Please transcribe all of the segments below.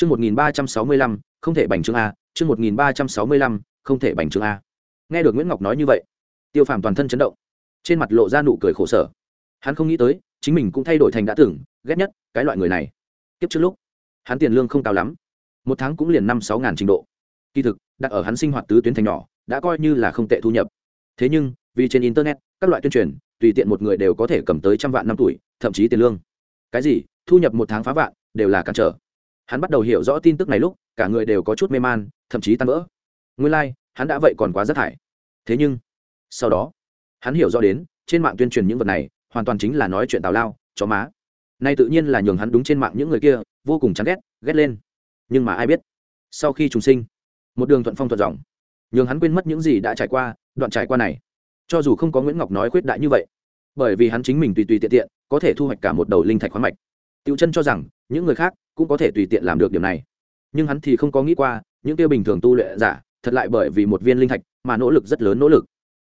Chương 1365, không thể bành trướng a, chương 1365, không thể bành trướng a. Nghe được Nguyễn Ngọc nói như vậy, Tiêu Phàm toàn thân chấn động, trên mặt lộ ra nụ cười khổ sở. Hắn không nghĩ tới, chính mình cũng thay đổi thành đã tưởng, ghét nhất cái loại người này. Tiếp trước lúc, hắn tiền lương không cao lắm, một tháng cũng liền năm sáu ngàn trình độ. Kỳ thực, đặt ở hắn sinh hoạt tứ tuyến thành nhỏ, đã coi như là không tệ thu nhập. Thế nhưng, vì trên internet, các loại tuyên truyền, tùy tiện một người đều có thể cầm tới trăm vạn năm tuổi, thậm chí tiền lương. Cái gì? Thu nhập một tháng phá vạn, đều là cản trở hắn bắt đầu hiểu rõ tin tức này lúc cả người đều có chút mê man thậm chí tan vỡ. Nguyên lai、like, hắn đã vậy còn quá rất thải. Thế nhưng sau đó hắn hiểu rõ đến trên mạng tuyên truyền những vật này hoàn toàn chính là nói chuyện tào lao chó má. Nay tự nhiên là nhường hắn đúng trên mạng những người kia vô cùng chán ghét ghét lên. Nhưng mà ai biết sau khi trùng sinh một đường thuận phong thuận dòng nhường hắn quên mất những gì đã trải qua đoạn trải qua này. Cho dù không có nguyễn ngọc nói khuyết đại như vậy bởi vì hắn chính mình tùy tùy tiện tiện có thể thu hoạch cả một đầu linh thạch khoáng mạch tiêu chân cho rằng, những người khác cũng có thể tùy tiện làm được điểm này. Nhưng hắn thì không có nghĩ qua, những kia bình thường tu luyện giả, thật lại bởi vì một viên linh thạch mà nỗ lực rất lớn nỗ lực.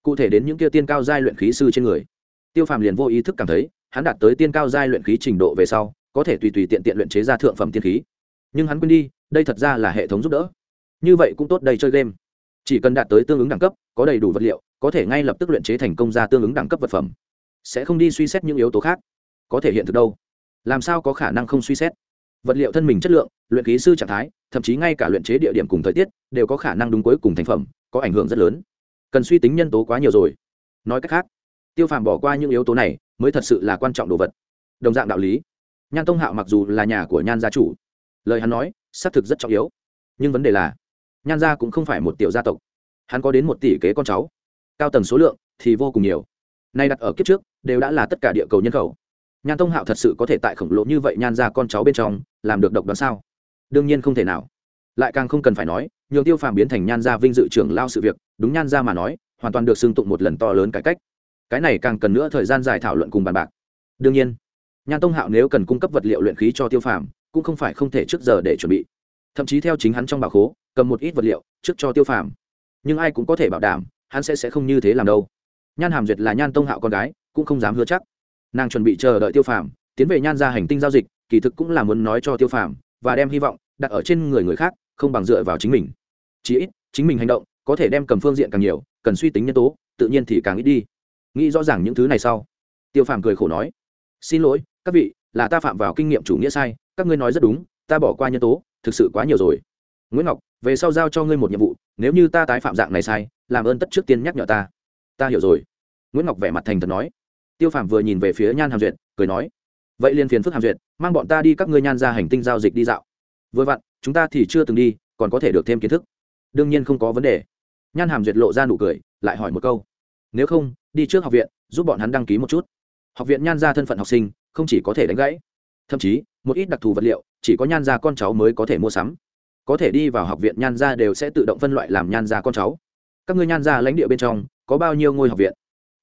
Cụ thể đến những kia tiên cao giai luyện khí sư trên người. Tiêu phàm liền vô ý thức cảm thấy, hắn đạt tới tiên cao giai luyện khí trình độ về sau, có thể tùy tùy tiện tiện luyện chế ra thượng phẩm tiên khí. Nhưng hắn quên đi, đây thật ra là hệ thống giúp đỡ. Như vậy cũng tốt đầy chơi game. Chỉ cần đạt tới tương ứng đẳng cấp, có đầy đủ vật liệu, có thể ngay lập tức luyện chế thành công ra tương ứng đẳng cấp vật phẩm. Sẽ không đi suy xét những yếu tố khác. Có thể hiện thực đâu? Làm sao có khả năng không suy xét? Vật liệu thân mình chất lượng, luyện khí sư trạng thái, thậm chí ngay cả luyện chế địa điểm cùng thời tiết, đều có khả năng đúng cuối cùng thành phẩm, có ảnh hưởng rất lớn. Cần suy tính nhân tố quá nhiều rồi. Nói cách khác, tiêu phàm bỏ qua những yếu tố này, mới thật sự là quan trọng đồ vật. Đồng dạng đạo lý, nhan tông hạo mặc dù là nhà của nhan gia chủ, lời hắn nói, xác thực rất trọng yếu. Nhưng vấn đề là, nhan gia cũng không phải một tiểu gia tộc. Hắn có đến một tỷ kế con cháu. Cao tầng số lượng thì vô cùng nhiều. Nay đặt ở kiếp trước, đều đã là tất cả địa cầu nhân khẩu nhan tông hạo thật sự có thể tại khổng lồ như vậy nhan ra con cháu bên trong, làm được độc đoán sao? Đương nhiên không thể nào. Lại càng không cần phải nói nhường tiêu phàm biến thành nhan gia vinh dự trưởng lao sự việc, đúng nhan gia mà nói, hoàn toàn được xưng tụng một lần to lớn cải cách. Cái này càng cần nữa thời gian dài thảo luận cùng bàn bạc. Đương nhiên, nhan tông hạo nếu cần cung cấp vật liệu luyện khí cho tiêu phàm, cũng không phải không thể trước giờ để chuẩn bị. Thậm chí theo chính hắn trong bảo khố, cầm một ít vật liệu trước cho tiêu phàm. Nhưng ai cũng có thể bảo đảm, hắn sẽ sẽ không như thế làm đâu. Nhan hàm duyệt là nhan tông hạo con gái, cũng không dám hứa chắc nàng chuẩn bị chờ đợi tiêu phàm, tiến về nhan ra hành tinh giao dịch, kỳ thực cũng là muốn nói cho tiêu phàm, và đem hy vọng đặt ở trên người người khác, không bằng dựa vào chính mình. Chỉ ít, chính mình hành động có thể đem cầm phương diện càng nhiều, cần suy tính nhân tố, tự nhiên thì càng ít đi. Nghĩ rõ ràng những thứ này sau, tiêu phàm cười khổ nói, xin lỗi, các vị, là ta phạm vào kinh nghiệm chủ nghĩa sai, các ngươi nói rất đúng, ta bỏ qua nhân tố, thực sự quá nhiều rồi. Nguyễn ngọc, về sau giao cho ngươi một nhiệm vụ, nếu như ta tái phạm dạng này sai, làm ơn tất trước tiên nhắc nhở ta. Ta hiểu rồi. Nguyễn ngọc vẻ mặt thành thật nói tiêu phàm vừa nhìn về phía nhan hàm duyệt, cười nói, vậy liền phiền phức hàm duyệt, mang bọn ta đi các ngươi nhan ra hành tinh giao dịch đi dạo. Vừa vặn, chúng ta thì chưa từng đi, còn có thể được thêm kiến thức. Đương nhiên không có vấn đề. Nhan hàm duyệt lộ ra nụ cười, lại hỏi một câu, nếu không, đi trước học viện, giúp bọn hắn đăng ký một chút. Học viện nhan ra thân phận học sinh, không chỉ có thể đánh gãy, thậm chí, một ít đặc thù vật liệu, chỉ có nhan ra con cháu mới có thể mua sắm. Có thể đi vào học viện nhan ra đều sẽ tự động phân loại làm nhan ra con cháu. Các ngươi nhan ra lãnh địa bên trong, có bao nhiêu ngôi học viện?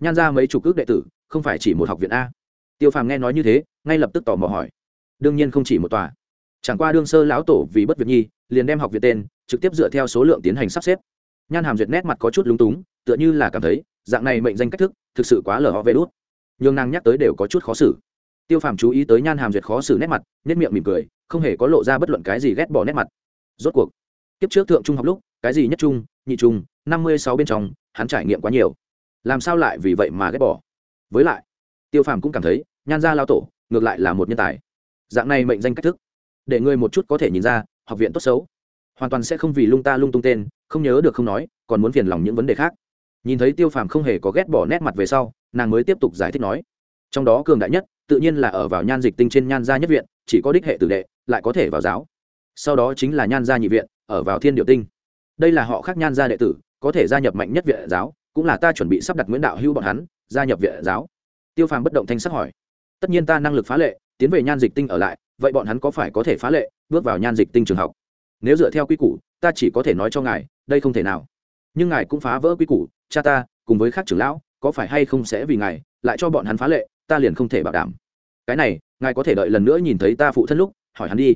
Nhan ra mấy chục ước đệ tử không phải chỉ một học viện a. Tiêu phàm nghe nói như thế, ngay lập tức tò mò hỏi. Đương nhiên không chỉ một tòa. Chẳng qua đương sơ lão tổ vì bất việc nhi, liền đem học viện tên, trực tiếp dựa theo số lượng tiến hành sắp xếp. Nhan hàm duyệt nét mặt có chút lúng túng, tựa như là cảm thấy, dạng này mệnh danh cách thức, thực sự quá lờ ho vê đốt nhưng nàng nhắc tới đều có chút khó xử. Tiêu phàm chú ý tới nhan hàm duyệt khó xử nét mặt nét miệng mỉm cười, không hề có lộ ra bất luận cái gì ghét bỏ nét mặt. Rốt cuộc, kiếp trước thượng trung học lúc, cái gì nhất trung, nhị trung, năm mươi sáu bên trong, hắn trải nghiệm quá nhiều. Làm sao lại vì vậy mà ghét bỏ? Với lại, tiêu phàm cũng cảm thấy, nhan gia lao tổ, ngược lại là một nhân tài. Dạng này mệnh danh cách thức, để ngươi một chút có thể nhìn ra, học viện tốt xấu. Hoàn toàn sẽ không vì lung ta lung tung tên, không nhớ được không nói, còn muốn phiền lòng những vấn đề khác. Nhìn thấy tiêu phàm không hề có ghét bỏ nét mặt về sau, nàng mới tiếp tục giải thích nói. Trong đó cường đại nhất, tự nhiên là ở vào nhan dịch tinh trên nhan gia nhất viện, chỉ có đích hệ tử đệ, lại có thể vào giáo. Sau đó chính là nhan gia nhị viện, ở vào thiên điệu tinh. Đây là họ khác nhan gia đệ tử, có thể gia nhập mạnh nhất viện giáo, cũng là ta chuẩn bị sắp đặt nguyễn đạo hưu bọn hắn gia nhập viện giáo. Tiêu phàm bất động thanh sắc hỏi. Tất nhiên ta năng lực phá lệ, tiến về nhan dịch tinh ở lại, vậy bọn hắn có phải có thể phá lệ, bước vào nhan dịch tinh trường học? Nếu dựa theo quy củ, ta chỉ có thể nói cho ngài, đây không thể nào. Nhưng ngài cũng phá vỡ quy củ, cha ta, cùng với khác trưởng lão, có phải hay không sẽ vì ngài, lại cho bọn hắn phá lệ, ta liền không thể bảo đảm. Cái này, ngài có thể đợi lần nữa nhìn thấy ta phụ thân lúc, hỏi hắn đi.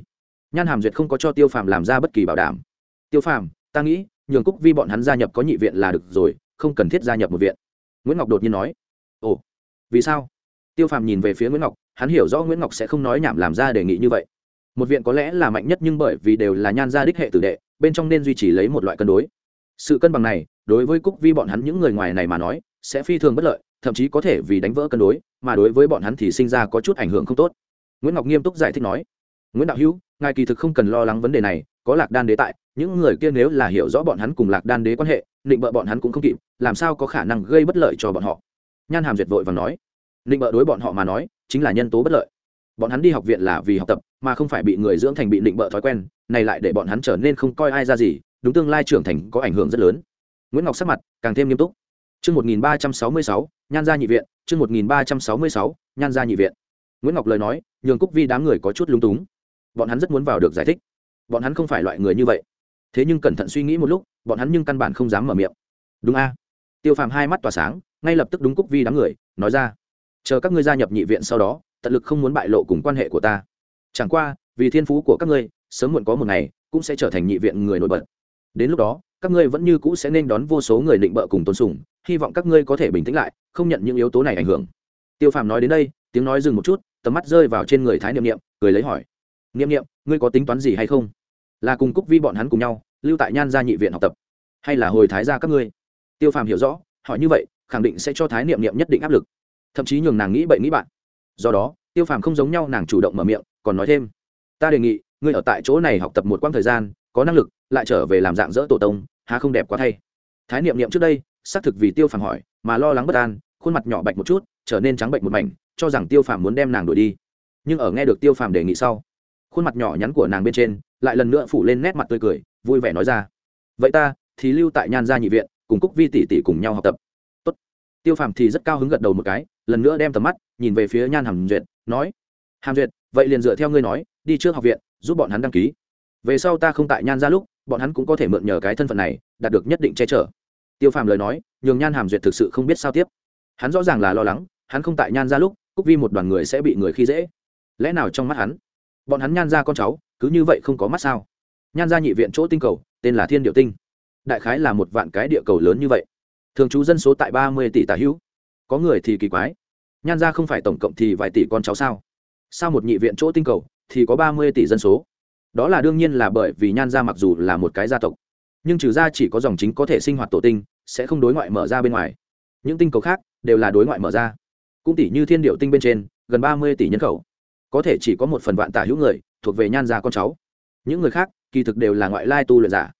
Nhan hàm duyệt không có cho tiêu phàm làm ra bất kỳ bảo đảm. Tiêu phàm, ta nghĩ, nhường cúc vi bọn hắn gia nhập có nhị viện là được rồi, không cần thiết gia nhập một viện. Nguyễn ngọc đột nhiên nói ồ, vì sao? Tiêu phàm nhìn về phía nguyễn ngọc, hắn hiểu rõ nguyễn ngọc sẽ không nói nhảm làm ra đề nghị như vậy. Một viện có lẽ là mạnh nhất nhưng bởi vì đều là nhan gia đích hệ tử đệ, bên trong nên duy trì lấy một loại cân đối. Sự cân bằng này, đối với cúc vi bọn hắn những người ngoài này mà nói, sẽ phi thường bất lợi, thậm chí có thể vì đánh vỡ cân đối, mà đối với bọn hắn thì sinh ra có chút ảnh hưởng không tốt. Nguyễn ngọc nghiêm túc giải thích nói, nguyễn đạo hữu, ngài kỳ thực không cần lo lắng vấn đề này, có lạc đan đế tại, những người kia nếu là hiểu rõ bọn hắn cùng lạc đan đế quan hệ, định bợ bọn hắn cũng không kịp, làm sao có khả năng gây bất lợi cho bọn họ? Nhan hàm duyệt vội và nói định bợ đối bọn họ mà nói chính là nhân tố bất lợi bọn hắn đi học viện là vì học tập mà không phải bị người dưỡng thành bị định bợ thói quen này lại để bọn hắn trở nên không coi ai ra gì đúng tương lai trưởng thành có ảnh hưởng rất lớn nguyễn ngọc sắc mặt càng thêm nghiêm túc Chương 1366, Nhan gia nhị viện, chương 1366, Nhan gia nhị viện. Nguyễn Ngọc lời nói, nhường Cúc Vi đám người có chút lung túng. Bọn hắn rất muốn vào được giải thích. Bọn hắn không phải loại người như vậy. Thế nhưng cẩn thận suy nghĩ một lúc, bọn hắn nhưng căn bản không dám mở miệng. Đúng a? Tiêu Phàm hai mắt tỏa sáng, ngay lập tức đúng Cúc Vi đám người, nói ra: "Chờ các ngươi gia nhập nhị viện sau đó, tận lực không muốn bại lộ cùng quan hệ của ta. Chẳng qua, vì thiên phú của các ngươi, sớm muộn có một ngày cũng sẽ trở thành nhị viện người nổi bật. Đến lúc đó, các ngươi vẫn như cũ sẽ nên đón vô số người định bợ cùng tôn sùng hy vọng các ngươi có thể bình tĩnh lại không nhận những yếu tố này ảnh hưởng tiêu phàm nói đến đây tiếng nói dừng một chút tầm mắt rơi vào trên người thái niệm niệm cười lấy hỏi niệm niệm ngươi có tính toán gì hay không là cùng cúc vi bọn hắn cùng nhau lưu tại nhan gia nhị viện học tập hay là hồi thái gia các ngươi tiêu phàm hiểu rõ hỏi như vậy khẳng định sẽ cho thái niệm niệm nhất định áp lực. Thậm chí nhường nàng nghĩ bậy nghĩ bạn. Do đó, tiêu phàm không giống nhau nàng chủ động mở miệng, còn nói thêm. Ta đề nghị, ngươi ở tại chỗ này học tập một quãng thời gian, có năng lực, lại trở về làm dạng dỡ tổ tông, há không đẹp quá thay. Thái niệm niệm trước đây, xác thực vì tiêu phàm hỏi, mà lo lắng bất an, khuôn mặt nhỏ bạch một chút, trở nên trắng bệnh một mảnh, cho rằng tiêu phàm muốn đem nàng đuổi đi. Nhưng ở nghe được tiêu phàm đề nghị sau, khuôn mặt nhỏ nhắn của nàng bên trên, lại lần nữa phủ lên nét mặt tươi cười, vui vẻ nói ra. Vậy ta thì lưu tại nhan gia nhị viện, cùng cúc vi tỷ tỷ cùng nhau học tập tiêu phàm thì rất cao hứng gật đầu một cái, lần nữa đem tầm mắt nhìn về phía nhan hàm duyệt, nói, hàm duyệt, vậy liền dựa theo ngươi nói, đi trước học viện, giúp bọn hắn đăng ký. Về sau ta không tại nhan ra lúc, bọn hắn cũng có thể mượn nhờ cái thân phận này, đạt được nhất định che chở. Tiêu phàm lời nói, nhường nhan hàm duyệt thực sự không biết sao tiếp. Hắn rõ ràng là lo lắng, hắn không tại nhan ra lúc, cúc vi một đoàn người sẽ bị người khi dễ. Lẽ nào trong mắt hắn, bọn hắn nhan ra con cháu, cứ như vậy không có mắt sao? Nhan ra nhị viện chỗ tinh cầu, tên là thiên điệu tinh. Đại khái là một vạn cái địa cầu lớn như vậy thường trú dân số tại ba mươi tỷ tả hữu. Có người thì kỳ quái. Nhan ra không phải tổng cộng thì vài tỷ con cháu sao? Sao một nhị viện chỗ tinh cầu thì có ba mươi tỷ dân số? Đó là đương nhiên là bởi vì nhan gia mặc dù là một cái gia tộc, nhưng trừ ra chỉ có dòng chính có thể sinh hoạt tổ tinh, sẽ không đối ngoại mở ra bên ngoài. Những tinh cầu khác đều là đối ngoại mở ra. Cũng tỷ như thiên điệu tinh bên trên, gần ba mươi tỷ nhân khẩu. Có thể chỉ có một phần vạn tả hữu người thuộc về nhan gia con cháu. Những người khác kỳ thực đều là ngoại lai tu luyện giả.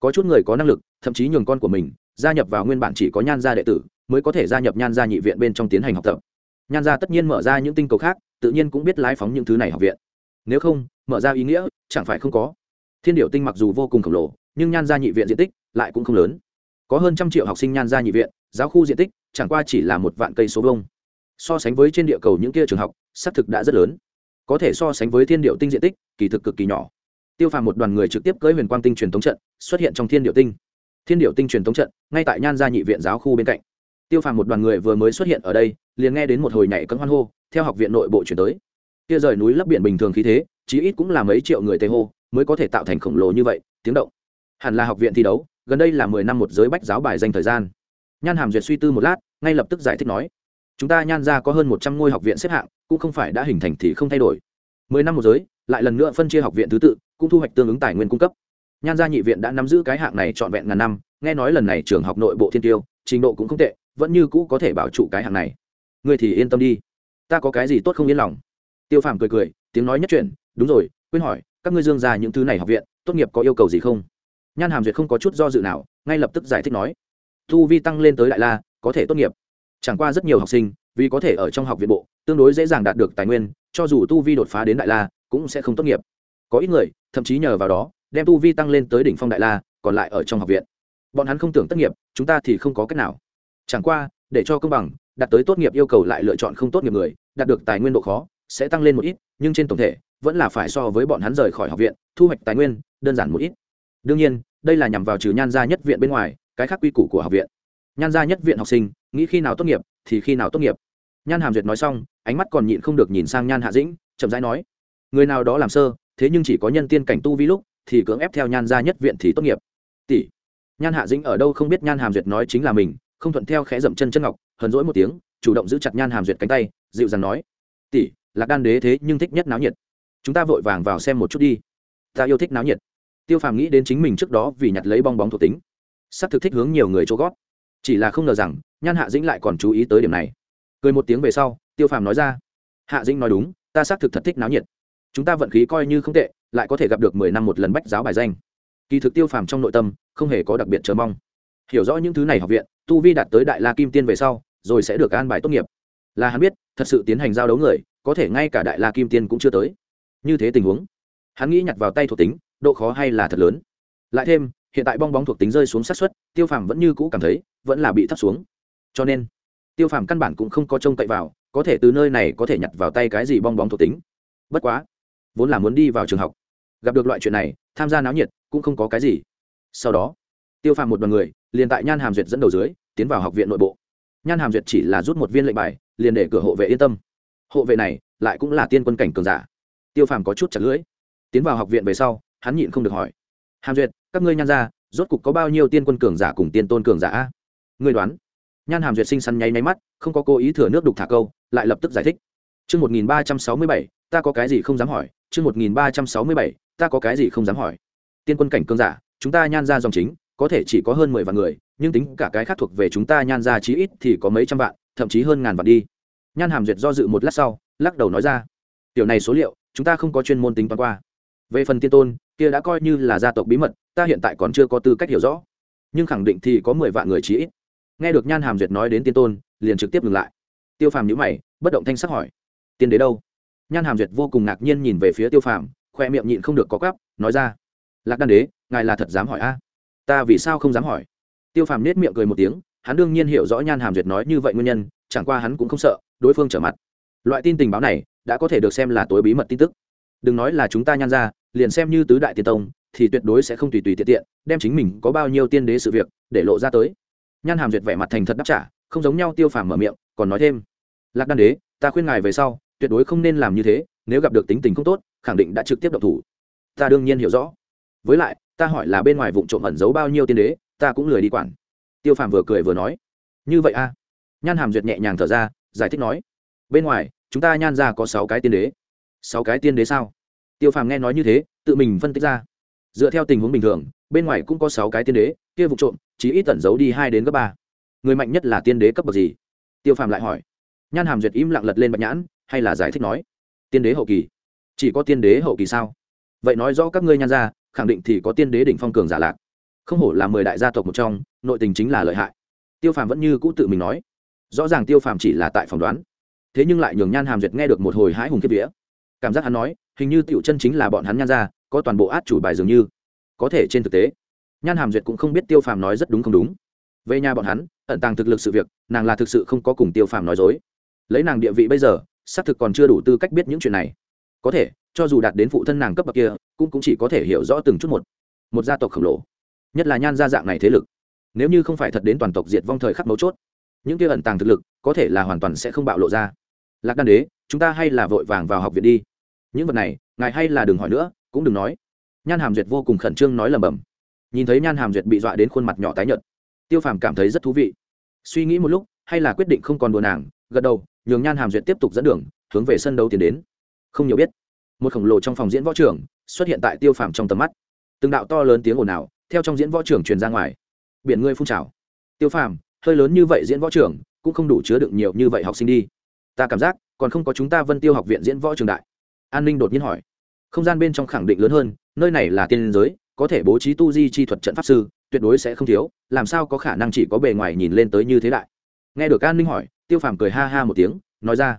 Có chút người có năng lực, thậm chí nhường con của mình gia nhập vào nguyên bản chỉ có nhan gia đệ tử, mới có thể gia nhập nhan gia nhị viện bên trong tiến hành học tập. Nhan gia tất nhiên mở ra những tinh cầu khác, tự nhiên cũng biết lái phóng những thứ này học viện. Nếu không, mở ra ý nghĩa, chẳng phải không có. Thiên điệu tinh mặc dù vô cùng khổng lồ, nhưng nhan gia nhị viện diện tích lại cũng không lớn. Có hơn trăm triệu học sinh nhan gia nhị viện, giáo khu diện tích chẳng qua chỉ là một vạn cây số vông so sánh với trên địa cầu những kia trường học, xác thực đã rất lớn. Có thể so sánh với thiên điệu tinh diện tích, kỳ thực cực kỳ nhỏ. Tiêu phàm một đoàn người trực tiếp cưới huyền quang tinh truyền thống trận, xuất hiện trong thiên điệu tinh thiên điệu tinh truyền thống trận, ngay tại nhan gia nhị viện giáo khu bên cạnh. Tiêu phàm một đoàn người vừa mới xuất hiện ở đây, liền nghe đến một hồi nhảy cấm hoan hô, theo học viện nội bộ chuyển tới. Kia rời núi lấp biển bình thường khí thế, chí ít cũng là mấy triệu người tây hô, mới có thể tạo thành khổng lồ như vậy, tiếng động. Hẳn là học viện thi đấu, gần đây là mười năm một giới bách giáo bài danh thời gian. Nhan hàm duyệt suy tư một lát, ngay lập tức giải thích nói, chúng ta nhan ra có hơn một trăm ngôi học viện xếp hạng, cũng không phải đã hình thành thì không thay đổi. Mười năm một giới, lại lần nữa phân chia học viện thứ tự, cũng thu hoạch tương ứng tài nguyên cung cấp nhan gia nhị viện đã nắm giữ cái hạng này trọn vẹn ngàn năm, nghe nói lần này trường học nội bộ thiên tiêu, trình độ cũng không tệ, vẫn như cũ có thể bảo trụ cái hạng này. Ngươi thì yên tâm đi. Ta có cái gì tốt không yên lòng? Tiêu phàm cười cười, tiếng nói nhất chuyển, đúng rồi, quên hỏi, các ngươi dương ra những thứ này học viện, tốt nghiệp có yêu cầu gì không? Nhan hàm duyệt không có chút do dự nào, ngay lập tức giải thích nói, thu vi tăng lên tới đại la, có thể tốt nghiệp. Chẳng qua rất nhiều học sinh, vì có thể ở trong học viện bộ, tương đối dễ dàng đạt được tài nguyên, cho dù tu vi đột phá đến đại la, cũng sẽ không tốt nghiệp. Có ít người, thậm chí nhờ vào đó đem tu vi tăng lên tới đỉnh phong đại la, còn lại ở trong học viện. Bọn hắn không tưởng tốt nghiệp, chúng ta thì không có cách nào. Chẳng qua, để cho công bằng, đạt tới tốt nghiệp yêu cầu lại lựa chọn không tốt nghiệp người, đạt được tài nguyên độ khó, sẽ tăng lên một ít, nhưng trên tổng thể, vẫn là phải so với bọn hắn rời khỏi học viện, thu hoạch tài nguyên, đơn giản một ít. Đương nhiên, đây là nhằm vào trừ nhan gia nhất viện bên ngoài, cái khác quy củ của học viện. Nhan gia nhất viện học sinh, nghĩ khi nào tốt nghiệp, thì khi nào tốt nghiệp. Nhan hàm duyệt nói xong, ánh mắt còn nhịn không được nhìn sang nhan hạ dĩnh, chậm rãi nói, người nào đó làm sơ, thế nhưng chỉ có nhân tiên cảnh tu vi lúc thì cưỡng ép theo nhan gia nhất viện thì tốt nghiệp. Tỷ. Nhan hạ dĩnh ở đâu không biết nhan hàm duyệt nói chính là mình, không thuận theo khẽ dậm chân chân ngọc, hờn rỗi một tiếng, chủ động giữ chặt nhan hàm duyệt cánh tay, dịu dàng nói. Tỷ, lạc đan đế thế nhưng thích nhất náo nhiệt. Chúng ta vội vàng vào xem một chút đi. Ta yêu thích náo nhiệt. Tiêu phàm nghĩ đến chính mình trước đó vì nhặt lấy bong bóng thuộc tính. Sắp thực thích hướng nhiều người chỗ gót. Chỉ là không ngờ rằng, nhan hạ dĩnh lại còn chú ý tới điểm này. Cười một tiếng về sau, tiêu phàm nói ra. Hạ dĩnh nói đúng, ta xác thực thật thích náo nhiệt. Chúng ta vận khí coi như không tệ lại có thể gặp được mười năm một lần bách giáo bài danh. Kỳ thực tiêu phàm trong nội tâm, không hề có đặc biệt chờ mong. Hiểu rõ những thứ này học viện, tu vi đạt tới đại la kim tiên về sau, rồi sẽ được an bài tốt nghiệp. Là hắn biết, thật sự tiến hành giao đấu người, có thể ngay cả đại la kim tiên cũng chưa tới. Như thế tình huống, hắn nghĩ nhặt vào tay thuộc tính, độ khó hay là thật lớn. Lại thêm, hiện tại bong bóng thuộc tính rơi xuống sát xuất tiêu phàm vẫn như cũ cảm thấy, vẫn là bị thấp xuống. Cho nên, tiêu phàm căn bản cũng không có trông cậy vào, có thể từ nơi này có thể nhặt vào tay cái gì bong bóng thuộc tính. Bất quá vốn là muốn đi vào trường học. Gặp được loại chuyện này tham gia náo nhiệt cũng không có cái gì. Sau đó tiêu phàm một đ o à n người liền tại nhan hàm duyệt dẫn đầu dưới tiến vào học viện nội bộ. Nhan hàm duyệt chỉ là rút một viên lệnh bài liền để cửa hộ vệ yên tâm. Hộ vệ này lại cũng là tiên quân cảnh cường giả. Tiêu phàm có chút chặt lưỡi. Tiến vào học viện về sau hắn nhịn không được hỏi. Hàm duyệt các ngươi nhan ra rốt cục có bao nhiêu tiên quân cường giả cùng tiên tôn cường giả? Ngươi đoán. Nhan hàm duyệt sinh săn nháy máy mắt không có cố ý thừa nước đục thả câu lại lập tức giải thích. Trước 1367, ta có cái gì không dám hỏi, chương 1367, ta có cái gì không dám hỏi. Tiên quân cảnh cương giả, chúng ta nhan ra dòng chính, có thể chỉ có hơn mười vạn người, nhưng tính cả cái khác thuộc về chúng ta nhan ra chí ít thì có mấy trăm vạn, thậm chí hơn ngàn vạn đi. Nhan Hàm Duyệt do dự một lát sau, lắc đầu nói ra, tiểu này số liệu, chúng ta không có chuyên môn tính toán qua. Về phần tiên tôn, kia đã coi như là gia tộc bí mật, ta hiện tại còn chưa có tư cách hiểu rõ, nhưng khẳng định thì có mười vạn người chí ít. Nghe được Nhan Hàm Duyệt nói đến tiên tôn, liền trực tiếp ngừng lại. Tiêu Phàm nhíu mày, bất động thanh sắc hỏi, tiên đế đâu nhan hàm duyệt vô cùng ngạc nhiên nhìn về phía tiêu phàm, khoe miệng nhịn không được có cắp nói ra, lạc đan đế, ngài là thật dám hỏi a? Ta vì sao không dám hỏi? Tiêu phàm nết miệng cười một tiếng, hắn đương nhiên hiểu rõ nhan hàm duyệt nói như vậy nguyên nhân, chẳng qua hắn cũng không sợ, đối phương trở mặt. Loại tin tình báo này đã có thể được xem là tối bí mật tin tức. Đừng nói là chúng ta nhan ra liền xem như tứ đại tiên tông thì tuyệt đối sẽ không tùy tùy tiện tiện, đem chính mình có bao nhiêu tiên đế sự việc để lộ ra tới. Nhan hàm duyệt vẻ mặt thành thật đáp trả, không giống nhau tiêu phàm mở miệng, còn nói thêm, lạc đan đế, ta khuyên ngài về sau tuyệt đối không nên làm như thế, nếu gặp được tính tình không tốt, khẳng định đã trực tiếp độc thủ. Ta đương nhiên hiểu rõ. Với lại, ta hỏi là bên ngoài vụ trộm ẩn giấu bao nhiêu tiên đế, ta cũng lười đi quản. Tiêu phàm vừa cười vừa nói. Như vậy a nhan hàm duyệt nhẹ nhàng thở ra, giải thích nói. Bên ngoài, chúng ta nhan ra có sáu cái tiên đế. Sáu cái tiên đế sao? Tiêu phàm nghe nói như thế, tự mình phân tích ra. Dựa theo tình huống bình thường, bên ngoài cũng có sáu cái tiên đế, kia vụ trộm chỉ ít tẩn giấu đi hai đến gấp ba. Người mạnh nhất là tiên đế cấp bậc gì? Tiêu phàm lại hỏi. Nhan hàm duyệt im lặng lật lên bạch nhãn hay là giải thích nói, tiên đế hậu kỳ, chỉ có tiên đế hậu kỳ sao? Vậy nói rõ các ngươi nhan ra khẳng định thì có tiên đế đỉnh phong cường giả lạc. Không hổ là mười đại gia tộc một trong, nội tình chính là lợi hại. Tiêu phàm vẫn như cũ tự mình nói. Rõ ràng tiêu phàm chỉ là tại phỏng đoán. Thế nhưng lại nhường nhan hàm duyệt nghe được một hồi hãi hùng kiếp vía. Cảm giác hắn nói, hình như tiểu chân chính là bọn hắn nhan ra có toàn bộ át chủ bài dường như. Có thể trên thực tế, nhan hàm duyệt cũng không biết tiêu phàm nói rất đúng không đúng. Về nhà bọn hắn, ẩn tàng thực lực sự việc, nàng là thực sự không có cùng tiêu phàm nói dối. Lấy nàng địa vị bây giờ xác thực còn chưa đủ tư cách biết những chuyện này. Có thể cho dù đạt đến phụ thân nàng cấp bậc kia cũng, cũng chỉ có thể hiểu rõ từng chút một. Một gia tộc khổng lồ nhất là nhan gia dạng này thế lực. Nếu như không phải thật đến toàn tộc diệt vong thời khắc mấu chốt những kia ẩn tàng thực lực có thể là hoàn toàn sẽ không bạo lộ ra. Lạc đan đế chúng ta hay là vội vàng vào học viện đi. Những vật này ngài hay là đừng hỏi nữa cũng đừng nói. Nhan hàm duyệt vô cùng khẩn trương nói lầm bầm nhìn thấy nhan hàm duyệt bị dọa đến khuôn mặt nhỏ tái nhợt tiêu phàm cảm thấy rất thú vị. Suy nghĩ một lúc hay là quyết định không còn đùa nàng gật đầu nhường nhan hàm duyệt tiếp tục dẫn đường, hướng về sân đấu tiến đến. Không nhiều biết, một khổng lồ trong phòng diễn võ trưởng xuất hiện tại tiêu phàm trong tầm mắt. Từng đạo to lớn tiếng ồn ào theo trong diễn võ trưởng truyền ra ngoài. Biển ngươi phun trào. Tiêu phàm, hơi lớn như vậy diễn võ trưởng cũng không đủ chứa đựng nhiều như vậy học sinh đi. Ta cảm giác, còn không có chúng ta vân tiêu học viện diễn võ trường đại. An ninh đột nhiên hỏi. Không gian bên trong khẳng định lớn hơn, nơi này là tiên giới, có thể bố trí tu di chi thuật trận pháp sư, tuyệt đối sẽ không thiếu, làm sao có khả năng chỉ có bề ngoài nhìn lên tới như thế đại? Nghe được an ninh hỏi tiêu phàm cười ha ha một tiếng, nói ra,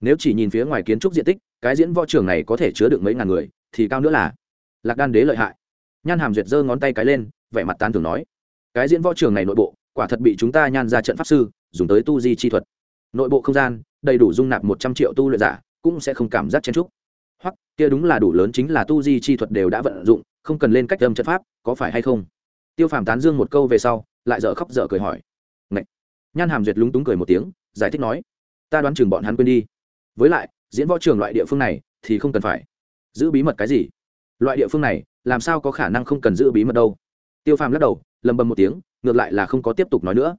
nếu chỉ nhìn phía ngoài kiến trúc diện tích, cái diễn võ trường này có thể chứa được mấy ngàn người, thì cao nữa là. Lạc đan đế lợi hại. Nhan hàm duyệt giơ ngón tay cái lên, vẻ mặt tan thường nói, cái diễn võ trường này nội bộ, quả thật bị chúng ta nhan ra trận pháp sư, dùng tới tu di chi thuật. Nội bộ không gian, đầy đủ dung nạp một trăm triệu tu luyện giả, cũng sẽ không cảm giác chen trúc hoặc, kia đúng là đủ lớn chính là tu di chi thuật đều đã vận dụng, không cần lên cách âm trận pháp, có phải hay không? Tiêu phàm tán dương một câu về sau, lại dở khóc dở cười hỏi. Ngậy! nhan hàm duyệt lúng túng cười một tiếng giải thích nói, ta đoán chừng bọn hắn quên đi. Với lại, diễn võ trường loại địa phương này thì không cần phải giữ bí mật cái gì. Loại địa phương này, làm sao có khả năng không cần giữ bí mật đâu? Tiêu phàm lắc đầu, lầm bầm một tiếng, ngược lại là không có tiếp tục nói nữa.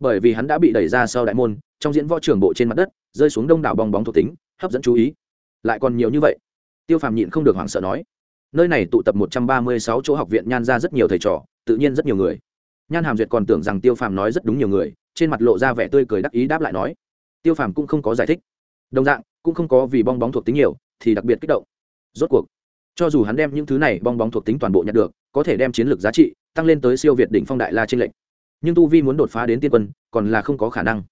Bởi vì hắn đã bị đẩy ra sau đại môn, trong diễn võ trường bộ trên mặt đất, rơi xuống đông đảo bong bóng thuộc tính, hấp dẫn chú ý. Lại còn nhiều như vậy. Tiêu phàm nhịn không được hoảng sợ nói, nơi này tụ tập một trăm ba mươi sáu chỗ học viện nhan ra rất nhiều thầy trò, tự nhiên rất nhiều người. Nhan hàm duyệt còn tưởng rằng tiêu phàm nói rất đúng nhiều người trên mặt lộ ra vẻ tươi cười đắc ý đáp lại nói, tiêu phàm cũng không có giải thích. Đồng dạng, cũng không có vì bong bóng thuộc tính nhiều, thì đặc biệt kích động. Rốt cuộc, cho dù hắn đem những thứ này bong bóng thuộc tính toàn bộ nhận được, có thể đem chiến lược giá trị tăng lên tới siêu việt đỉnh phong đại la trên lệnh. Nhưng tu vi muốn đột phá đến tiên quân, còn là không có khả năng.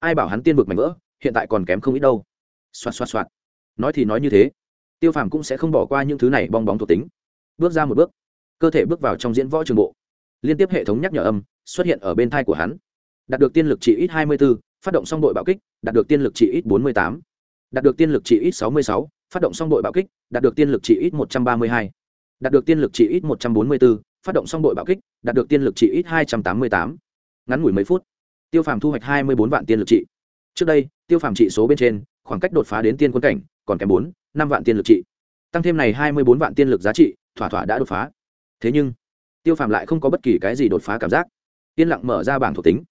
Ai bảo hắn tiên vực mạnh vỡ, hiện tại còn kém không ít đâu. Xoạt xoạt xoạt. Nói thì nói như thế, tiêu phàm cũng sẽ không bỏ qua những thứ này bong bóng thuộc tính. Bước ra một bước, cơ thể bước vào trong diễn võ trường bộ, liên tiếp hệ thống nhắc nhở âm xuất hiện ở bên thai của hắn đạt được tiên lực chỉ ít hai mươi 24, phát động xong đội bạo kích đạt được tiên lực chỉ ít bốn mươi tám. Đạt được tiên lực chỉ ít sáu mươi sáu phát động xong đội bạo kích đạt được tiên lực chỉ ít một trăm ba mươi hai. Đạt được tiên lực chỉ ít một trăm bốn mươi bốn phát động xong đội bạo kích đạt được tiên lực chỉ ít hai trăm tám mươi tám. Ngắn ngủi mấy phút tiêu phàm thu hoạch hai mươi bốn vạn tiên lực trị. Trước đây tiêu phàm trị số bên trên khoảng cách đột phá đến tiên quân cảnh còn kém bốn năm vạn tiên lực trị. Tăng thêm này hai mươi bốn vạn tiên lực giá trị thỏa thỏa đã đột phá. Thế nhưng tiêu phàm lại không có bất kỳ cái gì đột phá cảm giác. Yên lặng mở ra bảng thuộc tính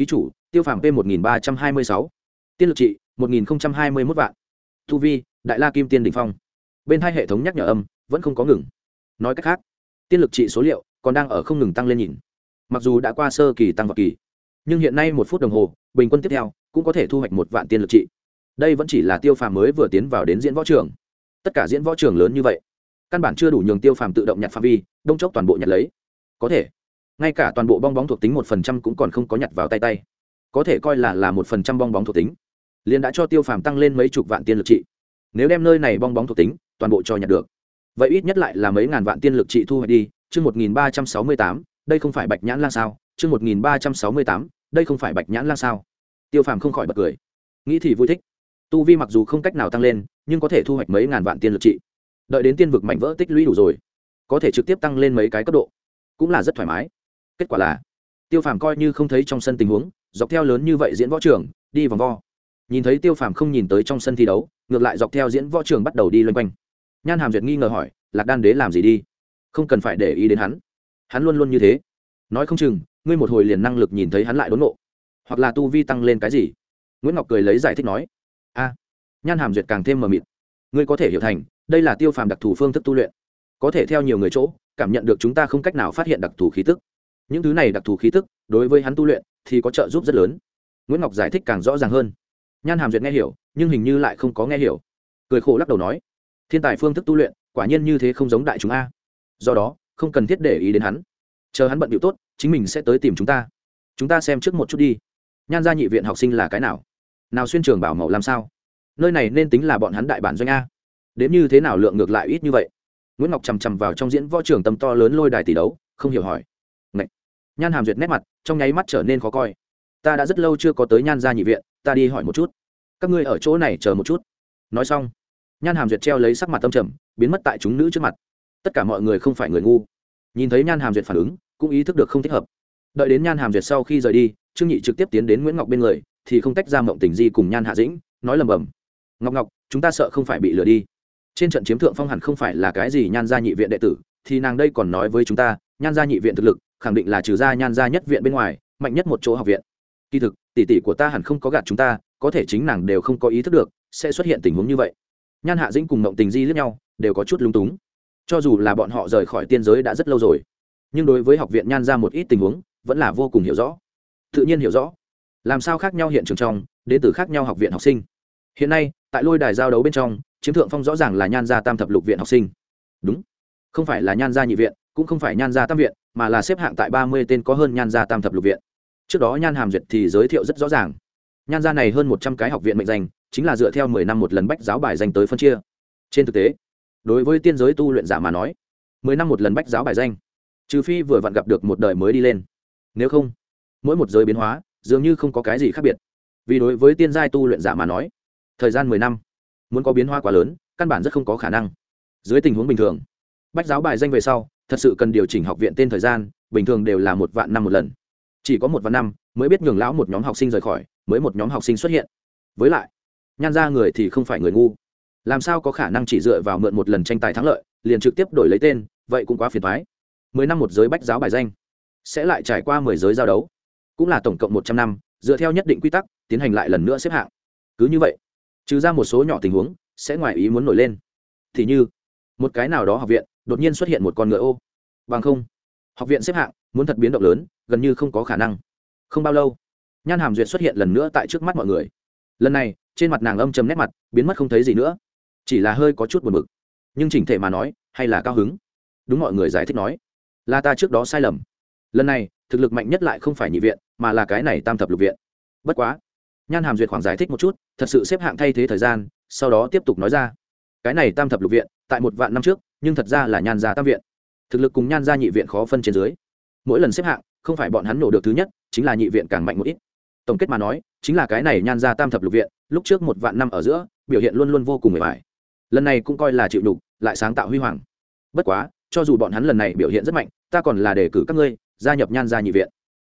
ký chủ, tiêu phàm p một nghìn ba trăm hai mươi sáu. Tiên lực trị, một nghìn hai mươi mốt vạn. Thu vi, đại la kim tiên đình phong. Bên hai hệ thống nhắc nhở âm, vẫn không có ngừng. Nói cách khác, tiên lực trị số liệu còn đang ở không ngừng tăng lên nhìn. Mặc dù đã qua sơ kỳ tăng vào kỳ, nhưng hiện nay một phút đồng hồ, bình quân tiếp theo cũng có thể thu hoạch một vạn tiên lực trị. Đây vẫn chỉ là tiêu phàm mới vừa tiến vào đến diễn võ trường. Tất cả diễn võ trường lớn như vậy, căn bản chưa đủ nhường tiêu phàm tự động nhặt phạm vi, đông chốc toàn bộ nhặt lấy. Có thể ngay cả toàn bộ bong bóng thuộc tính một phần trăm cũng còn không có nhặt vào tay tay. Có thể coi là là một phần trăm bong bóng thuộc tính. Liền đã cho tiêu phàm tăng lên mấy chục vạn tiên lực trị. Nếu đem nơi này bong bóng thuộc tính, toàn bộ cho nhặt được. Vậy ít nhất lại là mấy ngàn vạn tiên lực trị thu hoạch đi, chương một nghìn ba trăm sáu mươi tám, đây không phải bạch nhãn lan sao? Chương một nghìn ba trăm sáu mươi tám, đây không phải bạch nhãn lan sao? Tiêu phàm không khỏi bật cười. Nghĩ thì vui thích. Tu vi mặc dù không cách nào tăng lên, nhưng có thể thu hoạch mấy ngàn vạn tiên lực trị. Đợi đến tiên vực mảnh vỡ tích lũy đủ rồi, có thể trực tiếp tăng lên mấy cái cấp độ. Cũng là rất thoải mái kết quả là, tiêu phàm coi như không thấy trong sân tình huống, dọc theo lớn như vậy diễn võ trường, đi vòng vo. Nhìn thấy tiêu phàm không nhìn tới trong sân thi đấu, ngược lại dọc theo diễn võ trường bắt đầu đi loanh quanh. Nhan hàm duyệt nghi ngờ hỏi, lạc đan đế làm gì đi? Không cần phải để ý đến hắn. Hắn luôn luôn như thế. Nói không chừng, ngươi một hồi liền năng lực nhìn thấy hắn lại đốn nộ. Hoặc là tu vi tăng lên cái gì? Nguyễn ngọc cười lấy giải thích nói, a. Nhan hàm duyệt càng thêm mờ mịt. Ngươi có thể hiểu thành, đây là tiêu phàm đặc thù phương thức tu luyện. Có thể theo nhiều người chỗ, cảm nhận được chúng ta không cách nào phát hiện đặc thù khí tức những thứ này đặc thù khí tức đối với hắn tu luyện thì có trợ giúp rất lớn. Nguyễn ngọc giải thích càng rõ ràng hơn. Nhan hàm duyệt nghe hiểu, nhưng hình như lại không có nghe hiểu. Cười khổ lắc đầu nói, thiên tài phương thức tu luyện, quả nhiên như thế không giống đại chúng a. Do đó, không cần thiết để ý đến hắn. Chờ hắn bận điệu tốt, chính mình sẽ tới tìm chúng ta. Chúng ta xem trước một chút đi. Nhan gia nhị viện học sinh là cái nào? Nào xuyên trường bảo mẫu làm sao? Nơi này nên tính là bọn hắn đại bản doanh a. Đến như thế nào lượng ngược lại ít như vậy? Nguyễn ngọc chằm chằm vào trong diễn võ trường tâm to lớn lôi đài tỷ đấu, không hiểu hỏi nhan hàm duyệt nét mặt, trong nháy mắt trở nên khó coi. Ta đã rất lâu chưa có tới nhan gia nhị viện, ta đi hỏi một chút. Các ngươi ở chỗ này chờ một chút. Nói xong, nhan hàm duyệt treo lấy sắc mặt tâm trầm, biến mất tại chúng nữ trước mặt. Tất cả mọi người không phải người ngu. Nhìn thấy nhan hàm duyệt phản ứng, cũng ý thức được không thích hợp. Đợi đến nhan hàm duyệt sau khi rời đi, trương nhị trực tiếp tiến đến nguyễn ngọc bên người, thì không tách ra mộng tình di cùng nhan hạ dĩnh, nói lầm bầm. Ngọc ngọc, chúng ta sợ không phải bị lừa đi. Trên trận chiếm thượng phong hẳn không phải là cái gì nhan gia nhị viện đệ tử, thì nàng đây còn nói với chúng ta, nhan gia nhị viện thực lực khẳng định là trừ ra nhan gia nhất viện bên ngoài, mạnh nhất một chỗ học viện. Kỳ thực, tỷ tỷ của ta hẳn không có gạt chúng ta, có thể chính nàng đều không có ý thức được, sẽ xuất hiện tình huống như vậy. Nhan hạ dĩnh cùng mộng tình di lẫn nhau, đều có chút lung túng. Cho dù là bọn họ rời khỏi tiên giới đã rất lâu rồi, nhưng đối với học viện nhan ra một ít tình huống, vẫn là vô cùng hiểu rõ. Tự nhiên hiểu rõ. Làm sao khác nhau hiện trường trong, đến từ khác nhau học viện học sinh. Hiện nay, tại lôi đài giao đấu bên trong, chiếm thượng phong rõ ràng là nhan gia tam thập lục viện học sinh. Đúng. Không phải là nhan gia nhị viện, cũng không phải nhan gia tam viện mà là xếp hạng tại ba mươi tên có hơn nhan gia tam thập lục viện. Trước đó nhan hàm duyệt thì giới thiệu rất rõ ràng. Nhan gia này hơn một trăm cái học viện mệnh danh, chính là dựa theo mười năm một lần bách giáo bài danh tới phân chia. Trên thực tế, đối với tiên giới tu luyện giả mà nói, mười năm một lần bách giáo bài danh, trừ phi vừa vặn gặp được một đời mới đi lên. Nếu không, mỗi một giới biến hóa dường như không có cái gì khác biệt. Vì đối với tiên giai tu luyện giả mà nói, thời gian mười năm, muốn có biến hóa quá lớn, căn bản rất không có khả năng. Dưới tình huống bình thường, bách giáo bài danh về sau thật sự cần điều chỉnh học viện tên thời gian, bình thường đều là một vạn năm một lần. Chỉ có một vạn năm mới biết nhường lão một nhóm học sinh rời khỏi, mới một nhóm học sinh xuất hiện. Với lại, nhan ra người thì không phải người ngu. Làm sao có khả năng chỉ dựa vào mượn một lần tranh tài thắng lợi, liền trực tiếp đổi lấy tên, vậy cũng quá phiền thoái mười năm một giới bách giáo bài danh, sẽ lại trải qua mười giới giao đấu. Cũng là tổng cộng một trăm năm, dựa theo nhất định quy tắc, tiến hành lại lần nữa xếp hạng. Cứ như vậy, trừ ra một số nhỏ tình huống, sẽ ngoài ý muốn nổi lên. Thì như, một cái nào đó học viện đột nhiên xuất hiện một con ngựa ô. Bằng không, học viện xếp hạng muốn thật biến động lớn, gần như không có khả năng. Không bao lâu, nhan hàm duyệt xuất hiện lần nữa tại trước mắt mọi người. Lần này, trên mặt nàng âm chầm nét mặt, biến mất không thấy gì nữa. Chỉ là hơi có chút buồn bực. Nhưng chỉnh thể mà nói, hay là cao hứng. Đúng mọi người giải thích nói, là ta trước đó sai lầm. Lần này, thực lực mạnh nhất lại không phải nhị viện, mà là cái này tam thập lục viện. Bất quá, nhan hàm duyệt khoảng giải thích một chút, thật sự xếp hạng thay thế thời gian, sau đó tiếp tục nói ra, cái này tam thập lục viện tại một vạn năm trước, nhưng thật ra là nhan gia tam viện. Thực lực cùng nhan gia nhị viện khó phân trên dưới. Mỗi lần xếp hạng, không phải bọn hắn nổ được thứ nhất, chính là nhị viện càng mạnh một ít. Tổng kết mà nói, chính là cái này nhan gia tam thập lục viện, lúc trước một vạn năm ở giữa, biểu hiện luôn luôn vô cùng mệt mỏi lần này cũng coi là chịu đục, lại sáng tạo huy hoàng. Bất quá, cho dù bọn hắn lần này biểu hiện rất mạnh, ta còn là đề cử các ngươi, gia nhập nhan gia nhị viện.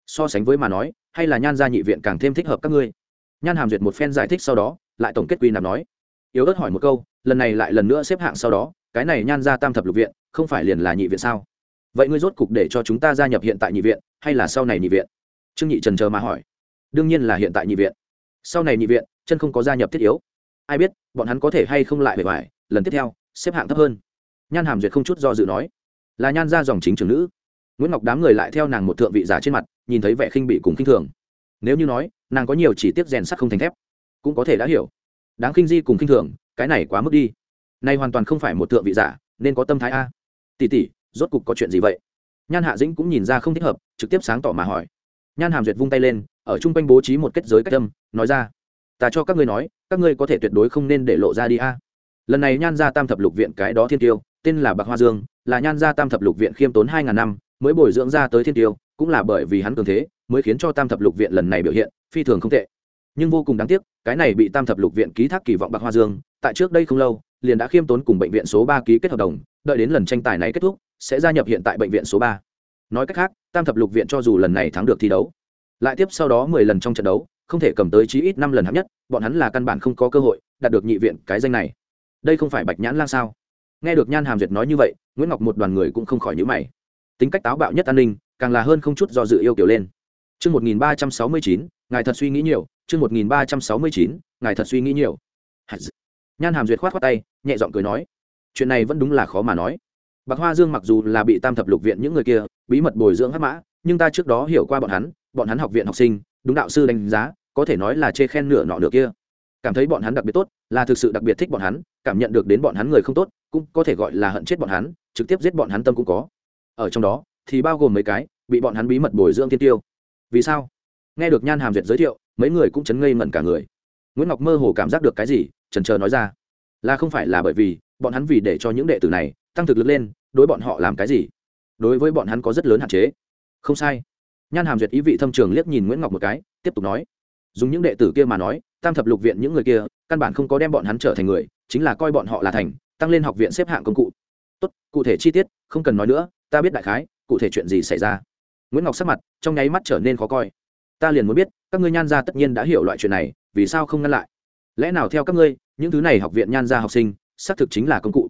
So sánh với mà nói, hay là nhan gia nhị viện càng thêm thích hợp các ngươi. Nhan hàm duyệt một phen giải thích sau đó, lại tổng kết quy nạp nói yếu ớt hỏi một câu, lần này lại lần nữa xếp hạng sau đó, cái này nhan gia tam thập lục viện, không phải liền là nhị viện sao? Vậy ngươi rốt cục để cho chúng ta gia nhập hiện tại nhị viện, hay là sau này nhị viện? Trương nhị trần chờ mà hỏi. Đương nhiên là hiện tại nhị viện. Sau này nhị viện, chân không có gia nhập thiết yếu. Ai biết, bọn hắn có thể hay không lại bề ngoài, lần tiếp theo, xếp hạng thấp hơn. Nhan hàm duyệt không chút do dự nói. Là nhan ra dòng chính trưởng nữ. Nguyễn ngọc đám người lại theo nàng một thượng vị giả trên mặt, nhìn thấy vẻ khinh bị cùng khinh thường. Nếu như nói, nàng có nhiều chỉ tiết rèn sắt không thành thép, cũng có thể đã hiểu đáng khinh di cùng khinh thường, cái này quá mức đi. Nay hoàn toàn không phải một thượng vị giả, nên có tâm thái a. Tỷ tỷ, rốt cục có chuyện gì vậy? Nhan hạ dĩnh cũng nhìn ra không thích hợp, trực tiếp sáng tỏ mà hỏi. Nhan hàm duyệt vung tay lên, ở chung quanh bố trí một kết giới cách tâm nói ra. Ta cho các ngươi nói, các ngươi có thể tuyệt đối không nên để lộ ra đi a. Lần này nhan gia tam thập lục viện cái đó thiên tiêu, tên là bạc hoa dương, là nhan gia tam thập lục viện khiêm tốn hai ngàn năm, mới bồi dưỡng ra tới thiên tiêu, cũng là bởi vì hắn cường thế, mới khiến cho tam thập lục viện lần này biểu hiện phi thường không tệ nhưng vô cùng đáng tiếc cái này bị tam thập lục viện ký thác kỳ vọng bạc hoa dương tại trước đây không lâu liền đã khiêm tốn cùng bệnh viện số ba ký kết hợp đồng đợi đến lần tranh tài này kết thúc sẽ gia nhập hiện tại bệnh viện số ba. Nói cách khác tam thập lục viện cho dù lần này thắng được thi đấu lại tiếp sau đó mười lần trong trận đấu không thể cầm tới chí ít năm lần hạng nhất bọn hắn là căn bản không có cơ hội đạt được nhị viện cái danh này. Đây không phải bạch nhãn lang sao? Nghe được nhan hàm duyệt nói như vậy nguyễn ngọc một đoàn người cũng không khỏi nhữ mày. Tính cách táo bạo nhất an ninh càng là hơn không chút do dự yêu kiểu lên. Trước 1369, ngài thật suy nghĩ nhiều, chương 1369, ngài thật suy nghĩ nhiều. Nhan Hàm duyệt khoát khoát tay, nhẹ giọng cười nói, chuyện này vẫn đúng là khó mà nói. Bạc Hoa Dương mặc dù là bị Tam thập lục viện những người kia bí mật bồi dưỡng hắc mã, nhưng ta trước đó hiểu qua bọn hắn, bọn hắn học viện học sinh, đúng đạo sư đánh giá, có thể nói là chê khen nửa nọ nửa kia. Cảm thấy bọn hắn đặc biệt tốt, là thực sự đặc biệt thích bọn hắn, cảm nhận được đến bọn hắn người không tốt, cũng có thể gọi là hận chết bọn hắn, trực tiếp giết bọn hắn tâm cũng có. Ở trong đó, thì bao gồm mấy cái bị bọn hắn bí mật bồi dưỡng tiên tiêu vì sao nghe được nhan hàm duyệt giới thiệu, mấy người cũng chấn ngây ngẩn cả người. Nguyễn ngọc mơ hồ cảm giác được cái gì, trần trờ nói ra. Là không phải là bởi vì, bọn hắn vì để cho những đệ tử này, tăng thực lực lên, đối bọn họ làm cái gì? Đối với bọn hắn có rất lớn hạn chế. Không sai. Nhan hàm duyệt ý vị thâm trường liếc nhìn nguyễn ngọc một cái, tiếp tục nói. Dùng những đệ tử kia mà nói, tam thập lục viện những người kia, căn bản không có đem bọn hắn trở thành người, chính là coi bọn họ là thành, tăng lên học viện xếp hạng công cụ. Tốt, cụ thể chi tiết, không cần nói nữa, ta biết đại khái, cụ thể chuyện gì xảy ra. Nguyễn ngọc sắc mặt, trong nháy mắt trở nên khó coi ta liền muốn biết, các ngươi nhan gia tất nhiên đã hiểu loại chuyện này, vì sao không ngăn lại? Lẽ nào theo các ngươi, những thứ này học viện nhan gia học sinh, xác thực chính là công cụ?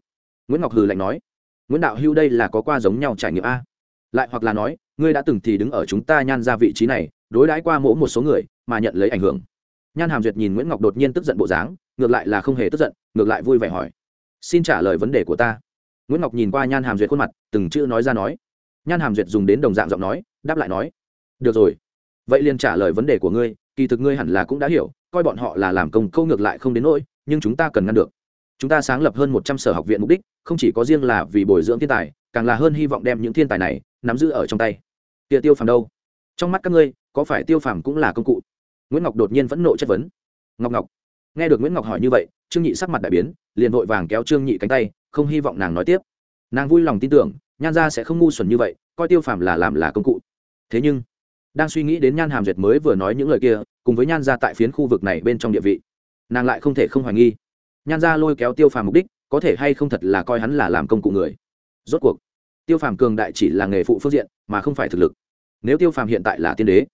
Nguyễn ngọc hừ lạnh nói. Nguyễn đạo hưu đây là có qua giống nhau trải nghiệm a? Lại hoặc là nói, ngươi đã từng thì đứng ở chúng ta nhan ra vị trí này, đối đãi qua mỗi một số người, mà nhận lấy ảnh hưởng. Nhan hàm duyệt nhìn nguyễn ngọc đột nhiên tức giận bộ dáng, ngược lại là không hề tức giận, ngược lại vui vẻ hỏi. Xin trả lời vấn đề của ta. Nguyễn ngọc nhìn qua nhan hàm duyệt khuôn mặt, từng chữ nói ra nói. Nhan hàm duyệt dùng đến đồng dạng giọng nói, đáp lại nói. Được rồi vậy liền trả lời vấn đề của ngươi, kỳ thực ngươi hẳn là cũng đã hiểu, coi bọn họ là làm công câu ngược lại không đến nỗi, nhưng chúng ta cần ngăn được. Chúng ta sáng lập hơn một trăm sở học viện mục đích, không chỉ có riêng là vì bồi dưỡng thiên tài, càng là hơn hy vọng đem những thiên tài này nắm giữ ở trong tay. Tia tiêu phàm đâu? Trong mắt các ngươi, có phải tiêu phàm cũng là công cụ? Nguyễn ngọc đột nhiên vẫn nộ chất vấn. Ngọc ngọc, nghe được nguyễn ngọc hỏi như vậy, trương nhị sắc mặt đại biến, liền vội vàng kéo trương nhị cánh tay, không hy vọng nàng nói tiếp. Nàng vui lòng tin tưởng, nhan gia sẽ không ngu xuẩn như vậy, coi tiêu phàm là làm là công cụ. Thế nhưng đang suy nghĩ đến nhan hàm duyệt mới vừa nói những lời kia, cùng với nhan gia tại phiến khu vực này bên trong địa vị, nàng lại không thể không hoài nghi. Nhan gia lôi kéo tiêu phàm mục đích, có thể hay không thật là coi hắn là làm công cụ người. Rốt cuộc, tiêu phàm cường đại chỉ là nghề phụ phương diện, mà không phải thực lực. Nếu tiêu phàm hiện tại là tiên đế,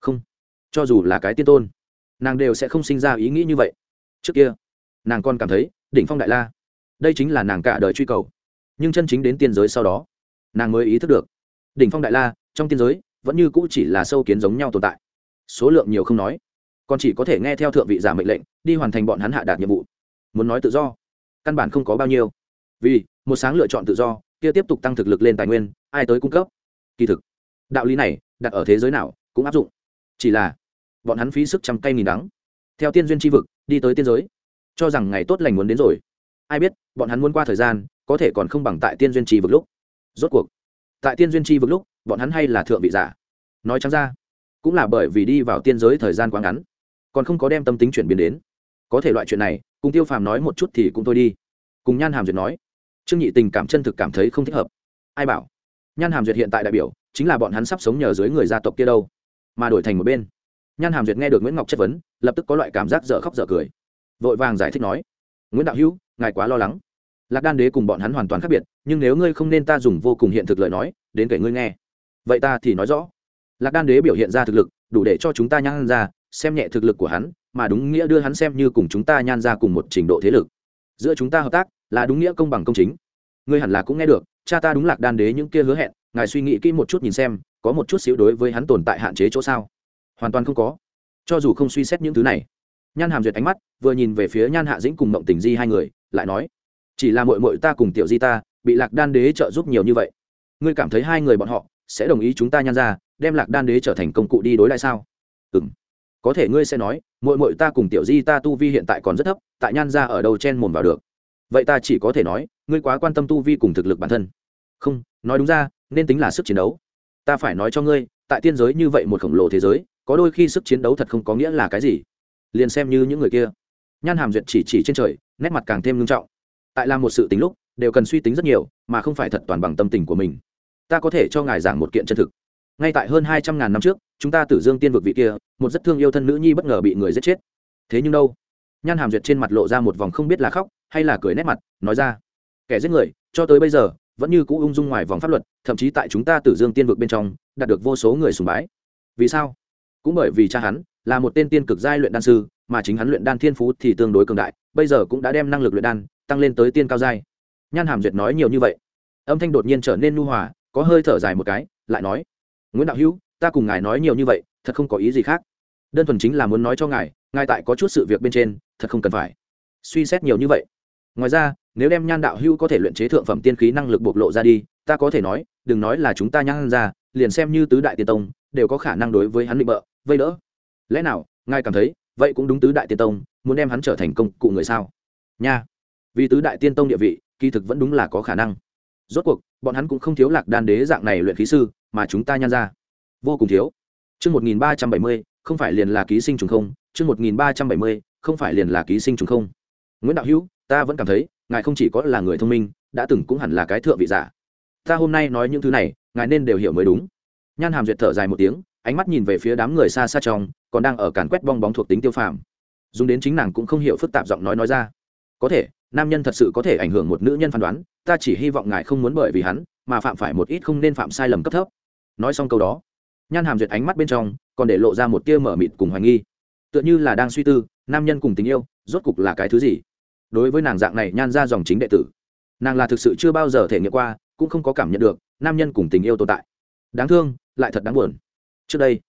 không, cho dù là cái tiên tôn, nàng đều sẽ không sinh ra ý nghĩ như vậy. Trước kia, nàng còn cảm thấy, đỉnh phong đại la, đây chính là nàng cả đời truy cầu. Nhưng chân chính đến tiên giới sau đó, nàng mới ý thức được, đỉnh phong đại la, trong tiên giới vẫn như cũ chỉ là sâu kiến giống nhau tồn tại. Số lượng nhiều không nói, còn chỉ có thể nghe theo thượng vị giả mệnh lệnh, đi hoàn thành bọn hắn hạ đạt nhiệm vụ. Muốn nói tự do, căn bản không có bao nhiêu. Vì, một sáng lựa chọn tự do, kia tiếp tục tăng thực lực lên tài nguyên, ai tới cung cấp? Kỳ thực, đạo lý này, đặt ở thế giới nào cũng áp dụng. Chỉ là, bọn hắn phí sức trăm cây nghìn đắng. Theo tiên duyên tri vực, đi tới tiên giới. Cho rằng ngày tốt lành muốn đến rồi. Ai biết, bọn hắn muốn qua thời gian, có thể còn không bằng tại tiên duyên tri vực lúc. Rốt cuộc, tại tiên duyên tri vực lúc bọn hắn hay là thượng vị giả? Nói trắng ra, cũng là bởi vì đi vào tiên giới thời gian quá ngắn, còn không có đem tâm tính chuyển biến đến. Có thể loại chuyện này, cùng tiêu phàm nói một chút thì cũng thôi đi. Cùng nhan hàm duyệt nói, trương nhị tình cảm chân thực cảm thấy không thích hợp. Ai bảo? Nhan hàm duyệt hiện tại đại biểu, chính là bọn hắn sắp sống nhờ dưới người gia tộc kia đâu. Mà đổi thành một bên, nhan hàm duyệt nghe được nguyễn ngọc chất vấn, lập tức có loại cảm giác dở khóc dở cười. Vội vàng giải thích nói, nguyễn đạo hữu, ngài quá lo lắng. Lạc đan đế cùng bọn hắn hoàn toàn khác biệt, nhưng nếu ngươi không nên ta dùng vô cùng hiện thực lời nói, đến kể ngươi nghe vậy ta thì nói rõ. Lạc đan đế biểu hiện ra thực lực, đủ để cho chúng ta nhan ra, xem nhẹ thực lực của hắn, mà đúng nghĩa đưa hắn xem như cùng chúng ta nhan ra cùng một trình độ thế lực. Giữa chúng ta hợp tác là đúng nghĩa công bằng công chính. Ngươi hẳn là cũng nghe được, cha ta đúng lạc đan đế những kia hứa hẹn, ngài suy nghĩ kỹ một chút nhìn xem, có một chút xíu đối với hắn tồn tại hạn chế chỗ sao? Hoàn toàn không có. Cho dù không suy xét những thứ này. Nhan hàm duyệt ánh mắt vừa nhìn về phía nhan hạ dĩnh cùng mộng tình di hai người, lại nói, chỉ là mội mội ta cùng tiểu di ta, bị lạc đan đế trợ giúp nhiều như vậy. Ngươi cảm thấy hai người bọn họ sẽ đồng ý chúng ta nhan ra, đem lạc đan đế trở thành công cụ đi đối lại sao? Ừ m có thể ngươi sẽ nói mội mội ta cùng tiểu di ta tu vi hiện tại còn rất thấp, tại nhan ra ở đâu chen mồm vào được? Vậy ta chỉ có thể nói, ngươi quá quan tâm tu vi cùng thực lực bản thân. Không, nói đúng ra, nên tính là sức chiến đấu. Ta phải nói cho ngươi, tại tiên giới như vậy một khổng lồ thế giới, có đôi khi sức chiến đấu thật không có nghĩa là cái gì. Liền xem như những người kia. Nhan hàm duyệt chỉ chỉ trên trời, nét mặt càng thêm nghiêm trọng. Tại làm một sự tính lúc, đều cần suy tính rất nhiều, mà không phải thật toàn bằng tâm tình của mình ta có thể cho ngài giảng một kiện chân thực. Ngay tại hơn hai trăm ngàn năm trước, chúng ta tử dương tiên vực vị kia, một rất thương yêu thân nữ nhi bất ngờ bị người giết chết. Thế nhưng đâu? Nhan hàm duyệt trên mặt lộ ra một vòng không biết là khóc hay là cười nét mặt, nói ra, kẻ giết người, cho tới bây giờ, vẫn như cũ ung dung ngoài vòng pháp luật, thậm chí tại chúng ta tử dương tiên vực bên trong, đạt được vô số người sùng bái. Vì sao? Cũng bởi vì cha hắn là một tên tiên cực giai luyện đan sư, mà chính hắn luyện đan thiên phú thì tương đối cường đại, bây giờ cũng đã đem năng lực luyện đan tăng lên tới tiên cao giai. Nhan hàm duyệt nói nhiều như vậy. Âm thanh đột nhiên trở nên nu hòa có hơi thở dài một cái, lại nói, nguyễn đạo hữu, ta cùng ngài nói nhiều như vậy, thật không có ý gì khác. Đơn thuần chính là muốn nói cho ngài ngài tại có chút sự việc bên trên, thật không cần phải suy xét nhiều như vậy. Ngoài ra, nếu đem nhan đạo hữu có thể luyện chế thượng phẩm tiên khí năng lực bộc lộ ra đi, ta có thể nói, đừng nói là chúng ta nhan ra, liền xem như tứ đại tiên tông, đều có khả năng đối với hắn định bợ, vây đỡ. Lẽ nào, ngài cảm thấy, vậy cũng đúng tứ đại tiên tông, muốn đem hắn trở thành công cụ người sao? Nha. Vì tứ đại tiên tông địa vị, kỳ thực vẫn đúng là có khả năng rốt cuộc, bọn hắn cũng không thiếu lạc đan đế dạng này luyện khí sư, mà chúng ta nhan ra. Vô cùng thiếu. Chương một nghìn ba trăm bảy mươi, không phải liền là ký sinh trùng không? Chương một nghìn ba trăm bảy mươi, không phải liền là ký sinh trùng không? Nguyễn đạo hữu, ta vẫn cảm thấy, ngài không chỉ có là người thông minh, đã từng cũng hẳn là cái thượng vị giả. Ta hôm nay nói những thứ này, ngài nên đều hiểu mới đúng. Nhan hàm duyệt thở dài một tiếng, ánh mắt nhìn về phía đám người xa xa trong, còn đang ở càn quét bong bóng thuộc tính tiêu phàm. Dùng đến chính nàng cũng không hiểu phức tạp giọng nói nói ra. Có thể nam nhân thật sự có thể ảnh hưởng một nữ nhân phán đoán, ta chỉ hy vọng ngài không muốn bởi vì hắn mà phạm phải một ít không nên phạm sai lầm cấp thấp. Nói xong câu đó, nhan hàm duyệt ánh mắt bên trong còn để lộ ra một tia mở mịt cùng hoài nghi. Tựa như là đang suy tư, nam nhân cùng tình yêu rốt cục là cái thứ gì? Đối với nàng dạng này, nhan ra dòng chính đệ tử, nàng là thực sự chưa bao giờ thể nghiệm qua, cũng không có cảm nhận được nam nhân cùng tình yêu tồn tại. Đáng thương, lại thật đáng buồn. Trước đây,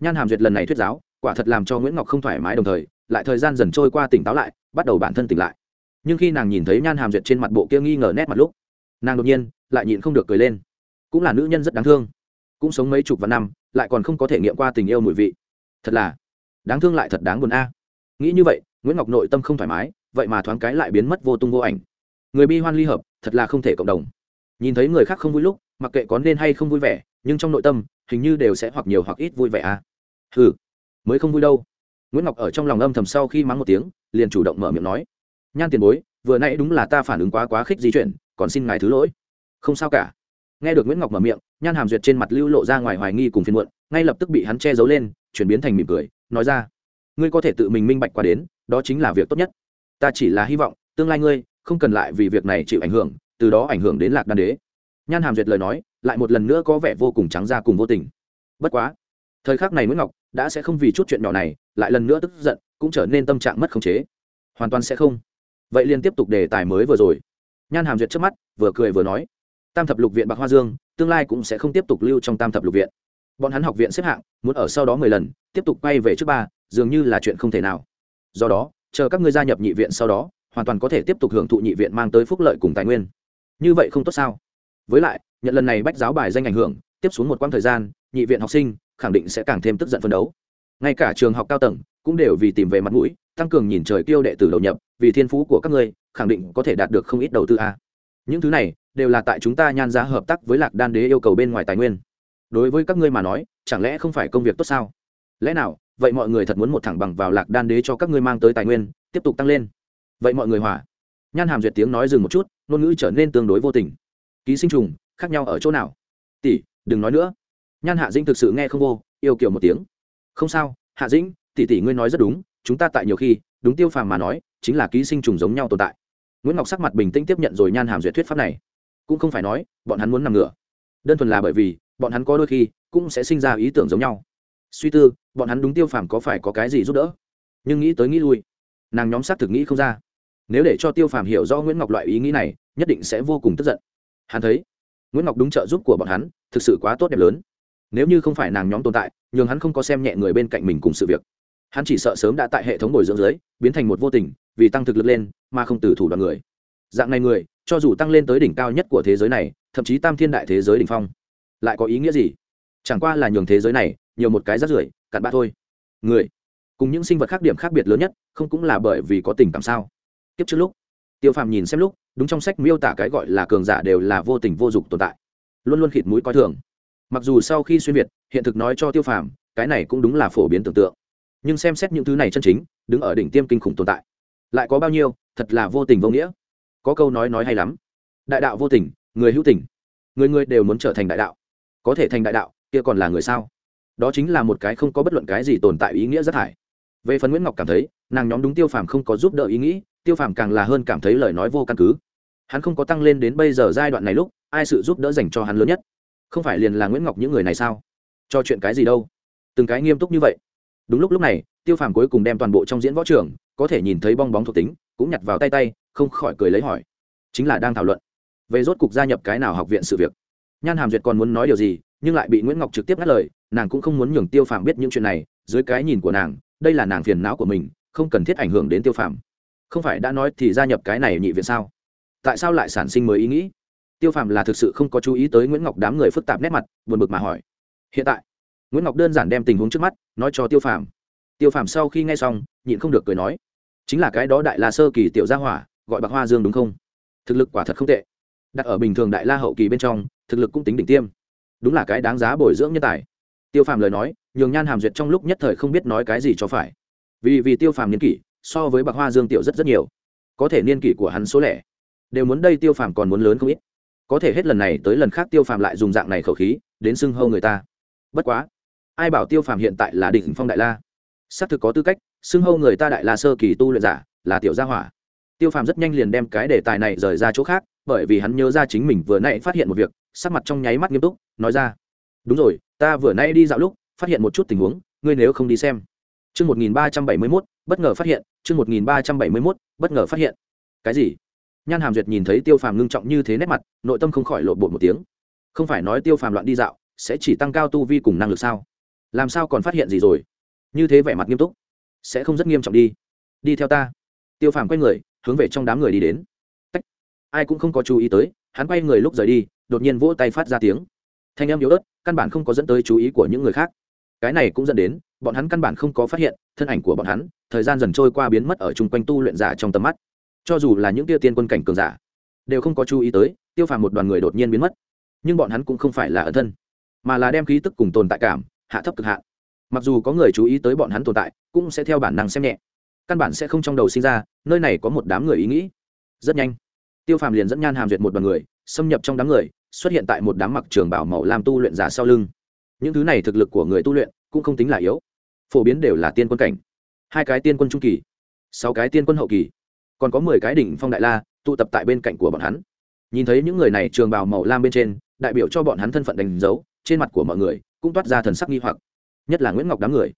nhan hàm duyệt lần này thuyết giáo, quả thật làm cho nguyễn ngọc không thoải mái đồng thời, lại thời gian dần trôi qua tỉnh táo lại, bắt đầu bản thân tỉnh lại nhưng khi nàng nhìn thấy nhan hàm duyệt trên mặt bộ kia nghi ngờ nét mặt lúc, nàng đột nhiên lại nhịn không được cười lên. Cũng là nữ nhân rất đáng thương, cũng sống mấy chục vạn năm, lại còn không có thể nghiệm qua tình yêu mùi vị. Thật là, đáng thương lại thật đáng buồn a. Nghĩ như vậy, nguyễn ngọc nội tâm không thoải mái, vậy mà thoáng cái lại biến mất vô tung vô ảnh. Người bi hoan ly hợp, thật là không thể cộng đồng. Nhìn thấy người khác không vui lúc, mặc kệ có nên hay không vui vẻ, nhưng trong nội tâm, hình như đều sẽ hoặc nhiều hoặc ít vui vẻ à ừ mới không vui đâu. Nguyễn ngọc ở trong lòng âm thầm sau khi mắng một tiếng, liền chủ động mở miệng nói nhan tiền bối, vừa nãy đúng là ta phản ứng quá quá khích di chuyển, còn xin ngài thứ lỗi. Không sao cả. Nghe được nguyễn ngọc mở miệng, nhan hàm duyệt trên mặt lưu lộ ra ngoài hoài nghi cùng phiền muộn, ngay lập tức bị hắn che giấu lên, chuyển biến thành mỉm cười, nói ra, ngươi có thể tự mình minh bạch qua đến, đó chính là việc tốt nhất. Ta chỉ là hy vọng, tương lai ngươi không cần lại vì việc này chịu ảnh hưởng, từ đó ảnh hưởng đến lạc đan đế. Nhan hàm duyệt lời nói, lại một lần nữa có vẻ vô cùng trắng ra cùng vô tình. Bất quá, thời khắc này nguyễn ngọc đã sẽ không vì chút chuyện nhỏ này, lại lần nữa tức giận, cũng trở nên tâm trạng mất khống chế. Hoàn toàn sẽ không vậy liền tiếp tục đề tài mới vừa rồi. Nhan hàm duyệt trước mắt, vừa cười vừa nói, tam thập lục viện bạc hoa dương, tương lai cũng sẽ không tiếp tục lưu trong tam thập lục viện. Bọn hắn học viện xếp hạng, muốn ở sau đó mười lần, tiếp tục quay về trước ba, dường như là chuyện không thể nào. Do đó, chờ các ngươi gia nhập nhị viện sau đó, hoàn toàn có thể tiếp tục hưởng thụ nhị viện mang tới phúc lợi cùng tài nguyên. Như vậy không tốt sao? Với lại, nhận lần này bách giáo bài danh ảnh hưởng, tiếp xuống một quãng thời gian, nhị viện học sinh khẳng định sẽ càng thêm tức giận phấn đấu. Ngay cả trường học cao tầng cũng đều vì tìm về mặt mũi, tăng cường nhìn trời kiêu đệ tử đầu nhập vì thiên phú của các ngươi, khẳng định có thể đạt được không ít đầu tư a. Những thứ này đều là tại chúng ta nhan giá hợp tác với lạc đan đế yêu cầu bên ngoài tài nguyên. Đối với các ngươi mà nói, chẳng lẽ không phải công việc tốt sao? Lẽ nào, vậy mọi người thật muốn một thẳng bằng vào lạc đan đế cho các ngươi mang tới tài nguyên, tiếp tục tăng lên? Vậy mọi người hòa. Nhan hàm duyệt tiếng nói dừng một chút, ngôn ngữ trở nên tương đối vô tình. Ký sinh trùng, khác nhau ở chỗ nào? Tỷ, đừng nói nữa. Nhan hạ dĩnh thực sự nghe không vô, yêu kiểu một tiếng. Không sao, hạ dĩnh, tỷ tỷ ngươi nói rất đúng, chúng ta tại nhiều khi, đúng tiêu phàm mà nói chính là ký sinh trùng giống nhau tồn tại. Nguyễn ngọc sắc mặt bình tĩnh tiếp nhận rồi nhan hàm duyệt thuyết pháp này. Cũng không phải nói, bọn hắn muốn nằm ngửa. Đơn thuần là bởi vì, bọn hắn có đôi khi cũng sẽ sinh ra ý tưởng giống nhau. Suy tư, bọn hắn đúng tiêu phàm có phải có cái gì giúp đỡ? Nhưng nghĩ tới nghĩ lui, nàng nhóm xác thực nghĩ không ra. Nếu để cho tiêu phàm hiểu rõ nguyễn ngọc loại ý nghĩ này, nhất định sẽ vô cùng tức giận. Hắn thấy, nguyễn ngọc đúng trợ giúp của bọn hắn, thực sự quá tốt đẹp lớn. Nếu như không phải nàng nhóm tồn tại, nhường hắn không có xem nhẹ người bên cạnh mình cùng sự việc. Hắn chỉ sợ sớm đã tại hệ thống bồi dưỡng dưới, biến thành một vô tình vì tăng thực lực lên, mà không từ thủ đoạn người. Dạng này người, cho dù tăng lên tới đỉnh cao nhất của thế giới này, thậm chí tam thiên đại thế giới đỉnh phong, lại có ý nghĩa gì? Chẳng qua là nhường thế giới này, nhiều một cái rắt rưởi, cặn bã thôi. Người, cùng những sinh vật khác điểm khác biệt lớn nhất, không cũng là bởi vì có tình cảm sao? Tiếp trước lúc, tiêu phàm nhìn xem lúc, đúng trong sách miêu tả cái gọi là cường giả đều là vô tình vô dụng tồn tại. Luôn luôn khịt mũi coi thường. Mặc dù sau khi xuyên việt, hiện thực nói cho tiêu phàm, cái này cũng đúng là phổ biến tưởng tượng. Nhưng xem xét những thứ này chân chính, đứng ở đỉnh tiêm kinh khủng tồn tại lại có bao nhiêu, thật là vô tình vô nghĩa. Có câu nói nói hay lắm. Đại đạo vô tình, người hữu tình. Người người đều muốn trở thành đại đạo. Có thể thành đại đạo, kia còn là người sao? Đó chính là một cái không có bất luận cái gì tồn tại ý nghĩa rất hại. về phần nguyễn ngọc cảm thấy, nàng nhóm đúng tiêu phàm không có giúp đỡ ý nghĩ, tiêu phàm càng là hơn cảm thấy lời nói vô căn cứ. Hắn không có tăng lên đến bây giờ giai đoạn này lúc, ai sự giúp đỡ dành cho hắn lớn nhất? Không phải liền là nguyễn ngọc những người này sao? Cho chuyện cái gì đâu? Từng cái nghiêm túc như vậy. Đúng lúc lúc này, tiêu phàm cuối cùng đem toàn bộ trong diễn võ trường có thể nhìn thấy bong bóng thuộc tính, cũng nhặt vào tay tay, không khỏi cười lấy hỏi. Chính là đang thảo luận. Về rốt cục gia nhập cái nào học viện sự việc? Nhan hàm duyệt còn muốn nói điều gì, nhưng lại bị nguyễn ngọc trực tiếp ngắt lời, nàng cũng không muốn nhường tiêu phàm biết những chuyện này, dưới cái nhìn của nàng, đây là nàng phiền não của mình, không cần thiết ảnh hưởng đến tiêu phàm. Không phải đã nói thì gia nhập cái này nhị viện sao? Tại sao lại sản sinh mới ý nghĩ? Tiêu phàm là thực sự không có chú ý tới nguyễn ngọc đám người phức tạp nét mặt, buồn bực mà hỏi. Hiện tại, nguyễn ngọc đơn giản đem tình huống trước mắt, nói cho tiêu phàm. Tiêu phàm sau khi nghe xong, nhịn không được cười nói chính là cái đó đại la sơ kỳ tiểu gia hỏa, gọi bạc hoa dương đúng không? Thực lực quả thật không tệ. Đặt ở bình thường đại la hậu kỳ bên trong, thực lực cũng tính đỉnh tiêm. Đúng là cái đáng giá bồi dưỡng nhân tài. Tiêu phàm lời nói, nhường nhan hàm duyệt trong lúc nhất thời không biết nói cái gì cho phải. Vì vì tiêu phàm niên kỷ, so với bạc hoa dương tiểu rất rất nhiều. Có thể niên kỷ của hắn số lẻ. Đều muốn đây tiêu phàm còn muốn lớn không ít. Có thể hết lần này tới lần khác tiêu phàm lại dùng dạng này khẩu khí, đến xưng hâu người ta. Bất quá, ai bảo tiêu phàm hiện tại là đỉnh phong đại la? Xác thực có tư cách, xưng hâu người ta đại la sơ kỳ tu luyện giả, là tiểu gia hỏa. Tiêu phàm rất nhanh liền đem cái đề tài này rời ra chỗ khác, bởi vì hắn nhớ ra chính mình vừa nãy phát hiện một việc, sắc mặt trong nháy mắt nghiêm túc, nói ra, đúng rồi, ta vừa nãy đi dạo lúc, phát hiện một chút tình huống, ngươi nếu không đi xem. Chương một nghìn ba trăm bảy mươi mốt, bất ngờ phát hiện, chương một nghìn ba trăm bảy mươi mốt, bất ngờ phát hiện. Cái gì? Nhan hàm duyệt nhìn thấy tiêu phàm ngưng trọng như thế nét mặt, nội tâm không khỏi lộ bột một tiếng. Không phải nói tiêu phàm loạn đi dạo, sẽ chỉ tăng cao tu vi cùng năng lực sao? Làm sao còn phát hiện gì rồi? Như thế vẻ mặt nghiêm túc, sẽ không rất nghiêm trọng đi. Đi theo ta. Tiêu phàm quay người, hướng về trong đám người đi đến. Tách. ai cũng không có chú ý tới, hắn quay người lúc rời đi, đột nhiên vỗ tay phát ra tiếng. Thanh em yếu ớt, căn bản không có dẫn tới chú ý của những người khác. Cái này cũng dẫn đến, bọn hắn căn bản không có phát hiện, thân ảnh của bọn hắn, thời gian dần trôi qua biến mất ở chung quanh tu luyện giả trong tầm mắt. Cho dù là những tia tiên quân cảnh cường giả, đều không có chú ý tới, tiêu phàm một đoàn người đột nhiên biến mất. Nhưng bọn hắn cũng không phải là ẩn thân, mà là đem khí tức cùng tồn tại cảm, hạ thấp cực hạn mặc dù có người chú ý tới bọn hắn tồn tại, cũng sẽ theo bản năng xem nhẹ. Căn bản sẽ không trong đầu sinh ra, nơi này có một đám người ý nghĩ. Rất nhanh, tiêu phàm liền dẫn nhan hàm duyệt một đoàn người, xâm nhập trong đám người, xuất hiện tại một đám mặc trường bảo màu làm tu luyện giả sau lưng. Những thứ này thực lực của người tu luyện cũng không tính là yếu, phổ biến đều là tiên quân cảnh. Hai cái tiên quân trung kỳ, sáu cái tiên quân hậu kỳ, còn có mười cái đỉnh phong đại la tụ tập tại bên cạnh của bọn hắn. Nhìn thấy những người này trường bào màu lam bên trên, đại biểu cho bọn hắn thân phận đánh dấu, trên mặt của mọi người cũng toát ra thần sắc nghi hoặc nhất là nguyễn ngọc đám người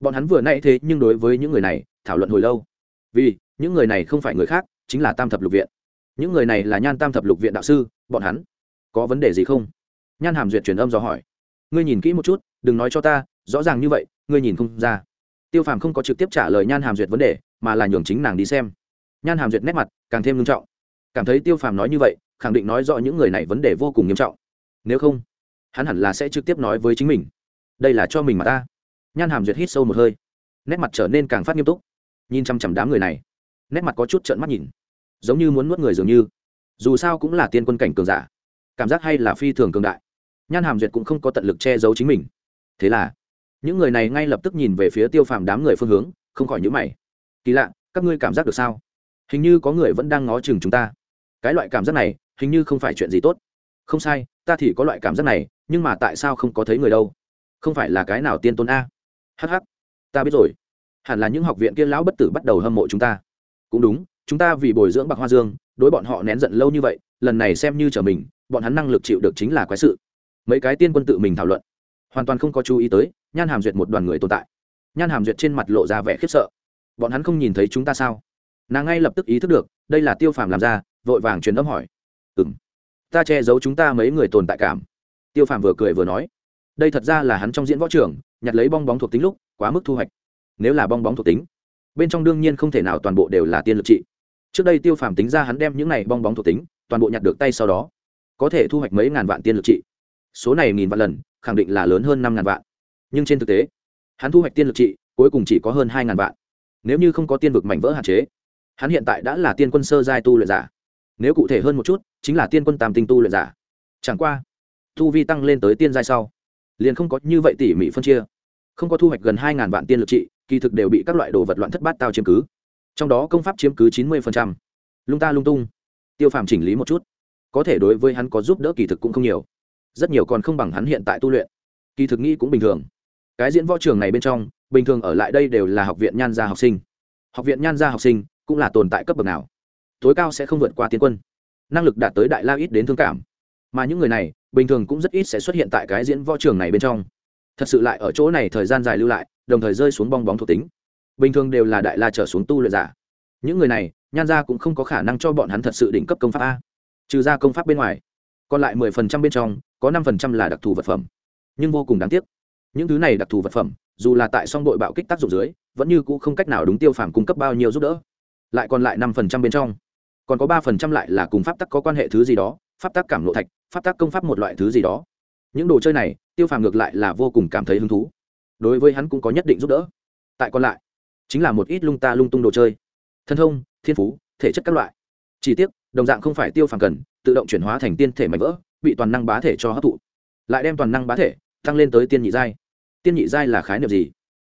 bọn hắn vừa nay thế nhưng đối với những người này thảo luận hồi lâu vì những người này không phải người khác chính là tam thập lục viện những người này là nhan tam thập lục viện đạo sư bọn hắn có vấn đề gì không nhan hàm duyệt truyền âm dò hỏi ngươi nhìn kỹ một chút đừng nói cho ta rõ ràng như vậy ngươi nhìn không ra tiêu phàm không có trực tiếp trả lời nhan hàm duyệt vấn đề mà là nhường chính nàng đi xem nhan hàm duyệt nét mặt càng thêm nghiêm trọng cảm thấy tiêu phàm nói như vậy khẳng định nói rõ những người này vấn đề vô cùng nghiêm trọng nếu không hắn hẳn là sẽ trực tiếp nói với chính mình đây là cho mình mà ta. Nhan hàm duyệt hít sâu một hơi. Nét mặt trở nên càng phát nghiêm túc. Nhìn chăm chăm đám người này, nét mặt có chút trợn mắt nhìn. Giống như muốn nuốt người dường như. Dù sao cũng là tiên quân cảnh cường giả. Cảm giác hay là phi thường cường đại. Nhan hàm duyệt cũng không có tận lực che giấu chính mình. Thế là, những người này ngay lập tức nhìn về phía tiêu phàm đám người phương hướng, không khỏi nhữ mày. Kỳ lạ, các ngươi cảm giác được sao? Hình như có người vẫn đang ngó chừng chúng ta. Cái loại cảm giác này, hình như không phải chuyện gì tốt. Không sai, ta thì có loại cảm giác này, nhưng mà tại sao không có thấy người đâu? Không phải là cái nào tiên tôn a? Hh ta biết rồi. Hẳn là những học viện kia lão bất tử bắt đầu hâm mộ chúng ta. Cũng đúng, chúng ta vì bồi dưỡng bạc hoa dương, đối bọn họ nén giận lâu như vậy, lần này xem như trở mình, bọn hắn năng lực chịu được chính là quái sự. Mấy cái tiên quân tự mình thảo luận. Hoàn toàn không có chú ý tới, nhan hàm duyệt một đoàn người tồn tại. Nhan hàm duyệt trên mặt lộ ra vẻ khiếp sợ. Bọn hắn không nhìn thấy chúng ta sao? Nàng ngay lập tức ý thức được, đây là tiêu phàm làm ra, vội vàng truyền âm hỏi. Ừ m ta che giấu chúng ta mấy người tồn tại cảm. Tiêu phàm vừa cười vừa nói đây thật ra là hắn trong diễn võ trưởng nhặt lấy bong bóng thuộc tính lúc, quá mức thu hoạch. Nếu là bong bóng thuộc tính, bên trong đương nhiên không thể nào toàn bộ đều là tiên lực trị. Trước đây tiêu phàm tính ra hắn đem những này bong bóng thuộc tính, toàn bộ nhặt được tay sau đó, có thể thu hoạch mấy ngàn vạn tiên lực trị. Số này nghìn vạn lần, khẳng định là lớn hơn năm ngàn vạn. Nhưng trên thực tế, hắn thu hoạch tiên lực trị, cuối cùng chỉ có hơn hai ngàn vạn. Nếu như không có tiên vực mảnh vỡ hạn chế, hắn hiện tại đã là tiên quân sơ giai tu luyện giả. Nếu cụ thể hơn một chút, chính là tiên quân tam tinh tu luyện giả. Chẳng qua, tu vi tăng lên tới tiên giai sau liền không có như vậy tỉ mỉ phân chia. Không có thu hoạch gần hai ngàn vạn tiên lực trị, kỳ thực đều bị các loại đồ vật loạn thất bát tao chiếm cứ. Trong đó công pháp chiếm cứ chín mươi lung ta lung tung. Tiêu phàm chỉnh lý một chút. Có thể đối với hắn có giúp đỡ kỳ thực cũng không nhiều. Rất nhiều còn không bằng hắn hiện tại tu luyện. Kỳ thực nghĩ cũng bình thường. Cái diễn võ trường này bên trong, bình thường ở lại đây đều là học viện nhan gia học sinh. Học viện nhan gia học sinh cũng là tồn tại cấp bậc nào? Tối cao sẽ không vượt qua tiến quân. Năng lực đạt tới đại la ít đến thương cảm. Mà những người này bình thường cũng rất ít sẽ xuất hiện tại cái diễn võ trường này bên trong. Thật sự lại ở chỗ này thời gian dài lưu lại, đồng thời rơi xuống bong bóng thuộc tính. Bình thường đều là đại la trở xuống tu luyện giả. Những người này, nhan gia cũng không có khả năng cho bọn hắn thật sự đỉnh cấp công pháp a. Trừ ra công pháp bên ngoài, còn lại mười phần trăm bên trong, có năm phần trăm là đặc thù vật phẩm. Nhưng vô cùng đáng tiếc, những thứ này đặc thù vật phẩm, dù là tại song đội bạo kích tác dụng dưới, vẫn như cũ không cách nào đúng tiêu phàm cung cấp bao nhiêu giúp đỡ. Lại còn lại năm phần trăm bên trong, còn có ba phần trăm lại là cùng pháp tắc có quan hệ thứ gì đó, pháp tắc cảm lộ thạch pháp tác công pháp một loại thứ gì đó. Những đồ chơi này, tiêu phàm ngược lại là vô cùng cảm thấy hứng thú. Đối với hắn cũng có nhất định giúp đỡ. Tại còn lại, chính là một ít lung ta lung tung đồ chơi. Thân thông, thiên phú, thể chất các loại. Chỉ tiếc, đồng dạng không phải tiêu phàm cần, tự động chuyển hóa thành tiên thể mạnh vỡ, bị toàn năng bá thể cho hấp thụ. Lại đem toàn năng bá thể tăng lên tới tiên nhị giai. Tiên nhị giai là khái niệm gì?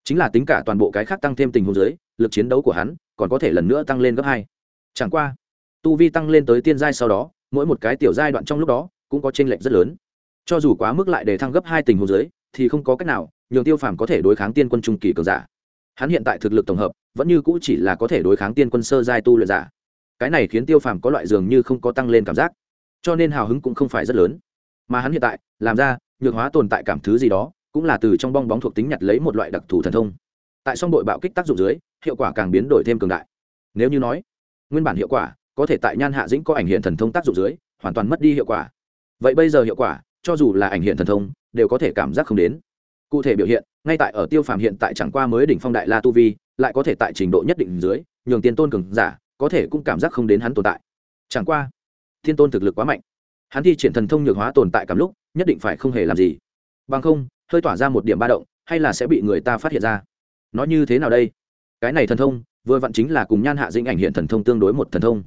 Chính là tính cả toàn bộ cái khác tăng thêm tình huống giới lực chiến đấu của hắn còn có thể lần nữa tăng lên gấp hai. Chẳng qua, tu vi tăng lên tới tiên giai sau đó, mỗi một cái tiểu giai đoạn trong lúc đó cũng có chênh lệch rất lớn. Cho dù quá mức lại để thăng gấp hai tình huống giới thì không có cách nào, nhường tiêu phàm có thể đối kháng tiên quân trung kỳ cường giả. Hắn hiện tại thực lực tổng hợp, vẫn như cũ chỉ là có thể đối kháng tiên quân sơ giai tu luyện giả. Cái này khiến tiêu phàm có loại dường như không có tăng lên cảm giác. Cho nên hào hứng cũng không phải rất lớn. Mà hắn hiện tại, làm ra, nhược hóa tồn tại cảm thứ gì đó, cũng là từ trong bong bóng thuộc tính nhặt lấy một loại đặc thù thần thông. Tại song đội bạo kích tác dụng dưới, hiệu quả càng biến đổi thêm cường đại. Nếu như nói, nguyên bản hiệu quả, có thể tại nhan hạ dĩnh có ảnh hiện thần thông tác dụng dưới, hoàn toàn mất đi hiệu quả vậy bây giờ hiệu quả, cho dù là ảnh hiện thần thông, đều có thể cảm giác không đến. Cụ thể biểu hiện, ngay tại ở tiêu phàm hiện tại chẳng qua mới đỉnh phong đại la tu vi, lại có thể tại trình độ nhất định dưới, nhường tiền tôn cường giả, có thể cũng cảm giác không đến hắn tồn tại. Chẳng qua, thiên tôn thực lực quá mạnh. Hắn thi triển thần thông nhược hóa tồn tại cảm lúc, nhất định phải không hề làm gì. Bằng không, hơi tỏa ra một điểm ba động, hay là sẽ bị người ta phát hiện ra. Nó như thế nào đây? Cái này thần thông, vừa vặn chính là cùng nhan hạ dĩnh ảnh hiện thần thông tương đối một thần thông.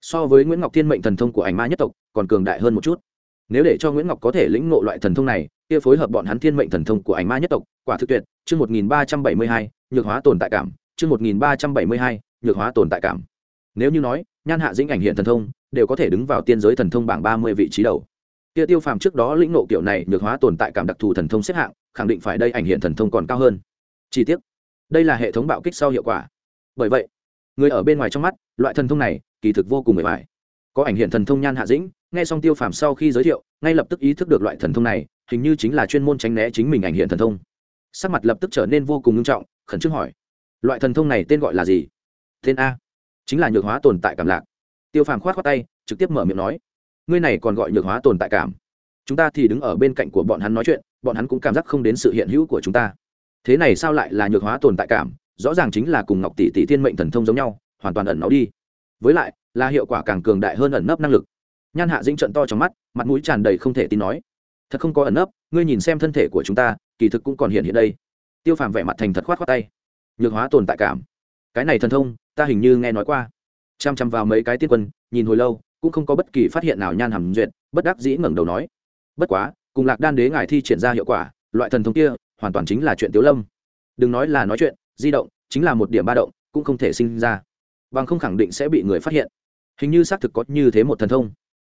So với nguyễn ngọc thiên mệnh thần thông của ảnh ma nhất tộc, còn cường đại hơn một chút nếu để cho nguyễn ngọc có thể lĩnh ngộ loại thần thông này, kia phối hợp bọn hắn thiên mệnh thần thông của ảnh ma nhất tộc, quả thực tuyệt, chương một nghìn ba trăm bảy mươi hai, nhược hóa tồn tại cảm, chương một nghìn ba trăm bảy mươi hai, nhược hóa tồn tại cảm. Nếu như nói, nhan hạ dĩnh ảnh hiện thần thông, đều có thể đứng vào tiên giới thần thông bảng ba mươi vị trí đầu. Kia tiêu phàm trước đó lĩnh nộ kiểu này nhược hóa tồn tại cảm đặc thù thần thông xếp hạng, khẳng định phải đây ảnh hiện thần thông còn cao hơn. Chi tiết đây là hệ thống bạo kích sau hiệu quả. Bởi vậy, người ở bên ngoài trong mắt, loại thần thông này kỳ thực vô cùng mệt mỏi có ảnh hiện thần thông nhan hạ dĩnh, nghe xong tiêu phàm sau khi giới thiệu, ngay lập tức ý thức được loại thần thông này, hình như chính là chuyên môn tránh né chính mình ảnh hiện thần thông. Sắc mặt lập tức trở nên vô cùng nghiêm trọng, khẩn trương hỏi, loại thần thông này tên gọi là gì? Tên a. Chính là nhược hóa tồn tại cảm lạc. Tiêu phàm khoát khoát tay, trực tiếp mở miệng nói, ngươi này còn gọi nhược hóa tồn tại cảm. Chúng ta thì đứng ở bên cạnh của bọn hắn nói chuyện, bọn hắn cũng cảm giác không đến sự hiện hữu của chúng ta. Thế này sao lại là nhược hóa tồn tại cảm? Rõ ràng chính là cùng ngọc tỷ tỷ thiên mệnh thần thông giống nhau, hoàn toàn ẩn nó đi với lại, là hiệu quả càng cường đại hơn ẩn nấp năng lực. Nhan hạ dĩnh trận to trong mắt, mặt mũi tràn đầy không thể tin nói. Thật không có ẩn nấp, ngươi nhìn xem thân thể của chúng ta, kỳ thực cũng còn hiện hiện đây. Tiêu phàm vẻ mặt thành thật khoát khoát tay. Nhược hóa tồn tại cảm. Cái này thần thông, ta hình như nghe nói qua. Chăm chăm vào mấy cái tiên quân, nhìn hồi lâu, cũng không có bất kỳ phát hiện nào nhan hàm duyệt, bất đắc dĩ ngẩng đầu nói. Bất quá, cùng lạc đan đế ngài thi triển ra hiệu quả, loại thần thông kia, hoàn toàn chính là chuyện tiếu lâm. Đừng nói là nói chuyện, di động, chính là một điểm ba động, cũng không thể sinh ra bằng không khẳng định sẽ bị người phát hiện. Hình như xác thực có như thế một thần thông.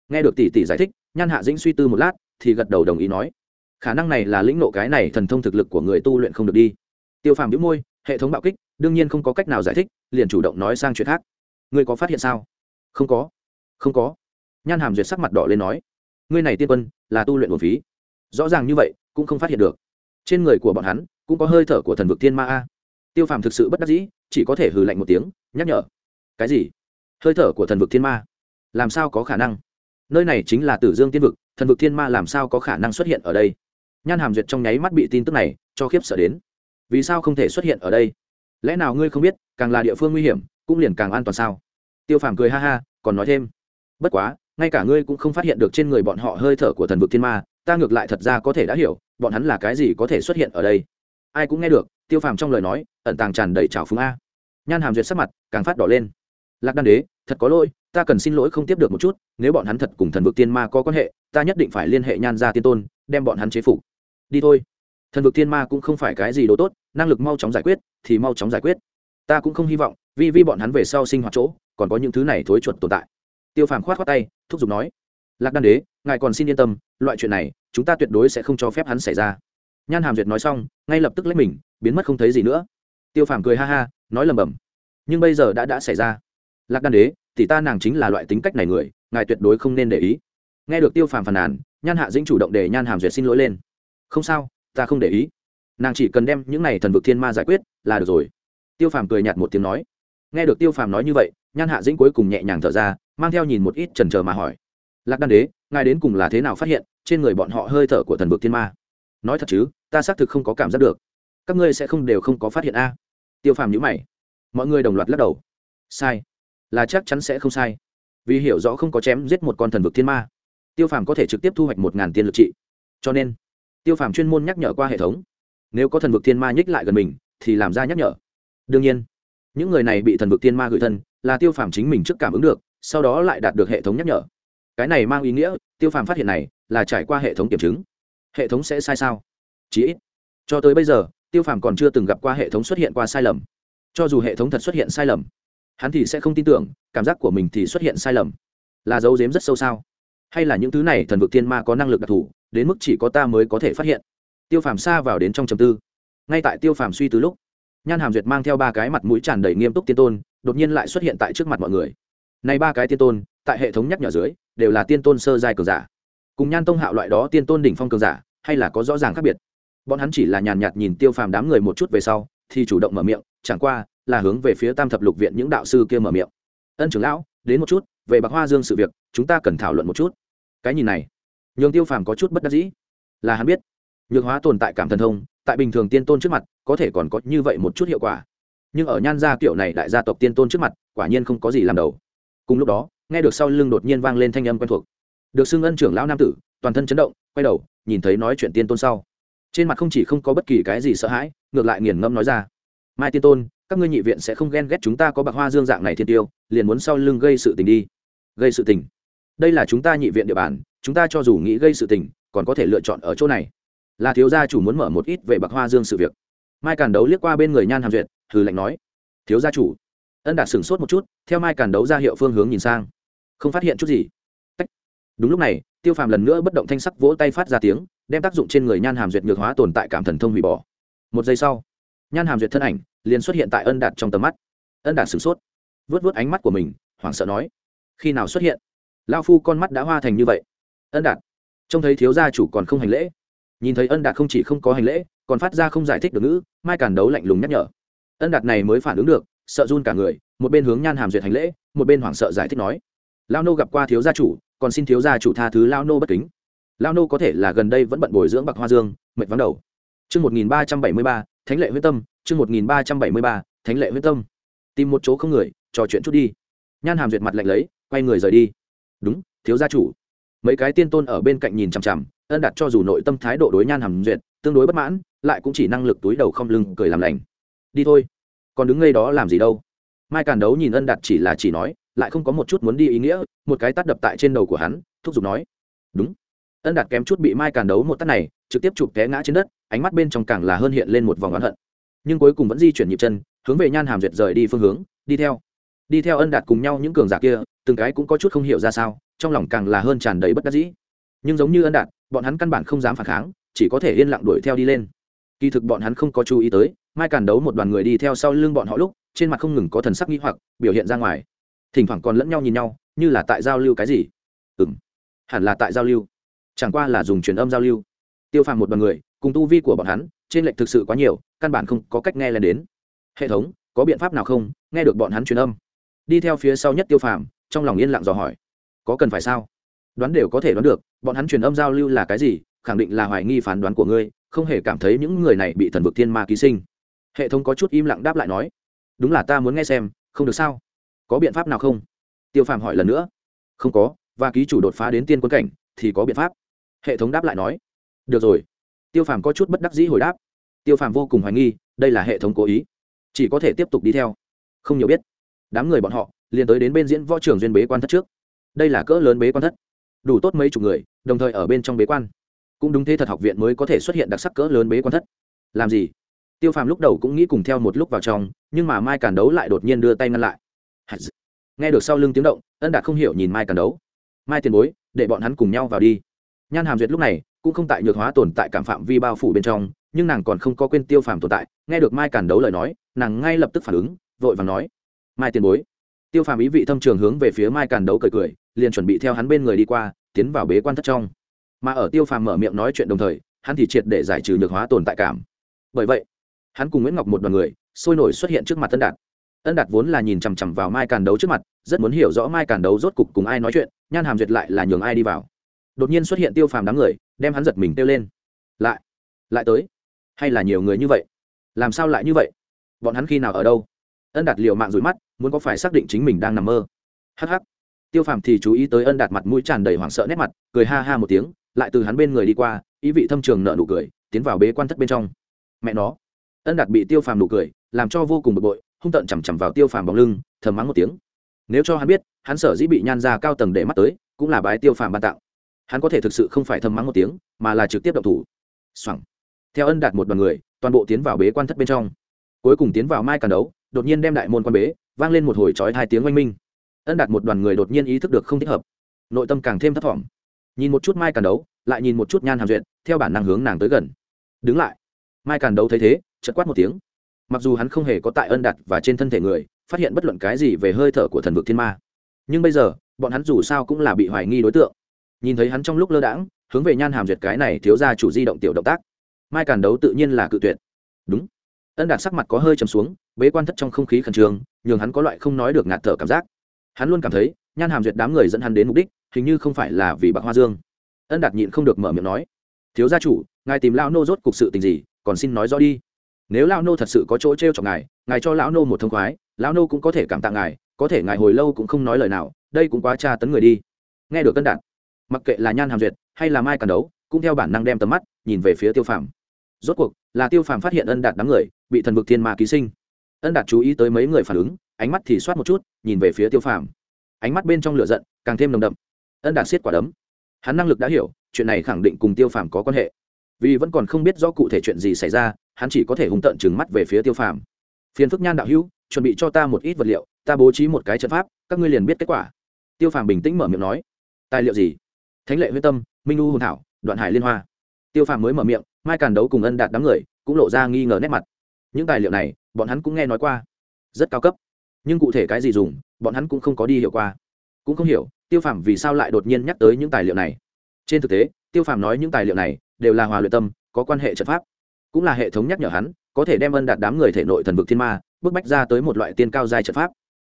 Nghe được tỷ tỷ giải thích, nhan hạ dĩnh suy tư một lát, thì gật đầu đồng ý nói, khả năng này là lĩnh nộ cái này thần thông thực lực của người tu luyện không được đi. Tiêu phàm đĩu môi, hệ thống bạo kích, đương nhiên không có cách nào giải thích, liền chủ động nói sang chuyện khác. Ngươi có phát hiện sao? Không có. Không có. Nhan hàm duyệt sắc mặt đỏ lên nói, ngươi này tiên quân, là tu luyện một phí. Rõ ràng như vậy, cũng không phát hiện được. Trên người của bọn hắn, cũng có hơi thở của thần vực thiên ma a. Tiêu phàm thực sự bất đắc dĩ, chỉ có thể hừ lạnh một tiếng, nhắc nhở cái gì? Hơi thở của thần vực thiên ma. Làm sao có khả năng? Nơi này chính là tử dương tiên vực, thần vực thiên ma làm sao có khả năng xuất hiện ở đây? Nhan hàm duyệt trong nháy mắt bị tin tức này cho khiếp sợ đến. Vì sao không thể xuất hiện ở đây? Lẽ nào ngươi không biết, càng là địa phương nguy hiểm, cũng liền càng an toàn sao? Tiêu phàm cười ha ha, còn nói thêm. Bất quá, ngay cả ngươi cũng không phát hiện được trên người bọn họ hơi thở của thần vực thiên ma, ta ngược lại thật ra có thể đã hiểu, bọn hắn là cái gì có thể xuất hiện ở đây. Ai cũng nghe được, tiêu phàm trong lời nói, ẩn tàng tràn đầy trào phúng a. Nhan hàm duyệt sắc mặt càng phát đỏ lên lạc đan đế, thật có lỗi, ta cần xin lỗi không tiếp được một chút, nếu bọn hắn thật cùng thần vực tiên ma có quan hệ, ta nhất định phải liên hệ nhan ra tiên tôn, đem bọn hắn chế phục. Đi thôi. Thần vực tiên ma cũng không phải cái gì đồ tốt, năng lực mau chóng giải quyết, thì mau chóng giải quyết. Ta cũng không hy vọng, vì vi bọn hắn về sau sinh hoạt chỗ, còn có những thứ này thối chuột tồn tại. Tiêu phàm khoát khoát tay, thúc giục nói, lạc đan đế, ngài còn xin yên tâm, loại chuyện này, chúng ta tuyệt đối sẽ không cho phép hắn xảy ra. Nhan hàm duyệt nói xong, ngay lập tức lấy mình, biến mất không thấy gì nữa. Tiêu phàm cười ha ha, nói lầm bầm nhưng bây giờ đã đã xảy ra lạc đan đế thì ta nàng chính là loại tính cách này người, ngài tuyệt đối không nên để ý. Nghe được tiêu phàm phàn nàn, nhan hạ dĩnh chủ động để nhan hàm duyệt xin lỗi lên. Không sao, ta không để ý. Nàng chỉ cần đem những này thần vực thiên ma giải quyết, là được rồi. Tiêu phàm cười nhạt một tiếng nói. Nghe được tiêu phàm nói như vậy, nhan hạ dĩnh cuối cùng nhẹ nhàng thở ra, mang theo nhìn một ít trần trờ mà hỏi. Lạc đan đế, ngài đến cùng là thế nào phát hiện, trên người bọn họ hơi thở của thần vực thiên ma? Nói thật chứ, ta xác thực không có cảm giác được. Các ngươi sẽ không đều không có phát hiện a? Tiêu phàm nhữ mày. Mọi người đồng loạt lắc đầu. Sai là chắc chắn sẽ không sai. Vì hiểu rõ không có chém giết một con thần vực thiên ma, tiêu phàm có thể trực tiếp thu hoạch một ngàn tiên lực trị. Cho nên, tiêu phàm chuyên môn nhắc nhở qua hệ thống. Nếu có thần vực thiên ma nhích lại gần mình, thì làm ra nhắc nhở. Đương nhiên, những người này bị thần vực thiên ma gửi thân, là tiêu phàm chính mình trước cảm ứng được, sau đó lại đạt được hệ thống nhắc nhở. Cái này mang ý nghĩa, tiêu phàm phát hiện này, là trải qua hệ thống kiểm chứng. Hệ thống sẽ sai sao? Chí ít, cho tới bây giờ, tiêu phàm còn chưa từng gặp qua hệ thống xuất hiện qua sai lầm. Cho dù hệ thống thật xuất hiện sai lầm hắn thì sẽ không tin tưởng, cảm giác của mình thì xuất hiện sai lầm. Là dấu dếm rất sâu sao? Hay là những thứ này thần vực thiên ma có năng lực đặc thù, đến mức chỉ có ta mới có thể phát hiện? Tiêu phàm xa vào đến trong trầm tư. Ngay tại tiêu phàm suy từ lúc, nhan hàm duyệt mang theo ba cái mặt mũi tràn đầy nghiêm túc tiên tôn, đột nhiên lại xuất hiện tại trước mặt mọi người. Này ba cái tiên tôn, tại hệ thống nhắc nhở dưới, đều là tiên tôn sơ giai cường giả. Cùng nhan tông hạo loại đó tiên tôn đỉnh phong cường giả, hay là có rõ ràng khác biệt? Bọn hắn chỉ là nhàn nhạt nhìn tiêu phàm đám người một chút về sau, thì chủ động mở miệng, chẳng qua là hướng về phía tam thập lục viện những đạo sư kia mở miệng. Ân trưởng lão, đến một chút, về bạc hoa dương sự việc, chúng ta cần thảo luận một chút. Cái nhìn này nhường tiêu phàm có chút bất đắc dĩ. Là hắn biết, nhược hóa tồn tại cảm thần thông, tại bình thường tiên tôn trước mặt, có thể còn có như vậy một chút hiệu quả. Nhưng ở nhan gia kiểu này đại gia tộc tiên tôn trước mặt, quả nhiên không có gì làm đầu. Cùng lúc đó, nghe được sau lưng đột nhiên vang lên thanh âm quen thuộc. Được xưng ân trưởng lão nam tử, toàn thân chấn động, quay đầu, nhìn thấy nói chuyện tiên tôn sau. Trên mặt không chỉ không có bất kỳ cái gì sợ hãi, ngược lại nghiền ngẫm nói ra. Mai tiên tôn các ngươi nhị viện sẽ không ghen ghét chúng ta có bạc hoa dương dạng này thiên tiêu, liền muốn sau lưng gây sự tình đi. Gây sự tình? Đây là chúng ta nhị viện địa bàn, chúng ta cho dù nghĩ gây sự tình, còn có thể lựa chọn ở chỗ này. Là thiếu gia chủ muốn mở một ít về bạc hoa dương sự việc. Mai càn đấu liếc qua bên người nhan hàm duyệt, hừ lạnh nói. Thiếu gia chủ. Ân đạt sửng sốt một chút, theo mai càn đấu ra hiệu phương hướng nhìn sang. Không phát hiện chút gì. Tách. đúng lúc này, tiêu phàm lần nữa bất động thanh sắc vỗ tay phát ra tiếng, đem tác dụng trên người nhan hàm duyệt nhược hóa tồn tại cảm thần thông hủy bỏ. Một giây sau, nhan hàm duyệt thân ảnh liền xuất hiện tại ân đạt trong tầm mắt. Ân đạt sửng sốt vớt vớt ánh mắt của mình hoảng sợ nói khi nào xuất hiện? Lao phu con mắt đã hoa thành như vậy. Ân đạt trông thấy thiếu gia chủ còn không hành lễ. Nhìn thấy ân đạt không chỉ không có hành lễ còn phát ra không giải thích được ngữ mai càn đấu lạnh lùng nhắc nhở. Ân đạt này mới phản ứng được sợ run cả người một bên hướng nhan hàm duyệt hành lễ một bên hoảng sợ giải thích nói lao nô gặp qua thiếu gia chủ còn xin thiếu gia chủ tha thứ lao nô bất kính. Lao nô có thể là gần đây vẫn bận bồi dưỡng bạc hoa dương mệt vắng đầu. Trước 1373, Thánh lệ huyết tâm, chương 1373, Thánh lệ huyết tâm. Tìm một chỗ không người, trò chuyện chút đi. Nhan Hàm duyệt mặt lạnh lấy, quay người rời đi. Đúng, thiếu gia chủ. Mấy cái tiên tôn ở bên cạnh nhìn chằm chằm ân đạt cho dù nội tâm thái độ đối nhan hàm duyệt tương đối bất mãn lại cũng chỉ năng lực túi đầu không lưng cười làm lành. Đi thôi. Còn đứng ngay đó làm gì đâu? Mai càn đấu nhìn ân đạt chỉ là chỉ nói lại không có một chút muốn đi ý nghĩa một cái tắt đập tại trên đầu của hắn thúc giục nói. Đúng. Ân đạt kém chút bị mai càn đấu một tắt này trực tiếp chụp té ngã trên đất ánh mắt bên trong càng là hơn hiện lên một vòng oán hận nhưng cuối cùng vẫn di chuyển nhịp chân, hướng về nhan hàm duyệt rời đi phương hướng, đi theo. Đi theo ân đạt cùng nhau những cường giả kia, từng cái cũng có chút không hiểu ra sao, trong lòng càng là hơn tràn đầy bất đắc dĩ. Nhưng giống như ân đạt, bọn hắn căn bản không dám phản kháng, chỉ có thể yên lặng đuổi theo đi lên. Kỳ thực bọn hắn không có chú ý tới, mai càn đấu một đoàn người đi theo sau lưng bọn họ lúc, trên mặt không ngừng có thần sắc nghĩ hoặc, biểu hiện ra ngoài. Thỉnh thoảng còn lẫn nhau nhìn nhau, như là tại giao lưu cái gì. Ừ m hẳn là tại giao lưu. Chẳng qua là dùng truyền âm giao lưu. Tiêu phàm một đoàn người, cùng tu vi của bọn hắn trên lệch thực sự quá nhiều, căn bản không có cách nghe lên đến. Hệ thống, có biện pháp nào không? Nghe được bọn hắn truyền âm. Đi theo phía sau nhất tiêu phàm, trong lòng yên lặng dò hỏi. Có cần phải sao? Đoán đều có thể đoán được, bọn hắn truyền âm giao lưu là cái gì, khẳng định là hoài nghi phán đoán của ngươi, không hề cảm thấy những người này bị thần vực thiên ma ký sinh. Hệ thống có chút im lặng đáp lại nói. Đúng là ta muốn nghe xem, không được sao? Có biện pháp nào không? Tiêu phàm hỏi lần nữa. Không có, và ký chủ đột phá đến tiên quân cảnh, thì có biện pháp. Hệ thống đáp lại nói. Được rồi tiêu phàm có chút bất đắc dĩ hồi đáp. Tiêu phàm vô cùng hoài nghi, đây là hệ thống cố ý. Chỉ có thể tiếp tục đi theo. Không nhiều biết. Đám người bọn họ liền tới đến bên diễn võ trường duyên bế quan thất trước. Đây là cỡ lớn bế quan thất. Đủ tốt mấy chục người, đồng thời ở bên trong bế quan. Cũng đúng thế thật học viện mới có thể xuất hiện đặc sắc cỡ lớn bế quan thất. Làm gì? Tiêu phàm lúc đầu cũng nghĩ cùng theo một lúc vào trong, nhưng mà mai càn đấu lại đột nhiên đưa tay ngăn lại. Nghe được sau lưng tiếng động, ân đạt không hiểu nhìn mai càn đấu. Mai tiền bối, để bọn hắn cùng nhau vào đi. Nhan hàm duyệt lúc này cũng không tại nhược hóa tồn tại cảm phạm vi bao phủ bên trong, nhưng nàng còn không có quên tiêu phàm tồn tại, nghe được mai cản đấu lời nói, nàng ngay lập tức phản ứng, vội và nói, mai tiền bối. Tiêu phàm ý vị thâm trường hướng về phía mai cản đấu cười cười, liền chuẩn bị theo hắn bên người đi qua, tiến vào bế quan thất trong. Mà ở tiêu phàm mở miệng nói chuyện đồng thời, hắn thì triệt để giải trừ nhược hóa tồn tại cảm. Bởi vậy, hắn cùng nguyễn ngọc một đoàn người, sôi nổi xuất hiện trước mặt tân đạt. Ân đạt vốn là nhìn chằm chằm vào mai càn đấu trước mặt, rất muốn hiểu rõ mai càn đấu rốt cục cùng ai nói chuyện, nhan hàm duyệt lại là nhường ai đi vào. Đột nhiên xuất hiện tiêu phàm đám người đem hắn giật mình kêu lên. Lại lại tới. Hay là nhiều người như vậy? Làm sao lại như vậy? Bọn hắn khi nào ở đâu? Ân đạt liều mạng rủi mắt, muốn có phải xác định chính mình đang nằm mơ. Hh tiêu phàm thì chú ý tới ân đạt mặt mũi tràn đầy hoảng sợ nét mặt, cười ha ha một tiếng, lại từ hắn bên người đi qua, ý vị thâm trường nợ nụ cười, tiến vào bế quan thất bên trong. Mẹ nó. Ân đạt bị tiêu phàm nụ cười, làm cho vô cùng bực bội, hung tận chằm chằm vào tiêu phàm bóng lưng, thầm mắng một tiếng. Nếu cho hắn biết, hắn sở dĩ bị nhan ra cao tầng để mắt tới, cũng là bái tiêu phàm ban tặng hắn có thể thực sự không phải thầm mắng một tiếng, mà là trực tiếp động thủ. Xoẳng theo ân đạt một đoàn người, toàn bộ tiến vào bế quan thất bên trong. Cuối cùng tiến vào mai càn đấu, đột nhiên đem đại môn quan bế, vang lên một hồi trói hai tiếng oanh minh. Ân đạt một đoàn người đột nhiên ý thức được không thích hợp. Nội tâm càng thêm thấp t nhìn một chút mai càn đấu, lại nhìn một chút nhan hàm duyệt, theo bản năng hướng nàng tới gần. Đứng lại. Mai càn đấu thấy thế chật quát một tiếng. Mặc dù hắn không hề có tại ân đạt và trên thân thể người, phát hiện bất luận cái gì về hơi thở của thần vực thiên ma. Nhưng bây giờ, bọn hắn dù sao cũng là bị hoài nghi đối tượng nhìn thấy hắn trong lúc lơ đãng, hướng về nhan hàm duyệt cái này thiếu ra chủ di động tiểu động tác. Mai càn đấu tự nhiên là cự tuyệt. Đúng. Ân đạt sắc mặt có hơi trầm xuống, bế quan thất trong không khí khẩn trương, nhường hắn có loại không nói được ngạt thở cảm giác. Hắn luôn cảm thấy, nhan hàm duyệt đám người dẫn hắn đến mục đích, hình như không phải là vì bạc hoa dương. Ân đạt nhịn không được mở miệng nói, thiếu gia chủ, ngài tìm lão nô rốt cục sự tình gì, còn xin nói rõ đi. Nếu lão nô thật sự có chỗ t r e o chọc ngài ngài cho lão nô một thông khoái, lão nô cũng có thể cảm tạ ngài, có thể ngài hồi lâu cũng không nói lời nào, đây cũng quá tra tấn người đi. Nghe được ân đạt mặc kệ là nhan hàm duyệt hay là mai càn đấu, cũng theo bản năng đem tầm mắt nhìn về phía tiêu phàm. Rốt cuộc, là tiêu phàm phát hiện ân đạt đám người, bị thần vực thiên ma ký sinh. Ân đạt chú ý tới mấy người phản ứng, ánh mắt thì soát một chút, nhìn về phía tiêu phàm. Ánh mắt bên trong lửa giận, càng thêm nồng đậm. Ân đạt siết quả đấm. Hắn năng lực đã hiểu, chuyện này khẳng định cùng tiêu phàm có quan hệ. Vì vẫn còn không biết rõ cụ thể chuyện gì xảy ra, hắn chỉ có thể hùng tận trừng mắt về phía tiêu phàm. Phiền phức nhan đạo hữu, chuẩn bị cho ta một ít vật liệu, ta bố trí một cái trận pháp, các ngươi liền biết kết quả. Tiêu phàm bình tĩnh mở miệng nói. Tài liệu gì? Thánh lệ huyết tâm, minh u hồn thảo, đoạn hải liên hoa. Tiêu phàm mới mở miệng, mai càn đấu cùng ân đạt đám người cũng lộ ra nghi ngờ nét mặt. Những tài liệu này, bọn hắn cũng nghe nói qua. Rất cao cấp. Nhưng cụ thể cái gì dùng, bọn hắn cũng không có đi hiểu qua. Cũng không hiểu, tiêu phàm vì sao lại đột nhiên nhắc tới những tài liệu này. Trên thực tế, tiêu phàm nói những tài liệu này đều là hòa luyện tâm, có quan hệ trận pháp. Cũng là hệ thống nhắc nhở hắn, có thể đem ân đạt đám người thể nội thần vực thiên ma, bức bách ra tới một loại tiên cao giai trận pháp.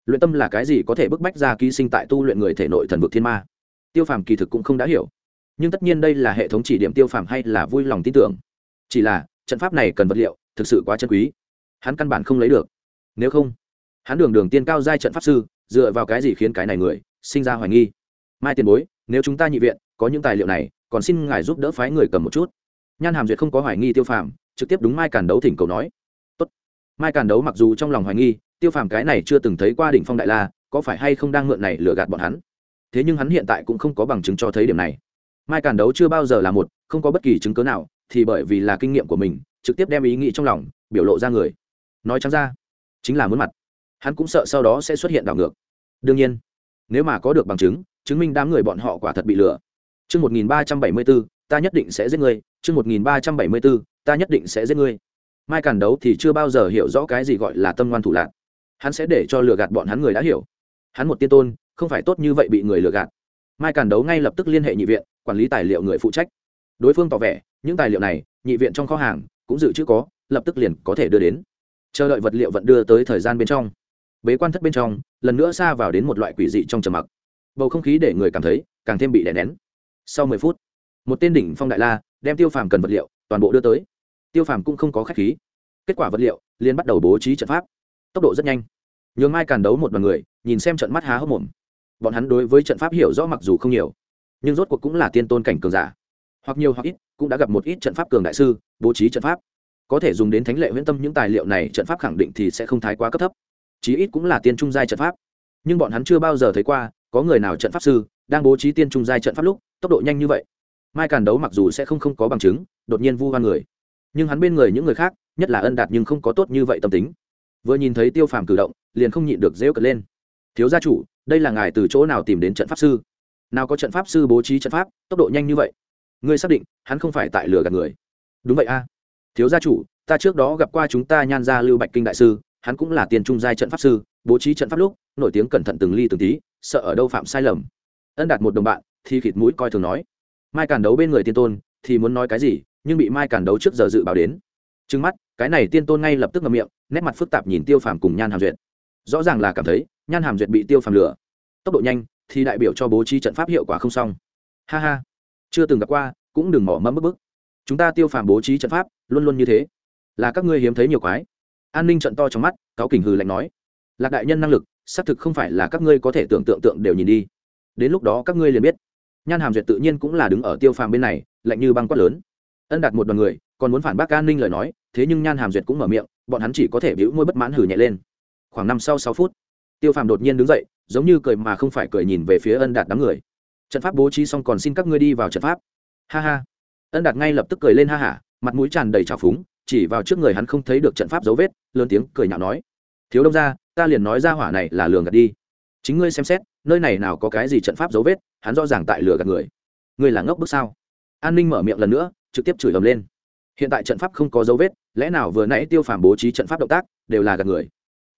Luyện tâm là cái gì có thể bức bách ra ký sinh tại tu luyện người thể nội thần vực thiên ma? Tiêu phàm kỳ thực cũng không đã hiểu. Nhưng tất nhiên đây là hệ thống chỉ điểm tiêu phàm hay là vui lòng tin tưởng. Chỉ là, trận pháp này cần vật liệu, thực sự quá chân quý. Hắn căn bản không lấy được. Nếu không, hắn đường đường tiên cao giai trận pháp sư, dựa vào cái gì khiến cái này người sinh ra hoài nghi? Mai tiền bối, nếu chúng ta nhị viện có những tài liệu này, còn xin ngài giúp đỡ phái người cầm một chút. Nhan hàm duyệt không có hoài nghi tiêu phàm, trực tiếp đúng mai càn đấu thỉnh cầu nói. Tốt. mai càn đấu mặc dù trong lòng hoài nghi, tiêu phàm cái này chưa từng thấy qua đỉnh phong đại la, có phải hay không đang mượn này lừa gạt bọn hắn? Thế nhưng hắn hiện tại cũng không có bằng chứng cho thấy điểm này mai càn đấu chưa bao giờ là một không có bất kỳ chứng cớ nào thì bởi vì là kinh nghiệm của mình trực tiếp đem ý nghĩ trong lòng biểu lộ ra người nói trắng ra chính là muốn mặt hắn cũng sợ sau đó sẽ xuất hiện đảo ngược đương nhiên nếu mà có được bằng chứng chứng minh đám người bọn họ quả thật bị lừa Chương 1374, ta nhất định sẽ giết ngươi, chương 1374, ta nhất định sẽ giết ngươi. Mai Càn Đấu thì chưa bao giờ hiểu rõ cái gì gọi là tâm ngoan thủ lạn. Hắn sẽ để cho lừa gạt bọn hắn người đã hiểu. Hắn một tiên tôn, không phải tốt như vậy bị người lừa gạt. Mai Càn Đấu ngay lập tức liên hệ nhị viện, quản lý tài liệu người phụ trách. Đối phương tỏ vẻ, những tài liệu này, nhị viện trong kho hàng cũng dự trữ có, lập tức liền có thể đưa đến. Chờ đợi vật liệu vận đưa tới thời gian bên trong. Bế quan thất bên trong, lần nữa xa vào đến một loại quỷ dị trong trầm mặc. Bầu không khí để người cảm thấy càng thêm bị đè nén sau mười phút một tên đỉnh phong đại la đem tiêu phàm cần vật liệu toàn bộ đưa tới tiêu phàm cũng không có k h á c h khí kết quả vật liệu liên bắt đầu bố trí trận pháp tốc độ rất nhanh nhường mai càn đấu một đ o n người nhìn xem trận mắt há hốc mồm bọn hắn đối với trận pháp hiểu rõ mặc dù không nhiều, nhưng rốt cuộc cũng là tiên tôn cảnh cường giả. Hoặc nhiều hoặc ít, cũng đã gặp một ít trận pháp cường đại sư, bố trí trận pháp. Có thể dùng đến thánh lệ huyễn tâm những tài liệu này, trận pháp khẳng định thì sẽ không thái quá cấp thấp. Chí ít cũng là tiên trung giai trận pháp. Nhưng bọn hắn chưa bao giờ thấy qua, có người nào trận pháp sư đang bố trí tiên trung giai trận pháp lúc, tốc độ nhanh như vậy. Mai càn đấu mặc dù sẽ không không có bằng chứng, đột nhiên vu hoan người. Nhưng hắn bên người những người khác, nhất là ân đạt nhưng không có tốt như vậy tâm tính. Vừa nhìn thấy tiêu phàm cử động, liền không nhịn được rêu cật lên. Thiếu gia chủ đây là ngài từ chỗ nào tìm đến trận pháp sư? Nào có trận pháp sư bố trí trận pháp, tốc độ nhanh như vậy? Ngươi xác định, hắn không phải tại lừa gạt người. Đúng vậy a. Thiếu gia chủ, ta trước đó gặp qua chúng ta nhan gia lưu bạch kinh đại sư, hắn cũng là tiền trung giai trận pháp sư, bố trí trận pháp lúc, nổi tiếng cẩn thận từng ly từng tí, sợ ở đâu phạm sai lầm. Ân đạt một đồng bạn, thì khịt mũi coi thường nói. Mai càn đấu bên người tiên tôn, thì muốn nói cái gì, nhưng bị mai càn đấu trước giờ dự báo đến. Trừng mắt, cái này tiên tôn ngay lập tức ngậm miệng, nét mặt phức tạp nhìn tiêu phàm cùng nhan hàm duyệt rõ ràng là cảm thấy, nhan hàm duyệt bị tiêu phàm lửa. Tốc độ nhanh, thì đại biểu cho bố trí trận pháp hiệu quả không xong. Ha ha. Chưa từng gặp qua, cũng đừng mỏ mẫm bức bức. Chúng ta tiêu phàm bố trí trận pháp, luôn luôn như thế. Là các ngươi hiếm thấy nhiều quái. An ninh trận to trong mắt, cáo kình hừ lạnh nói. Lạc đại nhân năng lực, xác thực không phải là các ngươi có thể tưởng tượng tượng đều nhìn đi. Đến lúc đó các ngươi liền biết. Nhan hàm duyệt tự nhiên cũng là đứng ở tiêu phàm bên này, lạnh như băng quát lớn. Ân đặt một đoàn người, còn muốn phản bác an ninh lời nói, thế nhưng nhan hàm duyệt cũng mở miệng, bọn hắn chỉ có thể bĩu môi bất mãn hử nhẹ lên khoảng năm sau sáu phút, tiêu phàm đột nhiên đứng dậy, giống như cười mà không phải cười nhìn về phía ân đạt đám người. Trận pháp bố trí xong còn xin các ngươi đi vào trận pháp. Ha ha. Ân đạt ngay lập tức cười lên ha hả mặt mũi tràn đầy trào phúng, chỉ vào trước người hắn không thấy được trận pháp dấu vết, lớn tiếng cười nhạo nói. Thiếu đông ra ta liền nói ra hỏa này là lường gạt đi. Chính ngươi xem xét, nơi này nào có cái gì trận pháp dấu vết, hắn rõ ràng tại lừa gạt người. Ngươi là ngốc bước sao? An ninh mở miệng lần nữa, trực tiếp chửi ầm lên. Hiện tại trận pháp không có dấu vết, lẽ nào vừa nãy tiêu phàm bố trí trận pháp động tác, đều là gạt người?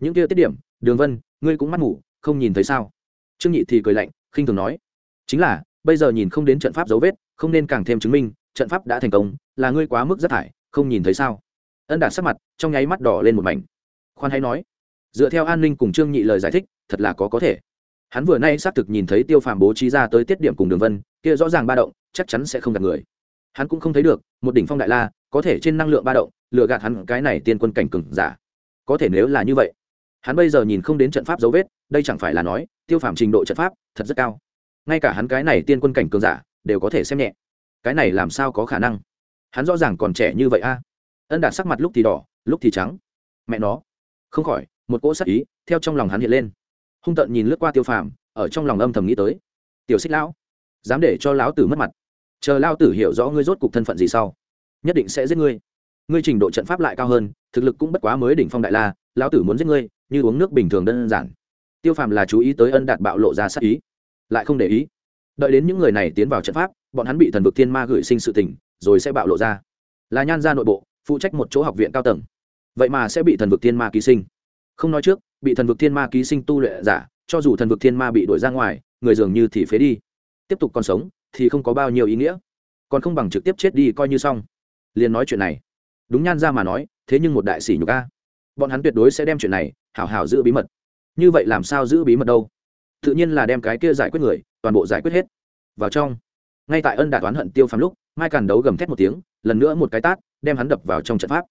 Những kia tiết điểm, đường vân, ngươi cũng mắt ngủ, không nhìn thấy sao? Trương nhị thì cười lạnh, khinh thường nói. Chính là, bây giờ nhìn không đến trận pháp dấu vết, không nên càng thêm chứng minh, trận pháp đã thành công, là ngươi quá mức rất thải, không nhìn thấy sao? Ân đạt sắc mặt trong nháy mắt đỏ lên một mảnh. Khoan hay nói, dựa theo an ninh cùng trương nhị lời giải thích, thật là có có thể. Hắn vừa nay xác thực nhìn thấy tiêu phàm bố trí ra tới tiết điểm cùng đường vân, kia rõ ràng ba động, chắc chắn sẽ không gạt người. Hắn cũng không thấy được, một đỉnh phong đại la, có thể trên năng lượng ba động lựa gạt hắn cái này tiên quân cảnh cừng giả. Có thể nếu là như vậy hắn bây giờ nhìn không đến trận pháp dấu vết, đây chẳng phải là nói, tiêu phàm trình độ trận pháp thật rất cao. Ngay cả hắn cái này tiên quân cảnh cường giả đều có thể xem nhẹ. Cái này làm sao có khả năng? Hắn rõ ràng còn trẻ như vậy a. Ân đạt sắc mặt lúc thì đỏ, lúc thì trắng. Mẹ nó. Không khỏi, một cỗ sắc ý theo trong lòng hắn hiện lên. Hung tận nhìn lướt qua tiêu phàm, ở trong lòng âm thầm nghĩ tới. Tiểu xích lão, dám để cho lão tử mất mặt. Chờ lao tử hiểu rõ ngươi rốt cục thân phận gì sau, nhất định sẽ giết ngươi. Ngươi trình độ trận pháp lại cao hơn, thực lực cũng bất quá mới đỉnh phong đại la, lão tử muốn giết ngươi như uống nước bình thường đơn giản. Tiêu phàm là chú ý tới ân đạt bạo lộ ra sắc ý, lại không để ý. Đợi đến những người này tiến vào trận pháp, bọn hắn bị thần vực thiên ma gửi sinh sự tình, rồi sẽ bạo lộ ra. Là nhan ra nội bộ, phụ trách một chỗ học viện cao tầng. Vậy mà sẽ bị thần vực thiên ma ký sinh. Không nói trước, bị thần vực thiên ma ký sinh tu luyện giả, cho dù thần vực thiên ma bị đuổi ra ngoài, người dường như thì phế đi. Tiếp tục còn sống, thì không có bao nhiêu ý nghĩa. Còn không bằng trực tiếp chết đi coi như xong. Liền nói chuyện này. Đúng nhan ra mà nói, thế nhưng một đại sĩ nhục a. Bọn hắn tuyệt đối sẽ đem chuyện này hảo hảo giữ bí mật. Như vậy làm sao giữ bí mật đâu? Tự nhiên là đem cái kia giải quyết người, toàn bộ giải quyết hết. Vào trong. Ngay tại ân đạt oán hận tiêu phàm lúc, mai càn đấu gầm thét một tiếng, lần nữa một cái tát, đem hắn đập vào trong trận pháp.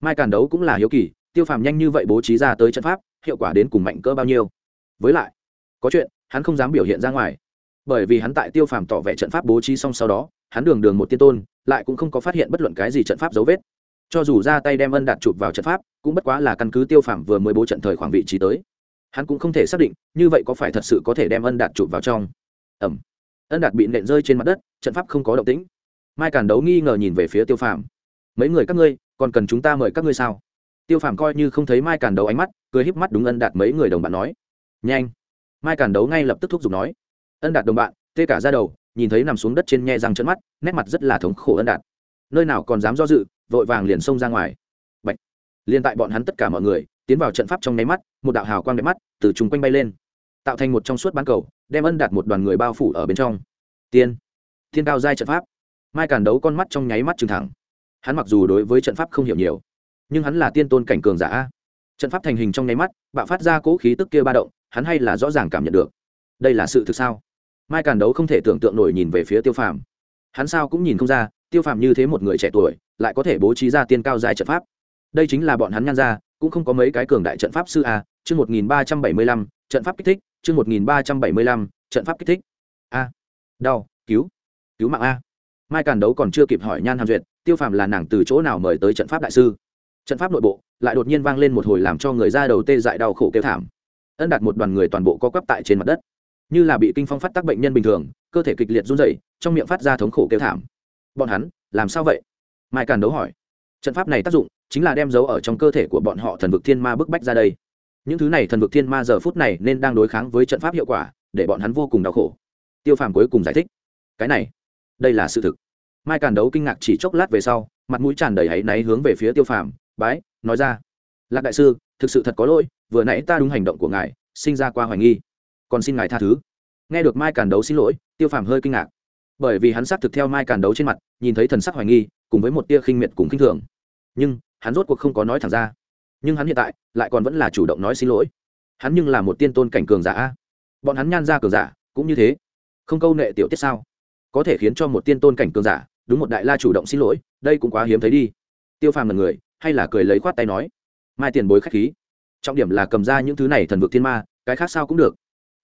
Mai càn đấu cũng là hiếu kỳ, tiêu phàm nhanh như vậy bố trí ra tới trận pháp, hiệu quả đến cùng mạnh cỡ bao nhiêu? Với lại, có chuyện, hắn không dám biểu hiện ra ngoài. Bởi vì hắn tại tiêu phàm tỏ vẻ trận pháp bố trí xong sau đó, hắn đường đường một tiên tôn, lại cũng không có phát hiện bất luận cái gì trận pháp dấu vết cho dù ra tay đem ân đạt chụp vào trận pháp, cũng bất quá là căn cứ tiêu phàm vừa mới bố trận thời khoảng vị trí tới. Hắn cũng không thể xác định, như vậy có phải thật sự có thể đem ân đạt chụp vào trong. Ẩm ân đạt bị nện rơi trên mặt đất, trận pháp không có động tĩnh. Mai càn đấu nghi ngờ nhìn về phía tiêu phàm. Mấy người các ngươi, còn cần chúng ta mời các ngươi sao? Tiêu phàm coi như không thấy mai càn đấu ánh mắt, cười híp mắt đúng ân đạt mấy người đồng bạn nói. Nhanh. Mai càn đấu ngay lập tức thúc giục nói. Ân đạt đồng bạn, tê cả ra đầu, nhìn thấy nằm xuống đất trên nhe răng trận mắt, nét mặt rất là thống khổ ân đạt. Nơi nào còn dám do dự vội vàng liền xông ra ngoài. Bạch. liền tại bọn hắn tất cả mọi người, tiến vào trận pháp trong nháy mắt, một đạo hào quang đẹp mắt từ chung quanh bay lên, tạo thành một trong suốt bán cầu, đem ân đạt một đoàn người bao phủ ở bên trong. Tiên. Thiên cao giai trận pháp. Mai càn đấu con mắt trong nháy mắt trừng thẳng. Hắn mặc dù đối với trận pháp không hiểu nhiều, nhưng hắn là tiên tôn cảnh cường giả. Trận pháp thành hình trong nháy mắt, bạo phát ra cỗ khí tức kia ba động, hắn hay là rõ ràng cảm nhận được. Đây là sự thực sao? Mai càn đấu không thể tưởng tượng nổi nhìn về phía tiêu phàm. Hắn sao cũng nhìn không ra, tiêu phàm như thế một người trẻ tuổi lại có thể bố trí ra tiên cao dài trận pháp. Đây chính là bọn hắn nhan ra, cũng không có mấy cái cường đại trận pháp sư a, chương một nghìn ba trăm bảy mươi lăm, trận pháp kích thích, chương một nghìn ba trăm bảy mươi lăm, trận pháp kích thích. A, đau, cứu cứu mạng a. Mai càn đấu còn chưa kịp hỏi nhan hàm duyệt, tiêu phàm là nàng từ chỗ nào mời tới trận pháp đại sư. Trận pháp nội bộ lại đột nhiên vang lên một hồi làm cho người ra đầu tê dại đau khổ kêu thảm. Ân đặt một đoàn người toàn bộ co quắp tại trên mặt đất. Như là bị kinh phong phát tác bệnh nhân bình thường, cơ thể kịch liệt run rẩy, trong miệng phát ra thống khổ kêu thảm. Bọn hắn, làm sao vậy? Mai càn đấu hỏi. Trận pháp này tác dụng chính là đem dấu ở trong cơ thể của bọn họ thần vực thiên ma bức bách ra đây. Những thứ này thần vực thiên ma giờ phút này nên đang đối kháng với trận pháp hiệu quả, để bọn hắn vô cùng đau khổ. Tiêu phàm cuối cùng giải thích. Cái này, đây là sự thực. Mai càn đấu kinh ngạc chỉ chốc lát về sau, mặt mũi tràn đầy hãy náy hướng về phía tiêu phàm, bái, nói ra. Lạc đại sư, thực sự thật có lỗi, vừa nãy ta đúng hành động của ngài, sinh ra qua hoài nghi. Còn xin ngài tha thứ. Nghe được mai càn đấu xin lỗi, tiêu phàm hơi kinh ngạc. Bởi vì hắn xác thực theo mai càn đấu trên mặt, nhìn thấy thần sắc hoài nghi cùng với một tia khinh miệt cùng khinh thường. Nhưng, hắn rốt cuộc không có nói thẳng ra. Nhưng hắn hiện tại, lại còn vẫn là chủ động nói xin lỗi. Hắn nhưng là một tiên tôn cảnh cường giả bọn hắn nhan ra cường giả, cũng như thế. Không câu nệ tiểu tiết sao? Có thể khiến cho một tiên tôn cảnh cường giả, đúng một đại la chủ động xin lỗi, đây cũng quá hiếm thấy đi. Tiêu phàm là người, hay là cười lấy khoát tay nói. Mai tiền bối k h á c h khí. Trọng điểm là cầm ra những thứ này thần vực thiên ma, cái khác sao cũng được.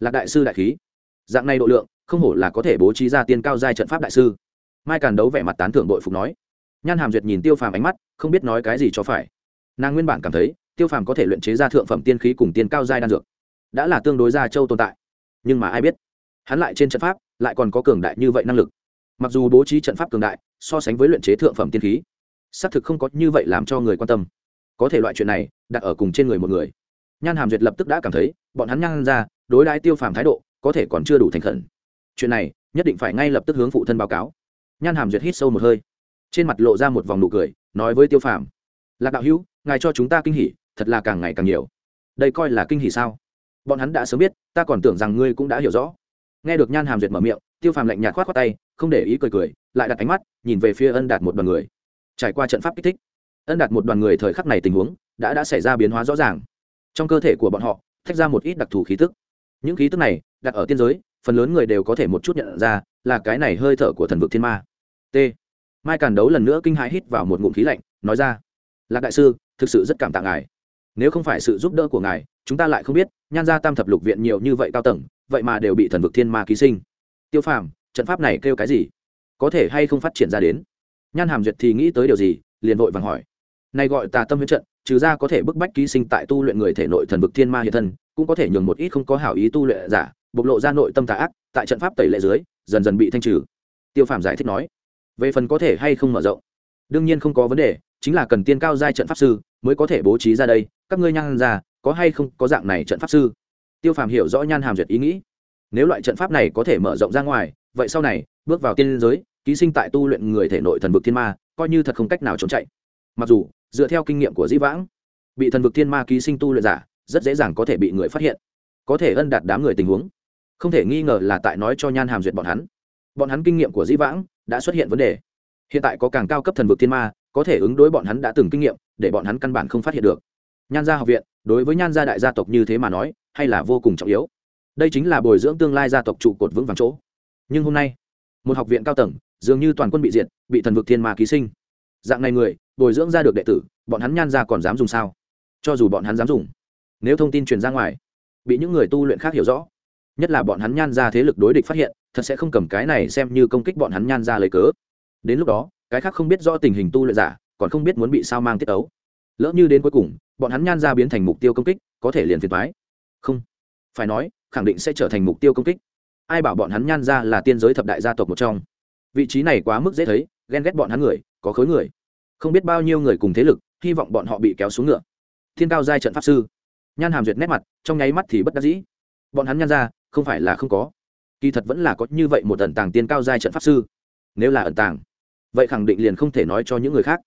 Lạc đại sư đại khí. Dạng này độ lượng, không hổ là có thể bố trí ra tiên cao giai trận pháp đại sư. Mai càn đấu vẻ mặt tán thưởng đội phục nói nhan hàm duyệt nhìn tiêu phàm ánh mắt, không biết nói cái gì cho phải. Nàng nguyên bản cảm thấy, tiêu phàm có thể luyện chế ra thượng phẩm tiên khí cùng tiên cao giai đan dược, đã là tương đối gia châu tồn tại. Nhưng mà ai biết, hắn lại trên trận pháp, lại còn có cường đại như vậy năng lực. Mặc dù bố trí trận pháp cường đại, so sánh với luyện chế thượng phẩm tiên khí, xác thực không có như vậy làm cho người quan tâm. Có thể loại chuyện này, đặt ở cùng trên người một người. Nhan hàm duyệt lập tức đã cảm thấy, bọn hắn nhan ra, đối đãi tiêu phàm thái độ, có thể còn chưa đủ thành khẩn. Chuyện này, nhất định phải ngay lập tức hướng phụ thân báo cáo. Nhan hàm duyệt hít sâu một hơi trên mặt lộ ra một vòng nụ cười, nói với tiêu phàm, lạc đạo hữu, ngài cho chúng ta kinh hỉ, thật là càng ngày càng nhiều. Đây coi là kinh hỉ sao? Bọn hắn đã sớm biết, ta còn tưởng rằng ngươi cũng đã hiểu rõ. Nghe được nhan hàm duyệt mở miệng, tiêu phàm lạnh nhạt khoát khoát tay, không để ý cười cười, lại đặt ánh mắt, nhìn về phía ân đạt một đoàn người. Trải qua trận pháp kích thích, ân đạt một đoàn người thời khắc này tình huống đã đã xảy ra biến hóa rõ ràng. Trong cơ thể của bọn họ thách ra một ít đặc thù khí tức. Những khí tức này, đặt ở tiên giới, phần lớn người đều có thể một chút nhận ra là cái này hơi thở của thần vực thiên ma. T mai càn đấu lần nữa kinh hãi hít vào một ngụm khí lạnh, nói ra, lạc đại sư, thực sự rất cảm tạ ngài. Nếu không phải sự giúp đỡ của ngài, chúng ta lại không biết, nhan ra tam thập lục viện nhiều như vậy cao tầng, vậy mà đều bị thần vực thiên ma ký sinh. Tiêu phàm, trận pháp này kêu cái gì? Có thể hay không phát triển ra đến? Nhan hàm duyệt thì nghĩ tới điều gì, liền vội vàng hỏi, này gọi tà tâm huyết trận, trừ ra có thể bức bách ký sinh tại tu luyện người thể nội thần vực thiên ma hiện thân, cũng có thể nhường một ít không có hảo ý tu luyện giả, bộc lộ ra nội tâm tà ác, tại trận pháp tẩy lệ dưới, dần dần bị thanh trừ. Tiêu phàm giải thích nói về phần có thể hay không mở rộng. Đương nhiên không có vấn đề, chính là cần tiên cao giai trận pháp sư mới có thể bố trí ra đây. Các ngươi nhan ra, có hay không có dạng này trận pháp sư? Tiêu phàm hiểu rõ nhan hàm duyệt ý nghĩ. Nếu loại trận pháp này có thể mở rộng ra ngoài, vậy sau này, bước vào tiên giới, ký sinh tại tu luyện người thể nội thần vực thiên ma, coi như thật không cách nào trốn chạy. Mặc dù, dựa theo kinh nghiệm của dĩ vãng, bị thần vực thiên ma ký sinh tu luyện giả, rất dễ dàng có thể bị người phát hiện, có thể ân đạt đám người tình huống. Không thể nghi ngờ là tại nói cho nhan hàm duyệt bọn hắn bọn hắn kinh nghiệm của dĩ vãng đã xuất hiện vấn đề. Hiện tại có càng cao cấp thần vực thiên ma, có thể ứng đối bọn hắn đã từng kinh nghiệm, để bọn hắn căn bản không phát hiện được. Nhan gia học viện, đối với nhan gia đại gia tộc như thế mà nói, hay là vô cùng trọng yếu. Đây chính là bồi dưỡng tương lai gia tộc trụ cột vững vàng chỗ. Nhưng hôm nay, một học viện cao tầng, dường như toàn quân bị diệt, bị thần vực thiên ma ký sinh. Dạng này người, bồi dưỡng ra được đệ tử, bọn hắn nhan ra còn dám dùng sao? Cho dù bọn hắn dám dùng, nếu thông tin truyền ra ngoài, bị những người tu luyện khác hiểu rõ, nhất là bọn hắn nhan ra thế lực đối địch phát hiện thật sẽ không cầm cái này xem như công kích bọn hắn nhan ra lấy cớ. Đến lúc đó, cái khác không biết rõ tình hình tu luyện giả, còn không biết muốn bị sao mang tiết ấu lỡ như đến cuối cùng, bọn hắn nhan ra biến thành mục tiêu công kích, có thể liền phiền thoái không. Phải nói, khẳng định sẽ trở thành mục tiêu công kích. Ai bảo bọn hắn nhan ra là tiên giới thập đại gia tộc một trong. Vị trí này quá mức dễ thấy, ghen ghét bọn hắn người, có khối người. Không biết bao nhiêu người cùng thế lực, hy vọng bọn họ bị kéo xuống ngựa. Thiên cao giai trận pháp sư. Nhan hàm duyệt nét mặt, trong nháy mắt thì bất đắc dĩ. Bọn hắn nhan ra, không phải là không có kỳ thật vẫn là có như vậy một ẩn tàng tiên cao giai trận pháp sư. Nếu là ẩn tàng, vậy khẳng định liền không thể nói cho những người khác.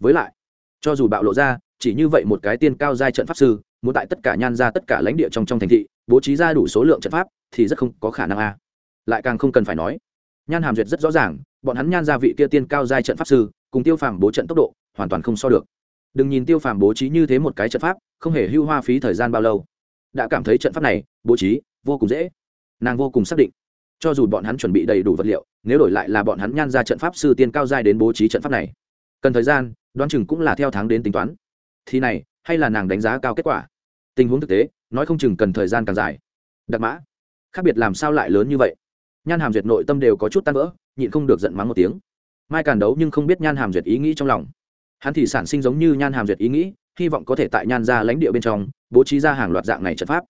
Với lại, cho dù bạo lộ ra, chỉ như vậy một cái tiên cao giai trận pháp sư, muốn tại tất cả nhan ra tất cả lãnh địa trong trong thành thị, bố trí ra đủ số lượng trận pháp, thì rất không có khả năng a. Lại càng không cần phải nói, nhan hàm duyệt rất rõ ràng, bọn hắn nhan ra vị kia tiên cao giai trận pháp sư, cùng tiêu phàm bố trận tốc độ, hoàn toàn không so được. Đừng nhìn tiêu phàm bố trí như thế một cái trận pháp, không hề hưu hoa phí thời gian bao lâu. Đã cảm thấy trận pháp này, bố trí, vô cùng dễ. Nàng vô cùng xác định cho dù bọn hắn chuẩn bị đầy đủ vật liệu, nếu đổi lại là bọn hắn nhan ra trận pháp sư tiên cao giai đến bố trí trận pháp này, cần thời gian, đoán chừng cũng là theo tháng đến tính toán. Thì này, hay là nàng đánh giá cao kết quả? Tình huống thực tế, nói không chừng cần thời gian càng dài. Đặc mã, khác biệt làm sao lại lớn như vậy? Nhan hàm duyệt nội tâm đều có chút tan vỡ, nhịn không được giận mắng một tiếng. Mai càn đấu nhưng không biết nhan hàm duyệt ý nghĩ trong lòng. Hắn thì sản sinh giống như nhan hàm duyệt ý nghĩ, hy vọng có thể tại nhan ra lãnh địa bên trong bố trí ra hàng loạt dạng này trận pháp.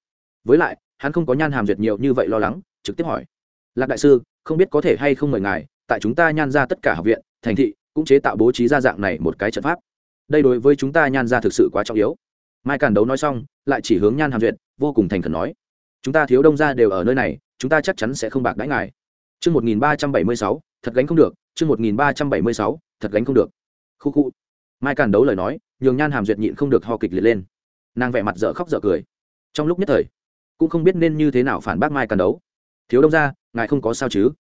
Với lại, hắn không có nhan hàm duyệt nhiều như vậy lo lắng, trực tiếp hỏi lạc đại sư không biết có thể hay không mời ngài tại chúng ta nhan ra tất cả học viện thành thị cũng chế tạo bố trí ra dạng này một cái trận pháp đây đối với chúng ta nhan ra thực sự quá trọng yếu mai càn đấu nói xong lại chỉ hướng nhan hàm duyệt vô cùng thành khẩn nói chúng ta thiếu đông ra đều ở nơi này chúng ta chắc chắn sẽ không bạc đãi ngài Chương 1376, thật gánh không được, chương 1376, thật gánh không được. Khu khu. Mai Càn đấu lời nói, nhường Nhan Hàm Duyệt nhịn không được ho kịch liệt lên. Nàng vẻ mặt dở khóc dở cười. Trong lúc nhất thời, cũng không biết nên như thế nào phản bác Mai Càn đấu. Thiếu đông gia, ngài không có sao chứ?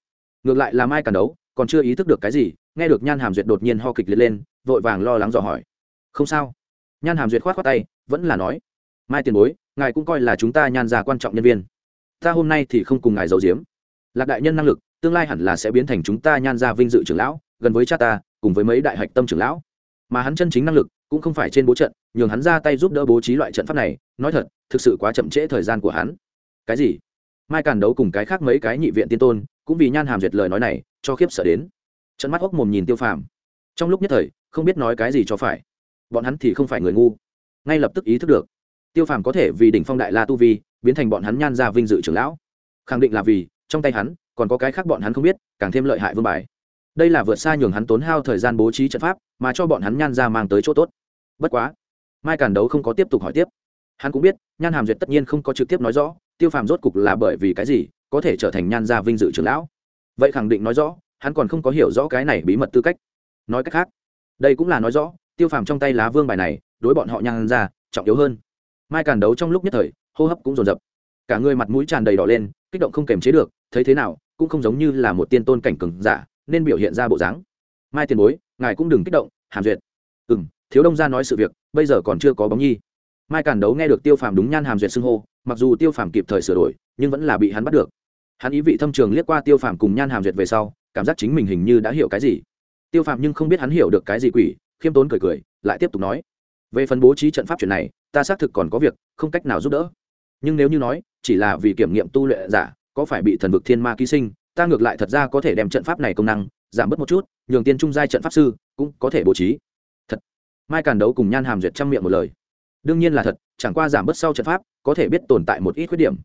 Ngược lại là Mai Càn đấu, còn chưa ý thức được cái gì, nghe được Nhan Hàm Duyệt đột nhiên ho kịch liệt lên, vội vàng lo lắng dò hỏi. Không sao. Nhan Hàm Duyệt khoát khoác tay, vẫn là nói, Mai tiền bối, ngài cũng coi là chúng ta Nhan già quan trọng nhân viên. Ta hôm nay thì không cùng ngài giấu giếm. Lạc đại nhân năng lực, tương lai hẳn là sẽ biến thành chúng ta nhan gia vinh dự trưởng lão gần với cha ta cùng với mấy đại hạch tâm trưởng lão mà hắn chân chính năng lực cũng không phải trên bố trận nhường hắn ra tay giúp đỡ bố trí loại trận pháp này nói thật thực sự quá chậm trễ thời gian của hắn cái gì mai càn đấu cùng cái khác mấy cái nhị viện tiên tôn, cũng vì nhan hàm duyệt lời nói này, cho khiếp sợ đến. Trận mắt hốc mồm nhìn tiêu phàm. Trong lúc nhất thời, không biết nói cái gì cho phải. Bọn hắn thì không phải người ngu. Ngay lập tức ý thức được, tiêu phàm có thể vì đỉnh phong đại la tu vi, biến thành bọn hắn nhan ra vinh dự trưởng lão. Khẳng định là vì, trong tay hắn, còn có cái khác bọn hắn không biết, càng thêm lợi hại vương bài. Đây là vượt xa nhường hắn tốn hao thời gian bố trí trận pháp, mà cho bọn hắn nhan ra mang tới chỗ tốt. Bất quá, mai càn đấu không có tiếp tục hỏi tiếp. Hắn cũng biết, nhan hàm duyệt tất nhiên không có trực tiếp nói rõ tiêu phàm rốt cục là bởi vì cái gì có thể trở thành nhan gia vinh dự trưởng lão? Vậy khẳng định nói rõ, hắn còn không có hiểu rõ cái này bí mật tư cách. Nói cách khác, đây cũng là nói rõ, tiêu phàm trong tay lá vương bài này, đối bọn họ nhan ra trọng yếu hơn. Mai càn đấu trong lúc nhất thời, hô hấp cũng dồn dập. Cả người mặt mũi tràn đầy đỏ lên, kích động không kềm chế được, thấy thế nào, cũng không giống như là một tiên tôn cảnh cường giả, nên biểu hiện ra bộ dáng. Mai tiền bối, ngài cũng đừng kích động, hàm duyệt. Ừ m thiếu đông gia nói sự việc, bây giờ còn chưa có bóng nhi. Mai cản đấu nghe được tiêu phàm đúng nhan hàm duyệt xưng hô mặc dù tiêu phàm kịp thời sửa đổi, nhưng vẫn là bị hắn bắt được. Hắn ý vị thâm trường liếc qua tiêu phàm cùng nhan hàm duyệt về sau, cảm giác chính mình hình như đã hiểu cái gì. Tiêu phàm nhưng không biết hắn hiểu được cái gì quỷ, khiêm tốn cười cười, lại tiếp tục nói. Về phần bố trí trận pháp chuyện này, ta xác thực còn có việc, không cách nào giúp đỡ. Nhưng nếu như nói, chỉ là vì kiểm nghiệm tu luyện giả, có phải bị thần vực thiên ma ký sinh, ta ngược lại thật ra có thể đem trận pháp này công năng, giảm bớt một chút, nhường tiên trung giai trận pháp sư cũng có thể bố trí. Thật. Mai càn đấu cùng nhan hàm duyệt trăm miệng một lời đương nhiên là thật, chẳng qua giảm bớt sau trận pháp, có thể biết tồn tại một ít khuyết điểm.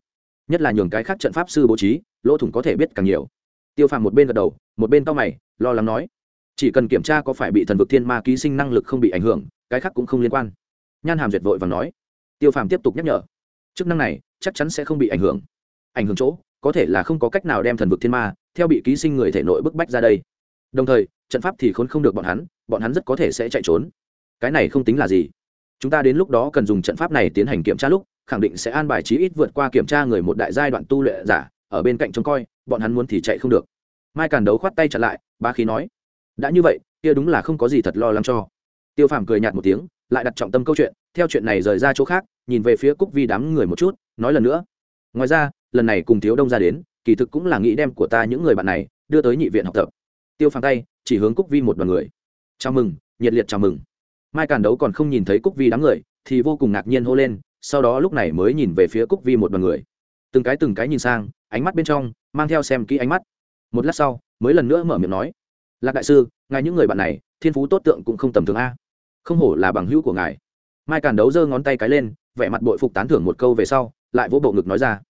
Nhất là nhường cái khác trận pháp sư bố trí, lỗ thủng có thể biết càng nhiều. Tiêu phàm một bên gật đầu, một bên tao mày, lo lắng nói, chỉ cần kiểm tra có phải bị thần vực thiên ma ký sinh năng lực không bị ảnh hưởng, cái khác cũng không liên quan. Nhan hàm duyệt vội và nói. Tiêu phàm tiếp tục nhắc nhở, chức năng này chắc chắn sẽ không bị ảnh hưởng. Ảnh hưởng chỗ, có thể là không có cách nào đem thần vực thiên ma, theo bị ký sinh người thể nội bức bách ra đây. Đồng thời, trận pháp thì khốn không được bọn hắn bọn hắn rất có thể sẽ chạy trốn. Cái này không tính là gì chúng ta đến lúc đó cần dùng trận pháp này tiến hành kiểm tra lúc, khẳng định sẽ an bài chí ít vượt qua kiểm tra người một đại giai đoạn tu luyện giả, ở bên cạnh trông coi, bọn hắn muốn thì chạy không được. Mai càn đấu khoát tay chặn lại ba khí nói, đã như vậy, kia đúng là không có gì thật lo lắng cho. Tiêu phàm cười nhạt một tiếng, lại đặt trọng tâm câu chuyện, theo chuyện này rời ra chỗ khác, nhìn về phía cúc vi đám người một chút, nói lần nữa, ngoài ra, lần này cùng thiếu đông ra đến, kỳ thực cũng là nghĩ đem của ta những người bạn này đưa tới nhị viện học tập. Tiêu phàm tay, chỉ hướng cúc vi một đoàn người. Chào mừng, nhiệt liệt chào mừng mai càn đấu còn không nhìn thấy cúc vi đám người, thì vô cùng ngạc nhiên hô lên, sau đó lúc này mới nhìn về phía cúc vi một đoàn người. Từng cái từng cái nhìn sang, ánh mắt bên trong, mang theo xem kỹ ánh mắt. Một lát sau, mới lần nữa mở miệng nói, lạc đại sư, ngài những người bạn này, thiên phú tốt tượng cũng không tầm thường a. Không hổ là bằng hữu của ngài. Mai càn đấu giơ ngón tay cái lên, vẻ mặt bội phục tán thưởng một câu về sau, lại vỗ bộ ngực nói ra,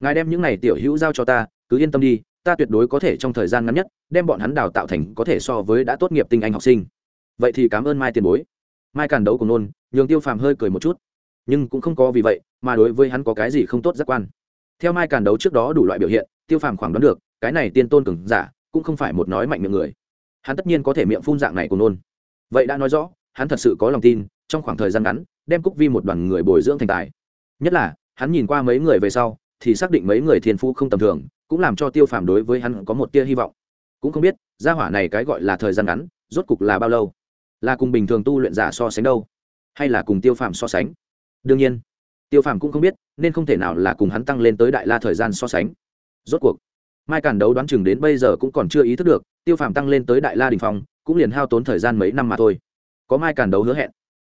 ngài đem những này tiểu hữu giao cho ta, cứ yên tâm đi, ta tuyệt đối có thể trong thời gian ngắn nhất, đem bọn hắn đào tạo thành có thể so với đã tốt nghiệp tinh anh học sinh. Vậy thì cảm ơn mai tiền bối mai càn đấu cùng nôn, nhường tiêu phàm hơi cười một chút. Nhưng cũng không có vì vậy mà đối với hắn có cái gì không tốt giác quan. Theo mai càn đấu trước đó đủ loại biểu hiện, tiêu phàm khoảng đoán được, cái này tiên tôn cường giả cũng không phải một nói mạnh miệng người. Hắn tất nhiên có thể miệng phun dạng này cùng nôn. Vậy đã nói rõ, hắn thật sự có lòng tin, trong khoảng thời gian ngắn, đem cúc vi một đoàn người bồi dưỡng thành tài. Nhất là, hắn nhìn qua mấy người về sau, thì xác định mấy người thiên phú không tầm thường, cũng làm cho tiêu phàm đối với hắn có một tia hy vọng. Cũng không biết, gia hỏa này cái gọi là thời gian ngắn, rốt cục là bao lâu là cùng bình thường tu luyện giả so sánh đâu, hay là cùng tiêu phàm so sánh? Đương nhiên, tiêu phàm cũng không biết, nên không thể nào là cùng hắn tăng lên tới đại la thời gian so sánh. Rốt cuộc, mai càn đấu đoán chừng đến bây giờ cũng còn chưa ý thức được, tiêu phàm tăng lên tới đại la đình phong, cũng liền hao tốn thời gian mấy năm mà thôi. Có mai càn đấu hứa hẹn,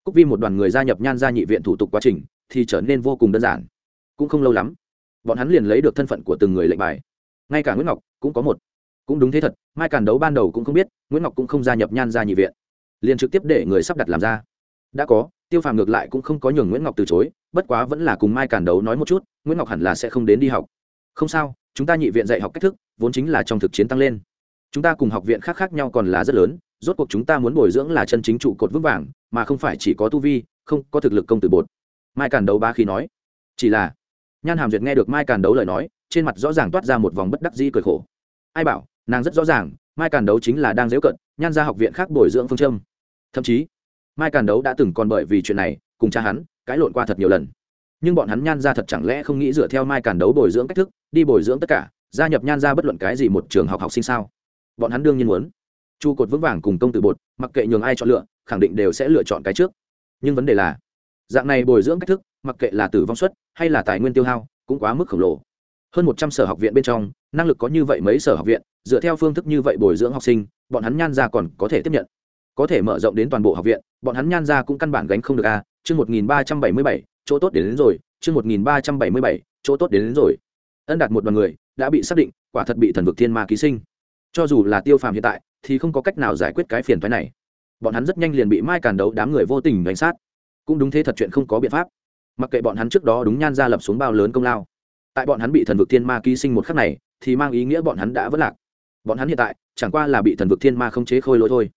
cúc vi một đoàn người gia nhập nhan gia nhị viện thủ tục quá trình, thì trở nên vô cùng đơn giản. Cũng không lâu lắm, bọn hắn liền lấy được thân phận của từng người lệnh bài. Ngay cả nguyễn ngọc cũng có một. Cũng đúng thế thật, mai càn đấu ban đầu cũng không biết, nguyễn ngọc cũng không gia nhập nhan gia nhị viện liền trực tiếp để người sắp đặt làm ra. Đã có, tiêu phàm ngược lại cũng không có nhường nguyễn ngọc từ chối, bất quá vẫn là cùng mai càn đấu nói một chút, nguyễn ngọc hẳn là sẽ không đến đi học. Không sao, chúng ta nhị viện dạy học cách thức, vốn chính là trong thực chiến tăng lên. Chúng ta cùng học viện khác khác nhau còn là rất lớn, rốt cuộc chúng ta muốn bồi dưỡng là chân chính trụ cột vững vàng, mà không phải chỉ có tu vi, không có thực lực công tử bột. Mai càn đấu ba khi nói. Chỉ là, nhan hàm duyệt nghe được mai càn đấu lời nói, trên mặt rõ ràng toát ra một vòng bất đắc di cười khổ. Ai bảo, nàng rất rõ ràng, mai càn đấu chính là đang dễu cận, nhan ra học viện khác bồi dưỡng phương châm thậm chí, mai càn đấu đã từng còn bởi vì chuyện này cùng cha hắn cãi lộn qua thật nhiều lần. Nhưng bọn hắn nhan ra thật chẳng lẽ không nghĩ dựa theo mai càn đấu bồi dưỡng cách thức, đi bồi dưỡng tất cả, gia nhập nhan ra bất luận cái gì một trường học học sinh sao? Bọn hắn đương nhiên muốn. Chu cột vững vàng cùng công tử bột, mặc kệ nhường ai chọn lựa, khẳng định đều sẽ lựa chọn cái trước. Nhưng vấn đề là, dạng này bồi dưỡng cách thức, mặc kệ là tử vong suất hay là tài nguyên tiêu hao, cũng quá mức khổng lồ. Hơn một trăm sở học viện bên trong, năng lực có như vậy mấy sở học viện, dựa theo phương thức như vậy bồi dưỡng học sinh, bọn hắn nhan ra còn có thể tiếp nhận có thể mở rộng đến toàn bộ học viện bọn hắn nhan ra cũng căn bản gánh không được a chương một nghìn ba trăm bảy mươi bảy chỗ tốt đến, đến rồi chương một nghìn ba trăm bảy mươi bảy chỗ tốt đến, đến rồi. Ân đạt một đoàn người đã bị xác định quả thật bị thần vực thiên ma ký sinh. Cho dù là tiêu phàm hiện tại thì không có cách nào giải quyết cái phiền thoái này. Bọn hắn rất nhanh liền bị mai càn đấu đám người vô tình đánh sát. Cũng đúng thế thật chuyện không có biện pháp. Mặc kệ bọn hắn trước đó đúng nhan ra lập xuống bao lớn công lao tại bọn hắn bị thần vực thiên ma ký sinh một khắc này thì mang ý nghĩa bọn hắn đã vất lạc. Bọn hắn hiện tại chẳng qua là bị thần vực thiên ma không chế khôi lỗi thôi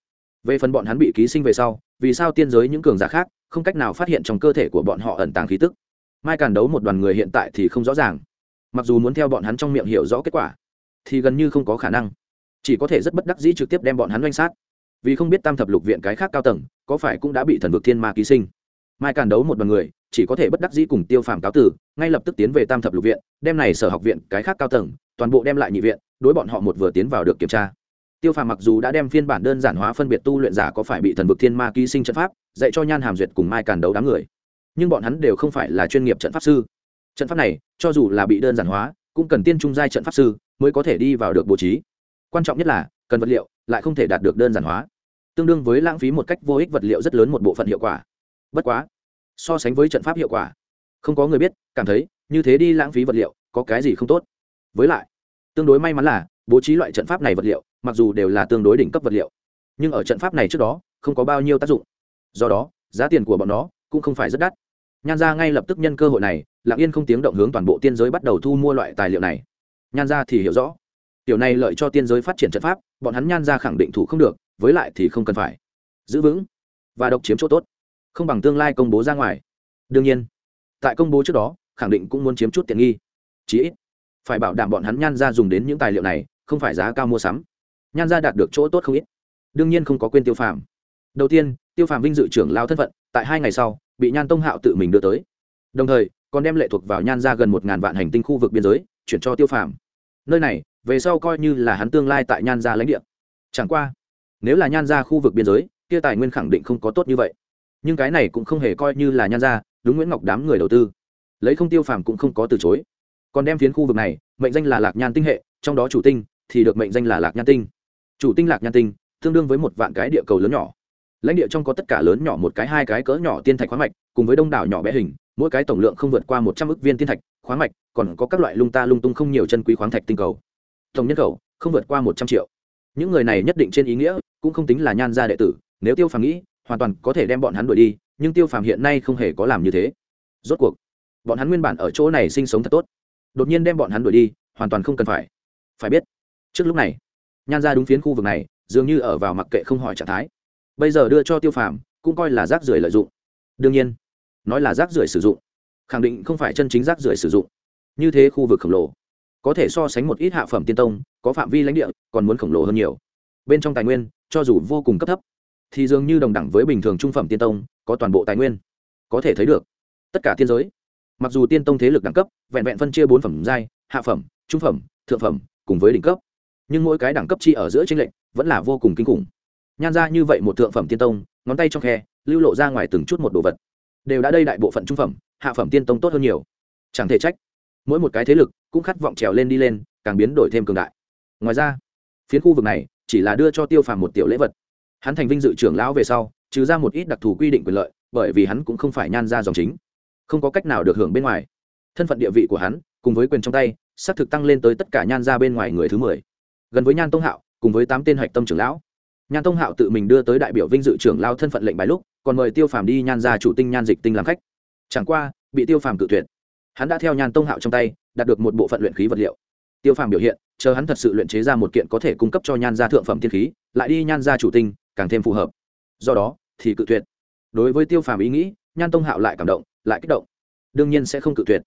về phần bọn hắn bị ký sinh về sau, vì sao tiên giới những cường giả khác không cách nào phát hiện trong cơ thể của bọn họ ẩn tàng khí tức? Mai càn đấu một đoàn người hiện tại thì không rõ ràng. Mặc dù muốn theo bọn hắn trong miệng hiểu rõ kết quả, thì gần như không có khả năng. Chỉ có thể rất bất đắc dĩ trực tiếp đem bọn hắn doanh sát. Vì không biết tam thập lục viện cái khác cao tầng, có phải cũng đã bị thần vực thiên ma ký sinh. Mai càn đấu một đoàn người, chỉ có thể bất đắc dĩ cùng tiêu phàm cáo tử, ngay lập tức tiến về tam thập lục viện, đem này sở học viện cái khác cao tầng, toàn bộ đem lại nhị viện, đối bọn họ một vừa tiến vào được kiểm tra tiêu phàm mặc dù đã đem phiên bản đơn giản hóa phân biệt tu luyện giả có phải bị thần vực thiên ma ký sinh trận pháp, dạy cho nhan hàm duyệt cùng mai càn đấu đám người, nhưng bọn hắn đều không phải là chuyên nghiệp trận pháp sư. Trận pháp này, cho dù là bị đơn giản hóa, cũng cần tiên trung giai trận pháp sư mới có thể đi vào được bố trí. Quan trọng nhất là, cần vật liệu lại không thể đạt được đơn giản hóa. Tương đương với lãng phí một cách vô ích vật liệu rất lớn một bộ phận hiệu quả. Bất quá, so sánh với trận pháp hiệu quả, không có người biết, cảm thấy, như thế đi lãng phí vật liệu, có cái gì không tốt? Với lại, tương đối may mắn là, bố trí loại trận pháp này vật liệu mặc dù đều là tương đối đỉnh cấp vật liệu, nhưng ở trận pháp này trước đó, không có bao nhiêu tác dụng. Do đó, giá tiền của bọn nó cũng không phải rất đắt. Nhan ra ngay lập tức nhân cơ hội này lạng yên không tiếng động hướng toàn bộ tiên giới bắt đầu thu mua loại tài liệu này. Nhan ra thì hiểu rõ điều này lợi cho tiên giới phát triển trận pháp, bọn hắn nhan ra khẳng định thủ không được, với lại thì không cần phải. Giữ vững và độc chiếm chỗ tốt, không bằng tương lai công bố ra ngoài. Đương nhiên, tại công bố trước đó, khẳng định cũng muốn chiếm chút tiện nghi. Chí ít, phải bảo đảm bọn hắn nhan ra dùng đến những tài liệu này, không phải giá cao mua sắm nhan gia đạt được chỗ tốt không ít. Đương nhiên không có quên tiêu phàm. Đầu tiên, tiêu phàm vinh dự trưởng lao thân phận, tại hai ngày sau, bị nhan tông hạo tự mình đưa tới. Đồng thời, còn đem lệ thuộc vào nhan ra gần một ngàn vạn hành tinh khu vực biên giới, chuyển cho tiêu phàm. Nơi này, về sau coi như là hắn tương lai tại nhan gia lãnh địa. Chẳng qua, nếu là nhan gia khu vực biên giới, kia tài nguyên khẳng định không có tốt như vậy. Nhưng cái này cũng không hề coi như là nhan gia, đúng nguyễn ngọc đám người đầu tư. Lấy không tiêu phàm cũng không có từ chối. Còn đem phiến khu vực này, mệnh danh là lạc nhan tinh hệ, trong đó chủ tinh thì được mệnh danh là lạc nhan tinh chủ tinh lạc nhan tinh, tương đương với một vạn cái địa cầu lớn nhỏ. Lãnh địa trong có tất cả lớn nhỏ một cái, hai cái cỡ nhỏ tiên thạch khoáng mạch, cùng với đông đảo nhỏ bé hình, mỗi cái tổng lượng không vượt qua một trăm ước viên tiên thạch, khoáng mạch, còn có các loại lung ta lung tung không nhiều chân quý khoáng thạch tinh cầu. Tổng nhân khẩu, không vượt qua một trăm triệu. Những người này nhất định trên ý nghĩa cũng không tính là nhan gia đệ tử, nếu tiêu phàm nghĩ, hoàn toàn có thể đem bọn hắn đuổi đi, nhưng tiêu phàm hiện nay không hề có làm như thế. Rốt cuộc, bọn hắn nguyên bản ở chỗ này sinh sống thật tốt. Đột nhiên đem bọn hắn đuổi đi, hoàn toàn không cần phải. Phải biết, trước lúc này nhan ra đúng phiến khu vực này, dường như ở vào mặc kệ không hỏi trạng thái. Bây giờ đưa cho tiêu phàm, cũng coi là rác rưởi lợi dụng. Đương nhiên, nói là rác rưởi sử dụng, khẳng định không phải chân chính rác rưởi sử dụng. Như thế khu vực khổng lồ, có thể so sánh một ít hạ phẩm tiên tông, có phạm vi lãnh địa, còn muốn khổng lồ hơn nhiều. Bên trong tài nguyên, cho dù vô cùng cấp thấp, thì dường như đồng đẳng với bình thường trung phẩm tiên tông, có toàn bộ tài nguyên, có thể thấy được. Tất cả tiên giới, mặc dù tiên tông thế lực đẳng cấp, vẹn vẹn phân chia bốn phẩm giai, hạ phẩm, trung phẩm, thượng phẩm, cùng với đỉnh cấp nhưng mỗi cái đẳng cấp chi ở giữa tranh lệnh vẫn là vô cùng kinh khủng. Nhan ra như vậy một thượng phẩm tiên tông, ngón tay trong khe, lưu lộ ra ngoài từng chút một đồ vật. Đều đã đây đại bộ phận trung phẩm, hạ phẩm tiên tông tốt hơn nhiều. Chẳng thể trách. Mỗi một cái thế lực cũng khát vọng trèo lên đi lên, càng biến đổi thêm cường đại. Ngoài ra, phiến khu vực này chỉ là đưa cho tiêu phàm một tiểu lễ vật. Hắn thành vinh dự trưởng lão về sau, trừ ra một ít đặc thù quy định quyền lợi, bởi vì hắn cũng không phải nhan ra dòng chính. Không có cách nào được hưởng bên ngoài. Thân phận địa vị của hắn, cùng với quyền trong tay, xác thực tăng lên tới tất cả nhan ra bên ngoài người thứ mười gần với nhan tông hạo, cùng với tám tên hạch tâm trưởng lão. Nhan tông hạo tự mình đưa tới đại biểu vinh dự trưởng lao thân phận lệnh bài lúc, còn mời tiêu phàm đi nhan ra chủ tinh nhan dịch tinh làm khách. Chẳng qua, bị tiêu phàm cự tuyệt. Hắn đã theo nhan tông hạo trong tay, đạt được một bộ phận luyện khí vật liệu. Tiêu phàm biểu hiện, chờ hắn thật sự luyện chế ra một kiện có thể cung cấp cho nhan gia thượng phẩm thiên khí, lại đi nhan gia chủ tinh, càng thêm phù hợp. Do đó, thì cự tuyệt. Đối với tiêu phàm ý nghĩ, nhan tông hạo lại cảm động, lại kích động. Đương nhiên sẽ không cự tuyệt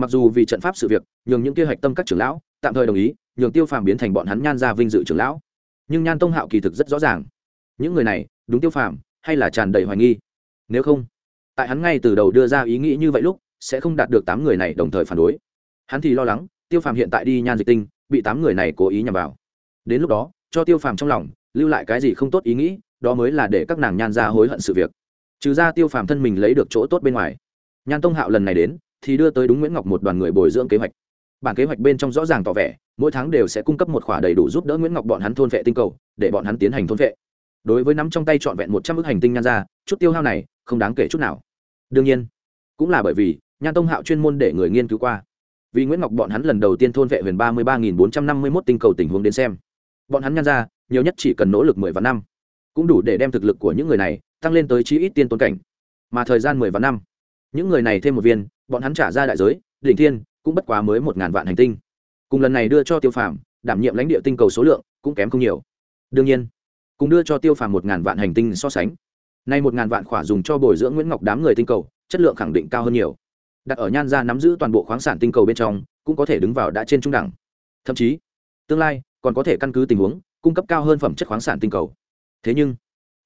mặc dù vì trận pháp sự việc, nhường những kế hoạch tâm các trưởng lão tạm thời đồng ý, nhường tiêu phàm biến thành bọn hắn nhan gia vinh dự trưởng lão. Nhưng nhan tông hạo kỳ thực rất rõ ràng, những người này, đúng tiêu phàm, hay là tràn đầy hoài nghi. Nếu không, tại hắn ngay từ đầu đưa ra ý nghĩ như vậy lúc, sẽ không đạt được tám người này đồng thời phản đối. Hắn thì lo lắng, tiêu phàm hiện tại đi nhan dịch tinh, bị tám người này cố ý nhằm vào. Đến lúc đó, cho tiêu phàm trong lòng, lưu lại cái gì không tốt ý nghĩ, đó mới là để các nàng nhan ra hối hận sự việc. Trừ ra tiêu phàm thân mình lấy được chỗ tốt bên ngoài. Nhan tông hạo lần này đến thì đưa tới đúng nguyễn ngọc một đoàn người bồi dưỡng kế hoạch. Bản kế hoạch bên trong rõ ràng tỏ vẻ, mỗi tháng đều sẽ cung cấp một khoản đầy đủ giúp đỡ nguyễn ngọc bọn hắn thôn vệ tinh cầu, để bọn hắn tiến hành thôn vệ. Đối với nắm trong tay trọn vẹn một trăm ước hành tinh nhan ra, chút tiêu hao này không đáng kể chút nào. Đương nhiên, cũng là bởi vì, nhan tông hạo chuyên môn để người nghiên cứu qua. Vì nguyễn ngọc bọn hắn lần đầu tiên thôn vệ huyền ba mươi ba nghìn bốn trăm năm mươi mốt tinh cầu tình huống đến xem. Bọn hắn nhan ra, nhiều nhất chỉ cần nỗ lực mười vạn năm. Cũng đủ để đem thực lực của những người này, tăng lên tới chí ít tiên tôn cảnh. Mà thời gian mười vạn năm những người này thêm một viên, bọn hắn trả ra đại giới, đỉnh thiên, cũng bất quá mới một ngàn vạn hành tinh. Cùng lần này đưa cho tiêu phàm, đảm nhiệm lãnh địa tinh cầu số lượng, cũng kém không nhiều. Đương nhiên, cùng đưa cho tiêu phàm một ngàn vạn hành tinh so sánh, nay một ngàn vạn khỏa dùng cho bồi dưỡng nguyễn ngọc đám người tinh cầu, chất lượng khẳng định cao hơn nhiều. Đặt ở nhan gia nắm giữ toàn bộ khoáng sản tinh cầu bên trong, cũng có thể đứng vào đã trên trung đẳng. Thậm chí, tương lai, còn có thể căn cứ tình huống, cung cấp cao hơn phẩm chất khoáng sản tinh cầu. Thế nhưng,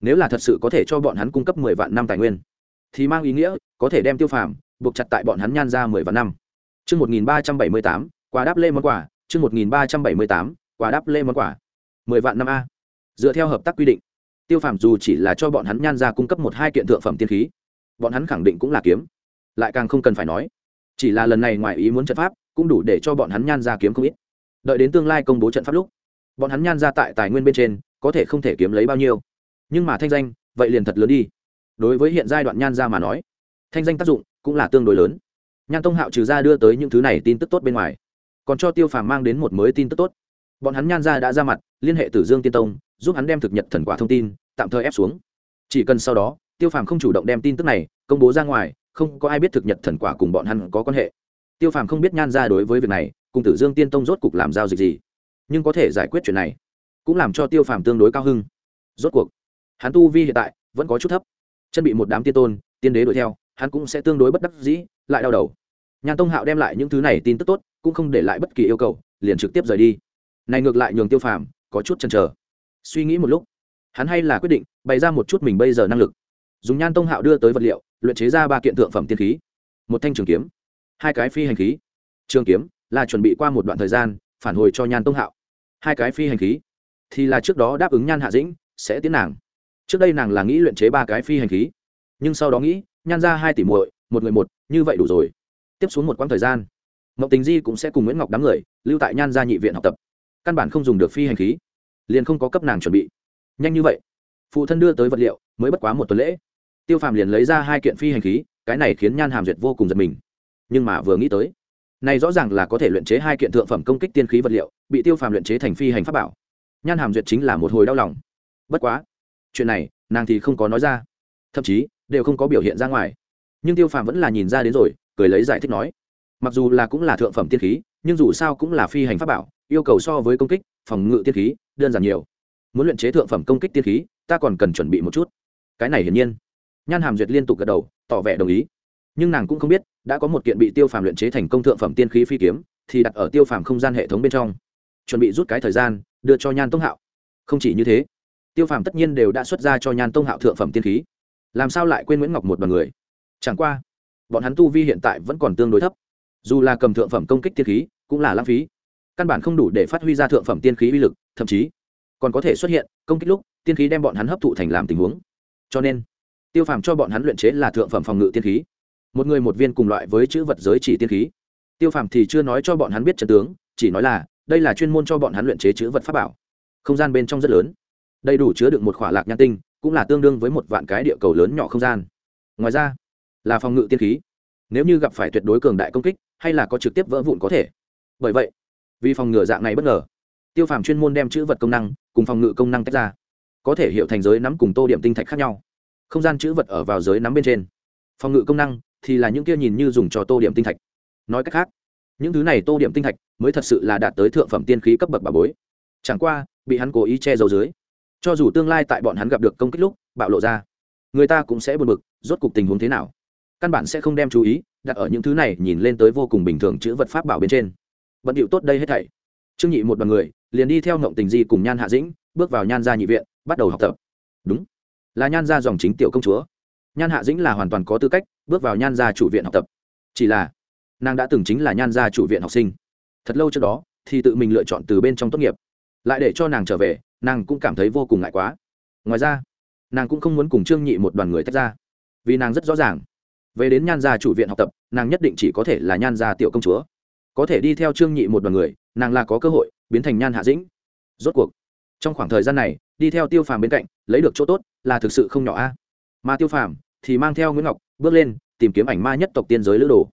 nếu là thật sự có thể cho bọn hắn cung cấp mười vạn năm tài nguyên thì mang ý nghĩa có thể đem tiêu phàm buộc chặt tại bọn hắn nhan ra mười vạn năm Chương một nghìn ba trăm bảy mươi tám quả đáp lê món quà, chương một nghìn ba trăm bảy mươi tám quả đáp lê món quà. 10 vạn năm a. Dựa theo hợp tác quy định, Tiêu Phàm dù chỉ là cho bọn hắn nhan ra cung cấp một hai kiện thượng phẩm tiên khí, bọn hắn khẳng định cũng là kiếm. Lại càng không cần phải nói, chỉ là lần này ngoài ý muốn trận pháp, cũng đủ để cho bọn hắn nhan ra kiếm không ít. Đợi đến tương lai công bố trận pháp lúc, bọn hắn nhan ra tại tài nguyên bên trên, có thể không thể kiếm lấy bao nhiêu. Nhưng mà thanh danh, vậy liền thật lớn đi. Đối với hiện giai đoạn nhan ra mà nói, thanh danh tác dụng cũng là tương đối lớn. Nhan tông hạo trừ ra đưa tới những thứ này tin tức tốt bên ngoài còn cho tiêu phàm mang đến một mới tin tức tốt. Bọn hắn nhan ra đã ra mặt liên hệ tử dương tiên tông giúp hắn đem thực nhật thần quả thông tin tạm thời ép xuống. Chỉ cần sau đó tiêu phàm không chủ động đem tin tức này công bố ra ngoài không có ai biết thực nhật thần quả cùng bọn hắn có quan hệ. Tiêu phàm không biết nhan ra đối với việc này cùng tử dương tiên tông rốt cục làm giao dịch gì nhưng có thể giải quyết chuyện này cũng làm cho tiêu phàm tương đối cao hưng rốt cuộc hắn tu vi hiện tại vẫn có chút thấp chân bị một đám tiên tôn, tiên đế đuổi theo, hắn cũng sẽ tương đối bất đắc dĩ, lại đau đầu. Nhan tông hạo đem lại những thứ này tin tức tốt, cũng không để lại bất kỳ yêu cầu, liền trực tiếp rời đi. Này ngược lại nhường tiêu phàm có chút chần chờ. Suy nghĩ một lúc, hắn hay là quyết định bày ra một chút mình bây giờ năng lực. Dùng nhan tông hạo đưa tới vật liệu, luyện chế ra ba kiện tượng phẩm tiên khí. Một thanh trường kiếm, hai cái phi hành khí. Trường kiếm là chuẩn bị qua một đoạn thời gian, phản hồi cho nhan tông hạo. Hai cái phi hành khí thì là trước đó đáp ứng nhan hạ dĩnh sẽ tiến nàng trước đây nàng là nghĩ luyện chế ba cái phi hành khí, nhưng sau đó nghĩ, nhan ra hai tỷ muội, một người một, như vậy đủ rồi. Tiếp xuống một quãng thời gian ngọc tình di cũng sẽ cùng nguyễn ngọc đám người lưu tại nhan gia nhị viện học tập. Căn bản không dùng được phi hành khí, liền không có cấp nàng chuẩn bị. Nhanh như vậy, phụ thân đưa tới vật liệu, mới bất quá một tuần lễ. Tiêu phàm liền lấy ra hai kiện phi hành khí, cái này khiến nhan hàm duyệt vô cùng giật mình. Nhưng mà vừa nghĩ tới, này rõ ràng là có thể luyện chế hai kiện thượng phẩm công kích tiên khí vật liệu, bị tiêu phàm luyện chế thành phi hành pháp bảo. Nhan hàm duyệt chính là một hồi đau lòng. Bất quá chuyện này, nàng thì không có nói ra. Thậm chí, đều không có biểu hiện ra ngoài. Nhưng tiêu phàm vẫn là nhìn ra đến rồi, cười lấy giải thích nói. Mặc dù là cũng là thượng phẩm tiên khí, nhưng dù sao cũng là phi hành pháp bảo, yêu cầu so với công kích, phòng ngự tiên khí, đơn giản nhiều. Muốn luyện chế thượng phẩm công kích tiên khí, ta còn cần chuẩn bị một chút. Cái này hiển nhiên. Nhan hàm duyệt liên tục gật đầu, tỏ vẻ đồng ý. Nhưng nàng cũng không biết, đã có một kiện bị tiêu phàm luyện chế thành công thượng phẩm tiên khí phi kiếm, thì đặt ở tiêu phàm không gian hệ thống bên trong. Chuẩn bị rút cái thời gian, đưa cho nhan tông hạo. Không chỉ như thế tiêu phàm tất nhiên đều đã xuất ra cho nhan tông hạo thượng phẩm tiên khí. Làm sao lại quên nguyễn ngọc một đ o à n người? Chẳng qua, bọn hắn tu vi hiện tại vẫn còn tương đối thấp. Dù là cầm thượng phẩm công kích tiên khí, cũng là lãng phí. Căn bản không đủ để phát huy ra thượng phẩm tiên khí uy lực, thậm chí còn có thể xuất hiện công kích lúc, tiên khí đem bọn hắn hấp thụ thành làm tình huống. Cho nên, tiêu phàm cho bọn hắn luyện chế là thượng phẩm phòng ngự tiên khí. Một người một viên cùng loại với chữ vật giới chỉ tiên khí. Tiêu phàm thì chưa nói cho bọn hắn biết trận tướng, chỉ nói là đây là chuyên môn cho bọn hắn luyện chế chữ vật pháp bảo. Không gian bên trong rất lớn đầy đủ chứa được một khỏa lạc nhan tinh, cũng là tương đương với một vạn cái địa cầu lớn nhỏ không gian. Ngoài ra, là phòng ngự tiên khí. Nếu như gặp phải tuyệt đối cường đại công kích, hay là có trực tiếp vỡ vụn có thể. Bởi vậy, vì phòng ngừa dạng này bất ngờ, tiêu phàm chuyên môn đem chữ vật công năng cùng phòng ngự công năng tách ra, có thể hiệu thành giới nắm cùng tô điểm tinh thạch khác nhau. Không gian chữ vật ở vào giới nắm bên trên. Phòng ngự công năng thì là những kia nhìn như dùng cho tô điểm tinh thạch. Nói cách khác, những thứ này tô điểm tinh thạch mới thật sự là đạt tới thượng phẩm tiên khí cấp bậc bà bối. Chẳng qua, bị hắn cố ý che giấu dưới cho dù tương lai tại bọn hắn gặp được công kích lúc, bạo lộ ra, người ta cũng sẽ buồn bực, rốt cục tình huống thế nào? Căn bản sẽ không đem chú ý, đặt ở những thứ này nhìn lên tới vô cùng bình thường chữ vật pháp bảo bên trên. Bận điệu tốt đây hết thảy. Trương nhị một đoàn người, liền đi theo ngộng tình di cùng nhan hạ dĩnh, bước vào nhan gia nhị viện, bắt đầu học tập. Đúng, là nhan gia dòng chính tiểu công chúa. Nhan hạ dĩnh là hoàn toàn có tư cách bước vào nhan gia chủ viện học tập. Chỉ là, nàng đã từng chính là nhan gia chủ viện học sinh. Thật lâu trước đó, thì tự mình lựa chọn từ bên trong tốt nghiệp. Lại để cho nàng trở về nàng cũng cảm thấy vô cùng ngại quá. Ngoài ra, nàng cũng không muốn cùng trương nhị một đoàn người tách ra, vì nàng rất rõ ràng. Về đến nhan gia chủ viện học tập, nàng nhất định chỉ có thể là nhan gia tiểu công chúa. Có thể đi theo trương nhị một đoàn người, nàng là có cơ hội, biến thành nhan hạ dĩnh. Rốt cuộc, trong khoảng thời gian này, đi theo tiêu phàm bên cạnh, lấy được chỗ tốt là thực sự không nhỏ a. Mà tiêu phàm thì mang theo nguyễn ngọc, bước lên, tìm kiếm ảnh ma nhất tộc tiên giới lữ đồ.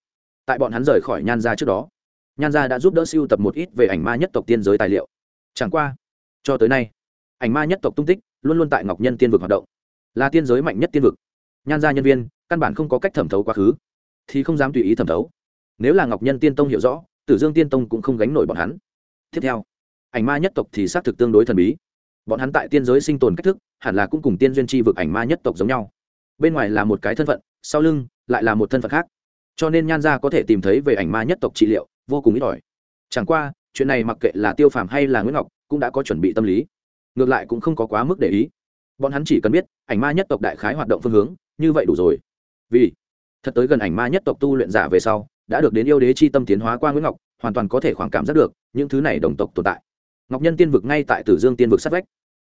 Tại bọn hắn rời khỏi nhan gia trước đó, nhan gia đã giúp đỡ siêu tập một ít về ảnh ma nhất tộc tiên giới tài liệu. Chẳng qua, cho tới nay ảnh ma nhất tộc tung tích, luôn luôn tại ngọc nhân tiên vực hoạt động. Là tiên giới mạnh nhất tiên vực. Nhan gia nhân viên, căn bản không có cách thẩm thấu quá khứ. Thì không dám tùy ý thẩm thấu. Nếu là ngọc nhân tiên tông hiểu rõ, tử dương tiên tông cũng không gánh nổi bọn hắn. Tiếp theo, ảnh ma nhất tộc thì xác thực tương đối thần bí. Bọn hắn tại tiên giới sinh tồn cách thức, hẳn là cũng cùng tiên duyên tri vực ảnh ma nhất tộc giống nhau. Bên ngoài là một cái thân phận, sau lưng lại là một thân phận khác. Cho nên nhan gia có thể tìm thấy về ảnh ma nhất tộc trị liệu, vô cùng ít ỏi. Chẳng qua, chuyện này mặc kệ là tiêu phàm hay là nguyễn ngọc, cũng đã có chuẩn bị tâm lý ngược lại cũng không có quá mức để ý. Bọn hắn chỉ cần biết, ảnh ma nhất tộc đại khái hoạt động phương hướng, như vậy đủ rồi. Vì thật tới gần ảnh ma nhất tộc tu luyện giả về sau, đã được đến yêu đế chi tâm tiến hóa qua nguyễn ngọc, hoàn toàn có thể khoảng cảm giác được những thứ này đồng tộc tồn tại. Ngọc nhân tiên vực ngay tại tử dương tiên vực sát vách.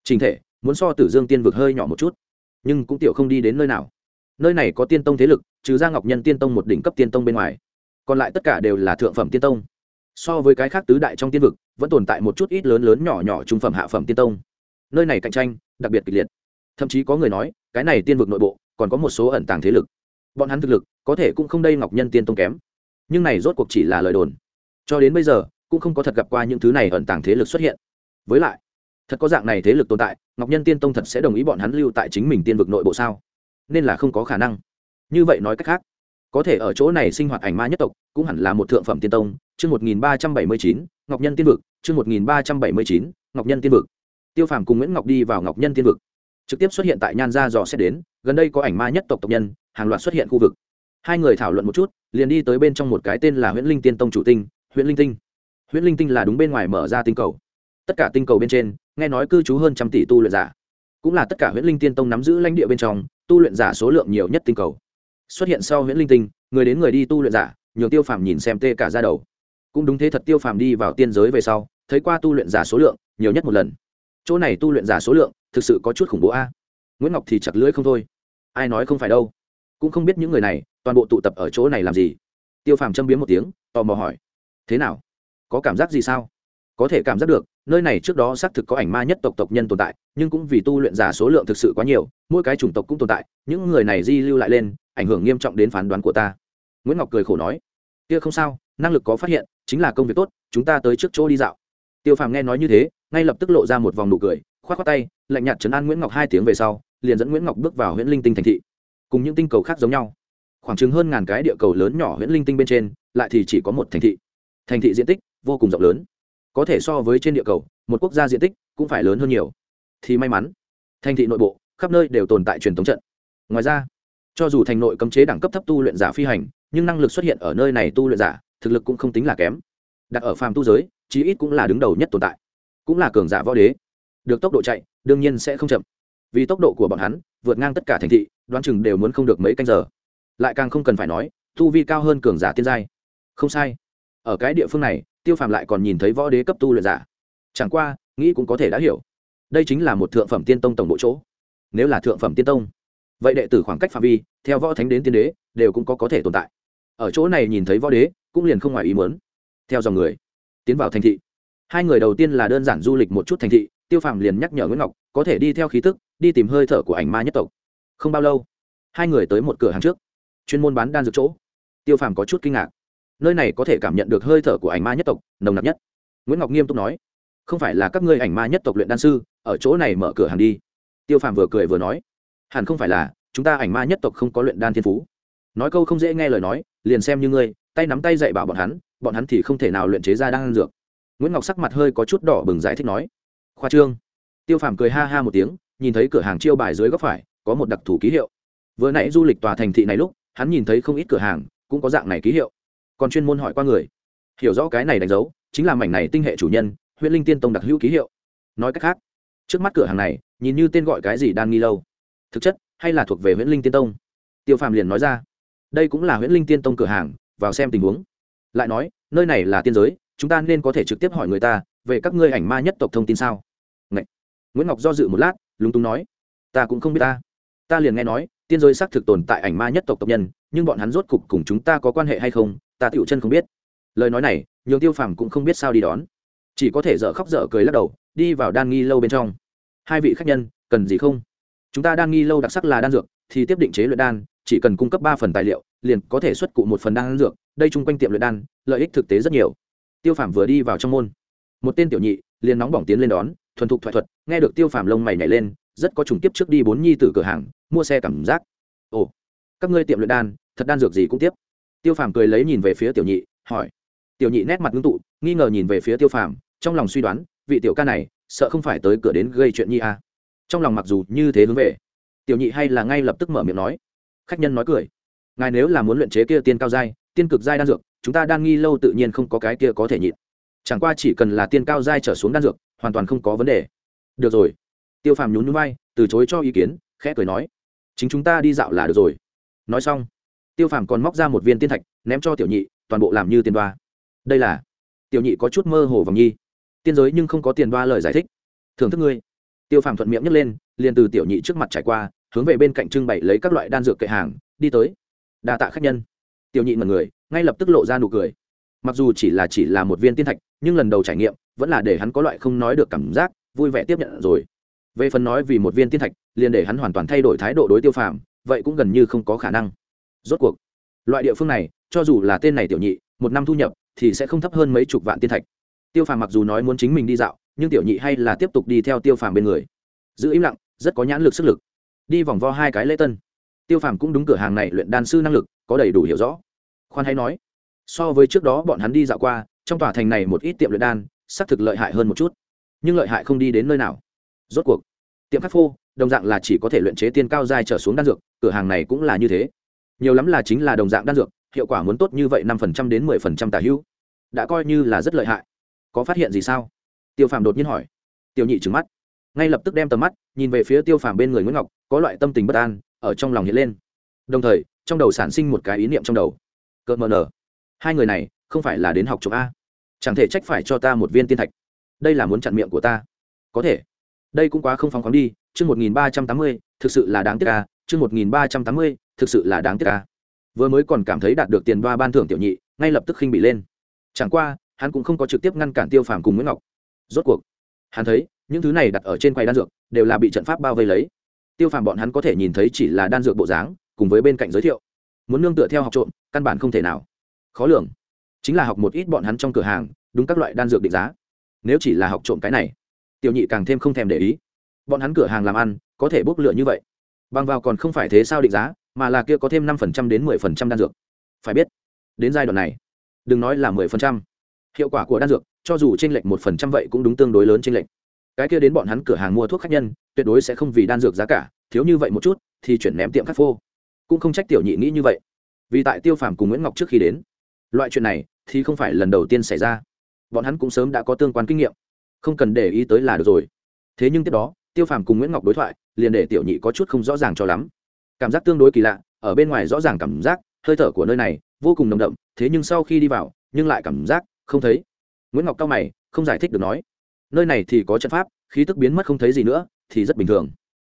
Trình thể, muốn so tử dương tiên vực hơi nhỏ một chút, nhưng cũng tiểu không đi đến nơi nào. Nơi này có tiên tông thế lực, trừ ra ngọc nhân tiên tông một đỉnh cấp tiên tông bên ngoài. Còn lại tất cả đều là thượng phẩm tiên tông. So với cái khác tứ đại trong tiên vực, vẫn tồn tại một chút ít lớn lớn nhỏ nhỏ trung phẩm hạ phẩm tiên tông nơi này cạnh tranh đặc biệt kịch liệt. Thậm chí có người nói, cái này tiên vực nội bộ còn có một số ẩn tàng thế lực. Bọn hắn thực lực có thể cũng không đây ngọc nhân tiên tông kém. Nhưng này rốt cuộc chỉ là lời đồn. Cho đến bây giờ, cũng không có thật gặp qua những thứ này ẩn tàng thế lực xuất hiện. Với lại, thật có dạng này thế lực tồn tại, ngọc nhân tiên tông thật sẽ đồng ý bọn hắn lưu tại chính mình tiên vực nội bộ sao? Nên là không có khả năng. Như vậy nói cách khác, có thể ở chỗ này sinh hoạt ảnh ma nhất tộc, cũng hẳn là một thượng phẩm tiên tông. Chương một nghìn ba trăm bảy mươi chín, ngọc nhân tiên vực. Chương một nghìn ba trăm bảy mươi chín, ngọc nhân tiên vực tiêu phàm cùng nguyễn ngọc đi vào ngọc nhân tiên vực. Trực tiếp xuất hiện tại nhan gia dò xét đến, gần đây có ảnh ma nhất tộc tộc nhân, hàng loạt xuất hiện khu vực. Hai người thảo luận một chút, liền đi tới bên trong một cái tên là huyện linh tiên tông chủ tinh huyện linh tinh. Huyện linh tinh là đúng bên ngoài mở ra tinh cầu. Tất cả tinh cầu bên trên, nghe nói cư trú hơn trăm tỷ tu luyện giả. Cũng là tất cả huyện linh tiên tông nắm giữ lãnh địa bên trong, tu luyện giả số lượng nhiều nhất tinh cầu. Xuất hiện sau huyện linh tinh, người đến người đi tu luyện giả, nhường tiêu phàm nhìn xem tê cả ra đầu. Cũng đúng thế thật tiêu phàm đi vào tiên giới về sau, thấy qua tu luyện giả số lượng, nhiều nhất một lần chỗ này tu luyện giả số lượng thực sự có chút khủng bố a. Nguyễn ngọc thì chặt lưỡi không thôi. Ai nói không phải đâu. Cũng không biết những người này toàn bộ tụ tập ở chỗ này làm gì. Tiêu phàm châm biếm một tiếng, tò mò hỏi, thế nào? Có cảm giác gì sao? Có thể cảm giác được, nơi này trước đó xác thực có ảnh ma nhất tộc tộc nhân tồn tại, nhưng cũng vì tu luyện giả số lượng thực sự quá nhiều, mỗi cái chủng tộc cũng tồn tại, những người này di lưu lại lên, ảnh hưởng nghiêm trọng đến phán đoán của ta. Nguyễn ngọc cười khổ nói, kia không sao, năng lực có phát hiện, chính là công việc tốt, chúng ta tới trước chỗ đi dạo. Tiêu phàm nghe nói như thế ngay lập tức lộ ra một vòng nụ cười, khoát h tay, lạnh nhạt trấn an nguyễn ngọc hai tiếng về sau, liền dẫn nguyễn ngọc bước vào huyện linh tinh thành thị. Cùng những tinh cầu khác giống nhau. Khoảng chừng hơn ngàn cái địa cầu lớn nhỏ huyện linh tinh bên trên, lại thì chỉ có một thành thị. Thành thị diện tích vô cùng rộng lớn. Có thể so với trên địa cầu, một quốc gia diện tích cũng phải lớn hơn nhiều. Thì may mắn, thành thị nội bộ, khắp nơi đều tồn tại truyền thống trận. Ngoài ra, cho dù thành nội cấm chế đẳng cấp thấp tu luyện giả phi hành, nhưng năng lực xuất hiện ở nơi này tu luyện giả, thực lực cũng không tính là kém. Đặt ở phàm tu giới, chí ít cũng là đứng đầu nhất tồn tại cũng là cường giả võ đế. Được tốc độ chạy, đương nhiên sẽ không chậm. Vì tốc độ của bọn hắn, vượt ngang tất cả thành thị, đoán chừng đều muốn không được mấy canh giờ. Lại càng không cần phải nói, tu vi cao hơn cường giả tiên giai. Không sai. Ở cái địa phương này, tiêu phàm lại còn nhìn thấy võ đế cấp tu luyện giả. Chẳng qua, nghĩ cũng có thể đã hiểu. Đây chính là một thượng phẩm tiên tông tổng bộ chỗ. Nếu là thượng phẩm tiên tông, vậy đệ tử khoảng cách phạm vi, theo võ thánh đến tiên đế, đều cũng có có thể tồn tại. Ở chỗ này nhìn thấy võ đế, cũng liền không ngoài ý muốn. Theo dòng người, tiến vào thành thị hai người đầu tiên là đơn giản du lịch một chút thành thị, tiêu phàm liền nhắc nhở nguyễn ngọc, có thể đi theo khí tức, đi tìm hơi thở của ảnh ma nhất tộc. Không bao lâu, hai người tới một cửa hàng trước, chuyên môn bán đan dược chỗ. Tiêu phàm có chút kinh ngạc. Nơi này có thể cảm nhận được hơi thở của ảnh ma nhất tộc, nồng nặc nhất. Nguyễn ngọc nghiêm túc nói, không phải là các ngươi ảnh ma nhất tộc luyện đan sư, ở chỗ này mở cửa hàng đi. Tiêu phàm vừa cười vừa nói, hẳn không phải là, chúng ta ảnh ma nhất tộc không có luyện đan thiên phú. Nói câu không dễ nghe lời nói, liền xem như ngươi, tay nắm tay dạy bảo bọn hắn bọn hắn thì không thể nào luyện chế ra đan dược nguyễn ngọc sắc mặt hơi có chút đỏ bừng giải thích nói khoa trương tiêu phàm cười ha ha một tiếng nhìn thấy cửa hàng chiêu bài dưới góc phải có một đặc thù ký hiệu vừa nãy du lịch tòa thành thị này lúc hắn nhìn thấy không ít cửa hàng cũng có dạng này ký hiệu còn chuyên môn hỏi qua người hiểu rõ cái này đánh dấu chính là mảnh này tinh hệ chủ nhân huyện linh tiên tông đặc hữu ký hiệu nói cách khác trước mắt cửa hàng này nhìn như tên gọi cái gì đan nghi lâu thực chất hay là thuộc về huyện linh tiên tông tiêu phàm liền nói ra đây cũng là huyện linh tiên tông cửa hàng vào xem tình huống lại nói nơi này là tiên giới chúng ta nên có thể trực tiếp hỏi người ta về các ngươi ảnh ma nhất tộc thông tin sao? Ngậy. nguyễn ngọc do dự một lát, lúng túng nói, ta cũng không biết ta. Ta liền nghe nói, tiên giới xác thực tồn tại ảnh ma nhất tộc tộc nhân, nhưng bọn hắn rốt cục cùng chúng ta có quan hệ hay không, ta tựu chân không biết. Lời nói này nhường tiêu phàm cũng không biết sao đi đón. Chỉ có thể dở khóc dở cười lắc đầu, đi vào đan nghi lâu bên trong. Hai vị khách nhân, cần gì không? Chúng ta đan nghi lâu đặc sắc là đan dược, thì tiếp định chế luyện đan, chỉ cần cung cấp ba phần tài liệu, liền có thể xuất cụ một phần đan dược, đây chung quanh tiệm luyện đan, lợi ích thực tế rất nhiều tiêu phàm vừa đi vào trong môn. Một tên tiểu nhị, liền nóng bỏng tiến lên đón, thuần thục thoại thuật, nghe được tiêu phàm lông mày nhảy lên, rất có trùng tiếp trước đi bốn nhi từ cửa hàng, mua xe cảm giác. Ồ, các ngươi tiệm luyện đan, thật đan dược gì cũng tiếp. Tiêu phàm cười lấy nhìn về phía tiểu nhị, hỏi. Tiểu nhị nét mặt ngưng tụ, nghi ngờ nhìn về phía tiêu phàm, trong lòng suy đoán, vị tiểu ca này, sợ không phải tới cửa đến gây chuyện nhi à. trong lòng mặc dù như thế hướng về, tiểu nhị hay là ngay lập tức mở miệng nói. Khách nhân nói cười. Ngài nếu là muốn luyện chế kia tiên cao giai tiên cực giai đan dược, chúng ta đang nghi lâu tự nhiên không có cái kia có thể nhịn. Chẳng qua chỉ cần là tiên cao giai trở xuống đan dược, hoàn toàn không có vấn đề. Được rồi. Tiêu phàm nhún nhún vai, từ chối cho ý kiến, khẽ cười nói, chính chúng ta đi dạo là được rồi. Nói xong, tiêu phàm còn móc ra một viên tiên thạch, ném cho tiểu nhị, toàn bộ làm như tiền đoa. Đây là, tiểu nhị có chút mơ hồ vòng nhi. Tiên giới nhưng không có tiền đoa lời giải thích. Thưởng thức ngươi. Tiêu phàm thuận miệng nhấc lên, liền từ tiểu nhị trước mặt trải qua, hướng về bên cạnh trưng bày lấy các loại đan dược kệ hàng, đi tới đa tạ khách nhân tiểu nhị mật người, ngay lập tức lộ ra nụ cười. Mặc dù chỉ là chỉ là một viên tiên thạch, nhưng lần đầu trải nghiệm vẫn là để hắn có loại không nói được cảm giác, vui vẻ tiếp nhận rồi. Về phần nói vì một viên tiên thạch, liền để hắn hoàn toàn thay đổi thái độ đối tiêu phàm, vậy cũng gần như không có khả năng. Rốt cuộc, loại địa phương này, cho dù là tên này tiểu nhị, một năm thu nhập thì sẽ không thấp hơn mấy chục vạn tiên thạch. Tiêu phàm mặc dù nói muốn chính mình đi dạo, nhưng tiểu nhị hay là tiếp tục đi theo tiêu phàm bên người. Giữ im lặng, rất có nhãn lực sức lực. Đi vòng vo hai cái lễ tân. Tiêu phàm cũng đúng cửa hàng này luyện đan sư năng lực có đầy đủ hiểu rõ. Khoan hay nói, so với trước đó bọn hắn đi dạo qua, trong tòa thành này một ít tiệm luyện đan, xác thực lợi hại hơn một chút. Nhưng lợi hại không đi đến nơi nào. Rốt cuộc, tiệm khắc phô, đồng dạng là chỉ có thể luyện chế tiên cao giai trở xuống đan dược, cửa hàng này cũng là như thế. Nhiều lắm là chính là đồng dạng đan dược, hiệu quả muốn tốt như vậy năm phần trăm đến mười phần trăm tả hữu. Đã coi như là rất lợi hại. Có phát hiện gì sao? Tiêu phàm đột nhiên hỏi. Tiêu nhị trứng mắt. Ngay lập tức đem tầm mắt nhìn về phía tiêu phàm bên người nguyễn ngọc, có loại tâm tình bất an ở trong lòng hiện lên. Đồng thời trong đầu sản sinh một cái ý niệm trong đầu. Cợt mờ nở. Hai người này, không phải là đến học chụp a. Chẳng thể trách phải cho ta một viên tiên thạch. Đây là muốn chặn miệng của ta. Có thể. Đây cũng quá không phóng khoáng đi. Chương một nghìn ba trăm tám mươi, thực sự là đáng tiếc a. Chương một nghìn ba trăm tám mươi, thực sự là đáng tiếc a. Vừa mới còn cảm thấy đạt được tiền ba ban thưởng tiểu nhị, ngay lập tức khinh bị lên. Chẳng qua, hắn cũng không có trực tiếp ngăn cản tiêu phàm cùng nguyễn ngọc. Rốt cuộc, hắn thấy, những thứ này đặt ở trên quầy đan dược, đều là bị trận pháp bao vây lấy. Tiêu phàm bọn hắn có thể nhìn thấy chỉ là đan dược bộ dáng cùng với bên cạnh giới thiệu. Muốn nương tựa theo học trộm, căn bản không thể nào. Khó lường. Chính là học một ít bọn hắn trong cửa hàng, đúng các loại đan dược định giá. Nếu chỉ là học trộm cái này, tiểu nhị càng thêm không thèm để ý. Bọn hắn cửa hàng làm ăn, có thể bốc lựa như vậy. Bằng vào còn không phải thế sao định giá, mà là kia có thêm năm phần trăm đến mười phần trăm đan dược. Phải biết, đến giai đoạn này, đừng nói là mười phần trăm. Hiệu quả của đan dược, cho dù t r ê n lệch một phần trăm vậy cũng đúng tương đối lớn t r ê n lệch. Cái kia đến bọn hắn cửa hàng mua thuốc khác nhân, tuyệt đối sẽ không vì đan dược giá cả, thiếu như vậy một chút, thì chuyển ném tiệm khắc phô cũng không trách tiểu nhị nghĩ như vậy. Vì tại tiêu phàm cùng nguyễn ngọc trước khi đến, loại chuyện này thì không phải lần đầu tiên xảy ra. Bọn hắn cũng sớm đã có tương quan kinh nghiệm, không cần để ý tới là được rồi. Thế nhưng tiếp đó, tiêu phàm cùng nguyễn ngọc đối thoại, liền để tiểu nhị có chút không rõ ràng cho lắm. Cảm giác tương đối kỳ lạ, ở bên ngoài rõ ràng cảm giác, hơi thở của nơi này vô cùng nồng đậm, thế nhưng sau khi đi vào, nhưng lại cảm giác không thấy. Nguyễn ngọc cao mày, không giải thích được nói, nơi này thì có trận pháp, khí tức biến mất không thấy gì nữa, thì rất bình thường.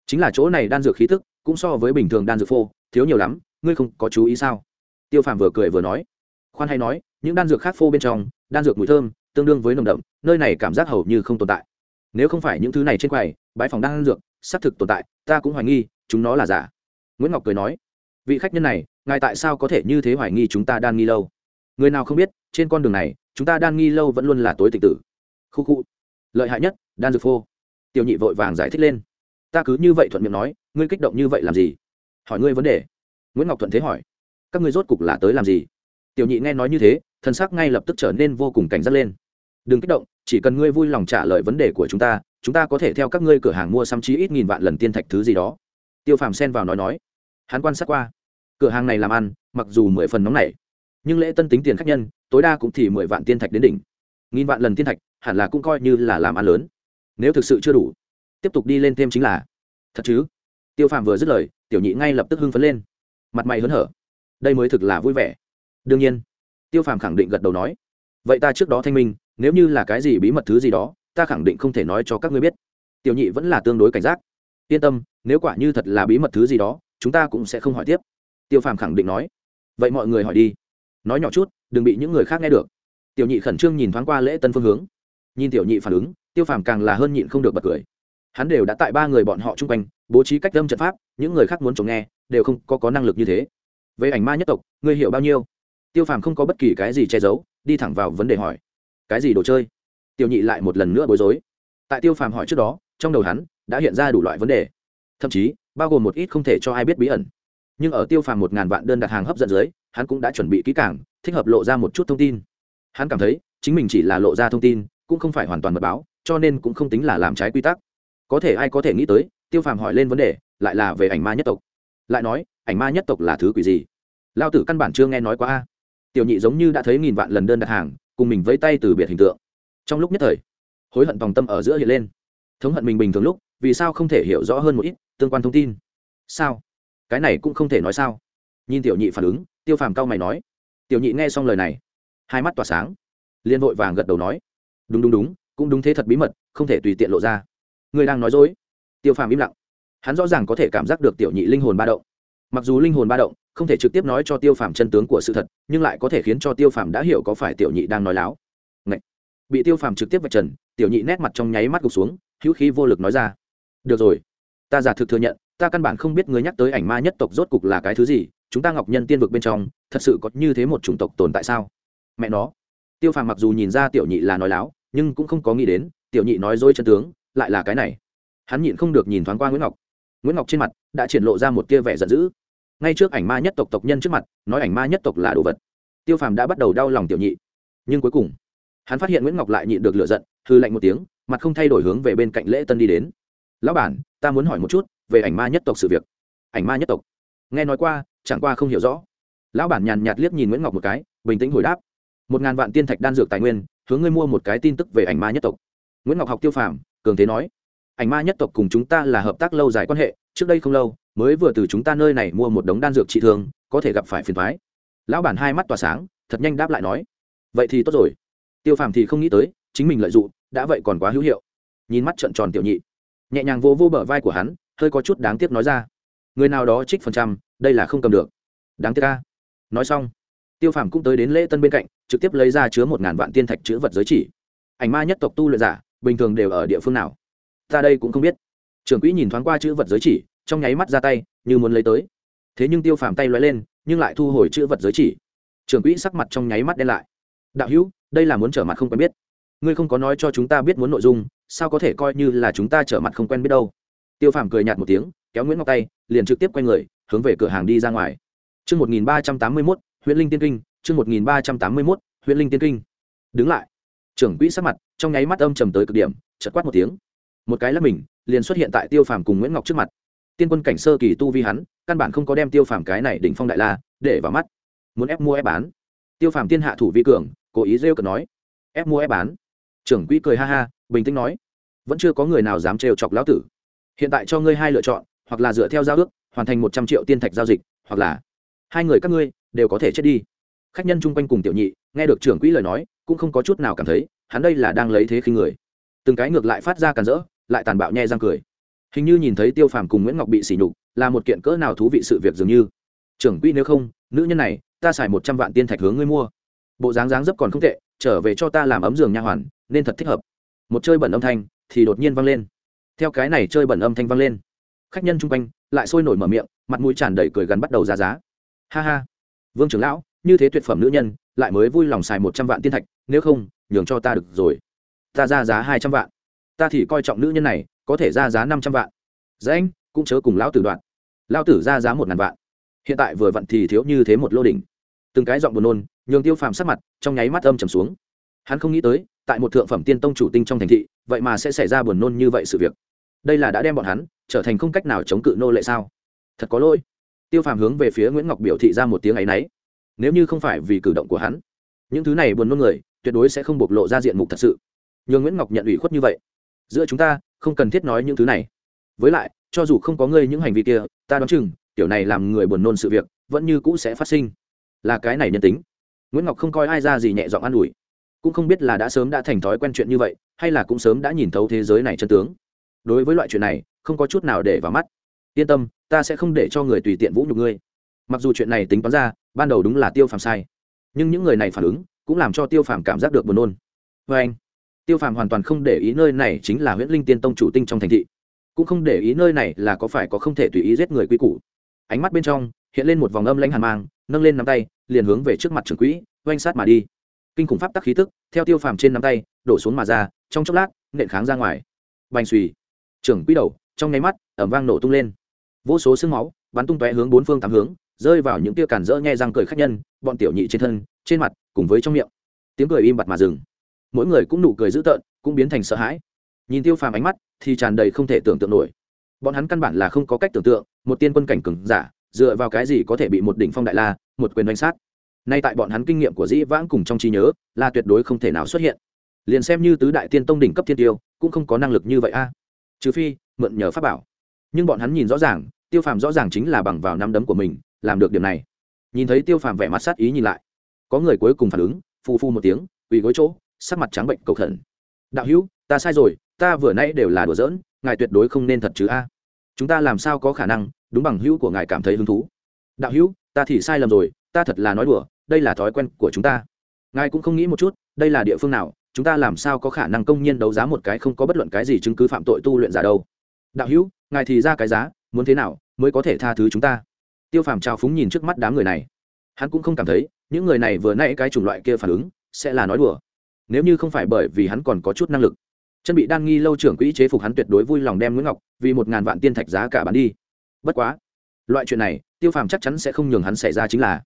Chính là chỗ này đan dược khí tức, cũng so với bình thường đan dược phô thiếu nhiều lắm, ngươi không có chú ý sao? Tiêu phàm vừa cười vừa nói. Khoan hay nói, những đan dược khác phô bên trong, đan dược mùi thơm, tương đương với nồng đậm, nơi này cảm giác hầu như không tồn tại. Nếu không phải những thứ này trên quầy, bãi phòng đan dược, xác thực tồn tại, ta cũng hoài nghi, chúng nó là giả. Nguyễn ngọc cười nói. Vị khách nhân này, ngài tại sao có thể như thế hoài nghi chúng ta đan nghi lâu? Người nào không biết, trên con đường này, chúng ta đan nghi lâu vẫn luôn là tối tịch tử. Khu khu. Lợi hại nhất, đan dược phô. Tiểu nhị vội vàng giải thích lên. Ta cứ như vậy thuận miệng nói, ngươi kích động như vậy làm gì? Hỏi ngươi vấn đề. Nguyễn ngọc thuận thế hỏi, các ngươi rốt cục là tới làm gì? Tiểu nhị nghe nói như thế, thân sắc ngay lập tức trở nên vô cùng cảnh giác lên. Đừng kích động, chỉ cần ngươi vui lòng trả lời vấn đề của chúng ta chúng ta có thể theo các ngươi cửa hàng mua xăm chí ít nghìn vạn lần tiên thạch thứ gì đó. Tiêu phàm xen vào nói nói, hắn quan sát qua, cửa hàng này làm ăn, mặc dù mười phần nóng này nhưng lễ tân tính tiền khách nhân, tối đa cũng thì mười vạn tiên thạch đến đỉnh. Nghìn vạn lần tiên thạch, hẳn là cũng coi như là làm ăn lớn. Nếu thực sự chưa đủ, tiếp tục đi lên thêm chính là, thật chứ? Tiêu phàm vừa dứt lời tiểu nhị ngay lập tức hưng phấn lên. Mặt mày hớn hở. Đây mới thực là vui vẻ. Đương nhiên, tiêu phàm khẳng định gật đầu nói, vậy ta trước đó thanh minh, nếu như là cái gì bí mật thứ gì đó, ta khẳng định không thể nói cho các ngươi biết. Tiểu nhị vẫn là tương đối cảnh giác. Yên tâm, nếu quả như thật là bí mật thứ gì đó, chúng ta cũng sẽ không hỏi tiếp. Tiêu phàm khẳng định nói. Vậy mọi người hỏi đi. Nói nhỏ chút, đừng bị những người khác nghe được. Tiểu nhị khẩn trương nhìn thoáng qua lễ tân phương hướng. Nhìn tiểu nhị phản ứng, tiêu phàm càng là hơn nhịn không được bật cười hắn đều đã tại ba người bọn họ chung quanh bố trí cách đâm trận pháp những người khác muốn chống nghe đều không có, có năng lực như thế. Về ảnh ma nhất tộc ngươi hiểu bao nhiêu? Tiêu phàm không có bất kỳ cái gì che giấu đi thẳng vào vấn đề hỏi. Cái gì đồ chơi? Tiêu nhị lại một lần nữa bối rối. Tại tiêu phàm hỏi trước đó trong đầu hắn đã hiện ra đủ loại vấn đề. Thậm chí bao gồm một ít không thể cho ai biết bí ẩn. Nhưng ở tiêu phàm một ngàn vạn đơn đặt hàng hấp dẫn dưới hắn cũng đã chuẩn bị kỹ càng thích hợp lộ ra một chút thông tin. Hắn cảm thấy chính mình chỉ là lộ ra thông tin cũng không phải hoàn toàn mật báo cho nên cũng không tính là làm trái quy tắc có thể ai có thể nghĩ tới, tiêu phàm hỏi lên vấn đề, lại là về ảnh ma nhất tộc. Lại nói, ảnh ma nhất tộc là thứ quỷ gì? Lao tử căn bản chưa nghe nói qua a. Tiểu nhị giống như đã thấy nghìn vạn lần đơn đặt hàng, cùng mình vẫy tay từ biệt hình tượng. Trong lúc nhất thời, hối hận tòng tâm ở giữa hiện lên. Thống hận mình bình thường lúc, vì sao không thể hiểu rõ hơn một ít, tương quan thông tin? Sao? Cái này cũng không thể nói sao. Nhìn tiểu nhị phản ứng, tiêu phàm cao mày nói. Tiểu nhị nghe xong lời này, hai mắt tỏa sáng liên vội vàng gật đầu nói. Đúng đúng đúng, cũng đúng thế thật bí mật, không thể tùy tiện lộ ra người đang nói dối. Tiêu phàm im lặng. Hắn rõ ràng có thể cảm giác được tiểu nhị linh hồn ba động. Mặc dù linh hồn ba động, không thể trực tiếp nói cho tiêu phàm chân tướng của sự thật, nhưng lại có thể khiến cho tiêu phàm đã hiểu có phải tiểu nhị đang nói láo. Ngậy! bị tiêu phàm trực tiếp vạch trần, tiểu nhị nét mặt trong nháy mắt gục xuống, hữu khí vô lực nói ra. Được rồi, ta giả thực thừa nhận, ta căn bản không biết người nhắc tới ảnh ma nhất tộc rốt cục là cái thứ gì, chúng ta ngọc nhân tiên vực bên trong, thật sự có như thế một chủng tộc tồn tại sao? Mẹ nó! Tiêu phàm mặc dù nhìn ra tiểu nhị là nói láo, nhưng cũng không có nghĩ đến, tiểu nhị nói dối chân tướng lại là cái này. Hắn nhịn không được nhìn thoáng qua nguyễn ngọc. Nguyễn ngọc trên mặt đã triển lộ ra một tia vẻ giận dữ. Ngay trước ảnh ma nhất tộc tộc nhân trước mặt, nói ảnh ma nhất tộc là đồ vật. Tiêu phàm đã bắt đầu đau lòng tiểu nhị. Nhưng cuối cùng, hắn phát hiện nguyễn ngọc lại nhịn được lựa giận hư lạnh một tiếng, mặt không thay đổi hướng về bên cạnh lễ tân đi đến. Lão bản, ta muốn hỏi một chút về ảnh ma nhất tộc sự việc. Ảnh ma nhất tộc? Nghe nói qua, chẳng qua không hiểu rõ. Lão bản nhàn nhạt liếc nhìn nguyễn ngọc một cái, bình tĩnh hồi đáp. Một ngàn vạn tiên thạch đan dược tài nguyên, hướng ngươi mua một cái tin tức về ảnh ma nhất tộc. Nguyễn ngọc học tiêu phàm cường thế nói, ảnh ma nhất tộc cùng chúng ta là hợp tác lâu dài quan hệ, trước đây không lâu, mới vừa từ chúng ta nơi này mua một đống đan dược trị thương, có thể gặp phải phiền thoái lão bản hai mắt tỏa sáng, thật nhanh đáp lại nói, vậy thì tốt rồi. Tiêu phàm thì không nghĩ tới, chính mình lợi dụng, đã vậy còn quá hữu hiệu. Nhìn mắt trận tròn tiểu nhị, nhẹ nhàng vô vô bờ vai của hắn, hơi có chút đáng tiếc nói ra, người nào đó trích phần trăm, đây là không cầm được. Đáng tiếc ca nói xong, tiêu phàm cũng tới đến lễ tân bên cạnh, trực tiếp lấy ra chứa một ngàn vạn tiên thạch chữ vật giới chỉ. Ảnh ma nhất tộc tu luyện giả bình thường đều ở địa phương nào? Ta đây cũng không biết. Trưởng quỹ nhìn thoáng qua chữ vật giới chỉ trong nháy mắt ra tay như muốn lấy tới. Thế nhưng tiêu phàm tay loay lên nhưng lại thu hồi chữ vật giới chỉ. Trưởng quỹ sắc mặt trong nháy mắt đen lại. Đạo hữu đây là muốn trở mặt không quen biết. Ngươi không có nói cho chúng ta biết muốn nội dung sao có thể coi như là chúng ta trở mặt không quen biết đâu? Tiêu phàm cười nhạt một tiếng kéo nguyễn ngọc tay liền trực tiếp quay người hướng về cửa hàng đi ra ngoài. Trước 1381, Huyện Linh Tiên Kinh, trước 1381, Huyện Linh Tiên Kinh. Đứng lại. Trưởng quỹ sắc mặt, trong nháy mắt âm trầm tới cực điểm, chợt quát một tiếng. Một cái là mình, liền xuất hiện tại Tiêu Phàm cùng Nguyễn Ngọc trước mặt. Tiên quân cảnh sơ kỳ tu vi hắn, căn bản không có đem Tiêu Phàm cái này đỉnh phong đại la để vào mắt. Muốn ép mua ép bán. Tiêu Phàm tiên hạ thủ vi cường, cố ý rêu cợt nói, ép mua ép bán. Trưởng quỹ cười ha ha, bình tĩnh nói, vẫn chưa có người nào dám trêu chọc lão tử. Hiện tại cho ngươi hai lựa chọn, hoặc là dựa theo giao ước, hoàn thành một trăm triệu tiên thạch giao dịch, hoặc là hai người các ngươi đều có thể chết đi khách nhân chung quanh cùng tiểu nhị nghe được trưởng quỹ lời nói cũng không có chút nào cảm thấy, hắn đây là đang lấy thế khi người. Từng cái ngược lại phát ra càn rỡ, lại tàn bạo nhe răng cười. Hình như nhìn thấy tiêu phàm cùng nguyễn ngọc bị sỉ nhục, là một kiện cỡ nào thú vị sự việc dường như. Trưởng quỹ nếu không, nữ nhân này, ta xài một trăm vạn tiên thạch hướng ngươi mua. Bộ dáng dáng dấp còn không tệ, trở về cho ta làm ấm giường nha hoàn, nên thật thích hợp. Một chơi bẩn âm thanh thì đột nhiên vang lên. Theo cái này chơi bẩn âm thanh vang lên, khách nhân chung quanh lại sôi nổi mở miệng, mặt mũi tràn đầy cười gắn bắt đầu ra giá. Ha ha. Vương trưởng lão, như thế tuyệt phẩm nữ nhân, lại mới vui lòng xài một trăm vạn tiên thạch nếu không, nhường cho ta được rồi. Ta ra giá hai trăm vạn. Ta thì coi trọng nữ nhân này, có thể ra giá năm trăm vạn. Dễ anh, cũng chớ cùng lão tử đoạn. Lão tử ra giá một ngàn vạn. Hiện tại vừa vặn thì thiếu như thế một lô đỉnh. Từng cái giọng buồn nôn, nhường tiêu phàm sắc mặt trong nháy mắt âm trầm xuống. Hắn không nghĩ tới, tại một thượng phẩm tiên tông chủ tinh trong thành thị, vậy mà sẽ xảy ra buồn nôn như vậy sự việc. Đây là đã đem bọn hắn trở thành không cách nào chống cự nô lệ sao? Thật có lỗi. Tiêu phàm hướng về phía nguyễn ngọc biểu thị ra một tiếng áy náy nếu như không phải vì cử động của hắn, những thứ này buồn nôn người tuyệt đối sẽ không bộc lộ ra diện mục thật sự. Nhường nguyễn ngọc nhận ủy khuất như vậy, giữa chúng ta không cần thiết nói những thứ này. Với lại, cho dù không có ngươi những hành vi kia, ta đoán chừng, kiểu này làm người buồn nôn sự việc, vẫn như cũ sẽ phát sinh. Là cái này nhân tính. Nguyễn ngọc không coi ai ra gì nhẹ giọng an ủi. Cũng không biết là đã sớm đã thành thói quen chuyện như vậy, hay là cũng sớm đã nhìn thấu thế giới này chân tướng. Đối với loại chuyện này, không có chút nào để vào mắt. Yên tâm, ta sẽ không để cho người tùy tiện vũ nhục ngươi. Mặc dù chuyện này tính toán ra, ban đầu đúng là tiêu phàm sai. Nhưng những người này phản ứng cũng làm cho tiêu phàm cảm giác được buồn nôn. Vê anh, tiêu phàm hoàn toàn không để ý nơi này chính là huyễn linh tiên tông chủ tinh trong thành thị. Cũng không để ý nơi này là có phải có không thể tùy ý giết người quy củ. Ánh mắt bên trong hiện lên một vòng âm lãnh hàn mang, nâng lên nắm tay, liền hướng về trước mặt trưởng quỹ, oanh sát mà đi. Kinh khủng pháp tắc khí tức, theo tiêu phàm trên nắm tay, đổ xuống mà ra, trong chốc lát, nện kháng ra ngoài. Bành suy trưởng quỹ đầu, trong nháy mắt ẩm vang nổ tung lên. Vô số sương máu, bắn tung tóe hướng bốn phương tám hướng, rơi vào những tia cản rỡ nghe răng cười khách nhân, bọn tiểu nhị trên thân, trên mặt cùng với trong miệng. Tiếng cười im bặt mà dừng. Mỗi người cũng nụ cười dữ tợn, cũng biến thành sợ hãi. Nhìn tiêu phàm ánh mắt thì tràn đầy không thể tưởng tượng nổi. Bọn hắn căn bản là không có cách tưởng tượng, một tiên quân cảnh cừng giả, dựa vào cái gì có thể bị một đỉnh phong đại la, một quyền đánh sát. Nay tại bọn hắn kinh nghiệm của dĩ vãng cùng trong trí nhớ, là tuyệt đối không thể nào xuất hiện. Liền xem như tứ đại tiên tông đỉnh cấp thiên tiêu, cũng không có năng lực như vậy a. Trừ phi, mượn nhờ pháp bảo. Nhưng bọn hắn nhìn rõ ràng, tiêu phàm rõ ràng chính là bằng vào năm đấm của mình, làm được điểm này. Nhìn thấy tiêu phàm vẻ mặt sát ý nhìn lại có người cuối cùng phản ứng phu phu một tiếng, quỳ gối chỗ, sắc mặt trắng bệnh cầu khẩn. Đạo hữu, ta sai rồi, ta vừa nãy đều là đùa giỡn, ngài tuyệt đối không nên thật chứ a. Chúng ta làm sao có khả năng, đúng bằng hữu của ngài cảm thấy hứng thú. Đạo hữu, ta thì sai lầm rồi, ta thật là nói đùa, đây là thói quen của chúng ta. Ngài cũng không nghĩ một chút, đây là địa phương nào, chúng ta làm sao có khả năng công nhiên đấu giá một cái không có bất luận cái gì chứng cứ phạm tội tu luyện giả đâu. Đạo hữu, ngài thì ra cái giá, muốn thế nào mới có thể tha thứ chúng ta? Tiêu phàm trao phúng nhìn trước mắt đám người này. Hắn cũng không cảm thấy những người này vừa nãy cái chủng loại kia phản ứng, sẽ là nói đùa. Nếu như không phải bởi vì hắn còn có chút năng lực. Chân bị đan nghi lâu trưởng quỹ chế phục hắn tuyệt đối vui lòng đem nguyễn ngọc, vì một ngàn vạn tiên thạch giá cả bán đi. Bất quá, loại chuyện này, tiêu phàm chắc chắn sẽ không nhường hắn xảy ra chính là.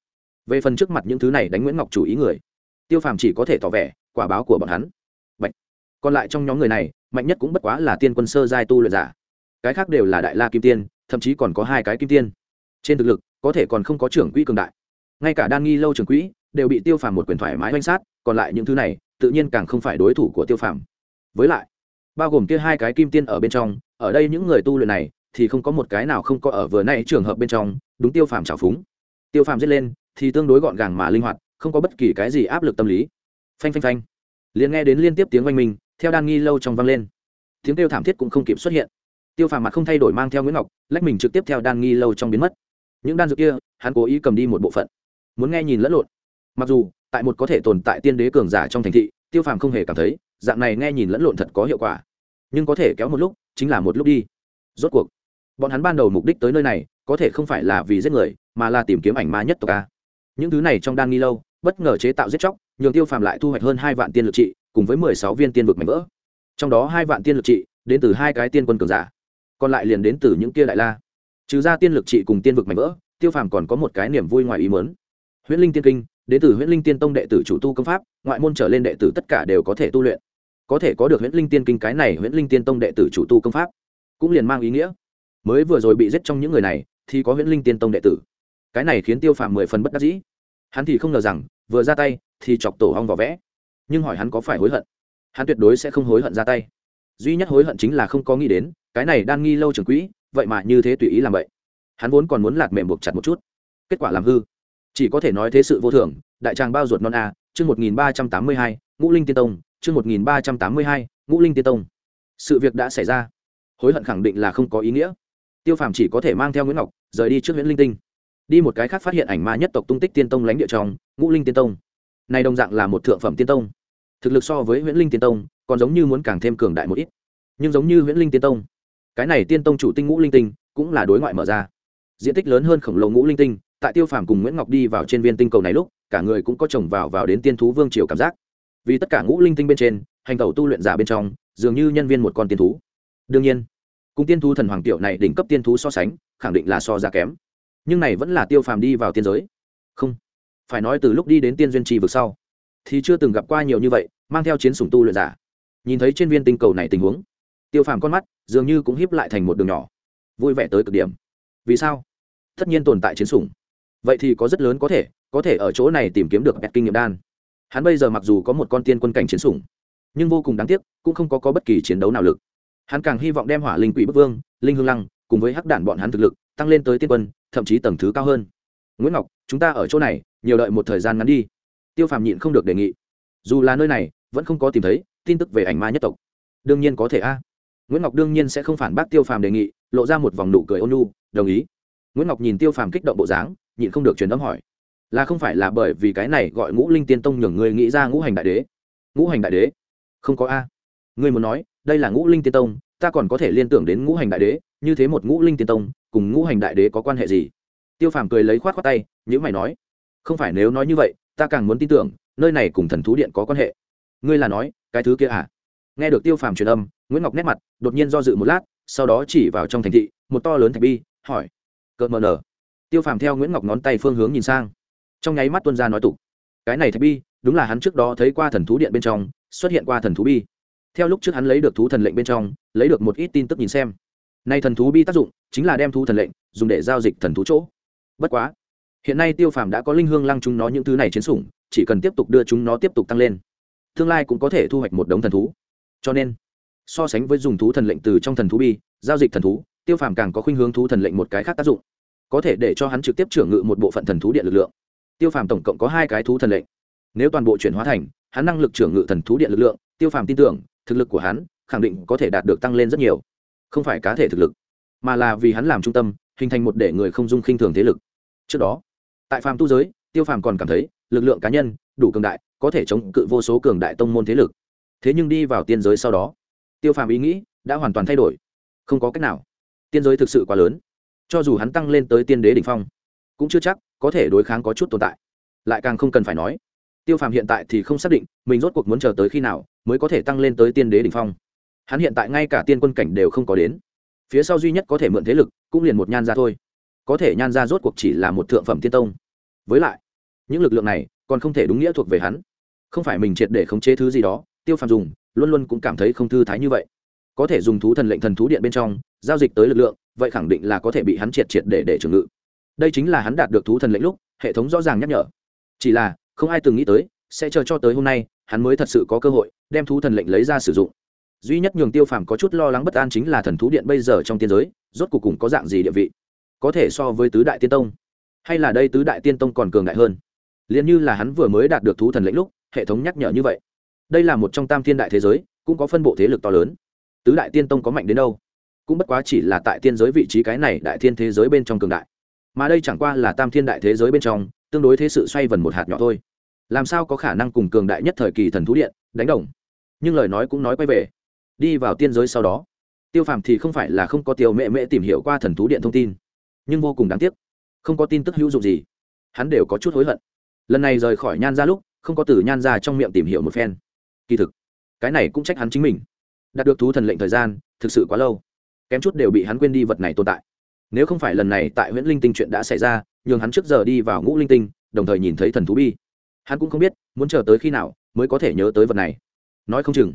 Về phần trước mặt những thứ này đánh nguyễn ngọc chủ ý người, tiêu phàm chỉ có thể tỏ vẻ quả báo của bọn hắn. Bạch. còn lại trong nhóm người này, mạnh nhất cũng bất quá là tiên quân sơ giai tu luyện giả. Cái khác đều là đại la kim tiên, thậm chí còn có hai cái kim tiên. Trên thực lực, có thể còn không có trưởng quỹ cường đại ngay cả đan nghi lâu trưởng quỹ đều bị tiêu phàm một quyền thoải mái oanh sát, còn lại những thứ này tự nhiên càng không phải đối thủ của tiêu phàm. Với lại, bao gồm kia hai cái kim tiên ở bên trong, ở đây những người tu luyện này thì không có một cái nào không có ở vừa nay trường hợp bên trong, đúng tiêu phàm trào phúng. Tiêu phàm giết lên thì tương đối gọn gàng mà linh hoạt, không có bất kỳ cái gì áp lực tâm lý. Phanh phanh phanh. Liền nghe đến liên tiếp tiếng oanh minh, theo đan nghi lâu trong vang lên. Tiếng kêu thảm thiết cũng không kịp xuất hiện. Tiêu phàm mặt không thay đổi mang theo nguyễn ngọc, lách mình trực tiếp theo đan nghi lâu trong biến mất. Những đan dược kia, hắn cố ý cầm đi một bộ phận muốn nghe nhìn lẫn lộn. Mặc dù, tại một có thể tồn tại tiên đế cường giả trong thành thị, tiêu phàm không hề cảm thấy, dạng này nghe nhìn lẫn lộn thật có hiệu quả. Nhưng có thể kéo một lúc, chính là một lúc đi. Rốt cuộc, bọn hắn ban đầu mục đích tới nơi này, có thể không phải là vì giết người, mà là tìm kiếm ảnh ma nhất tộc a. Những thứ này trong đan nghi lâu, bất ngờ chế tạo giết chóc, nhường tiêu phàm lại thu hoạch hơn hai vạn tiên lực trị, cùng với mười sáu viên tiên vực mảnh vỡ. Trong đó hai vạn tiên lực trị, đến từ hai cái tiên quân cường giả. Còn lại liền đến từ những kia đại la. Trừ ra tiên lực trị cùng tiên vực mảnh vỡ, tiêu phàm còn có một cái niềm vui ngoài ý mớn huyễn linh tiên kinh, đến từ huyễn linh tiên tông đệ tử chủ tu công pháp, ngoại môn trở lên đệ tử tất cả đều có thể tu luyện. Có thể có được huyễn linh tiên kinh cái này huyễn linh tiên tông đệ tử chủ tu công pháp, cũng liền mang ý nghĩa. Mới vừa rồi bị giết trong những người này, thì có huyễn linh tiên tông đệ tử. Cái này khiến tiêu phàm mười phần bất đắc dĩ. Hắn thì không ngờ rằng, vừa ra tay, thì chọc tổ hong vỏ vẽ. Nhưng hỏi hắn có phải hối hận? Hắn tuyệt đối sẽ không hối hận ra tay. Duy nhất hối hận chính là không có nghĩ đến, cái này đan nghi lâu trường quỹ, vậy mà như thế tùy ý làm vậy. Hắn vốn còn muốn lạc mềm buộc chặt một chút. Kết quả làm hư chỉ có thể nói thế sự vô thường, đại tràng bao ruột non a, chương một nghìn ba trăm tám mươi hai, ngũ linh tiên tông, chương một nghìn ba trăm tám mươi hai, ngũ linh tiên tông. Sự việc đã xảy ra. Hối hận khẳng định là không có ý nghĩa. Tiêu phàm chỉ có thể mang theo nguyễn ngọc, rời đi trước nguyễn linh tinh. Đi một cái khác phát hiện ảnh ma nhất tộc tung tích tiên tông lánh địa trong, ngũ linh tiên tông. Này đồng dạng là một thượng phẩm tiên tông. Thực lực so với nguyễn linh tiên tông, còn giống như muốn càng thêm cường đại một ít. Nhưng giống như nguyễn linh tiên tông, cái này tiên tông chủ tinh ngũ linh tinh cũng là đối ngoại mở ra. Diện tích lớn hơn khổng lồ ngũ linh tinh tại tiêu phàm cùng nguyễn ngọc đi vào trên viên tinh cầu này lúc, cả người cũng có chồng vào vào đến tiên thú vương triều cảm giác. Vì tất cả ngũ linh tinh bên trên, hành tẩu tu luyện giả bên trong, dường như nhân viên một con tiên thú. Đương nhiên, cùng tiên thú thần hoàng tiểu này đỉnh cấp tiên thú so sánh, khẳng định là so ra kém. Nhưng này vẫn là tiêu phàm đi vào tiên giới. Không, phải nói từ lúc đi đến tiên duyên trì vực sau, thì chưa từng gặp qua nhiều như vậy, mang theo chiến sủng tu luyện giả. Nhìn thấy trên viên tinh cầu này tình huống, tiêu phàm con mắt dường như cũng hiếp lại thành một đường nhỏ, vui vẻ tới cực điểm. Vì sao? Tất nhiên tồn tại chiến sủng vậy thì có rất lớn có thể có thể ở chỗ này tìm kiếm được bẹt kinh nghiệm đan. Hắn bây giờ mặc dù có một con tiên quân cảnh chiến sủng nhưng vô cùng đáng tiếc cũng không có, có bất kỳ chiến đấu nào lực. Hắn càng hy vọng đem hỏa linh quỷ bức vương linh hương lăng cùng với hắc đản bọn hắn thực lực tăng lên tới tiên quân thậm chí tầng thứ cao hơn. Nguyễn ngọc chúng ta ở chỗ này nhiều đợi một thời gian ngắn đi. Tiêu phàm nhịn không được đề nghị. Dù là nơi này vẫn không có tìm thấy tin tức về ảnh ma nhất tộc. Đương nhiên có thể a. Nguyễn ngọc đương nhiên sẽ không phản bác tiêu phàm đề nghị lộ ra một vòng nụ cười ôn nu đồng ý. Nguyễn ngọc nhìn tiêu phàm kích động bộ dáng nhịn không được truyền âm hỏi. Là không phải là bởi vì cái này gọi ngũ linh tiên tông nhường người nghĩ ra ngũ hành đại đế? Ngũ hành đại đế? Không có a. Ngươi muốn nói, đây là ngũ linh tiên tông, ta còn có thể liên tưởng đến ngũ hành đại đế, như thế một ngũ linh tiên tông, cùng ngũ hành đại đế có quan hệ gì? Tiêu phàm cười lấy khoát khoát tay nhữ mày nói, không phải nếu nói như vậy, ta càng muốn tin tưởng, nơi này cùng thần thú điện có quan hệ. Ngươi là nói, cái thứ kia à? Nghe được tiêu phàm truyền âm, nguyễn ngọc nét mặt, đột nhiên do dự một lát, sau đó chỉ vào trong thành thị, một to lớn thạch bi, hỏi, cợt mờ nở? Tiêu phàm theo nguyễn ngọc ngón tay phương hướng nhìn sang. Trong nháy mắt tuân ra nói tục. Cái này thạch bi, đúng là hắn trước đó thấy qua thần thú điện bên trong, xuất hiện qua thần thú bi. Theo lúc trước hắn lấy được thú thần lệnh bên trong, lấy được một ít tin tức nhìn xem. Nay thần thú bi tác dụng chính là đem thú thần lệnh dùng để giao dịch thần thú chỗ. Bất quá, hiện nay tiêu phàm đã có linh hương lăng chúng nó những thứ này chiến sủng, chỉ cần tiếp tục đưa chúng nó tiếp tục tăng lên, tương lai cũng có thể thu hoạch một đống thần thú. Cho nên, so sánh với dùng thú thần lệnh từ trong thần thú bi, giao dịch thần thú, tiêu phàm càng có khuynh hướng thú thần lệnh một cái khác tác dụng có thể để cho hắn trực tiếp trưởng ngự một bộ phận thần thú điện lực lượng. Tiêu phàm tổng cộng có hai cái thú thần lệnh. Nếu toàn bộ chuyển hóa thành, hắn năng lực trưởng ngự thần thú điện lực lượng, tiêu phàm tin tưởng, thực lực của hắn khẳng định có thể đạt được tăng lên rất nhiều. Không phải cá thể thực lực, mà là vì hắn làm trung tâm, hình thành một để người không dung khinh thường thế lực. Trước đó, tại phàm tu giới, tiêu phàm còn cảm thấy, lực lượng cá nhân, đủ cường đại, có thể chống cự vô số cường đại tông môn thế lực. Thế nhưng đi vào tiên giới sau đó, tiêu phàm ý nghĩ đã hoàn toàn thay đổi. Không có cách nào. Tiên giới thực sự quá lớn cho dù hắn tăng lên tới tiên đế đ ỉ n h phong, cũng chưa chắc có thể đối kháng có chút tồn tại. Lại càng không cần phải nói, tiêu phàm hiện tại thì không xác định mình rốt cuộc muốn chờ tới khi nào mới có thể tăng lên tới tiên đế đ ỉ n h phong. Hắn hiện tại ngay cả tiên quân cảnh đều không có đến. Phía sau duy nhất có thể mượn thế lực cũng liền một nhan ra thôi. Có thể nhan ra rốt cuộc chỉ là một thượng phẩm tiên tông. Với lại, những lực lượng này còn không thể đúng nghĩa thuộc về hắn. Không phải mình triệt để khống chế thứ gì đó, tiêu phàm dùng, luôn luôn cũng cảm thấy không thư thái như vậy. Có thể dùng thú thần lệnh thần thú điện bên trong, giao dịch tới lực lượng vậy khẳng định là có thể bị hắn triệt triệt để để trừng ngự. Đây chính là hắn đạt được thú thần lệnh lúc, hệ thống rõ ràng nhắc nhở. Chỉ là, không ai từng nghĩ tới, sẽ chờ cho tới hôm nay, hắn mới thật sự có cơ hội, đem thú thần lệnh lấy ra sử dụng. Duy nhất nhường tiêu phàm có chút lo lắng bất an chính là thần thú điện bây giờ trong tiên giới, rốt cuộc cùng có dạng gì địa vị? Có thể so với tứ đại tiên tông? Hay là đây tứ đại tiên tông còn cường đại hơn? Liền như là hắn vừa mới đạt được thú thần lệnh lúc, hệ thống nhắc nhở như vậy. Đây là một trong tam thiên đại thế giới, cũng có phân bộ thế lực to lớn. Tứ đại tiên tông có mạnh đến đâu? Cũng bất quá chỉ là tại tiên giới vị trí cái này đại thiên thế giới bên trong cường đại. Mà đây chẳng qua là tam thiên đại thế giới bên trong, tương đối thế sự xoay vần một hạt nhỏ thôi. Làm sao có khả năng cùng cường đại nhất thời kỳ thần thú điện đánh đồng? Nhưng lời nói cũng nói quay về. Đi vào tiên giới sau đó, tiêu phàm thì không phải là không có tiêu mẹ mẹ tìm hiểu qua thần thú điện thông tin, nhưng vô cùng đáng tiếc, không có tin tức hữu dụng gì. Hắn đều có chút hối hận. Lần này rời khỏi nhan ra lúc, không có từ nhan ra trong miệng tìm hiểu một phen. Kỳ thực, cái này cũng trách hắn chính mình. Đạt được thú thần lệnh thời gian, thực sự quá lâu kém chút đều bị hắn quên đi vật này tồn tại. Nếu không phải lần này tại huyện linh tinh chuyện đã xảy ra, nhường hắn trước giờ đi vào ngũ linh tinh, đồng thời nhìn thấy thần thú bi. Hắn cũng không biết, muốn chờ tới khi nào mới có thể nhớ tới vật này. Nói không chừng,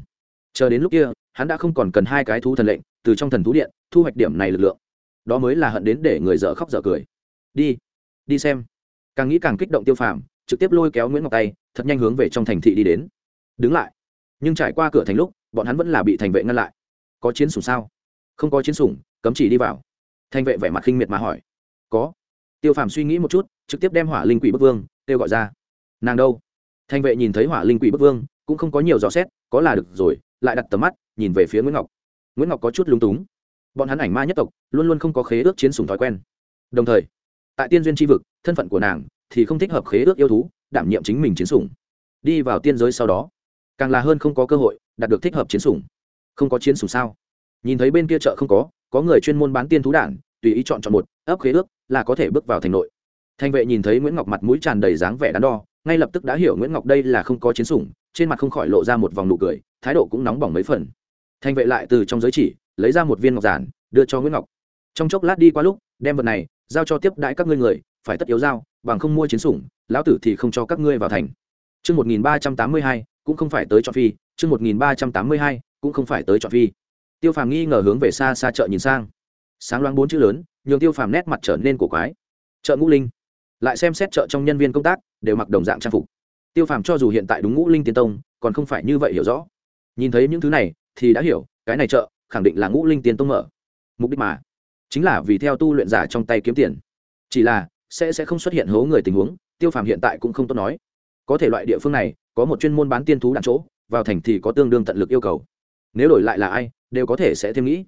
chờ đến lúc kia, hắn đã không còn cần hai cái thú thần lệnh, từ trong thần thú điện, thu hoạch điểm này lực lượng. Đó mới là hận đến để người dở khóc dở cười. Đi đi xem. Càng nghĩ càng kích động tiêu phàm, trực tiếp lôi kéo nguyễn ngọc tay, thật nhanh hướng về trong thành thị đi đến. Đứng lại. Nhưng trải qua cửa thành lúc, bọn hắn vẫn là bị thành vệ ngăn lại. Có chiến sủng sao? Không có chiến sủng, cấm chỉ đi vào. Thanh vệ vẻ mặt khinh miệt mà hỏi. Có. Tiêu phàm suy nghĩ một chút, trực tiếp đem hỏa linh quỷ bức vương, kêu gọi ra. Nàng đâu? Thanh vệ nhìn thấy hỏa linh quỷ bức vương, cũng không có nhiều dò xét, có là được rồi, lại đặt tầm mắt, nhìn về phía nguyễn ngọc. Nguyễn ngọc có chút lúng túng. Bọn hắn ảnh ma nhất tộc, luôn luôn không có khế ước chiến sủng thói quen. Đồng thời, tại tiên duyên tri vực, thân phận của nàng thì không thích hợp khế ước yêu thú, đảm nhiệm chính mình chiến sủng. Đi vào tiên giới sau đó, càng là hơn không có cơ hội đạt được thích hợp chiến sủng. Không có chiến sủng sao? Nhìn thấy bên kia chợ không có có người chuyên môn bán tiên thú đản tùy ý chọn chọn một ấp khế ước là có thể bước vào thành nội. Thành vệ nhìn thấy nguyễn ngọc mặt mũi tràn đầy dáng vẻ đắn đo ngay lập tức đã hiểu nguyễn ngọc đây là không có chiến sủng trên mặt không khỏi lộ ra một vòng nụ cười thái độ cũng nóng bỏng mấy phần. Thành vệ lại từ trong giới chỉ lấy ra một viên ngọc giản đưa cho nguyễn ngọc. Trong chốc lát đi qua lúc đem vật này giao cho tiếp đãi các ngươi người phải tất yếu giao bằng không mua chiến sủng lão tử thì không cho các ngươi vào thành. Chương 1382, cũng không phải tới chọn phi, chương 1382, cũng không phải tới chọn phi. Tiêu Phàm nghi ngờ hướng về xa xa chợ nhìn sang. Sáng loáng bốn chữ lớn, nhường Tiêu Phàm nét mặt trở nên cổ quái. Chợ Ngũ Linh. Lại xem xét chợ trong nhân viên công tác, đều mặc đồng dạng trang phục. Tiêu Phàm cho dù hiện tại đúng Ngũ Linh Tiên Tông, còn không phải như vậy hiểu rõ. Nhìn thấy những thứ này, thì đã hiểu, cái này chợ khẳng định là Ngũ Linh Tiên Tông mở. Mục đích mà, chính là vì theo tu luyện giả trong tay kiếm tiền. Chỉ là sẽ sẽ không xuất hiện hố người tình huống, Tiêu Phàm hiện tại cũng không tốt nói có thể loại địa phương này có một chuyên môn bán tiên thú đạn chỗ vào thành thì có tương đương tận lực yêu cầu nếu đổi lại là ai, đều có thể sẽ thêm nghĩ.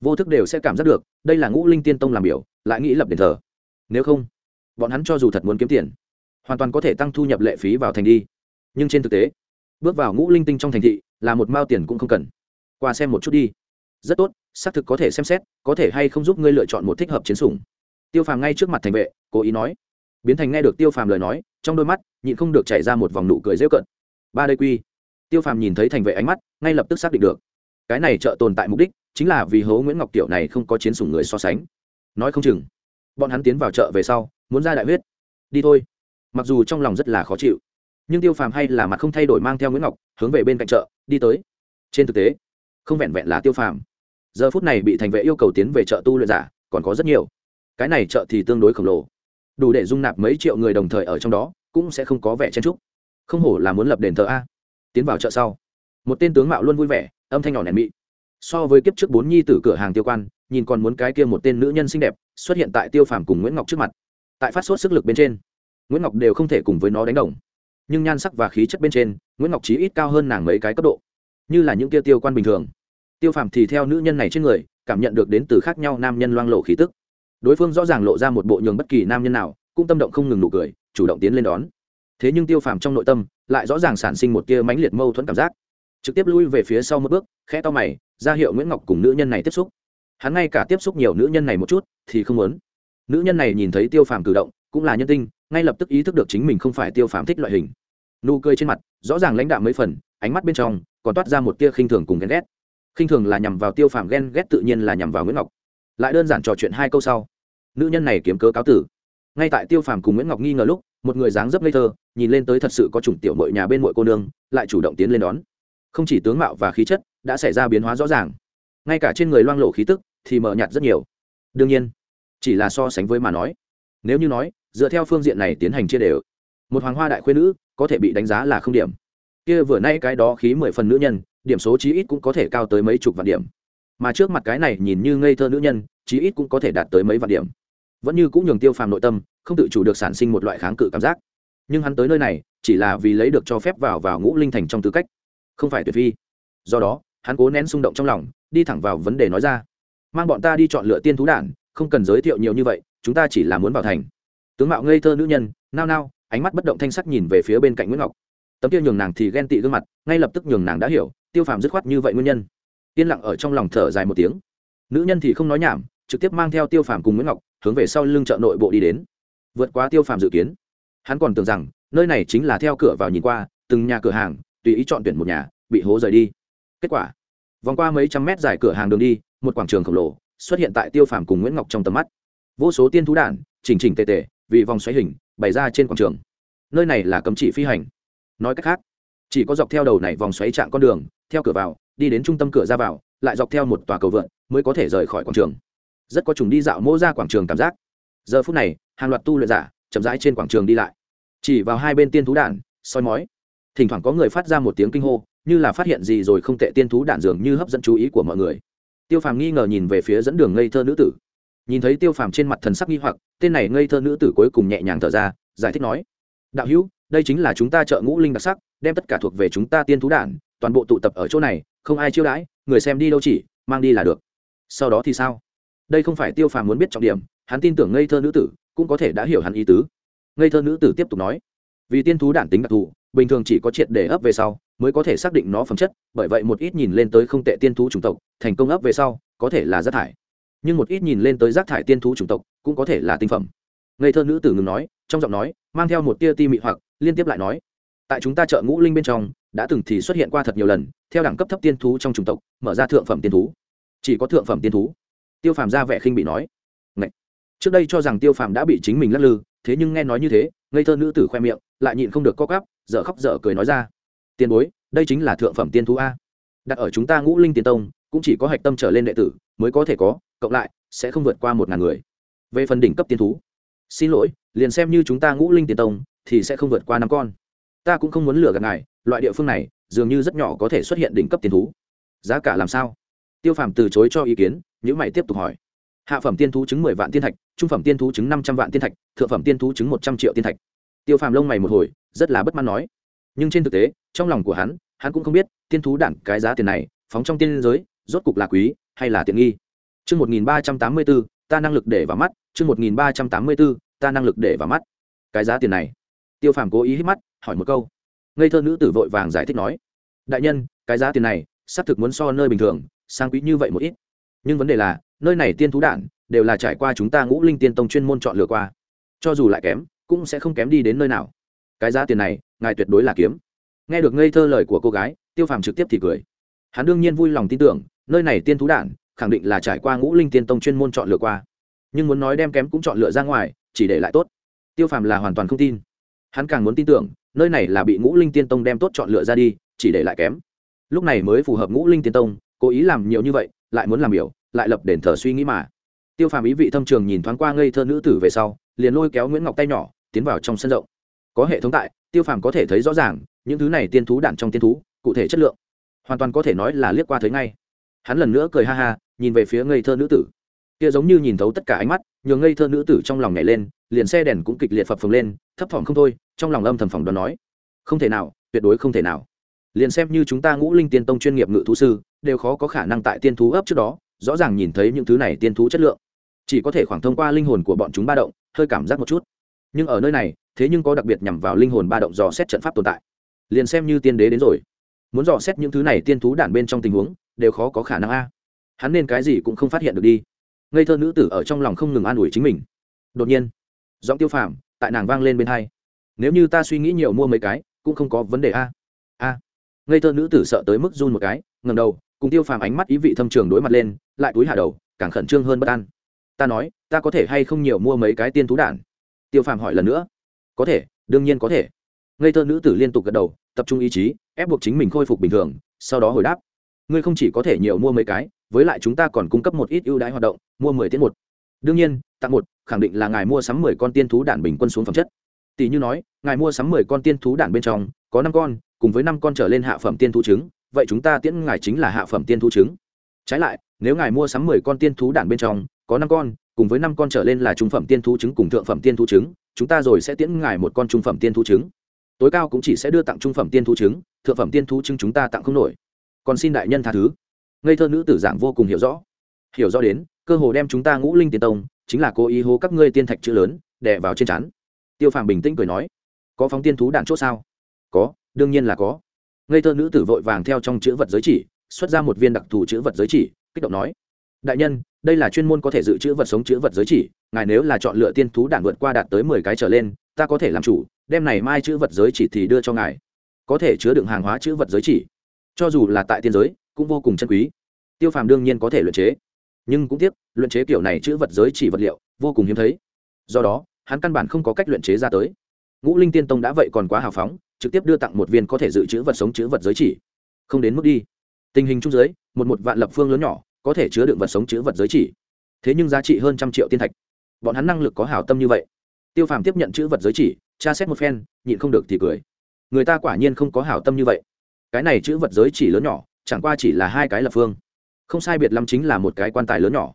Vô thức đều sẽ cảm giác được, đây là ngũ linh tiên tông làm biểu, lại nghĩ lập đền thờ. Nếu không, bọn hắn cho dù thật muốn kiếm tiền, hoàn toàn có thể tăng thu nhập lệ phí vào thành đi. Nhưng trên thực tế, bước vào ngũ linh tinh trong thành thị là một mao tiền cũng không cần. Qua xem một chút đi. Rất tốt, xác thực có thể xem xét, có thể hay không giúp ngươi lựa chọn một thích hợp chiến sủng. Tiêu phàm ngay trước mặt thành vệ, cố ý nói. Biến thành nghe được tiêu phàm lời nói, trong đôi mắt, nhịn không được chảy ra một vòng nụ cười rêu cận ba đây quy. Tiêu phàm nhìn thấy thành vệ ánh mắt, ngay lập tức xác định được cái này trợ tồn tại mục đích chính là vì hố nguyễn ngọc tiểu này không có chiến sủng người so sánh nói không chừng bọn hắn tiến vào chợ về sau muốn ra đại huyết đi thôi mặc dù trong lòng rất là khó chịu nhưng tiêu phàm hay là mặt không thay đổi mang theo nguyễn ngọc hướng về bên cạnh chợ đi tới trên thực tế không vẹn vẹn là tiêu phàm giờ phút này bị thành vệ yêu cầu tiến về chợ tu luyện giả còn có rất nhiều cái này chợ thì tương đối khổng lồ đủ để dung nạp mấy triệu người đồng thời ở trong đó cũng sẽ không có vẻ chen trúc không hổ là muốn lập đền thờ a tiến vào chợ sau một tên tướng mạo luôn vui vẻ âm thanh nhỏ nẻn mị. So với kiếp trước bốn nhi tử cửa hàng tiêu quan, nhìn còn muốn cái kia một tên nữ nhân xinh đẹp xuất hiện tại tiêu phàm cùng nguyễn ngọc trước mặt. Tại phát sốt sức lực bên trên, nguyễn ngọc đều không thể cùng với nó đánh đồng. Nhưng nhan sắc và khí chất bên trên, nguyễn ngọc chí ít cao hơn nàng mấy cái cấp độ, như là những kia tiêu quan bình thường. Tiêu phàm thì theo nữ nhân này trên người, cảm nhận được đến từ khác nhau nam nhân loang lộ khí tức. Đối phương rõ ràng lộ ra một bộ nhường bất kỳ nam nhân nào, cũng tâm động không ngừng nụ cười, chủ động tiến lên đón. Thế nhưng tiêu phàm trong nội tâm, lại rõ ràng sản sinh một tia mãnh liệt mâu thuẫn cảm giác trực tiếp lui về phía sau một bước, khẽ to mày, ra hiệu nguyễn ngọc cùng nữ nhân này tiếp xúc. Hắn ngay cả tiếp xúc nhiều nữ nhân này một chút, thì không muốn. Nữ nhân này nhìn thấy tiêu phàm cử động, cũng là nhân tinh, ngay lập tức ý thức được chính mình không phải tiêu phàm thích loại hình. Nụ cười trên mặt, rõ ràng lãnh đạo mấy phần, ánh mắt bên trong còn toát ra một tia khinh thường cùng ghen ghét. Khinh thường là nhằm vào tiêu phàm, ghen ghét tự nhiên là nhằm vào nguyễn ngọc. Lại đơn giản trò chuyện hai câu sau, nữ nhân này kiếm cớ cáo tử. Ngay tại tiêu phàm cùng nguyễn ngọc nghi ngờ lúc, một người dáng dấp ngây thơ, nhìn lên tới thật sự có chủng tiểu mội nhà bên mội cô nương, lại chủ động tiến lên đón không chỉ tướng mạo và khí chất đã xảy ra biến hóa rõ ràng, ngay cả trên người loang lộ khí tức thì mờ nhạt rất nhiều. Đương nhiên, chỉ là so sánh với mà nói, nếu như nói, dựa theo phương diện này tiến hành chia đều, một hoàng hoa đại khuyên nữ có thể bị đánh giá là không điểm. Kia vừa nay cái đó khí mười phần nữ nhân, điểm số chí ít cũng có thể cao tới mấy chục vạn điểm. Mà trước mặt cái này nhìn như ngây thơ nữ nhân, chí ít cũng có thể đạt tới mấy vạn điểm. Vẫn như cũng nhường tiêu phàm nội tâm, không tự chủ được sản sinh một loại kháng cự cảm giác. Nhưng hắn tới nơi này, chỉ là vì lấy được cho phép vào vào ngũ linh thành trong tư cách không phải tuyệt vi. Do đó, hắn cố nén xung động trong lòng, đi thẳng vào vấn đề nói ra. Mang bọn ta đi chọn lựa tiên thú đản, không cần giới thiệu nhiều như vậy, chúng ta chỉ là muốn vào thành. Tướng mạo ngây thơ nữ nhân, nao nao, ánh mắt bất động thanh sắc nhìn về phía bên cạnh nguyễn ngọc. Tấm tiêu nhường nàng thì ghen tị gương mặt, ngay lập tức nhường nàng đã hiểu, tiêu phàm dứt khoát như vậy nguyên nhân. Yên lặng ở trong lòng thở dài một tiếng. Nữ nhân thì không nói nhảm, trực tiếp mang theo tiêu phàm cùng nguyễn ngọc, hướng về sau lưng chợ nội bộ đi đến. Vượt quá tiêu phàm dự kiến. Hắn còn tưởng rằng, nơi này chính là theo cửa vào nhìn qua, từng nhà cửa hàng tùy ý chọn tuyển một nhà, bị hố rời đi. Kết quả, vòng qua mấy trăm mét dài cửa hàng đường đi, một quảng trường khổng lồ xuất hiện tại tiêu phàm cùng nguyễn ngọc trong tầm mắt. Vô số tiên thú đản chỉnh chỉnh tề tề, vì vòng xoáy hình, bày ra trên quảng trường. Nơi này là cấm chỉ phi hành. Nói cách khác, chỉ có dọc theo đầu này vòng xoáy chạm con đường, theo cửa vào, đi đến trung tâm cửa ra vào, lại dọc theo một tòa cầu vượn mới có thể rời khỏi quảng trường. Rất có chúng đi dạo mô ra quảng trường cảm giác. Giờ phút này, hàng loạt tu luyện giả chậm rãi trên quảng trường đi lại. Chỉ vào hai bên tiên thú đản soi mói thỉnh thoảng có người phát ra một tiếng kinh hô, như là phát hiện gì rồi không tệ tiên thú đạn dường như hấp dẫn chú ý của mọi người. Tiêu phàm nghi ngờ nhìn về phía dẫn đường ngây thơ nữ tử. Nhìn thấy tiêu phàm trên mặt thần sắc nghi hoặc, tên này ngây thơ nữ tử cuối cùng nhẹ nhàng thở ra, giải thích nói, đạo hữu, đây chính là chúng ta chợ ngũ linh đặc sắc, đem tất cả thuộc về chúng ta tiên thú đản toàn bộ tụ tập ở chỗ này, không ai chiêu đãi, người xem đi đâu chỉ, mang đi là được. Sau đó thì sao? Đây không phải tiêu phàm muốn biết trọng điểm, hắn tin tưởng ngây thơ nữ tử cũng có thể đã hiểu hắn ý tứ. Ngây thơ nữ tử tiếp tục nói, vì tiên thú đản tính đặc thù bình thường chỉ có triệt để ấp về sau mới có thể xác định nó phẩm chất, bởi vậy một ít nhìn lên tới không tệ tiên thú chủng tộc, thành công ấp về sau, có thể là rác thải. Nhưng một ít nhìn lên tới rác thải tiên thú chủng tộc cũng có thể là tinh phẩm. Ngây thơ nữ tử ngừng nói, trong giọng nói, mang theo một tia ti mị hoặc, liên tiếp lại nói, tại chúng ta chợ ngũ linh bên trong, đã từng thì xuất hiện qua thật nhiều lần, theo đẳng cấp thấp tiên thú trong chủng tộc, mở ra thượng phẩm tiên thú. Chỉ có thượng phẩm tiên thú. Tiêu phàm ra vẻ khinh bị nói, Ngậy! trước đây cho rằng tiêu phàm đã bị chính mình lắc lư, thế nhưng nghe nói như thế ngây thơ nữ tử khoe miệng, lại nhịn không được co cắp dở khóc dở cười nói ra. Tiền bối, đây chính là thượng phẩm tiên thú a. Đặt ở chúng ta ngũ linh tiên tông, cũng chỉ có hạch tâm trở lên đệ tử, mới có thể có, cộng lại, sẽ không vượt qua một ngàn người. Về phần đỉnh cấp tiên thú, xin lỗi, liền xem như chúng ta ngũ linh tiên tông, thì sẽ không vượt qua năm con. Ta cũng không muốn lừa gạt ngài, loại địa phương này, dường như rất nhỏ có thể xuất hiện đỉnh cấp tiên thú. Giá cả làm sao? Tiêu phàm từ chối cho ý kiến những mày tiếp tục hỏi hạ phẩm tiên thú chứng mười vạn tiên thạch, trung phẩm tiên thú chứng năm trăm vạn tiên thạch, thượng phẩm tiên thú chứng một trăm triệu tiên thạch. Tiêu phàm lông mày một hồi, rất là bất mãn nói. Nhưng trên thực tế, trong lòng của hắn hắn cũng không biết, tiên thú đạn cái giá tiền này, phóng trong tiên giới, rốt cục là quý hay là tiện nghi. Chương một nghìn ba trăm tám mươi bốn, ta năng lực để vào mắt, chương một nghìn ba trăm tám mươi bốn, ta năng lực để vào mắt. Cái giá tiền này. Tiêu phàm cố ý hít mắt, hỏi một câu. Ngây thơ nữ tử vội vàng giải thích nói. Đại nhân, cái giá tiền này, xác thực muốn so nơi bình thường, sang quý như vậy một ít nhưng vấn đề là, nơi này tiên thú đạn đều là trải qua chúng ta ngũ linh tiên tông chuyên môn chọn lựa qua. Cho dù lại kém, cũng sẽ không kém đi đến nơi nào. Cái giá tiền này, ngài tuyệt đối là kiếm. Nghe được ngây thơ lời của cô gái, tiêu phàm trực tiếp thì cười. Hắn đương nhiên vui lòng tin tưởng, nơi này tiên thú đản khẳng định là trải qua ngũ linh tiên tông chuyên môn chọn lựa qua. Nhưng muốn nói đem kém cũng chọn lựa ra ngoài, chỉ để lại tốt. Tiêu phàm là hoàn toàn không tin. Hắn càng muốn tin tưởng, nơi này là bị ngũ linh tiên tông đem tốt chọn lựa ra đi, chỉ để lại kém. Lúc này mới phù hợp ngũ linh tiên tông, cố ý làm nhiều như vậy, lại muốn làm biểu lại lập đền thờ suy nghĩ mà. Tiêu phàm ý vị thâm trường nhìn thoáng qua ngây thơ nữ tử về sau, liền lôi kéo nguyễn ngọc tay nhỏ, tiến vào trong sân rộng. Có hệ thống tại, tiêu phàm có thể thấy rõ ràng, những thứ này tiên thú đạn trong tiên thú, cụ thể chất lượng. Hoàn toàn có thể nói là liếc qua thấy ngay. Hắn lần nữa cười ha ha, nhìn về phía ngây thơ nữ tử. Kia giống như nhìn thấu tất cả ánh mắt, nhường ngây thơ nữ tử trong lòng nhảy lên, liền xe đèn cũng kịch liệt phập phồng lên, thấp thỏm không thôi, trong lòng âm thầm phỏng đoán nói, không thể nào, tuyệt đối không thể nào. Liền xem như chúng ta ngũ linh tiên tông chuyên nghiệp ngự thú sư, đều khó có khả năng tại tiên thú ấp trước đó rõ ràng nhìn thấy những thứ này tiên thú chất lượng. Chỉ có thể khoảng thông qua linh hồn của bọn chúng ba động, hơi cảm giác một chút. Nhưng ở nơi này, thế nhưng có đặc biệt nhằm vào linh hồn ba động dò xét trận pháp tồn tại. Liền xem như tiên đế đến rồi. Muốn dò xét những thứ này tiên thú đản bên trong tình huống, đều khó có khả năng a. Hắn nên cái gì cũng không phát hiện được đi. Ngây thơ nữ tử ở trong lòng không ngừng an ủi chính mình. Đột nhiên, giọng tiêu phàm tại nàng vang lên bên hai. Nếu như ta suy nghĩ nhiều mua mấy cái, cũng không có vấn đề a. A. Ngây thơ nữ tử sợ tới mức run một cái ngầm đầu, cùng tiêu phàm ánh mắt ý vị thâm trường đối mặt lên lại túi hạ đầu, càng khẩn trương hơn bất an. Ta nói, ta có thể hay không nhiều mua mấy cái tiên thú đản? Tiêu phàm hỏi lần nữa. Có thể, đương nhiên có thể. Ngây thơ nữ tử liên tục gật đầu, tập trung ý chí, ép buộc chính mình khôi phục bình thường, sau đó hồi đáp. Ngươi không chỉ có thể nhiều mua mấy cái, với lại chúng ta còn cung cấp một ít ưu đãi hoạt động, mua mười tiết một. Đương nhiên, tặng một, khẳng định là ngài mua sắm mười con tiên thú đản bình quân xuống phẩm chất. Tỷ như nói, ngài mua sắm mười con tiên thú đản bên trong, có năm con, cùng với năm con trở lên hạ phẩm tiên thú trứng, vậy chúng ta tiễn ngài chính là hạ phẩm tiên thú trứng. Trái lại nếu ngài mua sắm mười con tiên thú đạn bên trong, có năm con, cùng với năm con trở lên là trung phẩm tiên thú trứng cùng thượng phẩm tiên thú trứng, chúng ta rồi sẽ tiễn ngài một con trung phẩm tiên thú trứng. Tối cao cũng chỉ sẽ đưa tặng trung phẩm tiên thú trứng, thượng phẩm tiên thú trứng chúng ta tặng không nổi. Còn xin đại nhân tha thứ. Ngây thơ nữ tử giảng vô cùng hiểu rõ. Hiểu rõ đến, cơ hồ đem chúng ta ngũ linh tiên tông, chính là cố ý hô các ngươi tiên thạch chữ lớn, đè vào trên chắn tiêu phàm bình tĩnh cười nói, có phóng tiên thú đạn chỗ sao? Có, đương nhiên là có. Ngây thơ nữ tử vội vàng theo trong chữ vật giới chỉ, xuất ra một viên đặc thù chữ vật giới chỉ kích động nói, đại nhân, đây là chuyên môn có thể dự trữ vật sống chữ vật giới chỉ, ngài nếu là chọn lựa tiên thú đạn vượt qua đạt tới mười cái trở lên, ta có thể làm chủ, đem này mai chữ vật giới chỉ thì đưa cho ngài. Có thể chứa đựng hàng hóa chữ vật giới chỉ. Cho dù là tại tiên giới, cũng vô cùng chân quý. Tiêu phàm đương nhiên có thể luyện chế. Nhưng cũng tiếc, luyện chế kiểu này chữ vật giới chỉ vật liệu, vô cùng hiếm thấy. Do đó, hắn căn bản không có cách luyện chế ra tới. Ngũ linh tiên tông đã vậy còn quá hào phóng, trực tiếp đưa tặng một viên có thể dự trữ vật sống chữ vật giới chỉ. Không đến mức đi tình hình trung giới một một vạn lập phương lớn nhỏ, có thể chứa đựng vật sống chữ vật giới chỉ. Thế nhưng giá trị hơn trăm triệu tiên thạch. Bọn hắn năng lực có hảo tâm như vậy. Tiêu phàm tiếp nhận chữ vật giới chỉ, tra xét một phen, nhịn không được thì cười. Người ta quả nhiên không có hảo tâm như vậy. Cái này chữ vật giới chỉ lớn nhỏ, chẳng qua chỉ là hai cái lập phương. Không sai biệt lắm chính là một cái quan tài lớn nhỏ.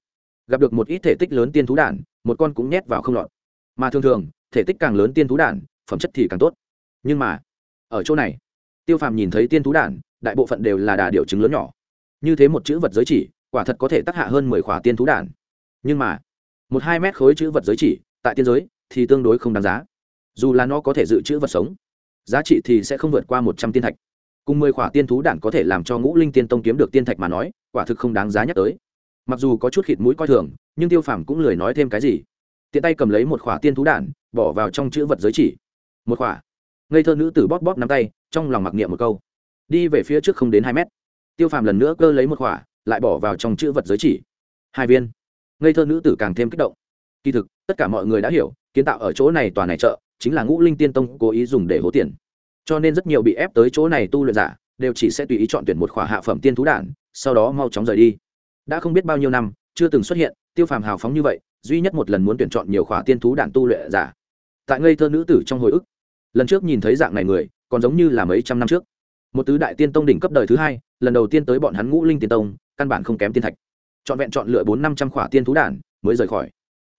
Gặp được một ít thể tích lớn tiên thú đản, một con cũng nhét vào không lọt. Mà thường thường, thể tích càng lớn tiên thú đản, phẩm chất thì càng tốt. Nhưng mà, ở chỗ này, tiêu phàm nhìn thấy tiên thú đản đại bộ phận đều là đà điều chứng lớn nhỏ. Như thế một chữ vật giới chỉ, quả thật có thể tác hạ hơn mười khỏa tiên thú đản nhưng mà, một hai mét khối chữ vật giới chỉ, tại tiên giới, thì tương đối không đáng giá. Dù là nó có thể dự trữ vật sống, giá trị thì sẽ không vượt qua một trăm tiên thạch. Cùng mười khỏa tiên thú đản có thể làm cho ngũ linh tiên tông kiếm được tiên thạch mà nói, quả thực không đáng giá nhắc tới. Mặc dù có chút khịt mũi coi thường, nhưng tiêu phàm cũng lười nói thêm cái gì. Tiện tay cầm lấy một khỏa tiên thú đản bỏ vào trong chữ vật giới chỉ. Một khỏa. Ngây thơ nữ tử bóp bóp nắm tay, trong lòng mặc niệm một câu đi về phía trước không đến hai mét. Tiêu phàm lần nữa cơ lấy một khỏa lại bỏ vào trong chữ vật giới chỉ. Hai viên. Ngây thơ nữ tử càng thêm kích động. Kỳ thực, tất cả mọi người đã hiểu, kiến tạo ở chỗ này tòa này chợ, chính là ngũ linh tiên tông cố ý dùng để hố tiền. Cho nên rất nhiều bị ép tới chỗ này tu luyện giả, đều chỉ sẽ tùy ý chọn tuyển một khỏa hạ phẩm tiên thú đản, sau đó mau chóng rời đi. Đã không biết bao nhiêu năm, chưa từng xuất hiện, tiêu phàm hào phóng như vậy, duy nhất một lần muốn tuyển chọn nhiều khỏa tiên thú đản tu luyện giả. Tại ngây thơ nữ tử trong hồi ức, lần trước nhìn thấy dạng này người, còn giống như là mấy trăm năm trước một tứ đại tiên tông đỉnh cấp đời thứ hai, lần đầu tiên tới bọn hắn ngũ linh tiên tông, căn bản không kém tiên thạch. Chọn vẹn chọn lựa bốn năm trăm khỏa tiên thú đản mới rời khỏi.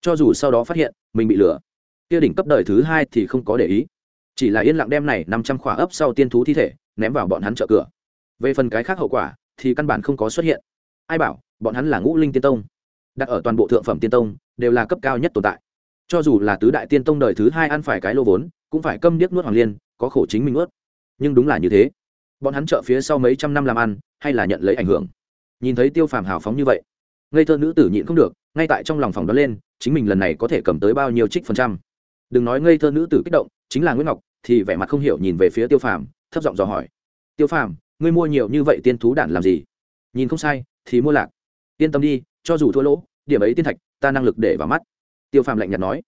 Cho dù sau đó phát hiện, mình bị lừa. Kia đỉnh cấp đời thứ hai thì không có để ý. Chỉ là yên lặng đem này năm trăm khỏa ấp sau tiên thú thi thể, ném vào bọn hắn chợ cửa. Về phần cái khác hậu quả, thì căn bản không có xuất hiện. Ai bảo, bọn hắn là ngũ linh tiên tông. Đặt ở toàn bộ thượng phẩm tiên tông, đều là cấp cao nhất tồn tại. Cho dù là tứ đại tiên tông đời thứ hai ăn phải cái lô vốn, cũng phải câm điếc nuốt hoàng liên, có khổ chính mình nuốt. Nhưng đúng là như thế bọn hắn trợ phía sau mấy trăm năm làm ăn, hay là nhận lấy ảnh hưởng. Nhìn thấy tiêu phàm hào phóng như vậy, ngây thơ nữ tử nhịn không được, ngay tại trong lòng phòng đó lên, chính mình lần này có thể cầm tới bao nhiêu trích phần trăm. Đừng nói ngây thơ nữ tử kích động, chính là nguyễn ngọc, thì vẻ mặt không hiểu nhìn về phía tiêu phàm, thấp giọng dò hỏi. Tiêu phàm, ngươi mua nhiều như vậy tiên thú đản làm gì? Nhìn không sai, thì mua lạc. Yên tâm đi, cho dù thua lỗ, điểm ấy tiên thạch, ta năng lực để vào mắt. Tiêu phàm lạnh nhạt nói.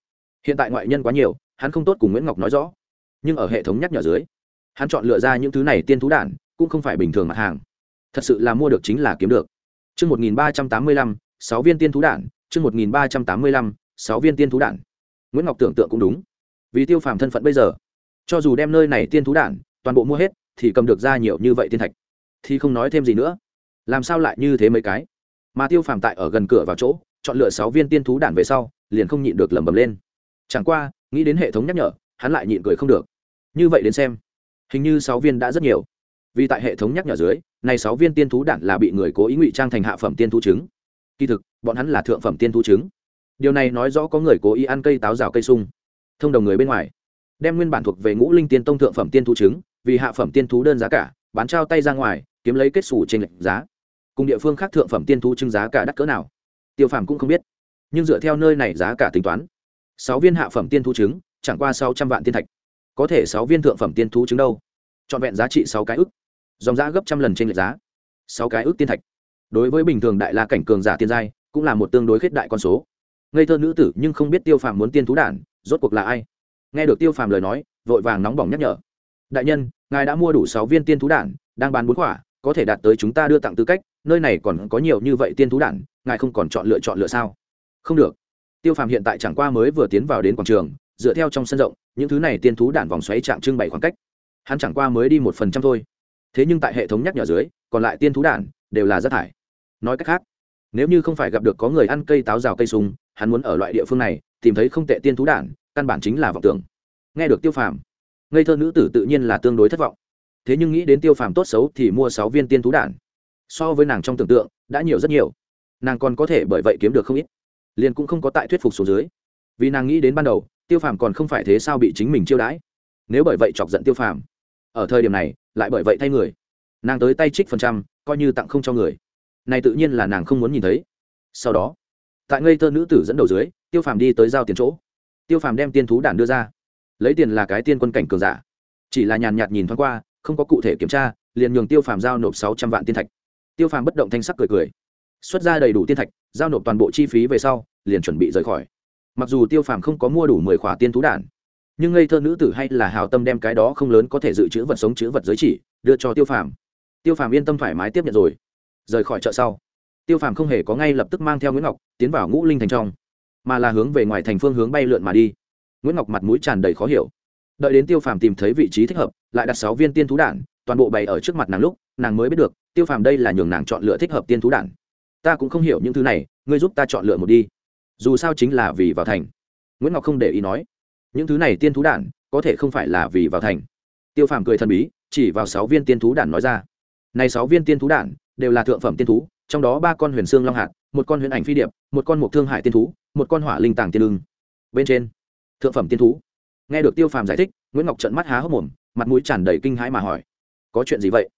Hiện tại ngoại nhân quá nhiều, hắn không tốt cùng nguyễn ngọc nói rõ, nhưng ở hệ thống nhắc nhở dưới hắn chọn lựa ra những thứ này tiên thú đản cũng không phải bình thường mặt hàng thật sự là mua được chính là kiếm được Chương 1385, 6 viên tiên thú đản, chương 1385, 6 viên tiên thú đản. Nguyễn Ngọc tưởng tượng cũng đúng. Vì Tiêu Phàm thân phận bây giờ, cho dù đem nơi này tiên thú đản toàn bộ mua hết, thì cầm được ra nhiều như vậy tiên thạch, thì không nói thêm gì nữa. Làm sao lại như thế mấy cái? Mà Tiêu Phàm tại ở gần cửa vào chỗ, chọn lựa sáu viên tiên thú đản về sau, liền không nhịn được lẩm bẩm lên. Chẳng qua, nghĩ đến hệ thống nhắc nhở, hắn lại nhịn cười không được. Như vậy đến xem, hình như sáu viên đã rất nhiều. Vì tại hệ thống nhắc nhở dưới, này sáu viên tiên thú đạn là bị người cố ý ngụy trang thành hạ phẩm tiên thú trứng. Kỳ thực, bọn hắn là thượng phẩm tiên thú trứng. Điều này nói rõ có người cố ý ăn cây táo rào cây sung. Thông đồng người bên ngoài. Đem nguyên bản thuộc về ngũ linh tiên tông thượng phẩm tiên thú trứng, vì hạ phẩm tiên thú đơn giá cả, bán trao tay ra ngoài, kiếm lấy kết xù trên lệnh giá. Cùng địa phương khác thượng phẩm tiên thú trứng giá cả đắt cỡ nào? Tiêu phàm cũng không biết. Nhưng dựa theo nơi này giá cả tính toán, sáu viên hạ phẩm tiên thú trứng, chẳng qua sáu trăm vạn tiên thạch có thể sáu viên thượng phẩm tiên thú trứng đâu? Trọn vẹn giá trị sáu cái ức. Dòng giá gấp trăm lần trên lệch giá. Sáu cái ước tiên thạch. Đối với bình thường đại la cảnh cường giả tiên giai, cũng là một tương đối khết đại con số. Ngây thơ nữ tử nhưng không biết tiêu phàm muốn tiên thú đản, rốt cuộc là ai? Nghe được tiêu phàm lời nói, vội vàng nóng bỏng nhắc nhở. Đại nhân, ngài đã mua đủ sáu viên tiên thú đản, đang bán bốn quả, có thể đạt tới chúng ta đưa tặng tư cách, nơi này còn có nhiều như vậy tiên thú đản, ngài không còn chọn lựa chọn lựa sao? Không được. Tiêu phàm hiện tại chẳng qua mới vừa tiến vào đến quảng trường dựa theo trong sân rộng những thứ này tiên thú đạn vòng xoáy chạm trưng bày khoảng cách. Hắn chẳng qua mới đi một phần trăm thôi. Thế nhưng tại hệ thống nhắc nhở dưới còn lại tiên thú đạn đều là rác thải. Nói cách khác nếu như không phải gặp được có người ăn cây táo rào cây sung hắn muốn ở loại địa phương này tìm thấy không tệ tiên thú đạn, căn bản chính là vọng tưởng. Nghe được tiêu phàm ngây thơ nữ tử tự nhiên là tương đối thất vọng. Thế nhưng nghĩ đến tiêu phàm tốt xấu thì mua sáu viên tiên thú đạn, so với nàng trong tưởng tượng đã nhiều rất nhiều. Nàng còn có thể bởi vậy kiếm được không ít. Liền cũng không có tại thuyết phục số dưới. Vì nàng nghĩ đến ban đầu tiêu phàm còn không phải thế sao bị chính mình chiêu đãi? Nếu bởi vậy chọc giận tiêu phàm, ở thời điểm này, lại bởi vậy thay người. Nàng tới tay trích phần trăm, coi như tặng không cho người. Này tự nhiên là nàng không muốn nhìn thấy. Sau đó, tại ngây thơ nữ tử dẫn đầu dưới, tiêu phàm đi tới giao tiền chỗ. Tiêu phàm đem tiên thú đản đưa ra. Lấy tiền là cái tiên quân cảnh cường giả. Chỉ là nhàn nhạt nhìn thoáng qua, không có cụ thể kiểm tra, liền nhường tiêu phàm giao nộp sáu trăm vạn tiên thạch. Tiêu phàm bất động thanh sắc cười cười. Xuất ra đầy đủ tiên thạch, giao nộp toàn bộ chi phí về sau, liền chuẩn bị rời khỏi mặc dù tiêu phàm không có mua đủ mười khỏa tiên thú đản nhưng ngây thơ nữ tử hay là hào tâm đem cái đó không lớn có thể dự trữ vật sống chữ vật giới chỉ đưa cho tiêu phàm. Tiêu phàm yên tâm thoải mái tiếp nhận rồi. Rời khỏi chợ sau, tiêu phàm không hề có ngay lập tức mang theo nguyễn ngọc tiến vào ngũ linh thành trong, mà là hướng về ngoài thành phương hướng bay lượn mà đi. Nguyễn ngọc mặt mũi tràn đầy khó hiểu. Đợi đến tiêu phàm tìm thấy vị trí thích hợp, lại đặt sáu viên tiên thú đản toàn bộ bày ở trước mặt nàng lúc, nàng mới biết được, tiêu phàm đây là nhường nàng chọn lựa thích hợp tiên thú đản ta cũng không hiểu những thứ này, ngươi giúp ta chọn lựa một đi dù sao chính là vì vào thành. Nguyễn ngọc không để ý nói, những thứ này tiên thú đản, có thể không phải là vì vào thành. Tiêu phàm cười thần bí, chỉ vào sáu viên tiên thú đản nói ra. Này sáu viên tiên thú đản, đều là thượng phẩm tiên thú, trong đó ba con huyền xương long hạt, một con huyền ảnh phi điệp, một con mục thương hải tiên thú, một con hỏa linh tàng tiên lưng. Bên trên, thượng phẩm tiên thú. Nghe được tiêu phàm giải thích, nguyễn ngọc trận mắt há hốc mồm, mặt mũi tràn đầy kinh hãi mà hỏi, có chuyện gì vậy?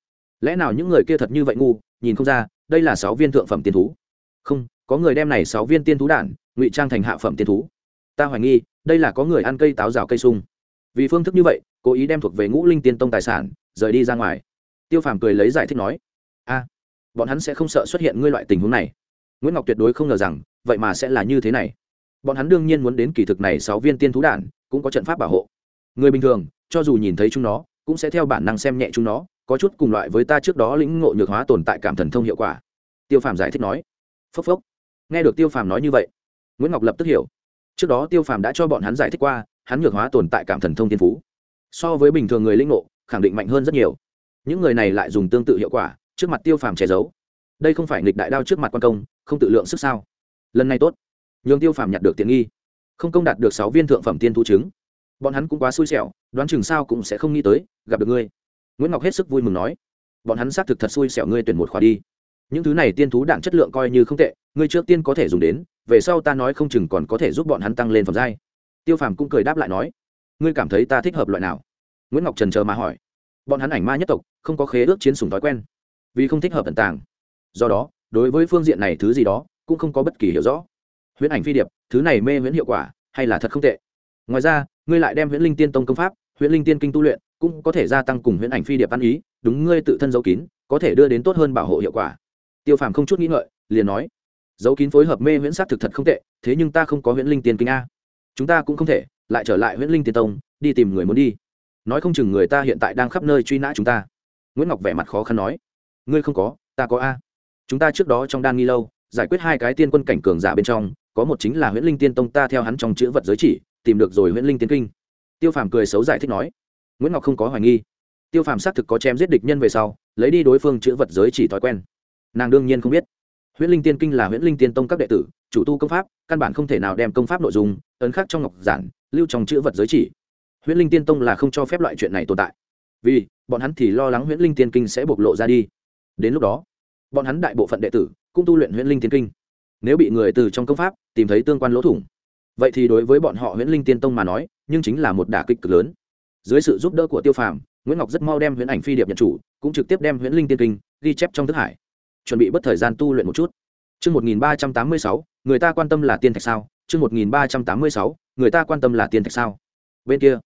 Lẽ nào những người kia thật như vậy ngu, nhìn không ra, đây là sáu viên thượng phẩm tiên thú? Không có người đem này sáu viên tiên thú đản ngụy trang thành hạ phẩm tiên thú. Ta hoài nghi, đây là có người ăn cây táo rào cây sung. Vì phương thức như vậy, cố ý đem thuộc về ngũ linh tiên tông tài sản, rời đi ra ngoài. Tiêu phàm cười lấy giải thích nói, a, bọn hắn sẽ không sợ xuất hiện ngươi loại tình huống này. Nguyễn ngọc tuyệt đối không ngờ rằng, vậy mà sẽ là như thế này. Bọn hắn đương nhiên muốn đến kỳ thực này sáu viên tiên thú đản cũng có trận pháp bảo hộ. Người bình thường, cho dù nhìn thấy chúng nó, cũng sẽ theo bản năng xem nhẹ chúng nó, có chút cùng loại với ta trước đó lĩnh ngộ nhược hóa tồn tại cảm thần thông hiệu quả. Tiêu phàm giải thích nói, phốc phốc nghe được tiêu phàm nói như vậy, nguyễn ngọc lập tức hiểu. Trước đó tiêu phàm đã cho bọn hắn giải thích qua, hắn nhược hóa tồn tại cảm thần thông tiên phú. So với bình thường người linh ngộ, khẳng định mạnh hơn rất nhiều. Những người này lại dùng tương tự hiệu quả, trước mặt tiêu phàm che giấu. Đây không phải nghịch đại đao trước mặt quan công, không tự lượng sức sao? Lần này tốt. Nhường tiêu phàm nhặt được tiện nghi. Không công đạt được sáu viên thượng phẩm tiên thu chứng bọn hắn cũng quá xui xẻo, đoán chừng sao cũng sẽ không nghĩ tới, gặp được ngươi. Nguyễn ngọc hết sức vui mừng nói. Bọn hắn xác thực thật xui xẻo ngươi tuyển một khóa đi những thứ này tiên thú đạn chất lượng coi như không tệ, ngươi trước tiên có thể dùng đến, về sau ta nói không chừng còn có thể giúp bọn hắn tăng lên phẩm giai. Tiêu phàm cũng cười đáp lại nói, ngươi cảm thấy ta thích hợp loại nào? Nguyễn ngọc trần chờ mà hỏi, bọn hắn ảnh ma nhất tộc, không có khế ước chiến sùng thói quen, vì không thích hợp tận tàng. Do đó, đối với phương diện này thứ gì đó, cũng không có bất kỳ hiểu rõ. Huyễn ảnh phi điệp, thứ này mê huyễn hiệu quả, hay là thật không tệ? Ngoài ra, ngươi lại đem huyễn linh tiên tông công pháp, huyễn linh tiên kinh tu luyện, cũng có thể gia tăng cùng huyễn ảnh phi điệp ăn ý, đúng, ngươi tự thân giấu kín, có thể đưa đến tốt hơn bảo hộ hiệu quả tiêu phàm không chút nghĩ ngợi, liền nói giấu kín phối hợp mê huyễn s á t thực thật không tệ, thế nhưng ta không có huyễn linh tiên kinh a. Chúng ta cũng không thể, lại trở lại huyễn linh tiên tông, đi tìm người muốn đi. Nói không chừng người ta hiện tại đang khắp nơi truy nã chúng ta. Nguyễn ngọc vẻ mặt khó khăn nói, ngươi không có, ta có a. Chúng ta trước đó trong đan nghi lâu, giải quyết hai cái tiên quân cảnh cường giả bên trong, có một chính là huyễn linh tiên tông ta theo hắn trong chữ vật giới chỉ, tìm được rồi huyễn linh tiên kinh. Tiêu phàm cười xấu giải thích nói, nguyễn ngọc không có hoài nghi. Tiêu phàm xác thực có chém giết địch nhân về sau, lấy đi đối phương chữ vật giới chỉ thói quen nàng đương nhiên không biết. Huyễn linh tiên kinh là huyễn linh tiên tông các đệ tử, chủ tu công pháp, căn bản không thể nào đem công pháp nội dung, ấn khắc trong ngọc giản, lưu trong chữ vật giới chỉ. Huyễn linh tiên tông là không cho phép loại chuyện này tồn tại. Vì, bọn hắn thì lo lắng huyễn linh tiên kinh sẽ bộc lộ ra đi. Đến lúc đó, bọn hắn đại bộ phận đệ tử cũng tu luyện huyễn linh tiên kinh. Nếu bị người từ trong công pháp tìm thấy tương quan lỗ thủng, vậy thì đối với bọn họ huyễn linh tiên tông mà nói, nhưng chính là một đả kích cực lớn. Dưới sự giúp đỡ của tiêu phàm, nguyễn ngọc rất mau đem huyễn ảnh phi điệp nhận chủ, cũng trực tiếp đem huyễn linh tiên kinh ghi chép trong thức hải chuẩn bị bất thời gian tu luyện một chút Chương 1386, người ta quan tâm là tiên thạch sao? Chương 1386, người ta quan tâm là tiên thạch sao? Bên kia,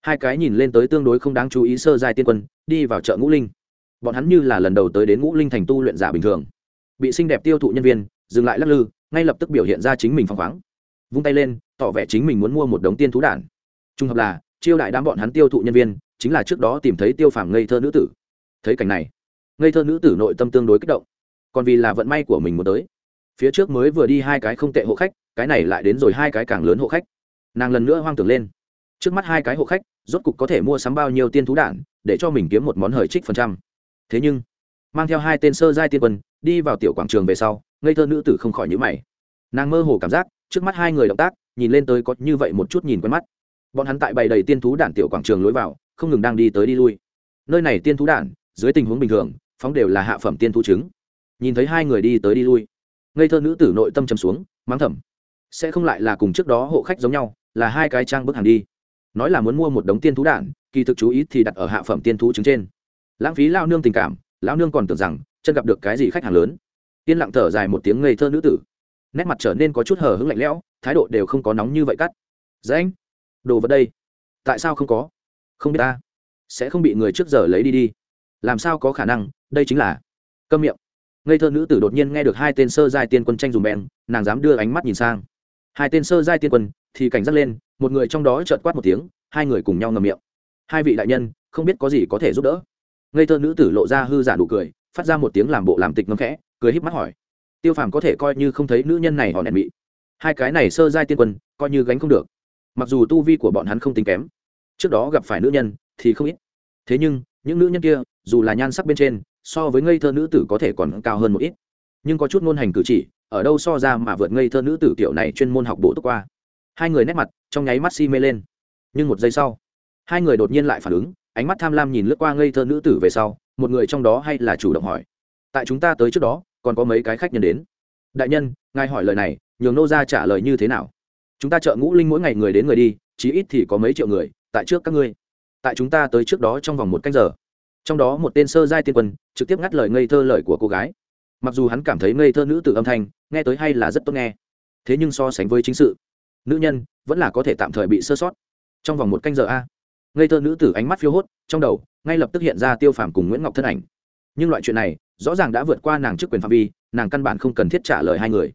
hai cái nhìn lên tới tương đối không đáng chú ý sơ giai tiên quân, đi vào chợ Ngũ Linh. Bọn hắn như là lần đầu tới đến Ngũ Linh thành tu luyện giả bình thường. Bị xinh đẹp tiêu thụ nhân viên, dừng lại lắc lư, ngay lập tức biểu hiện ra chính mình phong khoáng. Vung tay lên, tỏ vẻ chính mình muốn mua một đống tiên thú đản. Trung hợp là, chiêu đại đám bọn hắn tiêu thụ nhân viên, chính là trước đó tìm thấy tiêu phàm ngây thơ nữ tử. Thấy cảnh này, ngây thơ nữ tử nội tâm tương đối kích động còn vì là vận may của mình muốn tới. Phía trước mới vừa đi hai cái không tệ hộ khách, cái này lại đến rồi hai cái càng lớn hộ khách. Nàng lần nữa hoang tưởng lên. Trước mắt hai cái hộ khách, rốt cục có thể mua sắm bao nhiêu tiên thú đạn, để cho mình kiếm một món hời trích phần trăm. Thế nhưng, mang theo hai tên sơ giai tiên quân, đi vào tiểu quảng trường về sau, ngây thơ nữ tử không khỏi nhữ mày. Nàng mơ hồ cảm giác, trước mắt hai người động tác, nhìn lên tới có như vậy một chút nhìn quen mắt. Bọn hắn tại bày đầy tiên thú đạn tiểu quảng trường lối vào, không ngừng đang đi tới đi lui. Nơi này tiên thú đạn, dưới tình huống bình thường, phóng đều là hạ phẩm tiên thú trứng nhìn thấy hai người đi tới đi lui. Ngây thơ nữ tử nội tâm trầm xuống mắng thầm. Sẽ không lại là cùng trước đó hộ khách giống nhau là hai cái trang bức hàng đi. Nói là muốn mua một đống tiên thú đạn, kỳ thực chú ý thì đặt ở hạ phẩm tiên thú trứng trên. Lãng phí lao nương tình cảm lao nương còn tưởng rằng chân gặp được cái gì khách hàng lớn. Yên lặng thở dài một tiếng ngây thơ nữ tử. Nét mặt trở nên có chút hờ hững lạnh lẽo thái độ đều không có nóng như vậy cắt. Dễ anh đồ vật đây. Tại sao không có? Không biết ta. Sẽ không bị người trước giờ lấy đi đi. Làm sao có khả năng? Đây chính là câm miệng ngây thơ nữ tử đột nhiên nghe được hai tên sơ giai tiên quân tranh dùng bèn, nàng dám đưa ánh mắt nhìn sang. Hai tên sơ giai tiên quân, thì cảnh giác lên, một người trong đó trợt quát một tiếng, hai người cùng nhau ngầm miệng. Hai vị đại nhân, không biết có gì có thể giúp đỡ. Ngây thơ nữ tử lộ ra hư giả nụ cười, phát ra một tiếng làm bộ làm tịch ngâm khẽ, cười híp mắt hỏi. Tiêu phàm có thể coi như không thấy nữ nhân này họ nẹn mị. Hai cái này sơ giai tiên quân, coi như gánh không được. Mặc dù tu vi của bọn hắn không tính kém, trước đó gặp phải nữ nhân thì không ít. Thế nhưng, những nữ nhân kia, dù là nhan sắc bên trên so với ngây thơ nữ tử có thể còn cao hơn một ít. Nhưng có chút ngôn hành cử chỉ, ở đâu so ra mà vượt ngây thơ nữ tử kiểu này chuyên môn học bổ túc qua. Hai người nét mặt, trong nháy mắt si mê lên. Nhưng một giây sau, hai người đột nhiên lại phản ứng, ánh mắt tham lam nhìn lướt qua ngây thơ nữ tử về sau, một người trong đó hay là chủ động hỏi, tại chúng ta tới trước đó, còn có mấy cái khách nhân đến? Đại nhân, ngài hỏi lời này, nhường nô ra trả lời như thế nào? Chúng ta chợ ngũ linh mỗi ngày người đến người đi, chí ít thì có mấy triệu người, tại trước các ngươi. Tại chúng ta tới trước đó trong vòng một canh giờ trong đó một tên sơ giai tiên quân, trực tiếp ngắt lời ngây thơ lời của cô gái. Mặc dù hắn cảm thấy ngây thơ nữ tử âm thanh, nghe tới hay là rất tốt nghe. Thế nhưng so sánh với chính sự, nữ nhân vẫn là có thể tạm thời bị sơ sót. Trong vòng một canh giờ a, ngây thơ nữ tử ánh mắt phiêu hốt, trong đầu ngay lập tức hiện ra tiêu phàm cùng nguyễn ngọc thân ảnh. Nhưng loại chuyện này rõ ràng đã vượt qua nàng trước quyền phạm vi, nàng căn bản không cần thiết trả lời hai người.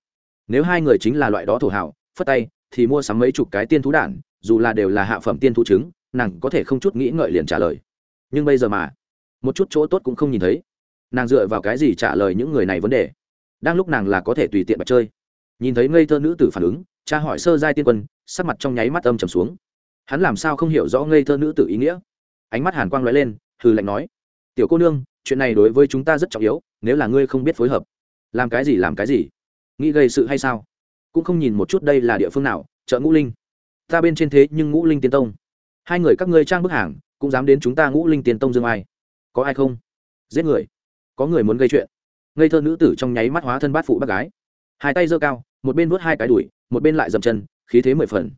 Nếu hai người chính là loại đó thổ hảo phất tay thì mua sắm mấy chục cái tiên thú đản, dù là đều là hạ phẩm tiên thú trứng, nàng có thể không chút nghĩ ngợi liền trả lời. Nhưng bây giờ mà một chút chỗ tốt cũng không nhìn thấy. Nàng dựa vào cái gì trả lời những người này vấn đề? Đang lúc nàng là có thể tùy tiện bật chơi. Nhìn thấy ngây thơ nữ tử phản ứng, cha hỏi sơ giai tiên quân, sắc mặt trong nháy mắt âm trầm xuống. Hắn làm sao không hiểu rõ ngây thơ nữ tử ý nghĩa? Ánh mắt hàn quang lóe lên, hừ lạnh nói, tiểu cô nương, chuyện này đối với chúng ta rất trọng yếu, nếu là ngươi không biết phối hợp, làm cái gì làm cái gì? Nghĩ gây sự hay sao? Cũng không nhìn một chút đây là địa phương nào, chợ ngũ linh. Ta bên trên thế nhưng ngũ linh tiên tông. Hai người các ngươi trang bức hàng, cũng dám đến chúng ta ngũ linh tiên tông dương ai? Có ai không? Giết người. Có người muốn gây chuyện. Ngây thơ nữ tử trong nháy mắt hóa thân bát phụ bác gái. Hai tay giơ cao, một bên vuốt hai cái đùi, một bên lại dầm chân, khí thế mười phần.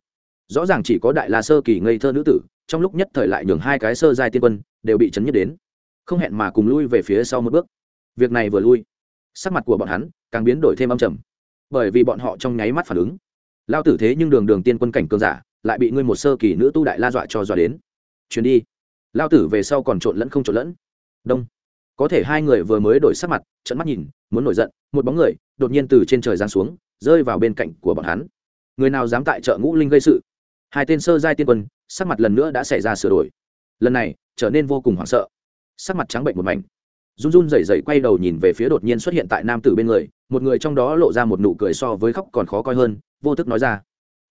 Rõ ràng chỉ có đại la sơ kỳ ngây thơ nữ tử, trong lúc nhất thời lại nhường hai cái sơ giai tiên quân đều bị chấn nhất đến. Không hẹn mà cùng lui về phía sau một bước. Việc này vừa lui, sắc mặt của bọn hắn càng biến đổi thêm âm trầm. Bởi vì bọn họ trong nháy mắt phản ứng, lao tử thế nhưng đường đường tiên quân cảnh cường giả, lại bị ngươi một sơ kỳ nữ tu đại la dọa cho dọa đến. Chuyến đi. Lao tử về sau còn trộn lẫn không trộn lẫn đông. Có thể hai người vừa mới đổi sắc mặt trận mắt nhìn, muốn nổi giận, một bóng người đột nhiên từ trên trời giáng xuống, rơi vào bên cạnh của bọn hắn. Người nào dám tại chợ ngũ linh gây sự? Hai tên sơ giai tiên quân, sắc mặt lần nữa đã xảy ra sửa đổi. Lần này, trở nên vô cùng hoảng sợ. Sắc mặt trắng bệnh một mảnh. Run run rẩy rẩy quay đầu nhìn về phía đột nhiên xuất hiện tại nam tử bên người, một người trong đó lộ ra một nụ cười so với khóc còn khó coi hơn, vô thức nói ra.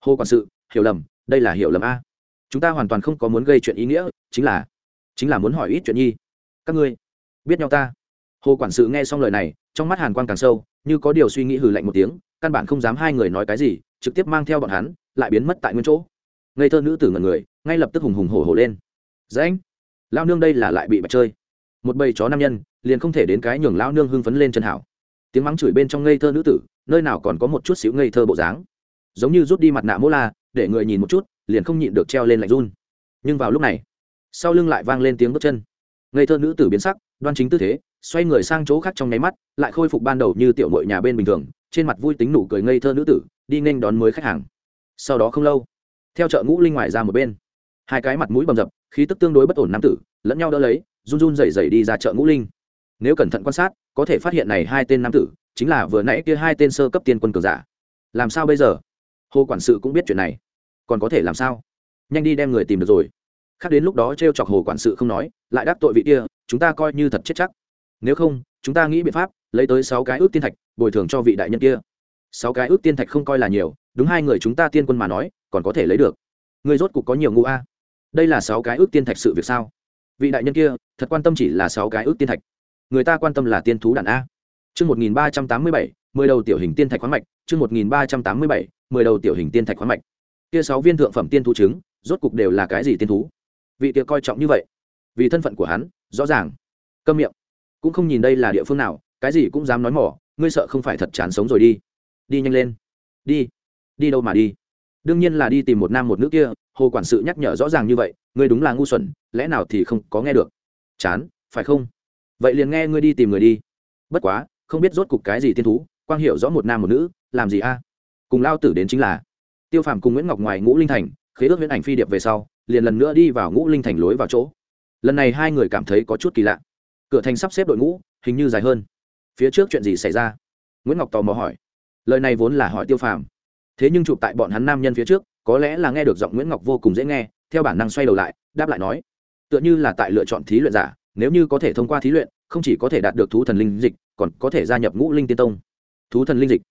Hô quản sự, hiểu lầm, đây là hiểu lầm a. Chúng ta hoàn toàn không có muốn gây chuyện ý nghĩa, chính là chính là muốn hỏi ít chuyện nhi các ngươi biết nhau ta hồ quản sự nghe xong lời này trong mắt hàn quang càng sâu như có điều suy nghĩ hừ lạnh một tiếng căn bản không dám hai người nói cái gì trực tiếp mang theo bọn hắn lại biến mất tại nguyên chỗ ngây thơ nữ tử ngần người ngay lập tức hùng hùng hổ hổ lên dễ anh, lao nương đây là lại bị bạch chơi một bầy chó nam nhân liền không thể đến cái nhường lao nương hưng phấn lên chân hảo tiếng mắng chửi bên trong ngây thơ nữ tử nơi nào còn có một chút xíu ngây thơ bộ dáng giống như rút đi mặt nạ mô la để người nhìn một chút liền không nhịn được treo lên lạnh run nhưng vào lúc này sau lưng lại vang lên tiếng bước chân ngây thơ nữ tử biến sắc, đoan chính tư thế, xoay người sang chỗ khác trong nháy mắt, lại khôi phục ban đầu như tiểu mội nhà bên bình thường, trên mặt vui tính nụ cười ngây thơ nữ tử, đi nên đón mới khách hàng. Sau đó không lâu, theo chợ ngũ linh ngoài ra một bên, hai cái mặt mũi bầm dập, khí tức tương đối bất ổn nam tử, lẫn nhau đỡ lấy, run run rẩy rẩy đi ra chợ ngũ linh. Nếu cẩn thận quan sát, có thể phát hiện này hai tên nam tử, chính là vừa nãy kia hai tên sơ cấp tiên quân cường giả. Làm sao bây giờ? Hồ quản sự cũng biết chuyện này. Còn có thể làm sao? Nhanh đi đem người tìm được rồi khác đến lúc đó t r e o chọc hồ quản sự không nói, lại đắc tội vị kia, chúng ta coi như thật chết chắc. Nếu không, chúng ta nghĩ biện pháp, lấy tới sáu cái ước tiên thạch, bồi thường cho vị đại nhân kia. Sáu cái ước tiên thạch không coi là nhiều, đúng hai người chúng ta tiên quân mà nói, còn có thể lấy được. Người rốt cục có nhiều ngu a. Đây là sáu cái ước tiên thạch sự việc sao? Vị đại nhân kia, thật quan tâm chỉ là sáu cái ước tiên thạch. Người ta quan tâm là tiên thú đàn a. Chương một nghìn ba trăm tám mươi bảy, mười đầu tiểu hình tiên thạch khoáng mạch. Chương một nghìn ba trăm tám mươi bảy, mười đầu tiểu hình tiên thạch khoáng mạch. Kia sáu viên thượng phẩm tiên thú trứng, rốt cục đều là cái gì tiên thú? Vị kia coi trọng như vậy. Vì thân phận của hắn, rõ ràng. Câm miệng. Cũng không nhìn đây là địa phương nào, cái gì cũng dám nói mỏ, ngươi sợ không phải thật chán sống rồi đi. Đi nhanh lên. Đi. Đi đâu mà đi? Đương nhiên là đi tìm một nam một nữ kia, hồ quản sự nhắc nhở rõ ràng như vậy, ngươi đúng là ngu xuẩn, lẽ nào thì không có nghe được? Chán, phải không? Vậy liền nghe ngươi đi tìm người đi. Bất quá, không biết rốt cục cái gì tiên thú, quang hiểu rõ một nam một nữ, làm gì a? Cùng lao tử đến chính là. Tiêu phàm cùng nguyễn ngọc ngoài ngũ linh thành, khế ước viễn ảnh phi điệp về sau liền lần nữa đi vào ngũ linh thành lối vào chỗ. Lần này hai người cảm thấy có chút kỳ lạ. Cửa thành sắp xếp đội ngũ, hình như dài hơn. Phía trước chuyện gì xảy ra? Nguyễn ngọc tò mò hỏi. Lời này vốn là hỏi tiêu phàm. Thế nhưng chụp tại bọn hắn nam nhân phía trước, có lẽ là nghe được giọng nguyễn ngọc vô cùng dễ nghe, theo bản năng xoay đầu lại, đáp lại nói. Tựa như là tại lựa chọn thí luyện giả, nếu như có thể thông qua thí luyện, không chỉ có thể đạt được thú thần linh dịch, còn có thể gia nhập ngũ linh tiên tông. Thú thần linh dịch.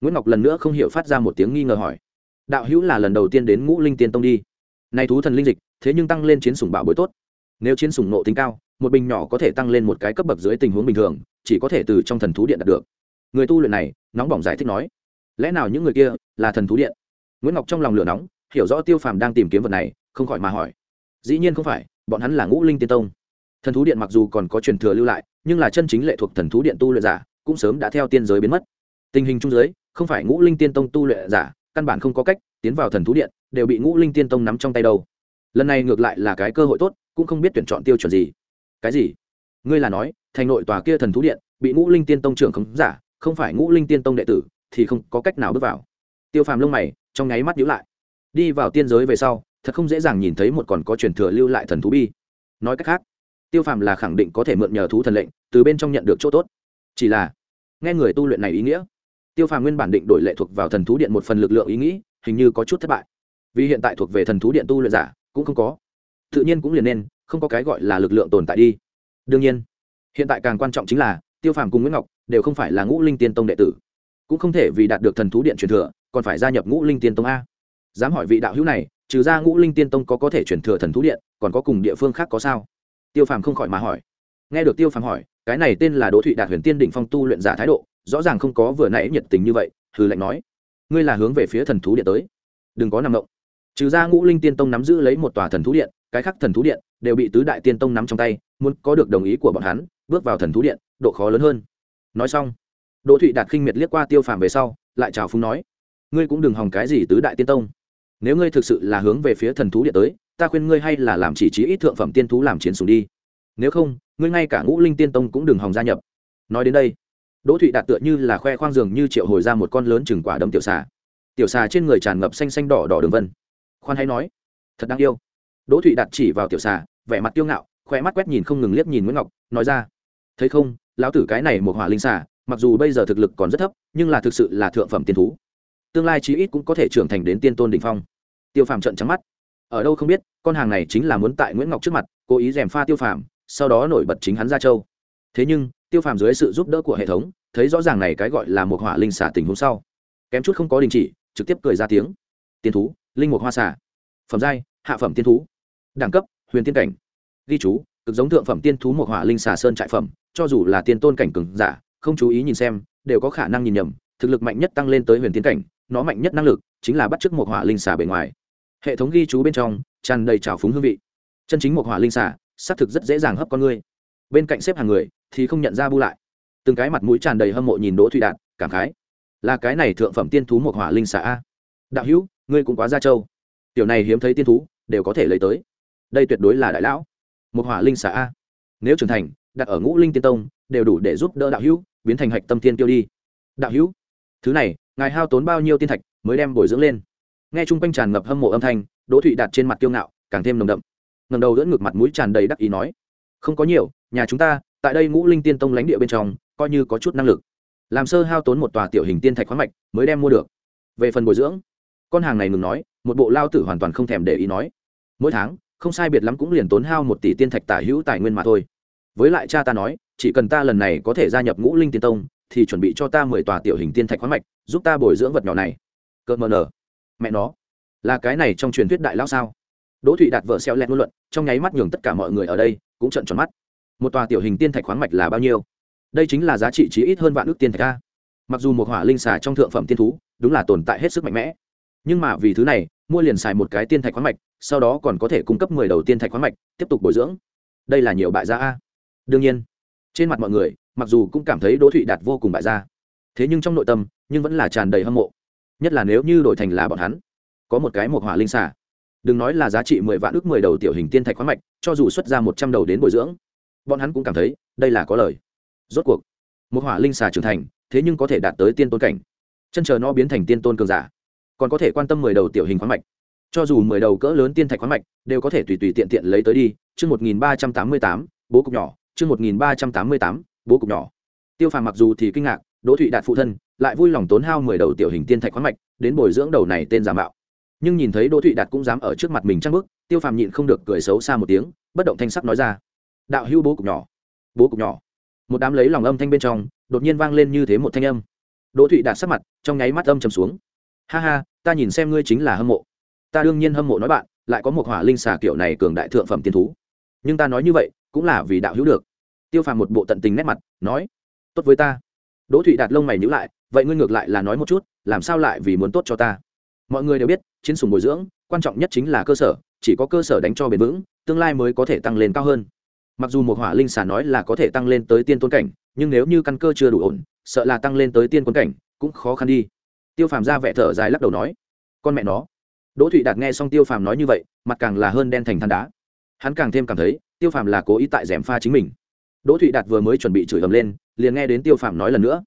Nguyễn ngọc lần nữa không hiểu phát ra một tiếng nghi ngờ hỏi. Đạo hữu là lần đầu tiên đến ngũ linh tiên tông đi này thú thần linh dịch, thế nhưng tăng lên chiến sủng bảo bối tốt. Nếu chiến sủng nộ tính cao, một bình nhỏ có thể tăng lên một cái cấp bậc dưới tình huống bình thường, chỉ có thể từ trong thần thú điện đạt được. Người tu luyện này, nóng bỏng giải thích nói, lẽ nào những người kia là thần thú điện? Nguyễn ngọc trong lòng lửa nóng, hiểu rõ tiêu phàm đang tìm kiếm vật này, không khỏi mà hỏi, dĩ nhiên không phải, bọn hắn là ngũ linh tiên tông. Thần thú điện mặc dù còn có truyền thừa lưu lại, nhưng là chân chính lệ thuộc thần thú điện tu luyện giả cũng sớm đã theo tiên giới biến mất. Tình hình trung giới không phải ngũ linh tiên tông tu luyện giả căn bản không có cách tiến vào thần thú điện, đều bị ngũ linh tiên tông nắm trong tay đâu. Lần này ngược lại là cái cơ hội tốt, cũng không biết tuyển chọn tiêu chuẩn gì. Cái gì? Ngươi là nói, thành nội tòa kia thần thú điện bị ngũ linh tiên tông trưởng khống giả, không phải ngũ linh tiên tông đệ tử, thì không có cách nào bước vào. Tiêu phàm lông mày, trong nháy mắt nhíu lại. Đi vào tiên giới về sau, thật không dễ dàng nhìn thấy một còn có truyền thừa lưu lại thần thú bi. Nói cách khác, tiêu phàm là khẳng định có thể mượn nhờ thú thần lệnh, từ bên trong nhận được chỗ tốt. Chỉ là, nghe người tu luyện này ý nghĩa tiêu phàm nguyên bản định đổi lệ thuộc vào thần thú điện một phần lực lượng ý nghĩ, hình như có chút thất bại. Vì hiện tại thuộc về thần thú điện tu luyện giả, cũng không có. Tự nhiên cũng liền nên, không có cái gọi là lực lượng tồn tại đi. Đương nhiên, hiện tại càng quan trọng chính là, tiêu phàm cùng nguyễn ngọc đều không phải là ngũ linh tiên tông đệ tử. Cũng không thể vì đạt được thần thú điện truyền thừa, còn phải gia nhập ngũ linh tiên tông a. Dám hỏi vị đạo hữu này, trừ ra ngũ linh tiên tông có có thể truyền thừa thần thú điện, còn có cùng địa phương khác có sao? Tiêu phàm không khỏi mà hỏi. Nghe được tiêu phàm hỏi, cái này tên là đỗ thụy đạt huyền tiên đỉnh phong tu luyện giả thái độ rõ ràng không có vừa nãy nhiệt tình như vậy, hừ lạnh nói. Ngươi là hướng về phía thần thú điện tới. Đừng có nằm động. Trừ ra ngũ linh tiên tông nắm giữ lấy một tòa thần thú điện, cái khác thần thú điện đều bị tứ đại tiên tông nắm trong tay, muốn có được đồng ý của bọn hắn, bước vào thần thú điện, độ khó lớn hơn. Nói xong, đỗ thụy đạt khinh miệt liếc qua tiêu phàm về sau, lại chào phúng nói, ngươi cũng đừng hòng cái gì tứ đại tiên tông. Nếu ngươi thực sự là hướng về phía thần thú điện tới, ta khuyên ngươi hay là làm chỉ trí ít thượng phẩm tiên thú làm chiến sùng đi. Nếu không, ngươi ngay cả ngũ linh tiên tông cũng đừng hòng gia nhập. Nói đến đây đỗ thụy đạt tựa như là khoe khoang giường như triệu hồi ra một con lớn chừng quả đấm tiểu xà. Tiểu xà trên người tràn ngập xanh xanh đỏ đỏ đường vân. Khoan hay nói, thật đáng yêu. Đỗ thụy đạt chỉ vào tiểu xà, vẻ mặt tiêu ngạo, khoe mắt quét nhìn không ngừng liếc nhìn nguyễn ngọc, nói ra, thấy không, lão tử cái này một hỏa linh xà, mặc dù bây giờ thực lực còn rất thấp, nhưng là thực sự là thượng phẩm tiên thú. Tương lai chí ít cũng có thể trưởng thành đến tiên tôn đ ỉ n h phong. Tiêu phàm trận trắng mắt. Ở đâu không biết, con hàng này chính là muốn tại nguyễn ngọc trước mặt, cố ý d è m pha tiêu phàm, sau đó nổi bật chính hắn ra châu. Thế nhưng, tiêu phàm dưới sự giúp đỡ của hệ thống thấy rõ ràng này cái gọi là một hỏa linh xả tình huống sau. Kém chút không có đình chỉ, trực tiếp cười ra tiếng. Tiên thú, linh mục hoa xả phẩm giai, hạ phẩm tiên thú. Đẳng cấp, huyền tiên cảnh. Ghi chú, cực giống thượng phẩm tiên thú một hỏa linh xà sơn trại phẩm, cho dù là tiên tôn cảnh cừng giả, không chú ý nhìn xem, đều có khả năng nhìn nhầm, thực lực mạnh nhất tăng lên tới huyền tiên cảnh, nó mạnh nhất năng lực chính là bắt chước một hỏa linh xà bề ngoài. Hệ thống ghi chú bên trong, tràn đầy trào phúng hương vị. Chân chính một hỏa linh xà, xác thực rất dễ dàng hấp con người. Bên cạnh xếp hàng người thì không nhận ra bu lại từng cái mặt mũi tràn đầy hâm mộ nhìn đỗ thụy đạt, cảm khái. Là cái này thượng phẩm tiên thú một hỏa linh xà a. Đạo hữu, ngươi cũng quá ra châu tiểu này hiếm thấy tiên thú, đều có thể lấy tới. Đây tuyệt đối là đại lão. Một hỏa linh xà a. Nếu trưởng thành, đặt ở ngũ linh tiên tông, đều đủ để giúp đỡ đạo hữu, biến thành hạch tâm tiên tiêu đi. Đạo hữu, thứ này, ngài hao tốn bao nhiêu tiên thạch mới đem bồi dưỡng lên? Nghe chung quanh tràn ngập hâm mộ âm thanh, đỗ thụy đạt trên mặt kiêu ngạo, càng thêm nồng đậm. Ngầm đầu đỡ ngược mặt mũi tràn đầy đắc ý nói, không có nhiều, nhà chúng ta, tại đây ngũ linh tiên tông lãnh địa bên trong coi như có chút năng lực. Làm sơ hao tốn một tòa tiểu hình tiên thạch khoáng mạch mới đem mua được. Về phần bồi dưỡng, con hàng này ngừng nói, một bộ lao tử hoàn toàn không thèm để ý nói. Mỗi tháng, không sai biệt lắm cũng liền tốn hao một tỷ tiên thạch tả hữu tài nguyên mà thôi. Với lại cha ta nói, chỉ cần ta lần này có thể gia nhập ngũ linh tiên tông, thì chuẩn bị cho ta mười tòa tiểu hình tiên thạch khoáng mạch, giúp ta bồi dưỡng vật nhỏ này. Cơ mờ nở. Mẹ nó, là cái này trong truyền thuyết đại lao sao? Đỗ thụy đạt vợ xeo lẹt ngôn luận, trong nháy mắt nhường tất cả mọi người ở đây cũng trận tròn mắt. Một tòa tiểu hình tiên thạch khoáng mạch là bao nhiêu? Đây chính là giá trị chí ít hơn vạn ước tiên thạch a. Mặc dù một hỏa linh xà trong thượng phẩm tiên thú đúng là tồn tại hết sức mạnh mẽ. Nhưng mà vì thứ này mua liền xài một cái tiên thạch khoáng mạch sau đó còn có thể cung cấp mười đầu tiên thạch khoáng mạch tiếp tục bồi dưỡng. Đây là nhiều bại gia a. Đương nhiên trên mặt mọi người mặc dù cũng cảm thấy đỗ thụy đạt vô cùng bại gia. Thế nhưng trong nội tâm nhưng vẫn là tràn đầy hâm mộ. Nhất là nếu như đổi thành là bọn hắn có một cái một hỏa linh xà, đừng nói là giá trị mười vạn ước mười đầu tiểu hình tiên thạch khoáng mạch cho dù xuất ra một trăm đầu đến bồi dưỡng bọn hắn cũng cảm thấy đây là có lời rốt cuộc, một hỏa linh xà trưởng thành, thế nhưng có thể đạt tới tiên tôn cảnh. Chân chờ nó biến thành tiên tôn cường giả, còn có thể quan tâm mười đầu tiểu hình khoáng mạch. Cho dù mười đầu cỡ lớn tiên thạch khoáng mạch, đều có thể tùy tùy tiện tiện lấy tới đi. Chương một nghìn ba trăm tám mươi tám, bố cục nhỏ. Chương một nghìn ba trăm tám mươi tám, bố cục nhỏ. Tiêu phàm mặc dù thì kinh ngạc, đỗ thụy đạt phụ thân, lại vui lòng tốn hao mười đầu tiểu hình tiên thạch khoáng mạch đến bồi dưỡng đầu này tên giả mạo. Nhưng nhìn thấy đỗ thụy đạt cũng dám ở trước mặt mình trăng bức tiêu phàm nhịn không được cười xấu xa một tiếng, bất động thanh sắc nói ra, đạo hữu bố cục nhỏ, bố cục nhỏ một đám lấy lòng âm thanh bên trong, đột nhiên vang lên như thế một thanh âm. Đỗ thụy đạt sắc mặt, trong nháy mắt âm trầm xuống. Ha ha, ta nhìn xem ngươi chính là hâm mộ. Ta đương nhiên hâm mộ nói bạn, lại có một hỏa linh xà kiểu này cường đại thượng phẩm tiên thú. Nhưng ta nói như vậy, cũng là vì đạo hữu được. Tiêu phàm một bộ tận tình nét mặt, nói, tốt với ta. Đỗ thụy đạt lông mày nhữ lại, vậy ngươi ngược lại là nói một chút, làm sao lại vì muốn tốt cho ta? Mọi người đều biết, chiến sùng bồi dưỡng, quan trọng nhất chính là cơ sở, chỉ có cơ sở đánh cho bền vững, tương lai mới có thể tăng lên cao hơn mặc dù một hỏa linh xà nói là có thể tăng lên tới tiên tôn cảnh, nhưng nếu như căn cơ chưa đủ ổn, sợ là tăng lên tới tiên quân cảnh, cũng khó khăn đi. Tiêu phàm ra vẻ thở dài lắc đầu nói, con mẹ nó. Đỗ thụy đạt nghe xong tiêu phàm nói như vậy, mặt càng là hơn đen thành than đá. Hắn càng thêm cảm thấy, tiêu phàm là cố ý tại gièm pha chính mình. Đỗ thụy đạt vừa mới chuẩn bị chửi ầm lên, liền nghe đến tiêu phàm nói lần nữa,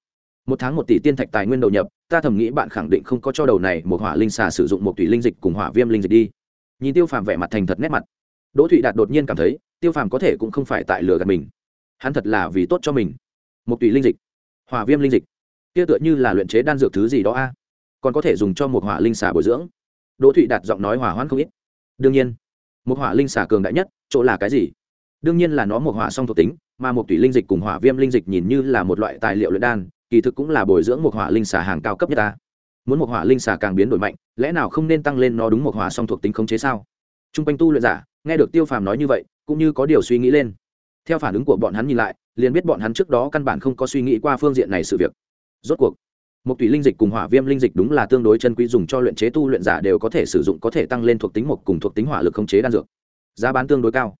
một tháng một tỷ tiên thạch tài nguyên đầu nhập, ta thầm nghĩ bạn khẳng định không có cho đầu này một hỏa linh xà sử dụng một thủy linh dịch cùng hỏa viêm linh dịch đi. Nhìn tiêu phàm vẻ mặt thành thật nét mặt, đỗ thụy đạt đột nhiên cảm thấy tiêu phàm có thể cũng không phải tại lừa gạt mình. Hắn thật là vì tốt cho mình. Một tùy linh dịch. Hòa viêm linh dịch. Kia tựa như là luyện chế đan dược thứ gì đó a. Còn có thể dùng cho một hỏa linh xà bồi dưỡng. Đỗ thụy đạt giọng nói hỏa hoãn không ít. Đương nhiên, một hỏa linh xà cường đại nhất, chỗ là cái gì? Đương nhiên là nó một hỏa song thuộc tính, mà một tùy linh dịch cùng hỏa viêm linh dịch nhìn như là một loại tài liệu luyện đan, kỳ thực cũng là bồi dưỡng một hỏa linh xà hàng cao cấp nhất ta. Muốn một hỏa linh xà càng biến đổi mạnh, lẽ nào không nên tăng lên nó đúng một hỏa song thuộc tính khống chế sao? T r u n g quanh tu luyện giả, nghe được tiêu phàm nói như vậy cũng như có điều suy nghĩ lên. Theo phản ứng của bọn hắn nhìn lại, liền biết bọn hắn trước đó căn bản không có suy nghĩ qua phương diện này sự việc. Rốt cuộc một tùy linh dịch cùng hỏa viêm linh dịch đúng là tương đối chân quý dùng cho luyện chế tu luyện giả đều có thể sử dụng, có thể tăng lên thuộc tính một cùng thuộc tính hỏa lực khống chế đan dược. Giá bán tương đối cao.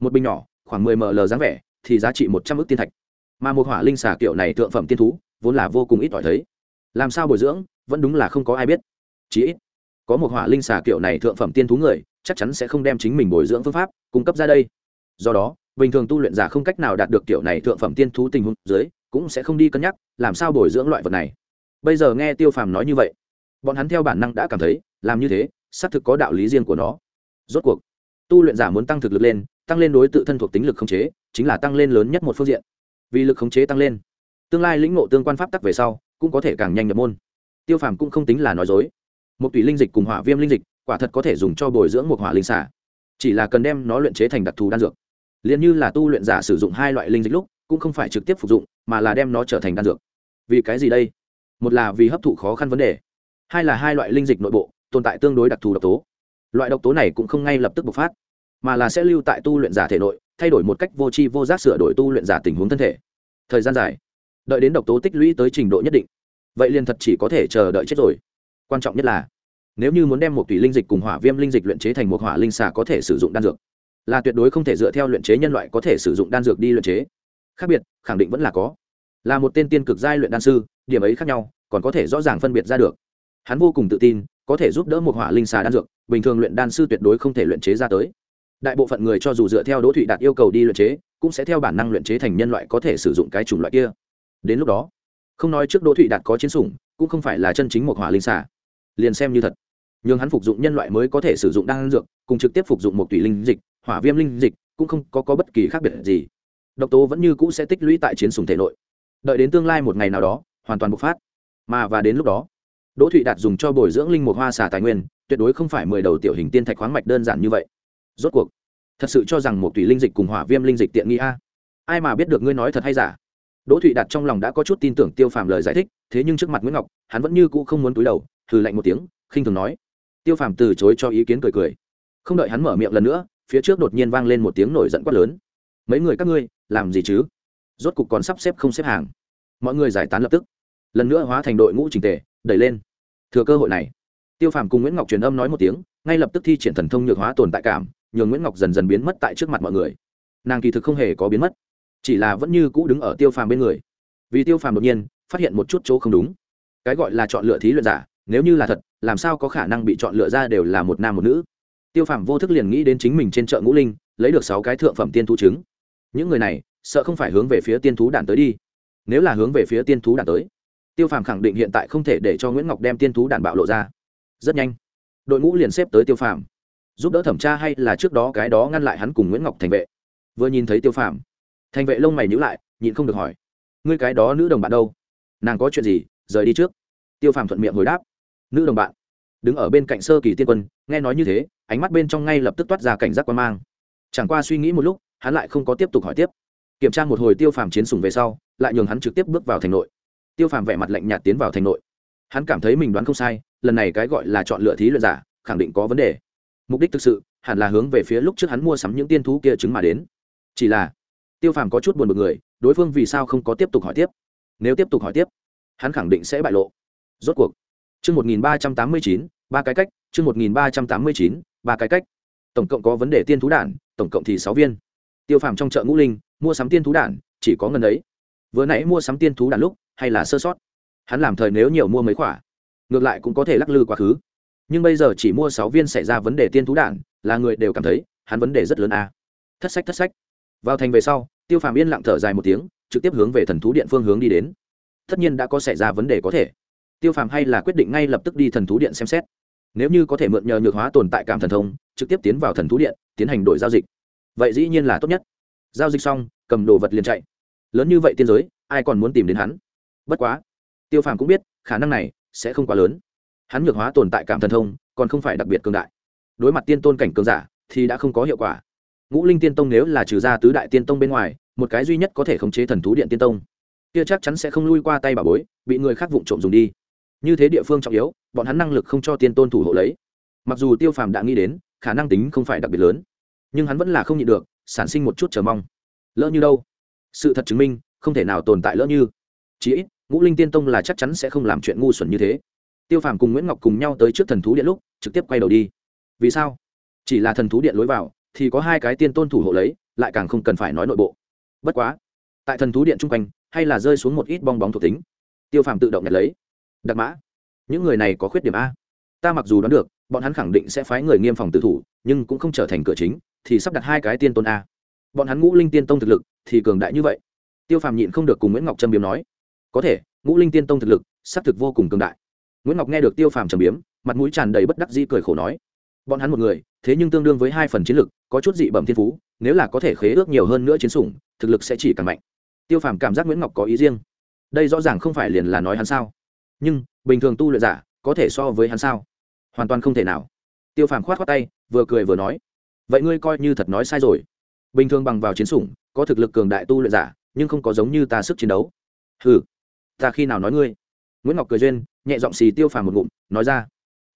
Một bình nhỏ, khoảng mười ml dáng vẻ, thì giá trị một trăm ước tiên thạch. Mà một hỏa linh xà kiểu này thượng phẩm tiên thú, vốn là vô cùng ít ỏi thấy. Làm sao bồi dưỡng, vẫn đúng là không có ai biết. Chí ít, có một hỏa linh xà kiểu này thượng phẩm tiên thú người chắc chắn sẽ không đem chính mình bồi dưỡng phương pháp cung cấp ra đây. Do đó, bình thường tu luyện giả không cách nào đạt được kiểu này thượng phẩm tiên thú tình huống dưới, cũng sẽ không đi cân nhắc, làm sao bồi dưỡng loại vật này. Bây giờ nghe tiêu phàm nói như vậy, bọn hắn theo bản năng đã cảm thấy, làm như thế, xác thực có đạo lý riêng của nó. Rốt cuộc, tu luyện giả muốn tăng thực lực lên, tăng lên đối tự thân thuộc tính lực khống chế, chính là tăng lên lớn nhất một phương diện. Vì lực khống chế tăng lên, tương lai lĩnh ngộ tương quan pháp tắc về sau, cũng có thể càng nhanh nhập môn. Tiêu phàm cũng không tính là nói dối. Một tùy linh dịch cùng hỏa viêm linh dịch quả thật có thể dùng cho bồi dưỡng một hỏa linh xả chỉ là cần đem nó luyện chế thành đặc thù đan dược. Liền như là tu luyện giả sử dụng hai loại linh dịch lúc, cũng không phải trực tiếp phục dụng, mà là đem nó trở thành đan dược. Vì cái gì đây? Một là vì hấp thụ khó khăn vấn đề. Hai là hai loại linh dịch nội bộ, tồn tại tương đối đặc thù độc tố. Loại độc tố này cũng không ngay lập tức bộc phát, mà là sẽ lưu tại tu luyện giả thể nội, thay đổi một cách vô tri vô giác sửa đổi tu luyện giả tình huống thân thể. Thời gian dài, đợi đến độc tố tích lũy tới trình độ nhất định, vậy liền thật chỉ có thể chờ đợi chết rồi. Quan trọng nhất là nếu như muốn đem một tùy linh dịch cùng hỏa viêm linh dịch luyện chế thành một hỏa linh xà có thể sử dụng đan dược, là tuyệt đối không thể dựa theo luyện chế nhân loại có thể sử dụng đan dược đi luyện chế. Khác biệt, khẳng định vẫn là có. Là một tên tiên cực giai luyện đan sư, điểm ấy khác nhau, còn có thể rõ ràng phân biệt ra được. Hắn vô cùng tự tin, có thể giúp đỡ một hỏa linh xà đan dược, bình thường luyện đan sư tuyệt đối không thể luyện chế ra tới. Đại bộ phận người cho dù dựa theo đỗ thụy đạt yêu cầu đi luyện chế, cũng sẽ theo bản năng luyện chế thành nhân loại có thể sử dụng cái chủng loại kia. Đến lúc đó, không nói trước đỗ thụy đạt có chiến sủng, cũng không phải là chân chính một hỏa linh xà. Liền xem như thật nhưng hắn phục dụng nhân loại mới có thể sử dụng đan dược cùng trực tiếp phục dụng một tùy linh dịch hỏa viêm linh dịch cũng không có, có bất kỳ khác biệt gì. Độc tố vẫn như cũ sẽ tích lũy tại chiến sùng thể nội. Đợi đến tương lai một ngày nào đó hoàn toàn bộc phát. Mà và đến lúc đó đỗ thụy đạt dùng cho bồi dưỡng linh một hoa xà tài nguyên tuyệt đối không phải mười đầu tiểu hình tiên thạch khoáng mạch đơn giản như vậy. Rốt cuộc thật sự cho rằng một tùy linh dịch cùng hỏa viêm linh dịch tiện nghi a? Ai mà biết được ngươi nói thật hay giả? Đỗ thụy đạt trong lòng đã có chút tin tưởng tiêu phàm lời giải thích thế nhưng trước mặt nguyễn ngọc hắn vẫn như cũ không muốn túi đầu thử lạnh một tiếng khinh thường nói tiêu phàm từ chối cho ý kiến cười cười. Không đợi hắn mở miệng lần nữa, phía trước đột nhiên vang lên một tiếng nổi giận quát lớn. Mấy người các ngươi, làm gì chứ? Rốt cục còn sắp xếp không xếp hàng. Mọi người giải tán lập tức. Lần nữa hóa thành đội ngũ trình tề, đẩy lên. Thừa cơ hội này, tiêu phàm cùng nguyễn ngọc truyền âm nói một tiếng, ngay lập tức thi triển thần thông nhược hóa tồn tại cảm, nhường nguyễn ngọc dần dần biến mất tại trước mặt mọi người. Nàng kỳ thực không hề có biến mất, chỉ là vẫn như cũ đứng ở tiêu phàm bên người. Vì tiêu phàm đột nhiên phát hiện một chút chỗ không đúng. Cái gọi là chọn lựa thí luyện giả nếu như là thật, làm sao có khả năng bị chọn lựa ra đều là một nam một nữ? Tiêu phàm vô thức liền nghĩ đến chính mình trên chợ ngũ linh, lấy được sáu cái thượng phẩm tiên thú trứng. Những người này, sợ không phải hướng về phía tiên thú đản tới đi. Nếu là hướng về phía tiên thú đản tới, tiêu phàm khẳng định hiện tại không thể để cho nguyễn ngọc đem tiên thú đản bạo lộ ra. Rất nhanh, đội ngũ liền xếp tới tiêu phàm. Giúp đỡ thẩm tra hay là trước đó cái đó ngăn lại hắn cùng nguyễn ngọc thành vệ. Vừa nhìn thấy tiêu phàm, thành vệ lông mày nhữ lại, nhịn không được hỏi, ngươi cái đó nữ đồng bạn đâu? Nàng có chuyện gì? Rời đi trước. Tiêu phàm thuận miệng hồi đáp nữ đồng bạn. Đứng ở bên cạnh sơ kỳ tiên quân, nghe nói như thế, ánh mắt bên trong ngay lập tức toát ra cảnh giác quan mang. Chẳng qua suy nghĩ một lúc, hắn lại không có tiếp tục hỏi tiếp. Kiểm tra một hồi tiêu phàm chiến sùng về sau, lại nhường hắn trực tiếp bước vào thành nội. Tiêu phàm vẻ mặt lạnh nhạt tiến vào thành nội. Hắn cảm thấy mình đoán không sai, lần này cái gọi là chọn lựa thí luyện giả, khẳng định có vấn đề. Mục đích thực sự, hẳn là hướng về phía lúc trước hắn mua sắm những tiên thú kia chứng mà đến. Chỉ là, tiêu phàm có chút buồn bực người, đối phương vì sao không có tiếp tục hỏi tiếp? Nếu tiếp tục hỏi tiếp, hắn khẳng định sẽ bại lộ. Rốt cuộc chương một nghìn ba trăm tám mươi chín ba cái cách chương một nghìn ba trăm tám mươi chín ba cái cách. Tổng cộng có vấn đề tiên thú đản tổng cộng thì sáu viên. Tiêu phàm trong chợ ngũ linh mua sắm tiên thú đản chỉ có ngần ấy. Vừa nãy mua sắm tiên thú đản lúc hay là sơ sót? Hắn làm thời nếu nhiều mua mấy quả, ngược lại cũng có thể lắc lư quá khứ. Nhưng bây giờ chỉ mua sáu viên xảy ra vấn đề tiên thú đản là người đều cảm thấy hắn vấn đề rất lớn a. À. thất sách thất sách. Vào thành về sau tiêu phàm yên lặng thở dài một tiếng trực tiếp hướng về thần thú điện phương hướng đi đến. Tất nhiên đã có xảy ra vấn đề có thể tiêu phàm hay là quyết định ngay lập tức đi thần thú điện xem xét. Nếu như có thể mượn nhờ nhược hóa tồn tại cảm thần thông, trực tiếp tiến vào thần thú điện, tiến hành đổi giao dịch. Vậy dĩ nhiên là tốt nhất. Giao dịch xong, cầm đồ vật liền chạy. Lớn như vậy tiên giới, ai còn muốn tìm đến hắn? Bất quá, tiêu phàm cũng biết, khả năng này sẽ không quá lớn. Hắn nhược hóa tồn tại cảm thần thông, còn không phải đặc biệt cường đại. Đối mặt tiên tôn cảnh cường giả, thì đã không có hiệu quả. Ngũ linh tiên tông nếu là trừ ra tứ đại tiên tông bên ngoài, một cái duy nhất có thể khống chế thần thú điện tiên tông, kia chắc chắn sẽ không lui qua tay bà bối, bị người khác vụng trộm dùng đi như thế địa phương trọng yếu, bọn hắn năng lực không cho tiên tôn thủ hộ lấy. Mặc dù tiêu phàm đã nghĩ đến, khả năng tính không phải đặc biệt lớn, nhưng hắn vẫn là không nhịn được, sản sinh một chút chờ mong. Lỡ như đâu? Sự thật chứng minh, không thể nào tồn tại lỡ như. Chí ít, ngũ linh tiên tông là chắc chắn sẽ không làm chuyện ngu xuẩn như thế. Tiêu phàm cùng nguyễn ngọc cùng nhau tới trước thần thú điện lúc, trực tiếp quay đầu đi. Vì sao? Chỉ là thần thú điện lối vào, thì có hai cái tiên tôn thủ hộ lấy, lại càng không cần phải nói nội bộ. Bất quá, tại thần thú điện chung quanh, hay là rơi xuống một ít bong bóng thuộc tính. Tiêu phàm tự động nhặt lấy đặc mã, những người này có khuyết điểm a. Ta mặc dù đoán được, bọn hắn khẳng định sẽ phái người nghiêm phòng tự thủ, nhưng cũng không trở thành cửa chính, thì sắp đặt hai cái tiên tôn a. Bọn hắn ngũ linh tiên tông thực lực thì cường đại như vậy. Tiêu phàm nhịn không được cùng nguyễn ngọc trâm biếm nói, có thể, ngũ linh tiên tông thực lực xác thực vô cùng cường đại. Nguyễn ngọc nghe được tiêu phàm trầm biếm, mặt mũi tràn đầy bất đắc dĩ cười khổ nói, bọn hắn một người, thế nhưng tương đương với hai phần chiến lực, có chút dị bẩm thiên phú, nếu là có thể khế ước nhiều hơn nữa chiến sủng, thực lực sẽ chỉ càng mạnh. Tiêu phàm cảm giác nguyễn ngọc có ý riêng. Đây rõ ràng không phải liền là nói hắn sao nhưng, bình thường tu luyện giả, có thể so với hắn sao? Hoàn toàn không thể nào. Tiêu phàm khoát khoát tay, vừa cười vừa nói, vậy ngươi coi như thật nói sai rồi. Bình thường bằng vào chiến sủng, có thực lực cường đại tu luyện giả, nhưng không có giống như ta sức chiến đấu. Ừ ta khi nào nói ngươi? Nguyễn ngọc cười duyên, nhẹ giọng xì tiêu phàm một ngụm, nói ra,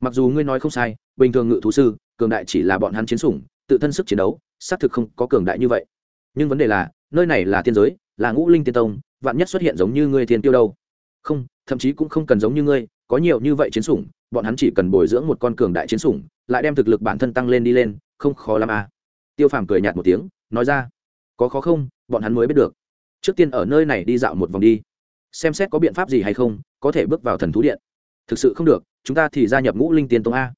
mặc dù ngươi nói không sai, bình thường ngự thú sư, cường đại chỉ là bọn hắn chiến sủng, tự thân sức chiến đấu, xác thực không có cường đại như vậy. Nhưng vấn đề là, nơi này là tiên giới, là ngũ linh tiên tông, vạn nhất xuất hiện giống như ngươi thiên tiêu đâu? Không thậm chí cũng không cần giống như ngươi, có nhiều như vậy chiến sủng, bọn hắn chỉ cần bồi dưỡng một con cường đại chiến sủng, lại đem thực lực bản thân tăng lên đi lên, không khó lắm à. tiêu phàm cười nhạt một tiếng, nói ra, có khó không, bọn hắn mới biết được. Trước tiên ở nơi này đi dạo một vòng đi, xem xét có biện pháp gì hay không, có thể bước vào thần thú điện. Thực sự không được, chúng ta thì gia nhập ngũ linh tiên tông a.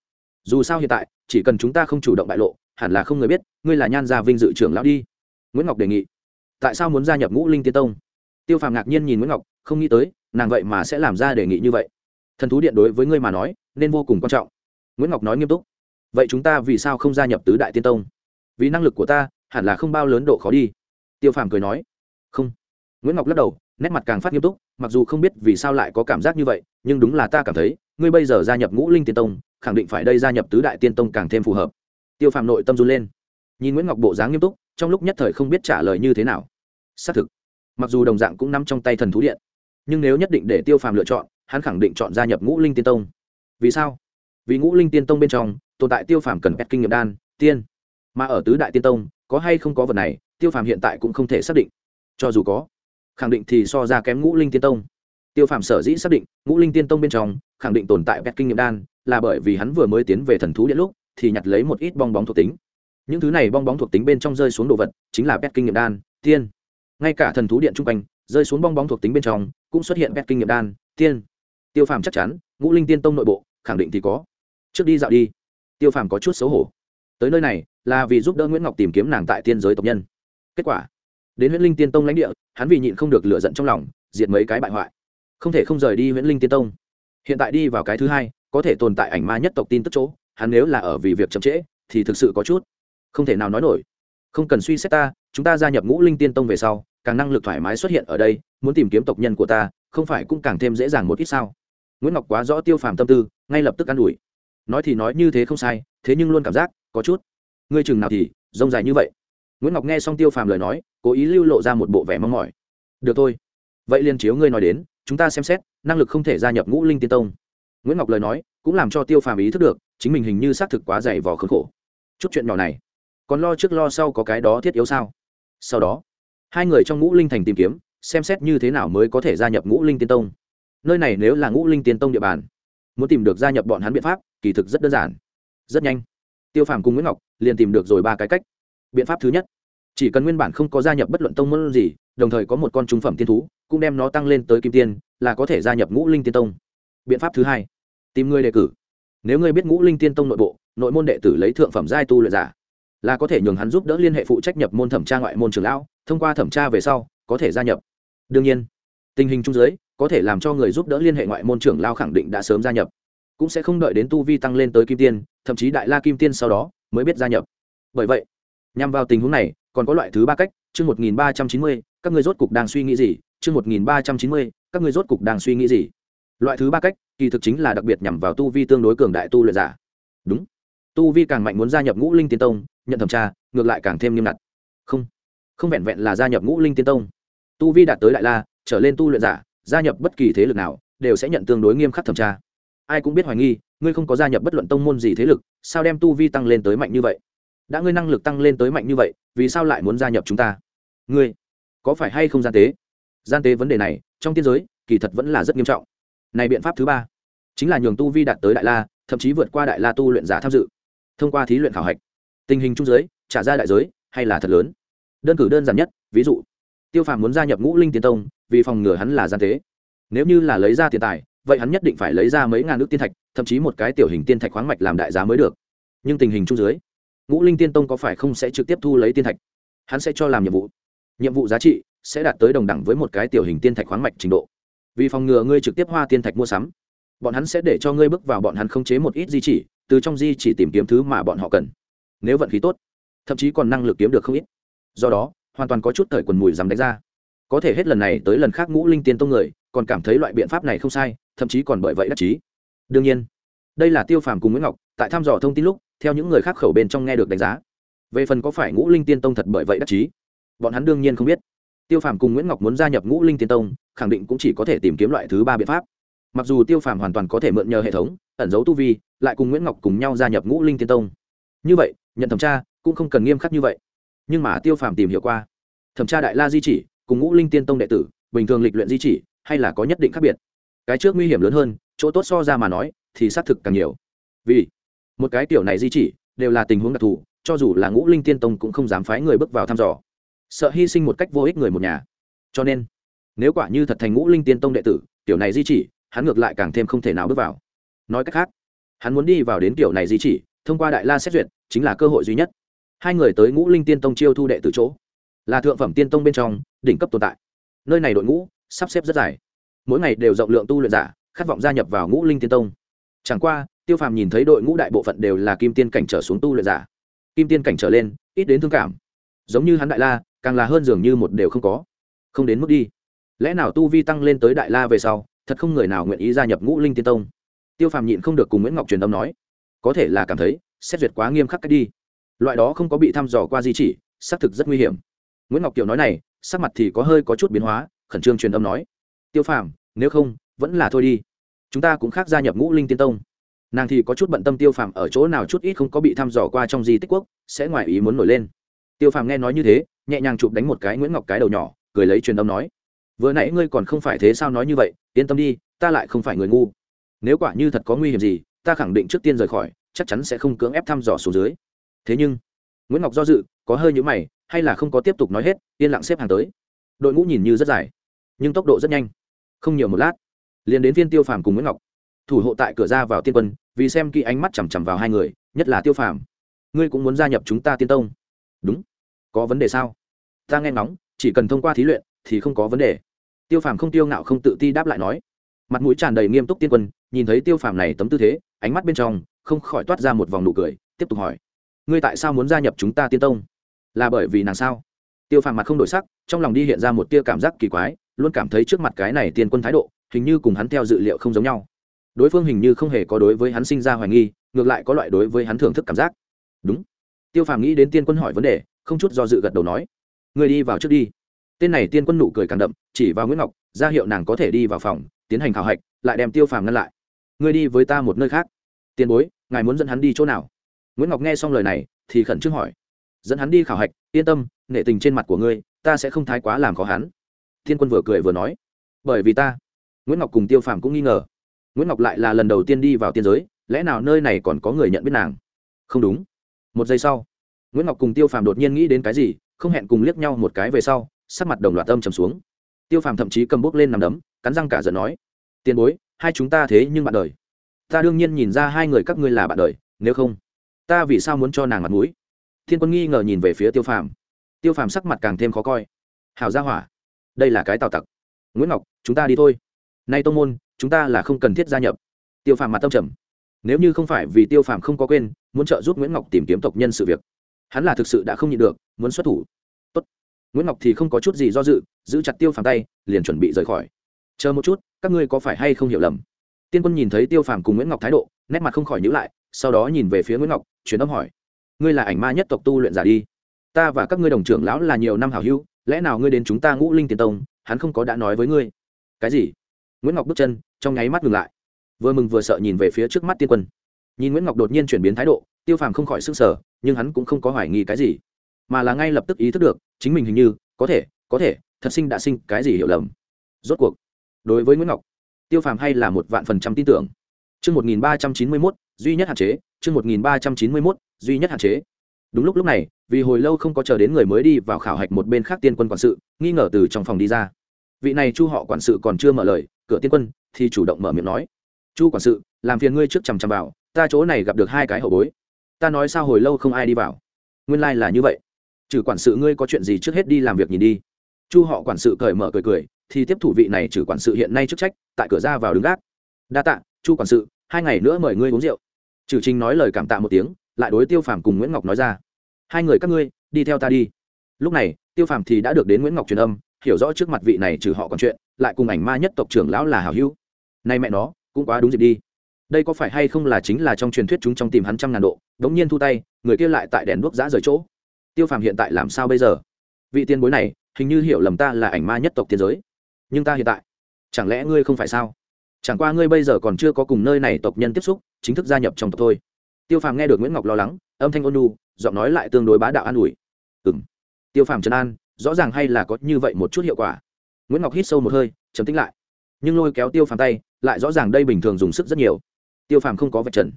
Dù sao hiện tại, chỉ cần chúng ta không chủ động bại lộ, hẳn là không người biết, ngươi là nhan gia vinh dự trưởng lão đi. Nguyễn ngọc đề nghị, tại sao muốn gia nhập ngũ linh tiên tông? Tiêu phàm ngạc nhiên nhìn nguyễn ngọc, không nghĩ tới nàng vậy mà sẽ làm ra đề nghị như vậy. Thần thú điện đối với ngươi mà nói, nên vô cùng quan trọng. Nguyễn ngọc nói nghiêm túc. Vậy chúng ta vì sao không gia nhập tứ đại tiên tông? Vì năng lực của ta, hẳn là không bao lớn độ khó đi. Tiêu phàm cười nói. Không. Nguyễn ngọc lắc đầu, nét mặt càng phát nghiêm túc, mặc dù không biết vì sao lại có cảm giác như vậy, nhưng đúng là ta cảm thấy, ngươi bây giờ gia nhập ngũ linh tiên tông, khẳng định phải đây gia nhập tứ đại tiên tông càng thêm phù hợp. Tiêu phàm nội tâm run lên. Nhìn nguyễn ngọc bộ dáng nghiêm túc, trong lúc nhất thời không biết trả lời như thế nào. Xác thực, mặc dù đồng dạng cũng nằm trong tay thần thú điện nhưng nếu nhất định để tiêu phàm lựa chọn, hắn khẳng định chọn gia nhập ngũ linh tiên tông. Vì sao? Vì ngũ linh tiên tông bên trong, tồn tại tiêu phàm cần pet kinh nghiệm đan, tiên. Mà ở tứ đại tiên tông, có hay không có vật này, tiêu phàm hiện tại cũng không thể xác định. Cho dù có, khẳng định thì so ra kém ngũ linh tiên tông. Tiêu phàm sở dĩ xác định ngũ linh tiên tông bên trong, khẳng định tồn tại pet kinh nghiệm đan, là bởi vì hắn vừa mới tiến về thần thú điện lúc, thì nhặt lấy một ít bong bóng thuộc tính. Những thứ này bong bóng thuộc tính bên trong rơi xuống đồ vật, chính là pet kinh nghiệm đan, tiên. Ngay cả thần thú điện chung quanh rơi xuống bong bóng thuộc tính bên trong, cũng xuất hiện pet kinh nghiệm đan, tiên. Tiêu phàm chắc chắn, ngũ linh tiên tông nội bộ, khẳng định thì có. Trước đi dạo đi. Tiêu phàm có chút xấu hổ. Tới nơi này, là vì giúp đỡ nguyễn ngọc tìm kiếm nàng tại tiên giới tộc nhân. Kết quả, đến nguyễn linh tiên tông lãnh địa, hắn vì nhịn không được lựa giận trong lòng, diệt mấy cái bại hoại. Không thể không rời đi nguyễn linh tiên tông. Hiện tại đi vào cái thứ hai, có thể tồn tại ảnh ma nhất tộc tin tức chỗ, hắn nếu là ở vì việc chậm trễ, thì thực sự có chút không thể nào nói nổi. Không cần suy xét ta, chúng ta gia nhập ngũ linh tiên tông về sau càng năng lực thoải mái xuất hiện ở đây, muốn tìm kiếm tộc nhân của ta, không phải cũng càng thêm dễ dàng một ít sao? Nguyễn ngọc quá rõ tiêu phàm tâm tư, ngay lập tức ă n ủi. Nói thì nói như thế không sai, thế nhưng luôn cảm giác, có chút. Ngươi chừng nào thì, rông dài như vậy. Nguyễn ngọc nghe xong tiêu phàm lời nói, cố ý lưu lộ ra một bộ vẻ mong mỏi. Được thôi. Vậy liên chiếu ngươi nói đến, chúng ta xem xét, năng lực không thể gia nhập ngũ linh tiên tông. Nguyễn ngọc lời nói, cũng làm cho tiêu phàm ý thức được, chính mình hình như xác thực quá dày vò khốn khổ. Chút chuyện nhỏ này, còn lo trước lo sau có cái đó thiết yếu sao? Sau đó hai người trong ngũ linh thành tìm kiếm, xem xét như thế nào mới có thể gia nhập ngũ linh tiên tông. Nơi này nếu là ngũ linh tiên tông địa bàn, muốn tìm được gia nhập bọn hắn biện pháp, kỳ thực rất đơn giản, rất nhanh. Tiêu phàm cùng nguyễn ngọc liền tìm được rồi ba cái cách. Biện pháp thứ nhất, chỉ cần nguyên bản không có gia nhập bất luận tông môn gì, đồng thời có một con trung phẩm tiên thú, cũng đem nó tăng lên tới kim tiên, là có thể gia nhập ngũ linh tiên tông. Biện pháp thứ hai, tìm người đề cử. Nếu ngươi biết ngũ linh tiên tông nội bộ, nội môn đệ tử lấy thượng phẩm giai tu luyện giả là có thể nhường hắn giúp đỡ liên hệ phụ trách nhập môn thẩm tra ngoại môn trường lão, thông qua thẩm tra về sau, có thể gia nhập. Đương nhiên, tình hình trung giới có thể làm cho người giúp đỡ liên hệ ngoại môn trưởng lao khẳng định đã sớm gia nhập. Cũng sẽ không đợi đến tu vi tăng lên tới kim tiên, thậm chí đại la kim tiên sau đó, mới biết gia nhập. Bởi vậy, nhằm vào tình huống này, còn có loại thứ ba cách, chương một nghìn ba trăm chín mươi, các người rốt cục đang suy nghĩ gì? Chương một nghìn ba trăm chín mươi, các người rốt cục đang suy nghĩ gì? Loại thứ ba cách, kỳ thực chính là đặc biệt nhằm vào tu vi tương đối cường đại tu luyện giả. Đúng. Tu vi càng mạnh muốn gia nhập ngũ linh tiên tông nhận thẩm tra, ngược lại càng thêm nghiêm ngặt. Không không vẹn vẹn là gia nhập ngũ linh tiên tông. Tu vi đạt tới đại la, trở lên tu luyện giả, gia nhập bất kỳ thế lực nào, đều sẽ nhận tương đối nghiêm khắc thẩm tra. Ai cũng biết hoài nghi, ngươi không có gia nhập bất luận tông môn gì thế lực, sao đem tu vi tăng lên tới mạnh như vậy? Đã ngươi năng lực tăng lên tới mạnh như vậy, vì sao lại muốn gia nhập chúng ta? Ngươi, có phải hay không gian tế? Gian tế vấn đề này, trong tiên giới, kỳ thật vẫn là rất nghiêm trọng. Này biện pháp thứ ba, chính là nhường tu vi đạt tới đại la, thậm chí vượt qua đại la tu luyện giả tham dự. Thông qua thí luyện khảo hạch tình hình trung giới, trả ra đại giới, hay là thật lớn? Đơn cử đơn giản nhất, ví dụ, tiêu phàm muốn gia nhập ngũ linh tiến tông, vì phòng ngừa hắn là gian tế. Nếu như là lấy ra tiền tài, vậy hắn nhất định phải lấy ra mấy ngàn nước tiên thạch, thậm chí một cái tiểu hình tiên thạch khoáng mạch làm đại giá mới được. Nhưng tình hình trung dưới ngũ linh tiên tông có phải không sẽ trực tiếp thu lấy tiên thạch? Hắn sẽ cho làm nhiệm vụ. Nhiệm vụ giá trị sẽ đạt tới đồng đẳng với một cái tiểu hình tiên thạch khoáng mạch trình độ. Vì phòng ngừa ngươi trực tiếp hoa tiên thạch mua sắm, bọn hắn sẽ để cho ngươi bước vào bọn hắn không chế một ít di chỉ, từ trong di chỉ tìm kiếm thứ mà bọn họ cần nếu vận khí tốt, thậm chí còn năng lực kiếm được không ít. Do đó, hoàn toàn có chút thời quần mùi dám đánh ra. Có thể hết lần này tới lần khác ngũ linh tiên tông người, còn cảm thấy loại biện pháp này không sai, thậm chí còn bởi vậy đắc chí. Đương nhiên, đây là tiêu phàm cùng nguyễn ngọc tại thăm dò thông tin lúc, theo những người khác khẩu bên trong nghe được đánh giá. Về phần có phải ngũ linh tiên tông thật bởi vậy đắc chí, bọn hắn đương nhiên không biết. Tiêu phàm cùng nguyễn ngọc muốn gia nhập ngũ linh tiên tông, khẳng định cũng chỉ có thể tìm kiếm loại thứ ba biện pháp. Mặc dù tiêu phàm hoàn toàn có thể mượn nhờ hệ thống, ẩn giấu tu vi, lại cùng nguyễn ngọc cùng nhau gia nhập ngũ linh tiên tông. Như vậy nhận thẩm tra cũng không cần nghiêm khắc như vậy. Nhưng mà tiêu phàm tìm hiểu qua, thẩm tra đại la di chỉ cùng ngũ linh tiên tông đệ tử, bình thường lịch luyện di chỉ hay là có nhất định khác biệt. Cái trước nguy hiểm lớn hơn, chỗ tốt so ra mà nói thì xác thực càng nhiều. Vì một cái tiểu này di chỉ đều là tình huống đặc thù, cho dù là ngũ linh tiên tông cũng không dám phái người bước vào thăm dò. Sợ hy sinh một cách vô ích người một nhà. Cho nên, nếu quả như thật thành ngũ linh tiên tông đệ tử, tiểu này di chỉ, hắn ngược lại càng thêm không thể nào bước vào. Nói cách khác, hắn muốn đi vào đến tiểu này di chỉ thông qua đại la xét duyệt, chính là cơ hội duy nhất. Hai người tới ngũ linh tiên tông chiêu thu đệ từ chỗ. Là thượng phẩm tiên tông bên trong, đỉnh cấp tồn tại. Nơi này đội ngũ, sắp xếp rất dài. Mỗi ngày đều rộng lượng tu luyện giả, khát vọng gia nhập vào ngũ linh tiên tông. Chẳng qua, tiêu phàm nhìn thấy đội ngũ đại bộ phận đều là kim tiên cảnh trở xuống tu luyện giả. Kim tiên cảnh trở lên, ít đến thương cảm. Giống như hắn đại la, càng là hơn dường như một đều không có. Không đến mức đi. Lẽ nào tu vi tăng lên tới đại la về sau, thật không người nào nguyện ý gia nhập ngũ linh tiên tông? Tiêu phàm nhịn không được cùng nguyễn ngọc truyền âm nói có thể là cảm thấy xét duyệt quá nghiêm khắc cách đi. Loại đó không có bị thăm dò qua di chỉ, xác thực rất nguy hiểm. Nguyễn ngọc kiều nói này, sắc mặt thì có hơi có chút biến hóa, khẩn trương truyền âm nói. Tiêu phàm, nếu không, vẫn là thôi đi. Chúng ta cũng khác gia nhập ngũ linh tiên tông. Nàng thì có chút bận tâm tiêu phàm ở chỗ nào chút ít không có bị thăm dò qua trong di tích quốc, sẽ ngoài ý muốn nổi lên. Tiêu phàm nghe nói như thế, nhẹ nhàng chụp đánh một cái nguyễn ngọc cái đầu nhỏ, cười lấy truyền âm nói. Vừa nãy ngươi còn không phải thế sao nói như vậy, yên tâm đi, ta lại không phải người ngu. Nếu quả như thật có nguy hiểm gì ta khẳng định trước tiên rời khỏi, chắc chắn sẽ không cưỡng ép thăm dò xuống dưới. Thế nhưng, nguyễn ngọc do dự, có hơi nhữ mày, hay là không có tiếp tục nói hết, yên lặng xếp hàng tới. Đội ngũ nhìn như rất dài, nhưng tốc độ rất nhanh. Không nhiều một lát, liền đến viên tiêu phàm cùng nguyễn ngọc. Thủ hộ tại cửa ra vào tiên quân, vì xem kỹ ánh mắt chằm chằm vào hai người, nhất là tiêu phàm. Ngươi cũng muốn gia nhập chúng ta tiên tông? Đúng. Có vấn đề sao? Ta nghe ngóng, chỉ cần thông qua thí luyện, thì không có vấn đề. Tiêu phàm không tiêu ngạo không tự ti đáp lại nói. Mặt mũi tràn đầy nghiêm túc tiên quân, nhìn thấy tiêu phàm này tấm tư thế ánh mắt bên trong, không khỏi toát ra một vòng nụ cười, tiếp tục hỏi, ngươi tại sao muốn gia nhập chúng ta tiên tông? Là bởi vì nàng sao? Tiêu phàm mặt không đổi sắc, trong lòng đi hiện ra một tia cảm giác kỳ quái, luôn cảm thấy trước mặt cái này tiên quân thái độ, hình như cùng hắn theo dự liệu không giống nhau. Đối phương hình như không hề có đối với hắn sinh ra hoài nghi, ngược lại có loại đối với hắn thưởng thức cảm giác. Đúng. Tiêu phàm nghĩ đến tiên quân hỏi vấn đề, không chút do dự gật đầu nói người đi vào trước đi. Tên này tiên quân nụ cười càng đậm, chỉ vào nguyễn ngọc, ra hiệu nàng có thể đi vào phòng, tiến hành khảo hạch, lại đem tiêu phàm ngăn lại ngươi đi với ta một nơi khác. Tiền bối, ngài muốn dẫn hắn đi chỗ nào? Nguyễn ngọc nghe xong lời này, thì khẩn trương hỏi. Dẫn hắn đi khảo hạch, yên tâm nệ tình trên mặt của ngươi, ta sẽ không thái quá làm khó hắn. Thiên quân vừa cười vừa nói. Bởi vì ta, nguyễn ngọc cùng tiêu phàm cũng nghi ngờ. Nguyễn ngọc lại là lần đầu tiên đi vào tiên giới, lẽ nào nơi này còn có người nhận biết nàng? Không đúng. Một giây sau, nguyễn ngọc cùng tiêu phàm đột nhiên nghĩ đến cái gì, không hẹn cùng liếc nhau một cái về sau, sắc mặt đồng loạt tâm trầm xuống. Tiêu phàm thậm chí cầm bút lên nằm đấm, cắn răng cả giận nói. Tiền bối hai chúng ta thế nhưng bạn đời. Ta đương nhiên nhìn ra hai người các ngươi là bạn đời, nếu không, ta vì sao muốn cho nàng mặt mũi? Thiên quân nghi ngờ nhìn về phía tiêu phàm. Tiêu phàm sắc mặt càng thêm khó coi. Hào gia hỏa, đây là cái tào tặc. Nguyễn ngọc, chúng ta đi thôi. Nay tô môn, chúng ta là không cần thiết gia nhập. Tiêu phàm mặt tâm trầm. Nếu như không phải vì tiêu phàm không có quên, muốn trợ giúp nguyễn ngọc tìm kiếm tộc nhân sự việc, hắn là thực sự đã không nhịn được, muốn xuất thủ. Tốt. nguyễn ngọc thì không có chút gì do dự, giữ chặt tiêu phàm tay, liền chuẩn bị rời khỏi. Chờ một chút các ngươi có phải hay không hiểu lầm? Tiên quân nhìn thấy tiêu phàm cùng nguyễn ngọc thái độ, nét mặt không khỏi nhữ lại, sau đó nhìn về phía nguyễn ngọc, truyền âm hỏi. Ngươi là ảnh ma nhất tộc tu luyện giả đi. Ta và các ngươi đồng trưởng lão là nhiều năm hảo hữu, lẽ nào ngươi đến chúng ta ngũ linh tiền tông, hắn không có đã nói với ngươi? Cái gì? Nguyễn ngọc bước chân, trong nháy mắt ngừng lại. Vừa mừng vừa sợ nhìn về phía trước mắt tiên quân. Nhìn nguyễn ngọc đột nhiên chuyển biến thái độ, tiêu phàm không khỏi s ư n g sở nhưng hắn cũng không có hoài nghi cái gì, mà là ngay lập tức ý thức được, chính mình hình như, có thể có thể, thật sinh đã sinh cái gì hiểu lầm. Rốt cuộc đối với nguyễn ngọc tiêu phàm hay là một vạn phần trăm tin tưởng Chương 1391, duy nhất hạn chế, chương 1391, duy nhất hạn chế. Đúng lúc lúc này, vì hồi lâu không có chờ đến người mới đi vào khảo hạch một bên khác tiên quân quản sự, nghi ngờ từ trong phòng đi ra. Vị này Chu họ quản sự còn chưa mở lời, cửa tiên quân thì chủ động mở miệng nói: "Chu quản sự, làm phiền ngươi trước chằm chằm vào, ta chỗ này gặp được hai cái hậu bối. Ta nói sao hồi lâu không ai đi vào? Nguyên lai là như vậy. Trừ quản sự ngươi có chuyện gì trước hết đi làm việc nhìn đi." Chu họ quản sự cởi mở cười cười, thì tiếp thủ vị này trừ quản sự hiện nay chức trách, tại cửa ra vào đứng gác. "Đa tạ, Chu quản sự, hai ngày nữa mời ngươi uống rượu. Trừ trinh nói lời cảm tạ một tiếng lại đối tiêu phàm cùng nguyễn ngọc nói ra. Hai người các ngươi đi theo ta đi. Lúc này tiêu phàm thì đã được đến nguyễn ngọc truyền âm hiểu rõ trước mặt vị này trừ họ còn chuyện lại cùng ảnh ma nhất tộc trưởng lão là hảo hữu. Nay mẹ nó cũng quá đúng dịp đi. Đây có phải hay không là chính là trong truyền thuyết chúng trong tìm hắn trăm ngàn độ đống nhiên thu tay người kia lại tại đèn đuốc giã rời chỗ. Tiêu phàm hiện tại làm sao bây giờ? Vị tiên bối này hình như hiểu lầm ta là ảnh ma nhất tộc tiên giới nhưng ta hiện tại, chẳng lẽ ngươi không phải sao? Chẳng qua ngươi bây giờ còn chưa có cùng nơi này tộc nhân tiếp xúc, chính thức gia nhập trong tộc thôi. Tiêu phàm nghe được nguyễn ngọc lo lắng, âm thanh ôn nu giọng nói lại tương đối bá đạo an ủi. Ừ m tiêu phàm trấn an, rõ ràng hay là có như vậy một chút hiệu quả. Nguyễn ngọc hít sâu một hơi chấm tính lại. Nhưng lôi kéo tiêu phàm tay, lại rõ ràng đây bình thường dùng sức rất nhiều. Tiêu phàm không có vật trần.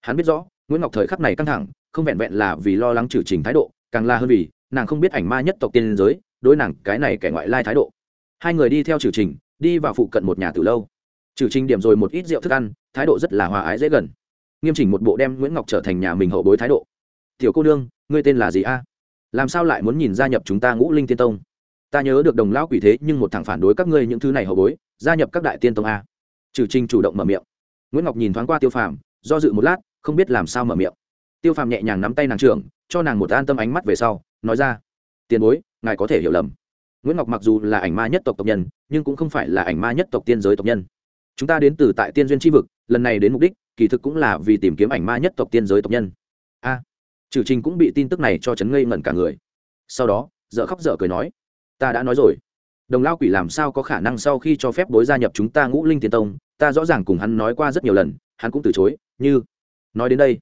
Hắn biết rõ, nguyễn ngọc thời khắc này căng thẳng, không vẹn vẹn là vì lo lắng trừ trình thái độ, càng là hơn vì nàng không biết ảnh ma nhất tộc tiên giới, đối nàng cái này kẻ ngoại lai thái độ hai người đi theo trừ trình, đi vào phụ cận một nhà từ lâu. Trừ trình điểm rồi một ít rượu thức ăn, thái độ rất là hòa ái dễ gần. Nghiêm chỉnh một bộ đem nguyễn ngọc trở thành nhà mình hậu bối thái độ. Tiểu cô nương, ngươi tên là gì a? Làm sao lại muốn nhìn gia nhập chúng ta ngũ linh tiên tông? Ta nhớ được đồng lão quỷ thế, nhưng một thằng phản đối các ngươi những thứ này hậu bối, gia nhập các đại tiên tông a. Trừ trình chủ động mở miệng. Nguyễn ngọc nhìn thoáng qua tiêu phàm, do dự một lát, không biết làm sao mở miệng. Tiêu phàm nhẹ nhàng nắm tay nàng trưởng, cho nàng một an tâm ánh mắt về sau, nói ra, tiền bối, ngài có thể hiểu lầm nguyễn ngọc mặc dù là ảnh ma nhất tộc tộc nhân nhưng cũng không phải là ảnh ma nhất tộc tiên giới tộc nhân. Chúng ta đến từ tại tiên duyên tri vực lần này đến mục đích kỳ thực cũng là vì tìm kiếm ảnh ma nhất tộc tiên giới tộc nhân. A à, trừ trình cũng bị tin tức này cho chấn ngây ngẩn cả người. Sau đó dợ khóc dợ cười nói ta đã nói rồi. Đồng lao quỷ làm sao có khả năng sau khi cho phép bối gia nhập chúng ta ngũ linh tiên tông ta rõ ràng cùng hắn nói qua rất nhiều lần hắn cũng từ chối như nói đến đây.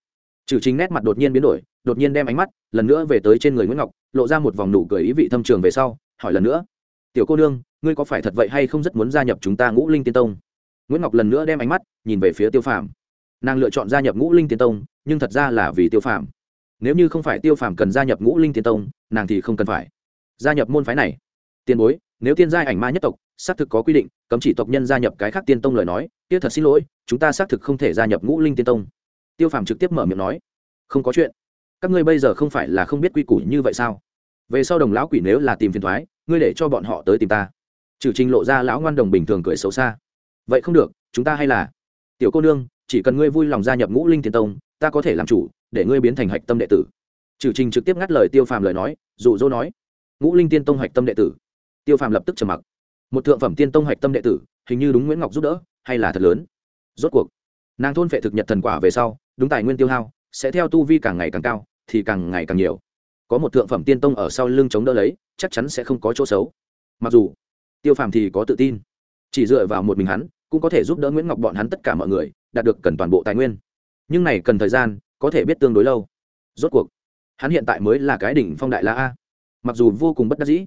Trừ trình nét mặt đột nhiên biến đổi đột nhiên đem ánh mắt lần nữa về tới trên người nguyễn ngọc lộ ra một vòng nụ cười ý vị thâm trường về sau hỏi lần nữa. Tiểu cô nương, ngươi có phải thật vậy hay không rất muốn gia nhập chúng ta ngũ linh tiên tông? Nguyễn ngọc lần nữa đem ánh mắt nhìn về phía tiêu phàm. Nàng lựa chọn gia nhập ngũ linh tiên tông, nhưng thật ra là vì tiêu phàm. Nếu như không phải tiêu phàm cần gia nhập ngũ linh tiên tông, nàng thì không cần phải. Gia nhập môn phái này. Tiền bối, nếu tiên giai ảnh ma nhất tộc, xác thực có quy định, cấm chỉ tộc nhân gia nhập cái khác tiên tông lời nói tiếc thật xin lỗi, chúng ta xác thực không thể gia nhập ngũ linh tiên tông. Tiêu phàm trực tiếp mở miệng nói. Không có chuyện. Các ngươi bây giờ không phải là không biết quy củ như vậy sao? Về sau đồng lão quỷ nếu là tìm phiền thoái, ngươi để cho bọn họ tới tìm ta. Trừ trình lộ ra lão ngoan đồng bình thường cười xấu xa. Vậy không được, chúng ta hay là tiểu cô nương, chỉ cần ngươi vui lòng gia nhập ngũ linh tiền tông, ta có thể làm chủ, để ngươi biến thành hạch tâm đệ tử. Trừ trình trực tiếp ngắt lời tiêu phàm lời nói, dụ dỗ nói, ngũ linh tiên tông hoạch tâm đệ tử. Tiêu phàm lập tức trầm mặc. Một thượng phẩm tiên tông hoạch tâm đệ tử, hình như đúng nguyễn ngọc giúp đỡ, hay là thật lớn? Rốt cuộc, nàng thôn phệ thực nhật thần quả về sau, đúng tài nguyên tiêu hao, sẽ theo tu vi càng ngày càng cao, thì càng ngày càng nhiều có một thượng phẩm tiên tông ở sau lưng chống đỡ lấy, chắc chắn sẽ không có chỗ xấu. Mặc dù, tiêu phàm thì có tự tin, chỉ dựa vào một mình hắn, cũng có thể giúp đỡ nguyễn ngọc bọn hắn tất cả mọi người, đạt được cần toàn bộ tài nguyên. Nhưng này cần thời gian, có thể biết tương đối lâu. Rốt cuộc, hắn hiện tại mới là cái đỉnh phong đại la a. Mặc dù vô cùng bất đắc dĩ,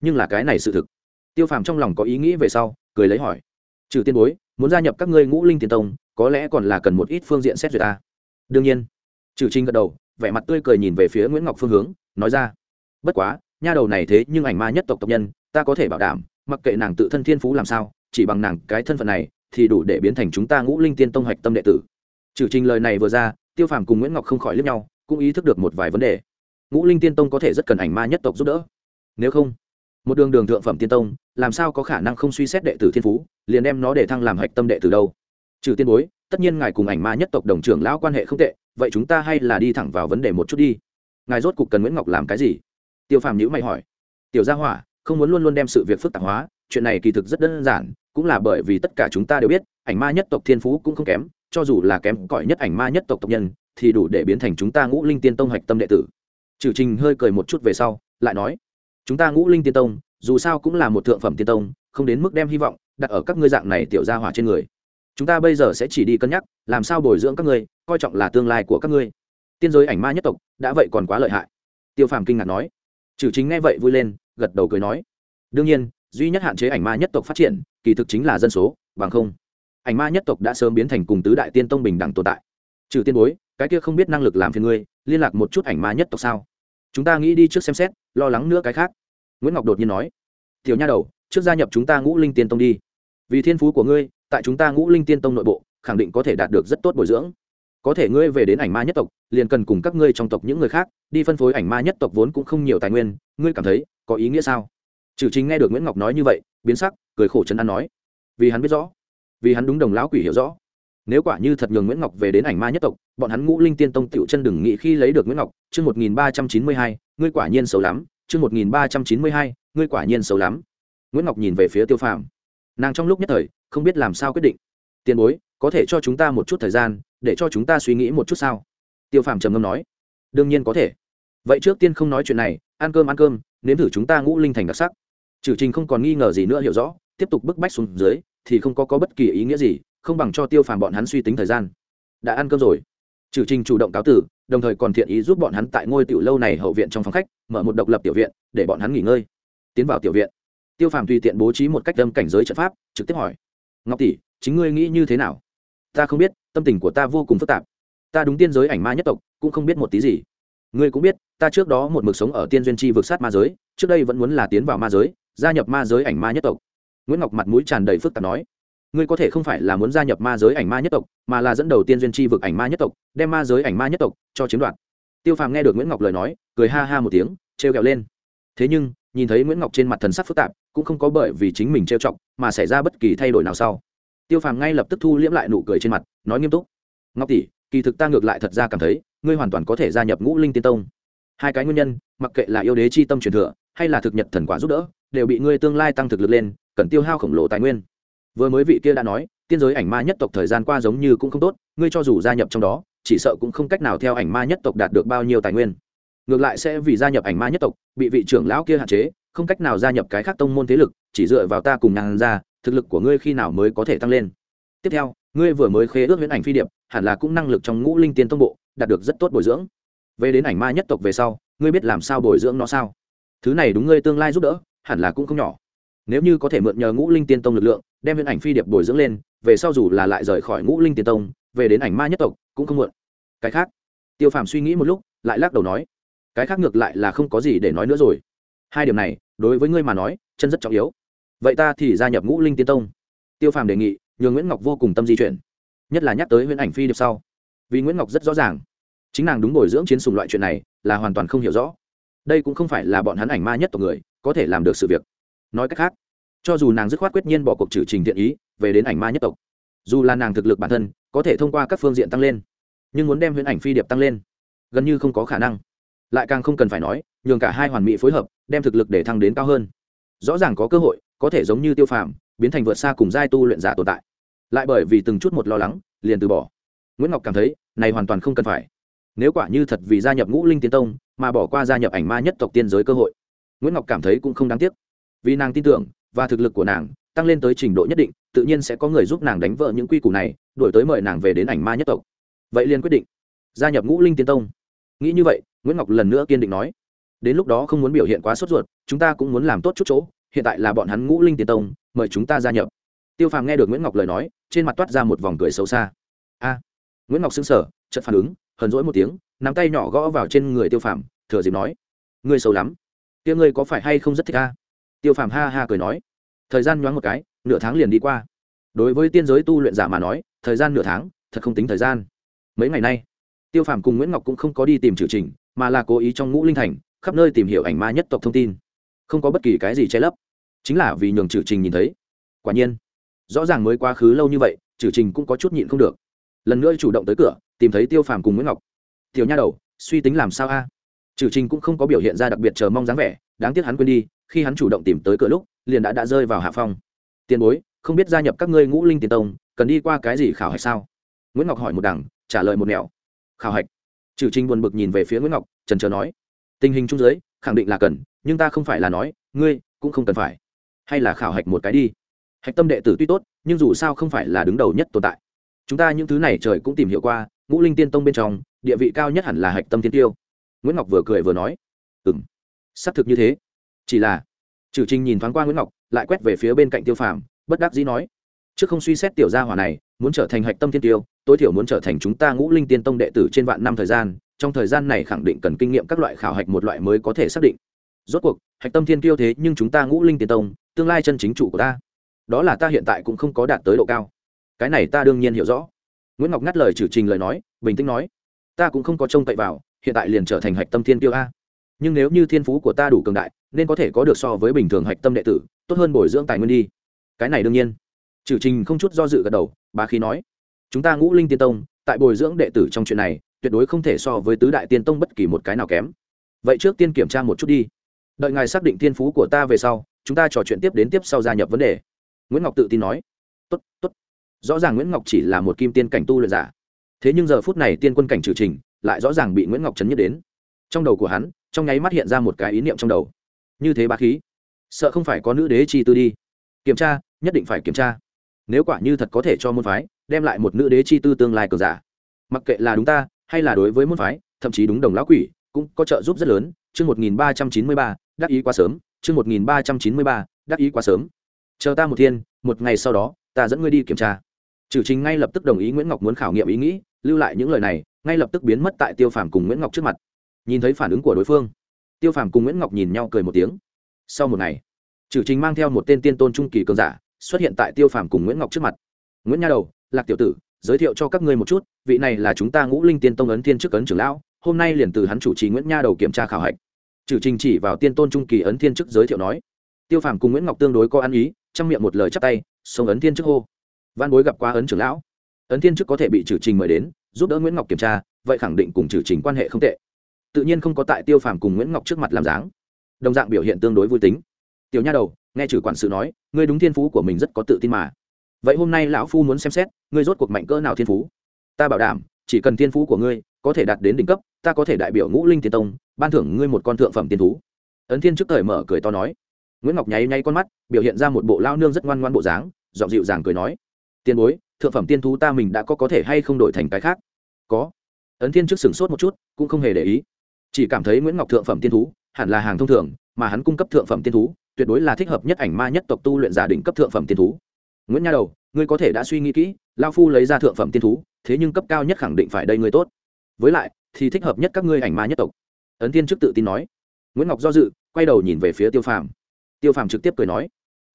nhưng là cái này sự thực. Tiêu phàm trong lòng có ý nghĩ về sau, cười lấy hỏi, trừ tiên bối, muốn gia nhập các ngươi ngũ linh tiền tông, có lẽ còn là cần một ít phương diện xét duyệt ta đương nhiên. Trừ trinh gật đầu, vẻ mặt tươi cười nhìn về phía nguyễn ngọc phương hướng nói ra. Bất quá, nha đầu này thế nhưng ảnh ma nhất tộc tộc nhân, ta có thể bảo đảm, mặc kệ nàng tự thân thiên phú làm sao, chỉ bằng nàng cái thân phận này, thì đủ để biến thành chúng ta ngũ linh tiên tông hạch tâm đệ tử. Trừ trình lời này vừa ra, tiêu phàm cùng nguyễn ngọc không khỏi liếc nhau, cũng ý thức được một vài vấn đề. Ngũ linh tiên tông có thể rất cần ảnh ma nhất tộc giúp đỡ. Nếu không, một đường đường thượng phẩm tiên tông, làm sao có khả năng không suy xét đệ tử thiên phú, liền đem nó để thăng làm hạch tâm đệ tử đâu? Trừ tiên bối, tất nhiên ngài cùng ảnh ma nhất tộc đồng trưởng lão quan hệ không tệ, vậy chúng ta hay là đi thẳng vào vấn đề một chút đi ngài rốt cục cần nguyễn ngọc làm cái gì? Tiêu phàm nhữ mày hỏi. Tiểu gia hỏa, không muốn luôn luôn đem sự việc phức tạp hóa, chuyện này kỳ thực rất đơn giản, cũng là bởi vì tất cả chúng ta đều biết, ảnh ma nhất tộc thiên phú cũng không kém, cho dù là kém cỏi nhất ảnh ma nhất tộc tộc nhân, thì đủ để biến thành chúng ta ngũ linh tiên tông hạch tâm đệ tử. Trừ trình hơi cười một chút về sau, lại nói, chúng ta ngũ linh tiên tông, dù sao cũng là một thượng phẩm tiên tông, không đến mức đem hy vọng đặt ở các ngươi dạng này tiểu gia hỏa trên người. Chúng ta bây giờ sẽ chỉ đi cân nhắc, làm sao bồi dưỡng các ngươi, coi trọng là tương lai của các ngươi tiên giới ảnh ma nhất tộc, đã vậy còn quá lợi hại. Tiêu phàm kinh ngạc nói. Trừ chính nghe vậy vui lên, gật đầu cười nói. Đương nhiên, duy nhất hạn chế ảnh ma nhất tộc phát triển, kỳ thực chính là dân số, bằng không, ảnh ma nhất tộc đã sớm biến thành cùng tứ đại tiên tông bình đẳng tồn tại. Trừ tiên bối, cái kia không biết năng lực làm phiền ngươi, liên lạc một chút ảnh ma nhất tộc sao? Chúng ta nghĩ đi trước xem xét, lo lắng nữa cái khác. Nguyễn ngọc đột nhiên nói. Tiểu nha đầu, trước gia nhập chúng ta ngũ linh tiên tông đi. Vì thiên phú của ngươi, tại chúng ta ngũ linh tiên tông nội bộ, khẳng định có thể đạt được rất tốt bồi dưỡng có thể ngươi về đến ảnh ma nhất tộc, liền cần cùng các ngươi trong tộc những người khác, đi phân phối ảnh ma nhất tộc vốn cũng không nhiều tài nguyên, ngươi cảm thấy, có ý nghĩa sao? Trừ chính nghe được nguyễn ngọc nói như vậy, biến sắc, cười khổ chân an nói. Vì hắn biết rõ, vì hắn đúng đồng lão quỷ hiểu rõ. Nếu quả như thật nhường nguyễn ngọc về đến ảnh ma nhất tộc, bọn hắn ngũ linh tiên tông tựu chân đừng nghĩ khi lấy được nguyễn ngọc, chương một nghìn ba trăm chín mươi hai, ngươi quả nhiên xấu lắm, chương một nghìn ba trăm chín mươi hai, ngươi quả nhiên xấu lắm. Nguyễn ngọc nhìn về phía tiêu phàm. Nàng trong lúc nhất thời, không biết làm sao quyết định. Tiền bối, có thể cho chúng ta một chút thời gian để cho chúng ta suy nghĩ một chút sao? Tiêu phàm trầm ngâm nói. Đương nhiên có thể. Vậy trước tiên không nói chuyện này ăn cơm ăn cơm nếm thử chúng ta ngũ linh thành đặc sắc. Trừ trình không còn nghi ngờ gì nữa hiểu rõ tiếp tục bức bách xuống dưới thì không có, có bất kỳ ý nghĩa gì không bằng cho tiêu phàm bọn hắn suy tính thời gian. Đã ăn cơm rồi. Trừ trình chủ động cáo tử đồng thời còn thiện ý giúp bọn hắn tại ngôi tiểu lâu này hậu viện trong phòng khách mở một độc lập tiểu viện để bọn hắn nghỉ ngơi. Tiến vào tiểu viện. Tiêu phàm tùy tiện bố trí một cách đâm cảnh giới trận pháp trực tiếp hỏi. Ngọc tỷ chính ngươi nghĩ như thế nào? Ta không biết, tâm tình của ta vô cùng phức tạp. Ta đúng tiên giới ảnh ma nhất tộc, cũng không biết một tí gì. Ngươi cũng biết, ta trước đó một mực sống ở tiên duyên chi vực sát ma giới, trước đây vẫn muốn là tiến vào ma giới, gia nhập ma giới ảnh ma nhất tộc. Nguyễn ngọc mặt mũi tràn đầy phức tạp nói, ngươi có thể không phải là muốn gia nhập ma giới ảnh ma nhất tộc, mà là dẫn đầu tiên duyên chi vực ảnh ma nhất tộc, đem ma giới ảnh ma nhất tộc cho chiếm đoạt. Tiêu phàm nghe được nguyễn ngọc lời nói, cười ha ha một tiếng, trêu kẹo lên. Thế nhưng, nhìn thấy nguyễn ngọc trên mặt thần sắc phức tạp, cũng không có bởi vì chính mình trêu chọc, mà xảy ra bất kỳ thay đổi nào sau tiêu phàm ngay lập tức thu liễm lại nụ cười trên mặt, nói nghiêm túc. Ngọc tỷ, kỳ thực ta ngược lại thật ra cảm thấy, ngươi hoàn toàn có thể gia nhập ngũ linh tiên tông. Hai cái nguyên nhân, mặc kệ là yêu đế chi tâm truyền thừa, hay là thực nhật thần quả giúp đỡ, đều bị ngươi tương lai tăng thực lực lên, cần tiêu hao khổng lồ tài nguyên. Vừa mới vị kia đã nói, tiên giới ảnh ma nhất tộc thời gian qua giống như cũng không tốt, ngươi cho dù gia nhập trong đó, chỉ sợ cũng không cách nào theo ảnh ma nhất tộc đạt được bao nhiêu tài nguyên. Ngược lại sẽ vì gia nhập ảnh ma nhất tộc, bị vị trưởng lão kia hạn chế, không cách nào gia nhập cái khác tông môn thế lực, chỉ dựa vào ta cùng nàng ra thực lực của ngươi khi nào mới có thể tăng lên. Tiếp theo, ngươi vừa mới khế ước huyễn ảnh phi điệp, hẳn là cũng năng lực trong ngũ linh tiên tông bộ, đạt được rất tốt bồi dưỡng. Về đến ảnh ma nhất tộc về sau, ngươi biết làm sao bồi dưỡng nó sao? Thứ này đúng ngươi tương lai giúp đỡ, hẳn là cũng không nhỏ. Nếu như có thể mượn nhờ ngũ linh tiên tông lực lượng, đem huyễn ảnh phi điệp bồi dưỡng lên, về sau dù là lại rời khỏi ngũ linh tiên tông, về đến ảnh ma nhất tộc, cũng không mượn. cái khác, tiêu phàm suy nghĩ một lúc, lại lắc đầu nói, cái khác ngược lại là không có gì để nói nữa rồi. Hai điểm này, đối với ngươi mà nói, chân rất trọng yếu vậy ta thì gia nhập ngũ linh tiên tông. Tiêu phàm đề nghị, nhường nguyễn ngọc vô cùng tâm di chuyển, nhất là nhắc tới huyễn ảnh phi điệp sau. Vì nguyễn ngọc rất rõ ràng, chính nàng đúng bồi dưỡng chiến sùng loại chuyện này là hoàn toàn không hiểu rõ. Đây cũng không phải là bọn hắn ảnh ma nhất tộc người có thể làm được sự việc. Nói cách khác, cho dù nàng dứt khoát quyết nhiên bỏ cuộc trừ trình thiện ý về đến ảnh ma nhất tộc, dù là nàng thực lực bản thân có thể thông qua các phương diện tăng lên, nhưng muốn đem huyễn ảnh phi điệp tăng lên, gần như không có khả năng. Lại càng không cần phải nói, nhường cả hai hoàn mỹ phối hợp, đem thực lực để thăng đến cao hơn rõ ràng có cơ hội, có thể giống như tiêu phàm, biến thành vượt xa cùng giai tu luyện giả tồn tại. Lại bởi vì từng chút một lo lắng, liền từ bỏ. Nguyễn ngọc cảm thấy, này hoàn toàn không cần phải. Nếu quả như thật vì gia nhập ngũ linh tiến tông, mà bỏ qua gia nhập ảnh ma nhất tộc tiên giới cơ hội. Nguyễn ngọc cảm thấy cũng không đáng tiếc. Vì nàng tin tưởng, và thực lực của nàng, tăng lên tới trình độ nhất định, tự nhiên sẽ có người giúp nàng đánh vỡ những quy củ này đổi tới mời nàng về đến ảnh ma nhất tộc. Vậy liền quyết định gia nhập ngũ linh tiến tông. Nghĩ như vậy, nguyễn ngọc lần nữa kiên định nói đến lúc đó không muốn biểu hiện quá sốt ruột, chúng ta cũng muốn làm tốt chút chỗ, hiện tại là bọn hắn ngũ linh tiền tông, mời chúng ta gia nhập. Tiêu phàm nghe được nguyễn ngọc lời nói, trên mặt toát ra một vòng cười xấu xa. A, nguyễn ngọc xứng sở chật phản ứng, hờn rỗi một tiếng, nắm tay nhỏ gõ vào trên người tiêu phàm, thừa dịp nói, ngươi xấu lắm. Tiếng ngươi có phải hay không rất thích a tiêu phàm ha ha cười nói, thời gian nhoáng một cái, nửa tháng liền đi qua. Đối với tiên giới tu luyện giả mà nói, thời gian nửa tháng, thật không tính thời gian. Mấy ngày nay, tiêu phàm cùng nguyễn ngọc cũng không có đi tìm trừ trình, mà là cố ý trong ngũ linh thành khắp nơi tìm hiểu ảnh ma nhất tộc thông tin. Không có bất kỳ cái gì che lấp. Chính là vì nhường trừ trình nhìn thấy. Quả nhiên, rõ ràng mới quá khứ lâu như vậy trừ trình cũng có chút nhịn không được. Lần nữa chủ động tới cửa, tìm thấy tiêu phàm cùng nguyễn ngọc. Tiểu nha đầu, suy tính làm sao a? Trừ trình cũng không có biểu hiện ra đặc biệt chờ mong dáng vẻ, đáng tiếc hắn quên đi, khi hắn chủ động tìm tới cửa lúc, liền đã đã rơi vào hạ phong. Tiền bối, không biết gia nhập các ngươi ngũ linh tiền tông, cần đi qua cái gì khảo hạch sao? Nguyễn ngọc hỏi một đằng, trả lời một nẻo. Khảo hạch? Trừ trình buồn bực nhìn về phía nguyễn ngọc, trần trờ nói tình hình trung giới khẳng định là cần, nhưng ta không phải là nói, ngươi cũng không cần phải. Hay là khảo hạch một cái đi. Hạch tâm đệ tử tuy tốt, nhưng dù sao không phải là đứng đầu nhất tồn tại. Chúng ta những thứ này trời cũng tìm hiểu qua, ngũ linh tiên tông bên trong, địa vị cao nhất hẳn là hạch tâm tiên tiêu. Nguyễn ngọc vừa cười vừa nói. Ừ m xác thực như thế. Chỉ là trừ trình nhìn thoáng qua nguyễn ngọc, lại quét về phía bên cạnh tiêu phàm, bất đắc dĩ nói. Trước không suy xét tiểu gia hỏa này, muốn trở thành hạch tâm tiên tiêu, tối thiểu muốn trở thành chúng ta ngũ linh tiên tông đệ tử trên vạn năm thời gian trong thời gian này khẳng định cần kinh nghiệm các loại khảo hạch một loại mới có thể xác định. Rốt cuộc, hạch tâm thiên kiêu thế nhưng chúng ta ngũ linh tiên tông, tương lai chân chính chủ của ta. Đó là ta hiện tại cũng không có đạt tới độ cao. Cái này ta đương nhiên hiểu rõ. Nguyễn ngọc ngắt lời trừ trình lời nói, bình tĩnh nói, ta cũng không có trông cậy vào, hiện tại liền trở thành hạch tâm thiên kiêu a. Nhưng nếu như thiên phú của ta đủ cường đại, nên có thể có được so với bình thường hạch tâm đệ tử, tốt hơn bồi dưỡng tài nguyên đi. Cái này đương nhiên. Trừ trình không chút do dự gật đầu bà khí nói, chúng ta ngũ linh tiên tông, tại bồi dưỡng đệ tử trong chuyện này tuyệt đối không thể so với tứ đại tiên tông bất kỳ một cái nào kém. Vậy trước tiên kiểm tra một chút đi. Đợi ngài xác định thiên phú của ta về sau, chúng ta trò chuyện tiếp đến tiếp sau gia nhập vấn đề. Nguyễn ngọc tự tin nói. Tốt tốt. Rõ ràng nguyễn ngọc chỉ là một kim tiên cảnh tu luyện giả. Thế nhưng giờ phút này tiên quân cảnh trừ trình, lại rõ ràng bị nguyễn ngọc chấn nhất đến. Trong đầu của hắn, trong nháy mắt hiện ra một cái ý niệm trong đầu. Như thế ba khí. Sợ không phải có nữ đế chi tư đi. Kiểm tra, nhất định phải kiểm tra. Nếu quả như thật có thể cho môn phái, đem lại một nữ đế chi tư tương lai cờ giả. Mặc kệ là đúng ta hay là đối với môn phái, thậm chí đúng đồng lão quỷ, cũng có trợ giúp rất lớn. Chương một nghìn ba trăm chín mươi ba, đắc ý quá sớm. Chương một nghìn ba trăm chín mươi ba, đắc ý quá sớm. Chờ ta một thiên, một ngày sau đó, ta dẫn ngươi đi kiểm tra. Trừ trình ngay lập tức đồng ý nguyễn ngọc muốn khảo nghiệm ý nghĩ, lưu lại những lời này, ngay lập tức biến mất tại tiêu phàm cùng nguyễn ngọc trước mặt. Nhìn thấy phản ứng của đối phương, tiêu phàm cùng nguyễn ngọc nhìn nhau cười một tiếng. Sau một ngày trừ trình mang theo một tên tiên tôn trung kỳ cường giả xuất hiện tại tiêu phàm cùng nguyễn ngọc trước mặt. Nguyễn nha đầu, lạc tiểu tử giới thiệu cho các ngươi một chút, vị này là chúng ta ngũ linh tiên tông ấn tiên chức ấn trưởng lão, hôm nay liền từ hắn chủ trì nguyễn nha đầu kiểm tra khảo hạch. Trừ trình chỉ vào tiên tôn trung kỳ ấn thiên chức giới thiệu nói, tiêu phàm cùng nguyễn ngọc tương đối có ăn ý, trong miệng một lời chắp tay, sông ấn thiên chức hô. Văn bối gặp qua ấn trưởng lão. Ấn thiên chức có thể bị trừ trình mời đến, giúp đỡ nguyễn ngọc kiểm tra, vậy khẳng định cùng trừ trình quan hệ không tệ. Tự nhiên không có tại tiêu phàm cùng nguyễn ngọc trước mặt làm dáng. Đồng dạng biểu hiện tương đối vui tính. Tiểu nha đầu, nghe trừ quản sự nói, ngươi đúng thiên phú của mình rất có tự tin mà vậy hôm nay lão phu muốn xem xét, ngươi rốt cuộc mạnh cỡ nào thiên phú? Ta bảo đảm, chỉ cần thiên phú của ngươi có thể đạt đến đỉnh cấp, ta có thể đại biểu ngũ linh tiên tông, ban thưởng ngươi một con thượng phẩm tiên thú. Ấn thiên trước thời mở cười to nói. Nguyễn ngọc nháy nháy con mắt, biểu hiện ra một bộ lao nương rất ngoan ngoan bộ dáng dọn dịu dàng cười nói. Tiền bối, thượng phẩm tiên thú ta mình đã có có thể hay không đổi thành cái khác? Có. Ấn thiên trước sửng sốt một chút, cũng không hề để ý. Chỉ cảm thấy nguyễn ngọc thượng phẩm tiên thú hẳn là hàng thông thường, mà hắn cung cấp thượng phẩm tiên thú tuyệt đối là thích hợp nhất ảnh ma nhất tộc tu luyện giả đỉnh cấp thượng phẩm tiên thú nguyễn nha đầu, ngươi có thể đã suy nghĩ kỹ lao phu lấy ra thượng phẩm tiên thú, thế nhưng cấp cao nhất khẳng định phải đây ngươi tốt. Với lại, thì thích hợp nhất các ngươi ảnh ma nhất tộc. Ấn tiên trước tự tin nói. Nguyễn ngọc do dự, quay đầu nhìn về phía tiêu phàm. Tiêu phàm trực tiếp cười nói,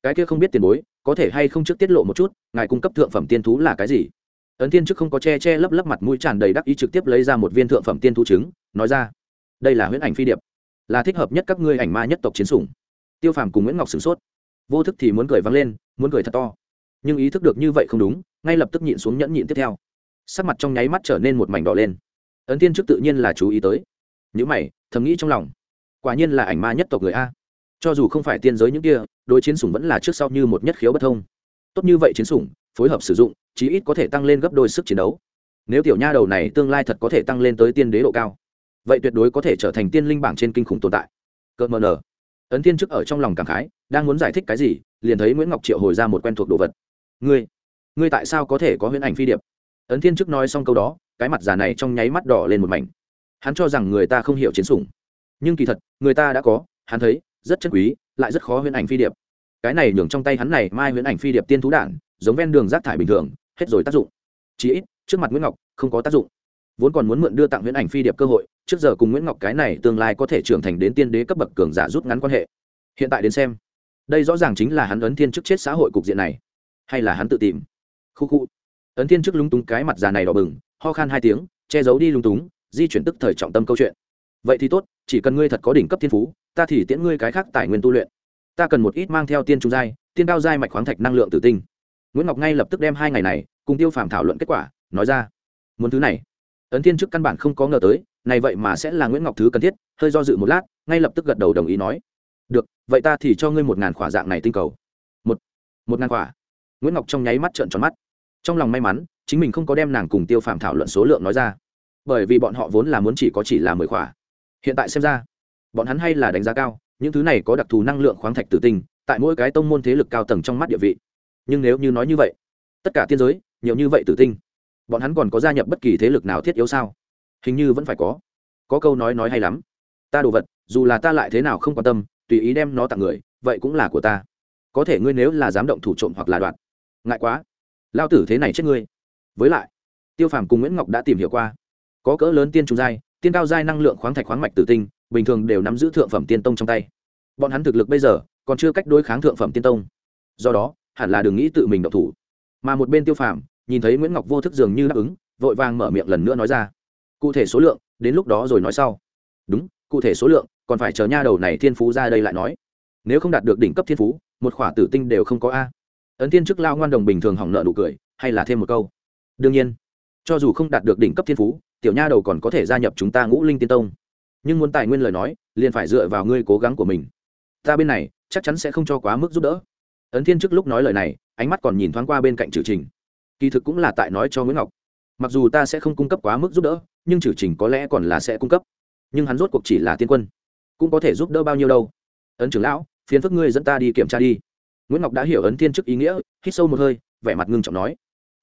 cái kia không biết tiền bối, có thể hay không trước tiết lộ một chút, ngài cung cấp thượng phẩm tiên thú là cái gì? Ấn tiên trước không có che che lấp lấp mặt mũi tràn đầy đắc ý trực tiếp lấy ra một viên thượng phẩm tiên thú trứng, nói ra, đây là huyễn ảnh phi điệp, là thích hợp nhất các ngươi ảnh ma nhất tộc chiến sủng. Tiêu phàm cùng nguyễn ngọc sửng sốt. Vô thức thì muốn cười vang lên, muốn cười thật to nhưng ý thức được như vậy không đúng, ngay lập tức nhịn xuống nhẫn nhịn tiếp theo. Sắc mặt trong nháy mắt trở nên một mảnh đỏ lên. Ấn tiên trước tự nhiên là chú ý tới. Những mày, thầm nghĩ trong lòng. Quả nhiên là ảnh ma nhất tộc người a. Cho dù không phải tiên giới những kia, đối chiến sủng vẫn là trước sau như một nhất khiếu bất thông. Tốt như vậy chiến sủng, phối hợp sử dụng, chí ít có thể tăng lên gấp đôi sức chiến đấu. Nếu tiểu nha đầu này tương lai thật có thể tăng lên tới tiên đế độ cao, vậy tuyệt đối có thể trở thành tiên linh bảng trên kinh khủng tồn tại. Cợt mờ nở. Ấn tiên chức ở trong lòng cảm khái, đang muốn giải thích cái gì, liền thấy nguyễn ngọc triệu hồi ra một quen thuộc đồ vật ngươi ngươi tại sao có thể có huyễn ảnh phi điệp? Ấn thiên chức nói xong câu đó, cái mặt già này trong nháy mắt đỏ lên một mảnh. Hắn cho rằng người ta không hiểu chiến sủng. Nhưng kỳ thật, người ta đã có, hắn thấy, rất chân quý, lại rất khó huyễn ảnh phi điệp. Cái này nhường trong tay hắn này mai huyễn ảnh phi điệp tiên thú đản giống ven đường rác thải bình thường, hết rồi tác dụng. Chí ít, trước mặt nguyễn ngọc, không có tác dụng. Vốn còn muốn mượn đưa tặng huyễn ảnh phi điệp cơ hội, trước giờ cùng nguyễn ngọc cái này tương lai có thể trưởng thành đến tiên đế cấp bậc cường giả rút ngắn quan hệ. Hiện tại đến xem, đây rõ ràng chính là hắn ấn thiên chức chết xã hội cục diện này hay là hắn tự tìm? Khu khu. Ấn thiên chức lúng túng cái mặt già này đỏ bừng, ho khan hai tiếng, che giấu đi lúng túng, di chuyển tức thời trọng tâm câu chuyện. Vậy thì tốt, chỉ cần ngươi thật có đỉnh cấp thiên phú, ta thì tiễn ngươi cái khác tài nguyên tu luyện. Ta cần một ít mang theo tiên trung giai, tiên cao giai mạch khoáng thạch năng lượng tử tinh. Nguyễn ngọc ngay lập tức đem hai ngày này cùng tiêu phàm thảo luận kết quả, nói ra. Muốn thứ này. Ấn thiên chức căn bản không có ngờ tới, này vậy mà sẽ là nguyễn ngọc thứ cần thiết, hơi do dự một lát, ngay lập tức gật đầu đồng ý nói. Được, vậy ta thì cho ngươi một ngàn khỏa dạng này tinh cầu. Một. Một ngàn khỏa nguyễn ngọc trong nháy mắt trợn tròn mắt. Trong lòng may mắn, chính mình không có đem nàng cùng tiêu phàm thảo luận số lượng nói ra. Bởi vì bọn họ vốn là muốn chỉ có chỉ là mười khỏa. Hiện tại xem ra, bọn hắn hay là đánh giá cao, những thứ này có đặc thù năng lượng khoáng thạch tử tinh, tại mỗi cái tông môn thế lực cao tầng trong mắt địa vị. Nhưng nếu như nói như vậy, tất cả tiên giới, nhiều như vậy tử tinh, bọn hắn còn có gia nhập bất kỳ thế lực nào thiết yếu sao? Hình như vẫn phải có. Có câu nói nói hay lắm. Ta đồ vật, dù là ta lại thế nào không quan tâm, tùy ý đem nó tặng người, vậy cũng là của ta. Có thể ngươi nếu là dám động thủ trộm hoặc là đoạn ngại quá. Lao tử thế này chết ngươi. Với lại, tiêu phàm cùng nguyễn ngọc đã tìm hiểu qua. Có cỡ lớn tiên trung giai, tiên cao giai năng lượng khoáng thạch khoáng mạch tử tinh, bình thường đều nắm giữ thượng phẩm tiên tông trong tay. Bọn hắn thực lực bây giờ còn chưa cách đối kháng thượng phẩm tiên tông. Do đó, hẳn là đừng nghĩ tự mình độc thủ. Mà một bên tiêu phàm nhìn thấy nguyễn ngọc vô thức dường như đáp ứng, vội vàng mở miệng lần nữa nói ra. Cụ thể số lượng, đến lúc đó rồi nói sau. Đúng, cụ thể số lượng, còn phải chờ nha đầu này thiên phú ra đây lại nói. Nếu không đạt được đỉnh cấp thiên phú, một khỏa tử tinh đều không có a ấn Thiên chức lao ngoan đồng bình thường hỏng nợ nụ cười, hay là thêm một câu. Đương nhiên, cho dù không đạt được đỉnh cấp thiên phú, tiểu nha đầu còn có thể gia nhập chúng ta ngũ linh tiên tông. Nhưng muốn tài nguyên lời nói, liền phải dựa vào ngươi cố gắng của mình. Ta bên này, chắc chắn sẽ không cho quá mức giúp đỡ. Ấn thiên trước lúc nói lời này, ánh mắt còn nhìn thoáng qua bên cạnh trừ trình. Kỳ thực cũng là tại nói cho nguyễn ngọc. Mặc dù ta sẽ không cung cấp quá mức giúp đỡ, nhưng trừ trình có lẽ còn là sẽ cung cấp. Nhưng hắn rốt cuộc chỉ là tiên quân, cũng có thể giúp đỡ bao nhiêu đâu. Ấn trưởng lão phiến phức ngươi dẫn ta đi kiểm tra đi nguyễn ngọc đã hiểu ấn thiên chức ý nghĩa, hít sâu một hơi, vẻ mặt ngưng trọng nói,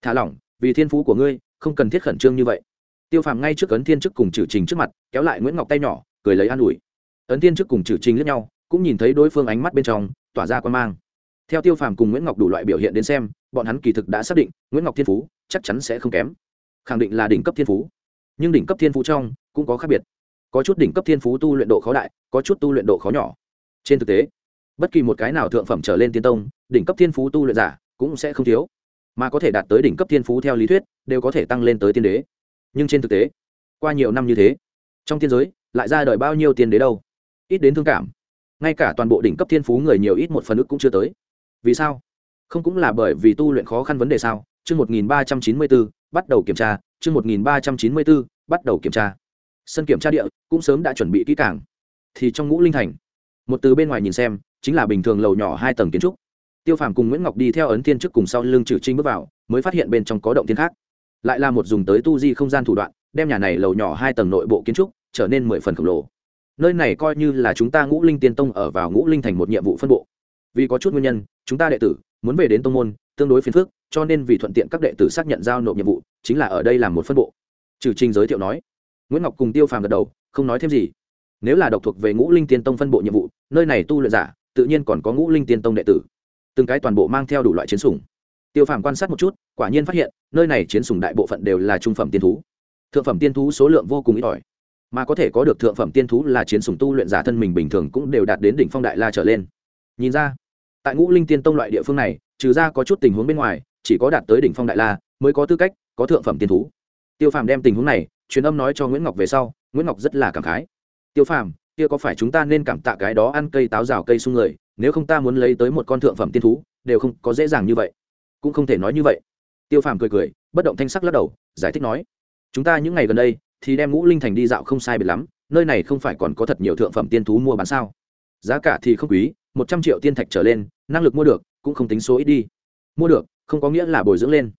thả lỏng, vì thiên phú của ngươi, không cần thiết khẩn trương như vậy. Tiêu phàm ngay trước ấn thiên chức cùng trừ trình trước mặt, kéo lại nguyễn ngọc tay nhỏ, cười lấy an ủi. Ấn thiên chức cùng trừ trình lẫn nhau, cũng nhìn thấy đối phương ánh mắt bên trong, tỏa ra quan mang. Theo tiêu phàm cùng nguyễn ngọc đủ loại biểu hiện đến xem, bọn hắn kỳ thực đã xác định, nguyễn ngọc thiên phú chắc chắn sẽ không kém. Khẳng định là đỉnh cấp thiên phú. Nhưng đỉnh cấp thiên phú trong, cũng có khác biệt. Có chút đỉnh cấp thiên phú tu luyện độ khó đại, có chút tu luyện độ khó nhỏ. Trên thực tế bất kỳ một cái nào thượng phẩm trở lên tiên tông, đỉnh cấp thiên phú tu luyện giả cũng sẽ không thiếu. Mà có thể đạt tới đỉnh cấp thiên phú theo lý thuyết, đều có thể tăng lên tới tiên đế. Nhưng trên thực tế, qua nhiều năm như thế, trong tiên giới, lại ra đời bao nhiêu tiên đế đâu? Ít đến thương cảm. Ngay cả toàn bộ đỉnh cấp thiên phú người nhiều ít một phần ức cũng chưa tới. Vì sao? Không cũng là bởi vì tu luyện khó khăn vấn đề sao? Chương một nghìn ba trăm chín mươi bốn, bắt đầu kiểm tra. Chương một nghìn ba trăm chín mươi bốn, bắt đầu kiểm tra. Sân kiểm tra địa, cũng sớm đã chuẩn bị kỹ càng. Thì trong ngũ linh thành, một từ bên ngoài nhìn xem chính là bình thường lầu nhỏ hai tầng kiến trúc. Tiêu phàm cùng nguyễn ngọc đi theo ấn thiên trước cùng sau lưng trừ trinh bước vào, mới phát hiện bên trong có động thiên khác. Lại là một dùng tới tu di không gian thủ đoạn, đem nhà này lầu nhỏ hai tầng nội bộ kiến trúc trở nên mười phần khổng lồ. Nơi này coi như là chúng ta ngũ linh tiên tông ở vào ngũ linh thành một nhiệm vụ phân bộ. Vì có chút nguyên nhân, chúng ta đệ tử muốn về đến tông môn, tương đối phiền phức, cho nên vì thuận tiện các đệ tử xác nhận giao nộp nhiệm vụ, chính là ở đây làm một phân bộ. Trừ trình giới thiệu nói. Nguyễn ngọc cùng tiêu phàm gật đầu, không nói thêm gì. Nếu là độc thuộc về ngũ linh tiên tông phân bộ nhiệm vụ, nơi này tu luyện giả tự nhiên còn có ngũ linh tiên tông đệ tử. Từng cái toàn bộ mang theo đủ loại chiến sủng. Tiêu phàm quan sát một chút, quả nhiên phát hiện, nơi này chiến sủng đại bộ phận đều là trung phẩm tiên thú. Thượng phẩm tiên thú số lượng vô cùng ít ỏi. Mà có thể có được thượng phẩm tiên thú là chiến sủng tu luyện giả thân mình bình thường cũng đều đạt đến đỉnh phong đại la trở lên. Nhìn ra, tại ngũ linh tiên tông loại địa phương này, trừ ra có chút tình huống bên ngoài, chỉ có đạt tới đỉnh phong đại la mới có tư cách có thượng phẩm tiên thú. Tiêu phàm đem tình huống này truyền âm nói cho nguyễn ngọc về sau, nguyễn ngọc rất là cảm khái. Tiêu phàm kia có phải chúng ta nên cảm tạ cái đó ăn cây táo rào cây sung người, nếu không ta muốn lấy tới một con thượng phẩm tiên thú, đều không có dễ dàng như vậy. Cũng không thể nói như vậy. Tiêu phàm cười cười, bất động thanh sắc lắc đầu, giải thích nói, chúng ta những ngày gần đây thì đem ngũ linh thành đi dạo không sai biệt lắm, nơi này không phải còn có thật nhiều thượng phẩm tiên thú mua bán sao? Giá cả thì không quý, một trăm triệu tiên thạch trở lên, năng lực mua được, cũng không tính số ít đi. Mua được, không có nghĩa là bồi dưỡng lên.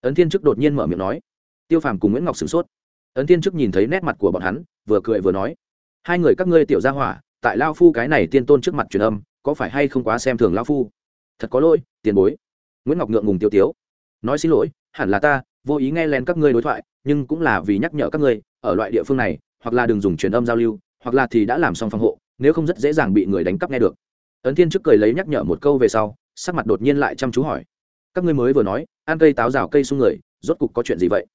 Ấn thiên chức đột nhiên mở miệng nói. Tiêu phàm cùng nguyễn ngọc sửng sốt. Ấn thiên chức nhìn thấy nét mặt của bọn hắn, vừa cười vừa nói hai người các ngươi tiểu gia hỏa, tại lao phu cái này tiên tôn trước mặt truyền âm, có phải hay không quá xem thường lao phu? Thật có lỗi, tiền bối. Nguyễn ngọc ngượng ngùng tiêu tiếu. Nói xin lỗi, hẳn là ta, vô ý nghe lén các ngươi đối thoại, nhưng cũng là vì nhắc nhở các ngươi, ở loại địa phương này, hoặc là đừng dùng truyền âm giao lưu, hoặc là thì đã làm xong phòng hộ, nếu không rất dễ dàng bị người đánh cắp nghe được. Ấn thiên trước cười lấy nhắc nhở một câu về sau, sắc mặt đột nhiên lại chăm chú hỏi. Các ngươi mới vừa nói, ăn cây táo rào cây xuống người, rốt cục có chuyện gì vậy?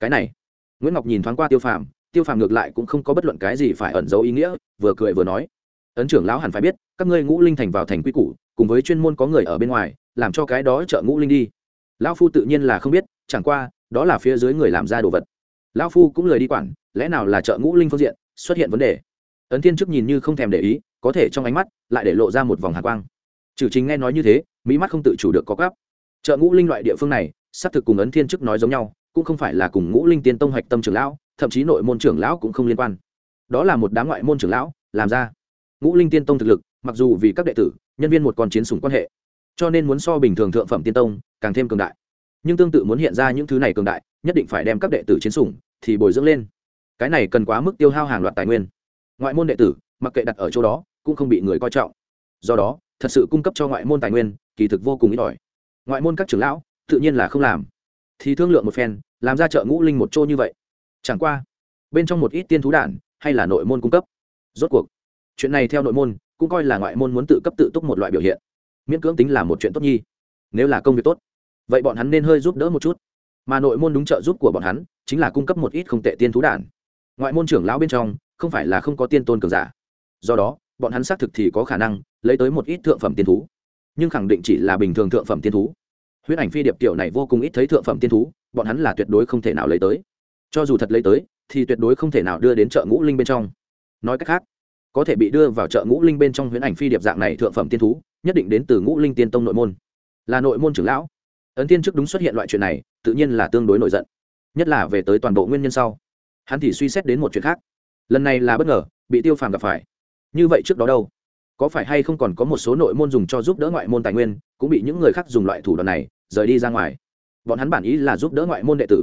Cái này. Nguyễn ngọc nhìn thoáng qua tiêu phàm tiêu phàm ngược lại cũng không có bất luận cái gì phải ẩn giấu ý nghĩa, vừa cười vừa nói. Ấn trưởng lão hẳn phải biết, các ngươi ngũ linh thành vào thành quy củ, cùng với chuyên môn có người ở bên ngoài, làm cho cái đó trợ ngũ linh đi. Lão phu tự nhiên là không biết, chẳng qua, đó là phía dưới người làm ra đồ vật. Lão phu cũng lời đi quản, lẽ nào là trợ ngũ linh phương diện, xuất hiện vấn đề? Ấn thiên chức nhìn như không thèm để ý, có thể trong ánh mắt, lại để lộ ra một vòng hạ quang. Trừ chính nghe nói như thế, mỹ mắt không tự chủ được có gắp. trợ ngũ linh loại địa phương này, xác thực cùng ấn thiên chức nói giống nhau, cũng không phải là cùng ngũ linh tiên tông hạch tâm trưởng lão thậm chí nội môn trưởng lão cũng không liên quan. Đó là một đám ngoại môn trưởng lão, làm ra. Ngũ linh tiên tông thực lực, mặc dù vì các đệ tử, nhân viên một con chiến sủng quan hệ, cho nên muốn so bình thường thượng phẩm tiên tông, càng thêm cường đại. Nhưng tương tự muốn hiện ra những thứ này cường đại, nhất định phải đem các đệ tử chiến sủng, thì bồi dưỡng lên. Cái này cần quá mức tiêu hao hàng loạt tài nguyên. Ngoại môn đệ tử, mặc kệ đặt ở chỗ đó, cũng không bị người coi trọng. Do đó, thật sự cung cấp cho ngoại môn tài nguyên, kỳ thực vô cùng ít ỏi. Ngoại môn các trưởng lão, tự nhiên là không làm. Thì thương lượng một phen, làm ra chợ ngũ linh một chỗ như vậy chẳng qua, bên trong một ít tiên thú đản, hay là nội môn cung cấp. Rốt cuộc, chuyện này theo nội môn, cũng coi là ngoại môn muốn tự cấp tự túc một loại biểu hiện. Miễn cưỡng tính là một chuyện tốt nhi. Nếu là công việc tốt, vậy bọn hắn nên hơi giúp đỡ một chút. Mà nội môn đúng trợ giúp của bọn hắn, chính là cung cấp một ít không tệ tiên thú đản. Ngoại môn trưởng lão bên trong, không phải là không có tiên tôn cường giả. Do đó, bọn hắn xác thực thì có khả năng lấy tới một ít thượng phẩm tiên thú. Nhưng khẳng định chỉ là bình thường thượng phẩm tiên thú. Huyết ảnh phi điệp kiểu này vô cùng ít thấy thượng phẩm tiên thú, bọn hắn là tuyệt đối không thể nào lấy tới cho dù thật lấy tới, thì tuyệt đối không thể nào đưa đến chợ ngũ linh bên trong. Nói cách khác, có thể bị đưa vào chợ ngũ linh bên trong huyễn ảnh phi điệp dạng này thượng phẩm tiên thú, nhất định đến từ ngũ linh tiên tông nội môn. Là nội môn trưởng lão. Ấn tiên trước đúng xuất hiện loại chuyện này, tự nhiên là tương đối nổi giận. Nhất là về tới toàn bộ nguyên nhân sau. Hắn thì suy xét đến một chuyện khác. Lần này là bất ngờ, bị tiêu phàm gặp phải. Như vậy trước đó đâu? Có phải hay không còn có một số nội môn dùng cho giúp đỡ ngoại môn tài nguyên, cũng bị những người khác dùng loại thủ đoạn này, rời đi ra ngoài? Bọn hắn bản ý là giúp đỡ ngoại môn đệ tử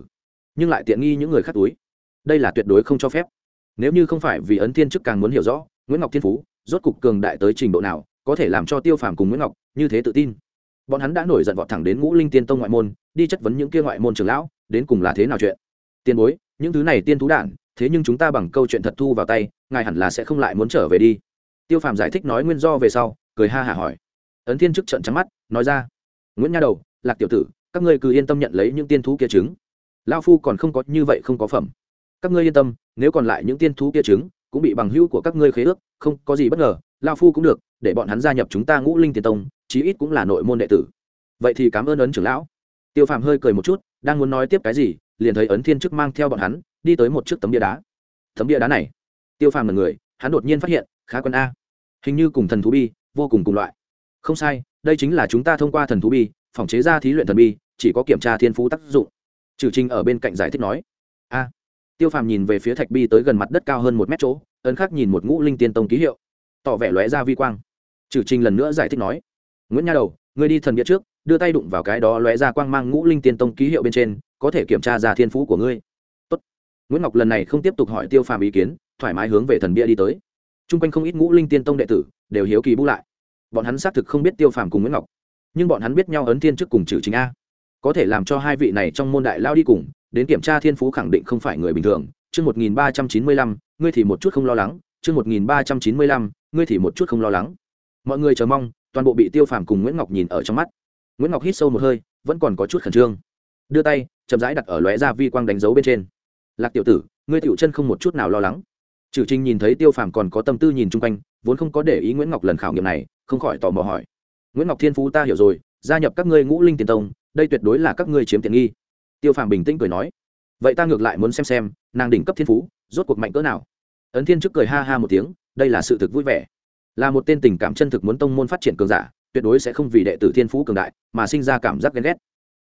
nhưng lại tiện nghi những người khác túi. Đây là tuyệt đối không cho phép. Nếu như không phải vì ấn thiên chức càng muốn hiểu rõ, nguyễn ngọc thiên phú, rốt cục cường đại tới trình độ nào, có thể làm cho tiêu phàm cùng nguyễn ngọc như thế tự tin. Bọn hắn đã nổi giận vọt thẳng đến ngũ linh tiên tông ngoại môn, đi chất vấn những kia ngoại môn trường lão, đến cùng là thế nào chuyện. Tiền bối, những thứ này tiên thú đản, thế nhưng chúng ta bằng câu chuyện thật thu vào tay, ngài hẳn là sẽ không lại muốn trở về đi. Tiêu phàm giải thích nói nguyên do về sau, cười ha hả hỏi. Ấn thiên chức trận trắng mắt, nói ra. Nguyễn nha đầu, lạc tiểu tử, các ngươi cứ yên tâm nhận lấy những tiên thú kia trứng lao phu còn không có như vậy không có phẩm. Các ngươi yên tâm, nếu còn lại những tiên thú kia trứng, cũng bị bằng hữu của các ngươi khế ước, không có gì bất ngờ lao phu cũng được, để bọn hắn gia nhập chúng ta ngũ linh tiên tông, chí ít cũng là nội môn đệ tử. Vậy thì cảm ơn ấn trưởng lão. Tiêu phàm hơi cười một chút, đang muốn nói tiếp cái gì, liền thấy ấn thiên chức mang theo bọn hắn, đi tới một chiếc tấm bia đá. Tấm bia đá này, tiêu phàm là người, hắn đột nhiên phát hiện, khá quân a. Hình như cùng thần thú bi, vô cùng cùng loại. Không sai, đây chính là chúng ta thông qua thần thú bi, phòng chế ra thí luyện thần bi, chỉ có kiểm tra thiên phú tác dụng trừ trình ở bên cạnh giải thích nói, a. Tiêu phàm nhìn về phía thạch bi tới gần mặt đất cao hơn một mét chỗ, ấn khắc nhìn một ngũ linh tiên tông ký hiệu, tỏ vẻ lóe ra vi quang. Trừ trình lần nữa giải thích nói, nguyễn nha đầu, ngươi đi thần bia trước, đưa tay đụng vào cái đó lóe ra quang mang ngũ linh tiên tông ký hiệu bên trên, có thể kiểm tra ra thiên phú của ngươi. Tốt. nguyễn ngọc lần này không tiếp tục hỏi tiêu phàm ý kiến, thoải mái hướng về thần bia đi tới. T r u n g quanh không ít ngũ linh tiên tông đệ tử đều hiếu kỳ bú lại. Bọn hắn xác thực không biết tiêu phàm cùng nguyễn ngọc, nhưng bọn hắn biết nhau ấn thiên trước cùng trừ chính a có thể làm cho hai vị này trong môn đại lao đi cùng, đến kiểm tra thiên phú khẳng định không phải người bình thường. Chương một nghìn ba trăm chín mươi lăm, ngươi thì một chút không lo lắng. Chương một nghìn ba trăm chín mươi lăm, ngươi thì một chút không lo lắng. Mọi người chờ mong, toàn bộ bị tiêu phàm cùng nguyễn ngọc nhìn ở trong mắt. Nguyễn ngọc hít sâu một hơi, vẫn còn có chút khẩn trương. Đưa tay, chậm rãi đặt ở lóe ra vi quang đánh dấu bên trên. Lạc tiểu tử, ngươi tiểu chân không một chút nào lo lắng. Trừ trinh nhìn thấy tiêu phàm còn có tâm tư nhìn chung quanh, vốn không có để ý nguyễn ngọc lần khảo nghiệm này, không khỏi tò mò hỏi. Nguyễn ngọc thiên phú ta hiểu rồi, gia nhập các ngươi ngũ linh tiền tông đây tuyệt đối là các ngươi chiếm tiện nghi. Tiêu phàm bình tĩnh cười nói, vậy ta ngược lại muốn xem xem, nàng đỉnh cấp thiên phú, rốt cuộc mạnh cỡ nào. Ấn thiên trước cười ha ha một tiếng, đây là sự thực vui vẻ. Là một tên tình cảm chân thực muốn tông môn phát triển cường giả, tuyệt đối sẽ không vì đệ tử thiên phú cường đại mà sinh ra cảm giác ghen ghét.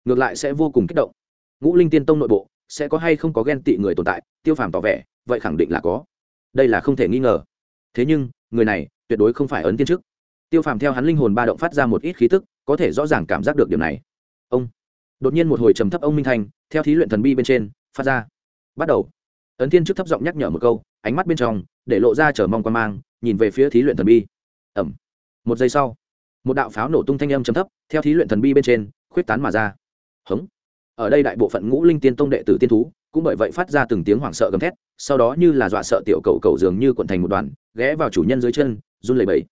Ngược lại sẽ vô cùng kích động. Ngũ linh tiên tông nội bộ, sẽ có hay không có ghen tị người tồn tại, tiêu phàm tỏ vẻ, vậy khẳng định là có. Đây là không thể nghi ngờ. Thế nhưng, người này tuyệt đối không phải ấn tiên chức. Tiêu phàm theo hắn linh hồn ba động phát ra một ít khí tức, có thể rõ ràng cảm giác được điểm này ông. Đột nhiên một hồi trầm thấp ông minh thành, theo thí luyện thần bi bên trên, phát ra. Bắt đầu. Ấn thiên chức thấp giọng nhắc nhở một câu, ánh mắt bên trong, để lộ ra chờ mong quan mang, nhìn về phía thí luyện thần bi. Ẩm. Một giây sau, một đạo pháo nổ tung thanh âm trầm thấp, theo thí luyện thần bi bên trên, khuyết tán mà ra. Hống. Ở đây đại bộ phận ngũ linh tiên tông đệ tử tiên thú, cũng bởi vậy phát ra từng tiếng hoảng sợ gầm thét, sau đó như là dọa sợ tiểu cầu cầu dường như cuộn thành một đoàn, ghé vào chủ nhân dưới chân, run lẩy bẩy.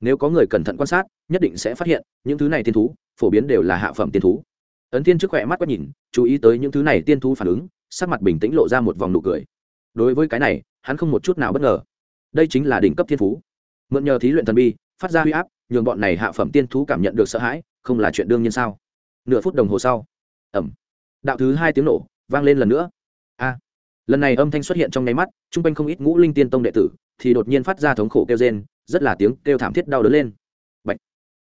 Nếu có người cẩn thận quan sát, nhất định sẽ phát hiện, những thứ này tiên thú phổ biến đều là hạ phẩm tiên thú. Ấn tiên trước khỏe mắt quét nhìn, chú ý tới những thứ này tiên thú phản ứng, sắc mặt bình tĩnh lộ ra một vòng nụ cười. Đối với cái này, hắn không một chút nào bất ngờ. Đây chính là đỉnh cấp thiên phú mượn nhờ thí luyện thần bi, phát ra huy áp, nhường bọn này hạ phẩm tiên thú cảm nhận được sợ hãi, không là chuyện đương nhiên sao? Nửa phút đồng hồ sau ẩm đạo thứ hai tiếng nổ vang lên lần nữa. A. Lần này âm thanh xuất hiện trong nháy mắt, chung quanh không ít ngũ linh tiên tông đệ tử thì đột nhiên phát ra thống khổ kêu rên, rất là tiếng kêu thảm thiết đau đớn lên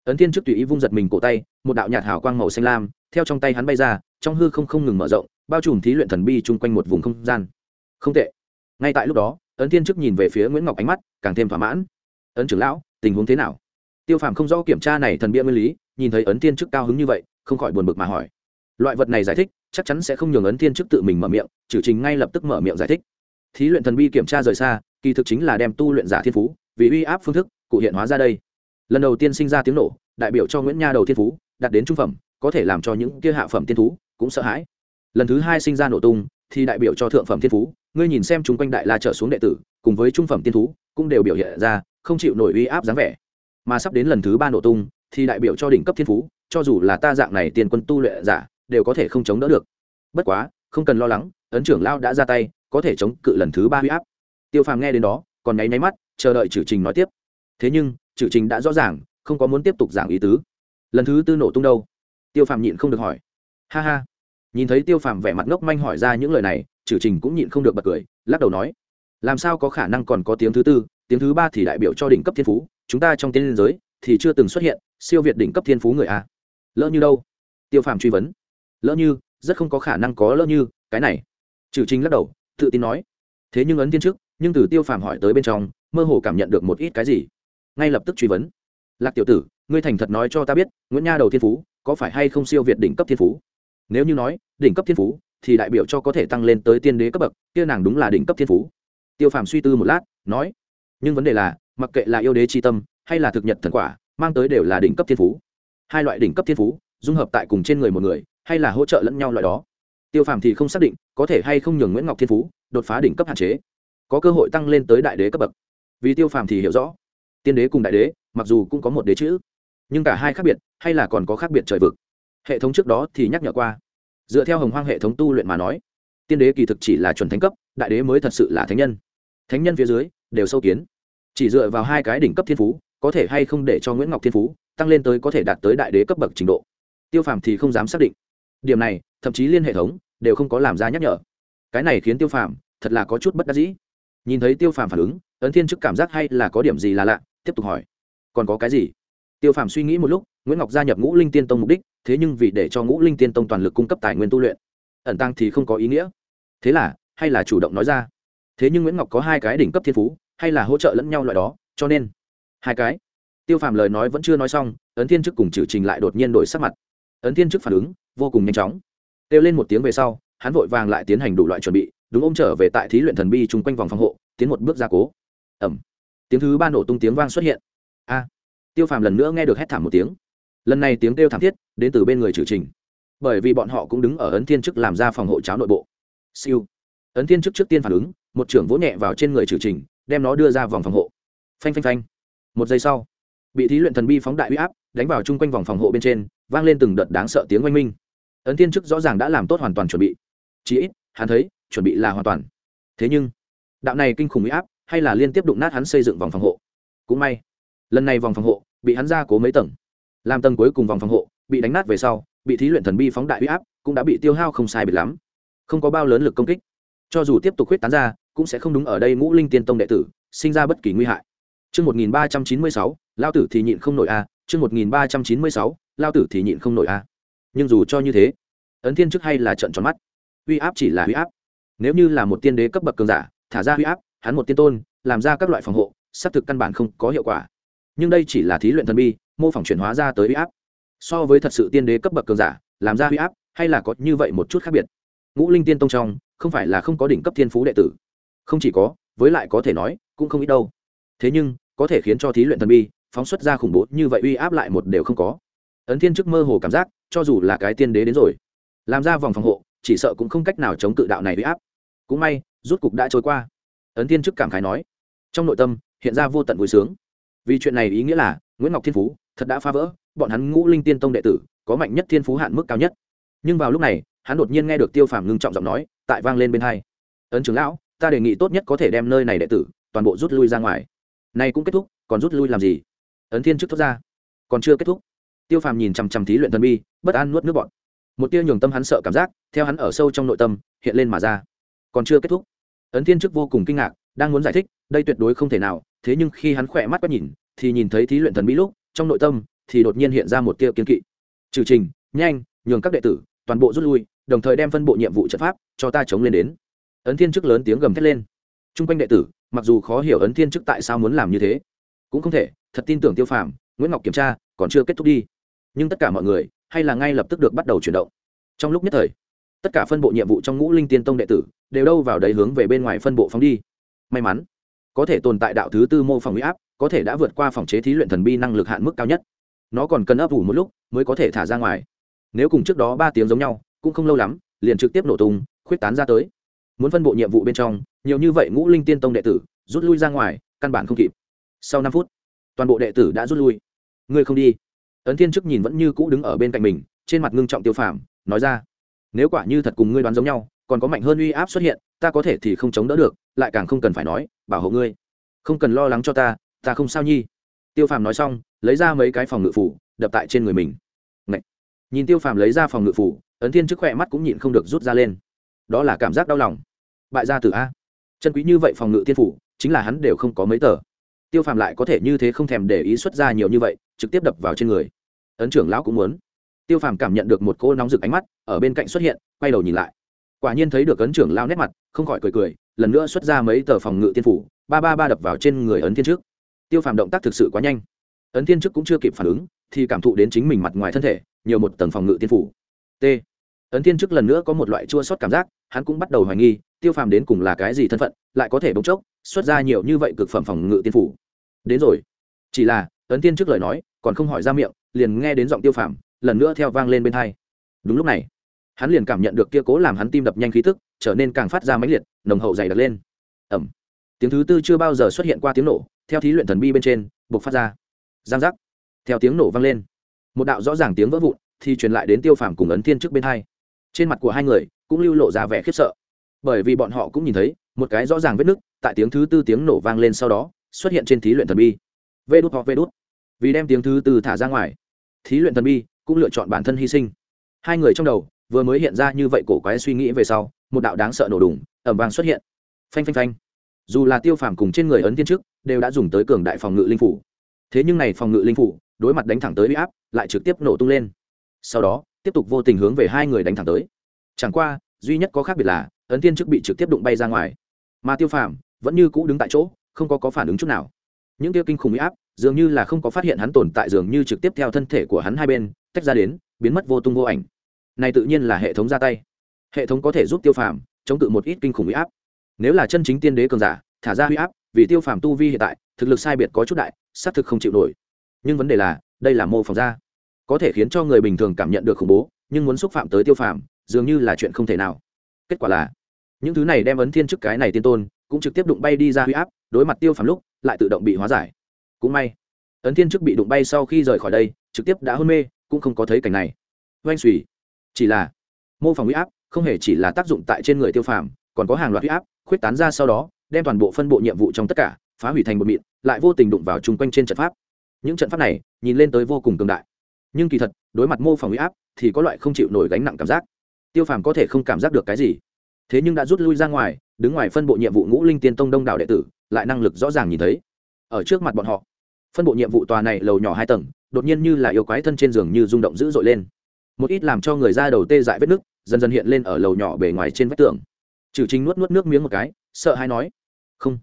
ấn thiên trước tùy ý vung giật mình cổ tay, một đạo nhạt hào quang màu xanh lam, theo trong tay hắn bay ra, trong hư không không ngừng mở rộng, bao trùm thí luyện thần bi chung quanh một vùng không gian. Không tệ. Ngay tại lúc đó, ấn thiên trước nhìn về phía nguyễn ngọc ánh mắt, càng thêm thỏa mãn. Ấn trưởng lão, tình huống thế nào? Tiêu phàm không rõ kiểm tra này thần bia nguyên lý, nhìn thấy ấn thiên trước cao hứng như vậy, không khỏi buồn bực mà hỏi. Loại vật này giải thích, chắc chắn sẽ không nhường ấn thiên trước tự mình mở miệng, trừ trình ngay lập tức mở miệng giải thích. Thí luyện thần bi kiểm tra rời xa, kỳ thực chính là đem tu luyện giả thiên phú, vì uy áp phương thức, cụ hiện hóa ra đây lần đầu tiên sinh ra tiếng nổ, đại biểu cho nguyễn nha đầu thiên phú, đạt đến trung phẩm, có thể làm cho những kia hạ phẩm tiên thú cũng sợ hãi. Lần thứ hai sinh ra nổ tung, thì đại biểu cho thượng phẩm thiên phú. Ngươi nhìn xem chúng quanh đại la trở xuống đệ tử, cùng với trung phẩm tiên thú, cũng đều biểu hiện ra không chịu nổi uy áp dáng vẻ. Mà sắp đến lần thứ ba nổ tung, thì đại biểu cho đỉnh cấp thiên phú, cho dù là ta dạng này tiền quân tu luyện giả, đều có thể không chống đỡ được. Bất quá, không cần lo lắng, ấn trưởng lao đã ra tay, có thể chống cự lần thứ ba huy áp. Tiêu phàm nghe đến đó, còn nháy nháy mắt, chờ đợi chử trình nói tiếp. Thế nhưng chử trình đã rõ ràng, không có muốn tiếp tục giảng ý tứ. Lần thứ tư nổ tung đâu? Tiêu phàm nhịn không được hỏi. Ha ha. Nhìn thấy tiêu phàm vẻ mặt ngốc manh hỏi ra những lời này chử trình cũng nhịn không được bật cười, lắc đầu nói, làm sao có khả năng còn có tiếng thứ tư? Tiếng thứ ba thì đại biểu cho đỉnh cấp thiên phú, chúng ta trong tiên liên giới thì chưa từng xuất hiện siêu việt đỉnh cấp thiên phú người a. Lỡ như đâu? Tiêu phàm truy vấn. Lỡ như, rất không có khả năng có lỡ như, cái này. Trừ trình lắc đầu, tự tin nói. Thế nhưng ấn tiên trước, nhưng từ tiêu phàm hỏi tới bên trong, mơ hồ cảm nhận được một ít cái gì ngay lập tức truy vấn. Lạc tiểu tử, ngươi thành thật nói cho ta biết, nguyễn nha đầu thiên phú, có phải hay không siêu việt đỉnh cấp thiên phú? Nếu như nói, đỉnh cấp thiên phú, thì đại biểu cho có thể tăng lên tới tiên đế cấp bậc, kia nàng đúng là đỉnh cấp thiên phú. Tiêu phàm suy tư một lát, nói, nhưng vấn đề là, mặc kệ là yêu đế tri tâm, hay là thực nhật thần quả, mang tới đều là đỉnh cấp thiên phú. Hai loại đỉnh cấp thiên phú, dung hợp tại cùng trên người một người, hay là hỗ trợ lẫn nhau loại đó. Tiêu phàm thì không xác định, có thể hay không nhường nguyễn ngọc thiên phú, đột phá đỉnh cấp hạn chế, có cơ hội tăng lên tới đại đế cấp bậc. Vì tiêu phàm thì hiểu rõ tiên đế cùng đại đế, mặc dù cũng có một đế chữ, nhưng cả hai khác biệt, hay là còn có khác biệt trời vực. Hệ thống trước đó thì nhắc nhở qua. Dựa theo hồng hoang hệ thống tu luyện mà nói, tiên đế kỳ thực chỉ là chuẩn thánh cấp, đại đế mới thật sự là thánh nhân. Thánh nhân phía dưới, đều sâu kiến. Chỉ dựa vào hai cái đỉnh cấp thiên phú, có thể hay không để cho nguyễn ngọc thiên phú tăng lên tới có thể đạt tới đại đế cấp bậc trình độ. Tiêu phàm thì không dám xác định. Điểm này, thậm chí liên hệ thống đều không có làm ra nhắc nhở. Cái này khiến tiêu phàm thật là có chút bất đắc dĩ. Nhìn thấy tiêu phàm phản ứng, ấn thiên chức cảm giác hay là có điểm gì là lạ tiếp tục hỏi. Còn có cái gì? Tiêu phàm suy nghĩ một lúc, nguyễn ngọc gia nhập ngũ linh tiên tông mục đích, thế nhưng vì để cho ngũ linh tiên tông toàn lực cung cấp tài nguyên tu luyện, ẩn tăng thì không có ý nghĩa. Thế là, hay là chủ động nói ra. Thế nhưng nguyễn ngọc có hai cái đỉnh cấp thiên phú, hay là hỗ trợ lẫn nhau loại đó, cho nên, hai cái. Tiêu phàm lời nói vẫn chưa nói xong, ấn thiên chức cùng trừ trình lại đột nhiên đổi sắc mặt. Ấn thiên chức phản ứng, vô cùng nhanh chóng. Kêu lên một tiếng về sau, hắn vội vàng lại tiến hành đủ loại chuẩn bị, đúng ôm trở về tại thí luyện thần bi chung quanh vòng phòng hộ, tiến một bước ra cố. Ẩm tiếng thứ ba nổ tung tiếng vang xuất hiện. A, tiêu phàm lần nữa nghe được hét thảm một tiếng. Lần này tiếng kêu thảm thiết đến từ bên người trừ trình. Bởi vì bọn họ cũng đứng ở ấn thiên chức làm ra phòng hộ cháo nội bộ. Siêu. Ấn thiên chức trước tiên phản ứng, một trưởng vỗ nhẹ vào trên người trừ trình, đem nó đưa ra vòng phòng hộ. Phanh phanh phanh. Một giây sau, bị thí luyện thần bi phóng đại huy áp, đánh vào chung quanh vòng phòng hộ bên trên, vang lên từng đợt đáng sợ tiếng oanh minh. Ấn tiên chức rõ ràng đã làm tốt hoàn toàn chuẩn bị. Chí ít, hắn thấy, chuẩn bị là hoàn toàn. Thế nhưng, đạo này kinh khủng huy áp hay là liên tiếp đụng nát hắn xây dựng vòng phòng hộ cũng may lần này vòng phòng hộ bị hắn ra cố mấy tầng làm tầng cuối cùng vòng phòng hộ bị đánh nát về sau bị thí luyện thần bi phóng đại huy áp cũng đã bị tiêu hao không sai biệt lắm không có bao lớn lực công kích cho dù tiếp tục huyết tán ra cũng sẽ không đúng ở đây ngũ linh tiên tông đệ tử sinh ra bất kỳ nguy hại Chương 1396, lao tử thì nhịn không nổi a, chương 1396, lao tử thì nhịn không nổi a. Nhưng dù cho như thế, ấn thiên trước hay là trận tròn mắt. Uy áp chỉ là uy áp. Nếu như là một tiên đế cấp bậc cường giả, thả ra uy áp, hắn một tiên tôn, làm ra các loại phòng hộ xác thực căn bản không có hiệu quả. Nhưng đây chỉ là thí luyện thần bi mô phỏng chuyển hóa ra tới huy áp. So với thật sự tiên đế cấp bậc cường giả làm ra huy áp hay là có như vậy một chút khác biệt? Ngũ linh tiên tông trong không phải là không có đỉnh cấp thiên phú đệ tử. Không chỉ có với lại có thể nói cũng không ít đâu. Thế nhưng có thể khiến cho thí luyện thần bi phóng xuất ra khủng bố như vậy uy áp lại một đều không có. Ấn thiên chức mơ hồ cảm giác cho dù là cái tiên đế đến rồi làm ra vòng phòng hộ chỉ sợ cũng không cách nào chống cự đạo này uy áp. Cũng may rút cục đã trôi qua ấn thiên chức cảm khái nói, trong nội tâm hiện ra vô tận vui sướng. Vì chuyện này ý nghĩa là, nguyễn ngọc thiên phú thật đã phá vỡ, bọn hắn ngũ linh tiên tông đệ tử có mạnh nhất thiên phú hạn mức cao nhất. Nhưng vào lúc này, hắn đột nhiên nghe được tiêu phàm ngưng trọng giọng nói, tại vang lên bên hai. Ấn trưởng lão, ta đề nghị tốt nhất có thể đem nơi này đệ tử toàn bộ rút lui ra ngoài. Này cũng kết thúc, còn rút lui làm gì? Ấn thiên chức thốt ra. Còn chưa kết thúc. Tiêu phàm nhìn chằm chằm thí luyện thần bi, bất an nuốt nước bọn một tia nhường tâm hắn sợ cảm giác, theo hắn ở sâu trong nội tâm, hiện lên mà ra. Còn chưa kết thúc ấn thiên chức vô cùng kinh ngạc, đang muốn giải thích, đây tuyệt đối không thể nào, thế nhưng khi hắn khỏe mắt quét nhìn, thì nhìn thấy thí luyện thần mỹ lúc, trong nội tâm, thì đột nhiên hiện ra một tia kiến kỵ. Trừ trình, nhanh, nhường các đệ tử, toàn bộ rút lui, đồng thời đem phân bộ nhiệm vụ trận pháp, cho ta chống lên đến. Ấn thiên chức lớn tiếng gầm thét lên. T r u n g quanh đệ tử, mặc dù khó hiểu ấn thiên chức tại sao muốn làm như thế, cũng không thể, thật tin tưởng tiêu phàm, nguyễn ngọc kiểm tra, còn chưa kết thúc đi. Nhưng tất cả mọi người, hay là ngay lập tức được bắt đầu chuyển động. Trong lúc nhất thời, tất cả phân bộ nhiệm vụ trong ngũ linh tiên tông đệ tử đều đâu vào đấy hướng về bên ngoài phân bộ phóng đi. May mắn, có thể tồn tại đạo thứ tư mô phòng huy áp, có thể đã vượt qua phòng chế thí luyện thần bi năng lực hạn mức cao nhất. Nó còn cần ấp ủ một lúc mới có thể thả ra ngoài. Nếu cùng trước đó ba tiếng giống nhau, cũng không lâu lắm, liền trực tiếp nổ tung, khuyết tán ra tới. Muốn phân bộ nhiệm vụ bên trong, nhiều như vậy ngũ linh tiên tông đệ tử, rút lui ra ngoài, căn bản không kịp. Sau năm phút, toàn bộ đệ tử đã rút lui. Ngươi không đi. Ấn thiên chức nhìn vẫn như cũ đứng ở bên cạnh mình, trên mặt ngưng trọng tiêu phàm, nói ra, nếu quả như thật cùng ngươi đoán giống nhau còn có mạnh hơn uy áp xuất hiện, ta có thể thì không chống đỡ được, lại càng không cần phải nói, bảo hộ ngươi. Không cần lo lắng cho ta ta không sao nhi. Tiêu phàm nói xong, lấy ra mấy cái phòng ngự phủ, đập tại trên người mình. Ngậy! nhìn tiêu phàm lấy ra phòng ngự phủ, ấn thiên chức khỏe mắt cũng nhịn không được rút ra lên. Đó là cảm giác đau lòng. Bại gia tử a. Chân quý như vậy phòng ngự tiên phủ, chính là hắn đều không có mấy tờ. Tiêu phàm lại có thể như thế không thèm để ý xuất ra nhiều như vậy, trực tiếp đập vào trên người. Ấn trưởng lão cũng muốn. Tiêu phàm cảm nhận được một cô nóng rực ánh mắt, ở bên cạnh xuất hiện, quay đầu nhìn lại quả nhiên thấy được ấn trưởng lao nét mặt, không khỏi cười cười, lần nữa xuất ra mấy tờ phòng ngự tiên phủ, ba ba ba đập vào trên người ấn thiên trước. Tiêu phàm động tác thực sự quá nhanh. Ấn thiên trước cũng chưa kịp phản ứng, thì cảm thụ đến chính mình mặt ngoài thân thể, nhiều một tầng phòng ngự tiên phủ. T. Ấn thiên trước lần nữa có một loại chua sót cảm giác, hắn cũng bắt đầu hoài nghi, tiêu phàm đến cùng là cái gì thân phận, lại có thể bỗng chốc xuất ra nhiều như vậy cực phẩm phòng ngự tiên phủ. Đến rồi. Chỉ là, ấn thiên trước lời nói, còn không hỏi ra miệng, liền nghe đến giọng tiêu phàm, lần nữa theo vang lên bên thay. đúng lúc này hắn liền cảm nhận được kia cố làm hắn tim đập nhanh khí tức, trở nên càng phát ra mãnh liệt, nồng hậu dày đặc lên. Ẩm tiếng thứ tư chưa bao giờ xuất hiện qua tiếng nổ, theo thí luyện thần bi bên trên buộc phát ra. Giang giác. Theo tiếng nổ vang lên, một đạo rõ ràng tiếng vỡ vụn thì truyền lại đến tiêu phàm cùng ấn thiên trước bên hai. Trên mặt của hai người cũng lưu lộ ra vẻ khiếp sợ. Bởi vì bọn họ cũng nhìn thấy, một cái rõ ràng vết nứt tại tiếng thứ tư tiếng nổ vang lên sau đó, xuất hiện trên thí luyện thần bi. Vê đút hoặc vê đút. Vì đem tiếng thứ tư thả ra ngoài, thí luyện thần bi cũng lựa chọn bản thân hy sinh. Hai người trong đầu vừa mới hiện ra như vậy cổ quái suy nghĩ về sau, một đạo đáng sợ nổ đùng ẩm vàng xuất hiện. Phanh phanh phanh. Dù là tiêu phàm cùng trên người ấn tiên trước, đều đã dùng tới cường đại phòng ngự linh phủ. Thế nhưng này phòng ngự linh phủ, đối mặt đánh thẳng tới huy áp, lại trực tiếp nổ tung lên. Sau đó, tiếp tục vô tình hướng về hai người đánh thẳng tới. Chẳng qua, duy nhất có khác biệt là, ấn tiên trước bị trực tiếp đụng bay ra ngoài. Mà tiêu phàm vẫn như cũ đứng tại chỗ, không có có phản ứng chút nào. Những tiêu kinh khủng huy áp, dường như là không có phát hiện hắn tồn tại, dường như trực tiếp theo thân thể của hắn hai bên, tách ra đến, biến mất vô tung vô ảnh này tự nhiên là hệ thống ra tay. Hệ thống có thể giúp tiêu phàm chống cự một ít kinh khủng huy áp. Nếu là chân chính tiên đế cường giả, thả ra huy áp, vì tiêu phàm tu vi hiện tại, thực lực sai biệt có chút đại, xác thực không chịu nổi. Nhưng vấn đề là, đây là mô phỏng ra. Có thể khiến cho người bình thường cảm nhận được khủng bố, nhưng muốn xúc phạm tới tiêu phàm, dường như là chuyện không thể nào. Kết quả là, những thứ này đem ấn thiên chức cái này tiên tôn, cũng trực tiếp đụng bay đi ra huy áp, đối mặt tiêu phàm lúc, lại tự động bị hóa giải. Cũng may, ấn thiên chức bị đụng bay sau khi rời khỏi đây, trực tiếp đã hôn mê, cũng không có thấy cảnh này. Oanh xùy chỉ là mô phỏng huy áp không hề chỉ là tác dụng tại trên người tiêu phàm, còn có hàng loạt huy áp khuyết tán ra sau đó, đem toàn bộ phân bộ nhiệm vụ trong tất cả phá hủy thành một mịn, lại vô tình đụng vào chung quanh trên trận pháp. Những trận pháp này nhìn lên tới vô cùng cường đại. Nhưng kỳ thật, đối mặt mô phỏng huy áp thì có loại không chịu nổi gánh nặng cảm giác. Tiêu phàm có thể không cảm giác được cái gì. Thế nhưng đã rút lui ra ngoài, đứng ngoài phân bộ nhiệm vụ ngũ linh tiên tông đông đảo đệ tử, lại năng lực rõ ràng nhìn thấy. Ở trước mặt bọn họ, phân bộ nhiệm vụ tòa này lầu nhỏ hai tầng, đột nhiên như là yêu quái thân trên giường như rung động dữ dội lên một ít làm cho người ra đầu tê dại vết nước dần dần hiện lên ở lầu nhỏ bề ngoài trên vách tường. Trừ chính nuốt nuốt nước miếng một cái, sợ hay nói, không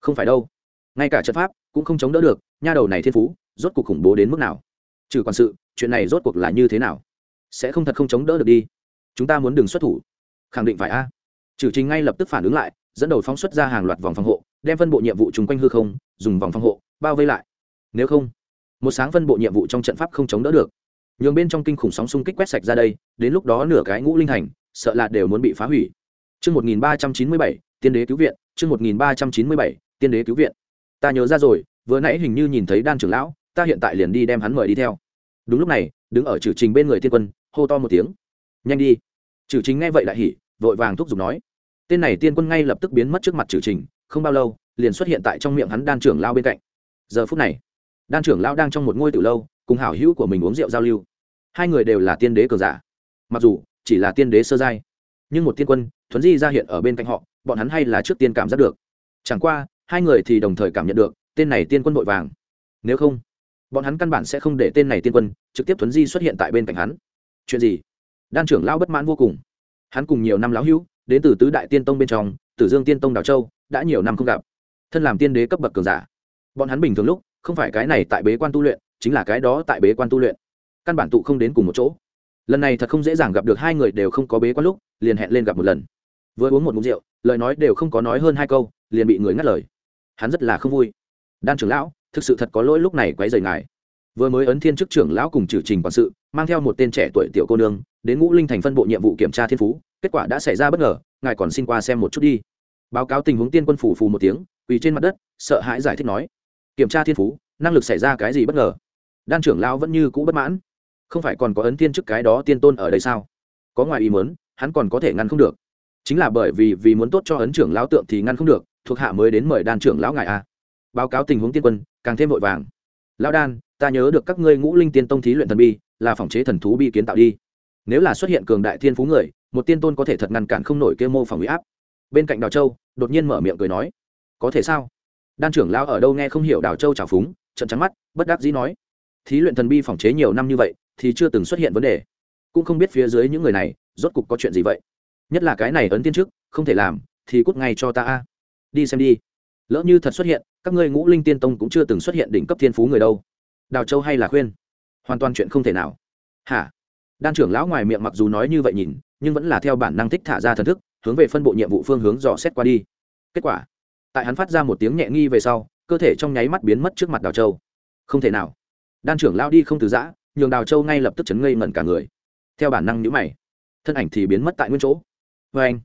không phải đâu. Ngay cả trận pháp cũng không chống đỡ được, nha đầu này thiên phú, rốt cuộc khủng bố đến mức nào? Trừ quản sự, chuyện này rốt cuộc là như thế nào? Sẽ không thật không chống đỡ được đi. Chúng ta muốn đừng xuất thủ. Khẳng định phải a. À. trừ trình ngay lập tức phản ứng lại, dẫn đầu phóng xuất ra hàng loạt vòng phòng hộ, đem phân bộ nhiệm vụ chung quanh hư không, dùng vòng phòng hộ, bao vây lại. Nếu không, một sáng phân bộ nhiệm vụ trong trận pháp không chống đỡ được nhường bên trong kinh khủng sóng xung kích quét sạch ra đây đến lúc đó nửa cái ngũ linh hành sợ là đều muốn bị phá hủy Trước 1397, tiên đế cứu viện, trước 1397, tiên đế cứu viện. Ta nhớ ra rồi, vừa nãy hình như nhìn thấy đan trưởng lão, ta hiện tại liền đi đem hắn mời đi theo. Đúng lúc này, đứng ở trừ trình bên người tiên quân, hô to một tiếng. Nhanh đi. Trừ trình nghe vậy lại hỉ, vội vàng thúc giục nói. Tên này tiên quân ngay lập tức biến mất trước mặt trừ trình, không bao lâu, liền xuất hiện tại trong miệng hắn đan trưởng lão bên cạnh. Giờ phút này, đan trưởng lão đang trong một ngôi tử lâu, cùng hảo hữu của mình uống rượu giao lưu. Hai người đều là tiên đế cường giả. Mặc dù chỉ là tiên đế sơ giai, nhưng một tiên quân thuấn di ra hiện ở bên cạnh họ bọn hắn hay là trước tiên cảm giác được. Chẳng qua hai người thì đồng thời cảm nhận được tên này tiên quân vội vàng. Nếu không bọn hắn căn bản sẽ không để tên này tiên quân trực tiếp thuấn di xuất hiện tại bên cạnh hắn. Chuyện gì? Đan trưởng lão bất mãn vô cùng. Hắn cùng nhiều năm lão hữu đến từ tứ đại tiên tông bên trong tử dương tiên tông đào châu đã nhiều năm không gặp. Thân làm tiên đế cấp bậc cường giả. Bọn hắn bình thường lúc không phải cái này tại bế quan tu luyện chính là cái đó tại bế quan tu luyện. Căn bản tụ không đến cùng một chỗ. Lần này thật không dễ dàng gặp được hai người đều không có bế quan lúc, liền hẹn lên gặp một lần. Vừa uống một mục rượu, lời nói đều không có nói hơn hai câu, liền bị người ngắt lời. Hắn rất là không vui. Đan trưởng lão, thực sự thật có lỗi lúc này quấy rầy ngài. Vừa mới ấn thiên chức trưởng lão cùng trừ trình quản sự, mang theo một tên trẻ tuổi tiểu cô nương, đến ngũ linh thành phân bộ nhiệm vụ kiểm tra thiên phú, kết quả đã xảy ra bất ngờ, ngài còn xin qua xem một chút đi. Báo cáo tình huống tiên quân phủ phù một tiếng, quỳ trên mặt đất, sợ hãi giải thích nói. Kiểm tra thiên phú, năng lực xảy ra cái gì bất ngờ? Đan trưởng lão vẫn như cũ bất mãn. Không phải còn có ấn tiên chức cái đó tiên tôn ở đây sao? Có ngoài ý muốn, hắn còn có thể ngăn không được. Chính là bởi vì vì muốn tốt cho ấn trưởng lão tượng thì ngăn không được, thuộc hạ mới đến mời đan trưởng lão ngài a. Báo cáo tình huống tiên quân, càng thêm vội vàng. Lão đan, ta nhớ được các ngươi ngũ linh tiên tông thí luyện thần bi, là phòng chế thần thú bi kiến tạo đi. Nếu là xuất hiện cường đại thiên phú người, một tiên tôn có thể thật ngăn cản không nổi kêu mô phòng huy áp. Bên cạnh đào châu, đột nhiên mở miệng cười nói, có thể sao? Đan trưởng lão ở đâu nghe không hiểu đào châu trào phúng trận trắng mắt, bất đắc dĩ nói thí luyện thần bi phòng chế nhiều năm như vậy, thì chưa từng xuất hiện vấn đề. Cũng không biết phía dưới những người này, rốt cục có chuyện gì vậy. Nhất là cái này ấn tiên trước, không thể làm, thì cút ngay cho ta a. Đi xem đi. Lỡ như thật xuất hiện, các ngươi ngũ linh tiên tông cũng chưa từng xuất hiện đỉnh cấp thiên phú người đâu. Đào châu hay là khuyên? Hoàn toàn chuyện không thể nào. Hả? Đan trưởng lão ngoài miệng mặc dù nói như vậy nhìn, nhưng vẫn là theo bản năng thích thả ra thần thức, hướng về phân bộ nhiệm vụ phương hướng dò xét qua đi. Kết quả, tại hắn phát ra một tiếng nhẹ nghi về sau, cơ thể trong nháy mắt biến mất trước mặt đào châu. Không thể nào đan trưởng lão đi không từ giã, nhường đào châu ngay lập tức chấn ngây ngẩn cả người. Theo bản năng nhữ mày, thân ảnh thì biến mất tại nguyên chỗ. Vê anh,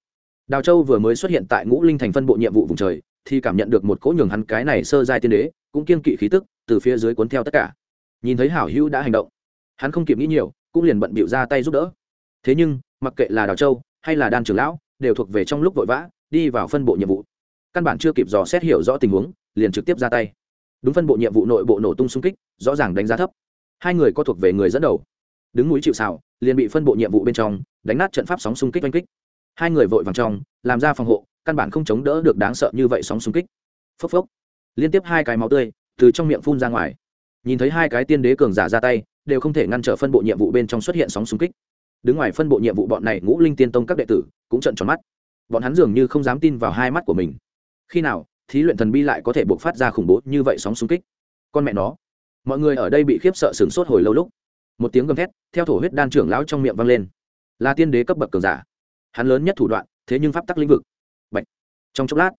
đào châu vừa mới xuất hiện tại ngũ linh thành phân bộ nhiệm vụ vùng trời, thì cảm nhận được một cỗ nhường hắn cái này sơ giai tiên đế, cũng kiên kỵ khí tức, từ phía dưới cuốn theo tất cả. Nhìn thấy hảo hữu đã hành động, hắn không kịp nghĩ nhiều, cũng liền bận bịu ra tay giúp đỡ. Thế nhưng, mặc kệ là đào châu hay là đan trưởng lão, đều thuộc về trong lúc vội vã, đi vào phân bộ nhiệm vụ. Căn bản chưa kịp dò xét hiểu rõ tình huống, liền trực tiếp ra tay đúng phân bộ nhiệm vụ nội bộ nổ tung xung kích, rõ ràng đánh giá thấp. Hai người có thuộc về người dẫn đầu. Đứng núi chịu xào liền bị phân bộ nhiệm vụ bên trong, đánh nát trận pháp sóng xung kích oanh kích. Hai người vội vàng trong, làm ra phòng hộ, căn bản không chống đỡ được đáng sợ như vậy sóng xung kích. Phốc phốc. Liên tiếp hai cái máu tươi từ trong miệng phun ra ngoài. Nhìn thấy hai cái tiên đế cường giả ra tay, đều không thể ngăn trở phân bộ nhiệm vụ bên trong xuất hiện sóng xung kích. Đứng ngoài phân bộ nhiệm vụ bọn này ngũ linh tiên tông các đệ tử cũng trận tròn mắt. Bọn hắn dường như không dám tin vào hai mắt của mình. Khi nào thí luyện thần bi lại có thể buộc phát ra khủng bố như vậy sóng xung kích. Con mẹ nó. Mọi người ở đây bị khiếp sợ sửng sốt hồi lâu lúc, một tiếng gầm thét, theo thổ huyết đan trưởng lão trong miệng vang lên. Là tiên đế cấp bậc cường giả. Hắn lớn nhất thủ đoạn, thế nhưng pháp tắc lĩnh vực. Bạch. trong chốc lát,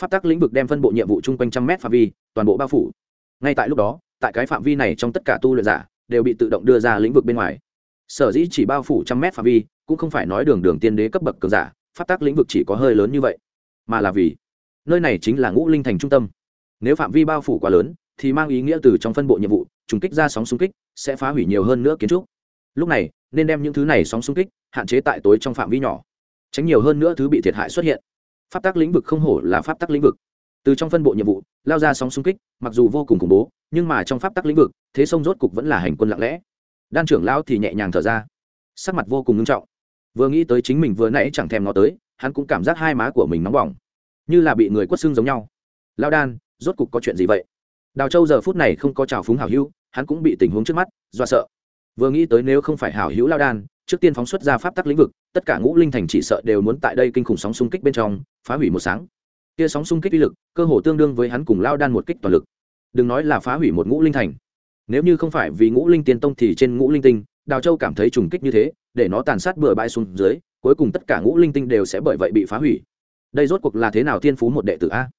pháp tắc lĩnh vực đem phân bộ nhiệm vụ chung quanh trăm mét phạm vi, toàn bộ bao phủ. Ngay tại lúc đó, tại cái phạm vi này trong tất cả tu luyện giả, đều bị tự động đưa ra lĩnh vực bên ngoài. Sở dĩ chỉ bao phủ trăm mét phạm vi, cũng không phải nói đường đường tiên đế cấp bậc cường giả, pháp tắc lĩnh vực chỉ có hơi lớn như vậy, mà là vì nơi này chính là ngũ linh thành trung tâm. Nếu phạm vi bao phủ quá lớn, thì mang ý nghĩa từ trong phân bộ nhiệm vụ, trùng kích ra sóng xung kích, sẽ phá hủy nhiều hơn nữa kiến trúc. Lúc này, nên đem những thứ này sóng xung kích, hạn chế tại tối trong phạm vi nhỏ. Tránh nhiều hơn nữa thứ bị thiệt hại xuất hiện. Pháp tắc lĩnh vực không hổ là pháp tắc lĩnh vực. Từ trong phân bộ nhiệm vụ, lao ra sóng xung kích, mặc dù vô cùng khủng bố, nhưng mà trong pháp tắc lĩnh vực, thế sông rốt cục vẫn là hành quân lặng lẽ. Đan trưởng lão thì nhẹ nhàng thở ra. Sắc mặt vô cùng nghiêm trọng. Vừa nghĩ tới chính mình vừa nãy chẳng thèm ngó tới, hắn cũng cảm giác hai má của mình nóng bỏng như là bị người quất xương giống nhau. Lao đan, rốt cục có chuyện gì vậy? Đào châu giờ phút này không có trào phúng hảo hữu, hắn cũng bị tình huống trước mắt do sợ. Vừa nghĩ tới nếu không phải hảo hữu lao đan, trước tiên phóng xuất ra pháp tắc lĩnh vực, tất cả ngũ linh thành chỉ sợ đều muốn tại đây kinh khủng sóng xung kích bên trong, phá hủy một sáng. Kia sóng xung kích uy lực, cơ hồ tương đương với hắn cùng lao đan một kích toàn lực. Đừng nói là phá hủy một ngũ linh thành. Nếu như không phải vì ngũ linh tiên tông thì trên ngũ linh tinh, đào châu cảm thấy trùng kích như thế, để nó tàn sát bừa bãi xuống dưới, cuối cùng tất cả ngũ linh tinh đều sẽ bởi vậy bị phá hủy đây rốt cuộc là thế nào tiên phú một đệ tử a?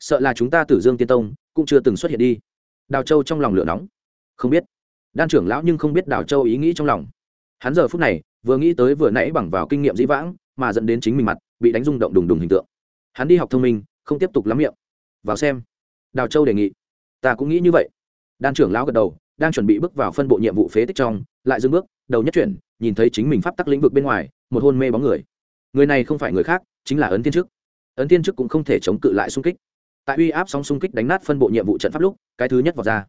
Sợ là chúng ta tử dương tiên tông cũng chưa từng xuất hiện đi. Đào châu trong lòng lửa nóng. Không biết. Đan trưởng lão nhưng không biết đào châu ý nghĩ trong lòng. Hắn giờ phút này vừa nghĩ tới vừa nãy bằng vào kinh nghiệm dĩ vãng mà dẫn đến chính mình mặt bị đánh rung động đùng đùng hình tượng. Hắn đi học thông minh, không tiếp tục lắm miệng. Vào xem. Đào châu đề nghị. Ta cũng nghĩ như vậy. Đan trưởng lão gật đầu, đang chuẩn bị bước vào phân bộ nhiệm vụ phế tích trong, lại dừng bước, đầu nhất chuyển, nhìn thấy chính mình pháp tắc lĩnh vực bên ngoài, một hôn mê bóng người. Người này không phải người khác, chính là ấn thiên trước ấn thiên chức cũng không thể chống cự lại xung kích. Tại uy áp sóng xung kích đánh nát phân bộ nhiệm vụ trận pháp lúc cái thứ nhất vào ra.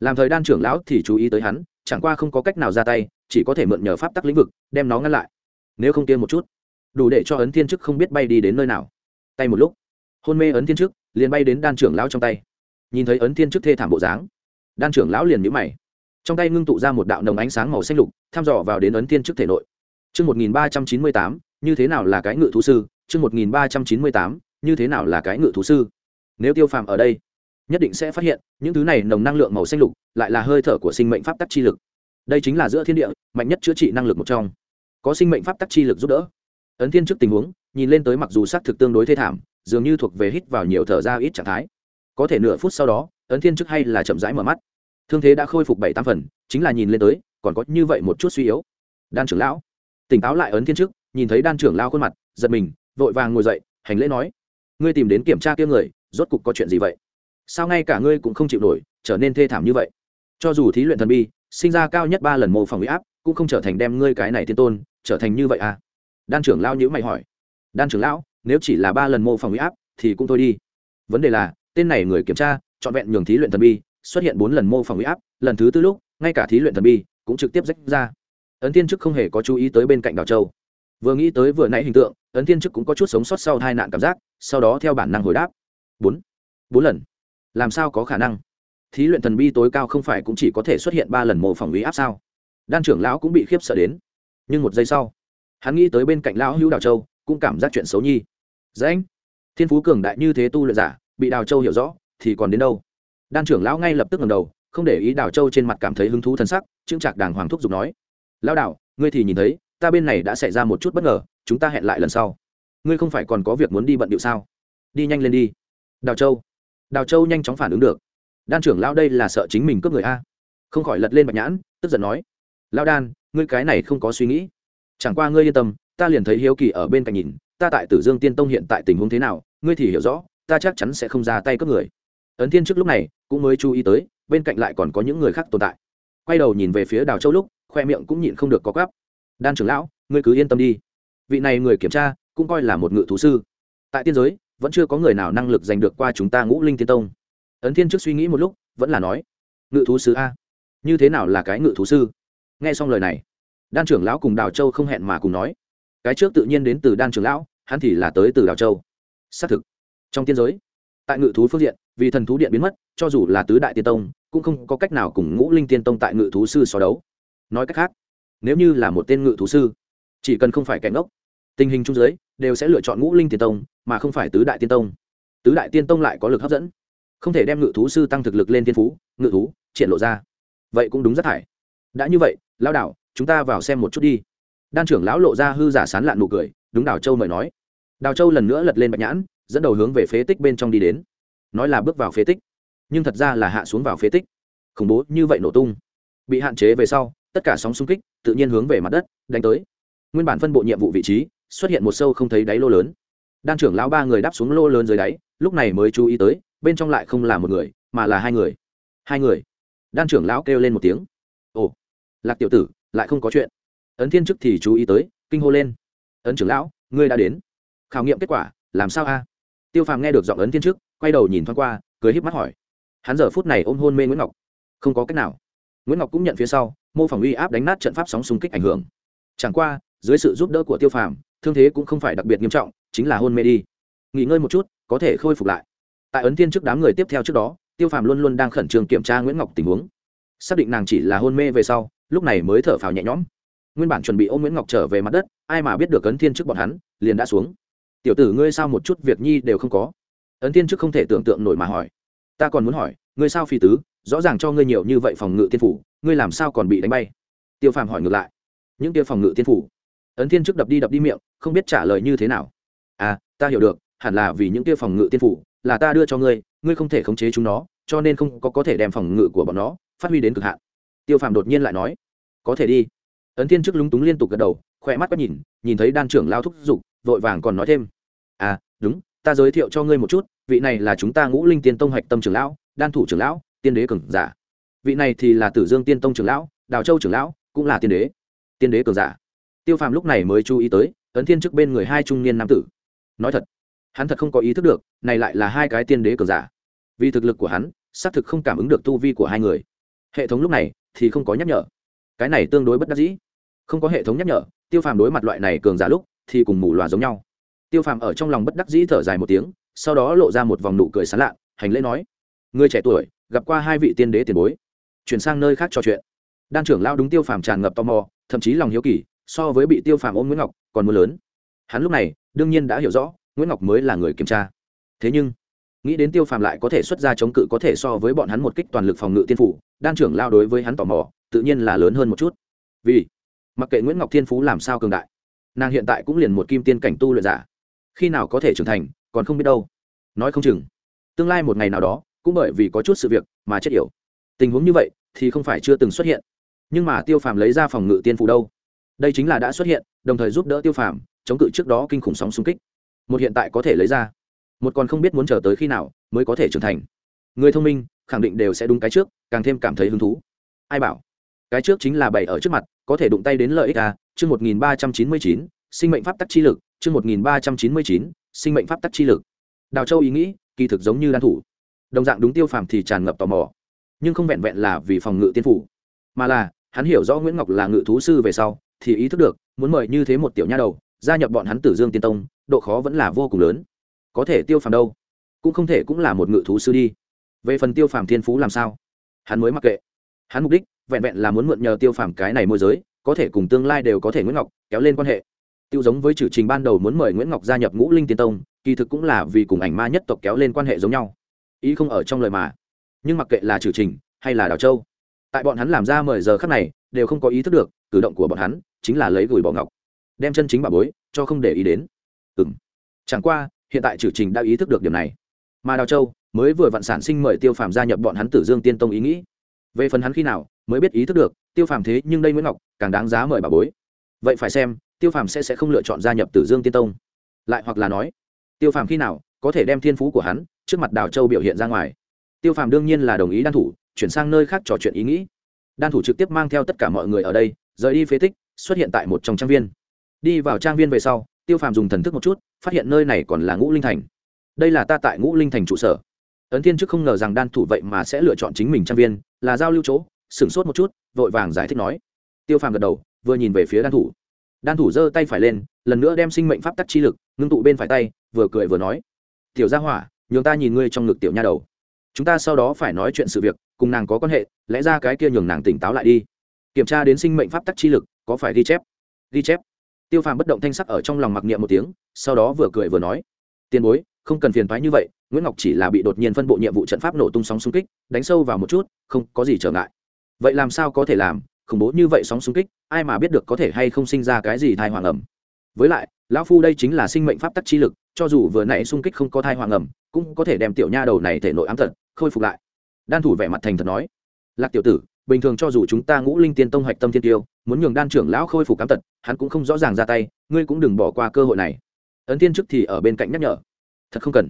Làm thời đan trưởng lão thì chú ý tới hắn chẳng qua không có cách nào ra tay chỉ có thể mượn nhờ pháp tắc lĩnh vực đem nó ngăn lại. Nếu không tiên một chút đủ để cho ấn thiên chức không biết bay đi đến nơi nào. Tay một lúc hôn mê ấn thiên chức liền bay đến đan trưởng lão trong tay. Nhìn thấy ấn thiên chức thê thảm bộ dáng đan trưởng lão liền nhũ mày. Trong tay ngưng tụ ra một đạo nồng ánh sáng màu xanh lục thăm dò vào đến ấn thiên chức thể nội. Trước 1398, như thế nào là cái ngự thú sư? Chương 1398, như thế nào là cái ngự thú sư? Nếu Tiêu Phàm ở đây, nhất định sẽ phát hiện, những thứ này nồng năng lượng màu xanh lục, lại là hơi thở của sinh mệnh pháp tắc chi lực. Đây chính là giữa thiên địa, mạnh nhất chữa trị năng lực một trong. Có sinh mệnh pháp tắc chi lực giúp đỡ. Ấn Thiên trước tình huống, nhìn lên tới mặc dù xác thực tương đối thê thảm, dường như thuộc về hít vào nhiều thở ra ít trạng thái. Có thể nửa phút sau đó, Ấn Thiên trước hay là chậm rãi mở mắt. Thương thế đã khôi phục bảy tám phần, chính là nhìn lên tới, còn có như vậy một chút suy yếu. Đan trưởng lão, tỉnh táo lại ấn thiên trước nhìn thấy đan trưởng lao khuôn mặt giật mình vội vàng ngồi dậy, hành lễ nói, ngươi tìm đến kiểm tra kia người, rốt cục có chuyện gì vậy? Sao ngay cả ngươi cũng không chịu nổi, trở nên thê thảm như vậy? Cho dù thí luyện thần bi, sinh ra cao nhất ba lần mô phỏng huy áp, cũng không trở thành đem ngươi cái này tiên tôn, trở thành như vậy à? Đan trưởng lao nhữ mày hỏi. Đan trưởng lão, nếu chỉ là ba lần mô phỏng huy áp, thì cũng thôi đi. Vấn đề là, tên này người kiểm tra, trọn vẹn nhường thí luyện thần bi, xuất hiện bốn lần mô phỏng huy áp, lần thứ tư lúc, ngay cả thí luyện thần bi, cũng trực tiếp rách ra. Ấn tiên chức không hề có chú ý tới bên cạnh đào châu vừa nghĩ tới vừa nãy hình tượng, ấn thiên chức cũng có chút sống sót sau hai nạn cảm giác, sau đó theo bản năng hồi đáp. Bốn. Bốn lần. Làm sao có khả năng? Thí luyện thần bi tối cao không phải cũng chỉ có thể xuất hiện ba lần mô phỏng ý áp sao? Đan trưởng lão cũng bị khiếp sợ đến. Nhưng một giây sau, hắn nghĩ tới bên cạnh lão hữu đào châu, cũng cảm giác chuyện xấu nhi. Dễ thiên phú cường đại như thế tu luyện giả, bị đào châu hiểu rõ, thì còn đến đâu? Đan trưởng lão ngay lập tức ngầm đầu, không để ý đào châu trên mặt cảm thấy hứng thú thân sắc, chững trạc đàng hoàng thúc giục nói. Lão đạo ngươi thì nhìn thấy ta bên này đã xảy ra một chút bất ngờ, chúng ta hẹn lại lần sau. Ngươi không phải còn có việc muốn đi bận điệu sao? Đi nhanh lên đi. Đào châu. Đào châu nhanh chóng phản ứng được. Đan trưởng lao đây là sợ chính mình cướp người a? Không khỏi lật lên bạch nhãn, tức giận nói. Lao đan, ngươi cái này không có suy nghĩ. Chẳng qua ngươi yên tâm, ta liền thấy hiếu kỳ ở bên cạnh nhìn, ta tại tử dương tiên tông hiện tại tình huống thế nào, ngươi thì hiểu rõ, ta chắc chắn sẽ không ra tay cướp người. Ấn thiên trước lúc này, cũng mới chú ý tới, bên cạnh lại còn có những người khác tồn tại. Quay đầu nhìn về phía đào châu lúc, khoe miệng cũng nhịn không được có gắp đan trưởng lão, ngươi cứ yên tâm đi. Vị này người kiểm tra, cũng coi là một ngự thú sư. Tại tiên giới, vẫn chưa có người nào năng lực giành được qua chúng ta ngũ linh tiên tông. Ấn thiên trước suy nghĩ một lúc, vẫn là nói, ngự thú sư a, như thế nào là cái ngự thú sư? Nghe xong lời này, đan trưởng lão cùng đào châu không hẹn mà cùng nói, cái trước tự nhiên đến từ đan trưởng lão, hắn thì là tới từ đào châu. Xác thực, trong tiên giới, tại ngự thú phương diện, vì thần thú điện biến mất, cho dù là tứ đại tiên tông, cũng không có cách nào cùng ngũ linh tiên tông tại ngự thú sư so đấu. Nói cách khác nếu như là một tên ngự thú sư, chỉ cần không phải kẻ ngốc, tình hình trung giới đều sẽ lựa chọn ngũ linh tiên tông, mà không phải tứ đại tiên tông. Tứ đại tiên tông lại có lực hấp dẫn, không thể đem ngự thú sư tăng thực lực lên tiên phú, ngự thú triển lộ ra. Vậy cũng đúng rất thải. Đã như vậy, lão đảo, chúng ta vào xem một chút đi. Đan trưởng lão lộ ra hư giả sán lạn nụ cười, đúng đào châu mời nói. Đào châu lần nữa lật lên bạch nhãn, dẫn đầu hướng về phế tích bên trong đi đến. Nói là bước vào phế tích, nhưng thật ra là hạ xuống vào phế tích. Khủng bố như vậy nổ tung, bị hạn chế về sau tất cả sóng xung kích tự nhiên hướng về mặt đất đánh tới. Nguyên bản phân bộ nhiệm vụ vị trí xuất hiện một sâu không thấy đáy lô lớn. Đan trưởng lão ba người đáp xuống lô lớn dưới đáy, lúc này mới chú ý tới, bên trong lại không là một người, mà là hai người. Hai người. Đan trưởng lão kêu lên một tiếng. Ồ, lạc tiểu tử, lại không có chuyện. Ấn thiên chức thì chú ý tới, kinh hô lên. Ấn trưởng lão, ngươi đã đến. Khảo nghiệm kết quả, làm sao a? Tiêu phàm nghe được giọng ấn thiên chức, quay đầu nhìn thoáng qua, cười híp mắt hỏi. Hắn giờ phút này ôm hôn mê nguyễn ngọc. Không có cách nào nguyễn ngọc cũng nhận phía sau, mô phỏng uy áp đánh nát trận pháp sóng xung kích ảnh hưởng. Chẳng qua, dưới sự giúp đỡ của tiêu phàm, thương thế cũng không phải đặc biệt nghiêm trọng, chính là hôn mê đi. Nghỉ ngơi một chút, có thể khôi phục lại. Tại ấn tiên trước đám người tiếp theo trước đó, tiêu phàm luôn luôn đang khẩn trương kiểm tra nguyễn ngọc tình huống. Xác định nàng chỉ là hôn mê về sau, lúc này mới thở phào nhẹ nhõm. Nguyên bản chuẩn bị ôm nguyễn ngọc trở về mặt đất, ai mà biết được ấn thiên trước bọn hắn, liền đã xuống. Tiểu tử, ngươi sao một chút việc nhi đều không có? Ấn thiên trước không thể tưởng tượng nổi mà hỏi. Ta còn muốn hỏi, ngươi sao phi tứ? Rõ ràng cho ngươi nhiều như vậy phòng ngự tiên phủ, ngươi làm sao còn bị đánh bay? Tiêu phàm hỏi ngược lại. Những tiêu phòng ngự tiên phủ? Ấn thiên trước đập đi đập đi miệng, không biết trả lời như thế nào. À ta hiểu được, hẳn là vì những tiêu phòng ngự tiên phủ, là ta đưa cho ngươi ngươi không thể khống chế chúng nó, cho nên không có có thể đem phòng ngự của bọn nó phát huy đến cực hạn. Tiêu phàm đột nhiên lại nói. Có thể đi. Ấn thiên trước lúng túng liên tục gật đầu, khỏe mắt quét nhìn nhìn thấy đan trưởng lao thúc giục, vội vàng còn nói thêm. À đúng, ta giới thiệu cho ngươi một chút, vị này là chúng ta ngũ linh tiên tông hạch tâm trưởng lão, đan thủ trưởng lão tiên đế cường giả. Vị này thì là tử dương tiên tông trưởng lão, đào châu trưởng lão, cũng là tiên đế. Tiên đế cường giả. Tiêu phàm lúc này mới chú ý tới, ấn thiên trước bên người hai trung niên nam tử. Nói thật, hắn thật không có ý thức được, này lại là hai cái tiên đế cường giả. Vì thực lực của hắn, xác thực không cảm ứng được tu vi của hai người. Hệ thống lúc này thì không có nhắc nhở. Cái này tương đối bất đắc dĩ. Không có hệ thống nhắc nhở, tiêu phàm đối mặt loại này cường giả lúc thì cùng mù loà giống nhau. Tiêu phàm ở trong lòng bất đắc dĩ thở dài một tiếng, sau đó lộ ra một vòng nụ cười sán lạ, hành lễ nói, người trẻ tuổi gặp qua hai vị tiên đế tiền bối. Chuyển sang nơi khác trò chuyện. Đan trưởng lao đúng tiêu phàm tràn ngập tò mò, thậm chí lòng hiếu kỳ, so với bị tiêu phàm ôm nguyễn ngọc, còn mưa lớn. Hắn lúc này, đương nhiên đã hiểu rõ, nguyễn ngọc mới là người kiểm tra. Thế nhưng, nghĩ đến tiêu phàm lại có thể xuất ra chống cự có thể so với bọn hắn một kích toàn lực phòng ngự tiên phủ, đan trưởng lao đối với hắn tò mò, tự nhiên là lớn hơn một chút. Vì, mặc kệ nguyễn ngọc thiên phú làm sao cường đại, nàng hiện tại cũng liền một kim tiên cảnh tu luyện giả. Khi nào có thể trưởng thành, còn không biết đâu. Nói không chừng, tương lai một ngày nào đó cũng bởi vì có chút sự việc mà chết yểu. Tình huống như vậy thì không phải chưa từng xuất hiện. Nhưng mà tiêu phàm lấy ra phòng ngự tiên phủ đâu? Đây chính là đã xuất hiện, đồng thời giúp đỡ tiêu phàm chống cự trước đó kinh khủng sóng xung kích. Một hiện tại có thể lấy ra. Một còn không biết muốn chờ tới khi nào mới có thể trưởng thành. Người thông minh khẳng định đều sẽ đúng cái trước, càng thêm cảm thấy hứng thú. Ai bảo? Cái trước chính là bày ở trước mặt, có thể đụng tay đến lợi ích à? Chương một nghìn ba trăm chín mươi chín, sinh mệnh pháp tắc chi lực. Chương một nghìn ba trăm chín mươi chín, sinh mệnh pháp tắc chi lực. Đào châu ý nghĩ, kỳ thực giống như đan thủ đồng dạng đúng tiêu phàm thì tràn ngập tò mò, nhưng không vẹn vẹn là vì phòng ngự tiên phủ, mà là hắn hiểu rõ nguyễn ngọc là ngự thú sư về sau thì ý thức được muốn mời như thế một tiểu nha đầu gia nhập bọn hắn tử dương tiên tông, độ khó vẫn là vô cùng lớn. Có thể tiêu phàm đâu? Cũng không thể cũng là một ngự thú sư đi. Về phần tiêu phàm thiên phú làm sao? Hắn mới mặc kệ. Hắn mục đích vẹn vẹn là muốn mượn nhờ tiêu phàm cái này môi giới, có thể cùng tương lai đều có thể nguyễn ngọc kéo lên quan hệ. Tiêu giống với chử trình ban đầu muốn mời nguyễn ngọc gia nhập ngũ linh tiên tông, kỳ thực cũng là vì cùng ảnh ma nhất tộc kéo lên quan hệ giống nhau ý không ở trong lời mà. Nhưng mặc kệ là chử trình hay là đào châu, tại bọn hắn làm ra mời giờ khắc này đều không có ý thức được, cử động của bọn hắn chính là lấy gửi bỏ ngọc, đem chân chính bà bối cho không để ý đến. Ừ m chẳng qua, hiện tại chử trình đã ý thức được điểm này. Mà đào châu mới vừa vặn sản sinh mời tiêu phàm gia nhập bọn hắn tử dương tiên tông ý nghĩ. Về phần hắn khi nào mới biết ý thức được, tiêu phàm thế nhưng đây nguyễn ngọc càng đáng giá mời bà bối. Vậy phải xem, tiêu phàm sẽ sẽ không lựa chọn gia nhập tử dương tiên tông. Lại hoặc là nói, tiêu phàm khi nào có thể đem thiên phú của hắn trước mặt đào châu biểu hiện ra ngoài tiêu phàm đương nhiên là đồng ý đan thủ chuyển sang nơi khác trò chuyện ý nghĩ đan thủ trực tiếp mang theo tất cả mọi người ở đây rời đi phế tích xuất hiện tại một trong trang viên đi vào trang viên về sau tiêu phàm dùng thần thức một chút phát hiện nơi này còn là ngũ linh thành đây là ta tại ngũ linh thành trụ sở ấn thiên trước không ngờ rằng đan thủ vậy mà sẽ lựa chọn chính mình trang viên là giao lưu chỗ sửng sốt một chút vội vàng giải thích nói tiêu phàm gật đầu vừa nhìn về phía đan thủ đan thủ giơ tay phải lên lần nữa đem sinh mệnh pháp tắc chi lực ngưng tụ bên phải tay vừa cười vừa nói tiểu gia hỏa nhường ta nhìn ngươi trong ngực tiểu nha đầu. Chúng ta sau đó phải nói chuyện sự việc, cùng nàng có quan hệ, lẽ ra cái kia nhường nàng tỉnh táo lại đi. Kiểm tra đến sinh mệnh pháp tắc chi lực, có phải ghi chép? Ghi chép. Tiêu phàm bất động thanh sắc ở trong lòng mặc niệm một tiếng, sau đó vừa cười vừa nói, tiền bối, không cần phiền thoái như vậy, nguyễn ngọc chỉ là bị đột nhiên phân bộ nhiệm vụ trận pháp nổ tung sóng xung kích, đánh sâu vào một chút, không có gì trở ngại. Vậy làm sao có thể làm? Khủng bố như vậy sóng xung kích, ai mà biết được có thể hay không sinh ra cái gì thai hoàng ẩm? Với lại, lão phu đây chính là sinh mệnh pháp tắc chi lực, cho dù vừa nãy xung kích không có thai hoàng ẩm cũng có thể đem tiểu nha đầu này thể nội ám thật, khôi phục lại. Đan thủ vẻ mặt thành thật nói, lạc tiểu tử, bình thường cho dù chúng ta ngũ linh tiên tông hạch tâm thiên tiêu, muốn nhường đan trưởng lão khôi phục ám tật hắn cũng không rõ ràng ra tay, ngươi cũng đừng bỏ qua cơ hội này. Ấn tiên trước thì ở bên cạnh nhắc nhở, thật không cần.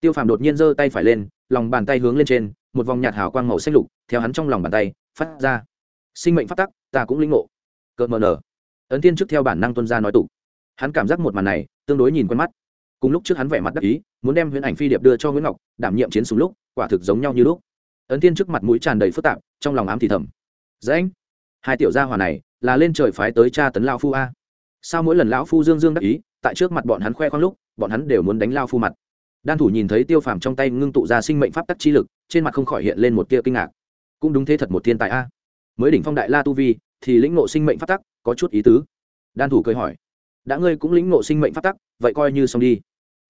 Tiêu phàm đột nhiên giơ tay phải lên, lòng bàn tay hướng lên trên, một vòng nhạt hào quang màu xanh lục, theo hắn trong lòng bàn tay, phát ra. Sinh mệnh phát tắc, ta cũng linh ngộ. Cợt mờ nở. Ấn tiên trước theo bản năng tuân ra nói tục. Hắn cảm giác một màn này, tương đối nhìn quen mắt cùng lúc trước hắn vẻ mặt đắc ý, muốn đem huyễn ảnh phi điệp đưa cho nguyễn ngọc, đảm nhiệm chiến súng lúc, quả thực giống nhau như lúc. Ấn tiên trước mặt mũi tràn đầy phức tạp, trong lòng ám thì thầm. Dễ anh, hai tiểu gia hòa này là lên trời phái tới cha tấn lao phu a. Sao mỗi lần lão phu dương dương đắc ý, tại trước mặt bọn hắn khoe khoang lúc, bọn hắn đều muốn đánh lao phu mặt. Đan thủ nhìn thấy tiêu phàm trong tay ngưng tụ ra sinh mệnh pháp tắc chi lực, trên mặt không khỏi hiện lên một tia kinh ngạc. Cũng đúng thế thật một thiên tài a. Mới đỉnh phong đại la tu vi, thì lĩnh ngộ sinh mệnh pháp tắc, có chút ý tứ. Đan thủ cười hỏi. Đã ngươi cũng lĩnh ngộ sinh mệnh pháp tắc vậy coi như xong đi.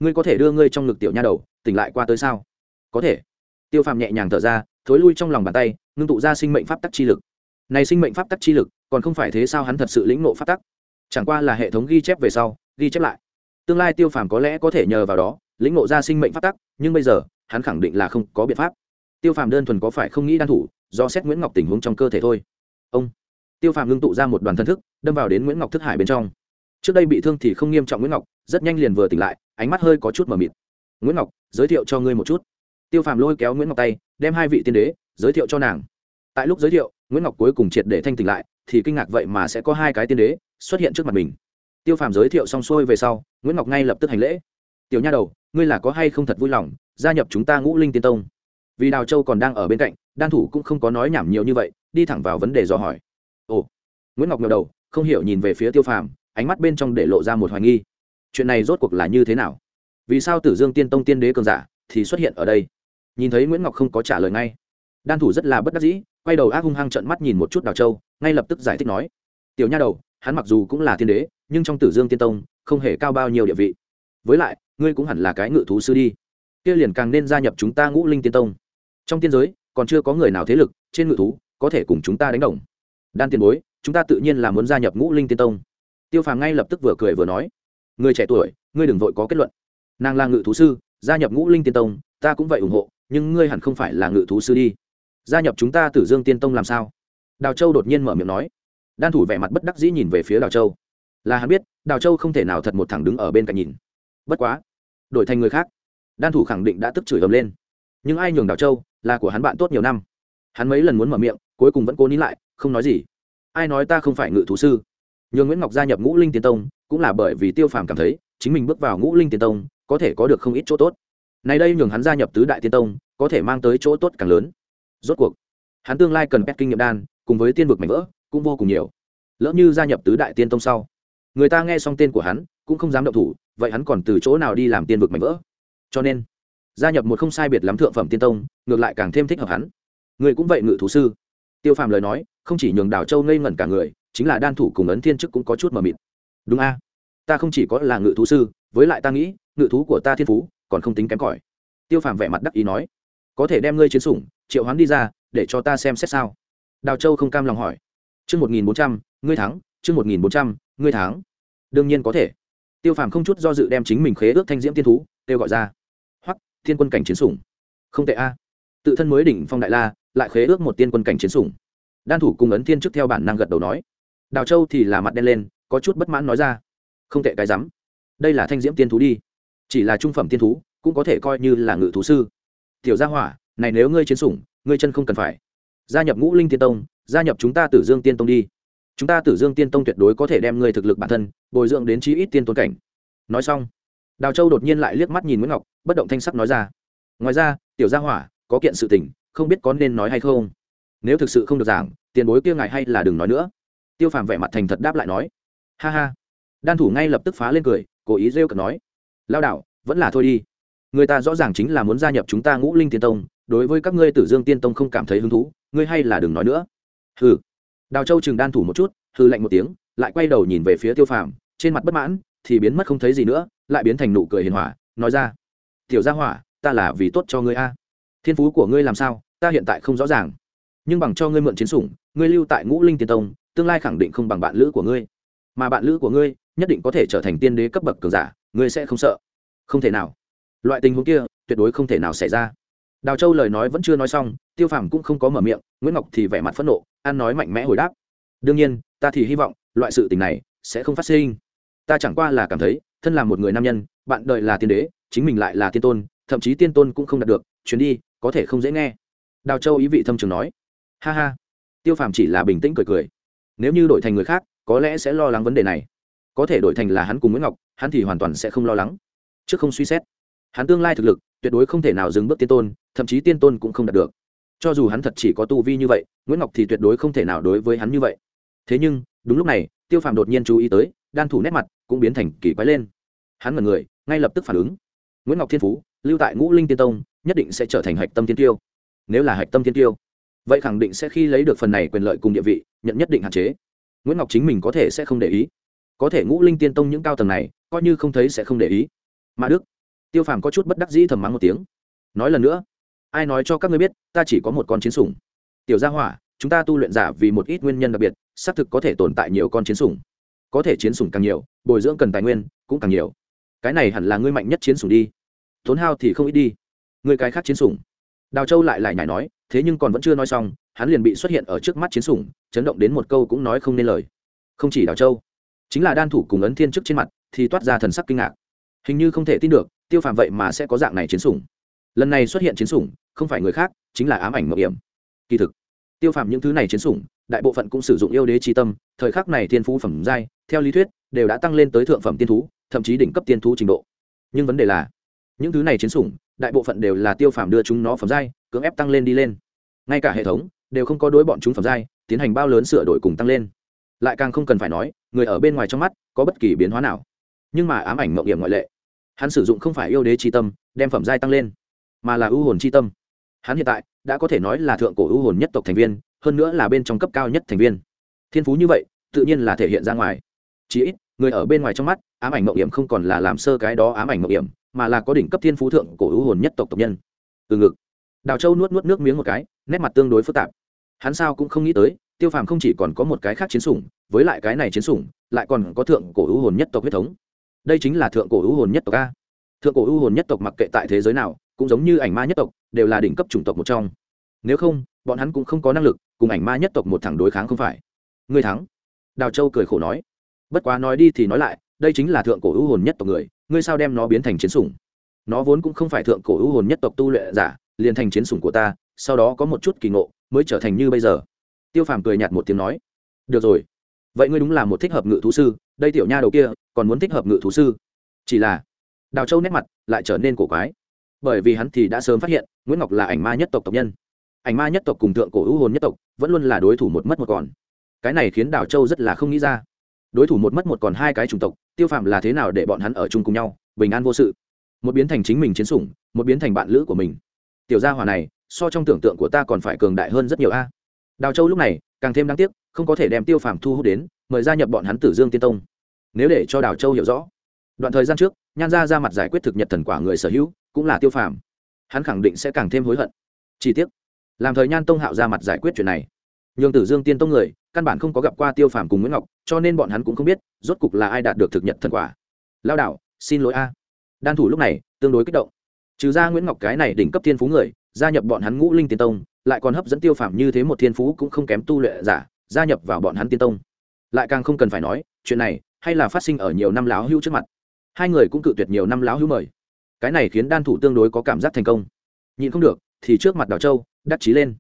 Ngươi có thể đưa ngươi trong ngực tiểu nha đầu, tỉnh lại qua tới sao? Có thể. Tiêu phàm nhẹ nhàng thở ra, thối lui trong lòng bàn tay, ngưng tụ ra sinh mệnh pháp tắc chi lực. Này sinh mệnh pháp tắc chi lực, còn không phải thế sao hắn thật sự lĩnh nộ pháp tắc? Chẳng qua là hệ thống ghi chép về sau, ghi chép lại. Tương lai tiêu phàm có lẽ có thể nhờ vào đó, lĩnh nộ ra sinh mệnh pháp tắc, nhưng bây giờ, hắn khẳng định là không có biện pháp. Tiêu phàm đơn thuần có phải không nghĩ đan thủ, do xét nguyễn ngọc tình huống trong cơ thể thôi. Ông. Tiêu phàm ngưng tụ ra một đoàn thân thức, đâm vào đến nguyễn ngọc thức hải bên trong trước đây bị thương thì không nghiêm trọng nguyễn ngọc, rất nhanh liền vừa tỉnh lại, ánh mắt hơi có chút mờ mịt. Nguyễn ngọc, giới thiệu cho ngươi một chút. Tiêu phàm lôi kéo nguyễn ngọc tay, đem hai vị tiên đế giới thiệu cho nàng. Tại lúc giới thiệu, nguyễn ngọc cuối cùng triệt để thanh tỉnh lại, thì kinh ngạc vậy mà sẽ có hai cái tiên đế xuất hiện trước mặt mình. Tiêu phàm giới thiệu xong xuôi về sau, nguyễn ngọc ngay lập tức hành lễ. Tiểu nha đầu, ngươi là có hay không thật vui lòng gia nhập chúng ta ngũ linh tiên tông? Vì đào châu còn đang ở bên cạnh, đan thủ cũng không có nói nhảm nhiều như vậy, đi thẳng vào vấn đề dò hỏi. Ồ. Nguyễn ngọc ngờ đầu, không hiểu nhìn về phía tiêu phàm ánh mắt bên trong để lộ ra một hoài nghi. Chuyện này rốt cuộc là như thế nào? Vì sao tử dương tiên tông tiên đế cường giả thì xuất hiện ở đây? Nhìn thấy nguyễn ngọc không có trả lời ngay. Đan thủ rất là bất đắc dĩ, quay đầu ác hung hăng trận mắt nhìn một chút đào châu, ngay lập tức giải thích nói. Tiểu nha đầu, hắn mặc dù cũng là tiên đế, nhưng trong tử dương tiên tông, không hề cao bao nhiêu địa vị. Với lại, ngươi cũng hẳn là cái ngự thú sư đi. Kia liền càng nên gia nhập chúng ta ngũ linh tiên tông. Trong tiên giới, còn chưa có người nào thế lực, trên ngự thú, có thể cùng chúng ta đánh đồng. Đan tiền bối, chúng ta tự nhiên là muốn gia nhập ngũ linh tiên tông tiêu phàm ngay lập tức vừa cười vừa nói, người trẻ tuổi, ngươi đừng vội có kết luận. Nàng là ngự thú sư, gia nhập ngũ linh tiên tông, ta cũng vậy ủng hộ, nhưng ngươi hẳn không phải là ngự thú sư đi. Gia nhập chúng ta tử dương tiên tông làm sao? Đào châu đột nhiên mở miệng nói. Đan thủ vẻ mặt bất đắc dĩ nhìn về phía đào châu. Là hắn biết, đào châu không thể nào thật một thẳng đứng ở bên cạnh nhìn. Bất quá, đổi thành người khác, đan thủ khẳng định đã tức chửi ầm lên. Nhưng ai nhường đào châu, là của hắn bạn tốt nhiều năm. Hắn mấy lần muốn mở miệng, cuối cùng vẫn cố nín lại, không nói gì. Ai nói ta không phải ngự thú sư? Nhường nguyễn ngọc gia nhập ngũ linh tiên tông cũng là bởi vì tiêu phàm cảm thấy chính mình bước vào ngũ linh tiên tông có thể có được không ít chỗ tốt. Nay đây nhường hắn gia nhập tứ đại tiên tông, có thể mang tới chỗ tốt càng lớn. Rốt cuộc, hắn tương lai cần pet kinh nghiệm đan, cùng với tiên vực mảnh vỡ, cũng vô cùng nhiều. Lỡ như gia nhập tứ đại tiên tông sau, người ta nghe xong tên của hắn, cũng không dám động thủ, vậy hắn còn từ chỗ nào đi làm tiên vực mảnh vỡ? Cho nên, gia nhập một không sai biệt lắm thượng phẩm tiên tông, ngược lại càng thêm thích hợp hắn. Người cũng vậy ngự thú sư. Tiêu phàm lời nói, không chỉ nhường đào châu ngây ngẩn cả người chính là đan thủ cùng ấn thiên chức cũng có chút mờ mịt. Đúng a? Ta không chỉ có là ngự thú sư, với lại ta nghĩ, ngự thú của ta thiên phú còn không tính kém cỏi. Tiêu phàm vẻ mặt đắc ý nói, có thể đem ngươi chiến sủng, triệu hoán đi ra, để cho ta xem xét sao? Đào châu không cam lòng hỏi. Chương một nghìn bốn trăm, ngươi thắng, chương một nghìn bốn trăm, ngươi thắng. Đương nhiên có thể. Tiêu phàm không chút do dự đem chính mình khế ước thanh diễm tiên thú, kêu gọi ra. Hoặc thiên quân cảnh chiến sủng. Không tệ a. Tự thân mới đỉnh phong đại la, lại khế ước một tiên quân cảnh chiến sủng. Đan thủ cùng ấn thiên trước theo bản năng gật đầu nói đào châu thì là mặt đen lên, có chút bất mãn nói ra, không tệ cái rắm. Đây là thanh diễm tiên thú đi. Chỉ là trung phẩm tiên thú, cũng có thể coi như là ngự thú sư. Tiểu gia hỏa, này nếu ngươi chiến sủng, ngươi chân không cần phải. Gia nhập ngũ linh tiên tông, gia nhập chúng ta tử dương tiên tông đi. Chúng ta tử dương tiên tông tuyệt đối có thể đem ngươi thực lực bản thân, bồi dưỡng đến chí ít tiên tôn cảnh. Nói xong, đào châu đột nhiên lại liếc mắt nhìn nguyễn ngọc, bất động thanh sắc nói ra, ngoài ra, tiểu gia hỏa, có kiện sự tình, không biết có nên nói hay không? Nếu thực sự không được giảng, tiền bối kia ngài hay là đừng nói nữa tiêu phàm vẻ mặt thành thật đáp lại nói ha ha. Đan thủ ngay lập tức phá lên cười cố ý rêu cực nói lao Đảo, vẫn là thôi đi. Người ta rõ ràng chính là muốn gia nhập chúng ta ngũ linh tiên tông đối với các ngươi tử dương tiên tông không cảm thấy hứng thú ngươi hay là đừng nói nữa. Hừ. Đào châu chừng đan thủ một chút hư lạnh một tiếng lại quay đầu nhìn về phía tiêu phàm trên mặt bất mãn thì biến mất không thấy gì nữa lại biến thành nụ cười hiền hòa, nói ra tiểu gia hỏa ta là vì tốt cho ngươi a. Thiên phú của ngươi làm sao ta hiện tại không rõ ràng. Nhưng bằng cho ngươi mượn chiến sủng ngươi lưu tại ngũ linh tiên tông tương lai khẳng định không bằng bạn lữ của ngươi. Mà bạn lữ của ngươi nhất định có thể trở thành tiên đế cấp bậc cường giả, ngươi sẽ không sợ. Không thể nào. Loại tình huống kia tuyệt đối không thể nào xảy ra. Đào châu lời nói vẫn chưa nói xong, tiêu phàm cũng không có mở miệng, nguyễn ngọc thì vẻ mặt phẫn nộ, an nói mạnh mẽ hồi đáp. Đương nhiên, ta thì hy vọng loại sự tình này sẽ không phát sinh. Ta chẳng qua là cảm thấy, thân là một người nam nhân, bạn đời là tiên đế, chính mình lại là tiên tôn, thậm chí tiên tôn cũng không đạt được, chuyến đi có thể không dễ nghe. Đào châu ý vị thâm trường nói. Ha ha. Tiêu phàm chỉ là bình tĩnh cười cười nếu như đổi thành người khác, có lẽ sẽ lo lắng vấn đề này. Có thể đổi thành là hắn cùng nguyễn ngọc, hắn thì hoàn toàn sẽ không lo lắng. Trước không suy xét, hắn tương lai thực lực tuyệt đối không thể nào dừng bước tiên tôn, thậm chí tiên tôn cũng không đạt được. Cho dù hắn thật chỉ có tu vi như vậy, nguyễn ngọc thì tuyệt đối không thể nào đối với hắn như vậy. Thế nhưng, đúng lúc này, tiêu phàm đột nhiên chú ý tới, đan thủ nét mặt cũng biến thành kỳ quái lên. Hắn mật người, ngay lập tức phản ứng. Nguyễn ngọc thiên phú, lưu tại ngũ linh tiên tông, nhất định sẽ trở thành hạch tâm tiên tiêu. Nếu là hạch tâm tiên tiêu vậy khẳng định sẽ khi lấy được phần này quyền lợi cùng địa vị, nhận nhất định hạn chế. Nguyễn ngọc chính mình có thể sẽ không để ý. Có thể ngũ linh tiên tông những cao tầng này, coi như không thấy sẽ không để ý. Mà đức, tiêu phàm có chút bất đắc dĩ thầm mắng một tiếng. Nói lần nữa, ai nói cho các ngươi biết, ta chỉ có một con chiến sủng. Tiểu gia hỏa, chúng ta tu luyện giả vì một ít nguyên nhân đặc biệt, xác thực có thể tồn tại nhiều con chiến sủng. Có thể chiến sủng càng nhiều, bồi dưỡng cần tài nguyên cũng càng nhiều. Cái này hẳn là ngươi mạnh nhất chiến sủng đi. Tốn hao thì không ít đi. Người cái khác chiến sủng. Đào châu lại lại nhảy nói thế nhưng còn vẫn chưa nói xong, hắn liền bị xuất hiện ở trước mắt chiến sủng, chấn động đến một câu cũng nói không nên lời. Không chỉ đào châu, chính là đan thủ cùng ấn thiên trước trên mặt, thì toát ra thần sắc kinh ngạc. Hình như không thể tin được, tiêu phàm vậy mà sẽ có dạng này chiến sủng. Lần này xuất hiện chiến sủng, không phải người khác, chính là ám ảnh mậu hiểm. Kỳ thực, tiêu phàm những thứ này chiến sủng, đại bộ phận cũng sử dụng yêu đế trí tâm, thời khắc này thiên phú phẩm giai, theo lý thuyết, đều đã tăng lên tới thượng phẩm tiên thú, thậm chí đỉnh cấp tiên thú trình độ. Nhưng vấn đề là, những thứ này chiến sủng, đại bộ phận đều là tiêu phàm đưa chúng nó phẩm giai cưỡng ép tăng lên đi lên. Ngay cả hệ thống đều không có đối bọn chúng phẩm giai tiến hành bao lớn sửa đổi cùng tăng lên. Lại càng không cần phải nói, người ở bên ngoài trong mắt có bất kỳ biến hóa nào. Nhưng mà ám ảnh mộng hiểm ngoại lệ, hắn sử dụng không phải yêu đế c tâm, đem phẩm giai tăng lên, mà là ưu hồn c tâm. Hắn hiện tại đã có thể nói là thượng cổ ưu hồn nhất tộc thành viên, hơn nữa là bên trong cấp cao nhất thành viên. Thiên phú như vậy, tự nhiên là thể hiện ra ngoài. Chí ít, người ở bên ngoài trong mắt, ám ảnh mộng hiểm không còn là làm sơ cái đó ám ảnh mộng hiểm, mà là có đỉnh cấp thiên phú thượng cổ ưu hồn nhất tộc tộc nhân. Từ ngực đào châu nuốt nuốt nước miếng một cái, nét mặt tương đối phức tạp. Hắn sao cũng không nghĩ tới, tiêu phàm không chỉ còn có một cái khác chiến sủng, với lại cái này chiến sủng, lại còn có thượng cổ ưu hồn nhất tộc huyết thống. Đây chính là thượng cổ ưu hồn nhất tộc a. Thượng cổ ưu hồn nhất tộc mặc kệ tại thế giới nào, cũng giống như ảnh ma nhất tộc, đều là đỉnh cấp chủng tộc một trong. Nếu không, bọn hắn cũng không có năng lực cùng ảnh ma nhất tộc một thẳng đối kháng không phải. Người thắng. Đào châu cười khổ nói. Bất quá nói đi thì nói lại, đây chính là thượng cổ ưu hồn nhất tộc người, ngươi sao đem nó biến thành chiến sủng? Nó vốn cũng không phải thượng cổ ưu hồn nhất tộc tu luyện giả liền thành chiến sủng của ta, sau đó có một chút kỳ ngộ, mới trở thành như bây giờ. Tiêu phàm cười nhạt một tiếng nói. Được rồi. Vậy ngươi đúng là một thích hợp ngự thú sư, đây tiểu nha đầu kia, còn muốn thích hợp ngự thú sư? Chỉ là, đào châu nét mặt lại trở nên cổ quái. Bởi vì hắn thì đã sớm phát hiện, nguyễn ngọc là ảnh ma nhất tộc tộc nhân. Ảnh ma nhất tộc cùng thượng cổ hữu hồn nhất tộc, vẫn luôn là đối thủ một mất một còn. Cái này khiến đào châu rất là không nghĩ ra. Đối thủ một mất một còn hai cái chủng tộc, tiêu phạm là thế nào để bọn hắn ở chung cùng nhau, bình an vô sự. Một biến thành chính mình chiến sủng, một biến thành bạn lữ của mình tiểu gia hỏa này, so trong tưởng tượng của ta còn phải cường đại hơn rất nhiều a. Đào châu lúc này, càng thêm đáng tiếc, không có thể đem tiêu phàm thu hút đến, mời gia nhập bọn hắn tử dương tiên tông. Nếu để cho đào châu hiểu rõ, đoạn thời gian trước, nhan ra ra mặt giải quyết thực nhật thần quả người sở hữu, cũng là tiêu phàm. Hắn khẳng định sẽ càng thêm hối hận. Chi tiết làm thời nhan tông hạo ra mặt giải quyết chuyện này, nhường tử dương tiên tông người, căn bản không có gặp qua tiêu phàm cùng nguyễn ngọc, cho nên bọn hắn cũng không biết, rốt cục là ai đạt được thực nhật thần quả. Lao đạo xin lỗi a. Đan thủ lúc này, tương đối kích động trừ ra nguyễn ngọc cái này đỉnh cấp thiên phú người gia nhập bọn hắn ngũ linh tiên tông lại còn hấp dẫn tiêu phàm như thế một thiên phú cũng không kém tu luyện giả gia nhập vào bọn hắn tiên tông. Lại càng không cần phải nói chuyện này hay là phát sinh ở nhiều năm láo hữu trước mặt. Hai người cũng cự tuyệt nhiều năm láo hữu mời. Cái này khiến đan thủ tương đối có cảm giác thành công. Nhịn không được thì trước mặt đào châu đắc chí lên.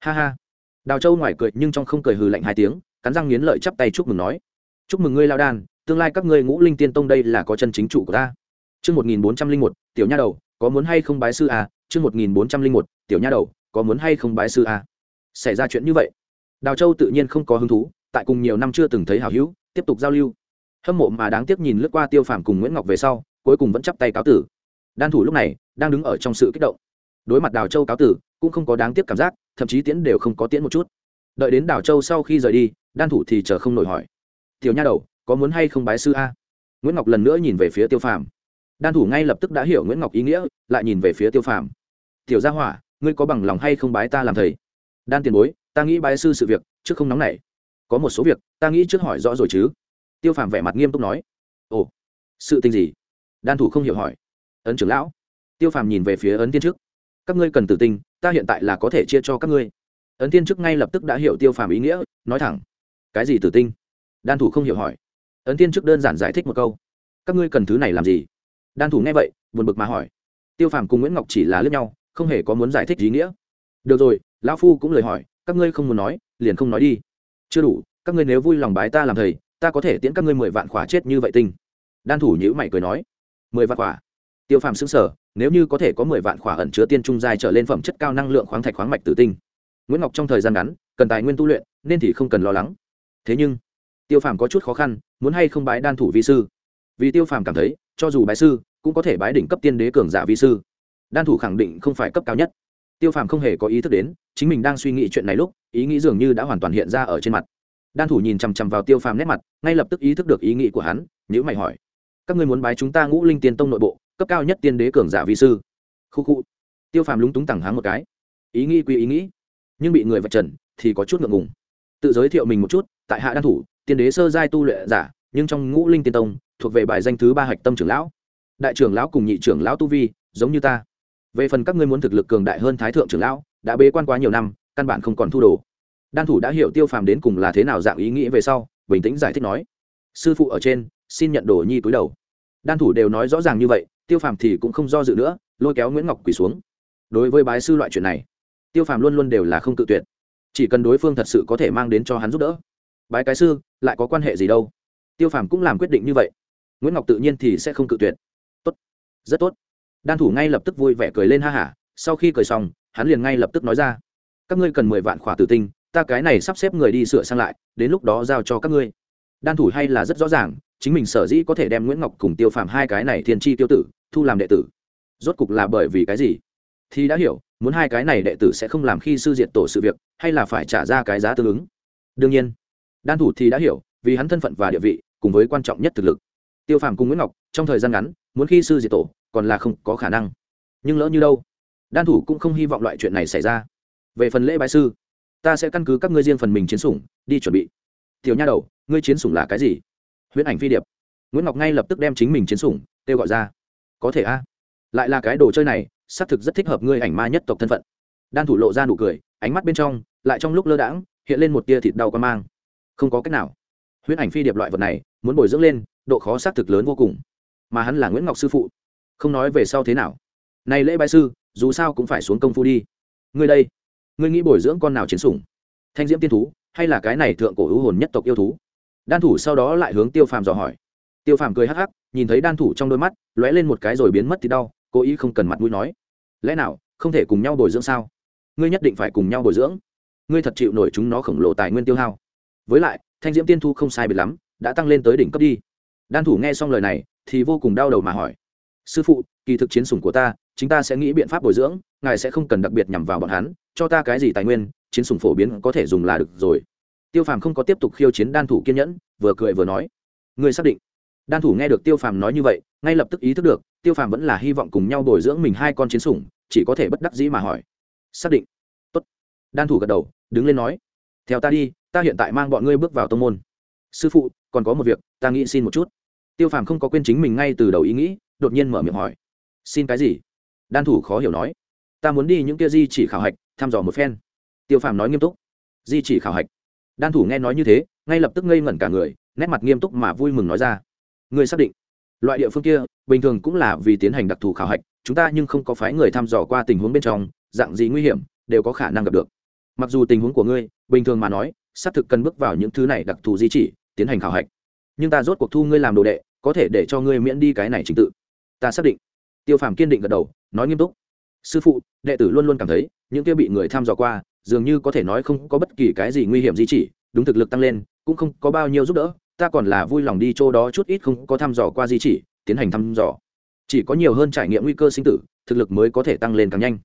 Ha ha. Đào châu ngoài cười nhưng trong không cười hừ lạnh hai tiếng cắn răng nghiến lợi chắp tay chúc mừng nói. Chúc mừng ngươi lao đan tương lai các ngươi ngũ linh tiên tông đây là có chân chính chủ của ta. Trước 1401, tiểu nha đầu, có muốn hay không bái sư? À? Chương 1401, tiểu nha đầu, có muốn hay không bái sư? À? Xảy ra chuyện như vậy, Đào Châu tự nhiên không có hứng thú, tại cùng nhiều năm chưa từng thấy hảo hữu, tiếp tục giao lưu. Hâm mộ mà đáng tiếc nhìn lướt qua Tiêu Phàm cùng Nguyễn Ngọc về sau, cuối cùng vẫn chắp tay cáo tử. Đan thủ lúc này đang đứng ở trong sự kích động. Đối mặt Đào Châu cáo tử, cũng không có đáng tiếc cảm giác, thậm chí tiễn đều không có tiễn một chút. Đợi đến Đào Châu sau khi rời đi, Đan thủ thì chờ không nổi hỏi: "Tiểu nha đầu, có muốn hay không bái sư a?" Nguyễn Ngọc lần nữa nhìn về phía Tiêu Phàm đan thủ ngay lập tức đã hiểu nguyễn ngọc ý nghĩa, lại nhìn về phía tiêu phàm. Tiểu gia hỏa, ngươi có bằng lòng hay không bái ta làm thầy? Đan tiền bối, ta nghĩ bái sư sự việc, trước không nóng nảy. Có một số việc, ta nghĩ trước hỏi rõ rồi chứ. Tiêu phàm vẻ mặt nghiêm túc nói. Ồ, sự tình gì? Đan thủ không hiểu hỏi. Ấn trưởng lão. Tiêu phàm nhìn về phía ấn tiên trước. Các ngươi cần tử tinh ta hiện tại là có thể chia cho các ngươi. Ấn tiên trước ngay lập tức đã hiểu tiêu phàm ý nghĩa, nói thẳng. Cái gì tử tinh? Đan thủ không hiểu hỏi. Ấn tiên trước đơn giản giải thích một câu. Các ngươi cần thứ này làm gì? Đan thủ nghe vậy, buồn bực mà hỏi. Tiêu phàm cùng nguyễn ngọc chỉ là lướt nhau, không hề có muốn giải thích ý nghĩa. Được rồi, lão phu cũng lời hỏi, các ngươi không muốn nói, liền không nói đi. Chưa đủ, các ngươi nếu vui lòng bái ta làm thầy, ta có thể tiễn các ngươi mười vạn khỏa chết như vậy tinh. Đan thủ nhữ mày cười nói. Mười vạn khỏa? Tiêu phàm xứng sở nếu như có thể có mười vạn khỏa ẩn chứa tiên trung dài trở lên phẩm chất cao năng lượng khoáng thạch khoáng mạch tử tinh. Nguyễn ngọc trong thời gian ngắn, cần tài nguyên tu luyện, nên thì không cần lo lắng. Thế nhưng, tiêu phàm có chút khó khăn, muốn hay không bái đan thủ vi sư? Vì tiêu phàm cảm thấy, cho dù bái sư, cũng có thể bái đỉnh cấp tiên đế cường giả vi sư. Đan thủ khẳng định không phải cấp cao nhất. Tiêu phàm không hề có ý thức đến, chính mình đang suy nghĩ chuyện này lúc, ý nghĩ dường như đã hoàn toàn hiện ra ở trên mặt. Đan thủ nhìn chằm chằm vào tiêu phàm nét mặt, ngay lập tức ý thức được ý nghĩ của hắn nhữ mày hỏi, các ngươi muốn bái chúng ta ngũ linh tiên tông nội bộ, cấp cao nhất tiên đế cường giả vi sư? Khu khu. Tiêu phàm lúng túng tẳng háng một cái. Ý nghĩ quy ý nghĩ. Nhưng bị người vạch trần, thì có chút ngượng ngùng. Tự giới thiệu mình một chút, tại hạ đan thủ, tiên đế sơ giai tu luyện giả, nhưng trong ngũ linh tiên tông thuộc về bài danh thứ ba hạch tâm trưởng lão. Đại trưởng lão cùng nhị trưởng lão tu vi, giống như ta. Về phần các ngươi muốn thực lực cường đại hơn thái thượng trưởng lão, đã bế quan quá nhiều năm, căn bản không còn thu đồ. Đan thủ đã hiểu tiêu phàm đến cùng là thế nào dạng ý nghĩ về sau, bình tĩnh giải thích nói. Sư phụ ở trên, xin nhận đồ nhi túi đầu. Đan thủ đều nói rõ ràng như vậy, tiêu phàm thì cũng không do dự nữa, lôi kéo nguyễn ngọc quỳ xuống. Đối với bái sư loại chuyện này, tiêu phàm luôn luôn đều là không tự tuyệt. Chỉ cần đối phương thật sự có thể mang đến cho hắn giúp đỡ. Bái cái sư, lại có quan hệ gì đâu? Tiêu phàm cũng làm quyết định như vậy nguyễn ngọc tự nhiên thì sẽ không cự tuyệt tốt rất tốt đan thủ ngay lập tức vui vẻ cười lên ha hả sau khi cười xong hắn liền ngay lập tức nói ra các ngươi cần mười vạn khỏa tử tinh ta cái này sắp xếp người đi sửa sang lại đến lúc đó giao cho các ngươi đan thủ hay là rất rõ ràng chính mình sở dĩ có thể đem nguyễn ngọc cùng tiêu phàm hai cái này thiên tri tiêu tử thu làm đệ tử rốt cục là bởi vì cái gì thì đã hiểu muốn hai cái này đệ tử sẽ không làm khi sư diện tổ sự việc hay là phải trả ra cái giá tương ứng đương nhiên đan thủ thì đã hiểu vì hắn thân phận và địa vị cùng với quan trọng nhất thực lực tiêu phàm cùng nguyễn ngọc, trong thời gian ngắn, muốn khi sư diệt tổ, còn là không có khả năng. Nhưng lỡ như đâu, đan thủ cũng không hy vọng loại chuyện này xảy ra. Về phần lễ bái sư, ta sẽ căn cứ các ngươi riêng phần mình chiến sủng, đi chuẩn bị. Tiểu nha đầu, ngươi chiến sủng là cái gì? Huyễn ảnh phi điệp. Nguyễn ngọc ngay lập tức đem chính mình chiến sủng, kêu gọi ra. Có thể a. Lại là cái đồ chơi này, xác thực rất thích hợp ngươi ảnh ma nhất tộc thân phận. Đan thủ lộ ra nụ cười, ánh mắt bên trong, lại trong lúc lơ đãng, hiện lên một tia thịt đau con mang. Không có cách nào huyễn ảnh phi điệp loại vật này, muốn bồi dưỡng lên, độ khó xác thực lớn vô cùng. Mà hắn là nguyễn ngọc sư phụ. Không nói về sau thế nào. Này lễ bái sư, dù sao cũng phải xuống công phu đi. Ngươi đây, ngươi nghĩ bồi dưỡng con nào chiến sủng? Thanh diễm tiên thú, hay là cái này thượng cổ hữu hồn nhất tộc yêu thú? Đan thủ sau đó lại hướng tiêu phàm dò hỏi. Tiêu phàm cười hắc hắc, nhìn thấy đan thủ trong đôi mắt, lóe lên một cái rồi biến mất thì đau, cố ý không cần mặt mũi nói. Lẽ nào, không thể cùng nhau bồi dưỡng sao? Ngươi nhất định phải cùng nhau bồi dưỡng. Ngươi thật chịu nổi chúng nó khổng lồ tài nguyên tiêu hao. Với lại thanh diễm tiên thu không sai biệt lắm, đã tăng lên tới đỉnh cấp đi. Đan thủ nghe xong lời này, thì vô cùng đau đầu mà hỏi. Sư phụ, kỳ thực chiến sủng của ta chúng ta sẽ nghĩ biện pháp bồi dưỡng, ngài sẽ không cần đặc biệt nhằm vào bọn hắn, cho ta cái gì tài nguyên, chiến sủng phổ biến có thể dùng là được rồi. Tiêu phàm không có tiếp tục khiêu chiến đan thủ kiên nhẫn, vừa cười vừa nói. Ngươi xác định. Đan thủ nghe được tiêu phàm nói như vậy, ngay lập tức ý thức được, tiêu phàm vẫn là hy vọng cùng nhau bồi dưỡng mình hai con chiến sủng, chỉ có thể bất đắc dĩ mà hỏi. Xác định. Tốt. đan thủ gật đầu, đứng lên nói theo ta đi, ta hiện tại mang bọn ngươi bước vào tông môn. Sư phụ, còn có một việc, ta nghĩ xin một chút. Tiêu phàm không có quên chính mình ngay từ đầu ý nghĩ, đột nhiên mở miệng hỏi. Xin cái gì? Đan thủ khó hiểu nói. Ta muốn đi những kia di chỉ khảo hạch, thăm dò một phen. Tiêu phàm nói nghiêm túc. Di chỉ khảo hạch. Đan thủ nghe nói như thế, ngay lập tức ngây ngẩn cả người, nét mặt nghiêm túc mà vui mừng nói ra. Người xác định. Loại địa phương kia, bình thường cũng là vì tiến hành đặc thù khảo hạch, chúng ta nhưng không có phái người thăm dò qua tình huống bên trong, dạng gì nguy hiểm, đều có khả năng gặp được mặc dù tình huống của ngươi, bình thường mà nói, xác thực cần bước vào những thứ này đặc thù di chỉ, tiến hành khảo hạch. Nhưng ta rốt cuộc thu ngươi làm đồ đệ, có thể để cho ngươi miễn đi cái này trình tự. Ta xác định. Tiêu phàm kiên định gật đầu, nói nghiêm túc. Sư phụ, đệ tử luôn luôn cảm thấy, những kia bị người tham dò qua, dường như có thể nói không có bất kỳ cái gì nguy hiểm gì chỉ, đúng thực lực tăng lên, cũng không có bao nhiêu giúp đỡ, ta còn là vui lòng đi chỗ đó chút ít không có thăm dò qua gì chỉ, tiến hành thăm dò. Chỉ có nhiều hơn trải nghiệm nguy cơ sinh tử, thực lực mới có thể tăng lên càng nhanh.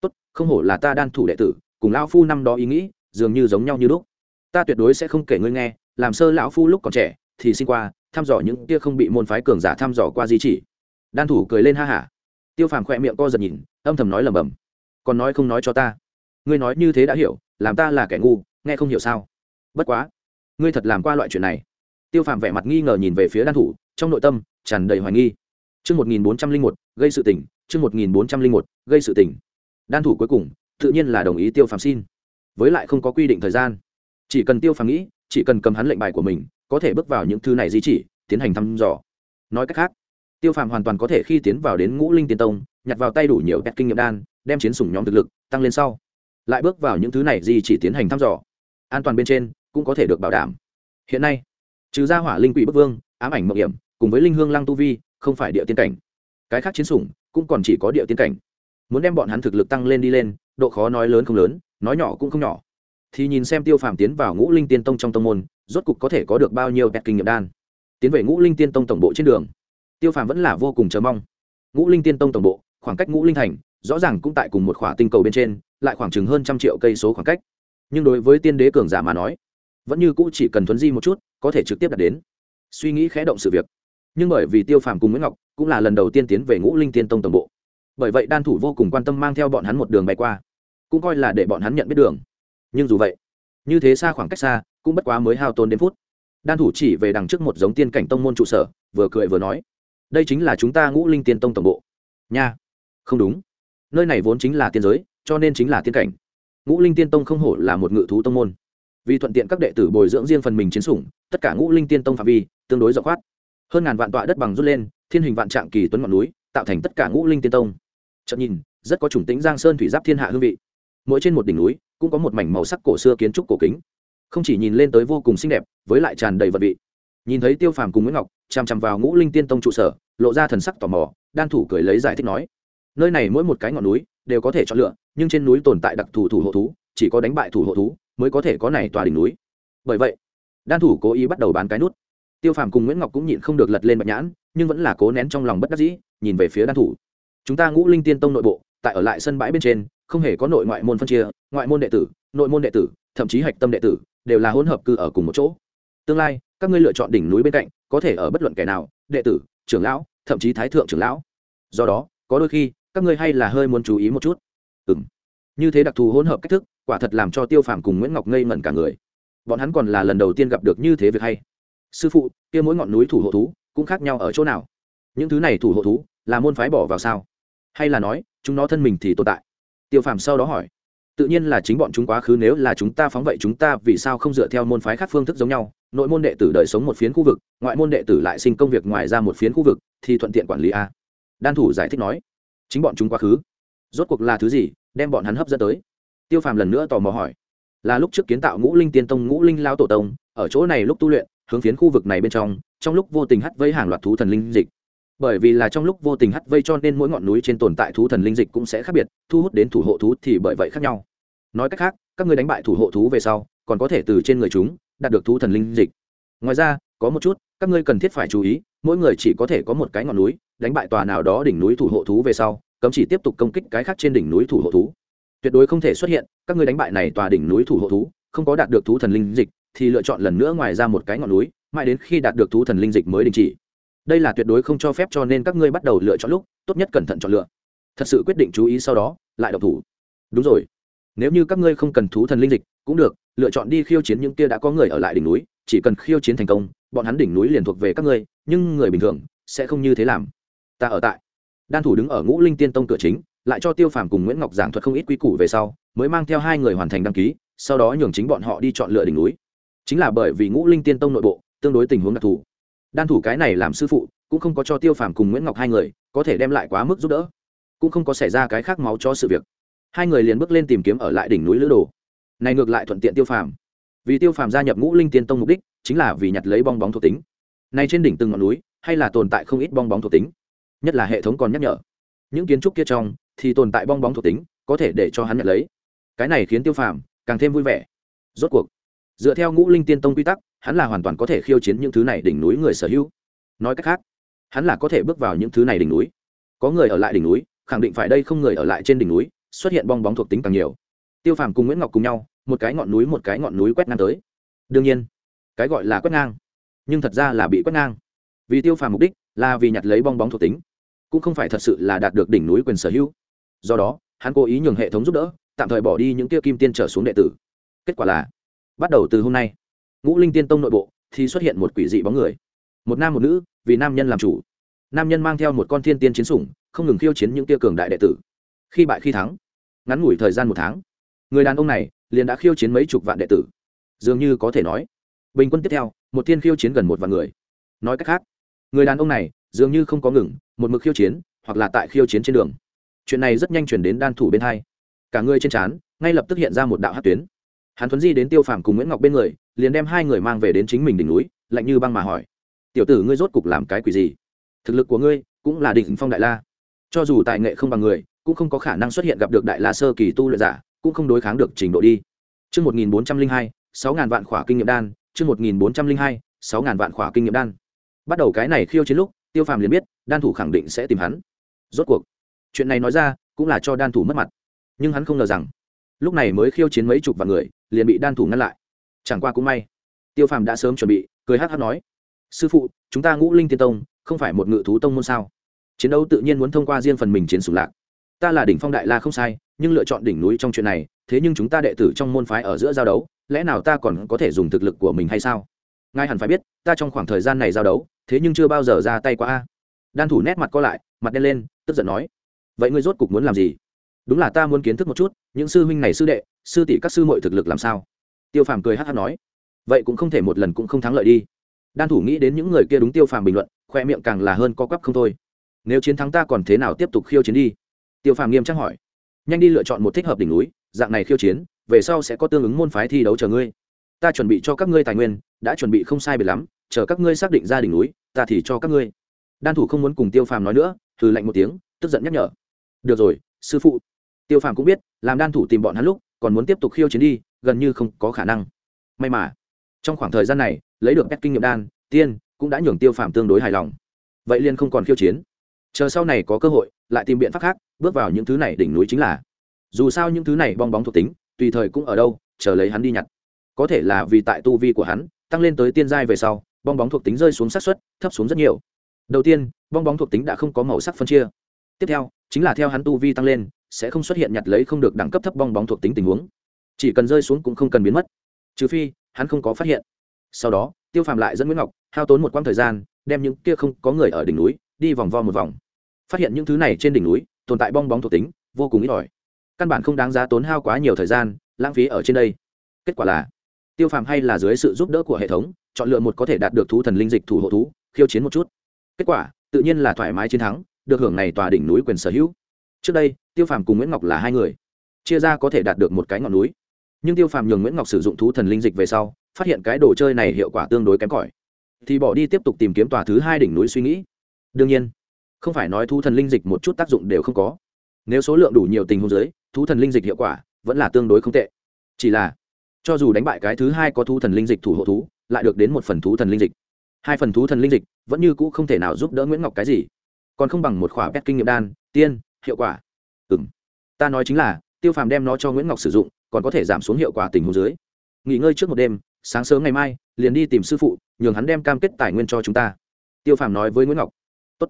Tốt, không hổ là ta đan thủ đệ tử cùng lão phu năm đó ý nghĩ dường như giống nhau như lúc. Ta tuyệt đối sẽ không kể ngươi nghe làm sơ lão phu lúc còn trẻ thì sinh qua thăm dò những kia không bị môn phái cường giả thăm dò qua di chỉ. Đan thủ cười lên ha hả. Tiêu phàm khỏe miệng co giật nhìn âm thầm nói lầm bầm còn nói không nói cho ta. Ngươi nói như thế đã hiểu làm ta là kẻ ngu nghe không hiểu sao? Bất quá ngươi thật làm qua loại chuyện này. Tiêu phàm vẻ mặt nghi ngờ nhìn về phía đan thủ trong nội tâm tràn đầy hoài nghi. Trước 1401, gây sự tình, trước 1401, gây sự tình. Đan thủ cuối cùng, tự nhiên là đồng ý tiêu phàm xin. Với lại không có quy định thời gian. Chỉ cần tiêu phàm nghĩ, chỉ cần cầm hắn lệnh bài của mình, có thể bước vào những thứ này di chỉ, tiến hành thăm dò. Nói cách khác, tiêu phàm hoàn toàn có thể khi tiến vào đến ngũ linh tiên tông, nhặt vào tay đủ nhiều pet kinh nghiệm đan, đem chiến sủng nhóm thực lực tăng lên sau, lại bước vào những thứ này di chỉ tiến hành thăm dò. An toàn bên trên cũng có thể được bảo đảm. Hiện nay, trừ ra hỏa linh quỷ bức vương, ám ảnh mộng hiểm, cùng với linh hương lăng tu vi không phải địa tiên cảnh cái khác chiến sủng cũng còn chỉ có địa tiên cảnh muốn đem bọn hắn thực lực tăng lên đi lên, độ khó nói lớn không lớn, nói nhỏ cũng không nhỏ. Thì nhìn xem tiêu phàm tiến vào ngũ linh tiên tông trong tông môn, rốt cục có thể có được bao nhiêu bẹt kinh nghiệm đan. Tiến về ngũ linh tiên tông tổng bộ trên đường, tiêu phàm vẫn là vô cùng chờ mong. Ngũ linh tiên tông tổng bộ, khoảng cách ngũ linh thành, rõ ràng cũng tại cùng một khỏa tinh cầu bên trên, lại khoảng chừng hơn trăm triệu cây số khoảng cách. Nhưng đối với tiên đế cường giả mà nói, vẫn như cũ chỉ cần thuấn di một chút, có thể trực tiếp đạt đến. Suy nghĩ khẽ động sự việc. Nhưng bởi vì tiêu phàm cùng nguyễn ngọc cũng là lần đầu tiên tiến về ngũ linh tiên tông tổng bộ bởi vậy đan thủ vô cùng quan tâm mang theo bọn hắn một đường bay qua, cũng coi là để bọn hắn nhận biết đường. Nhưng dù vậy, như thế xa khoảng cách xa, cũng bất quá mới hao tốn đến phút. Đan thủ chỉ về đằng trước một giống tiên cảnh tông môn trụ sở, vừa cười vừa nói, đây chính là chúng ta ngũ linh tiên tông tổng bộ. Nha, không đúng. Nơi này vốn chính là tiên giới, cho nên chính là tiên cảnh. Ngũ linh tiên tông không hổ là một ngự thú tông môn. Vì thuận tiện các đệ tử bồi dưỡng riêng phần mình chiến sủng, tất cả ngũ linh tiên tông phạm vi, tương đối rộng khoát. Hơn ngàn vạn tọa đất bằng rút lên, thiên hình vạn trạng kỳ tuấn ngọn núi, tạo thành tất cả ngũ linh tiên tông chợt nhìn, rất có chủng tính giang sơn thủy giáp thiên hạ hương vị. Mỗi trên một đỉnh núi, cũng có một mảnh màu sắc cổ xưa kiến trúc cổ kính. Không chỉ nhìn lên tới vô cùng xinh đẹp, với lại tràn đầy vật vị. Nhìn thấy tiêu phàm cùng nguyễn ngọc chằm chằm vào ngũ linh tiên tông trụ sở, lộ ra thần sắc tò mò, đan thủ cười lấy giải thích nói, nơi này mỗi một cái ngọn núi, đều có thể chọn lựa, nhưng trên núi tồn tại đặc thù thủ hộ thú, chỉ có đánh bại thủ hộ thú, mới có thể có này tòa đỉnh núi. Bởi vậy, đan thủ cố ý bắt đầu bán cái nút. Tiêu phàm cùng nguyễn ngọc cũng nhịn không được lật lên bạch nhãn, nhưng vẫn là cố nén trong lòng bất đắc dĩ, nhìn về phía đan thủ chúng ta ngũ linh tiên tông nội bộ, tại ở lại sân bãi bên trên, không hề có nội ngoại môn phân chia, ngoại môn đệ tử, nội môn đệ tử, thậm chí hạch tâm đệ tử, đều là hỗn hợp cư ở cùng một chỗ. Tương lai, các ngươi lựa chọn đỉnh núi bên cạnh, có thể ở bất luận kẻ nào, đệ tử, trưởng lão, thậm chí thái thượng trưởng lão. Do đó, có đôi khi, các ngươi hay là hơi muốn chú ý một chút. Ừ m như thế đặc thù hỗn hợp cách thức, quả thật làm cho tiêu phàm cùng nguyễn ngọc ngây ngẩn cả người. Bọn hắn còn là lần đầu tiên gặp được như thế việc hay. Sư phụ, kia mỗi ngọn núi thủ hộ thú, cũng khác nhau ở chỗ nào? Những thứ này thủ hộ thú, là môn phái bỏ vào sao? Hay là nói, chúng nó thân mình thì tồn tại? Tiêu phàm sau đó hỏi. Tự nhiên là chính bọn chúng quá khứ nếu là chúng ta phóng vậy chúng ta vì sao không dựa theo môn phái khác phương thức giống nhau? Nội môn đệ tử đời sống một phiến khu vực, ngoại môn đệ tử lại sinh công việc ngoài ra một phiến khu vực, thì thuận tiện quản lý a. Đan thủ giải thích nói. Chính bọn chúng quá khứ. Rốt cuộc là thứ gì, đem bọn hắn hấp dẫn tới? Tiêu phàm lần nữa tò mò hỏi. Là lúc trước kiến tạo ngũ linh tiên tông, ngũ linh lao tổ tông, ở chỗ này lúc tu luyện, hướng phiến khu vực này bên trong trong lúc vô tình hắt vây hàng loạt thú thần linh dịch bởi vì là trong lúc vô tình hắt vây cho nên mỗi ngọn núi trên tồn tại thú thần linh dịch cũng sẽ khác biệt, thu hút đến thủ hộ thú thì bởi vậy khác nhau. Nói cách khác, các người đánh bại thủ hộ thú về sau, còn có thể từ trên người chúng đạt được thú thần linh dịch. Ngoài ra, có một chút, các ngươi cần thiết phải chú ý, mỗi người chỉ có thể có một cái ngọn núi, đánh bại tòa nào đó đỉnh núi thủ hộ thú về sau, cấm chỉ tiếp tục công kích cái khác trên đỉnh núi thủ hộ thú. Tuyệt đối không thể xuất hiện, các ngươi đánh bại này tòa đỉnh núi thủ hộ thú, không có đạt được thú thần linh dịch, thì lựa chọn lần nữa ngoài ra một cái ngọn núi, mãi đến khi đạt được thú thần linh dịch mới đình chỉ đây là tuyệt đối không cho phép cho nên các ngươi bắt đầu lựa chọn lúc, tốt nhất cẩn thận chọn lựa. Thật sự quyết định chú ý sau đó, lại độc thủ. Đúng rồi. Nếu như các ngươi không cần thú thần linh dịch, cũng được, lựa chọn đi khiêu chiến những kia đã có người ở lại đỉnh núi, chỉ cần khiêu chiến thành công, bọn hắn đỉnh núi liền thuộc về các ngươi, nhưng người bình thường sẽ không như thế làm. Ta ở tại. Đan thủ đứng ở ngũ linh tiên tông cửa chính, lại cho tiêu phàm cùng nguyễn ngọc giảng thuật không ít quy củ về sau, mới mang theo hai người hoàn thành đăng ký, sau đó nhường chính bọn họ đi chọn lựa đỉnh núi. Chính là bởi vì ngũ linh tiên tông nội bộ, tương đối tình huống đặc thù đan thủ cái này làm sư phụ, cũng không có cho tiêu phàm cùng nguyễn ngọc hai người có thể đem lại quá mức giúp đỡ, cũng không có xảy ra cái khác máu cho sự việc. Hai người liền bước lên tìm kiếm ở lại đỉnh núi lữ đồ. Này ngược lại thuận tiện tiêu phàm. Vì tiêu phàm gia nhập ngũ linh tiên tông mục đích, chính là vì nhặt lấy bong bóng thuộc tính. Này trên đỉnh từng ngọn núi, hay là tồn tại không ít bong bóng thuộc tính. Nhất là hệ thống còn nhắc nhở. Những kiến trúc kia trong, thì tồn tại bong bóng thuộc tính, có thể để cho hắn nhận lấy. Cái này khiến tiêu phàm càng thêm vui vẻ. Rốt cuộc, dựa theo ngũ linh tiên tông quy tắc hắn là hoàn toàn có thể khiêu chiến những thứ này đỉnh núi người sở hữu. Nói cách khác, hắn là có thể bước vào những thứ này đỉnh núi. Có người ở lại đỉnh núi, khẳng định phải đây không người ở lại trên đỉnh núi, xuất hiện bong bóng thuộc tính càng nhiều. Tiêu phàm cùng nguyễn ngọc cùng nhau, một cái ngọn núi một cái ngọn núi quét ngang tới. Đương nhiên, cái gọi là quét ngang, nhưng thật ra là bị quét ngang. Vì tiêu phàm mục đích là vì nhặt lấy bong bóng thuộc tính, cũng không phải thật sự là đạt được đỉnh núi quyền sở hữu. Do đó, hắn cố ý nhường hệ thống giúp đỡ, tạm thời bỏ đi những tiêu kim tiên trở xuống đệ tử. Kết quả là, bắt đầu từ hôm nay ngũ linh tiên tông nội bộ thì xuất hiện một quỷ dị bóng người. Một nam một nữ, vì nam nhân làm chủ. Nam nhân mang theo một con thiên tiên chiến sủng, không ngừng khiêu chiến những tia cường đại đệ tử. Khi bại khi thắng, ngắn ngủi thời gian một tháng, người đàn ông này liền đã khiêu chiến mấy chục vạn đệ tử. Dường như có thể nói, bình quân tiếp theo, một thiên khiêu chiến gần một vạn người. Nói cách khác, người đàn ông này dường như không có ngừng, một mực khiêu chiến, hoặc là tại khiêu chiến trên đường. Chuyện này rất nhanh chuyển đến đan thủ bên hai. Cả người trên trán, ngay lập tức hiện ra một đạo hát tuyến hắn thuấn di đến tiêu phàm cùng nguyễn ngọc bên người liền đem hai người mang về đến chính mình đỉnh núi lạnh như băng mà hỏi tiểu tử ngươi rốt cục làm cái quỷ gì thực lực của ngươi cũng là đỉnh phong đại la cho dù tài nghệ không bằng người cũng không có khả năng xuất hiện gặp được đại la sơ kỳ tu luyện giả cũng không đối kháng được trình độ đi Trước 1402, 6.000 vạn khỏa kinh nghiệm đan, trước 1402, 6.000 vạn khỏa kinh nghiệm đan. Bắt đầu cái này khiêu chiến lúc, Tiêu Phàm liền biết, đan thủ khẳng định sẽ tìm hắn. Rốt cuộc, chuyện này nói ra, cũng là cho đan thủ mất mặt. Nhưng hắn không ngờ rằng, lúc này mới khiêu chiến mấy chục vạn người, liền bị đan thủ ngăn lại. Chẳng qua cũng may, Tiêu Phàm đã sớm chuẩn bị, cười hát hát nói: "Sư phụ, chúng ta Ngũ Linh Tiên Tông, không phải một ngự thú tông môn sao? chiến đấu tự nhiên muốn thông qua riêng phần mình chiến sủng lạc. Ta là đỉnh phong đại la không sai nhưng lựa chọn đỉnh núi trong chuyện này thế nhưng chúng ta đệ tử trong môn phái ở giữa giao đấu lẽ nào ta còn có thể dùng thực lực của mình hay sao? Ngài hẳn phải biết ta trong khoảng thời gian này giao đấu thế nhưng chưa bao giờ ra tay qua a. Đan thủ nét mặt co lại mặt đen lên tức giận nói vậy ngươi rốt cục muốn làm gì? Đúng là ta muốn kiến thức một chút, những sư huynh này sư đệ, sư tỷ các sư mội thực lực làm sao? Tiêu phàm cười hát hát nói, vậy cũng không thể một lần cũng không thắng lợi đi. Đan thủ nghĩ đến những người kia đúng tiêu phàm bình luận, khoe miệng càng là hơn co quắp không thôi. Nếu chiến thắng ta còn thế nào tiếp tục khiêu chiến đi? Tiêu phàm nghiêm trang hỏi. Nhanh đi lựa chọn một thích hợp đỉnh núi, dạng này khiêu chiến, về sau sẽ có tương ứng môn phái thi đấu chờ ngươi. Ta chuẩn bị cho các ngươi tài nguyên, đã chuẩn bị không sai biệt lắm, chờ các ngươi xác định ra đỉnh núi, ta thì cho các ngươi. Đan thủ không muốn cùng tiêu phàm nói nữa thử lạnh một tiếng, tức giận nhắc nhở. Được rồi, sư phụ tiêu phàm cũng biết, làm đan thủ tìm bọn hắn lúc, còn muốn tiếp tục khiêu chiến đi, gần như không có khả năng. May mà, trong khoảng thời gian này, lấy được các kinh nghiệm đan, tiên cũng đã nhường tiêu phàm tương đối hài lòng. Vậy liên không còn khiêu chiến. Chờ sau này có cơ hội, lại tìm biện pháp khác, bước vào những thứ này đỉnh núi chính là. Dù sao những thứ này bong bóng thuộc tính, tùy thời cũng ở đâu, chờ lấy hắn đi nhặt. Có thể là vì tại tu vi của hắn, tăng lên tới tiên giai về sau, bong bóng thuộc tính rơi xuống sát xuất thấp xuống rất nhiều. Đầu tiên, bong bóng thuộc tính đã không có màu sắc phân chia. Tiếp theo, chính là theo hắn tu vi tăng lên sẽ không xuất hiện nhặt lấy không được đẳng cấp thấp bong bóng thuộc tính tình huống. Chỉ cần rơi xuống cũng không cần biến mất. Trừ phi, hắn không có phát hiện. Sau đó, tiêu phàm lại dẫn nguyễn ngọc, hao tốn một quãng thời gian, đem những kia không có người ở đỉnh núi, đi vòng vo một vòng. Phát hiện những thứ này trên đỉnh núi, tồn tại bong bóng thuộc tính, vô cùng ít ỏi. Căn bản không đáng giá tốn hao quá nhiều thời gian, lãng phí ở trên đây. Kết quả là, tiêu phàm hay là dưới sự giúp đỡ của hệ thống, chọn lựa một có thể đạt được thú thần linh dịch thủ hộ thú, khiêu chiến một chút. Kết quả, tự nhiên là thoải mái chiến thắng, được hưởng này tòa đỉnh núi quyền sở hữu trước đây, tiêu phàm cùng nguyễn ngọc là hai người. Chia ra có thể đạt được một cái ngọn núi. Nhưng tiêu phàm nhường nguyễn ngọc sử dụng thú thần linh dịch về sau, phát hiện cái đồ chơi này hiệu quả tương đối kém cỏi. Thì bỏ đi tiếp tục tìm kiếm tòa thứ hai đỉnh núi suy nghĩ. Đương nhiên, không phải nói thú thần linh dịch một chút tác dụng đều không có. Nếu số lượng đủ nhiều tình huống giới thú thần linh dịch hiệu quả vẫn là tương đối không tệ. Chỉ là, cho dù đánh bại cái thứ hai có thú thần linh dịch thủ hộ thú, lại được đến một phần thú thần linh dịch. Hai phần thú thần linh dịch vẫn như cũ không thể nào giúp đỡ nguyễn ngọc cái gì. Còn không bằng một khỏa pet kinh nghiệm đan, tiên hiệu quả. Ừ m ta nói chính là, tiêu phàm đem nó cho nguyễn ngọc sử dụng, còn có thể giảm xuống hiệu quả tình hồ dưới. Nghỉ ngơi trước một đêm, sáng sớm ngày mai, liền đi tìm sư phụ, nhường hắn đem cam kết tài nguyên cho chúng ta. Tiêu phàm nói với nguyễn ngọc. Tốt.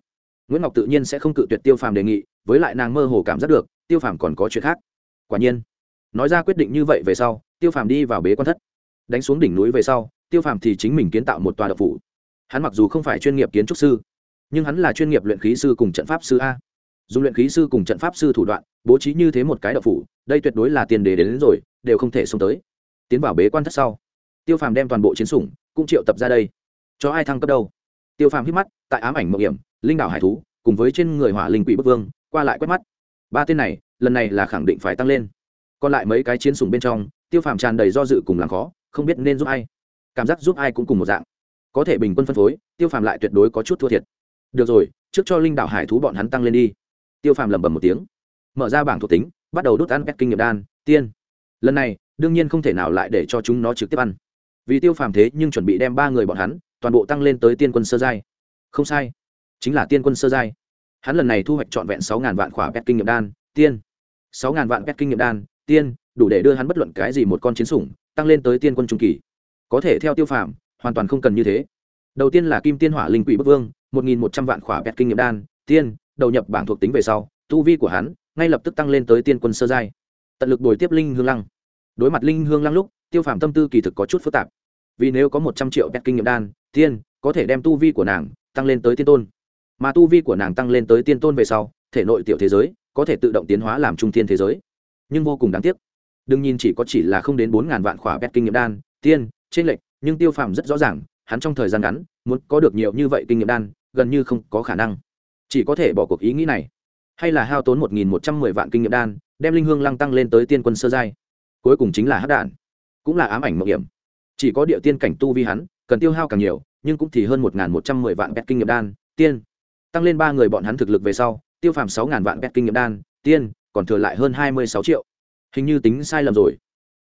nguyễn ngọc tự nhiên sẽ không cự tuyệt tiêu phàm đề nghị, với lại nàng mơ hồ cảm giác được, tiêu phàm còn có chuyện khác. Quả nhiên. Nói ra quyết định như vậy về sau, tiêu phàm đi vào bế quan thất. Đánh xuống đỉnh núi về sau, tiêu phàm thì chính mình kiến tạo một tòa đậu phủ. Hắn mặc dù không phải chuyên nghiệp kiến trúc sư, nhưng hắn là chuyên nghiệp luyện khí sư cùng trận pháp sư a dùng luyện khí sư cùng trận pháp sư thủ đoạn bố trí như thế một cái đậu phủ đây tuyệt đối là tiền đề đến, đến rồi đều không thể xông tới. Tiến vào bế quan thất sau tiêu phàm đem toàn bộ chiến sủng cũng triệu tập ra đây. Cho ai thăng cấp đâu? Tiêu phàm hít mắt tại ám ảnh mộng hiểm linh đảo hải thú cùng với trên người hỏa linh quỷ bức vương qua lại quét mắt. Ba tên này lần này là khẳng định phải tăng lên. Còn lại mấy cái chiến sủng bên trong tiêu phàm tràn đầy do dự cùng làm khó không biết nên giúp ai. Cảm giác giúp ai cũng cùng một dạng. Có thể bình quân phân phối tiêu phàm lại tuyệt đối có chút thua thiệt. Được rồi trước cho linh đảo hải thú bọn hắn tăng lên đi tiêu phàm lẩm bẩm một tiếng, mở ra bảng thuộc tính, bắt đầu đốt ăn pet kinh nghiệm đan, tiên. Lần này, đương nhiên không thể nào lại để cho chúng nó trực tiếp ăn. Vì tiêu phàm thế nhưng chuẩn bị đem ba người bọn hắn, toàn bộ tăng lên tới tiên quân sơ giai. Không sai, chính là tiên quân sơ giai. Hắn lần này thu hoạch trọn vẹn sáu ngàn vạn khỏa pet kinh nghiệm đan, tiên. sáu ngàn vạn pet kinh nghiệm đan, tiên, đủ để đưa hắn bất luận cái gì một con chiến sủng, tăng lên tới tiên quân trung kỳ. Có thể theo tiêu phàm, hoàn toàn không cần như thế. Đầu tiên là kim tiên hỏa linh quỷ bức vương, một nghìn một trăm vạn khỏa pet kinh nghiệm đan, tiên đầu nhập bảng thuộc tính về sau, tu vi của hắn ngay lập tức tăng lên tới tiên quân sơ giai. Tận lực đối tiếp linh hương lăng. Đối mặt linh hương lăng lúc, tiêu phàm tâm tư kỳ thực có chút phức tạp. Vì nếu có một trăm triệu pet kinh nghiệm đan, tiên, có thể đem tu vi của nàng tăng lên tới tiên tôn. Mà tu vi của nàng tăng lên tới tiên tôn về sau, thể nội tiểu thế giới có thể tự động tiến hóa làm trung thiên thế giới. Nhưng vô cùng đáng tiếc. Đừng nhìn chỉ có chỉ là không đến bốn ngàn vạn khỏa pet kinh nghiệm đan, tiên, trên lệnh nhưng tiêu phàm rất rõ ràng, hắn trong thời gian ngắn, muốn có được nhiều như vậy kinh nghiệm đan, gần như không có khả năng chỉ có thể bỏ cuộc ý nghĩ này. Hay là hao tốn một nghìn một trăm mười vạn kinh nghiệm đan, đem linh hương lăng tăng lên tới tiên quân sơ giai. Cuối cùng chính là hát đạn. Cũng là ám ảnh mộng hiểm. Chỉ có địa tiên cảnh tu vi hắn, cần tiêu hao càng nhiều, nhưng cũng thì hơn một nghìn một trăm mười vạn pet kinh nghiệm đan, tiên. Tăng lên ba người bọn hắn thực lực về sau, tiêu phàm sáu ngàn vạn pet kinh nghiệm đan, tiên, còn thừa lại hơn hai mươi sáu triệu. Hình như tính sai lầm rồi.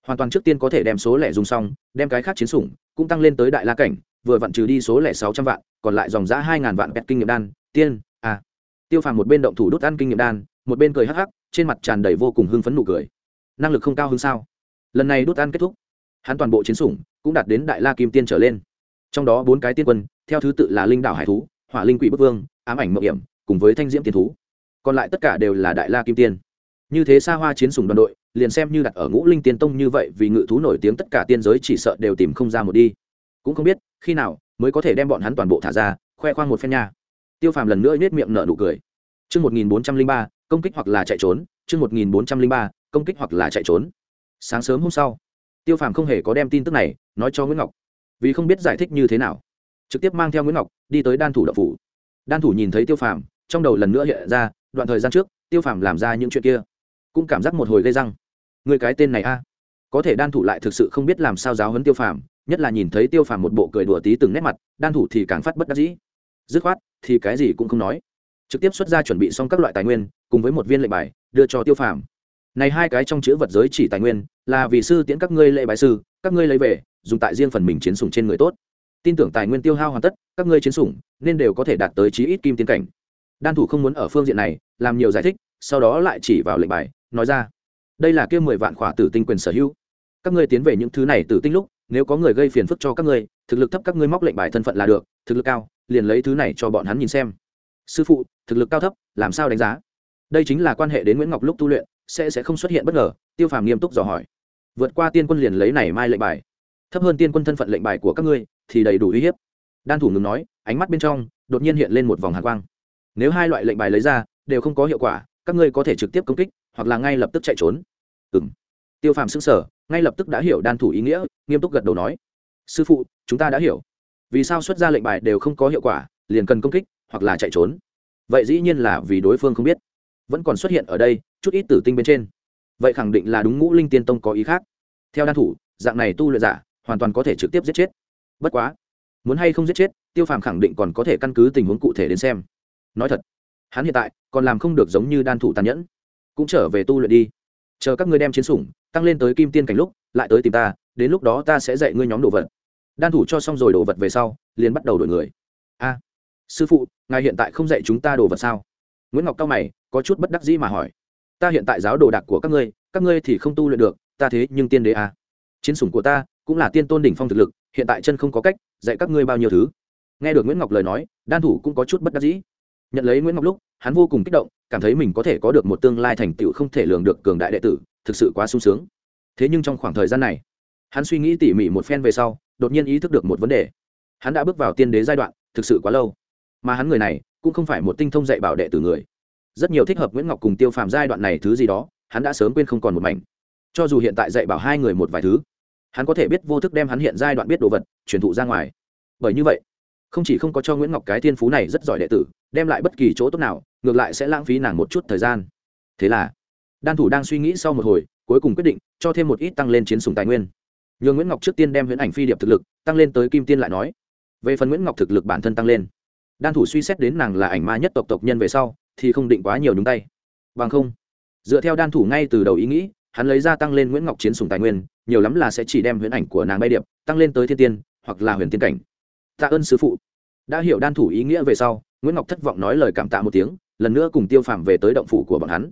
Hoàn toàn trước tiên có thể đem số lẻ dùng xong, đem cái khác chiến sủng, cũng tăng lên tới đại la cảnh, vừa vặn trừ đi số lẻ sáu trăm vạn, còn lại dòng giã hai ngàn vạn pet kinh nghiệm đan, tiên tiêu phàm một bên động thủ đốt ăn kinh nghiệm đan, một bên cười hắc hắc, trên mặt tràn đầy vô cùng hưng phấn nụ cười. Năng lực không cao hơn sao? Lần này đốt ăn kết thúc, hắn toàn bộ chiến sủng cũng đạt đến đại la kim tiên trở lên. Trong đó bốn cái tiên quân, theo thứ tự là linh Đảo hải thú, hỏa linh quỷ bức vương, ám ảnh mậu hiểm, cùng với thanh diễm tiên thú. Còn lại tất cả đều là đại la kim tiên. Như thế xa hoa chiến sùng đoàn đội, liền xem như đặt ở ngũ linh tiên tông như vậy vì ngự thú nổi tiếng tất cả tiên giới chỉ sợ đều tìm không ra một đi. Cũng không biết, khi nào mới có thể đem bọn hắn toàn bộ thả ra, khoe khoang một phen nha tiêu phàm lần nữa nết miệng nở nụ cười Chương 1403, công kích hoặc là chạy trốn, chương 1403, công kích hoặc là chạy trốn. Sáng sớm hôm sau, Tiêu Phàm không hề có đem tin tức này nói cho Nguyễn Ngọc, vì không biết giải thích như thế nào, trực tiếp mang theo Nguyễn Ngọc đi tới Đan thủ đạo phủ. Đan thủ nhìn thấy Tiêu Phàm, trong đầu lần nữa hiện ra, đoạn thời gian trước, Tiêu Phàm làm ra những chuyện kia, cũng cảm giác một hồi gây răng. Người cái tên này a, có thể Đan thủ lại thực sự không biết làm sao giáo huấn Tiêu Phàm, nhất là nhìn thấy Tiêu Phàm một bộ cười đùa tí từng nét mặt, Đan thủ thì càng phát bất đắc dĩ. Dứt khoát, thì cái gì cũng không nói. Trực tiếp xuất ra chuẩn bị xong các loại tài nguyên cùng với một viên lệnh bài đưa cho tiêu phàm. Này hai cái trong chữ vật giới chỉ tài nguyên là vì sư tiễn các ngươi lệ bài sư các ngươi lấy về dùng tại riêng phần mình chiến sủng trên người tốt. Tin tưởng tài nguyên tiêu hao hoàn tất các ngươi chiến sủng nên đều có thể đạt tới chí ít kim tiến cảnh. Đan thủ không muốn ở phương diện này làm nhiều giải thích sau đó lại chỉ vào lệnh bài nói ra. Đây là kia mười vạn khỏa tử tinh quyền sở hữu. Các ngươi tiến về những thứ này tử tinh lúc nếu có người gây phiền phức cho các ngươi thực lực thấp các ngươi móc lệnh bài thân phận là được thực lực cao liền lấy thứ này cho bọn hắn nhìn xem. Sư phụ, thực lực cao thấp, làm sao đánh giá? Đây chính là quan hệ đến nguyễn ngọc lúc tu luyện, sẽ sẽ không xuất hiện bất ngờ, tiêu phàm nghiêm túc dò hỏi. Vượt qua tiên quân liền lấy này mai lệnh bài. Thấp hơn tiên quân thân phận lệnh bài của các ngươi, thì đầy đủ uy hiếp. Đan thủ ngừng nói, ánh mắt bên trong, đột nhiên hiện lên một vòng hạ quang. Nếu hai loại lệnh bài lấy ra, đều không có hiệu quả, các ngươi có thể trực tiếp công kích, hoặc là ngay lập tức chạy trốn. Ừ m tiêu phàm xứng sở ngay lập tức đã hiểu đan thủ ý nghĩa, nghiêm túc gật đầu nói. Sư phụ, chúng ta đã hiểu vì sao xuất ra lệnh bài đều không có hiệu quả, liền cần công kích hoặc là chạy trốn. Vậy dĩ nhiên là vì đối phương không biết. Vẫn còn xuất hiện ở đây, chút ít tử tinh bên trên. Vậy khẳng định là đúng ngũ linh tiên tông có ý khác. Theo đan thủ, dạng này tu luyện giả, hoàn toàn có thể trực tiếp giết chết. Bất quá, muốn hay không giết chết, tiêu phàm khẳng định còn có thể căn cứ tình huống cụ thể đến xem. Nói thật, hắn hiện tại còn làm không được giống như đan thủ tàn nhẫn. Cũng trở về tu luyện đi. Chờ các ngươi đem chiến sủng, tăng lên tới kim tiên cảnh lúc, lại tới tìm ta, đến lúc đó ta sẽ dạy ngươi nhóm đồ vật đan thủ cho xong rồi đồ vật về sau, liền bắt đầu đổi người. A, sư phụ, ngài hiện tại không dạy chúng ta đồ vật sao? Nguyễn ngọc cao mày, có chút bất đắc dĩ mà hỏi. Ta hiện tại giáo đồ đạc của các ngươi các ngươi thì không tu luyện được, ta thế nhưng tiên đế à. chiến sủng của ta cũng là tiên tôn đỉnh phong thực lực, hiện tại chân không có cách dạy các ngươi bao nhiêu thứ. Nghe được nguyễn ngọc lời nói, đan thủ cũng có chút bất đắc dĩ. Nhận lấy nguyễn ngọc lúc, hắn vô cùng kích động, cảm thấy mình có thể có được một tương lai thành tựu không thể lường được cường đại đệ tử, thực sự quá sung sướng. Thế nhưng trong khoảng thời gian này, hắn suy nghĩ tỉ mỉ một phen về sau đột nhiên ý thức được một vấn đề. Hắn đã bước vào tiên đế giai đoạn, thực sự quá lâu. Mà hắn người này, cũng không phải một tinh thông dạy bảo đệ tử người. Rất nhiều thích hợp nguyễn ngọc cùng tiêu phàm giai đoạn này thứ gì đó, hắn đã sớm quên không còn một mảnh. Cho dù hiện tại dạy bảo hai người một vài thứ, hắn có thể biết vô thức đem hắn hiện giai đoạn biết đồ vật, truyền thụ ra ngoài. Bởi như vậy, không chỉ không có cho nguyễn ngọc cái thiên phú này rất giỏi đệ tử, đem lại bất kỳ chỗ tốt nào, ngược lại sẽ lãng phí nàng một chút thời gian. Thế là, đan thủ đang suy nghĩ sau một hồi, cuối cùng quyết định cho thêm một ít tăng lên chiến sùng tài nguyên nhường nguyễn ngọc trước tiên đem huyễn ảnh phi điệp thực lực tăng lên tới kim tiên lại nói về phần nguyễn ngọc thực lực bản thân tăng lên đan thủ suy xét đến nàng là ảnh ma nhất tộc tộc nhân về sau thì không định quá nhiều nhúng tay bằng không dựa theo đan thủ ngay từ đầu ý nghĩ hắn lấy ra tăng lên nguyễn ngọc chiến sùng tài nguyên nhiều lắm là sẽ chỉ đem huyễn ảnh của nàng bay điệp tăng lên tới thiên tiên hoặc là huyền tiên cảnh tạ ơn sứ phụ đã hiểu đan thủ ý nghĩa về sau nguyễn ngọc thất vọng nói lời cảm tạ một tiếng lần nữa cùng tiêu phàm về tới động phủ của bọn hắn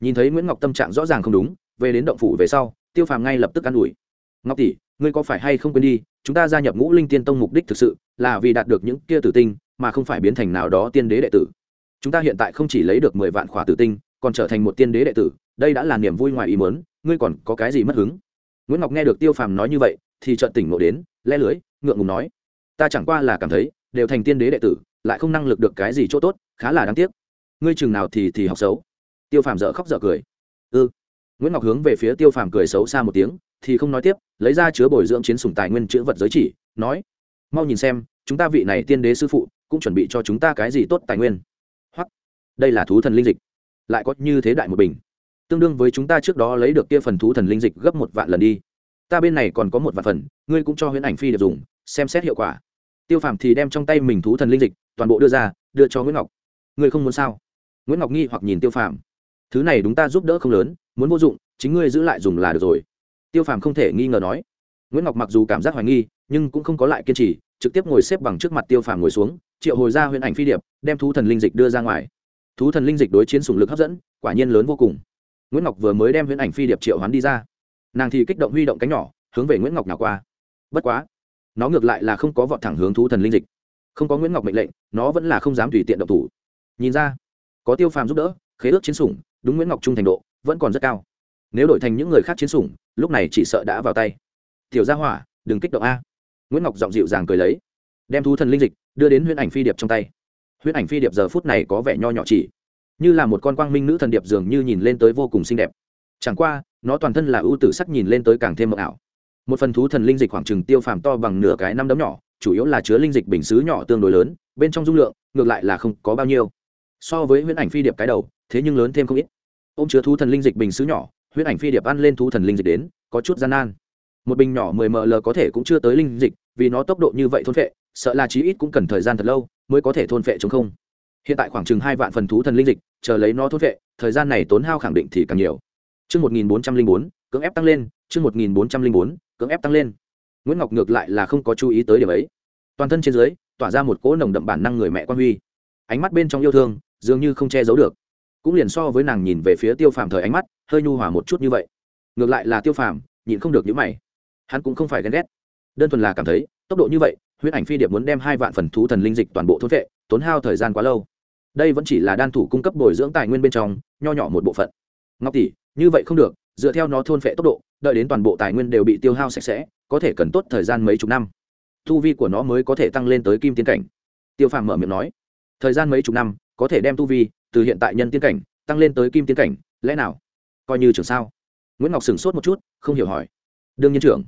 nhìn thấy nguyễn ngọc tâm trạng rõ ràng không đúng về đến động phủ về sau tiêu phàm ngay lập tức ă n ủi ngọc tỷ, ngươi có phải hay không quên đi, chúng ta gia nhập ngũ linh tiên tông mục đích thực sự là vì đạt được những kia tử tinh, mà không phải biến thành nào đó tiên đế đệ tử. Chúng ta hiện tại không chỉ lấy được mười vạn khỏa tử tinh, còn trở thành một tiên đế đệ tử, đây đã là niềm vui ngoài ý mớn ngươi còn có cái gì mất hứng? Nguyễn ngọc nghe được tiêu phàm nói như vậy, thì trợn tỉnh ngộ đến, le lưới, ngượng ngùng nói, ta chẳng qua là cảm thấy, đều thành tiên đế đệ tử, lại không năng lực được cái gì chỗ tốt, khá là đáng tiếc. Ngươi chừng nào thì thì học xấu. Tiêu phàm dở khóc dở cười. Ư ừ. nguyễn ngọc hướng về phía tiêu phàm cười xấu xa một tiếng thì không nói tiếp, lấy ra chứa bồi dưỡng chiến sủng tài nguyên chữ vật giới chỉ, nói, mau nhìn xem, chúng ta vị này tiên đế sư phụ cũng chuẩn bị cho chúng ta cái gì tốt tài nguyên. Hoặc đây là thú thần linh dịch, lại có như thế đại một bình. Tương đương với chúng ta trước đó lấy được kia phần thú thần linh dịch gấp một vạn lần đi. Ta bên này còn có một vạn phần, ngươi cũng cho huyễn ảnh phi được dùng, xem xét hiệu quả. Tiêu phàm thì đem trong tay mình thú thần linh dịch toàn bộ đưa ra, đưa cho nguyễn ngọc. Ngươi không muốn sao? Nguyễn ngọc nghi hoặc nhìn tiêu phàm. Thứ này đúng ta giúp đỡ không lớn, muốn vô dụng, chính ngươi giữ lại dùng là được rồi tiêu phàm không thể nghi ngờ nói, nguyễn ngọc mặc dù cảm giác hoài nghi, nhưng cũng không có lại kiên trì, trực tiếp ngồi xếp bằng trước mặt tiêu phàm ngồi xuống, triệu hồi ra huyện ảnh phi điệp, đem thú thần linh dịch đưa ra ngoài. Thú thần linh dịch đối chiến sùng lực hấp dẫn, quả nhiên lớn vô cùng. Nguyễn ngọc vừa mới đem huyện ảnh phi điệp triệu hoán đi ra, nàng thì kích động huy động cánh nhỏ, hướng về nguyễn ngọc nào qua. Bất quá, nó ngược lại là không có vọt thẳng hướng thú thần linh dịch. Không có nguyễn ngọc mệnh lệnh, nó vẫn là không dám tùy tiện động thủ. Nhìn ra, có tiêu phàm giúp đỡ, khế ước chiến sủng, đúng nguyễn ngọc trung thành độ, vẫn còn rất cao nếu đổi thành những người khác chiến sủng, lúc này chỉ sợ đã vào tay. Tiểu gia hỏa, đừng kích động a. Nguyễn ngọc giọng dịu dàng cười lấy. Đem thú thần linh dịch, đưa đến huyễn ảnh phi điệp trong tay. Huyễn ảnh phi điệp giờ phút này có vẻ nho nhỏ chỉ. Như là một con quang minh nữ thần điệp dường như nhìn lên tới vô cùng xinh đẹp. Chẳng qua, nó toàn thân là ưu tử sắc nhìn lên tới càng thêm mộng ảo. Một phần thú thần linh dịch khoảng chừng tiêu phàm to bằng nửa cái năm đấm nhỏ, chủ yếu là chứa linh dịch bình xứ nhỏ tương đối lớn, bên trong dung lượng, ngược lại là không có bao nhiêu. So với huyễn ảnh phi điệp cái đầu, thế nhưng lớn thêm không ít. Ô m chứa thú thần linh dịch bình xứ nhỏ huyễn ảnh phi điệp ăn lên thú thần linh dịch đến có chút gian nan một bình nhỏ mười ml có thể cũng chưa tới linh dịch vì nó tốc độ như vậy thôn phệ sợ là chí ít cũng cần thời gian thật lâu mới có thể thôn phệ chống không hiện tại khoảng chừng hai vạn phần thú thần linh dịch chờ lấy nó thôn phệ thời gian này tốn hao khẳng định thì càng nhiều Trước 1404, cưỡng ép tăng lên, trước 1404, cưỡng ép tăng lên. Nguyễn Ngọc ngược lại là không có chú ý tới điểm ấy. Toàn thân trên dưới tỏa ra một cỗ nồng đậm bản năng người mẹ quan huy. Ánh mắt bên trong yêu thương, dường như không che giấu được. Cũng liền so với nàng nhìn về phía Tiêu Phàm thời ánh mắt, hơi nhu hòa một chút như vậy. Ngược lại là Tiêu Phàm, nhịn không được những mày. Hắn cũng không phải ghen ghét, đơn thuần là cảm thấy, tốc độ như vậy, huyết ảnh phi điệp muốn đem hai vạn phần thú thần linh dịch toàn bộ thôn vệ, tốn hao thời gian quá lâu. Đây vẫn chỉ là đan thủ cung cấp bồi dưỡng tài nguyên bên trong, nho nhỏ một bộ phận. Ngọc tỷ, như vậy không được dựa theo nó thôn phệ tốc độ đợi đến toàn bộ tài nguyên đều bị tiêu hao sạch sẽ có thể cần tốt thời gian mấy chục năm thu vi của nó mới có thể tăng lên tới kim tiến cảnh tiêu phàm mở miệng nói thời gian mấy chục năm có thể đem tu vi từ hiện tại nhân tiến cảnh tăng lên tới kim tiến cảnh lẽ nào coi như trưởng sao. Nguyễn ngọc sửng sốt một chút, không hiểu hỏi. Đương nhiên trưởng.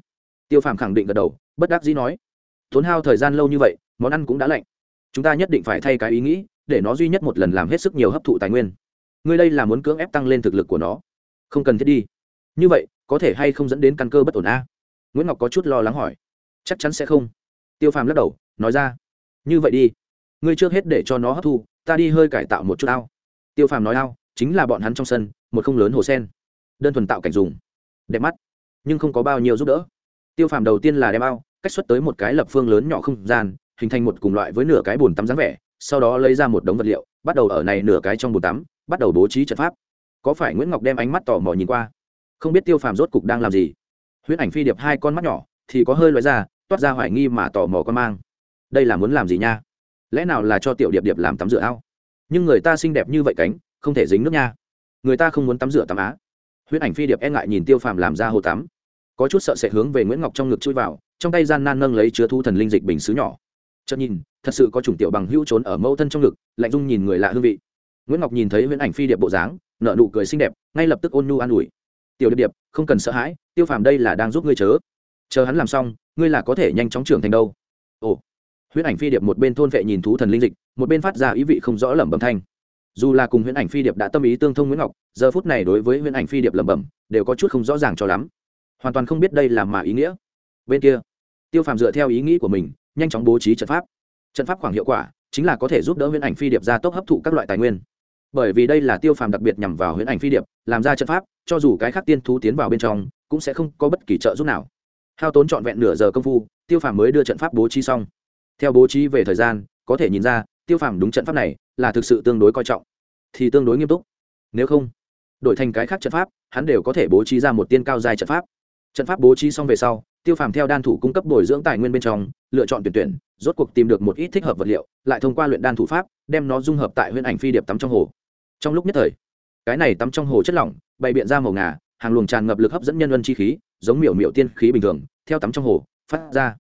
Tiêu phàm khẳng định gật đầu, bất đắc dĩ nói. Tốn hao thời gian lâu như vậy, món ăn cũng đã lạnh. Chúng ta nhất định phải thay cái ý nghĩ, để nó duy nhất một lần làm hết sức nhiều hấp thụ tài nguyên. Ngươi đây là muốn cưỡng ép tăng lên thực lực của nó. Không cần thiết đi. Như vậy, có thể hay không dẫn đến căn cơ bất ổn a? Nguyễn ngọc có chút lo lắng hỏi. Chắc chắn sẽ không. Tiêu phàm lắc đầu, nói ra. Như vậy đi. Ngươi trước hết để cho nó hấp thu, ta đi hơi cải tạo một chút ao. Tiêu phàm nói ao chính là bọn hắn trong sân, một không lớn hồ sen. Đơn thuần tạo cảnh dùng. Đẹp mắt. Nhưng không có bao nhiêu giúp đỡ. Tiêu phàm đầu tiên là đem ao, cách xuất tới một cái lập phương lớn nhỏ không gian, hình thành một cùng loại với nửa cái bồn tắm dáng vẻ, sau đó lấy ra một đống vật liệu, bắt đầu ở này nửa cái trong bồn tắm, bắt đầu bố trí trận pháp. Có phải nguyễn ngọc đem ánh mắt tò mò nhìn qua? Không biết tiêu phàm rốt cục đang làm gì. Huyễn ảnh phi điệp hai con mắt nhỏ, thì có hơi loại ra, toát ra hoài nghi mà tò mò con mang. Đây là muốn làm gì nha? Lẽ nào là cho tiểu điệp điệp làm tắm rửa ao? Nhưng người ta xinh đẹp như vậy cánh không thể dính nước nha. Người ta không muốn tắm rửa tắm á. Huyễn ảnh phi điệp e ngại nhìn tiêu phàm làm ra hồ tắm. Có chút sợ sẽ hướng về nguyễn ngọc trong ngực chui vào, trong tay gian nan nâng lấy chứa thu thần linh dịch bình xứ nhỏ. Chợt nhìn, thật sự có chủng tiểu bằng hữu trốn ở mẫu thân trong ngực, lạnh dung nhìn người lạ hương vị. Nguyễn ngọc nhìn thấy huyễn ảnh phi điệp bộ dáng nợ nụ cười xinh đẹp, ngay lập tức ôn nhu an ủi. Tiểu điệp điệp, không cần sợ hãi, tiêu phàm đây là đang giúp ngươi chớ. Chờ hắn làm xong, ngươi là có thể nhanh chóng trưởng thành đâu. Ồ. Huyễn ảnh phi điệp một bên thôn vệ nhìn thú thần linh dịch, một bên phát ra ý vị không rõ lẩm bẩm thanh dù là cùng huyễn ảnh phi điệp đã tâm ý tương thông nguyễn ngọc, giờ phút này đối với huyễn ảnh phi điệp lẩm bẩm, đều có chút không rõ ràng cho lắm. Hoàn toàn không biết đây là mà ý nghĩa. Bên kia, tiêu phàm dựa theo ý nghĩ của mình, nhanh chóng bố trí trận pháp. Trận pháp khoảng hiệu quả chính là có thể giúp đỡ huyễn ảnh phi điệp ra tốc hấp thụ các loại tài nguyên. Bởi vì đây là tiêu phàm đặc biệt nhằm vào huyễn ảnh phi điệp, làm ra trận pháp, cho dù cái khác tiên thú tiến vào bên trong, cũng sẽ không có bất kỳ trợ giúp nào. Hao tốn trọn vẹn nửa giờ công phu, tiêu phàm mới đưa trận pháp bố trí xong. Theo bố trí về thời gian, có thể nhìn ra, tiêu phàm đúng trận pháp này là thực sự tương đối coi trọng. Thì tương đối nghiêm túc. Nếu không, đổi thành cái khác trận pháp, hắn đều có thể bố trí ra một tiên cao dài trận pháp. Trận pháp bố trí xong về sau, tiêu phàm theo đan thủ cung cấp bồi dưỡng tài nguyên bên trong, lựa chọn tuyển tuyển, rốt cuộc tìm được một ít thích hợp vật liệu, lại thông qua luyện đan thủ pháp, đem nó dung hợp tại huyện ảnh phi điệp tắm trong hồ. Trong lúc nhất thời, cái này tắm trong hồ chất lỏng, bày biện ra màu ngà, hàng luồng tràn ngập lực hấp dẫn nhân luân chi khí, giống miểu miểu tiên khí bình thường, theo tắm trong hồ, phát ra.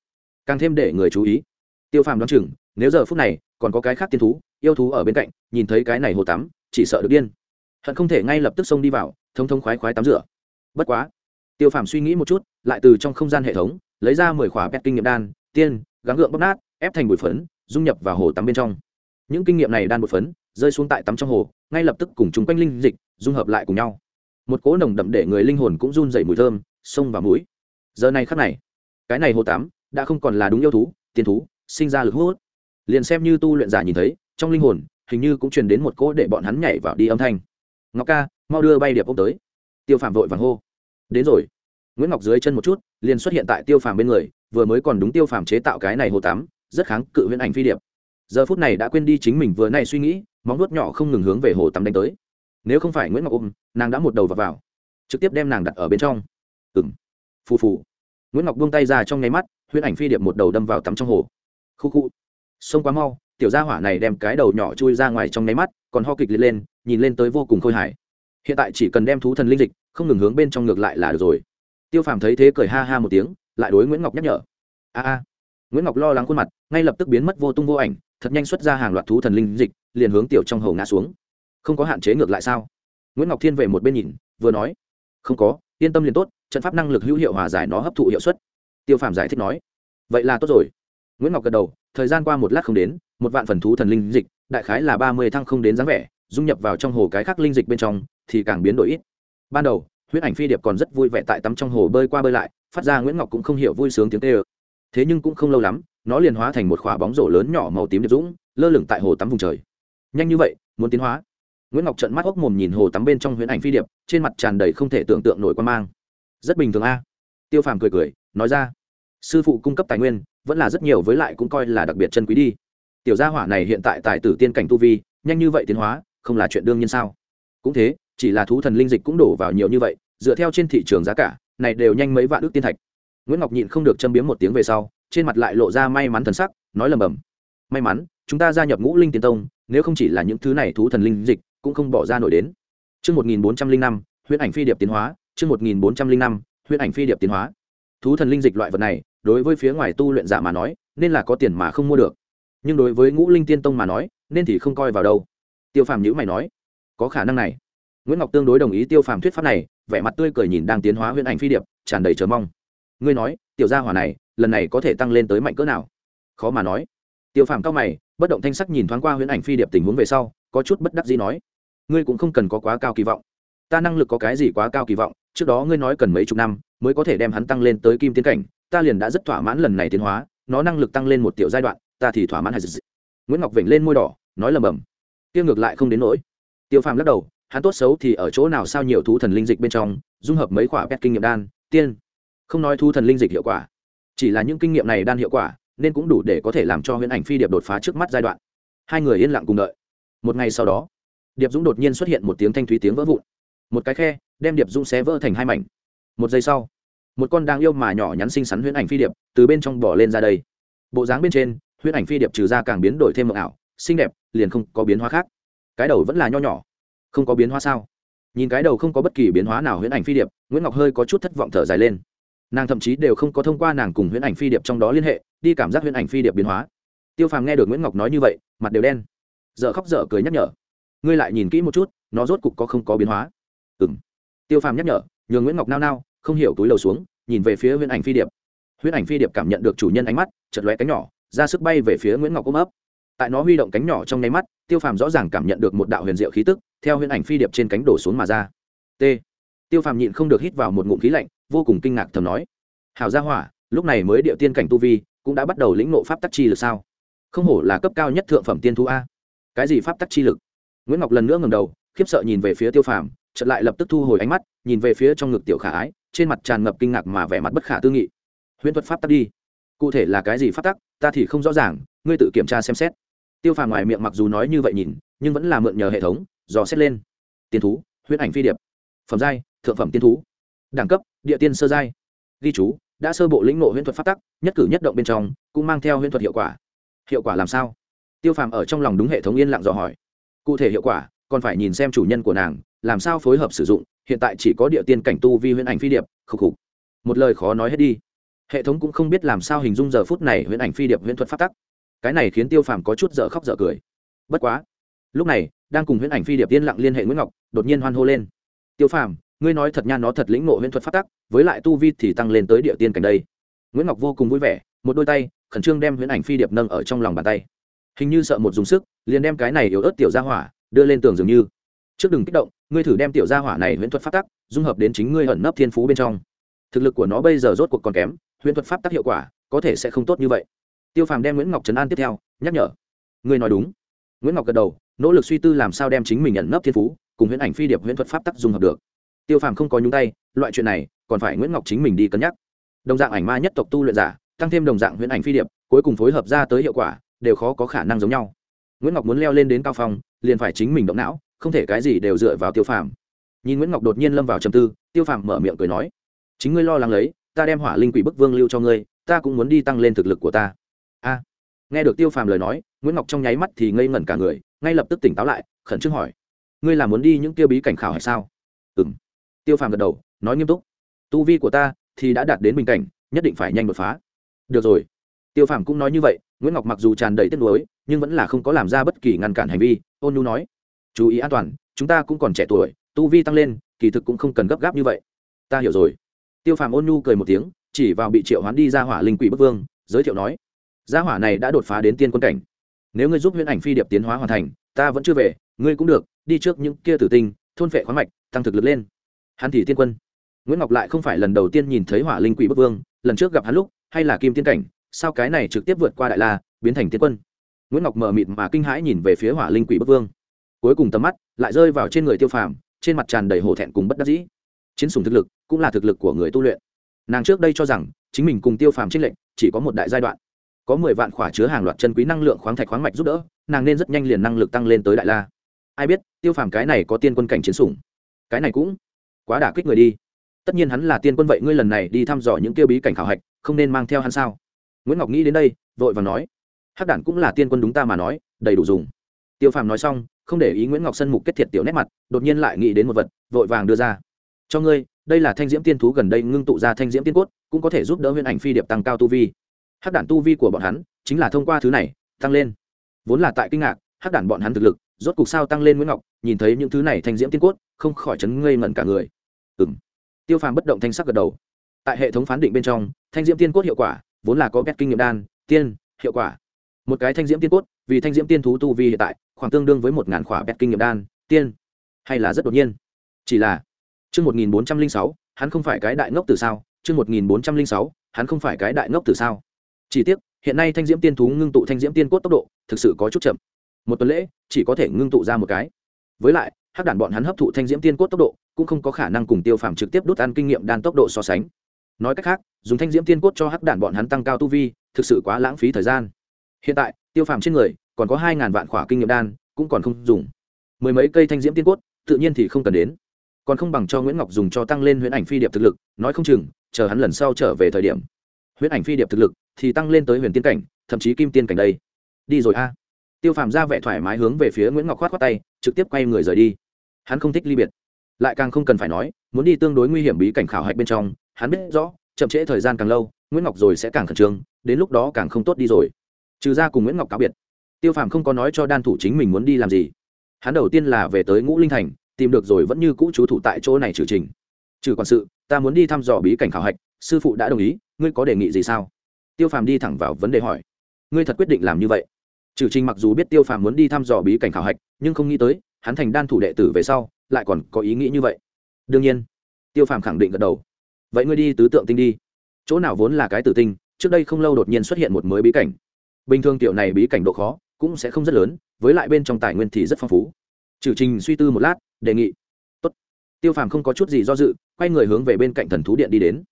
Càng thêm để người chú ý. Tiêu phàm đoán chừng, nếu giờ phút này, còn có cái khác tiên thú yêu thú ở bên cạnh, nhìn thấy cái này hồ tắm, chỉ sợ được điên. Hận không thể ngay lập tức xông đi vào, thông thông khoái khoái tắm rửa. Bất quá, tiêu phàm suy nghĩ một chút, lại từ trong không gian hệ thống, lấy ra mười khỏa pet kinh nghiệm đan, tiên, gắng gượng bóp nát, ép thành bụi phấn, dung nhập vào hồ tắm bên trong. Những kinh nghiệm này đan bụi phấn, rơi xuống tại tắm trong hồ, ngay lập tức cùng chúng quanh linh dịch, dung hợp lại cùng nhau. Một cỗ nồng đậm để người linh hồn cũng run dậy mùi thơm sông và mũi. Giờ này khắc này, cái này hồ tắm đã không còn là đúng yêu thú tiền thú, sinh ra lực hút. Liền xem như tu luyện giả nhìn thấy trong linh hồn hình như cũng truyền đến một cỗ để bọn hắn nhảy vào đi âm thanh. Ngọc ca mau đưa bay điệp ông tới. Tiêu phạm vội vàng hô. Đến rồi. Nguyễn ngọc dưới chân một chút liền xuất hiện tại tiêu phàm bên người vừa mới còn đúng tiêu phàm chế tạo cái này hồ tắm rất kháng cự huyễn ảnh phi điệp. Giờ phút này đã quên đi chính mình vừa nay suy nghĩ móng nuốt nhỏ không ngừng hướng về hồ tắm đánh tới. Nếu không phải nguyễn ngọc ôm nàng đã một đầu vào, vào. Trực tiếp đem nàng đặt ở bên trong. Ừng phù phù. Nguyễn ngọc buông tay ra trong nháy mắt huyễn ảnh phi điệp một đầu đâm vào tắm trong hồ. Khu khu. Sông quá mau tiểu gia hỏa này đem cái đầu nhỏ chui ra ngoài trong nháy mắt, còn ho kịch liệt lên, nhìn lên tới vô cùng khôi hài. Hiện tại chỉ cần đem thú thần linh dịch, không ngừng hướng bên trong ngược lại là được rồi. Tiêu phàm thấy thế cười ha ha một tiếng, lại đối nguyễn ngọc nhắc nhở. A a. Nguyễn ngọc lo lắng khuôn mặt, ngay lập tức biến mất vô tung vô ảnh, thật nhanh xuất ra hàng loạt thú thần linh dịch, liền hướng tiểu trong hầu ngã xuống. Không có hạn chế ngược lại sao? Nguyễn ngọc thiên về một bên nhìn, vừa nói. Không có, yên tâm liền tốt, trận pháp năng lực hữu hiệu hòa giải nó hấp thụ hiệu suất. Tiêu phàm giải thích nói. Vậy là tốt rồi. Nguyễn ngọc gật đầu thời gian qua một lát không đến, một vạn phần thú thần linh dịch, đại khái là ba mươi thăng không đến dáng vẻ, dung nhập vào trong hồ cái khác linh dịch bên trong, thì càng biến đổi ít. Ban đầu, huyết ảnh phi điệp còn rất vui vẻ tại tắm trong hồ bơi qua bơi lại, phát ra nguyễn ngọc cũng không hiểu vui sướng tiếng tê ơ. Thế nhưng cũng không lâu lắm, nó liền hóa thành một khỏa bóng rổ lớn nhỏ màu tím điệp dũng, lơ lửng tại hồ tắm vùng trời. Nhanh như vậy, muốn tiến hóa. Nguyễn ngọc trận mắt hốc mồm nhìn hồ tắm bên trong huyễn ảnh phi điệp, trên mặt tràn đầy không thể tưởng tượng nổi quan mang. Rất bình thường a. Tiêu phàm cười cười, nói ra. Sư phụ cung cấp tài nguyên vẫn là rất nhiều với lại cũng coi là đặc biệt chân quý đi. Tiểu gia hỏa này hiện tại tại tử tiên cảnh tu vi nhanh như vậy tiến hóa không là chuyện đương nhiên sao? Cũng thế chỉ là thú thần linh dịch cũng đổ vào nhiều như vậy dựa theo trên thị trường giá cả này đều nhanh mấy vạn ước tiên thạch. Nguyễn ngọc nhịn không được châm biếm một tiếng về sau trên mặt lại lộ ra may mắn thần sắc nói lầm bầm. May mắn chúng ta gia nhập ngũ linh tiên tông nếu không chỉ là những thứ này thú thần linh dịch cũng không bỏ ra nổi đến. Trước 1405, huyễn ảnh phi điệp tiến hóa, trước 1405, huyễn ảnh phi điệp tiến hóa. Thú thần linh dịch loại vật này, đối với phía ngoài tu luyện giả mà nói, nên là có tiền mà không mua được. Nhưng đối với Ngũ Linh Tiên Tông mà nói, nên thì không coi vào đâu. Tiêu Phàm nhíu mày nói, có khả năng này. Nguyễn Ngọc tương đối đồng ý Tiêu Phàm thuyết pháp này, vẻ mặt tươi cười nhìn đang tiến hóa huyễn ảnh phi điệp, tràn đầy chờ mong. Ngươi nói, tiểu gia hỏa này, lần này có thể tăng lên tới mạnh cỡ nào? Khó mà nói. Tiêu Phàm cao mày, bất động thanh sắc nhìn thoáng qua huyễn ảnh phi điệp tình huống về sau, có chút bất đắc dĩ nói ngươi cũng không cần có quá cao kỳ vọng ta năng lực có cái gì quá cao kỳ vọng trước đó ngươi nói cần mấy chục năm mới có thể đem hắn tăng lên tới kim tiến cảnh ta liền đã rất thỏa mãn lần này tiến hóa, nó năng lực tăng lên một tiểu giai đoạn, ta thì thỏa mãn hay gì? Nguyễn ngọc vểnh lên môi đỏ, nói lầm bầm. Tiêu ngược lại không đến nỗi. Tiêu phàm lắc đầu, hắn tốt xấu thì ở chỗ nào sao nhiều thú thần linh dịch bên trong, dung hợp mấy quả pet kinh nghiệm đan, tiên. Không nói thú thần linh dịch hiệu quả, chỉ là những kinh nghiệm này đan hiệu quả, nên cũng đủ để có thể làm cho huyễn ảnh phi điệp đột phá trước mắt giai đoạn. Hai người yên lặng cùng đợi. Một ngày sau đó, điệp dũng đột nhiên xuất hiện một tiếng thanh thúy tiếng vỡ vụn. Một cái khe, đem điệp dũng xé vỡ thành hai mảnh. Một giây sau một con đang yêu mà nhỏ nhắn xinh xắn huyễn ảnh phi điệp từ bên trong bỏ lên ra đây. Bộ dáng bên trên, huyễn ảnh phi điệp trừ ra càng biến đổi thêm mộng ảo, xinh đẹp, liền không có biến hóa khác. Cái đầu vẫn là nho nhỏ, không có biến hóa sao? Nhìn cái đầu không có bất kỳ biến hóa nào huyễn ảnh phi điệp, nguyễn ngọc hơi có chút thất vọng thở dài lên. Nàng thậm chí đều không có thông qua nàng cùng huyễn ảnh phi điệp trong đó liên hệ, đi cảm giác huyễn ảnh phi điệp biến hóa. Tiêu phàm nghe được nguyễn ngọc nói như vậy, mặt đều đen. Dợ khóc dở cười nhắc nhở. Ngươi lại nhìn kỹ một chút, nó rốt cục có không có biến hóa. Ừ m tiêu phàm nhắc nhở, nhường nguyễn ngọc nao nao không hiểu túi lầu xuống, nhìn về phía huyễn ảnh phi điệp. Huyễn ảnh phi điệp cảm nhận được chủ nhân ánh mắt chật lóe cánh nhỏ, ra sức bay về phía nguyễn ngọc ôm ấp. Tại nó huy động cánh nhỏ trong nháy mắt, tiêu phàm rõ ràng cảm nhận được một đạo huyền diệu khí tức, theo huyễn ảnh phi điệp trên cánh đổ xuống mà ra. T. Tiêu phàm nhịn không được hít vào một ngụm khí lạnh, vô cùng kinh ngạc thầm nói hào gia hỏa, lúc này mới điệu tiên cảnh tu vi, cũng đã bắt đầu lĩnh nộ pháp tắc chi lực sao? Không hổ là cấp cao nhất thượng phẩm tiên thu a. Cái gì pháp tắc chi lực? Nguyễn ngọc lần nữa ngầm đầu, khiếp sợ nhìn về phía tiêu phàm, chợt lại lập tức thu hồi ánh mắt nhìn về phía trong ngực tiểu khả ái, trên mặt tràn ngập kinh ngạc mà vẻ mặt bất khả tư nghị. Huyễn thuật pháp tắc đi. Cụ thể là cái gì pháp tắc, ta thì không rõ ràng, ngươi tự kiểm tra xem xét. Tiêu phàm ngoài miệng mặc dù nói như vậy nhìn, nhưng vẫn là mượn nhờ hệ thống, dò xét lên. Tiên thú, huyễn ảnh phi điệp. Phẩm giai, thượng phẩm tiên thú. Đẳng cấp, địa tiên sơ giai. Ghi chú, đã sơ bộ lĩnh ngộ huyễn thuật pháp tắc, nhất cử nhất động bên trong, cũng mang theo huyễn thuật hiệu quả. Hiệu quả làm sao? Tiêu phàm ở trong lòng đúng hệ thống yên lặng dò hỏi. Cụ thể hiệu quả còn phải nhìn xem chủ nhân của nàng, làm sao phối hợp sử dụng, hiện tại chỉ có địa tiên cảnh tu vi huyễn ảnh phi điệp, khục khục. Một lời khó nói hết đi. Hệ thống cũng không biết làm sao hình dung giờ phút này huyễn ảnh phi điệp huyễn thuật phát tắc. Cái này khiến tiêu phàm có chút dở khóc dở cười. Bất quá, lúc này, đang cùng huyễn ảnh phi điệp yên lặng liên hệ nguyễn ngọc, đột nhiên hoan hô lên. Tiêu phàm, ngươi nói thật nha, nó thật lĩnh ngộ huyễn thuật phát tắc, với lại tu vi thì tăng lên tới địa tiên cảnh đây. Nguyễn ngọc vô cùng vui vẻ, một đôi tay, khẩn trương đem huyễn ảnh phi điệp nâng ở trong lòng bàn tay. Hình như sợ một dùng sức, liền đem cái này yếu ớt tiểu ra hỏa đưa lên tường dường như. Trước đừng kích động, ngươi thử đem tiểu gia hỏa này huyễn thuật pháp tắc dung hợp đến chính ngươi ẩn nấp thiên phú bên trong. Thực lực của nó bây giờ rốt cuộc còn kém, huyễn thuật pháp tắc hiệu quả có thể sẽ không tốt như vậy. Tiêu phàm đem nguyễn ngọc trấn an tiếp theo, nhắc nhở. Ngươi nói đúng. Nguyễn ngọc gật đầu, nỗ lực suy tư làm sao đem chính mình ẩn nấp thiên phú cùng huyễn ảnh phi điệp huyễn thuật pháp tắc dung hợp được. Tiêu phàm không có nhúng tay, loại chuyện này còn phải nguyễn ngọc chính mình đi cân nhắc. Đồng dạng ảnh ma nhất tộc tu luyện giả, tăng thêm đồng dạng huyễn ảnh phi điệp, cuối cùng phối hợp ra tới hiệu quả, đều khó có khả năng giống nhau nguyễn ngọc muốn leo lên đến cao phong, liền phải chính mình động não, không thể cái gì đều dựa vào tiêu phàm. Nhìn nguyễn ngọc đột nhiên lâm vào trầm tư, tiêu phàm mở miệng cười nói, chính ngươi lo lắng lấy, ta đem hỏa linh quỷ bức vương lưu cho ngươi, ta cũng muốn đi tăng lên thực lực của ta. A. Nghe được tiêu phàm lời nói, nguyễn ngọc trong nháy mắt thì ngây ngẩn cả người, ngay lập tức tỉnh táo lại, khẩn trương hỏi, ngươi là muốn đi những tiêu bí cảnh khảo hay sao? Ừ m tiêu phàm gật đầu, nói nghiêm túc, tu vi của ta thì đã đạt đến bình cảnh, nhất định phải nhanh đột phá. Được rồi tiêu phàm cũng nói như vậy, nguyễn ngọc mặc dù tràn đầy tiếc nuối, nhưng vẫn là không có làm ra bất kỳ ngăn cản hành vi, ôn nhu nói. Chú ý an toàn, chúng ta cũng còn trẻ tuổi, tu vi tăng lên, kỳ thực cũng không cần gấp gáp như vậy. Ta hiểu rồi. Tiêu phàm ôn nhu cười một tiếng, chỉ vào bị triệu hoán đi ra hỏa linh quỷ bức vương, giới thiệu nói. Gia hỏa này đã đột phá đến tiên quân cảnh. Nếu ngươi giúp huyễn ảnh phi điệp tiến hóa hoàn thành, ta vẫn chưa về, ngươi cũng được, đi trước những kia tử tinh, thôn phệ khoáng mạch, tăng thực lực lên. Hắn thì tiên quân. Nguyễn ngọc lại không phải lần đầu tiên nhìn thấy hỏa linh quỷ bức vương, lần trước gặp hắn lúc, hay là kim tiên cảnh sao cái này trực tiếp vượt qua đại la, biến thành tiên quân? Nguyễn ngọc mờ mịt mà kinh hãi nhìn về phía hỏa linh quỷ bức vương. Cuối cùng tầm mắt lại rơi vào trên người tiêu phàm, trên mặt tràn đầy hổ thẹn cùng bất đắc dĩ. Chiến sùng thực lực cũng là thực lực của người tu luyện. Nàng trước đây cho rằng chính mình cùng tiêu phàm trên lệnh chỉ có một đại giai đoạn. Có mười vạn khỏa chứa hàng loạt chân quý năng lượng khoáng thạch khoáng mạch giúp đỡ, nàng nên rất nhanh liền năng lực tăng lên tới đại la. Ai biết, tiêu phàm cái này có tiên quân cảnh chiến sủng. Cái này cũng quá đả kích người đi. Tất nhiên hắn là tiên quân vậy, ngươi lần này đi thăm dò những tiêu bí cảnh khảo hạch, không nên mang theo hắn sao? Nguyễn ngọc nghĩ đến đây, vội và nói, hắc đản cũng là tiên quân đúng ta mà nói, đầy đủ dùng. Tiêu phàm nói xong, không để ý nguyễn ngọc sân mục kết thiệt tiểu nét mặt, đột nhiên lại nghĩ đến một vật, vội vàng đưa ra. Cho ngươi, đây là thanh diễm tiên thú gần đây ngưng tụ ra thanh diễm tiên cốt, cũng có thể giúp đỡ huyền ảnh phi điệp tăng cao tu vi. Hắc đản tu vi của bọn hắn chính là thông qua thứ này, tăng lên. Vốn là tại kinh ngạc, hắc đản bọn hắn thực lực, rốt cục sao tăng lên nguyễn ngọc, nhìn thấy những thứ này thanh diễm tiên cốt, không khỏi chấn ngây ngẩn cả người. Ừng tiêu phàm bất động thanh sắc gật đầu. Tại hệ thống phán định bên trong, thanh diễm tiên cốt hiệu quả vốn là có két kinh nghiệm đan, tiên, hiệu quả. Một cái thanh diễm tiên cốt, vì thanh diễm tiên thú tu vi hiện tại, khoảng tương đương với một ngàn khỏa bẹt kinh nghiệm đan, tiên. Hay là rất đột nhiên. Chỉ là, chương một nghìn bốn trăm linh sáu, hắn không phải cái đại ngốc từ sao? Chương một nghìn bốn trăm linh sáu, hắn không phải cái đại ngốc từ sao? Chỉ tiếc, hiện nay thanh diễm tiên thú ngưng tụ thanh diễm tiên cốt tốc độ, thực sự có chút chậm. Một tuần lễ, chỉ có thể ngưng tụ ra một cái. Với lại, hắc đản bọn hắn hấp thụ thanh diễm tiên cốt tốc độ, cũng không có khả năng cùng tiêu phàm trực tiếp đốt ăn kinh nghiệm đan tốc độ so sánh nói cách khác, dùng thanh diễm tiên cốt cho hắc đản bọn hắn tăng cao tu vi, thực sự quá lãng phí thời gian. Hiện tại, tiêu phàm trên người, còn có hai ngàn vạn khỏa kinh nghiệm đan, cũng còn không dùng. Mười mấy cây thanh diễm tiên cốt, tự nhiên thì không cần đến. Còn không bằng cho nguyễn ngọc dùng cho tăng lên huyễn ảnh phi điệp thực lực, nói không chừng, chờ hắn lần sau trở về thời điểm. Huyễn ảnh phi điệp thực lực thì tăng lên tới huyền tiên cảnh, thậm chí kim tiên cảnh đây. Đi rồi a. Tiêu phàm ra vẻ thoải mái hướng về phía nguyễn ngọc khoát khoát tay, trực tiếp quay người rời đi. Hắn không thích ly biệt. Lại càng không cần phải nói, muốn đi tương đối nguy hiểm bí cảnh khảo hạch bên trong hắn biết rõ, chậm trễ thời gian càng lâu, nguyễn ngọc rồi sẽ càng khẩn trương, đến lúc đó càng không tốt đi rồi. Trừ ra cùng nguyễn ngọc cáo biệt. Tiêu phàm không có nói cho đan thủ chính mình muốn đi làm gì. Hắn đầu tiên là về tới ngũ linh thành, tìm được rồi vẫn như cũ chú thủ tại chỗ này trừ trình. Trừ quản sự, ta muốn đi thăm dò bí cảnh khảo hạch, sư phụ đã đồng ý, ngươi có đề nghị gì sao? Tiêu phàm đi thẳng vào vấn đề hỏi. Ngươi thật quyết định làm như vậy? Trừ trình mặc dù biết tiêu phàm muốn đi thăm dò bí cảnh khảo hạch, nhưng không nghĩ tới, hắn thành đan thủ đệ tử về sau, lại còn có ý nghĩ như vậy. Đương nhiên. Tiêu phàm khẳng định gật đầu vậy ngươi đi tứ tượng tinh đi. Chỗ nào vốn là cái tử tinh, trước đây không lâu đột nhiên xuất hiện một mới bí cảnh. Bình thường tiểu này bí cảnh độ khó, cũng sẽ không rất lớn, với lại bên trong tài nguyên thì rất phong phú. Trừ trình suy tư một lát, đề nghị. Tốt. tiêu phàm không có chút gì do dự, quay người hướng về bên cạnh thần thú điện đi đến.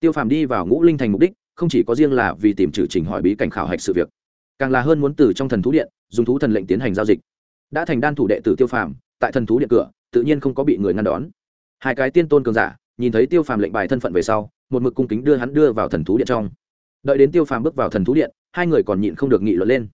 Tiêu phàm đi vào ngũ linh thành mục đích, không chỉ có riêng là vì tìm trừ trình hỏi bí cảnh khảo hạch sự việc, càng là hơn muốn từ trong thần thú điện, dùng thú thần lệnh tiến hành giao dịch. Đã thành đan thủ đệ tử tiêu phàm, tại thần thú điện cửa, tự nhiên không có bị người ngăn đón. Hai cái tiên tôn cường giả nhìn thấy tiêu phàm lệnh bài thân phận về sau, một mực cung kính đưa hắn đưa vào thần thú điện trong. Đợi đến tiêu phàm bước vào thần thú điện, hai người còn nhịn không được nghị luận lên.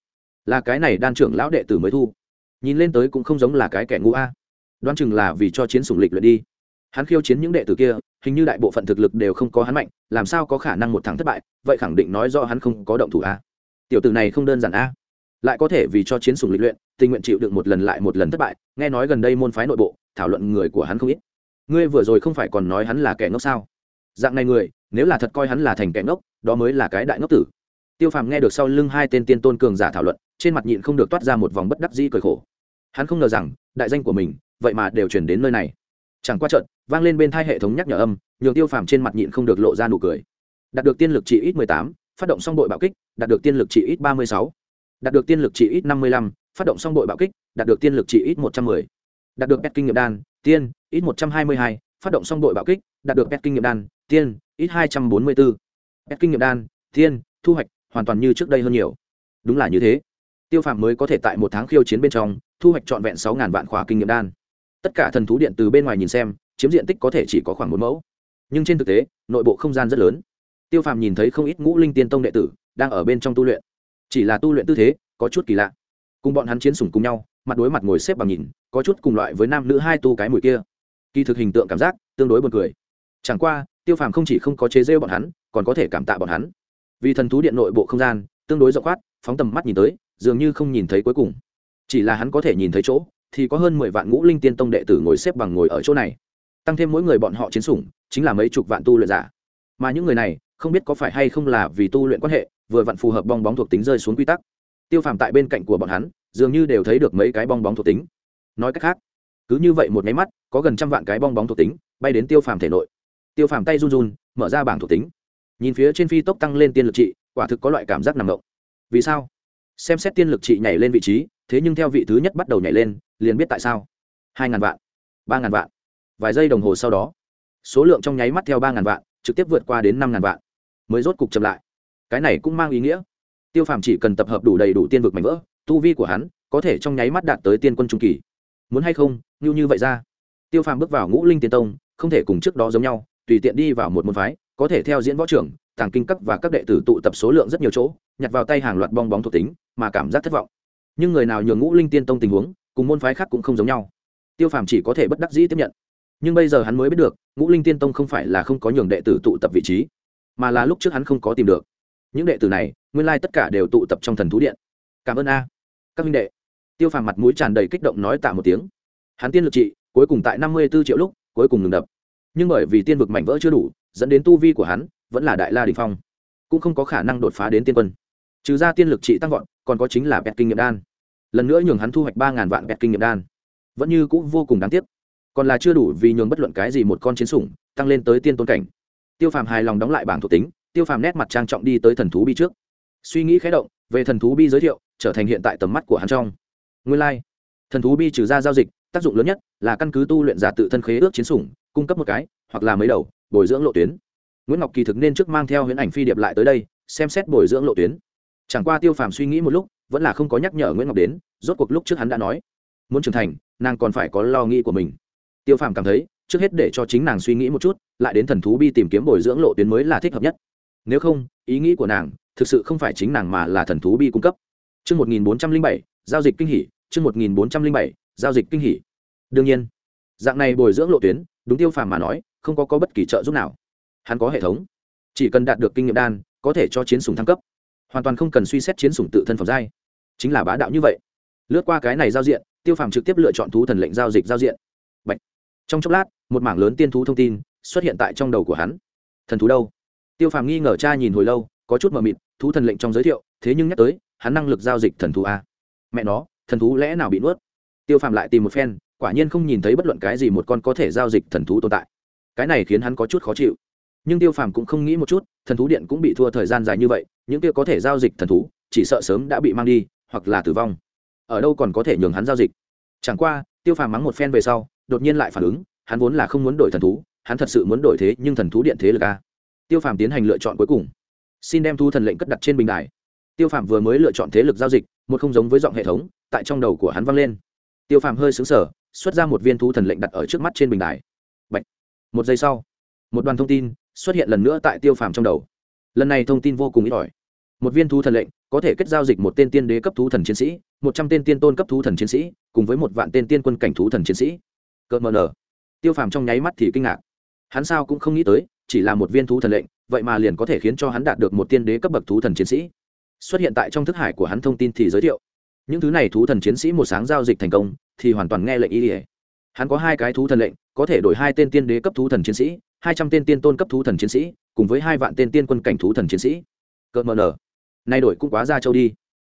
Là cái này đan trưởng lão đệ tử mới thu. Nhìn lên tới cũng không giống là cái kẻ ngu a. Đoán chừng là vì cho chiến sủng lịch luyện đi. Hắn khiêu chiến những đệ tử kia, hình như đại bộ phận thực lực đều không có hắn mạnh, làm sao có khả năng một thắng thất bại, vậy khẳng định nói do hắn không có động thủ a. Tiểu tử này không đơn giản a. Lại có thể vì cho chiến sủng lịch luyện, tình nguyện chịu được một lần lại một lần thất bại, nghe nói gần đây môn phái nội bộ, thảo luận người của hắn không ít ngươi vừa rồi không phải còn nói hắn là kẻ ngốc sao? Dạng này người, nếu là thật coi hắn là thành kẻ ngốc, đó mới là cái đại ngốc tử. Tiêu phàm nghe được sau lưng hai tên tiên tôn cường giả thảo luận, trên mặt nhịn không được toát ra một vòng bất đắc dĩ cười khổ. Hắn không ngờ rằng, đại danh của mình, vậy mà đều chuyển đến nơi này. Chẳng qua trận vang lên bên thai hệ thống nhắc nhở âm, nhường tiêu phàm trên mặt nhịn không được lộ ra nụ cười. Đạt được tiên lực trị ít mười tám, phát động xong đội bạo kích, đạt được tiên lực trị ít ba mươi sáu. Đạt được tiên lực trị ít năm mươi lăm, phát động xong đội bạo kích, đạt được tiên lực trị ít một trăm mười đạt được pet kinh nghiệm đan, tiên, ít một trăm hai mươi hai, phát động xong đội bạo kích, đạt được pet kinh nghiệm đan, tiên, ít hai trăm bốn mươi bốn pet kinh nghiệm đan, tiên, thu hoạch, hoàn toàn như trước đây hơn nhiều. Đúng là như thế. Tiêu phàm mới có thể tại một tháng khiêu chiến bên trong, thu hoạch trọn vẹn sáu ngàn vạn khỏa kinh nghiệm đan. Tất cả thần thú điện từ bên ngoài nhìn xem, chiếm diện tích có thể chỉ có khoảng một mẫu. Nhưng trên thực tế, nội bộ không gian rất lớn. Tiêu phàm nhìn thấy không ít ngũ linh tiên tông đệ tử đang ở bên trong tu luyện. Chỉ là tu luyện tư thế, có chút kỳ lạ cùng bọn hắn chiến sủng cùng nhau, mặt đối mặt ngồi xếp bằng nhìn, có chút cùng loại với nam nữ hai tu cái mùi kia. Kỳ thực hình tượng cảm giác, tương đối buồn cười. Chẳng qua, tiêu phàm không chỉ không có chế rêu bọn hắn, còn có thể cảm tạ bọn hắn. Vì thần thú điện nội bộ không gian, tương đối rộng khoát, phóng tầm mắt nhìn tới, dường như không nhìn thấy cuối cùng. Chỉ là hắn có thể nhìn thấy chỗ, thì có hơn mười vạn ngũ linh tiên tông đệ tử ngồi xếp bằng ngồi ở chỗ này. Tăng thêm mỗi người bọn họ chiến sủng, chính là mấy chục vạn tu luyện giả. Mà những người này, không biết có phải hay không là vì tu luyện quan hệ, vừa vặn phù hợp bong bóng thuộc tính rơi xuống quy tắc tiêu phàm tại bên cạnh của bọn hắn, dường như đều thấy được mấy cái bong bóng thuộc tính. Nói cách khác, cứ như vậy một máy mắt, có gần trăm vạn cái bong bóng thuộc tính, bay đến tiêu phàm thể nội. Tiêu phàm tay run run, mở ra bảng thuộc tính. Nhìn phía trên phi tốc tăng lên tiên lực trị, quả thực có loại cảm giác nằm động. Vì sao? Xem xét tiên lực trị nhảy lên vị trí, thế nhưng theo vị thứ nhất bắt đầu nhảy lên, liền biết tại sao. Hai ngàn vạn, ba ngàn vạn. Vài giây đồng hồ sau đó, số lượng trong nháy mắt theo ba ngàn vạn, trực tiếp vượt qua đến năm ngàn vạn. Mới rốt cục chậm lại. Cái này cũng mang ý nghĩa tiêu phàm chỉ cần tập hợp đủ đầy đủ tiên vực mạnh vỡ, tu vi của hắn có thể trong nháy mắt đạt tới tiên quân trung kỳ. Muốn hay không, như như vậy ra. Tiêu phàm bước vào ngũ linh tiên tông, không thể cùng trước đó giống nhau, tùy tiện đi vào một môn phái, có thể theo diễn võ trưởng, tàng kinh cấp và các đệ tử tụ tập số lượng rất nhiều chỗ, nhặt vào tay hàng loạt bong bóng thuộc tính, mà cảm giác thất vọng. Nhưng người nào nhường ngũ linh tiên tông tình huống, cùng môn phái khác cũng không giống nhau. Tiêu phàm chỉ có thể bất đắc dĩ tiếp nhận. Nhưng bây giờ hắn mới biết được, ngũ linh tiên tông không phải là không có nhường đệ tử tụ tập vị trí, mà là lúc trước hắn không có tìm được. Những đệ tử này nguyên lai tất cả đều tụ tập trong thần thú điện. Cảm ơn a. Các minh đệ. Tiêu phàm mặt mũi tràn đầy kích động nói tạ một tiếng. Hắn tiên lực trị, cuối cùng tại năm mươi b ố triệu lúc, cuối cùng ngừng đập. Nhưng bởi vì tiên vực mảnh vỡ chưa đủ, dẫn đến tu vi của hắn vẫn là đại la đình phong, cũng không có khả năng đột phá đến tiên quân. Trừ ra tiên lực trị tăng vọt, còn có chính là bẹt kinh nghiệm đan. Lần nữa nhường hắn thu hoạch ba ngàn vạn bẹt kinh nghiệm đan. Vẫn như cũng vô cùng đáng tiếc. Còn là chưa đủ vì nhường bất luận cái gì một con chiến sủng, tăng lên tới tiên tôn cảnh. Tiêu phàm hài lòng đóng lại bảng thuộc tính, tiêu phàm nét mặt trang trọng đi tới thần thú bi trước suy nghĩ khé động, về thần thú bi giới thiệu, trở thành hiện tại tầm mắt của hắn trong. Nguyên lai、like. thần thú bi trừ ra giao dịch, tác dụng lớn nhất là căn cứ tu luyện giả tự thân khế ước chiến sủng, cung cấp một cái, hoặc là mấy đầu, bồi dưỡng lộ tuyến. Nguyễn ngọc kỳ thực nên trước mang theo huyễn ảnh phi điệp lại tới đây, xem xét bồi dưỡng lộ tuyến. Chẳng qua tiêu phàm suy nghĩ một lúc, vẫn là không có nhắc nhở nguyễn ngọc đến, rốt cuộc lúc trước hắn đã nói. Muốn trưởng thành, nàng còn phải có lo nghĩ của mình. Tiêu phàm cảm thấy, trước hết để cho chính nàng suy nghĩ một chút, lại đến thần thú bi tìm kiếm bồi dưỡng lộ tuyến mới là thích hợp nhất. Nếu không, ý nghĩ của nàng thực sự không phải chính nàng mà là thần thú bi cung cấp Trước 1407, giao dịch kinh hỉ, trước 1407, giao dịch kinh hỉ. Đương nhiên, dạng này bồi dưỡng lộ tuyến, đúng tiêu phàm mà nói, không có có bất kỳ trợ giúp nào. Hắn có hệ thống, chỉ cần đạt được kinh nghiệm đan, có thể cho chiến sủng thăng cấp. Hoàn toàn không cần suy xét chiến sủng tự thân phẩm giai. Chính là bá đạo như vậy. Lướt qua cái này giao diện, tiêu phàm trực tiếp lựa chọn thú thần lệnh giao dịch giao diện. Bạch. Trong chốc lát, một mảng lớn tiên thú thông tin xuất hiện tại trong đầu của hắn. Thần thú đâu? Tiêu phàm nghi ngờ cha nhìn hồi lâu, có chút mờ mịt, thú thần lệnh trong giới thiệu, thế nhưng nhắc tới, hắn năng lực giao dịch thần thú a. Mẹ nó thần thú lẽ nào bị nuốt? Tiêu phàm lại tìm một phen quả nhiên không nhìn thấy bất luận cái gì một con có thể giao dịch thần thú tồn tại. Cái này khiến hắn có chút khó chịu. Nhưng tiêu phàm cũng không nghĩ một chút thần thú điện cũng bị thua thời gian dài như vậy những kia có thể giao dịch thần thú chỉ sợ sớm đã bị mang đi hoặc là tử vong. Ở đâu còn có thể nhường hắn giao dịch? Chẳng qua tiêu phàm mắng một phen về sau đột nhiên lại phản ứng hắn vốn là không muốn đổi thần thú hắn thật sự muốn đổi thế nhưng thần thú điện thế lực a. Tiêu phàm tiến hành lựa chọn cuối cùng xin đem thu thần lệnh cất đặt trên bình đài. Tiêu phạm vừa mới lựa chọn thế lực giao dịch, một không giống với giọng hệ thống, tại trong đầu của hắn vang lên. Tiêu phạm hơi xứng sở xuất ra một viên thu thần lệnh đặt ở trước mắt trên bình đài. Bạch. một giây sau, một đoàn thông tin xuất hiện lần nữa tại tiêu phạm trong đầu. Lần này thông tin vô cùng ít ỏi. Một viên thu thần lệnh có thể kết giao dịch một tên tiên đế cấp thú thần chiến sĩ, một trăm tên tiên tôn cấp thú thần chiến sĩ, cùng với một vạn tên tiên quân cảnh thú thần chiến sĩ. Cợt mờ nở. Tiêu phàm trong nháy mắt thì kinh ngạc. Hắn sao cũng không nghĩ tới, chỉ là một viên thú thần lệnh vậy mà liền có thể khiến cho hắn đạt được một tiên đế cấp bậc thú thần chiến sĩ. Xuất hiện tại trong thức hải của hắn thông tin thì giới thiệu. Những thứ này thú thần chiến sĩ một sáng giao dịch thành công, thì hoàn toàn nghe lệnh ý ỉa hắn có hai cái thú thần lệnh, có thể đổi hai tên tiên đế cấp thú thần chiến sĩ, hai trăm tên tiên tôn cấp thú thần chiến sĩ, cùng với hai vạn tên tiên quân cảnh thú thần chiến sĩ. Cỡ mờ nở nay đổi cũng quá ra châu đi.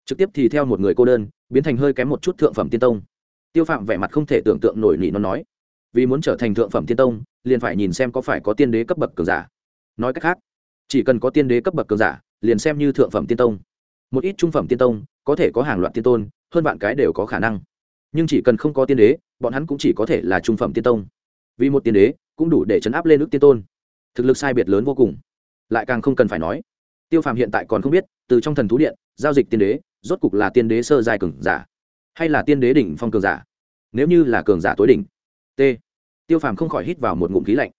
Trực tiếp thì theo một người cô đơn, biến thành hơi kém một chút thượng phẩm tiên tông. Tiêu phạm vẻ mặt không thể tưởng tượng nổi nỉ nó nói. Vì muốn trở thành thượng phẩm tiên tông, liền phải nhìn xem có phải có tiên đế cấp bậc cường giả nói cách khác, chỉ cần có tiên đế cấp bậc cường giả, liền xem như thượng phẩm tiên tông. Một ít trung phẩm tiên tông, có thể có hàng loạt tiên tôn, hơn vạn cái đều có khả năng. Nhưng chỉ cần không có tiên đế, bọn hắn cũng chỉ có thể là trung phẩm tiên tông. Vì một tiên đế, cũng đủ để chấn áp lên ước tiên tôn. Thực lực sai biệt lớn vô cùng. Lại càng không cần phải nói, tiêu phàm hiện tại còn không biết, từ trong thần thú điện, giao dịch tiên đế, rốt cục là tiên đế sơ giai cường giả, hay là tiên đế đỉnh phong cường giả? Nếu như là cường giả tối đỉnh, t. Tiêu phàm không khỏi hít vào một ngụm khí lạnh.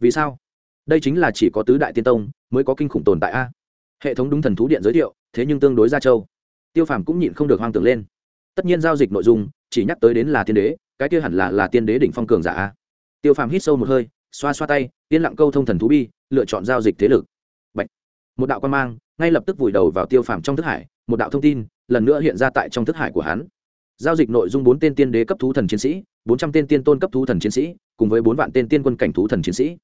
Vì sao? Đây chính là chỉ có tứ đại tiên tông mới có kinh khủng tồn tại a. Hệ thống đúng thần thú điện giới thiệu, thế nhưng tương đối ra châu. Tiêu phàm cũng nhịn không được hoang tưởng lên. Tất nhiên giao dịch nội dung, chỉ nhắc tới đến là tiên đế, cái kia hẳn là là tiên đế đỉnh phong cường giả a. Tiêu phàm hít sâu một hơi, xoa xoa tay, yên lặng câu thông thần thú bi, lựa chọn giao dịch thế lực. Bạch. một đạo quan mang, ngay lập tức vùi đầu vào tiêu phàm trong thức hải, một đạo thông tin, lần nữa hiện ra tại trong thức hải của hắn. Giao dịch nội dung bốn tên tiên đế cấp thú thần chiến sĩ, bốn trăm tên tiên tôn cấp thú thần chiến sĩ, cùng với bốn vạn tên tiên quân cảnh thú thần chiến sĩ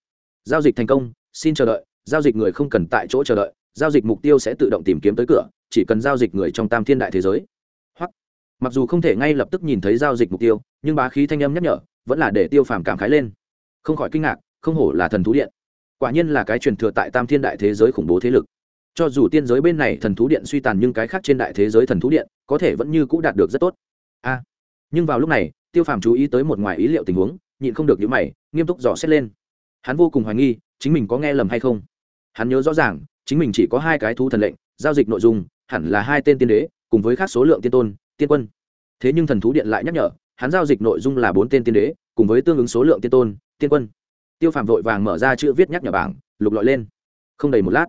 giao dịch thành công, xin chờ đợi. Giao dịch người không cần tại chỗ chờ đợi. Giao dịch mục tiêu sẽ tự động tìm kiếm tới cửa, chỉ cần giao dịch người trong tam thiên đại thế giới. Hoặc, mặc dù không thể ngay lập tức nhìn thấy giao dịch mục tiêu, nhưng bá khí thanh âm nhắc nhở, vẫn là để tiêu phàm cảm khái lên. Không khỏi kinh ngạc, không hổ là thần thú điện. Quả nhiên là cái truyền thừa tại tam thiên đại thế giới khủng bố thế lực. Cho dù tiên giới bên này thần thú điện suy tàn nhưng cái khác trên đại thế giới thần thú điện, có thể vẫn như c ũ đạt được rất tốt. A. Nhưng vào lúc này, tiêu phàm chú ý tới một ngoài ý liệu tình huống, nhịn không được những mày, nghiêm túc dò xét lên hắn vô cùng hoài nghi, chính mình có nghe lầm hay không. Hắn nhớ rõ ràng, chính mình chỉ có hai cái thú thần lệnh, giao dịch nội dung, hẳn là hai tên tiên đế, cùng với khác số lượng tiên tôn, tiên quân. Thế nhưng thần thú điện lại nhắc nhở, hắn giao dịch nội dung là bốn tên tiên đế, cùng với tương ứng số lượng tiên tôn, tiên quân. Tiêu Phạm vội vàng mở ra chữ viết nhắc nhở bảng, lục lọi lên. Không đầy một lát,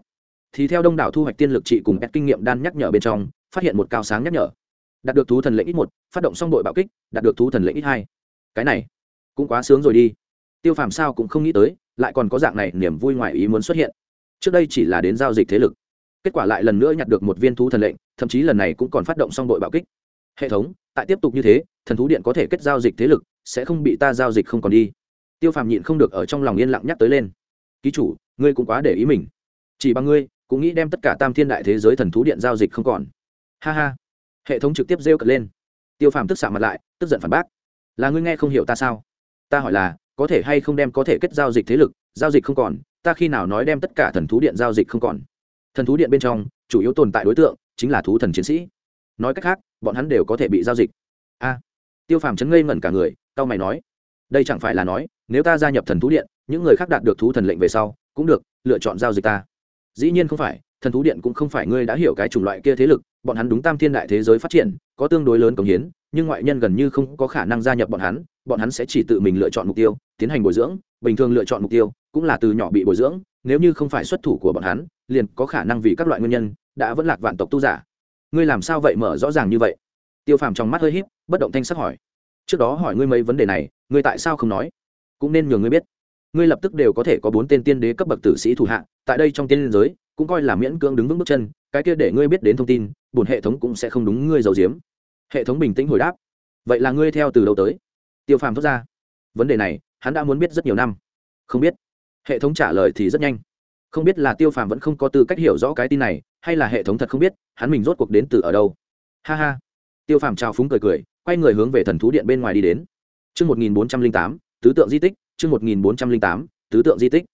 thì theo đông đảo thu hoạch tiên lực trị cùng ép kinh nghiệm đan nhắc nhở bên trong, phát hiện một cao sáng nhắc nhở. Đạt được thú thần lệnh ít một, phát động xong đội bạo kích, đạt được thú thần lệnh ít hai. Cái này, cũng quá sướng rồi đi. Tiêu phàm sao cũng không nghĩ tới lại còn có dạng này niềm vui ngoài ý muốn xuất hiện. Trước đây chỉ là đến giao dịch thế lực, kết quả lại lần nữa nhặt được một viên thú thần lệnh, thậm chí lần này cũng còn phát động xong đội bạo kích. Hệ thống, tại tiếp tục như thế, thần thú điện có thể kết giao dịch thế lực, sẽ không bị ta giao dịch không còn đi. Tiêu phàm nhịn không được ở trong lòng yên lặng nhắc tới lên. Ký chủ, ngươi cũng quá để ý mình. Chỉ bằng ngươi, cũng nghĩ đem tất cả tam thiên đại thế giới thần thú điện giao dịch không còn. Ha ha. Hệ thống trực tiếp rêu cật lên. Tiêu phàm tức xạ mặt lại, tức giận phản bác. Là ngươi nghe không hiểu ta sao? Ta hỏi là có thể hay không đem có thể kết giao dịch thế lực, giao dịch không còn, ta khi nào nói đem tất cả thần thú điện giao dịch không còn. Thần thú điện bên trong, chủ yếu tồn tại đối tượng chính là thú thần chiến sĩ. Nói cách khác, bọn hắn đều có thể bị giao dịch. A, tiêu phàm chấn ngây ngẩn cả người tao mày nói, đây chẳng phải là nói, nếu ta gia nhập thần thú điện, những người khác đạt được thú thần lệnh về sau, cũng được, lựa chọn giao dịch ta. Dĩ nhiên không phải, thần thú điện cũng không phải ngươi đã hiểu cái chủng loại kia thế lực, bọn hắn đúng tam thiên đại thế giới phát triển có tương đối lớn cống hiến, nhưng ngoại nhân gần như không có khả năng gia nhập bọn hắn bọn hắn sẽ chỉ tự mình lựa chọn mục tiêu, tiến hành bồi dưỡng, bình thường lựa chọn mục tiêu, cũng là từ nhỏ bị bồi dưỡng, nếu như không phải xuất thủ của bọn hắn, liền có khả năng vì các loại nguyên nhân, đã vẫn lạc vạn tộc tu giả. Ngươi làm sao vậy mở rõ ràng như vậy? Tiêu phàm trong mắt hơi híp, bất động thanh sắc hỏi. Trước đó hỏi ngươi mấy vấn đề này, ngươi tại sao không nói? Cũng nên nhường ngươi biết. Ngươi lập tức đều có thể có bốn tên tiên đế cấp bậc tử sĩ thủ hạ, tại đây trong tiên giới, cũng coi là miễn cưỡng đứng vững bước chân, cái kia để ngươi biết đến thông tin, bổn hệ thống cũng sẽ không đúng ngươi giấu giếm hệ thống bình tĩnh hồi đáp. Vậy là ngươi theo từ đâu tới? Tiêu phàm thốt ra. Vấn đề này hắn đã muốn biết rất nhiều năm. Không biết. Hệ thống trả lời thì rất nhanh. Không biết là tiêu phàm vẫn không có tư cách hiểu rõ cái tin này hay là hệ thống thật không biết hắn mình rốt cuộc đến từ ở đâu? Ha ha. Tiêu phàm trao phúng cười cười quay người hướng về thần thú điện bên ngoài đi đến. Trước 1408, tứ tượng di tích, trước 1408, tứ tượng di tích.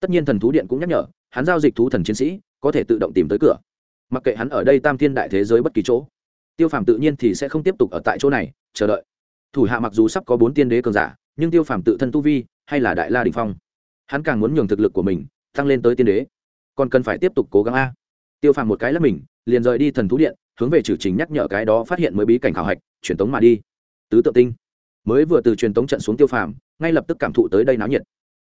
Tất nhiên thần thú điện cũng nhắc nhở, hắn giao dịch thú thần chiến sĩ, có thể tự động tìm tới cửa. Mặc kệ hắn ở đây tam thiên đại thế giới bất kỳ chỗ, Tiêu Phàm tự nhiên thì sẽ không tiếp tục ở tại chỗ này, chờ đợi. Thủ hạ mặc dù sắp có bốn tiên đế cường giả, nhưng Tiêu Phàm tự thân tu vi, hay là đại la đỉnh phong, hắn càng muốn nhường thực lực của mình tăng lên tới tiên đế, còn cần phải tiếp tục cố gắng a. Tiêu Phàm một cái là mình, liền rời đi thần thú điện, hướng về trừ trình nhắc nhở cái đó phát hiện mới bí cảnh khảo hạch, truyền tống mà đi. Tứ tự tinh mới vừa từ truyền tống trận xuống tiêu phàm ngay lập tức cảm thụ tới đây náo nhiệt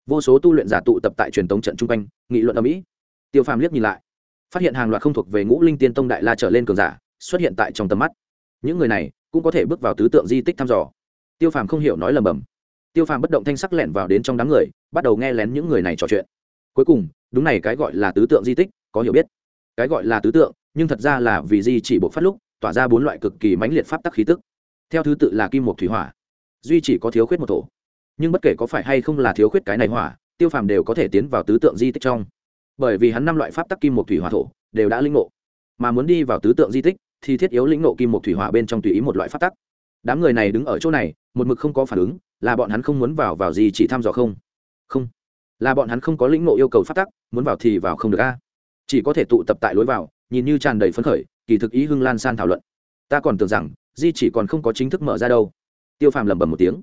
vô số tu luyện giả tụ tập tại truyền tống trận chung quanh nghị luận ở mỹ tiêu phàm liếc nhìn lại phát hiện hàng loạt không thuộc về ngũ linh tiên tông đại la trở lên cường giả xuất hiện tại trong tầm mắt. Những người này cũng có thể bước vào tứ tượng di tích thăm dò. Tiêu phàm không hiểu nói lầm bầm. Tiêu phàm bất động thanh sắc lẻn vào đến trong đám người, bắt đầu nghe lén những người này trò chuyện. Cuối cùng, đúng này cái gọi là tứ tượng di tích, có hiểu biết. Cái gọi là tứ tượng, nhưng thật ra là vì di chỉ bộ phát lúc, tỏa ra bốn loại cực kỳ mãnh liệt pháp tắc khí tức. Theo thứ tự là kim một thủy hỏa. Duy chỉ có thiếu khuyết một thổ. Nhưng bất kể có phải hay không là thiếu khuyết cái này hỏa, tiêu phàm đều có thể tiến vào tứ tượng di tích trong. Bởi vì hắn năm loại pháp tắc kim một thủy hỏa thổ đều đã linh ngộ. Mà muốn đi vào tứ tượng di tích thì thiết yếu lĩnh ngộ kim một thủy hỏa bên trong tùy ý một loại pháp tắc. Đám người này đứng ở chỗ này, một mực không có phản ứng, là bọn hắn không muốn vào vào gì chỉ thăm dò không? Không. Là bọn hắn không có lĩnh ngộ yêu cầu pháp tắc, muốn vào thì vào không được a. Chỉ có thể tụ tập tại lối vào, nhìn như tràn đầy phấn khởi, kỳ thực ý hưng lan san thảo luận. Ta còn tưởng rằng, di chỉ còn không có chính thức mở ra đâu. Tiêu phàm lẩm bẩm một tiếng.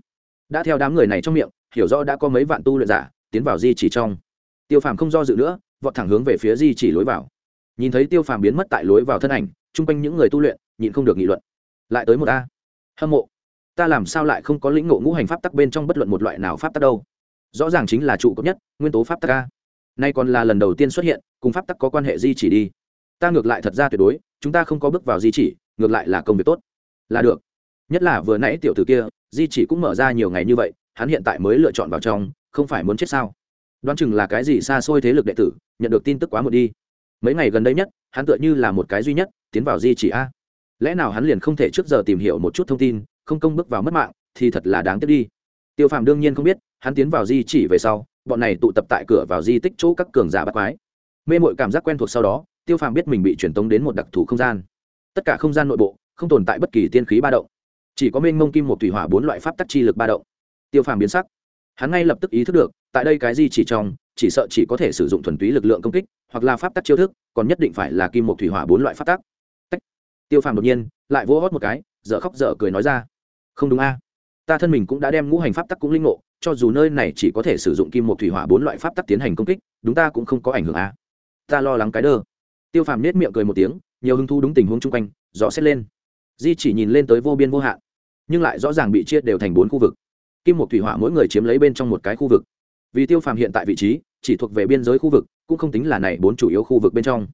Đã theo đám người này trong miệng, hiểu rõ đã có mấy vạn tu luyện giả, tiến vào di chỉ trong. Tiêu phàm không do dự nữa, vọt thẳng hướng về phía di chỉ lối vào. Nhìn thấy tiêu phàm biến mất tại lối vào thân ảnh chung quanh những người tu luyện, nhịn không được nghị luận. Lại tới một a. Hâm mộ. Ta làm sao lại không có lĩnh ngộ ngũ hành pháp tắc bên trong bất luận một loại nào pháp tắc đâu? Rõ ràng chính là trụ cấp nhất, nguyên tố pháp tắc a. Nay còn là lần đầu tiên xuất hiện, cùng pháp tắc có quan hệ di chỉ đi. Ta ngược lại thật ra tuyệt đối, chúng ta không có bước vào di chỉ, ngược lại là công việc tốt. Là được. Nhất là vừa nãy tiểu tử kia, di chỉ cũng mở ra nhiều ngày như vậy, hắn hiện tại mới lựa chọn vào trong, không phải muốn chết sao? Đoán chừng là cái gì xa xôi thế lực đệ tử, nhận được tin tức quá một đi. Mấy ngày gần đây nhất, hắn tựa như là một cái duy nhất tiến vào di chỉ a. Lẽ nào hắn liền không thể trước giờ tìm hiểu một chút thông tin, không công bước vào mất mạng, thì thật là đáng tiếc đi. Tiêu phàm đương nhiên không biết, hắn tiến vào di chỉ về sau, bọn này tụ tập tại cửa vào di tích chỗ các cường giả bắt quái. Mê mội cảm giác quen thuộc sau đó, tiêu phàm biết mình bị truyền tống đến một đặc thù không gian. Tất cả không gian nội bộ, không tồn tại bất kỳ tiên khí ba động. Chỉ có mênh mông kim một thủy hỏa bốn loại pháp tắc chi lực ba động. Tiêu phàm biến sắc. Hắn ngay lập tức ý thức được, tại đây cái gì chỉ trong, chỉ sợ chỉ có thể sử dụng thuần túy lực lượng công kích, hoặc là pháp tắc chiêu thức, còn nhất định phải là kim một thủy hỏa bốn loại pháp tắc tiêu phàm đột nhiên lại vỗ hót một cái, dở khóc dở cười nói ra, không đúng a. Ta thân mình cũng đã đem ngũ hành pháp tắc cũng linh ngộ, cho dù nơi này chỉ có thể sử dụng kim một thủy hỏa bốn loại pháp tắc tiến hành công kích, đúng ta cũng không có ảnh hưởng a. Ta lo lắng cái đơ. Tiêu phàm nết miệng cười một tiếng, nhiều hứng thú đúng tình huống chung quanh rõ xét lên. Di chỉ nhìn lên tới vô biên vô hạn, nhưng lại rõ ràng bị chia đều thành bốn khu vực. Kim một thủy hỏa mỗi người chiếm lấy bên trong một cái khu vực. Vì tiêu phàm hiện tại vị trí, chỉ thuộc về biên giới khu vực, cũng không tính là này bốn chủ yếu khu vực bên trong.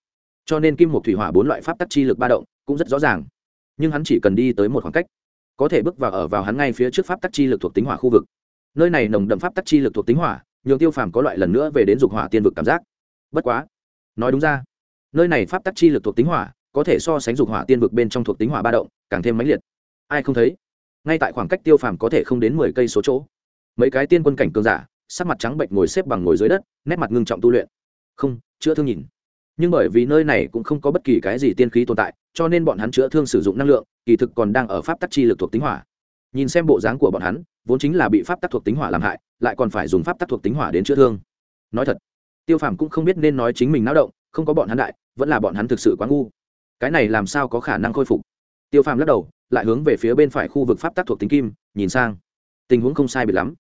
Cho nên kim một thủy hỏa bốn loại pháp tắc chi lực ba động cũng rất rõ ràng. Nhưng hắn chỉ cần đi tới một khoảng cách, có thể bước vào ở vào hắn ngay phía trước pháp tắc chi lực thuộc tính hỏa khu vực. Nơi này nồng đậm pháp tắc chi lực thuộc tính hỏa nhường tiêu phàm có loại lần nữa về đến dục hỏa tiên vực cảm giác. Bất quá, nói đúng ra, nơi này pháp tắc chi lực thuộc tính hỏa có thể so sánh dục hỏa tiên vực bên trong thuộc tính hỏa ba động càng thêm mãnh liệt. Ai không thấy, ngay tại khoảng cách tiêu phàm có thể không đến mười cây số chỗ, mấy cái tiên quân cảnh cường giả, sắc mặt trắng bệnh ngồi xếp bằng ngồi dưới đất, nét mặt ngưng trọng tu luyện. Không chữa thương nhìn nhưng bởi vì nơi này cũng không có bất kỳ cái gì tiên khí tồn tại, cho nên bọn hắn chữa thương sử dụng năng lượng, kỳ thực còn đang ở pháp tắc chi lực thuộc tính hỏa. Nhìn xem bộ dáng của bọn hắn, vốn chính là bị pháp tắc thuộc tính hỏa làm hại, lại còn phải dùng pháp tắc thuộc tính hỏa đến chữa thương. Nói thật, tiêu phàm cũng không biết nên nói chính mình náo động, không có bọn hắn đại, vẫn là bọn hắn thực sự quá ngu. Cái này làm sao có khả năng khôi phục? Tiêu phàm lắc đầu, lại hướng về phía bên phải khu vực pháp tắc thuộc tính kim, nhìn sang. Tình huống không sai biệt lắm.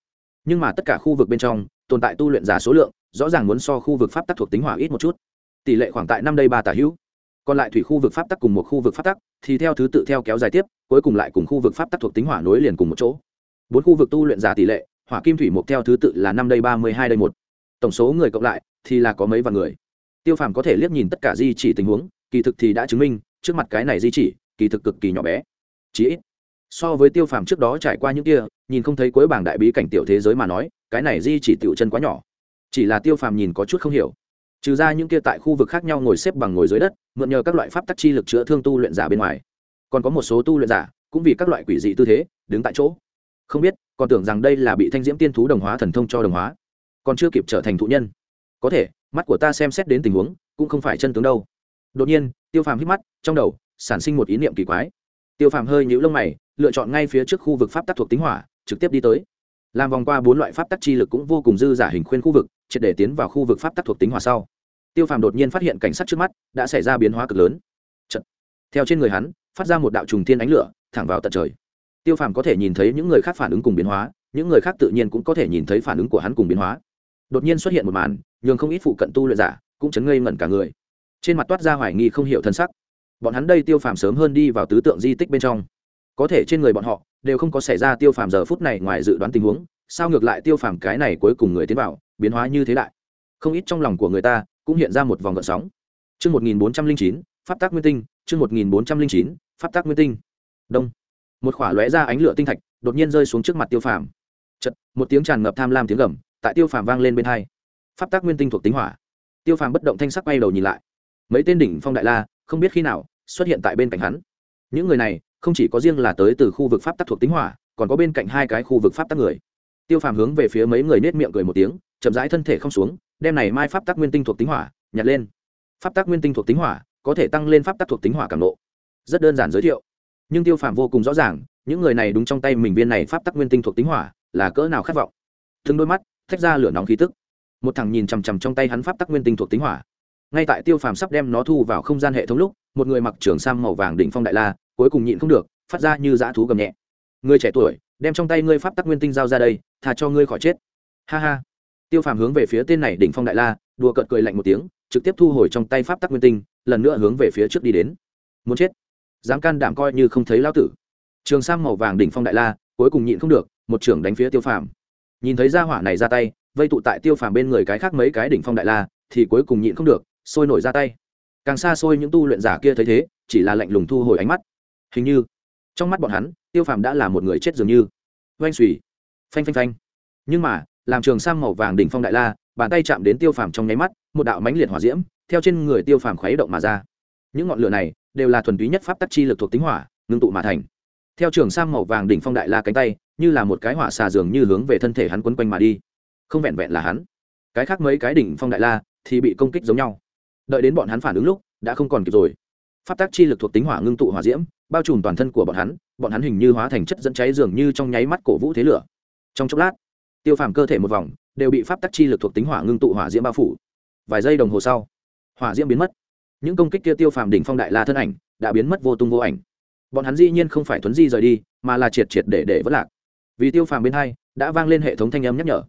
Nhưng mà tất cả khu vực bên trong, tồn tại tu luyện giả số lượng, rõ ràng muốn so khu vực pháp tắc thuộc tính hỏa ít một chút tỷ lệ khoảng tại năm đây ba tả hữu. Còn lại thủy khu vực pháp tắc cùng một khu vực pháp tắc, thì theo thứ tự theo kéo dài tiếp, cuối cùng lại cùng khu vực pháp tắc thuộc tính hỏa nối liền cùng một chỗ. Bốn khu vực tu luyện giả tỷ lệ, hỏa kim thủy mục theo thứ tự là năm đây ba mươi hai đây một. Tổng số người cộng lại, thì là có mấy vạn người. Tiêu phàm có thể liếc nhìn tất cả di chỉ tình huống, kỳ thực thì đã chứng minh, trước mặt cái này di chỉ, kỳ thực cực kỳ nhỏ bé. Chí ít, so với tiêu phàm trước đó trải qua những kia, nhìn không thấy cuối bảng đại bí cảnh tiểu thế giới mà nói, cái này di chỉ tiểu chân quá nhỏ. Chỉ là tiêu phàm nhìn có chút không hiểu trừ ra những kia tại khu vực khác nhau ngồi xếp bằng ngồi dưới đất, mượn nhờ các loại pháp tắc chi lực chữa thương tu luyện giả bên ngoài. Còn có một số tu luyện giả, cũng vì các loại quỷ dị tư thế, đứng tại chỗ. Không biết, còn tưởng rằng đây là bị thanh diễm tiên thú đồng hóa thần thông cho đồng hóa. Còn chưa kịp trở thành thụ nhân. Có thể, mắt của ta xem xét đến tình huống, cũng không phải chân tướng đâu. Đột nhiên, tiêu phàm hít mắt, trong đầu, sản sinh một ý niệm kỳ quái. Tiêu phàm hơi nhũ lông mày, lựa chọn ngay phía trước khu vực pháp tắc thuộc tính hỏa, trực tiếp đi tới làm vòng qua bốn loại pháp tắc chi lực cũng vô cùng dư giả hình khuyên khu vực, triệt để tiến vào khu vực pháp tắc thuộc tính hỏa sau. Tiêu phàm đột nhiên phát hiện cảnh sát trước mắt đã xảy ra biến hóa cực lớn. Chật. theo trên người hắn, phát ra một đạo trùng thiên ánh lửa, thẳng vào tận trời. Tiêu phàm có thể nhìn thấy những người khác phản ứng cùng biến hóa, những người khác tự nhiên cũng có thể nhìn thấy phản ứng của hắn cùng biến hóa. Đột nhiên xuất hiện một màn, nhường không ít phụ cận tu luyện giả cũng chấn ngây ngẩn cả người. Trên mặt toát ra hoài nghi không hiểu thân sắc. Bọn hắn đây tiêu phàm sớm hơn đi vào tứ tượng di tích bên trong. Có thể trên người bọn họ đều không có xảy ra tiêu phàm giờ phút này ngoài dự đoán tình huống, sao ngược lại tiêu phàm cái này cuối cùng người tiến vào, biến hóa như thế đại? Không ít trong lòng của người ta cũng hiện ra một vòng gợn sóng. Chương một nghìn bốn trăm linh chín, pháp tác nguyên tinh, chương một nghìn bốn trăm linh chín, pháp tác nguyên tinh. Đông. Một khỏa lóe ra ánh lửa tinh thạch đột nhiên rơi xuống trước mặt tiêu phàm. Chật một tiếng tràn ngập tham lam tiếng gầm tại tiêu phàm vang lên bên hai. Pháp tác nguyên tinh thuộc tính hỏa. Tiêu phàm bất động thanh sắc bay đầu nhìn lại. Mấy tên đỉnh phong đại la, không biết khi nào xuất hiện tại bên cạnh hắn. Những người này không chỉ có riêng là tới từ khu vực pháp tắc thuộc tính hỏa, còn có bên cạnh hai cái khu vực pháp tắc người. Tiêu phàm hướng về phía mấy người nết miệng cười một tiếng, chậm rãi thân thể không xuống, đem này mai pháp tắc nguyên tinh thuộc tính hỏa, nhặt lên. Pháp tắc nguyên tinh thuộc tính hỏa, có thể tăng lên pháp tắc thuộc tính hỏa cảm nộ. Rất đơn giản giới thiệu. Nhưng tiêu phàm vô cùng rõ ràng, những người này đúng trong tay mình viên này pháp tắc nguyên tinh thuộc tính hỏa, là cỡ nào khát vọng. Thương đôi mắt thách ra lửa nóng khí tức. Một thằng nhìn chằm chằm trong tay hắn pháp tắc nguyên tinh thuộc tính hỏa. Ngay tại tiêu phàm sắp đem nó thu vào không gian hệ thống lúc một người mặc trường sam màu vàng đỉnh phong đại la, cuối cùng nhịn không được, phát ra như dã thú gầm nhẹ. Người trẻ tuổi, đem trong tay ngươi pháp tắc nguyên tinh giao ra đây thà cho ngươi khỏi chết. Ha ha. Tiêu phàm hướng về phía tên này đỉnh phong đại la, đùa cợt cười lạnh một tiếng, trực tiếp thu hồi trong tay pháp tắc nguyên tinh, lần nữa hướng về phía trước đi đến. Muốn chết. Dám can đảm coi như không thấy lão tử. Trường sam màu vàng đỉnh phong đại la, cuối cùng nhịn không được, một trưởng đánh phía tiêu phàm. Nhìn thấy gia hỏa này ra tay, vây tụ tại tiêu phàm bên người cái khác mấy cái đỉnh phong đại la, thì cuối cùng nhịn không được, sôi nổi ra tay càng xa xôi những tu luyện giả kia thấy thế, chỉ là lạnh lùng thu hồi ánh mắt. Hình như, trong mắt bọn hắn, tiêu phàm đã là một người chết dường như. Oanh xùy phanh phanh phanh. Nhưng mà, làm trường sang màu vàng đỉnh phong đại la, bàn tay chạm đến tiêu phàm trong nháy mắt, một đạo mãnh liệt hỏa diễm, theo trên người tiêu phàm khuấy động mà ra. Những ngọn lửa này, đều là thuần túy nhất pháp tắc chi lực thuộc tính hỏa, ngưng tụ mà thành. Theo trường sang màu vàng đỉnh phong đại la cánh tay, như là một cái hỏa xà dường như hướng về thân thể hắn quấn quanh mà đi. Không vẹn vẹn là hắn, cái khác mấy cái đỉnh phong đại la thì bị công kích giống nhau đợi đến bọn hắn phản ứng lúc, đã không còn kịp rồi. Pháp tắc chi lực thuộc tính hỏa ngưng tụ hỏa diễm, bao trùm toàn thân của bọn hắn bọn hắn hình như hóa thành chất dẫn cháy dường như trong nháy mắt cổ vũ thế lửa. Trong chốc lát, tiêu phàm cơ thể một vòng, đều bị pháp tắc chi lực thuộc tính hỏa ngưng tụ hỏa diễm bao phủ. Vài giây đồng hồ sau, hỏa diễm biến mất. Những công kích kia tiêu phàm đỉnh phong đại la thân ảnh, đã biến mất vô tung vô ảnh. Bọn hắn dĩ nhiên không phải thuấn di rời đi, mà là triệt triệt để để vất lạc. Vì tiêu phàm bên hai, đã vang lên hệ thống thanh âm nhắc nhở.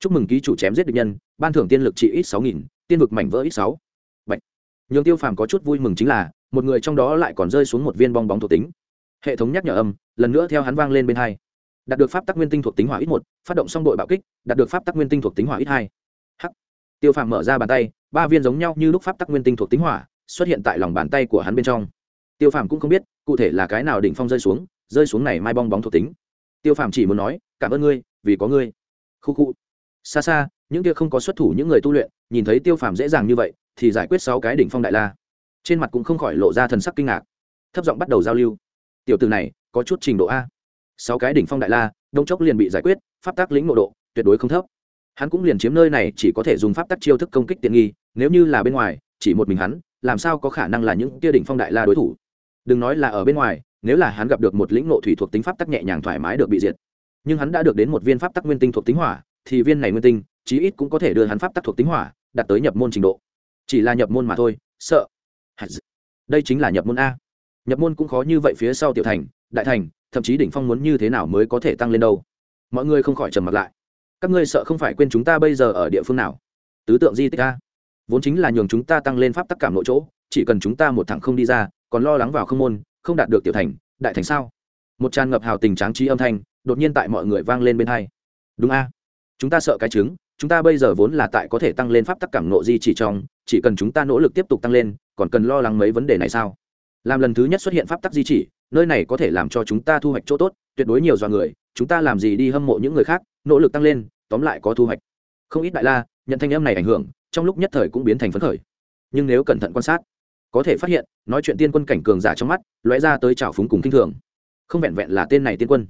Chúc mừng ký chủ chém giết địch nhân, ban thưởng tiên lực trị ít sáu nghìn, tiên vực mảnh vỡ ít sáu nhường tiêu phàm có chút vui mừng chính là, một người trong đó lại còn rơi xuống một viên bong bóng thuộc tính. Hệ thống nhắc nhở âm, lần nữa theo hắn vang lên bên hai. Đạt được pháp tắc nguyên tinh thuộc tính hỏa ít một, phát động xong đội bạo kích, đạt được pháp tắc nguyên tinh thuộc tính hỏa ít hai. H tiêu phàm mở ra bàn tay, ba viên giống nhau như lúc pháp tắc nguyên tinh thuộc tính hỏa, xuất hiện tại lòng bàn tay của hắn bên trong. Tiêu phàm cũng không biết, cụ thể là cái nào đỉnh phong rơi xuống rơi xuống này mai bong bóng thuộc tính. Tiêu phàm chỉ muốn nói, cảm ơn ngươi, vì có ngươi. Khu khu. Xa xa, những kia không có xuất thủ những người tu luyện, nhìn thấy tiêu phàm dễ dàng như vậy thì giải quyết sáu cái đỉnh phong đại la. Trên mặt cũng không khỏi lộ ra thần sắc kinh ngạc. Thấp giọng bắt đầu giao lưu. Tiểu từ này, có chút trình độ a. Sáu cái đỉnh phong đại la, đông chốc liền bị giải quyết, pháp tác lĩnh nội độ, tuyệt đối không thấp. Hắn cũng liền chiếm nơi này, chỉ có thể dùng pháp tắc chiêu thức công kích tiện nghi, nếu như là bên ngoài, chỉ một mình hắn, làm sao có khả năng là những kia đỉnh phong đại la đối thủ? Đừng nói là ở bên ngoài, nếu là hắn gặp được một lĩnh nộ thủy thuộc tính pháp tắc nhẹ nhàng thoải mái được bị diệt. Nhưng hắn đã được đến một viên pháp tắc nguyên tinh thuộc tính hỏa, thì viên này nguyên tinh, chí ít cũng có thể đưa hắn pháp tắc thuộc tính hỏa, đạt tới nhập môn trình độ chỉ là nhập môn mà thôi, sợ. Đây chính là nhập môn a. Nhập môn cũng khó như vậy phía sau tiểu thành, đại thành, thậm chí đỉnh phong muốn như thế nào mới có thể tăng lên đâu. Mọi người không khỏi trầm mặt lại. Các ngươi sợ không phải quên chúng ta bây giờ ở địa phương nào? Tứ tượng di tích a. Vốn chính là nhường chúng ta tăng lên pháp tắc cảm nội chỗ, chỉ cần chúng ta một thẳng không đi ra, còn lo lắng vào không môn, không đạt được tiểu thành, đại thành sao? Một tràn ngập hào tình tráng trí âm thanh, đột nhiên tại mọi người vang lên bên hai. Đúng a. Chúng ta sợ cái chứng, chúng ta bây giờ vốn là tại có thể tăng lên pháp tắc cảm nộ di chỉ trong chỉ cần chúng ta nỗ lực tiếp tục tăng lên, còn cần lo lắng mấy vấn đề này sao? Làm lần thứ nhất xuất hiện pháp tắc di chỉ, nơi này có thể làm cho chúng ta thu hoạch chỗ tốt, tuyệt đối nhiều dọa người, chúng ta làm gì đi hâm mộ những người khác, nỗ lực tăng lên, tóm lại có thu hoạch. Không ít đại la, nhận thanh âm này ảnh hưởng, trong lúc nhất thời cũng biến thành phấn khởi. Nhưng nếu cẩn thận quan sát, có thể phát hiện, nói chuyện tiên quân cảnh cường giả trong mắt, lóe ra tới trào phúng cùng kinh thường. Không vẹn vẹn là tên này tiên quân.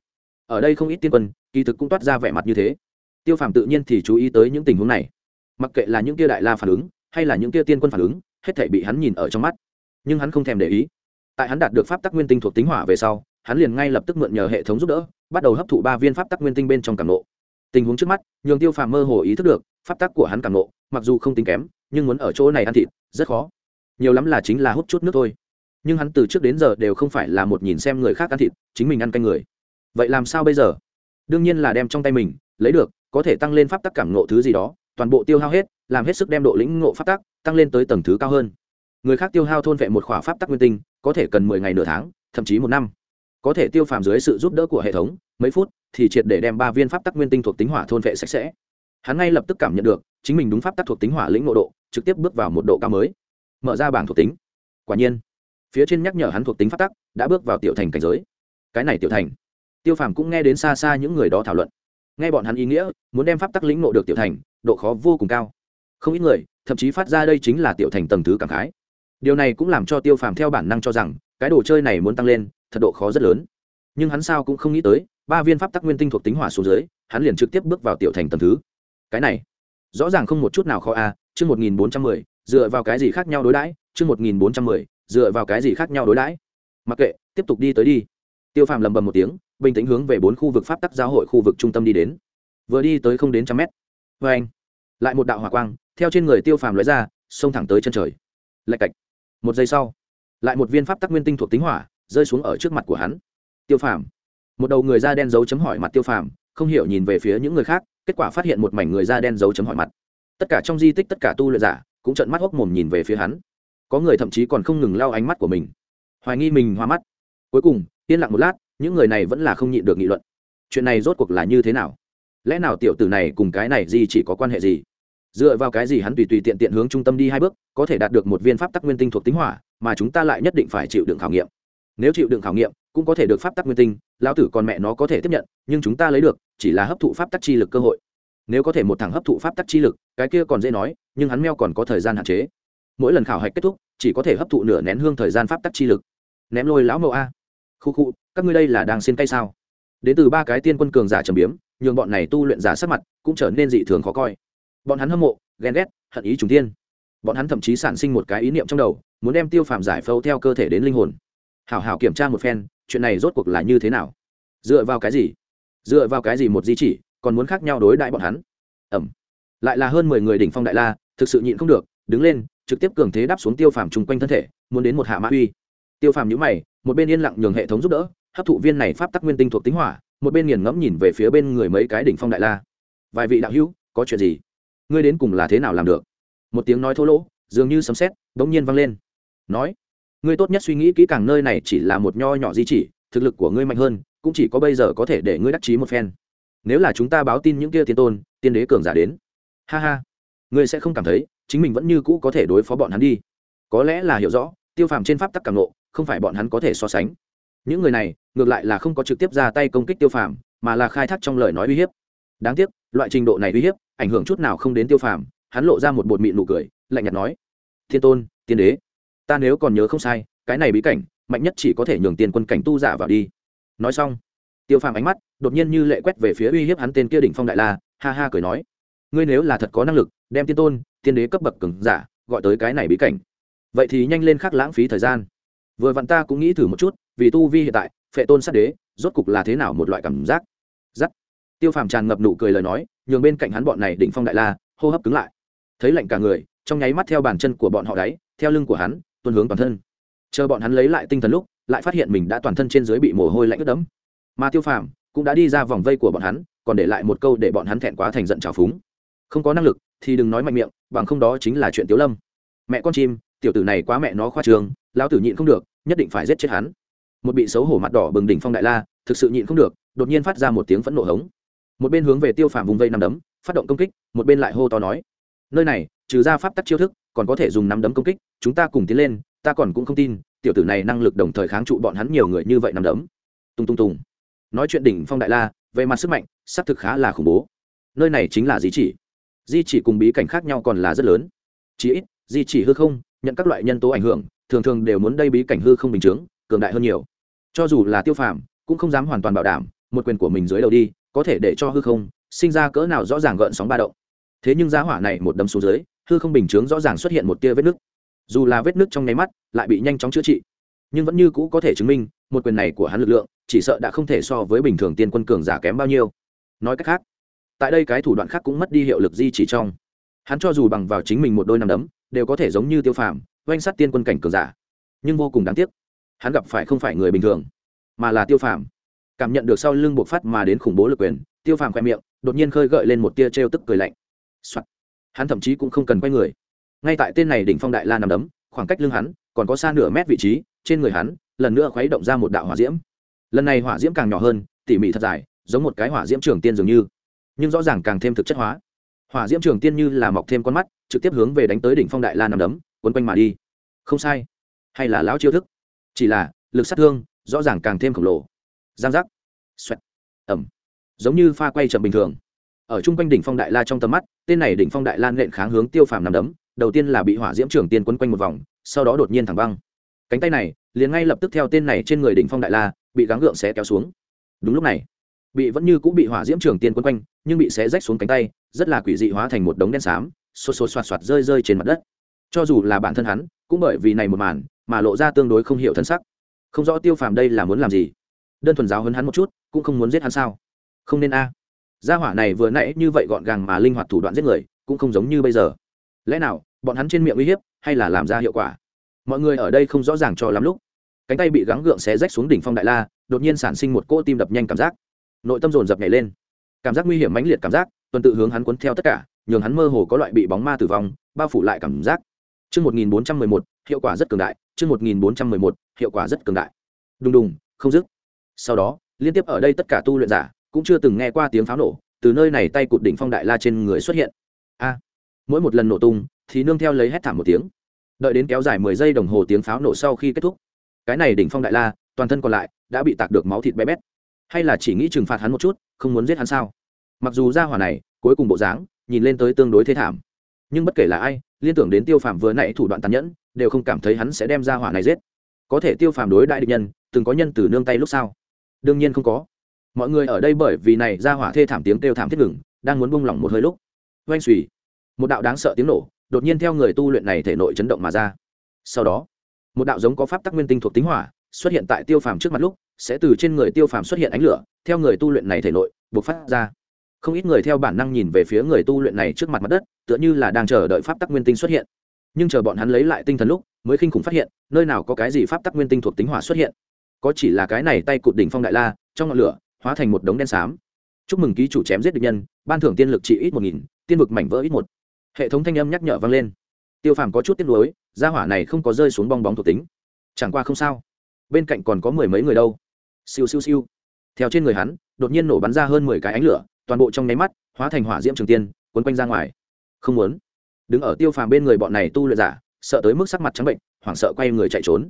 Ở đây không ít tiên quân, kỳ thực cũng toát ra vẻ mặt như thế. Tiêu phàm tự nhiên thì chú ý tới những tình huống này. Mặc kệ là những kia đại la phản ứng hay là những kia tiên quân phản ứng, hết thể bị hắn nhìn ở trong mắt. Nhưng hắn không thèm để ý. Tại hắn đạt được pháp tắc nguyên tinh thuộc tính hỏa về sau, hắn liền ngay lập tức mượn nhờ hệ thống giúp đỡ, bắt đầu hấp thụ ba viên pháp tắc nguyên tinh bên trong cảm nộ tình huống trước mắt, nhường tiêu phàm mơ hồ ý thức được, pháp tắc của hắn cảm nộ mặc dù không tính kém, nhưng muốn ở chỗ này ăn thịt, rất khó. Nhiều lắm là chính là hút chút nước thôi. Nhưng hắn từ trước đến giờ đều không phải là một nhìn xem người khác ăn thịt, chính mình ăn canh người. Vậy làm sao bây giờ? Đương nhiên là đem trong tay mình, lấy được, có thể tăng lên pháp tắc cảm nộ thứ gì đó, toàn bộ tiêu hao hết làm hết sức đem độ lĩnh ngộ pháp tắc tăng lên tới tầng thứ cao hơn. Người khác tiêu hao thôn vệ một khỏa pháp tắc nguyên tinh, có thể cần mười ngày nửa tháng, thậm chí một năm. Có thể tiêu phàm dưới sự giúp đỡ của hệ thống, mấy phút thì triệt để đem ba viên pháp tắc nguyên tinh thuộc tính hỏa thôn vệ sạch sẽ. Hắn ngay lập tức cảm nhận được, chính mình đúng pháp tắc thuộc tính hỏa lĩnh ngộ độ, trực tiếp bước vào một độ cao mới. Mở ra bảng thuộc tính. Quả nhiên, phía trên nhắc nhở hắn thuộc tính pháp tắc đã bước vào tiểu thành cảnh giới. Cái này tiểu thành. Tiêu phàm cũng nghe đến xa xa những người đó thảo luận. Nghe bọn hắn ý nghĩa, muốn đem pháp tắc lĩnh ngộ được tiểu thành, độ khó vô cùng cao không ít người, thậm chí phát ra đây chính là tiểu thành tầng thứ cảm khái. Điều này cũng làm cho tiêu phàm theo bản năng cho rằng, cái đồ chơi này muốn tăng lên, thật độ khó rất lớn. Nhưng hắn sao cũng không nghĩ tới, ba viên pháp tắc nguyên tinh thuộc tính hỏa xuống dưới, hắn liền trực tiếp bước vào tiểu thành tầng thứ. Cái này, rõ ràng không một chút nào khó a, chương một nghìn bốn trăm mười, dựa vào cái gì khác nhau đối đãi? Chương một nghìn bốn trăm mười, dựa vào cái gì khác nhau đối đãi? Mặc kệ, tiếp tục đi tới đi. Tiêu phàm lầm bầm một tiếng, bình tĩnh hướng về bốn khu vực pháp tắc giáo hội khu vực trung tâm đi đến. Vừa đi tới không đến trăm mét. Vê anh lại một đạo hỏa quang theo trên người tiêu phàm lóe ra, xông thẳng tới chân trời. Lạch cạch. Một giây sau, lại một viên pháp tắc nguyên tinh thuộc tính hỏa rơi xuống ở trước mặt của hắn. Tiêu phàm. Một đầu người da đen dấu chấm hỏi mặt tiêu phàm, không hiểu nhìn về phía những người khác, kết quả phát hiện một mảnh người da đen dấu chấm hỏi mặt. Tất cả trong di tích, tất cả tu luyện giả, cũng trận mắt hốc mồm nhìn về phía hắn. Có người thậm chí còn không ngừng lao ánh mắt của mình. Hoài nghi mình hoa mắt. Cuối cùng, yên lặng một lát, những người này vẫn là không nhịn được nghị luận. Chuyện này rốt cuộc là như thế nào? Lẽ nào tiểu tử này cùng cái này gì chỉ có quan hệ gì? Dựa vào cái gì hắn tùy tùy tiện tiện hướng trung tâm đi hai bước, có thể đạt được một viên pháp tắc nguyên tinh thuộc tính hỏa, mà chúng ta lại nhất định phải chịu đựng khảo nghiệm. Nếu chịu đựng khảo nghiệm, cũng có thể được pháp tắc nguyên tinh, lão tử còn mẹ nó có thể tiếp nhận, nhưng chúng ta lấy được, chỉ là hấp thụ pháp tắc chi lực cơ hội. Nếu có thể một thằng hấp thụ pháp tắc chi lực, cái kia còn dễ nói, nhưng hắn meo còn có thời gian hạn chế. Mỗi lần khảo hạch kết thúc, chỉ có thể hấp thụ nửa nén hương thời gian pháp tắc chi lực. Ném lôi lão mẫu a. Khu khu, các ngươi đây là đang xin tay sao? Đến từ ba cái tiên quân cường giả trầm biếm, nhường bọn này tu luyện giả sắc mặt cũng trở nên dị thường khó coi bọn hắn hâm mộ, ghen ghét, hận ý trùng tiên bọn hắn thậm chí sản sinh một cái ý niệm trong đầu, muốn đem tiêu phàm giải phẫu theo cơ thể đến linh hồn. Hảo hảo kiểm tra một phen, chuyện này rốt cuộc là như thế nào? Dựa vào cái gì? Dựa vào cái gì một di chỉ, còn muốn khác nhau đối đại bọn hắn? Ẩm. Lại là hơn mười người đỉnh phong đại la, thực sự nhịn không được, đứng lên, trực tiếp cường thế đáp xuống tiêu phàm chung quanh thân thể, muốn đến một hạ mã uy. Tiêu phàm nhữ mày, một bên yên lặng nhường hệ thống giúp đỡ, hấp thụ viên này pháp tắc nguyên tinh thuộc tính hỏa, một bên nghiền ngẫm nhìn về phía bên người mấy cái đỉnh phong đại la. Vài vị đạo hữu, có chuyện gì? Ngươi đến cùng là thế nào làm được? Một tiếng nói thô lỗ, dường như sấm sét, bỗng nhiên vang lên. Nói, ngươi tốt nhất suy nghĩ kỹ càng nơi này chỉ là một nho nhỏ di chỉ, thực lực của ngươi mạnh hơn, cũng chỉ có bây giờ có thể để ngươi đắc chí một phen. Nếu là chúng ta báo tin những kia tiên tôn, tiên đế cường giả đến, ha ha, ngươi sẽ không cảm thấy chính mình vẫn như cũ có thể đối phó bọn hắn đi. Có lẽ là hiểu rõ, tiêu phàm trên pháp tắc càng nộ không phải bọn hắn có thể so sánh. Những người này, ngược lại là không có trực tiếp ra tay công kích tiêu phàm, mà là khai thác trong lời nói uy hiếp đáng tiếc, loại trình độ này uy hiếp, ảnh hưởng chút nào không đến tiêu phàm, hắn lộ ra một bột mịn nụ cười, lạnh nhạt nói, thiên tôn, tiên đế, ta nếu còn nhớ không sai, cái này bí cảnh, mạnh nhất chỉ có thể nhường tiền quân cảnh tu giả vào đi. Nói xong, tiêu phàm ánh mắt đột nhiên như lệ quét về phía uy hiếp hắn tên kia đỉnh phong đại la, ha ha cười nói, ngươi nếu là thật có năng lực, đem tiên tôn, tiên đế cấp bậc cứng giả gọi tới cái này bí cảnh, vậy thì nhanh lên khắc lãng phí thời gian. Vừa vặn ta cũng nghĩ thử một chút, vì tu vi hiện tại, phệ tôn sát đế, rốt cục là thế nào một loại cảm giác? Giắt tiêu phàm tràn ngập nụ cười lời nói, nhường bên cạnh hắn bọn này đỉnh phong đại la, hô hấp cứng lại. Thấy lạnh cả người, trong nháy mắt theo bàn chân của bọn họ đáy, theo lưng của hắn tuân hướng toàn thân. Chờ bọn hắn lấy lại tinh thần lúc, lại phát hiện mình đã toàn thân trên dưới bị mồ hôi lạnh ướt đẫm. Mà tiêu phàm cũng đã đi ra vòng vây của bọn hắn, còn để lại một câu để bọn hắn thẹn quá thành giận trào phúng. Không có năng lực thì đừng nói mạnh miệng, bằng không đó chính là chuyện tiếu lâm. Mẹ con chim, tiểu tử này quá mẹ nó khoa trường, lão tử nhịn không được, nhất định phải giết chết hắn. Một bị xấu hổ mặt đỏ bừng đỉnh phong đại la, thực sự nhịn không được, đột nhiên phát ra một tiếng phẫn nộ hống một bên hướng về tiêu phàm vùng vây nằm đấm, phát động công kích, một bên lại hô to nói, nơi này, trừ ra pháp tắc chiêu thức, còn có thể dùng nắm đấm công kích, chúng ta cùng tiến lên, ta còn cũng không tin, tiểu tử này năng lực đồng thời kháng trụ bọn hắn nhiều người như vậy nằm đấm. Tung tung tùng nói chuyện đỉnh phong đại la về mặt sức mạnh xác thực khá là khủng bố. Nơi này chính là di chỉ. Di chỉ cùng bí cảnh khác nhau còn là rất lớn. Chí ít, di chỉ hư không, nhận các loại nhân tố ảnh hưởng, thường thường đều muốn đây bí cảnh hư không bình chướng, cường đại hơn nhiều. Cho dù là tiêu phàm, cũng không dám hoàn toàn bảo đảm, một quyền của mình dưới đầu đi có thể để cho hư không sinh ra cỡ nào rõ ràng gợn sóng ba động. Thế nhưng giá hỏa này một đấm xuống dưới, hư không bình chướng rõ ràng xuất hiện một tia vết nứt. Dù là vết nứt trong nháy mắt, lại bị nhanh chóng chữa trị. Nhưng vẫn như cũ có thể chứng minh, một quyền này của hắn lực lượng, chỉ sợ đã không thể so với bình thường tiên quân cường giả kém bao nhiêu. Nói cách khác, tại đây cái thủ đoạn khác cũng mất đi hiệu lực di chỉ trong. Hắn cho dù bằng vào chính mình một đôi nằm đấm, đều có thể giống như tiêu phàm, oanh sát tiên quân cảnh cường giả. Nhưng vô cùng đáng tiếc, hắn gặp phải không phải người bình thường, mà là tiêu phàm cảm nhận được sau lưng buộc phát mà đến khủng bố lực quyền, tiêu phàm khoe miệng, đột nhiên khơi gợi lên một tia trêu tức cười lạnh、Soạn. hắn thậm chí cũng không cần quay người. Ngay tại tên này đỉnh phong đại la nằm đấm, khoảng cách lưng hắn còn có xa nửa mét vị trí, trên người hắn lần nữa khuấy động ra một đạo hỏa diễm. Lần này hỏa diễm càng nhỏ hơn, tỉ mỉ thật dài, giống một cái hỏa diễm trường tiên dường như, nhưng rõ ràng càng thêm thực chất hóa. Hỏa diễm trường tiên như là mọc thêm con mắt, trực tiếp hướng về đánh tới đỉnh phong đại la nằm đấm, quấn quanh mà đi. Không sai. Hay là lão chiêu thức. Chỉ là, lực sát thương rõ ràng càng thêm khổng lồ giang giác. Xoẹt. Ẩm giống như pha quay chậm bình thường. Ở chung quanh đỉnh phong đại la trong tầm mắt, tên này đỉnh phong đại lan nện kháng hướng tiêu phàm nằm đấm, đầu tiên là bị hỏa diễm trường tiên quấn quanh một vòng, sau đó đột nhiên thẳng băng cánh tay này, liền ngay lập tức theo tên này trên người đỉnh phong đại la, bị gắng gượng xé kéo xuống. Đúng lúc này, bị vẫn như cũng bị hỏa diễm trường tiên quấn quanh, nhưng bị xé rách xuống cánh tay, rất là quỷ dị hóa thành một đống đen xám, xô xô xoạt xoạt rơi rơi trên mặt đất. Cho dù là bản thân hắn, cũng bởi vì này một màn, mà lộ ra tương đối không hiểu thân sắc. Không rõ tiêu phàm đây là muốn làm gì đơn thuần giáo hấn hắn một chút cũng không muốn giết hắn sao? Không nên a. Gia hỏa này vừa nãy như vậy gọn gàng mà linh hoạt thủ đoạn giết người cũng không giống như bây giờ. Lẽ nào bọn hắn trên miệng uy hiếp hay là làm ra hiệu quả? Mọi người ở đây không rõ ràng cho lắm lúc. Cánh tay bị gắng gượng xé rách xuống đỉnh phong đại la đột nhiên sản sinh một cỗ tim đập nhanh cảm giác. Nội tâm dồn dập nhảy lên. Cảm giác nguy hiểm mãnh liệt cảm giác tuần tự hướng hắn cuốn theo tất cả nhường hắn mơ hồ có loại bị bóng ma tử vong bao phủ lại cảm giác. Chương 1411, hiệu quả rất cường đại, chương 1411, hiệu quả rất cường đại. Đùng đùng, không dứt. Sau đó, liên tiếp ở đây tất cả tu luyện giả cũng chưa từng nghe qua tiếng pháo nổ, từ nơi này tay cụt đỉnh phong đại la trên người xuất hiện. A. mỗi một lần nổ tung, thì nương theo lấy hét thảm một tiếng. Đợi đến kéo dài mười giây đồng hồ tiếng pháo nổ sau khi kết thúc, cái này đỉnh phong đại la toàn thân còn lại đã bị tạc được máu thịt bé bét hay là chỉ nghĩ trừng phạt hắn một chút không muốn giết hắn sao mặc dù ra hỏa này cuối cùng bộ dáng nhìn lên tới tương đối thế thảm nhưng bất kể là ai liên tưởng đến tiêu phàm vừa nãy thủ đoạn tàn nhẫn đều không cảm thấy hắn sẽ đem ra hỏa này giết có thể tiêu phàm đối đại địch nhân từng có nhân từ nương tay lúc sau đương nhiên không có. Mọi người ở đây bởi vì này ra hỏa thê thảm tiếng kêu thảm thiết ngừng, đang muốn buông lỏng một hơi lúc. Oanh xùy một đạo đáng sợ tiếng nổ, đột nhiên theo người tu luyện này thể nội chấn động mà ra. Sau đó, một đạo giống có pháp tắc nguyên tinh thuộc tính hỏa xuất hiện tại tiêu phàm trước mặt lúc, sẽ từ trên người tiêu phàm xuất hiện ánh lửa, theo người tu luyện này thể nội buộc phát ra. Không ít người theo bản năng nhìn về phía người tu luyện này trước mặt mặt đất, tựa như là đang chờ đợi pháp tắc nguyên tinh xuất hiện. Nhưng chờ bọn hắn lấy lại tinh thần lúc, mới khinh khủng phát hiện, nơi nào có cái gì pháp tắc nguyên tinh thuộc tính hỏa xuất hiện có chỉ là cái này tay cụt đỉnh phong đại la, trong ngọn lửa, hóa thành một đống đen xám. Chúc mừng ký chủ chém giết địch nhân, ban thưởng tiên lực trị ít một nghìn, tiên vực mảnh vỡ ít một. Hệ thống thanh âm nhắc nhở vang lên. Tiêu phàm có chút tiếc nuối, gia hỏa này không có rơi xuống bong bóng thuộc tính. Chẳng qua không sao. Bên cạnh còn có mười mấy người đâu. Siêu siêu siêu. Theo trên người hắn, đột nhiên nổ bắn ra hơn mười cái ánh lửa, toàn bộ trong nháy mắt, hóa thành hỏa diễm trường tiên quấn quanh ra ngoài. Không muốn. Đứng ở tiêu phàm bên người bọn này tu luyện giả, sợ tới mức sắc mặt trắng bệnh, hoảng sợ quay người chạy trốn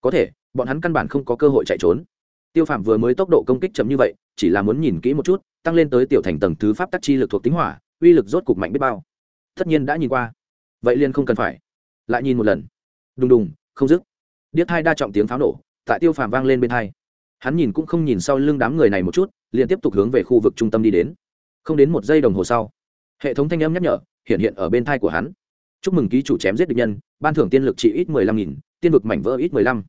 có thể, bọn hắn căn bản không có cơ hội chạy trốn. Tiêu phàm vừa mới tốc độ công kích chậm như vậy, chỉ là muốn nhìn kỹ một chút, tăng lên tới tiểu thành tầng thứ pháp tắc chi lực thuộc tính hỏa, uy lực rốt cục mạnh biết bao. Tất nhiên đã nhìn qua. Vậy liền không cần phải. Lại nhìn một lần. Đùng đùng, không dứt. Điếc hai đa trọng tiếng pháo nổ, tại tiêu phàm vang lên bên hai. Hắn nhìn cũng không nhìn sau lưng đám người này một chút, liền tiếp tục hướng về khu vực trung tâm đi đến. Không đến một giây đồng hồ sau, hệ thống thanh âm nhắc nhở hiện hiện ở bên thai của hắn. Chúc mừng ký chủ chém giết địch nhân, ban thưởng tiên lực trị ít mười lăm nghìn tiên vực mảnh vỡ ít mười lăm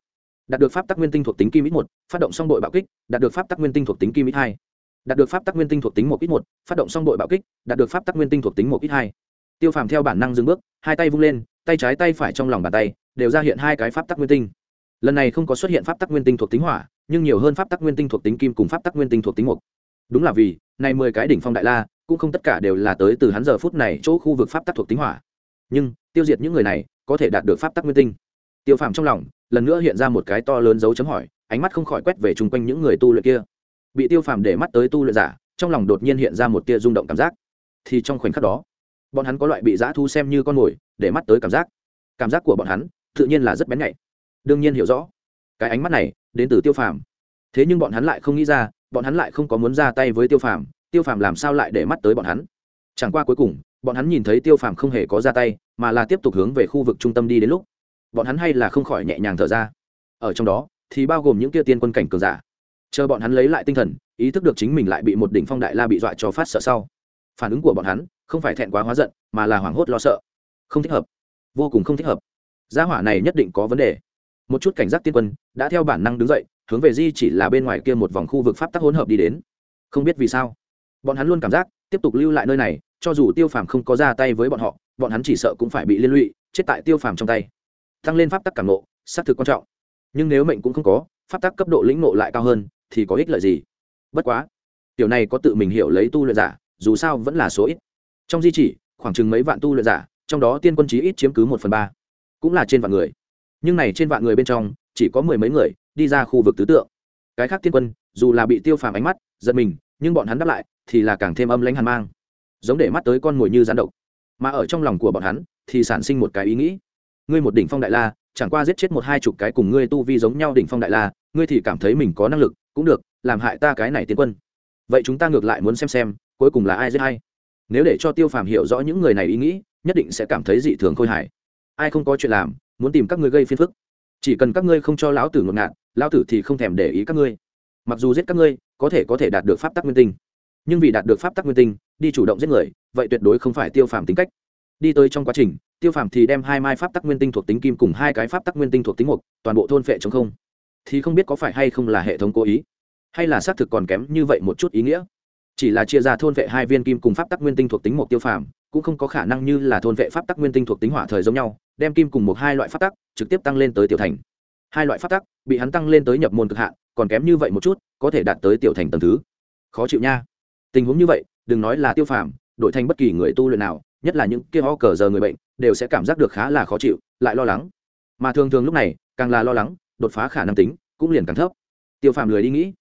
đạt được pháp tắc nguyên tinh thuộc tính kim ít một phát động xong đội bạo kích đạt được pháp tắc nguyên tinh thuộc tính kim ít hai đạt được pháp tắc nguyên tinh thuộc tính một ít một phát động xong đội bạo kích đạt được pháp tắc nguyên tinh thuộc tính một ít hai tiêu phàm theo bản năng dừng bước hai tay vung lên tay trái tay phải trong lòng bàn tay đều ra hiện hai cái pháp tắc nguyên tinh lần này không có xuất hiện pháp tắc nguyên tinh thuộc tính hỏa nhưng nhiều hơn pháp tắc nguyên tinh thuộc tính kim cùng pháp tắc nguyên tinh thuộc tính mục đúng là vì này mười cái đỉnh phong đại la cũng không tất cả đều là tới từ hắn giờ phút này chỗ khu vực pháp tắc thuộc tính hỏa nhưng tiêu diệt những người này có thể đạt được pháp tắc nguyên tinh tiêu phàm trong lòng, lần nữa hiện ra một cái to lớn dấu chấm hỏi, ánh mắt không khỏi quét về chung quanh những người tu luyện kia. Bị tiêu phàm để mắt tới tu luyện giả, trong lòng đột nhiên hiện ra một tia rung động cảm giác. Thì trong khoảnh khắc đó, bọn hắn có loại bị dã thu xem như con mồi, để mắt tới cảm giác. Cảm giác của bọn hắn, tự nhiên là rất bén nhạy. Đương nhiên hiểu rõ, cái ánh mắt này đến từ tiêu phàm. Thế nhưng bọn hắn lại không nghĩ ra, bọn hắn lại không có muốn ra tay với tiêu phàm tiêu phàm làm sao lại để mắt tới bọn hắn? Chẳng qua cuối cùng, bọn hắn nhìn thấy tiêu phàm không hề có ra tay, mà là tiếp tục hướng về khu vực trung tâm đi đến lúc bọn hắn hay là không khỏi nhẹ nhàng thở ra. Ở trong đó, thì bao gồm những kia tiên quân cảnh cường giả. Chờ bọn hắn lấy lại tinh thần, ý thức được chính mình lại bị một đỉnh phong đại la bị dọa cho phát sợ sau. Phản ứng của bọn hắn không phải thẹn quá hóa giận, mà là hoảng hốt lo sợ. Không thích hợp. Vô cùng không thích hợp. Gia hỏa này nhất định có vấn đề. Một chút cảnh giác tiên quân đã theo bản năng đứng dậy, hướng về di chỉ là bên ngoài kia một vòng khu vực pháp tắc hỗn hợp đi đến. Không biết vì sao, bọn hắn luôn cảm giác tiếp tục lưu lại nơi này, cho dù tiêu phàm không có ra tay với bọn họ, bọn hắn chỉ sợ cũng phải bị liên lụy, chết tại tiêu phàm trong tay tăng lên pháp tắc cảm nộ, xác thực quan trọng. Nhưng nếu mệnh cũng không có, pháp tắc cấp độ lĩnh nộ lại cao hơn, thì có ích lợi gì? Bất quá, tiểu này có tự mình hiểu lấy tu luyện giả, dù sao vẫn là số ít. Trong di chỉ, khoảng chừng mấy vạn tu luyện giả, trong đó tiên quân chí ít chiếm cứ một phần ba, cũng là trên vạn người. Nhưng này trên vạn người bên trong, chỉ có mười mấy người đi ra khu vực tứ tượng. Cái khác tiên quân, dù là bị tiêu phàm ánh mắt, giật mình, nhưng bọn hắn đáp lại, thì là càng thêm âm lãnh hàn mang. Giống để mắt tới con mồi như gián độc. Mà ở trong lòng của bọn hắn, thì sản sinh một cái ý nghĩ ngươi một đỉnh phong đại la, chẳng qua giết chết một hai chục cái cùng ngươi tu vi giống nhau đỉnh phong đại la, ngươi thì cảm thấy mình có năng lực, cũng được, làm hại ta cái này tiến quân. Vậy chúng ta ngược lại muốn xem xem, cuối cùng là ai giết hay nếu để cho tiêu phàm hiểu rõ những người này ý nghĩ, nhất định sẽ cảm thấy dị thường khôi hài. Ai không có chuyện làm, muốn tìm các ngươi gây phiền phức. Chỉ cần các ngươi không cho lão tử ngột ngạt, lão tử thì không thèm để ý các ngươi. Mặc dù giết các ngươi, có thể có thể đạt được pháp tắc nguyên tinh. Nhưng vì đạt được pháp tắc nguyên tinh, đi chủ động giết người, vậy tuyệt đối không phải tiêu phàm tính cách. Đi tới trong quá trình tiêu phàm thì đem hai mai pháp tắc nguyên tinh thuộc tính kim cùng hai cái pháp tắc nguyên tinh thuộc tính mục, toàn bộ thôn phệ chống không. Thì không biết có phải hay không là hệ thống cố ý, hay là xác thực còn kém như vậy một chút ý nghĩa. Chỉ là chia ra thôn vệ hai viên kim cùng pháp tắc nguyên tinh thuộc tính một tiêu phàm, cũng không có khả năng như là thôn vệ pháp tắc nguyên tinh thuộc tính hỏa thời giống nhau, đem kim cùng một hai loại pháp tắc trực tiếp tăng lên tới tiểu thành. Hai loại pháp tắc bị hắn tăng lên tới nhập môn cực hạn, còn kém như vậy một chút, có thể đạt tới tiểu thành tầng thứ. Khó chịu nha. Tình huống như vậy, đừng nói là tiêu phàm, đổi thành bất kỳ người tu luyện nào nhất là những kia ho cờ giờ người bệnh đều sẽ cảm giác được khá là khó chịu lại lo lắng. Mà thường thường lúc này càng là lo lắng đột phá khả năng tính cũng liền càng thấp. Tiêu phàm lười đi nghĩ.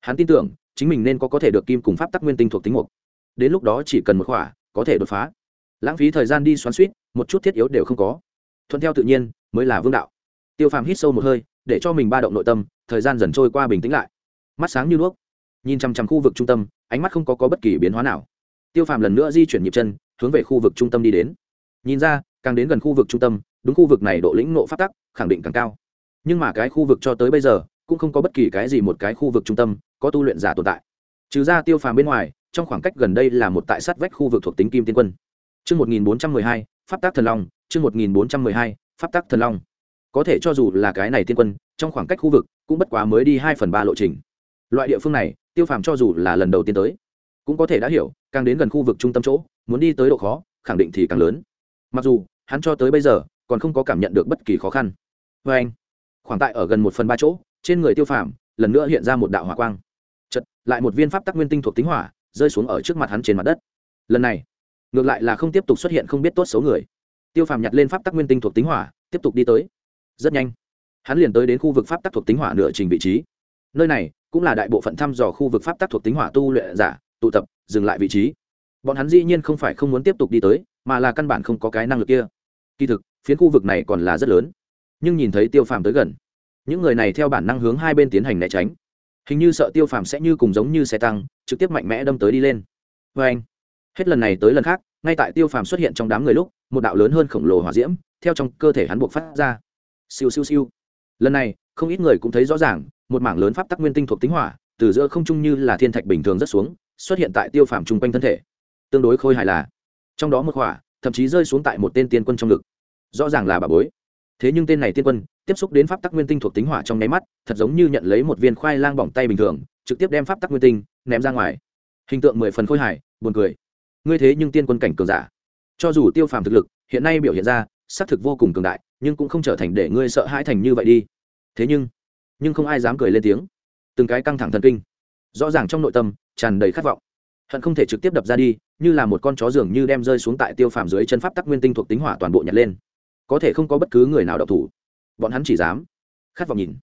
Hắn tin tưởng chính mình nên có có thể được kim cùng pháp tắc nguyên tinh thuộc tính một. đến lúc đó chỉ cần một khỏa có thể đột phá. Lãng phí thời gian đi xoắn suýt một chút thiết yếu đều không có. Thuận theo tự nhiên mới là vương đạo. Tiêu phàm hít sâu một hơi để cho mình ba động nội tâm thời gian dần trôi qua bình tĩnh lại. Mắt sáng như đuốc. Nhìn chằm chằm khu vực trung tâm ánh mắt không có, có bất kỳ biến hóa nào. Tiêu phàm lần nữa di chuyển nhịp chân hướng về khu vực trung tâm đi đến nhìn ra càng đến gần khu vực trung tâm đúng khu vực này độ lĩnh nộ phát tắc khẳng định càng cao nhưng mà cái khu vực cho tới bây giờ cũng không có bất kỳ cái gì một cái khu vực trung tâm có tu luyện giả tồn tại trừ ra tiêu phàm bên ngoài trong khoảng cách gần đây là một tại sát vách khu vực thuộc tính kim tiên quân Chương 1412, Pháp tác thần long, chương 1412, Pháp tác thần long. Có thể cho dù là cái này tiên quân, trong khoảng cách khu vực, cũng bất quá mới đi hai phần ba lộ trình. Loại địa phương này, Tiêu Phàm cho dù là lần đầu tiên tới, cũng có thể đã hiểu, càng đến gần khu vực trung tâm chỗ, muốn đi tới độ khó, khẳng định thì càng lớn. Mặc dù, hắn cho tới bây giờ, còn không có cảm nhận được bất kỳ khó khăn. vê anh, khoảng tại ở gần một phần ba chỗ, trên người Tiêu Phàm, lần nữa hiện ra một đạo hỏa quang. Chợt, lại một viên pháp tắc nguyên tinh thuộc tính hỏa, rơi xuống ở trước mặt hắn trên mặt đất. Lần này, ngược lại là không tiếp tục xuất hiện không biết tốt xấu người tiêu phàm nhặt lên pháp tắc nguyên tinh thuộc tính hỏa tiếp tục đi tới rất nhanh hắn liền tới đến khu vực pháp tắc thuộc tính hỏa nửa trình vị trí nơi này cũng là đại bộ phận thăm dò khu vực pháp tắc thuộc tính hỏa tu luyện giả tụ tập, dừng lại vị trí. Bọn hắn dĩ nhiên không phải không muốn tiếp tục đi tới, mà là căn bản không có cái năng lực kia. Kỳ thực, phiến khu vực này còn là rất lớn, nhưng nhìn thấy tiêu phàm tới gần, những người này theo bản năng hướng hai bên tiến hành né tránh. Hình như sợ tiêu phàm sẽ như cùng giống như xe tăng, trực tiếp mạnh mẽ đâm tới đi lên. Vê anh, hết lần này tới lần khác, ngay tại tiêu phàm xuất hiện trong đám người lúc, một đạo lớn hơn khổng lồ hỏa diễm, theo trong cơ thể hắn buộc phát ra. Siêu siêu siêu. Lần này, không ít người cũng thấy rõ ràng, một mảng lớn pháp tắc nguyên tinh thuộc tính hỏa, từ giữa không trung như là thiên thạch bình thường rất xuống xuất hiện tại tiêu phàm chung quanh thân thể. Tương đối khôi hài là, trong đó một hỏa thậm chí rơi xuống tại một tên tiên quân trong ngực. Rõ ràng là bà bối. Thế nhưng tên này tiên quân, tiếp xúc đến pháp tắc nguyên tinh thuộc tính hỏa trong nháy mắt, thật giống như nhận lấy một viên khoai lang bỏng tay bình thường, trực tiếp đem pháp tắc nguyên tinh ném ra ngoài. Hình tượng mười phần khôi hài, buồn cười. Ngươi thế nhưng tiên quân cảnh cường giả. Cho dù tiêu phàm thực lực, hiện nay biểu hiện ra, xác thực vô cùng cường đại, nhưng cũng không trở thành để ngươi sợ hãi thành như vậy đi. Thế nhưng nhưng không ai dám cười lên tiếng. Từng cái căng thẳng thần kinh rõ ràng trong nội tâm tràn đầy khát vọng. Hận không thể trực tiếp đập ra đi, như là một con chó dường như đem rơi xuống tại tiêu phàm dưới chân pháp tắc nguyên tinh thuộc tính hỏa toàn bộ nhặt lên. Có thể không có bất cứ người nào đọc thủ. Bọn hắn chỉ dám. Khát vọng nhìn.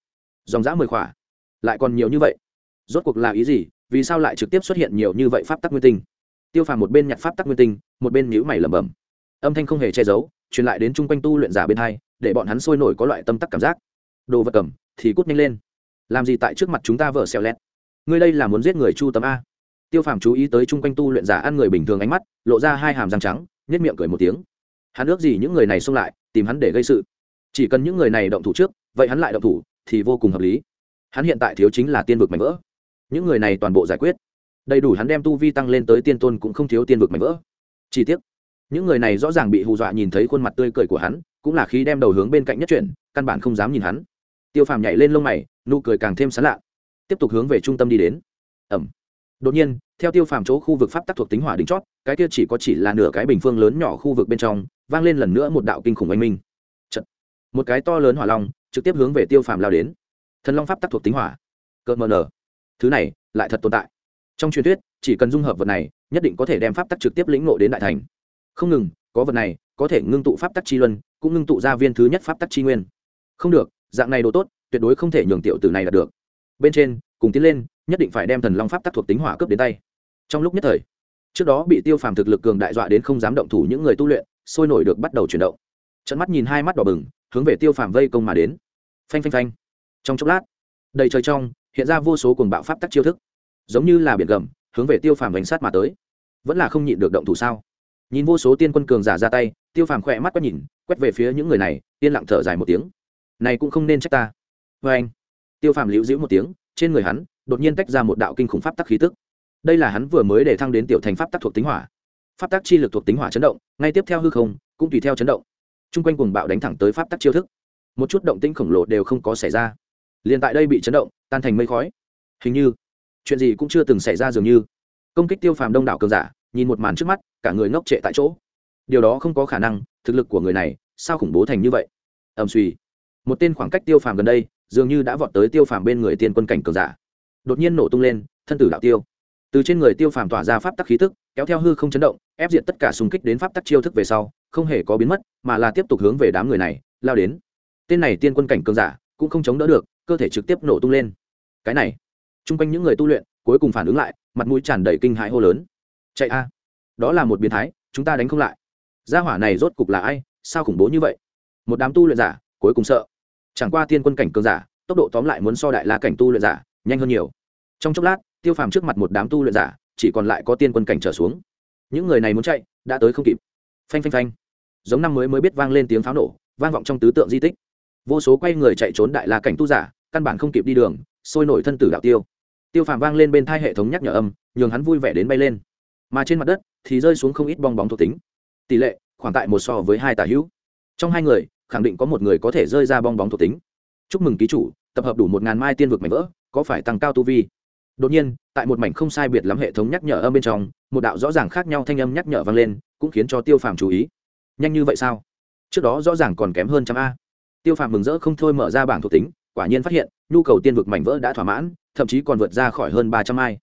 Dòng dã mười khỏa. Lại còn nhiều như vậy. Rốt cuộc là ý gì? Vì sao lại trực tiếp xuất hiện nhiều như vậy pháp tắc nguyên tinh? Tiêu phàm một bên nhặt pháp tắc nguyên tinh, một bên nhữ mày lẩm bẩm. Âm thanh không hề che giấu, truyền lại đến chung quanh tu luyện giả bên hai, để bọn hắn sôi nổi có loại tâm tắc cảm giác. Đồ vật cầm, thì cút nhanh lên. Làm gì tại trước mặt chúng ta vợ xẹo lét ngươi đây là muốn giết người chu tấm a. Tiêu phàm chú ý tới chung quanh tu luyện giả ăn người bình thường ánh mắt, lộ ra hai hàm răng trắng nhất miệng cười một tiếng. Hắn ước gì những người này xông lại, tìm hắn để gây sự. Chỉ cần những người này động thủ trước, vậy hắn lại động thủ, thì vô cùng hợp lý. Hắn hiện tại thiếu chính là tiên vực mạnh vỡ. Những người này toàn bộ giải quyết. Đầy đủ hắn đem tu vi tăng lên tới tiên tôn cũng không thiếu tiên vực mạnh vỡ. Chi tiết những người này rõ ràng bị hù dọa nhìn thấy khuôn mặt tươi cười của hắn, cũng là khi đem đầu hướng bên cạnh nhất chuyển, căn bản không dám nhìn hắn. Tiêu phàm nhảy lên lông mày, nụ cười càng thêm sán lạ tiếp tục hướng về trung tâm đi đến. Ẩm. Đột nhiên, theo tiêu phàm chỗ khu vực pháp tắc thuộc tính hỏa đỉnh chót, cái kia chỉ có chỉ là nửa cái bình phương lớn nhỏ khu vực bên trong, vang lên lần nữa một đạo kinh khủng oanh minh. Chật. một cái to lớn hỏa long trực tiếp hướng về tiêu phàm lao đến. Thần long pháp tắc thuộc tính hỏa. Cợt mờ nở thứ này lại thật tồn tại. Trong truyền thuyết, chỉ cần dung hợp vật này, nhất định có thể đem pháp tắc trực tiếp lĩnh ngộ đến đại thành. Không ngừng, có vật này có thể ngưng tụ pháp tắc chi luân, cũng ngưng tụ ra viên thứ nhất pháp tắc chi nguyên. Không được, dạng này đồ tốt, tuyệt đối không thể nhường tiểu tử này đạt được bên trên, cùng tiến lên, nhất định phải đem thần long pháp tắc thuộc tính hỏa cướp đến tay. Trong lúc nhất thời, trước đó bị tiêu phàm thực lực cường đại dọa đến không dám động thủ những người tu luyện, sôi nổi được bắt đầu chuyển động. Trận mắt nhìn hai mắt đỏ bừng, hướng về tiêu phàm vây công mà đến. Phanh phanh phanh. Trong chốc lát, đầy trời trong, hiện ra vô số cuồng bạo pháp tắc chiêu thức. Giống như là biển gầm, hướng về tiêu phàm bánh sát mà tới. Vẫn là không nhịn được động thủ sao? Nhìn vô số tiên quân cường giả ra tay, tiêu phàm khỏe mắt quét nhìn, quét về phía những người này, yên lặng thở dài một tiếng. Này cũng không nên trách ta. Vê anh tiêu phàm liễu giữ một tiếng, trên người hắn, đột nhiên tách ra một đạo kinh khủng pháp tắc khí tức. Đây là hắn vừa mới để thăng đến tiểu thành pháp tắc thuộc tính hỏa. Pháp tắc chi lực thuộc tính hỏa chấn động, ngay tiếp theo hư không, cũng tùy theo chấn động. Chung quanh cùng bạo đánh thẳng tới pháp tắc chiêu thức. Một chút động tĩnh khổng lồ đều không có xảy ra. Liền tại đây bị chấn động, tan thành mây khói. Hình như, chuyện gì cũng chưa từng xảy ra dường như. Công kích tiêu phàm đông đảo cường giả, nhìn một màn trước mắt, cả người ngốc trệ tại chỗ. Điều đó không có khả năng, thực lực của người này, sao khủng bố thành như vậy? Ầm suy một tên khoảng cách tiêu phàm gần đây dường như đã vọt tới tiêu phàm bên người tiên quân cảnh cường giả. Đột nhiên nổ tung lên, thân tử đạo tiêu. Từ trên người tiêu phàm tỏa ra pháp tắc khí tức, kéo theo hư không chấn động, ép diện tất cả xung kích đến pháp tắc chiêu thức về sau, không hề có biến mất, mà là tiếp tục hướng về đám người này, lao đến. Tên này tiên quân cảnh cường giả, cũng không chống đỡ được, cơ thể trực tiếp nổ tung lên. Cái này, chung quanh những người tu luyện, cuối cùng phản ứng lại, mặt mũi tràn đầy kinh hãi hô lớn. Chạy a, đó là một biến thái, chúng ta đánh không lại. Gia hỏa này rốt cục là ai, sao khủng bố như vậy? Một đám tu luyện giả, cuối cùng sợ chẳng qua tiên quân cảnh cường giả, tốc độ tóm lại muốn so đại la cảnh tu luyện giả, nhanh hơn nhiều. Trong chốc lát, tiêu phàm trước mặt một đám tu luyện giả, chỉ còn lại có tiên quân cảnh trở xuống. Những người này muốn chạy, đã tới không kịp. Phanh phanh phanh. Giống năm mới mới biết vang lên tiếng pháo nổ, vang vọng trong tứ tượng di tích. Vô số quay người chạy trốn đại la cảnh tu giả, căn bản không kịp đi đường, sôi nổi thân tử đạo tiêu. Tiêu phàm vang lên bên thai hệ thống nhắc nhở âm, nhường hắn vui vẻ đến bay lên. Mà trên mặt đất thì rơi xuống không ít bong bóng thuộc tính. Tỷ lệ, khoảng tại một so với hai tả hữu. Trong hai người khẳng định có một người có thể rơi ra bong bóng thuộc tính. Chúc mừng ký chủ, tập hợp đủ một ngàn mai tiên vực mảnh vỡ, có phải tăng cao tu vi? Đột nhiên, tại một mảnh không sai biệt lắm hệ thống nhắc nhở âm bên trong, một đạo rõ ràng khác nhau thanh âm nhắc nhở vang lên, cũng khiến cho tiêu phàm chú ý. Nhanh như vậy sao? Trước đó rõ ràng còn kém hơn trăm a. Tiêu phàm mừng rỡ không thôi mở ra bảng thuộc tính, quả nhiên phát hiện, nhu cầu tiên vực mảnh vỡ đã thỏa mãn, thậm chí còn vượt ra khỏi hơn ba trăm ai.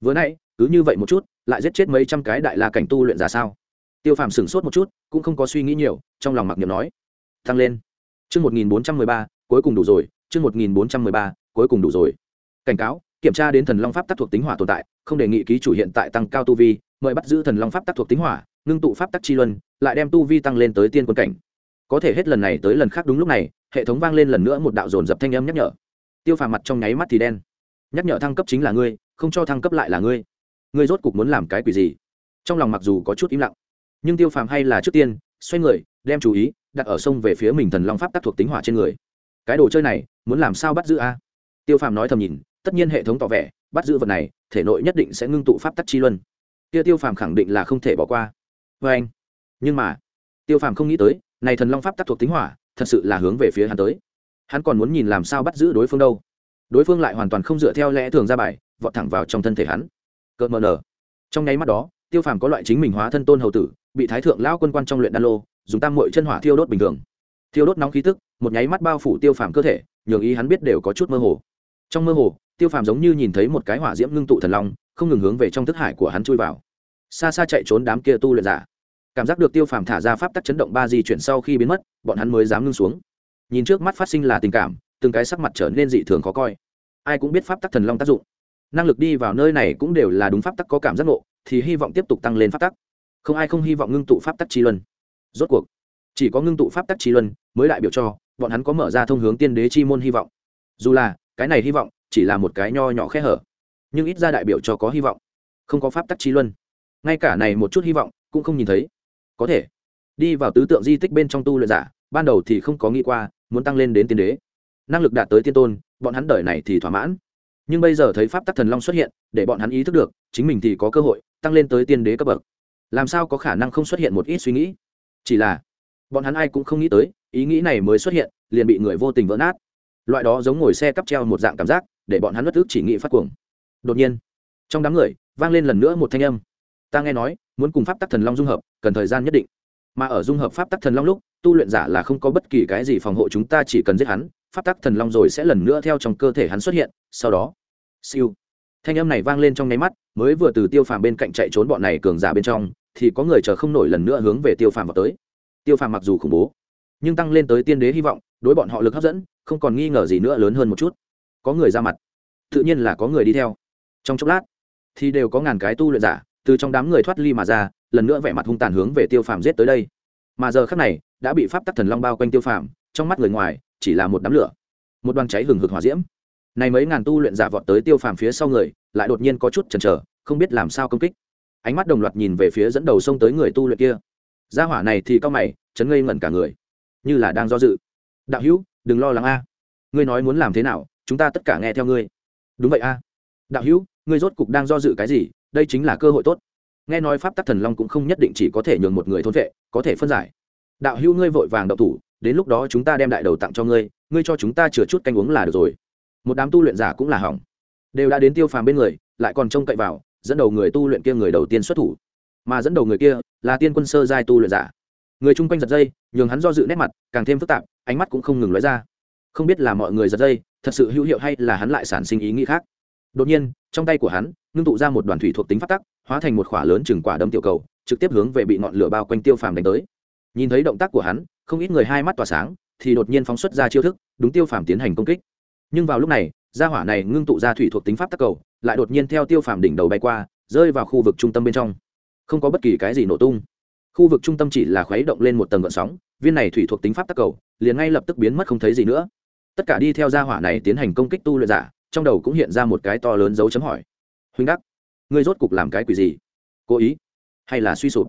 Vừa nãy, cứ như vậy một chút, lại giết chết mấy trăm cái đại la cảnh tu luyện giả sao? Tiêu phàm sửng sốt một chút, cũng không có suy nghĩ nhiều, trong lòng mặc niệm nói tăng lên. Chương một nghìn bốn trăm mười ba, cuối cùng đủ rồi, chương một nghìn bốn trăm mười ba, cuối cùng đủ rồi. Cảnh cáo, kiểm tra đến thần long pháp tác thuộc tính hỏa tồn tại, không đề nghị ký chủ hiện tại tăng cao tu vi, mời bắt giữ thần long pháp tác thuộc tính hỏa, ngưng tụ pháp tắc chi luân, lại đem tu vi tăng lên tới tiên quân cảnh. Có thể hết lần này tới lần khác đúng lúc này, hệ thống vang lên lần nữa một đạo dồn dập thanh âm nhắc nhở. Tiêu phàm mặt trong nháy mắt thì đen. Nhắc nhở thăng cấp chính là ngươi, không cho thăng cấp lại là ngươi. Ngươi rốt cục muốn làm cái quỷ gì? Trong lòng mặc dù có chút im lặng, nhưng tiêu phàm hay là trước tiên, xoay người, đem chú ý đặt ở sông về phía mình thần long pháp tác thuộc tính hỏa trên người. Cái đồ chơi này, muốn làm sao bắt giữ a? Tiêu phàm nói thầm nhìn, tất nhiên hệ thống tỏ vẻ, bắt giữ vật này, thể nội nhất định sẽ ngưng tụ pháp tắc chi luân. Kia tiêu phàm khẳng định là không thể bỏ qua. Vê anh. Nhưng mà, tiêu phàm không nghĩ tới, này thần long pháp tắc thuộc tính hỏa, thật sự là hướng về phía hắn tới. Hắn còn muốn nhìn làm sao bắt giữ đối phương đâu. Đối phương lại hoàn toàn không dựa theo lẽ thường ra bài, vọt thẳng vào trong thân thể hắn. Cợt mờ nở. Trong nháy mắt đó, tiêu phàm có loại chính mình hóa thân tôn hầu tử, bị thái thượng lão quân quan trong luyện đan lô dùng tam mội chân hỏa thiêu đốt bình thường. Thiêu đốt nóng khí tức, một nháy mắt bao phủ tiêu phàm cơ thể, nhường ý hắn biết đều có chút mơ hồ. Trong mơ hồ, tiêu phàm giống như nhìn thấy một cái hỏa diễm ngưng tụ thần long, không ngừng hướng về trong thức hải của hắn chui vào. Xa xa chạy trốn đám kia tu luyện giả. Cảm giác được tiêu phàm thả ra pháp tắc chấn động ba di chuyển sau khi biến mất, bọn hắn mới dám ngưng xuống. Nhìn trước mắt phát sinh là tình cảm, từng cái sắc mặt trở nên dị thường khó coi. Ai cũng biết pháp tắc thần long tác dụng. Năng lực đi vào nơi này cũng đều là đúng pháp tắc có cảm giác ngộ, thì hy vọng tiếp tục tăng lên pháp tắc. Không ai không hy vọng ngưng tụ pháp tắc chi luân rốt cuộc, chỉ có ngưng tụ pháp tắc trí luân mới đại biểu cho, bọn hắn có mở ra thông hướng tiên đế chi môn hy vọng. Dù là, cái này hy vọng chỉ là một cái nho nhỏ khe hở, nhưng ít ra đại biểu cho có hy vọng, không có pháp tắc trí luân. Ngay cả này một chút hy vọng cũng không nhìn thấy. Có thể, đi vào tứ tượng di tích bên trong tu luyện giả, ban đầu thì không có nghĩ qua muốn tăng lên đến tiên đế. Năng lực đạt tới tiên tôn, bọn hắn đời này thì thỏa mãn. Nhưng bây giờ thấy pháp tắc thần long xuất hiện, để bọn hắn ý thức được, chính mình thì có cơ hội tăng lên tới tiên đế cấp bậc. Làm sao có khả năng không xuất hiện một ít suy nghĩ? Chỉ là, bọn hắn ai cũng không nghĩ tới, ý nghĩ này mới xuất hiện, liền bị người vô tình vỡ nát. Loại đó giống ngồi xe cắp treo một dạng cảm giác, để bọn hắn bất ức chỉ nghĩ phát cuồng. Đột nhiên, trong đám người, vang lên lần nữa một thanh âm. Ta nghe nói, muốn cùng pháp tắc thần long dung hợp, cần thời gian nhất định. Mà ở dung hợp pháp tắc thần long lúc, tu luyện giả là không có bất kỳ cái gì phòng hộ chúng ta chỉ cần giết hắn, pháp tắc thần long rồi sẽ lần nữa theo trong cơ thể hắn xuất hiện, sau đó, siêu. Thanh âm này vang lên trong nháy mắt, mới vừa từ tiêu phàm bên cạnh chạy trốn bọn này cường giả bên trong thì có người chờ không nổi lần nữa hướng về tiêu phàm vào tới. Tiêu phàm mặc dù khủng bố, nhưng tăng lên tới tiên đế hy vọng, đối bọn họ lực hấp dẫn, không còn nghi ngờ gì nữa lớn hơn một chút. Có người ra mặt, tự nhiên là có người đi theo. Trong chốc lát, thì đều có ngàn cái tu luyện giả, từ trong đám người thoát ly mà ra, lần nữa vẻ mặt hung tàn hướng về tiêu phàm giết tới đây. Mà giờ khác này, đã bị pháp tắc thần long bao quanh tiêu phàm, trong mắt người ngoài, chỉ là một đám lửa, một đoàn cháy hừng hực hỏa diễm. Này mấy ngàn tu luyện giả vọt tới tiêu phàm phía sau người, lại đột nhiên có chút chần chờ, không biết làm sao công kích ánh mắt đồng loạt nhìn về phía dẫn đầu sông tới người tu luyện kia. Gia hỏa này thì cao mày, chấn ngây ngẩn cả người. Như là đang do dự. Đạo hữu, đừng lo lắng a. Ngươi nói muốn làm thế nào, chúng ta tất cả nghe theo ngươi. Đúng vậy a. Đạo hữu, ngươi rốt cục đang do dự cái gì, đây chính là cơ hội tốt. Nghe nói pháp tắc thần long cũng không nhất định chỉ có thể nhường một người thôn vệ, có thể phân giải. Đạo hữu ngươi vội vàng đậu thủ, đến lúc đó chúng ta đem đại đầu tặng cho ngươi ngươi cho chúng ta chừa chút canh uống là được rồi. Một đám tu luyện giả cũng là hỏng. Đều đã đến tiêu phàm bên người, lại còn trông cậy vào dẫn đầu người tu luyện kia người đầu tiên xuất thủ. Mà dẫn đầu người kia là tiên quân sơ giai tu luyện giả. Người chung quanh giật dây, nhường hắn do dự nét mặt, càng thêm phức tạp, ánh mắt cũng không ngừng lóe ra. Không biết là mọi người giật dây, thật sự hữu hiệu hay là hắn lại sản sinh ý nghĩ khác. Đột nhiên, trong tay của hắn ngưng tụ ra một đoàn thủy thuộc tính phát tắc, hóa thành một khỏa lớn chừng quả đấm tiểu cầu, trực tiếp hướng về bị ngọn lửa bao quanh tiêu phàm đánh tới. Nhìn thấy động tác của hắn, không ít người hai mắt tỏa sáng, thì đột nhiên phóng xuất ra chiêu thức, đúng tiêu phàm tiến hành công kích. Nhưng vào lúc này, gia hỏa này ngưng tụ ra thủy thuộc tính pháp tắc cầu lại đột nhiên theo tiêu phàm đỉnh đầu bay qua, rơi vào khu vực trung tâm bên trong. Không có bất kỳ cái gì nổ tung. Khu vực trung tâm chỉ là khuấy động lên một tầng gợn sóng, viên này thủy thuộc tính pháp tắc cầu, liền ngay lập tức biến mất không thấy gì nữa. Tất cả đi theo gia hỏa này tiến hành công kích tu luyện giả, trong đầu cũng hiện ra một cái to lớn dấu chấm hỏi. Huynh đắc, ngươi rốt cục làm cái quỷ gì? Cố ý? Hay là suy sụp?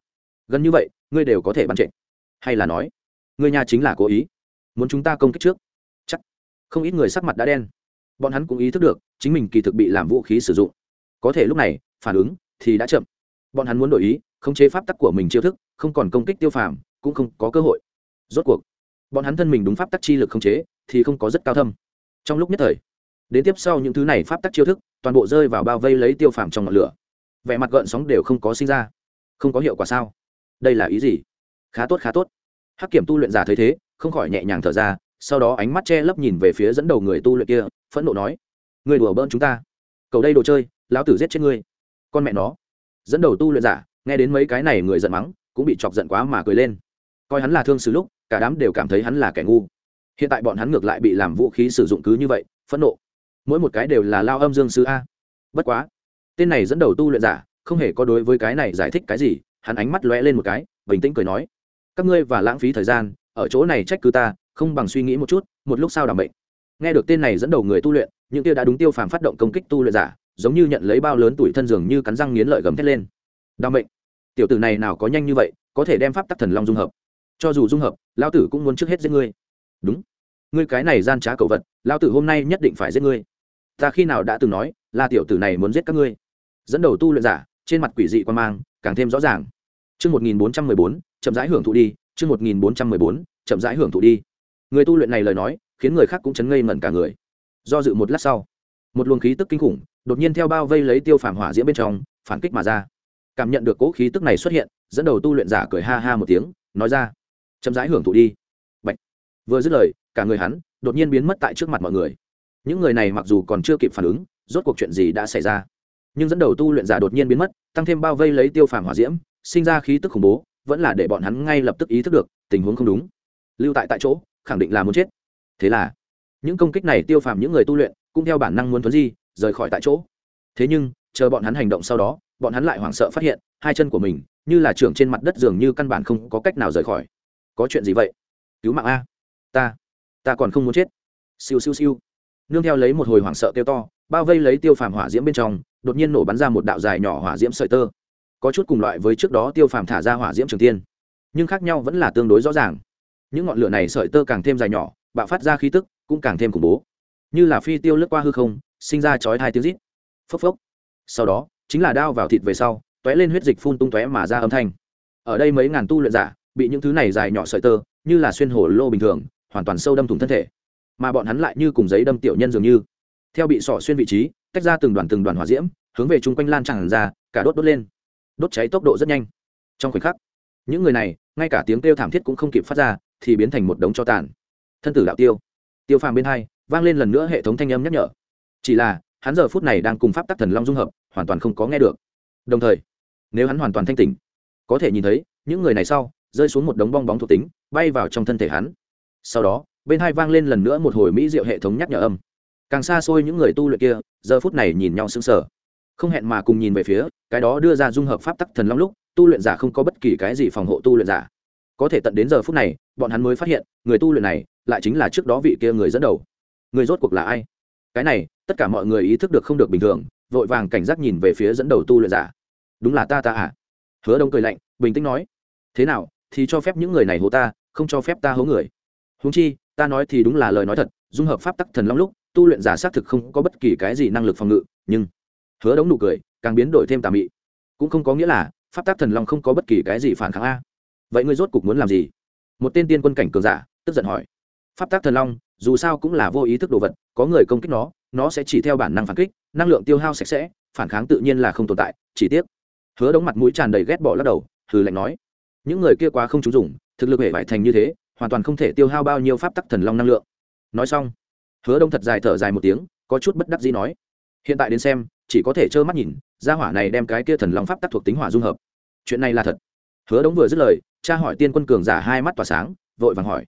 Gần như vậy, ngươi đều có thể bắn trệ hay là nói, ngươi nhà chính là cố ý? Muốn chúng ta công kích trước? Chắc. Không ít người sắc mặt đã đen bọn hắn cũng ý thức được chính mình kỳ thực bị làm vũ khí sử dụng. Có thể lúc này, phản ứng thì đã chậm. Bọn hắn muốn đổi ý, khống chế pháp tắc của mình chiêu thức, không còn công kích tiêu phàm, cũng không có cơ hội. Rốt cuộc, bọn hắn thân mình đúng pháp tắc chi lực khống chế thì không có rất cao thâm. Trong lúc nhất thời, đến tiếp sau những thứ này pháp tắc chiêu thức, toàn bộ rơi vào bao vây lấy tiêu phàm trong ngọn lửa. Vẻ mặt gợn sóng đều không có sinh ra. Không có hiệu quả sao? Đây là ý gì? Khá tốt khá tốt. Hắc kiểm tu luyện giả thấy thế, không khỏi nhẹ nhàng thở ra sau đó ánh mắt che lấp nhìn về phía dẫn đầu người tu luyện kia, phẫn nộ nói người đùa bỡn chúng ta. Cầu đây đồ chơi, lão tử giết chết ngươi. Con mẹ nó. Dẫn đầu tu luyện giả, nghe đến mấy cái này người giận mắng, cũng bị chọc giận quá mà cười lên. Coi hắn là thương sứ lúc, cả đám đều cảm thấy hắn là kẻ ngu. Hiện tại bọn hắn ngược lại bị làm vũ khí sử dụng cứ như vậy, phẫn nộ. Mỗi một cái đều là lao âm dương sư a. Bất quá, tên này dẫn đầu tu luyện giả, không hề có đối với cái này giải thích cái gì, hắn ánh mắt lóe lên một cái, bình tĩnh cười nói, các ngươi và lãng phí thời gian, ở chỗ này trách cứ ta không bằng suy nghĩ một chút một lúc sau đảm bệnh. Nghe được tên này dẫn đầu người tu luyện những kia đã đúng tiêu phàm phát động công kích tu luyện giả giống như nhận lấy bao lớn tuổi thân dường như cắn răng nghiến lợi gầm thét lên. Đảm bệnh. tiểu tử này nào có nhanh như vậy có thể đem pháp tắc thần long dung hợp. Cho dù dung hợp lao tử cũng muốn trước hết giết ngươi. Đúng. Ngươi cái này gian trá cầu vật lao tử hôm nay nhất định phải giết ngươi. Ta khi nào đã từng nói là tiểu tử này muốn giết các ngươi. Dẫn đầu tu luyện giả trên mặt quỷ dị quan mang càng thêm rõ ràng. Chương 1414, chậm rãi hưởng thụ đi, chương 1414, chậm rãi hưởng thụ đi. Người tu luyện này lời nói, khiến người khác cũng chấn ngây ngẩn cả người. Do dự một lát sau, một luồng khí tức kinh khủng, đột nhiên theo bao vây lấy tiêu phàm hỏa diễm bên trong, phản kích mà ra. Cảm nhận được cỗ khí tức này xuất hiện, dẫn đầu tu luyện giả cười ha ha một tiếng, nói ra: "Chậm rãi hưởng thụ đi." Bạch. Vừa dứt lời, cả người hắn đột nhiên biến mất tại trước mặt mọi người. Những người này mặc dù còn chưa kịp phản ứng, rốt cuộc chuyện gì đã xảy ra, nhưng dẫn đầu tu luyện giả đột nhiên biến mất, tăng thêm bao vây lấy tiêu phàm hỏa diễm, sinh ra khí tức khủng bố vẫn là để bọn hắn ngay lập tức ý thức được tình huống không đúng lưu tại tại chỗ khẳng định là muốn chết. Thế là, những công kích này tiêu phàm những người tu luyện cũng theo bản năng muốn thuấn di, rời khỏi tại chỗ. Thế nhưng, chờ bọn hắn hành động sau đó, bọn hắn lại hoảng sợ phát hiện, hai chân của mình như là trưởng trên mặt đất dường như căn bản không có cách nào rời khỏi. Có chuyện gì vậy? Cứu mạng a. Ta ta còn không muốn chết. Siêu siêu siêu. Nương theo lấy một hồi hoảng sợ kêu to, bao vây lấy tiêu phàm hỏa diễm bên trong, đột nhiên nổ bắn ra một đạo dài nhỏ hỏa diễm sợi tơ. Có chút cùng loại với trước đó tiêu phàm thả ra hỏa diễm trường tiên, nhưng khác nhau vẫn là tương đối rõ ràng những ngọn lửa này sợi tơ càng thêm dài nhỏ, bạo phát ra khí tức, cũng càng thêm khủng bố. Như là phi tiêu lướt qua hư không, sinh ra chói hai tiếng rít. Phốc phốc. Sau đó, chính là đao vào thịt về sau t ó é lên huyết dịch phun tung tóe mà ra âm thanh. Ở đây mấy ngàn tu luyện giả, bị những thứ này dài nhỏ sợi tơ, như là xuyên hổ lô bình thường, hoàn toàn sâu đâm thủng thân thể. Mà bọn hắn lại như cùng giấy đâm tiểu nhân dường như. Theo bị sọ xuyên vị trí, tách ra từng đoàn từng đoàn hỏa diễm, hướng về chung quanh lan tràn ra, cả đốt đốt lên. Đốt cháy tốc độ rất nhanh. Trong khoảnh khắc, những người này, ngay cả tiếng kêu thảm thiết cũng không kịp phát ra thì biến thành một đống cho tàn. Thân tử đạo tiêu. Tiêu phàm bên hai, vang lên lần nữa hệ thống thanh âm nhắc nhở. Chỉ là, hắn giờ phút này đang cùng pháp tắc thần long dung hợp, hoàn toàn không có nghe được. Đồng thời, nếu hắn hoàn toàn thanh tỉnh, có thể nhìn thấy, những người này sau, rơi xuống một đống bong bóng thuộc tính, bay vào trong thân thể hắn. Sau đó, bên hai vang lên lần nữa một hồi mỹ diệu hệ thống nhắc nhở âm. Càng xa xôi những người tu luyện kia, giờ phút này nhìn nhau sững sờ. Không hẹn mà cùng nhìn về phía, cái đó đưa ra dung hợp pháp tắc thần long lúc, tu luyện giả không có bất kỳ cái gì phòng hộ tu luyện giả. Có thể tận đến giờ phút này bọn hắn mới phát hiện, người tu luyện này lại chính là trước đó vị kia người dẫn đầu. Người rốt cuộc là ai? Cái này, tất cả mọi người ý thức được không được bình thường, vội vàng cảnh giác nhìn về phía dẫn đầu tu luyện giả. Đúng là ta ta à? Hứa đông cười lạnh, bình tĩnh nói. Thế nào, thì cho phép những người này hố ta, không cho phép ta hố người. Húng chi, ta nói thì đúng là lời nói thật, dung hợp pháp tắc thần long lúc, tu luyện giả xác thực không có bất kỳ cái gì năng lực phòng ngự, nhưng hứa đống nụ cười, càng biến đổi thêm tà mị. Cũng không có nghĩa là, pháp tắc thần long không có bất kỳ cái gì phản kháng a. Vậy ngươi rốt cục muốn làm gì? Một tên tiên quân cảnh cường giả, tức giận hỏi. Pháp tác thần long, dù sao cũng là vô ý thức đồ vật, có người công kích nó nó sẽ chỉ theo bản năng phản kích, năng lượng tiêu hao sạch sẽ, phản kháng tự nhiên là không tồn tại, chỉ tiếc. Hứa đống mặt mũi tràn đầy ghét bỏ lắc đầu, hừ lạnh nói. Những người kia quá không trúng dùng, thực lực hệ vải thành như thế, hoàn toàn không thể tiêu hao bao nhiêu pháp tắc thần long năng lượng. Nói xong, hứa đông thật dài thở dài một tiếng, có chút bất đắc dĩ nói. Hiện tại đến xem, chỉ có thể trơ mắt nhìn ra hỏa này đem cái kia thần long pháp tắc thuộc tính hỏa dung hợp. Chuyện này là thật. Hứa đông vừa dứt lời cha hỏi tiên quân cường giả hai mắt tỏa sáng, vội vàng hỏi.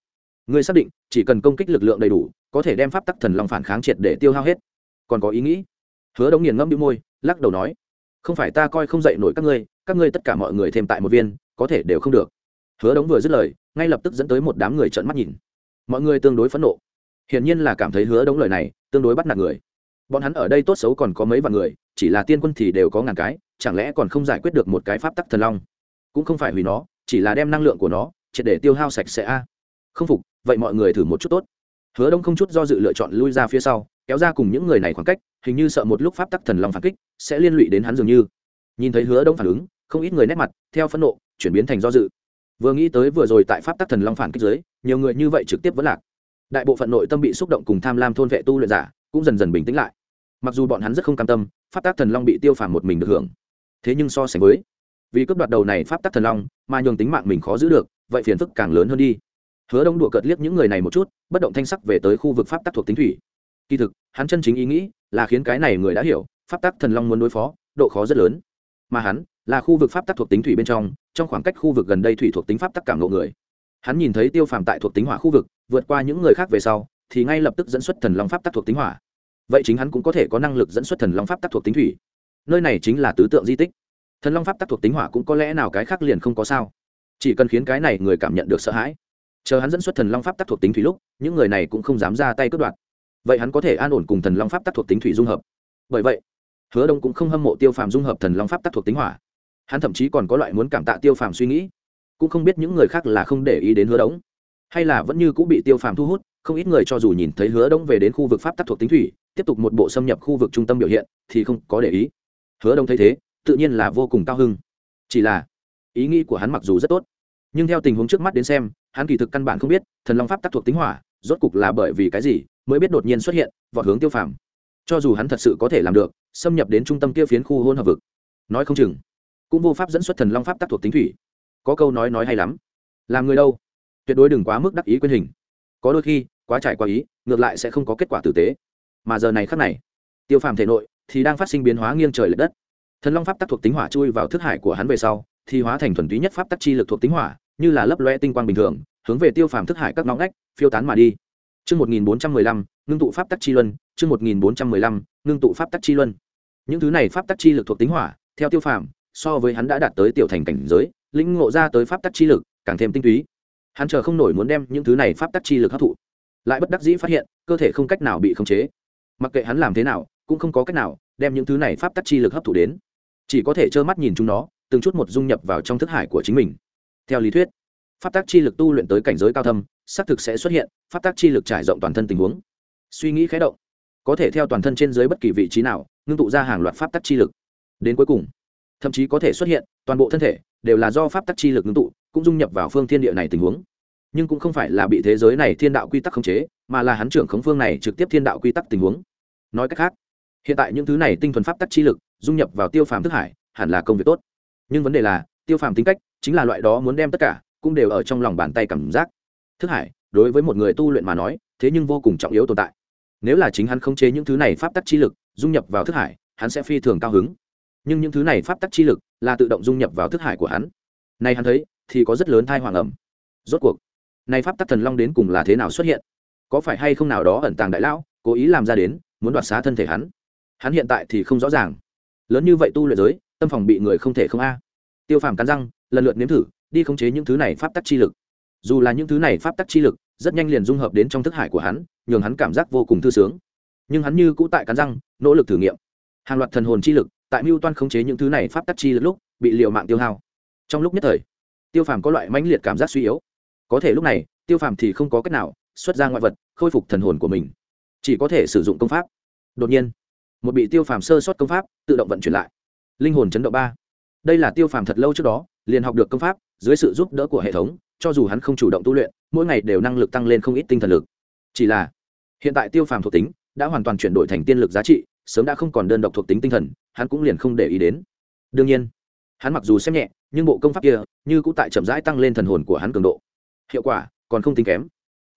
Ngươi xác định, chỉ cần công kích lực lượng đầy đủ, có thể đem pháp tắc thần long phản kháng triệt để tiêu hao hết. Còn có ý nghĩ? Hứa đống nghiền ngẫm đĩu môi, lắc đầu nói. Không phải ta coi không dậy nổi các ngươi các ngươi tất cả mọi người thêm tại một viên, có thể đều không được. Hứa đống vừa dứt lời, ngay lập tức dẫn tới một đám người trợn mắt nhìn. Mọi người tương đối phẫn nộ. Hiển nhiên là cảm thấy hứa đống lời này, tương đối bắt nạt người. Bọn hắn ở đây tốt xấu còn có mấy vạn người, chỉ là tiên quân thì đều có ngàn cái, chẳng lẽ còn không giải quyết được một cái pháp tắc thần long? Cũng không phải hủy nó chỉ là đem năng lượng của nó triệt để tiêu hao sạch sẽ a. Không phục, vậy mọi người thử một chút tốt. Hứa đông không chút do dự lựa chọn lui ra phía sau, kéo ra cùng những người này khoảng cách, hình như sợ một lúc pháp tắc thần long phản kích sẽ liên lụy đến hắn dường như. Nhìn thấy hứa đông phản ứng, không ít người nét mặt, theo phẫn nộ, chuyển biến thành do dự. Vừa nghĩ tới vừa rồi tại pháp tắc thần long phản kích giới nhiều người như vậy trực tiếp vẫn lạc. Đại bộ phận nội tâm bị xúc động cùng tham lam thôn vệ tu luyện giả cũng dần dần bình tĩnh lại. Mặc dù bọn hắn rất không cam tâm, pháp tắc thần long bị tiêu phàm một mình được hưởng. Thế nhưng so sánh với vì cướp đoạt đầu này pháp tắc thần long, mà nhường tính mạng mình khó giữ được, vậy phiền phức càng lớn hơn đi. Hứa đông đùa cợt liếc những người này một chút, bất động thanh sắc về tới khu vực pháp tắc thuộc tính thủy. Kỳ thực, hắn chân chính ý nghĩ là khiến cái này người đã hiểu, pháp tắc thần long muốn đối phó, độ khó rất lớn. Mà hắn là khu vực pháp tắc thuộc tính thủy bên trong trong khoảng cách khu vực gần đây thủy thuộc tính pháp tắc cảm ngộ người. Hắn nhìn thấy tiêu phàm tại thuộc tính hỏa khu vực, vượt qua những người khác về sau, thì ngay lập tức dẫn xuất thần long pháp tắc thuộc tính hỏa. Vậy chính hắn cũng có thể có năng lực dẫn xuất thần long pháp tắc thuộc tính thủy. Nơi này chính là tứ tượng di tích thần long pháp tắc thuộc tính hỏa cũng có lẽ nào cái khác liền không có sao. Chỉ cần khiến cái này người cảm nhận được sợ hãi. Chờ hắn dẫn xuất thần long pháp tắc thuộc tính thủy lúc, những người này cũng không dám ra tay cướp đoạt. Vậy hắn có thể an ổn cùng thần long pháp tắc thuộc tính thủy dung hợp. Bởi vậy, hứa đông cũng không hâm mộ tiêu phàm dung hợp thần long pháp tắc thuộc tính hỏa. Hắn thậm chí còn có loại muốn cảm tạ tiêu phàm suy nghĩ. Cũng không biết những người khác là không để ý đến hứa đống hay là vẫn như cũng bị tiêu phàm thu hút, không ít người cho dù nhìn thấy hứa Đông về đến khu vực pháp tắc thuộc tính thủy, tiếp tục một bộ xâm nhập khu vực trung tâm biểu hiện, thì không có để ý. Hứa đông thấy thế tự nhiên là vô cùng cao hưng. Chỉ là, ý nghĩ của hắn mặc dù rất tốt, nhưng theo tình huống trước mắt đến xem, hắn kỳ thực căn bản không biết, thần long pháp tác thuộc tính hỏa, rốt cục là bởi vì cái gì mới biết đột nhiên xuất hiện, vọt hướng tiêu phàm. Cho dù hắn thật sự có thể làm được, xâm nhập đến trung tâm kia phiến khu hôn hợp vực. Nói không chừng, cũng vô pháp dẫn xuất thần long pháp tác thuộc tính thủy. Có câu nói nói hay lắm, làm người đâu, tuyệt đối đừng quá mức đắc ý quyên hình. Có đôi khi, quá trải quá ý, ngược lại sẽ không có kết quả tử tế. Mà giờ này khắc này, tiêu phàm thể nội thì đang phát sinh biến hóa nghiêng trời l ệ đất thần long pháp tắc thuộc tính hỏa chui vào thức hải của hắn về sau thì hóa thành thuần túy nhất pháp tắc chi lực thuộc tính hỏa như là lấp loe tinh quang bình thường hướng về tiêu phàm thức hải các ngõ ngách phiêu tán mà đi Chương 1415, ngưng tụ pháp tắc chi luân, chương 1415, ngưng tụ pháp tắc chi luân. Những thứ này pháp tắc chi lực thuộc tính hỏa, theo tiêu phàm, so với hắn đã đạt tới tiểu thành cảnh giới, lĩnh ngộ ra tới pháp tắc chi lực, càng thêm tinh túy. Hắn chờ không nổi muốn đem những thứ này pháp tắc chi lực hấp thụ, lại bất đắc dĩ phát hiện, cơ thể không cách nào bị khống chế. Mặc kệ hắn làm thế nào, cũng không có cách nào đem những thứ này pháp tắc chi lực hấp thụ đến, chỉ có thể trơ mắt nhìn chúng nó, từng chút một dung nhập vào trong thức hải của chính mình. Theo lý thuyết, pháp tắc chi lực tu luyện tới cảnh giới cao thâm, xác thực sẽ xuất hiện pháp tắc chi lực trải rộng toàn thân tình huống. Suy nghĩ khé động có thể theo toàn thân trên dưới bất kỳ vị trí nào ngưng tụ ra hàng loạt pháp tắc chi lực. Đến cuối cùng thậm chí có thể xuất hiện toàn bộ thân thể đều là do pháp tắc chi lực ngưng tụ cũng dung nhập vào phương thiên địa này tình huống. Nhưng cũng không phải là bị thế giới này thiên đạo quy tắc khống chế mà là hắn trưởng khống phương này trực tiếp thiên đạo quy tắc tình huống. Nói cách khác hiện tại những thứ này tinh thuần pháp tắc chi lực, dung nhập vào tiêu phàm thức hải, hẳn là công việc tốt. Nhưng vấn đề là, tiêu phàm tính cách chính là loại đó muốn đem tất cả cũng đều ở trong lòng bàn tay cảm giác. Thức hải, đối với một người tu luyện mà nói, thế nhưng vô cùng trọng yếu tồn tại. Nếu là chính hắn không chế những thứ này pháp tắc chi lực, dung nhập vào thức hải, hắn sẽ phi thường cao hứng. Nhưng những thứ này pháp tắc chi lực là tự động dung nhập vào thức hải của hắn. Nay hắn thấy, thì có rất lớn thai hoàng ẩm. Rốt cuộc nay pháp tắc thần long đến cùng là thế nào xuất hiện? Có phải hay không nào đó ẩn tàng đại lão, cố ý làm ra đến, muốn đoạt xá thân thể hắn? Hắn hiện tại thì không rõ ràng. Lớn như vậy tu luyện giới, tâm phòng bị người không thể không a. Tiêu phàm cắn răng, lần lượt nếm thử, đi khống chế những thứ này pháp tắc chi lực. Dù là những thứ này pháp tắc chi lực, rất nhanh liền dung hợp đến trong thức hải của hắn, nhường hắn cảm giác vô cùng thư sướng. Nhưng hắn như cũ tại cắn răng, nỗ lực thử nghiệm. Hàng loạt thần hồn chi lực, tại mưu toan khống chế những thứ này pháp tắc chi lực lúc, bị liệu mạng tiêu hao. Trong lúc nhất thời, tiêu phàm có loại mãnh liệt cảm giác suy yếu. Có thể lúc này, tiêu phàm thì không có cách nào xuất ra ngoại vật, khôi phục thần hồn của mình. Chỉ có thể sử dụng công pháp. Đột nhiên một bị tiêu phàm sơ sót công pháp, tự động vận chuyển lại. Linh hồn chấn động ba. Đây là tiêu phàm thật lâu trước đó, liền học được công pháp, dưới sự giúp đỡ của hệ thống, cho dù hắn không chủ động tu luyện, mỗi ngày đều năng lực tăng lên không ít tinh thần lực. Chỉ là, hiện tại tiêu phàm thuộc tính đã hoàn toàn chuyển đổi thành tiên lực giá trị, sớm đã không còn đơn độc thuộc tính tinh thần, hắn cũng liền không để ý đến. Đương nhiên, hắn mặc dù xem nhẹ, nhưng bộ công pháp kia như cũng tại chậm rãi tăng lên thần hồn của hắn cường độ. Hiệu quả còn không tính kém.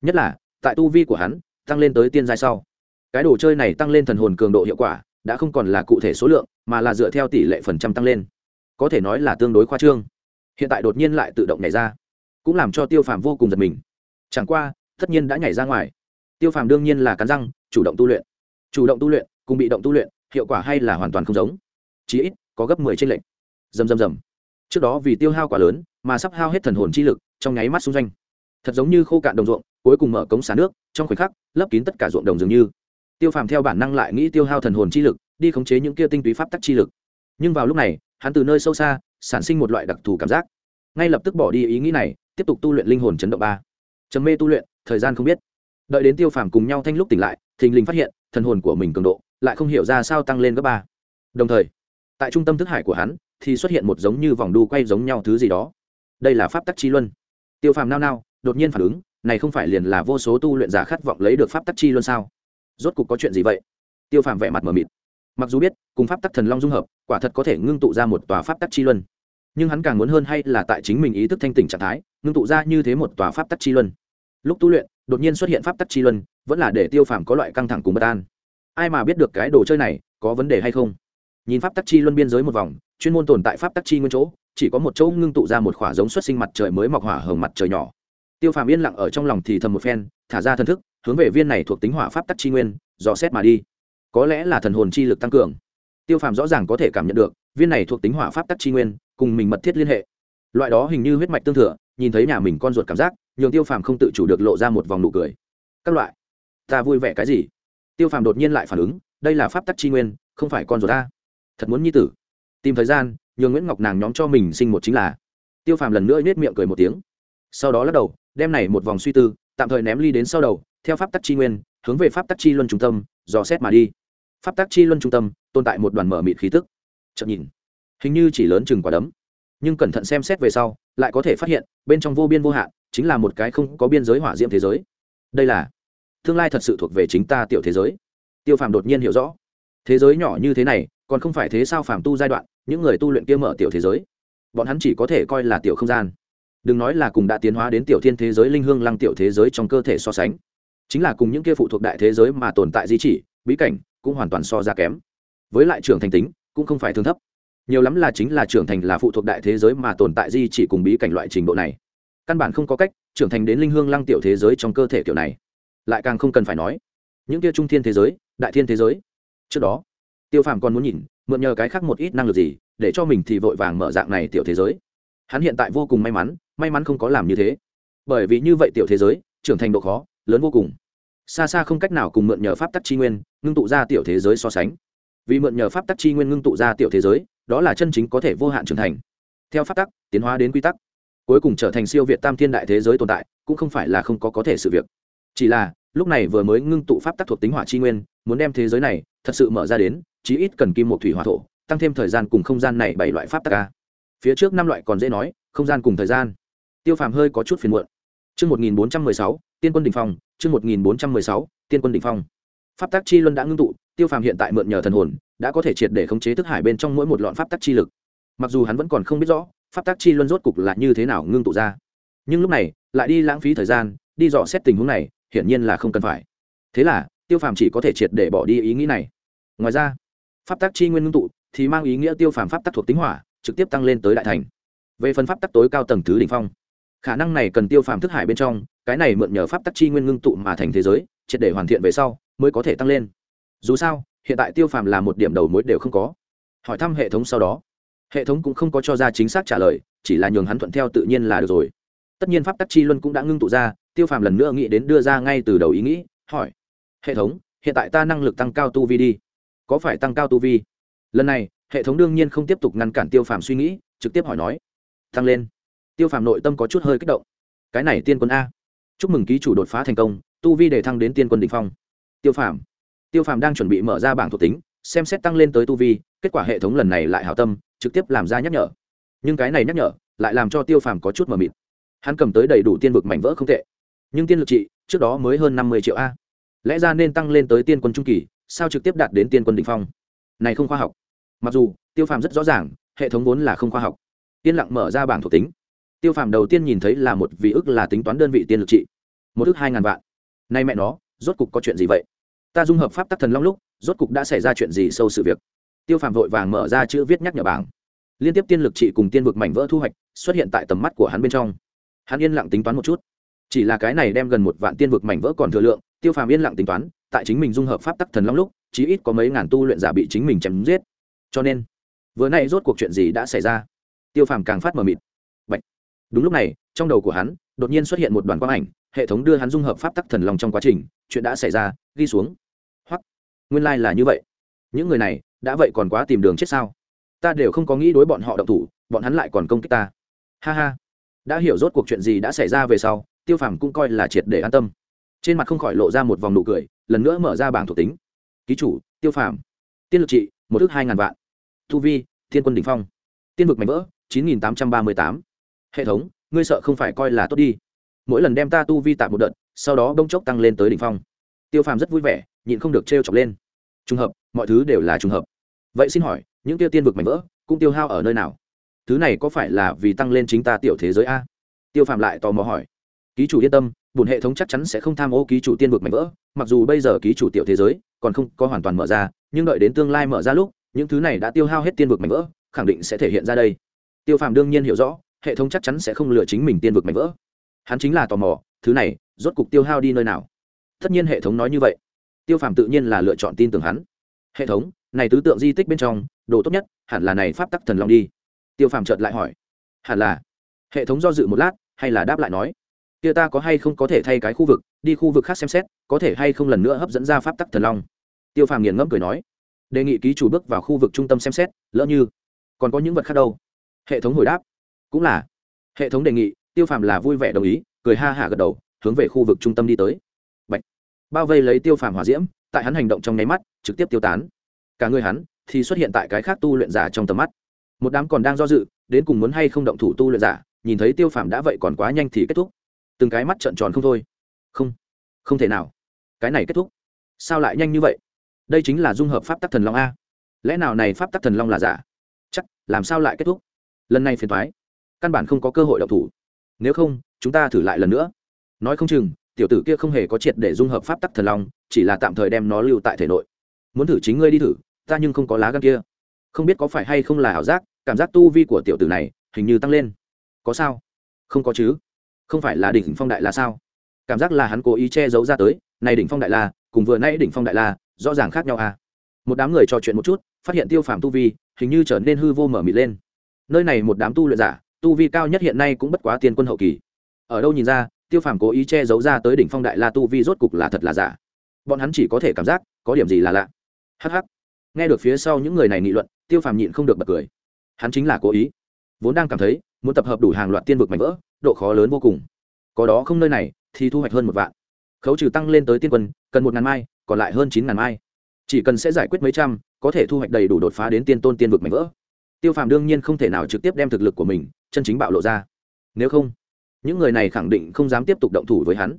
Nhất là, tại tu vi của hắn, tăng lên tới tiên giai sau cái đồ chơi này tăng lên thần hồn cường độ hiệu quả, đã không còn là cụ thể số lượng, mà là dựa theo tỷ lệ phần trăm tăng lên. Có thể nói là tương đối khoa trương. Hiện tại đột nhiên lại tự động nhảy ra, cũng làm cho tiêu phàm vô cùng giật mình. Chẳng qua, tất nhiên đã nhảy ra ngoài. Tiêu phàm đương nhiên là cắn răng, chủ động tu luyện. Chủ động tu luyện, cùng bị động tu luyện, hiệu quả hay là hoàn toàn không giống. Chí ít, có gấp mười trên lệnh dầm dầm dầm trước đó vì tiêu hao quá lớn, mà sắp hao hết thần hồn chi lực, trong nháy mắt xung doanh thật giống như khô cạn đồng ruộng, cuối cùng mở cống xả nước, trong khoảnh khắc, lấp kín tất cả ruộng đồng dường như tiêu phàm theo bản năng lại nghĩ tiêu hao thần hồn chi lực, đi khống chế những kia tinh túy pháp tắc chi lực. Nhưng vào lúc này, hắn từ nơi sâu xa, sản sinh một loại đặc thù cảm giác. Ngay lập tức bỏ đi ý nghĩ này, tiếp tục tu luyện linh hồn chấn động ba. Trầm mê tu luyện, thời gian không biết. Đợi đến tiêu phàm cùng nhau thanh lúc tỉnh lại, thình lình phát hiện, thần hồn của mình cường độ lại không hiểu ra sao tăng lên gấp ba. Đồng thời, tại trung tâm thức hải của hắn thì xuất hiện một giống như vòng đu quay giống nhau thứ gì đó. Đây là pháp tắc chi luân. Tiêu phàm nao nao, đột nhiên phản ứng, này không phải liền là vô số tu luyện giả khát vọng lấy được pháp tắc chi luân sao? Rốt cục có chuyện gì vậy? Tiêu phàm vẻ mặt mờ mịt. Mặc dù biết, cùng pháp tắc thần long dung hợp, quả thật có thể ngưng tụ ra một tòa pháp tắc chi luân. Nhưng hắn càng muốn hơn hay là tại chính mình ý thức thanh tỉnh trạng thái, ngưng tụ ra như thế một tòa pháp tắc chi luân. Lúc tu luyện, đột nhiên xuất hiện pháp tắc chi luân, vẫn là để tiêu phàm có loại căng thẳng cùng bất an. Ai mà biết được cái đồ chơi này, có vấn đề hay không? Nhìn pháp tắc chi luân biên giới một vòng, chuyên môn tồn tại pháp tắc chi nguyên chỗ, chỉ có một chỗ ngưng tụ ra một khỏa giống xuất sinh mặt trời mới mọc hỏa hồng mặt trời nhỏ. Tiêu phàm yên lặng ở trong lòng thì thầm một phen, thả ra thân thức hướng về viên này thuộc tính hỏa pháp tắc chi nguyên, dò xét mà đi. Có lẽ là thần hồn chi lực tăng cường. Tiêu phàm rõ ràng có thể cảm nhận được, viên này thuộc tính hỏa pháp tắc chi nguyên, cùng mình mật thiết liên hệ. Loại đó hình như huyết mạch tương thừa, nhìn thấy nhà mình con ruột cảm giác, nhường tiêu phàm không tự chủ được lộ ra một vòng nụ cười. Các loại, ta vui vẻ cái gì? Tiêu phàm đột nhiên lại phản ứng, đây là pháp tắc chi nguyên, không phải con ruột ta. Thật muốn nhi tử. Tìm thời gian, nhường nguyễn ngọc nàng nhóm cho mình sinh một chính là. Tiêu phàm lần nữa nhét miệng cười một tiếng. Sau đó lắc đầu, đem này một vòng suy tư, tạm thời ném ly đến sau đầu theo pháp tắc chi nguyên, hướng về pháp tắc chi luân trung tâm, dò xét mà đi. Pháp tắc chi luân trung tâm, tồn tại một đoàn mở mịt khí tức. Chậm nhìn, hình như chỉ lớn chừng quả đấm. Nhưng cẩn thận xem xét về sau, lại có thể phát hiện, bên trong vô biên vô hạn, chính là một cái không có biên giới hỏa diễm thế giới. Đây là, tương lai thật sự thuộc về chính ta tiểu thế giới. Tiêu phàm đột nhiên hiểu rõ. Thế giới nhỏ như thế này, còn không phải thế sao phàm tu giai đoạn, những người tu luyện kia mở tiểu thế giới. Bọn hắn chỉ có thể coi là tiểu không gian. Đừng nói là cùng đã tiến hóa đến tiểu thiên thế giới linh hương lăng tiểu thế giới trong cơ thể so sánh chính là cùng những kia phụ thuộc đại thế giới mà tồn tại di chỉ, bí cảnh cũng hoàn toàn so ra kém. Với lại trưởng thành tính cũng không phải thương thấp. Nhiều lắm là chính là trưởng thành là phụ thuộc đại thế giới mà tồn tại di chỉ cùng bí cảnh loại trình độ này. Căn bản không có cách trưởng thành đến linh hương lăng tiểu thế giới trong cơ thể kiểu này. Lại càng không cần phải nói, những kia trung thiên thế giới, đại thiên thế giới. Trước đó, tiêu phàm còn muốn nhìn, mượn nhờ cái khác một ít năng lực gì, để cho mình thì vội vàng mở dạng này tiểu thế giới. Hắn hiện tại vô cùng may mắn may mắn không có làm như thế. Bởi vì như vậy tiểu thế giới, trưởng thành độ khó lớn vô cùng. Xa xa không cách nào cùng mượn nhờ pháp tắc chi nguyên ngưng tụ ra tiểu thế giới so sánh. Vì mượn nhờ pháp tắc chi nguyên ngưng tụ ra tiểu thế giới đó là chân chính có thể vô hạn trưởng thành. Theo pháp tắc tiến hóa đến quy tắc cuối cùng trở thành siêu việt tam thiên đại thế giới tồn tại cũng không phải là không có có thể sự việc. Chỉ là lúc này vừa mới ngưng tụ pháp tắc thuộc tính hỏa chi nguyên muốn đem thế giới này thật sự mở ra đến chí ít cần kim một thủy hỏa thổ tăng thêm thời gian cùng không gian này bảy loại pháp tắc ca phía trước năm loại còn dễ nói không gian cùng thời gian. Tiêu phàm hơi có chút phiền muộn. Trước 1416, tiên quân đỉnh phong, trước 1416, tiên quân đỉnh phong. Pháp tắc chi luân đã ngưng tụ, Tiêu Phàm hiện tại mượn nhờ thần hồn, đã có thể triệt để khống chế thức hải bên trong mỗi một lọn pháp tắc chi lực. Mặc dù hắn vẫn còn không biết rõ, pháp tắc chi luân rốt cục là như thế nào ngưng tụ ra. Nhưng lúc này, lại đi lãng phí thời gian, đi dò xét tình huống này, hiển nhiên là không cần phải. Thế là, Tiêu Phàm chỉ có thể triệt để bỏ đi ý nghĩ này. Ngoài ra, pháp tắc chi nguyên ngưng tụ thì mang ý nghĩa Tiêu Phàm pháp tắc thuộc tính hỏa, trực tiếp tăng lên tới đại thành. Về phần pháp tắc tối cao tầng thứ đỉnh phong, khả năng này cần tiêu phàm thức hải bên trong cái này mượn nhờ pháp tắc chi nguyên ngưng tụ mà thành thế giới, triệt để hoàn thiện về sau, mới có thể tăng lên. Dù sao, hiện tại tiêu phàm là một điểm đầu mối đều không có. Hỏi thăm hệ thống sau đó. Hệ thống cũng không có cho ra chính xác trả lời, chỉ là nhường hắn thuận theo tự nhiên là được rồi. Tất nhiên pháp tắc chi luân cũng đã ngưng tụ ra, tiêu phàm lần nữa nghĩ đến đưa ra ngay từ đầu ý nghĩ, hỏi. Hệ thống, hiện tại ta năng lực tăng cao tu vi đi. Có phải tăng cao tu vi? Lần này, hệ thống đương nhiên không tiếp tục ngăn cản tiêu phàm suy nghĩ, trực tiếp hỏi nói. Tăng lên. Tiêu phàm nội tâm có chút hơi kích động. Cái này tiên quân a chúc mừng ký chủ đột phá thành công, tu vi để thăng đến tiên quân đ ỉ n h phong. Tiêu phàm. Tiêu phàm đang chuẩn bị mở ra bảng thuộc tính, xem xét tăng lên tới tu vi, kết quả hệ thống lần này lại hảo tâm, trực tiếp làm ra nhắc nhở. Nhưng cái này nhắc nhở lại làm cho tiêu phàm có chút mờ mịt. Hắn cầm tới đầy đủ tiên vực mảnh vỡ không tệ. Nhưng tiên lực trị, trước đó mới hơn năm mươi triệu a. Lẽ ra nên tăng lên tới tiên quân trung kỳ, sao trực tiếp đạt đến tiên quân đ ỉ n h phong? Này không khoa học. Mặc dù, tiêu phàm rất rõ ràng, hệ thống vốn là không khoa học. Yên lặng mở ra bảng thuộc tính. Tiêu phàm đầu tiên nhìn thấy là một vị ức là tính toán đơn vị tiên lực trị một ức hai ngàn vạn. Nay mẹ nó rốt cục có chuyện gì vậy? Ta dung hợp pháp tắc thần long lúc rốt cục đã xảy ra chuyện gì sâu sự việc? Tiêu phàm vội vàng mở ra chữ viết nhắc nhở bảng. Liên tiếp tiên lực trị cùng tiên vực mảnh vỡ thu hoạch xuất hiện tại tầm mắt của hắn bên trong. Hắn yên lặng tính toán một chút. Chỉ là cái này đem gần một vạn tiên vực mảnh vỡ còn thừa lượng tiêu phàm yên lặng tính toán tại chính mình dung hợp pháp tắc thần long lúc chí ít có mấy ngàn tu luyện giả bị chính mình chém giết. Cho nên vừa nay rốt cuộc chuyện gì đã xảy ra? Tiêu phàm càng phát mờ mịt. Bạch, đúng lúc này trong đầu của hắn đột nhiên xuất hiện một đoàn quang ảnh hệ thống đưa hắn dung hợp pháp tắc thần long trong quá trình, chuyện đã xảy ra, ghi xuống. Hoặc, nguyên lai、like、là như vậy. Những người này, đã vậy còn quá tìm đường chết sao? Ta đều không có nghĩ đối bọn họ động thủ, bọn hắn lại còn công kích ta. Ha ha. Đã hiểu rốt cuộc chuyện gì đã xảy ra về sau, tiêu phàm cũng coi là triệt để an tâm. Trên mặt không khỏi lộ ra một vòng nụ cười, lần nữa mở ra bảng thuộc tính. Ký chủ, tiêu phàm. Tiên lực trị, một ước hai ngàn vạn. Thu vi, thiên quân đình phong. Tiên vực mạnh vỡ, chín nghìn tám trăm ba mươi tám. Hệ thống, ngươi sợ không phải coi là tốt đi mỗi lần đem ta tu vi tạm một đợt, sau đó bông chốc tăng lên tới đỉnh phong. Tiêu phàm rất vui vẻ, nhịn không được t r e o chọc lên. Trùng hợp, mọi thứ đều là trùng hợp. Vậy xin hỏi, những tiêu tiên vực mạnh vỡ, cũng tiêu hao ở nơi nào? Thứ này có phải là vì tăng lên chính ta tiểu thế giới a? Tiêu phàm lại tò mò hỏi. Ký chủ yên tâm bùn hệ thống chắc chắn sẽ không tham ô ký chủ tiên vực mạnh vỡ, mặc dù bây giờ ký chủ tiểu thế giới còn không có hoàn toàn mở ra, nhưng đợi đến tương lai mở ra lúc, những thứ này đã tiêu hao hết tiên vực mạnh vỡ, khẳng định sẽ thể hiện ra đây. Tiêu phàm đương nhiên hiểu rõ, hệ thống chắc chắn sẽ không lừa chính mình tiên vực mạnh vỡ hắn chính là tò mò, thứ này, rốt cục tiêu hao đi nơi nào? Tất nhiên hệ thống nói như vậy. Tiêu phàm tự nhiên là lựa chọn tin tưởng hắn. Hệ thống, này tứ tượng di tích bên trong, đồ tốt nhất, hẳn là này pháp tắc thần long đi. Tiêu phàm chợt lại hỏi. Hẳn là. Hệ thống do dự một lát, hay là đáp lại nói. Kia ta có hay không có thể thay cái khu vực, đi khu vực khác xem xét, có thể hay không lần nữa hấp dẫn ra pháp tắc thần long? Tiêu phàm nghiền ngẫm cười nói. Đề nghị ký chủ bước vào khu vực trung tâm xem xét, lỡ như còn có những vật khác đâu. Hệ thống hồi đáp. Cũng là. Hệ thống đề nghị tiêu phàm là vui vẻ đồng ý, cười ha hả gật đầu, hướng về khu vực trung tâm đi tới. Bạch. bao vây lấy tiêu phàm hỏa diễm, tại hắn hành động trong nháy mắt, trực tiếp tiêu tán. Cả người hắn thì xuất hiện tại cái khác tu luyện giả trong tầm mắt. Một đám còn đang do dự, đến cùng muốn hay không động thủ tu luyện giả, nhìn thấy tiêu phàm đã vậy còn quá nhanh thì kết thúc. Từng cái mắt trợn tròn không thôi. Không không thể nào. Cái này kết thúc. Sao lại nhanh như vậy? Đây chính là dung hợp pháp tắc thần long a. Lẽ nào này pháp tắc thần long là giả? Chắc, làm sao lại kết thúc? Lần này phiền thoái căn bản không có cơ hội đọc thủ nếu không, chúng ta thử lại lần nữa. Nói không chừng, tiểu tử kia không hề có triệt để dung hợp pháp tắc thần long, chỉ là tạm thời đem nó lưu tại thể nội. Muốn thử chính ngươi đi thử, ta nhưng không có lá gan kia. Không biết có phải hay không là ảo giác, cảm giác tu vi của tiểu tử này hình như tăng lên. Có sao? Không có chứ. Không phải là đỉnh phong đại la sao? Cảm giác là hắn cố ý che giấu ra tới, này đỉnh phong đại la, cùng vừa nãy đỉnh phong đại la, rõ ràng khác nhau à? Một đám người trò chuyện một chút, phát hiện tiêu phàm tu vi hình như trở nên hư vô mở mịt lên. Nơi này một đám tu luyện giả tu vi cao nhất hiện nay cũng bất quá tiên quân hậu kỳ. Ở đâu nhìn ra, tiêu phàm cố ý che giấu ra tới đỉnh phong đại la tu vi rốt cục là thật là giả. Bọn hắn chỉ có thể cảm giác, có điểm gì là lạ. Hh nghe được phía sau những người này nghị luận, tiêu phàm nhịn không được bật cười. Hắn chính là cố ý. Vốn đang cảm thấy, muốn tập hợp đủ hàng loạt tiên vực mạnh vỡ, độ khó lớn vô cùng. Có đó không nơi này, thì thu hoạch hơn một vạn. Khấu trừ tăng lên tới tiên quân, cần một ngàn mai, còn lại hơn chín ngàn mai. Chỉ cần sẽ giải quyết mấy trăm, có thể thu hoạch đầy đủ đột phá đến tiên tôn tiên vực mạnh vỡ. Tiêu phàm đương nhiên không thể nào trực tiếp đem thực lực của mình chân chính bạo lộ ra. Nếu không, những người này khẳng định không dám tiếp tục động thủ với hắn.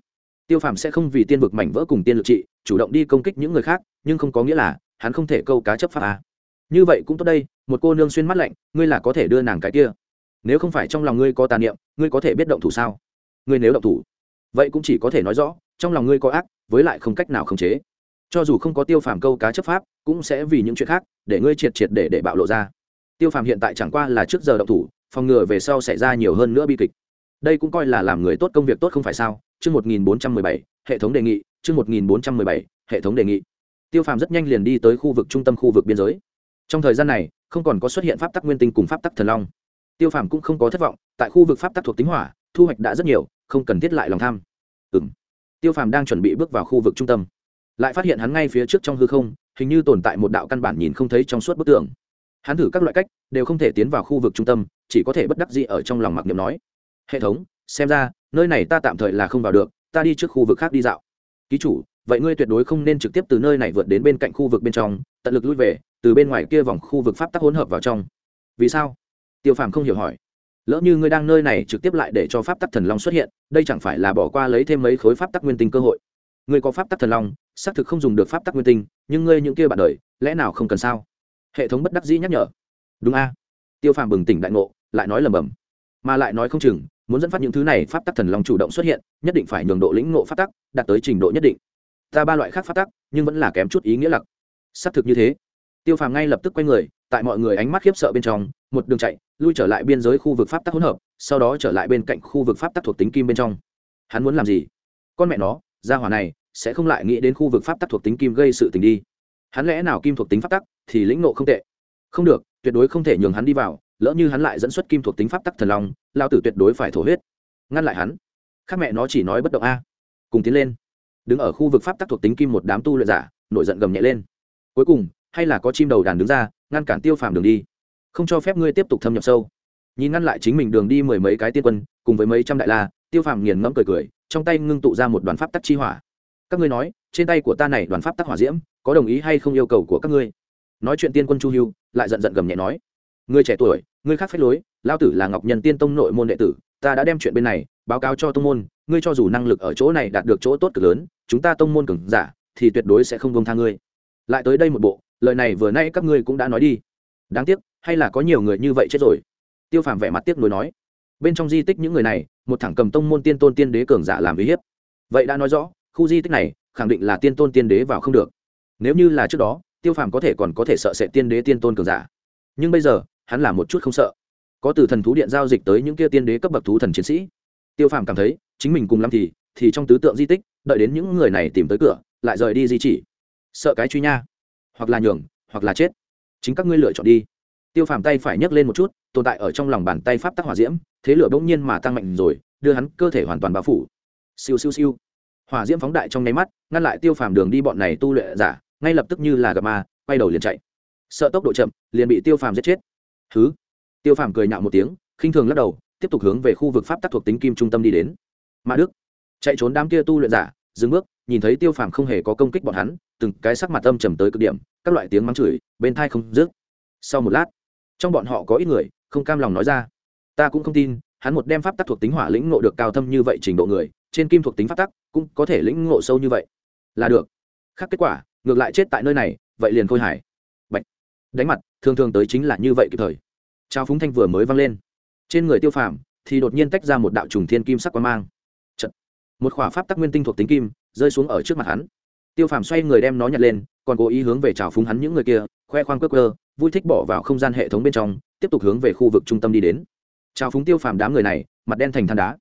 Tiêu phàm sẽ không vì tiên vực mảnh vỡ cùng tiên lực trị, chủ động đi công kích những người khác, nhưng không có nghĩa là hắn không thể câu cá chấp pháp à. như vậy cũng tốt đây, một cô nương xuyên mắt lạnh, ngươi là có thể đưa nàng cái kia. Nếu không phải trong lòng ngươi có tà niệm, ngươi có thể biết động thủ sao? Ngươi nếu động thủ, vậy cũng chỉ có thể nói rõ, trong lòng ngươi có ác, với lại không cách nào khống chế. Cho dù không có tiêu phàm câu cá chấp pháp, cũng sẽ vì những chuyện khác, để ngươi triệt triệt để để bạo lộ ra. Tiêu phàm hiện tại chẳng qua là trước giờ động thủ phòng ngừa về sau xảy ra nhiều hơn nữa bi kịch. Đây cũng coi là làm người tốt công việc tốt không phải sao? Chương một nghìn bốn trăm mười bảy, hệ thống đề nghị. Chương một nghìn bốn trăm mười bảy, hệ thống đề nghị. Tiêu phàm rất nhanh liền đi tới khu vực trung tâm khu vực biên giới. Trong thời gian này, không còn có xuất hiện pháp tắc nguyên tinh cùng pháp tắc thần long. Tiêu phàm cũng không có thất vọng, tại khu vực pháp tắc thuộc tính hỏa, thu hoạch đã rất nhiều, không cần thiết lại lòng tham. Ừ m tiêu phàm đang chuẩn bị bước vào khu vực trung tâm. Lại phát hiện hắn ngay phía trước trong hư không, hình như tồn tại một đạo căn bản nhìn không thấy trong suốt bức tường. Hắn thử các loại cách, đều không thể tiến vào khu vực trung tâm chỉ có thể bất đắc dĩ ở trong lòng mặc niệm nói, hệ thống, xem ra, nơi này ta tạm thời là không vào được, ta đi trước khu vực khác đi dạo. Ký chủ, vậy ngươi tuyệt đối không nên trực tiếp từ nơi này vượt đến bên cạnh khu vực bên trong, tận lực lui về, từ bên ngoài kia vòng khu vực pháp tắc hỗn hợp vào trong. Vì sao? Tiêu phàm không hiểu hỏi. Lỡ như ngươi đang nơi này trực tiếp lại để cho pháp tắc thần long xuất hiện, đây chẳng phải là bỏ qua lấy thêm mấy khối pháp tắc nguyên tinh cơ hội? Ngươi có pháp tắc thần long, xác thực không dùng được pháp tắc nguyên tinh, nhưng ngươi những kia bạn đời, lẽ nào không cần sao? Hệ thống bất đắc dĩ nhắc nhở. Đúng a. Tiêu phàm bừng tỉnh đại ngộ lại nói lầm bầm. Mà lại nói không chừng, muốn dẫn phát những thứ này, pháp tắc thần long chủ động xuất hiện, nhất định phải nhường độ lĩnh ngộ pháp tắc đạt tới trình độ nhất định. Ta ba loại khác pháp tắc, nhưng vẫn là kém chút ý nghĩa lặc. Xác thực như thế. Tiêu phàm ngay lập tức quay người, tại mọi người ánh mắt khiếp sợ bên trong, một đường chạy, lui trở lại biên giới khu vực pháp tắc hỗn hợp, sau đó trở lại bên cạnh khu vực pháp tắc thuộc tính kim bên trong. Hắn muốn làm gì? Con mẹ nó ra hỏa này sẽ không lại nghĩ đến khu vực pháp tắc thuộc tính kim gây sự tình đi. Hắn lẽ nào kim thuộc tính pháp tắc thì lĩnh nộ không tệ? Không được, tuyệt đối không thể nhường hắn đi vào lỡ như hắn lại dẫn xuất kim thuộc tính pháp tắc thần long lao tử tuyệt đối phải thổ huyết. Ngăn lại hắn. Khác mẹ nó chỉ nói bất động a. Cùng tiến lên. Đứng ở khu vực pháp tắc thuộc tính kim một đám tu luyện giả, nổi giận gầm nhẹ lên. Cuối cùng, hay là có chim đầu đàn đứng ra, ngăn cản tiêu phàm đường đi. Không cho phép ngươi tiếp tục thâm nhập sâu. Nhìn ngăn lại chính mình đường đi mười mấy cái tiên quân, cùng với mấy trăm đại la, tiêu phàm nghiền ngẫm cười cười, trong tay ngưng tụ ra một đoàn pháp tắc chi hỏa. Các ngươi nói, trên tay của ta này đoàn pháp tắc hỏa diễm, có đồng ý hay không yêu cầu của các ngươi? Nói chuyện tiên quân chu hưu, lại giận giận gầm nhẹ nói người trẻ tuổi, người khác phép lối, lao tử là ngọc nhân tiên tông nội môn đệ tử, ta đã đem chuyện bên này báo cáo cho tông môn, ngươi cho dù năng lực ở chỗ này đạt được chỗ tốt cực lớn, chúng ta tông môn cường giả thì tuyệt đối sẽ không công tha ngươi. Lại tới đây một bộ, lời này vừa nay các ngươi cũng đã nói đi. Đáng tiếc, hay là có nhiều người như vậy chết rồi? Tiêu phàm vẻ mặt tiếc nuối nói. Bên trong di tích những người này, một thẳng cầm tông môn tiên tôn tiên đế cường giả làm uy hiếp. Vậy đã nói rõ, khu di tích này, khẳng định là tiên tôn tiên đế vào không được. Nếu như là trước đó, tiêu phàm có thể còn có thể sợ sệt tiên đế tiên tôn cường giả. Nhưng bây giờ hắn là một chút không sợ. Có từ thần thú điện giao dịch tới những kia tiên đế cấp bậc thú thần chiến sĩ. Tiêu phàm cảm thấy, chính mình cùng lắm thì thì trong tứ tượng di tích, đợi đến những người này tìm tới cửa, lại rời đi di chỉ. Sợ cái truy nha. Hoặc là nhường, hoặc là chết. Chính các ngươi lựa chọn đi. Tiêu phàm tay phải nhấc lên một chút, tồn tại ở trong lòng bàn tay pháp tắc hỏa diễm, thế lửa bỗng nhiên mà tăng mạnh rồi, đưa hắn cơ thể hoàn toàn bao phủ. Siêu siêu siêu. Hỏa diễm phóng đại trong nháy mắt, ngăn lại tiêu phàm đường đi bọn này tu luyện giả, ngay lập tức như là gặp ma, quay đầu liền chạy. Sợ tốc độ chậm, liền bị tiêu phàm giết chết thứ tiêu phàm cười nhạo một tiếng, khinh thường lắc đầu, tiếp tục hướng về khu vực pháp tắc thuộc tính kim trung tâm đi đến. Mã đức, chạy trốn đám kia tu luyện giả, dừng bước, nhìn thấy tiêu phàm không hề có công kích bọn hắn, từng cái sắc mặt âm trầm tới cực điểm, các loại tiếng mắng chửi, bên thai không dứt. Sau một lát, trong bọn họ có ít người, không cam lòng nói ra. Ta cũng không tin, hắn một đem pháp tắc thuộc tính hỏa lĩnh ngộ được cao thâm như vậy trình độ người, trên kim thuộc tính pháp tắc cũng có thể lĩnh ngộ sâu như vậy. Là được. Khác kết quả, ngược lại chết tại nơi này, vậy liền khôi hải Bạch. đánh mặt thường thường tới chính là như vậy kịp thời. Trao phúng thanh vừa mới vang lên. Trên người tiêu phàm thì đột nhiên tách ra một đạo trùng thiên kim sắc quang mang. Chật. một khỏa pháp tắc nguyên tinh thuộc tính kim rơi xuống ở trước mặt hắn. Tiêu phàm xoay người đem nó nhặt lên, còn cố ý hướng về trào phúng hắn những người kia, khoe khoang cơ cơ vui thích bỏ vào không gian hệ thống bên trong, tiếp tục hướng về khu vực trung tâm đi đến. Trào phúng tiêu phàm đám người này, mặt đen thành than đá.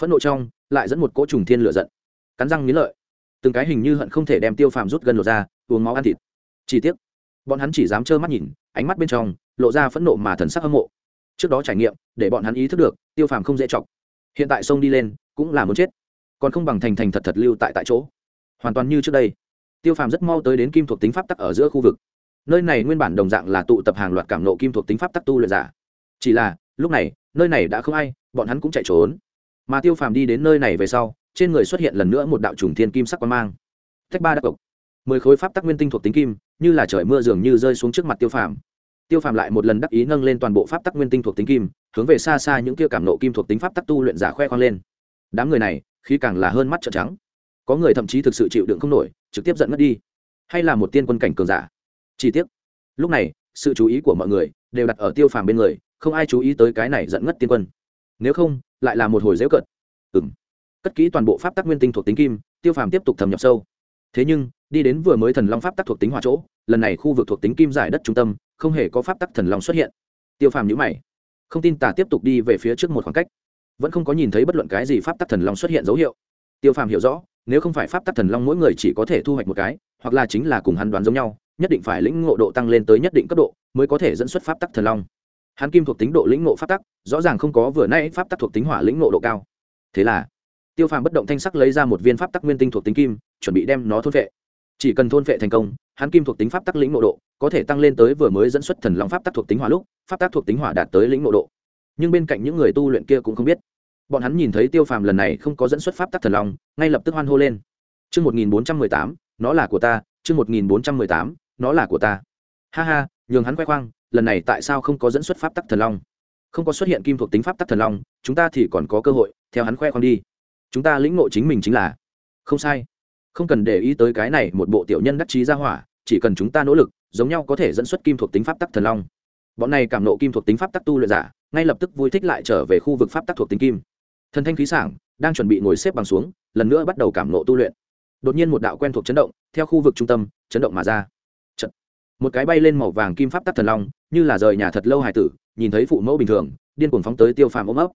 Phẫn nộ trong, lại dẫn một cỗ trùng thiên lửa giận. Cắn răng nghiến lợi. Từng cái hình như hận không thể đem tiêu phàm rút gần lột ra, uống máu ăn thịt. Chi tiết bọn hắn chỉ dám trơ mắt nhìn, ánh mắt bên trong lộ ra phẫn nộ mà thần sắc hâm mộ. Trước đó trải nghiệm, để bọn hắn ý thức được, tiêu phàm không dễ chọc. Hiện tại sông đi lên, cũng là muốn chết. Còn không bằng thành thành thật thật lưu tại tại chỗ. Hoàn toàn như trước đây. Tiêu phàm rất mau tới đến kim thuộc tính pháp tắc ở giữa khu vực. Nơi này nguyên bản đồng dạng là tụ tập hàng loạt cảm nộ kim thuộc tính pháp tắc tu luyện giả. Chỉ là, lúc này, nơi này đã không ai, bọn hắn cũng chạy trốn. Mà tiêu phàm đi đến nơi này về sau, trên người xuất hiện lần nữa một đạo trùng thiên kim sắc quang mang. Thách ba đắc cộc mười khối pháp tắc nguyên tinh thuộc tính kim, như là trời mưa dường như rơi xuống trước mặt tiêu phàm. Tiêu phàm lại một lần đắc ý nâng lên toàn bộ pháp tắc nguyên tinh thuộc tính kim, hướng về xa xa những kia cảm nộ kim thuộc tính pháp tắc tu luyện giả khoe khoang lên. Đám người này khi càng là hơn mắt trợn trắng. Có người thậm chí thực sự chịu đựng không nổi, trực tiếp giận mất đi. Hay là một tiên quân cảnh cường giả? Chi tiết lúc này, sự chú ý của mọi người đều đặt ở tiêu phàm bên người, không ai chú ý tới cái này giận ngất tiên quân. Nếu không, lại là một hồi dễu cận ừng cất kỹ toàn bộ pháp tắc nguyên tinh thuộc tính kim, tiêu phàm tiếp tục thâm nhập sâu. Thế nhưng đi đến vừa mới thần long pháp tắc thuộc tính hòa chỗ, lần này khu vực thuộc tính kim giải đất trung tâm, không hề có pháp tắc thần long xuất hiện. Tiêu phàm nhữ mày, không tin tả tiếp tục đi về phía trước một khoảng cách, vẫn không có nhìn thấy bất luận cái gì pháp tắc thần long xuất hiện dấu hiệu. Tiêu phàm hiểu rõ, nếu không phải pháp tắc thần long mỗi người chỉ có thể thu hoạch một cái, hoặc là chính là cùng hắn đoán giống nhau, nhất định phải lĩnh ngộ độ tăng lên tới nhất định cấp độ mới có thể dẫn xuất pháp tắc thần long. Hắn kim thuộc tính độ lĩnh ngộ pháp tắc, rõ ràng không có vừa nay pháp tắc thuộc tính hỏa lĩnh ngộ độ cao. Thế là, tiêu phàm bất động thanh sắc lấy ra một viên pháp tắc nguyên tinh thuộc tính kim, chuẩn bị đem nó thốt vệ chỉ cần thôn vệ thành công, hắn kim thuộc tính pháp tắc lĩnh nội độ có thể tăng lên tới vừa mới dẫn xuất thần long pháp tắc thuộc tính hỏa lúc, pháp tắc thuộc tính hỏa đạt tới lĩnh nội độ. Nhưng bên cạnh những người tu luyện kia cũng không biết. Bọn hắn nhìn thấy tiêu phàm lần này không có dẫn xuất pháp tắc thần long, ngay lập tức hoan hô lên. Chương một nghìn bốn trăm mười tám, nó là của ta, chương một nghìn bốn trăm mười tám, nó là của ta. Ha ha, nhường hắn khoe khoang, lần này tại sao không có dẫn xuất pháp tắc thần long? Không có xuất hiện kim thuộc tính pháp tắc thần long, chúng ta thì còn có cơ hội, theo hắn khoe khoang đi. Chúng ta lĩnh ngộ chính mình chính là. Không sai không cần để ý tới cái này một bộ tiểu nhân đắc chí ra hỏa, chỉ cần chúng ta nỗ lực, giống nhau có thể dẫn xuất kim thuộc tính pháp tắc thần long. Bọn này cảm nộ kim thuộc tính pháp tắc tu luyện giả, ngay lập tức vui thích lại trở về khu vực pháp tắc thuộc tính kim. Thần thanh khí sảng, đang chuẩn bị ngồi xếp bằng xuống, lần nữa bắt đầu cảm nộ tu luyện. Đột nhiên một đạo quen thuộc chấn động, theo khu vực trung tâm, chấn động mà ra. Chật. một cái bay lên màu vàng kim pháp tắc thần long, như là rời nhà thật lâu hải tử, nhìn thấy phụ mẫu bình thường, điên cuồng phóng tới tiêu phàm ôm ấp.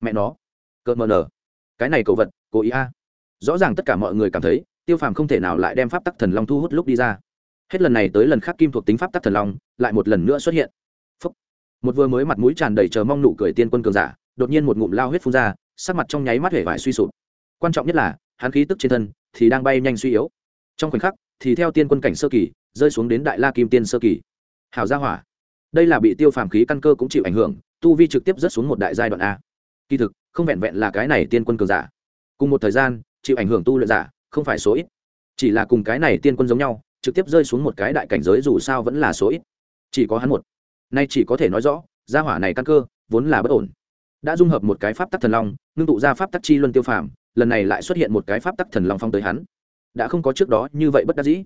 Mẹ nó, cợt mờ nở. Cái này cầu vật, cố ý a. Rõ ràng tất cả mọi người cảm thấy tiêu phàm không thể nào lại đem pháp tắc thần long thu hút lúc đi ra. Hết lần này tới lần khác kim thuộc tính pháp tắc thần long lại một lần nữa xuất hiện. Phúc. một vừa mới mặt mũi tràn đầy chờ mong nụ cười tiên quân cường giả, đột nhiên một ngụm lao huyết phun ra, sắc mặt trong nháy mắt hể vải suy sụp. Quan trọng nhất là, hắn khí tức trên thân thì đang bay nhanh suy yếu. Trong khoảnh khắc, thì theo tiên quân cảnh sơ kỳ, rơi xuống đến đại la kim tiên sơ kỳ. Hào gia hỏa. Đây là bị tiêu phàm khí căn cơ cũng chịu ảnh hưởng, tu vi trực tiếp rớt xuống một đại giai đoạn a. Kỳ thực, không vẹn vẹn là cái này tiên quân cường giả. Cùng một thời gian, chịu ảnh hưởng tu luyện giả không phải số ít. Chỉ là cùng cái này tiên quân giống nhau, trực tiếp rơi xuống một cái đại cảnh giới dù sao vẫn là số ít. Chỉ có hắn một. Nay chỉ có thể nói rõ, gia hỏa này căn cơ vốn là bất ổn. Đã dung hợp một cái pháp tắc thần long, ngưng tụ ra pháp tắc chi luân tiêu phàm, lần này lại xuất hiện một cái pháp tắc thần long phong tới hắn. Đã không có trước đó như vậy bất đắc dĩ.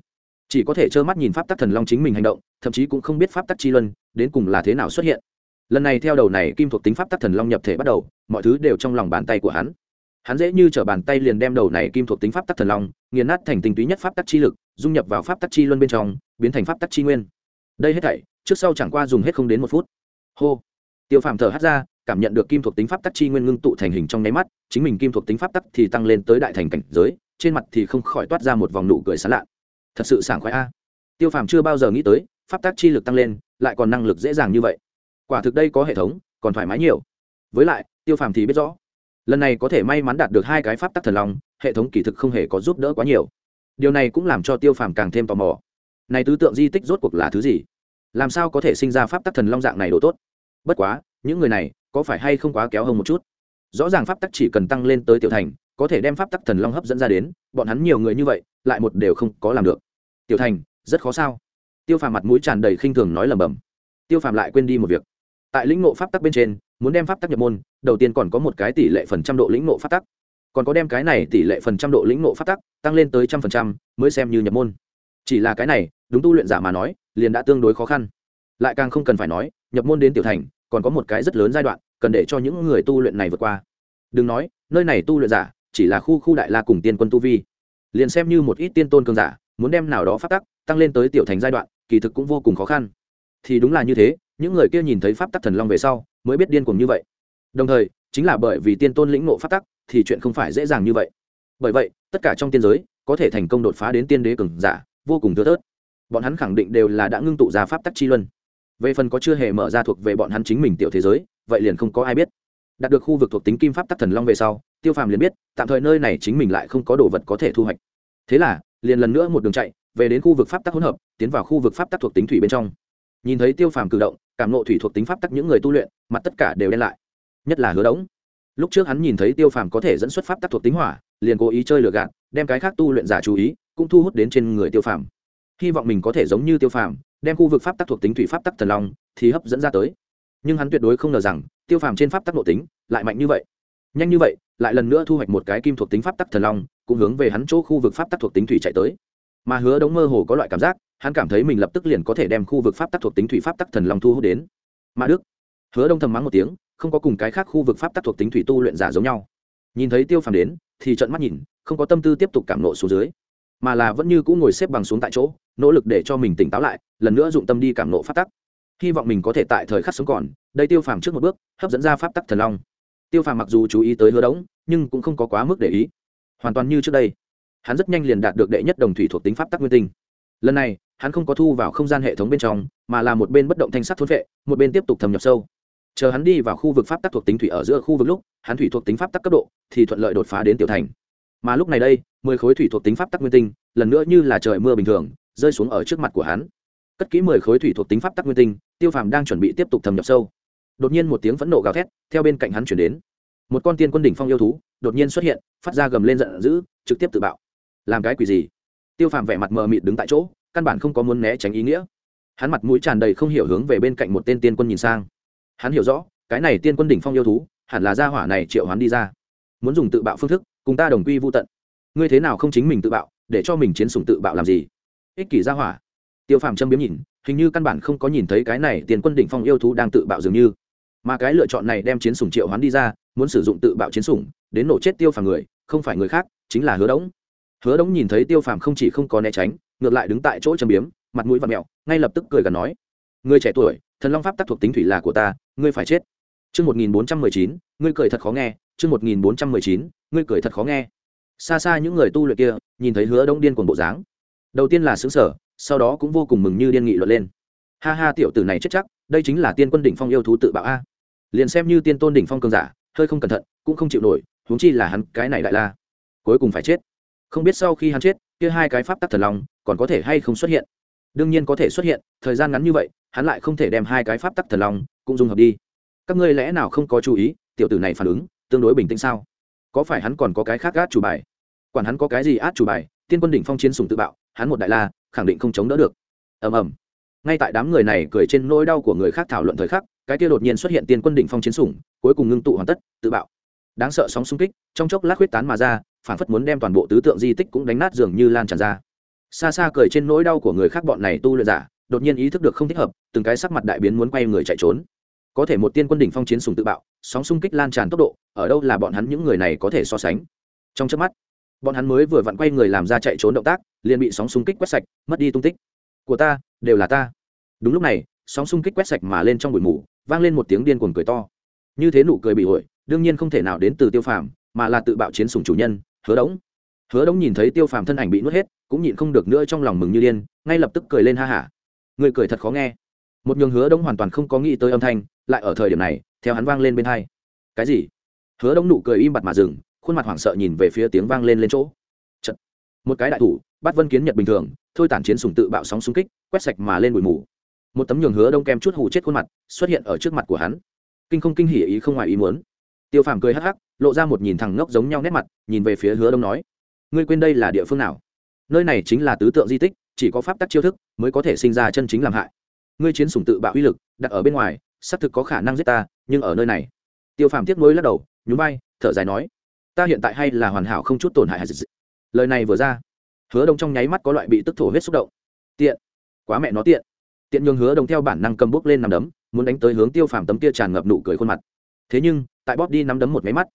Chỉ có thể trơ mắt nhìn pháp tắc thần long chính mình hành động, thậm chí cũng không biết pháp tắc chi luân đến cùng là thế nào xuất hiện. Lần này theo đầu này kim thuộc tính pháp tắc thần long nhập thể bắt đầu, mọi thứ đều trong lòng bàn tay của hắn hắn dễ như t r ở bàn tay liền đem đầu này kim thuộc tính pháp tắc thần long, nghiền nát thành tinh túy nhất pháp tắc chi lực, dung nhập vào pháp tắc chi luân bên trong, biến thành pháp tắc chi nguyên. Đây hết thảy, trước sau chẳng qua dùng hết không đến một phút. Hô. Tiêu phàm thở hắt ra, cảm nhận được kim thuộc tính pháp tắc chi nguyên ngưng tụ thành hình trong nháy mắt, chính mình kim thuộc tính pháp tắc thì tăng lên tới đại thành cảnh giới, trên mặt thì không khỏi toát ra một vòng nụ cười sán lạ. Thật sự sảng khoái a. Tiêu phàm chưa bao giờ nghĩ tới, pháp tắc chi lực tăng lên, lại còn năng lực dễ dàng như vậy. Quả thực đây có hệ thống, còn thoải mái nhiều. Với lại, tiêu phàm thì biết rõ lần này có thể may mắn đạt được hai cái pháp tắc thần long, hệ thống kỳ thực không hề có giúp đỡ quá nhiều. Điều này cũng làm cho tiêu phàm càng thêm tò mò. Này tứ tượng di tích rốt cuộc là thứ gì? Làm sao có thể sinh ra pháp tắc thần long dạng này đồ tốt? Bất quá, những người này có phải hay không quá kéo hơn một chút? Rõ ràng pháp tắc chỉ cần tăng lên tới tiểu thành, có thể đem pháp tắc thần long hấp dẫn ra đến, bọn hắn nhiều người như vậy, lại một đều không có làm được. Tiểu thành, rất khó sao? Tiêu phàm mặt mũi tràn đầy khinh thường nói lầm bầm tiêu phàm lại quên đi một việc. Tại lĩnh ngộ pháp tắc bên trên muốn đem pháp tắc nhập môn, đầu tiên còn có một cái tỷ lệ phần trăm độ lĩnh ngộ pháp tắc. Còn có đem cái này tỷ lệ phần trăm độ lĩnh ngộ pháp tắc tăng lên tới trăm phần trăm mới xem như nhập môn. Chỉ là cái này, đúng tu luyện giả mà nói, liền đã tương đối khó khăn. Lại càng không cần phải nói, nhập môn đến tiểu thành, còn có một cái rất lớn giai đoạn, cần để cho những người tu luyện này vượt qua. Đừng nói, nơi này tu luyện giả, chỉ là khu khu đại la cùng tiên quân tu vi. Liền xem như một ít tiên tôn cường giả, muốn đem nào đó pháp tắc tăng lên tới tiểu thành giai đoạn, kỳ thực cũng vô cùng khó khăn. Thì đúng là như thế, những người kia nhìn thấy pháp tắc thần long về sau mới biết điên cuồng như vậy. Đồng thời, chính là bởi vì tiên tôn lĩnh ngộ pháp tắc, thì chuyện không phải dễ dàng như vậy. Bởi vậy, tất cả trong tiên giới, có thể thành công đột phá đến tiên đế cường giả, vô cùng thưa thớt. Bọn hắn khẳng định đều là đã ngưng tụ ra pháp tắc chi luân. Về phần có chưa hề mở ra thuộc về bọn hắn chính mình tiểu thế giới, vậy liền không có ai biết. Đạt được khu vực thuộc tính kim pháp tắc thần long về sau, tiêu phàm liền biết, tạm thời nơi này chính mình lại không có đồ vật có thể thu hoạch. Thế là, liền lần nữa một đường chạy, về đến khu vực pháp tắc hỗn hợp, tiến vào khu vực pháp tắc thuộc tính thủy bên trong nhìn thấy tiêu phàm cử động, cảm nộ thủy thuộc tính pháp tắc những người tu luyện, mặt tất cả đều đen lại. Nhất là hứa đống. Lúc trước hắn nhìn thấy tiêu phàm có thể dẫn xuất pháp tắc thuộc tính hỏa, liền cố ý chơi lừa gạt, đem cái khác tu luyện giả chú ý, cũng thu hút đến trên người tiêu phàm. Hy vọng mình có thể giống như tiêu phàm, đem khu vực pháp tắc thuộc tính thủy pháp tắc thần long, thì hấp dẫn ra tới. Nhưng hắn tuyệt đối không ngờ rằng, tiêu phàm trên pháp tắc nội tính, lại mạnh như vậy. Nhanh như vậy, lại lần nữa thu hoạch một cái kim thuộc tính pháp tắc thần long, cũng hướng về hắn chỗ khu vực pháp tắc thuộc tính thủy chạy tới mà hứa đống mơ hồ có loại cảm giác, hắn cảm thấy mình lập tức liền có thể đem khu vực pháp tắc thuộc tính thủy pháp tắc thần long thu hút đến. Mà đức, hứa đông thầm mắng một tiếng, không có cùng cái khác khu vực pháp tắc thuộc tính thủy tu luyện giả giống nhau. Nhìn thấy tiêu phàm đến, thì trận mắt nhìn, không có tâm tư tiếp tục cảm nộ xuống dưới, mà là vẫn như cũng ngồi xếp bằng xuống tại chỗ, nỗ lực để cho mình tỉnh táo lại, lần nữa dụng tâm đi cảm nộ pháp tắc. Hy vọng mình có thể tại thời khắc sống còn, đây tiêu phàm trước một bước, hấp dẫn ra pháp tắc thần long. Tiêu phàm mặc dù chú ý tới hứa đống, nhưng cũng không có quá mức để ý. Hoàn toàn như trước đây hắn rất nhanh liền đạt được đệ nhất đồng thủy thuộc tính pháp tắc nguyên tinh. Lần này, hắn không có thu vào không gian hệ thống bên trong, mà là một bên bất động thanh sắc thốn vệ, một bên tiếp tục thâm nhập sâu. Chờ hắn đi vào khu vực pháp tắc thuộc tính thủy ở giữa khu vực lúc, hắn thủy thuộc tính pháp tắc cấp độ thì thuận lợi đột phá đến tiểu thành. Mà lúc này đây, mười khối thủy thuộc tính pháp tắc nguyên tinh, lần nữa như là trời mưa bình thường, rơi xuống ở trước mặt của hắn. Cất kỹ mười khối thủy thuộc tính pháp tắc nguyên tinh, tiêu phàm đang chuẩn bị tiếp tục thâm nhập sâu. Đột nhiên một tiếng phẫn nộ gào thét theo bên cạnh hắn chuyển đến. Một con tiên quân đỉnh phong yêu thú đột nhiên xuất hiện, phát ra gầm lên giận dữ, trực tiếp tự bạo làm cái quỷ gì? Tiêu phàm vẻ mặt mờ mịt đứng tại chỗ, căn bản không có muốn né tránh ý nghĩa. Hắn mặt mũi tràn đầy không hiểu hướng về bên cạnh một tên tiên quân nhìn sang. Hắn hiểu rõ, cái này tiên quân đỉnh phong yêu thú, hẳn là gia hỏa này triệu hắn đi ra. Muốn dùng tự bạo phương thức, cùng ta đồng quy vô tận. Ngươi thế nào không chính mình tự bạo, để cho mình chiến sùng tự bạo làm gì? Ích kỷ gia hỏa. Tiêu phàm châm biếm nhìn, hình như căn bản không có nhìn thấy cái này tiền quân đỉnh phong yêu thú đang tự bạo dường như. Mà cái lựa chọn này đem chiến sủng triệu hoán đi ra, muốn sử dụng tự bạo chiến sủng, đến nổ chết tiêu phàm người, không phải người khác, chính là hứa đống hứa đống nhìn thấy tiêu phàm không chỉ không có né tránh ngược lại đứng tại chỗ châm biếm mặt mũi và mẹo ngay lập tức cười gần nói người trẻ tuổi thần long pháp tác thuộc tính thủy là của ta ngươi phải chết Chương 1419, ngươi cười thật khó nghe, chương 1419, ngươi cười thật khó nghe. Xa xa những người tu luyện kia, nhìn thấy Hứa Đông điên cuồng bộ dáng. Đầu tiên là sửng sở, sau đó cũng vô cùng mừng như điên nghị luận lên. Ha ha tiểu tử này chết chắc, đây chính là tiên quân đỉnh phong yêu thú tự bạo a. Liền xem như tiên tôn đỉnh phong cường giả, hơi không cẩn thận, cũng không chịu nổi, huống chi là hắn, cái này đại la. cuối cùng phải chết không biết sau khi hắn chết, kia hai cái pháp tắc thần long còn có thể hay không xuất hiện? Đương nhiên có thể xuất hiện, thời gian ngắn như vậy, hắn lại không thể đem hai cái pháp tắc thần long cũng dùng hợp đi. Các ngươi lẽ nào không có chú ý, tiểu tử này phản ứng tương đối bình tĩnh sao? Có phải hắn còn có cái khác át chủ bài? Quản hắn có cái gì át chủ bài, tiên quân đỉnh phong chiến sùng tự bạo, hắn một đại la, khẳng định không chống đỡ được. Ầm ầm. Ngay tại đám người này cười trên nỗi đau của người khác thảo luận thời khắc, cái kia đột nhiên xuất hiện tiên quân đỉnh phong chiến sủng, cuối cùng ngưng tụ hoàn tất, tự bạo. Đáng sợ sóng xung kích, trong chốc lát huyết tán mà ra phản phất muốn đem toàn bộ tứ tượng di tích cũng đánh nát dường như lan tràn ra. Xa xa cười trên nỗi đau của người khác bọn này tu luyện giả, đột nhiên ý thức được không thích hợp, từng cái sắc mặt đại biến muốn quay người chạy trốn. Có thể một tiên quân đỉnh phong chiến sùng tự bạo, sóng xung kích lan tràn tốc độ, ở đâu là bọn hắn những người này có thể so sánh? Trong chớp mắt, bọn hắn mới vừa vặn quay người làm ra chạy trốn động tác, liền bị sóng xung kích quét sạch, mất đi tung tích. Của ta, đều là ta. Đúng lúc này, sóng xung kích quét sạch mà lên trong bụi mù, vang lên một tiếng điên cuồng cười to. Như thế nụ cười bị ổi đương nhiên không thể nào đến từ tiêu phàm, mà là tự bạo chiến sùng chủ nhân hứa đống. Hứa đống nhìn thấy tiêu phàm thân ảnh bị nuốt hết, cũng nhịn không được nữa trong lòng mừng như điên, ngay lập tức cười lên ha hả. Người cười thật khó nghe. Một nhường hứa đống hoàn toàn không có nghĩ tới âm thanh, lại ở thời điểm này, theo hắn vang lên bên hai. Cái gì? Hứa đống nụ cười im bặt mà dừng, khuôn mặt hoảng sợ nhìn về phía tiếng vang lên lên chỗ. Chật. một cái đại thủ, bắt vân kiến nhật bình thường, thôi tản chiến sùng tự bạo sóng xung kích, quét sạch mà lên bụi mù. Một tấm nhường hứa đông kem chút hù chết khuôn mặt, xuất hiện ở trước mặt của hắn. Kinh không kinh hỉ ý không ngoài ý muốn tiêu phàm cười hắc hắc, lộ ra một nhìn thằng ngốc giống nhau nét mặt, nhìn về phía hứa đông nói, ngươi quên đây là địa phương nào? Nơi này chính là tứ tượng di tích, chỉ có pháp tắc chiêu thức mới có thể sinh ra chân chính làm hại. Ngươi chiến sủng tự bạo uy lực, đặt ở bên ngoài, xác thực có khả năng giết ta, nhưng ở nơi này. Tiêu phàm tiếc nuối lắc đầu, nhún vai, thở dài nói, ta hiện tại hay là hoàn hảo không chút tổn hại lời này vừa ra, hứa đông trong nháy mắt có loại bị tức thổ huyết xúc động. Tiện, quá mẹ nó tiện. Tiện nhường hứa đông theo bản năng cầm bước lên nằm đấm, muốn đánh tới hướng tiêu phàm tấm kia tràn ngập nụ cười khuôn mặt. Thế nhưng tại bóp đi nắm đấm một máy mắt.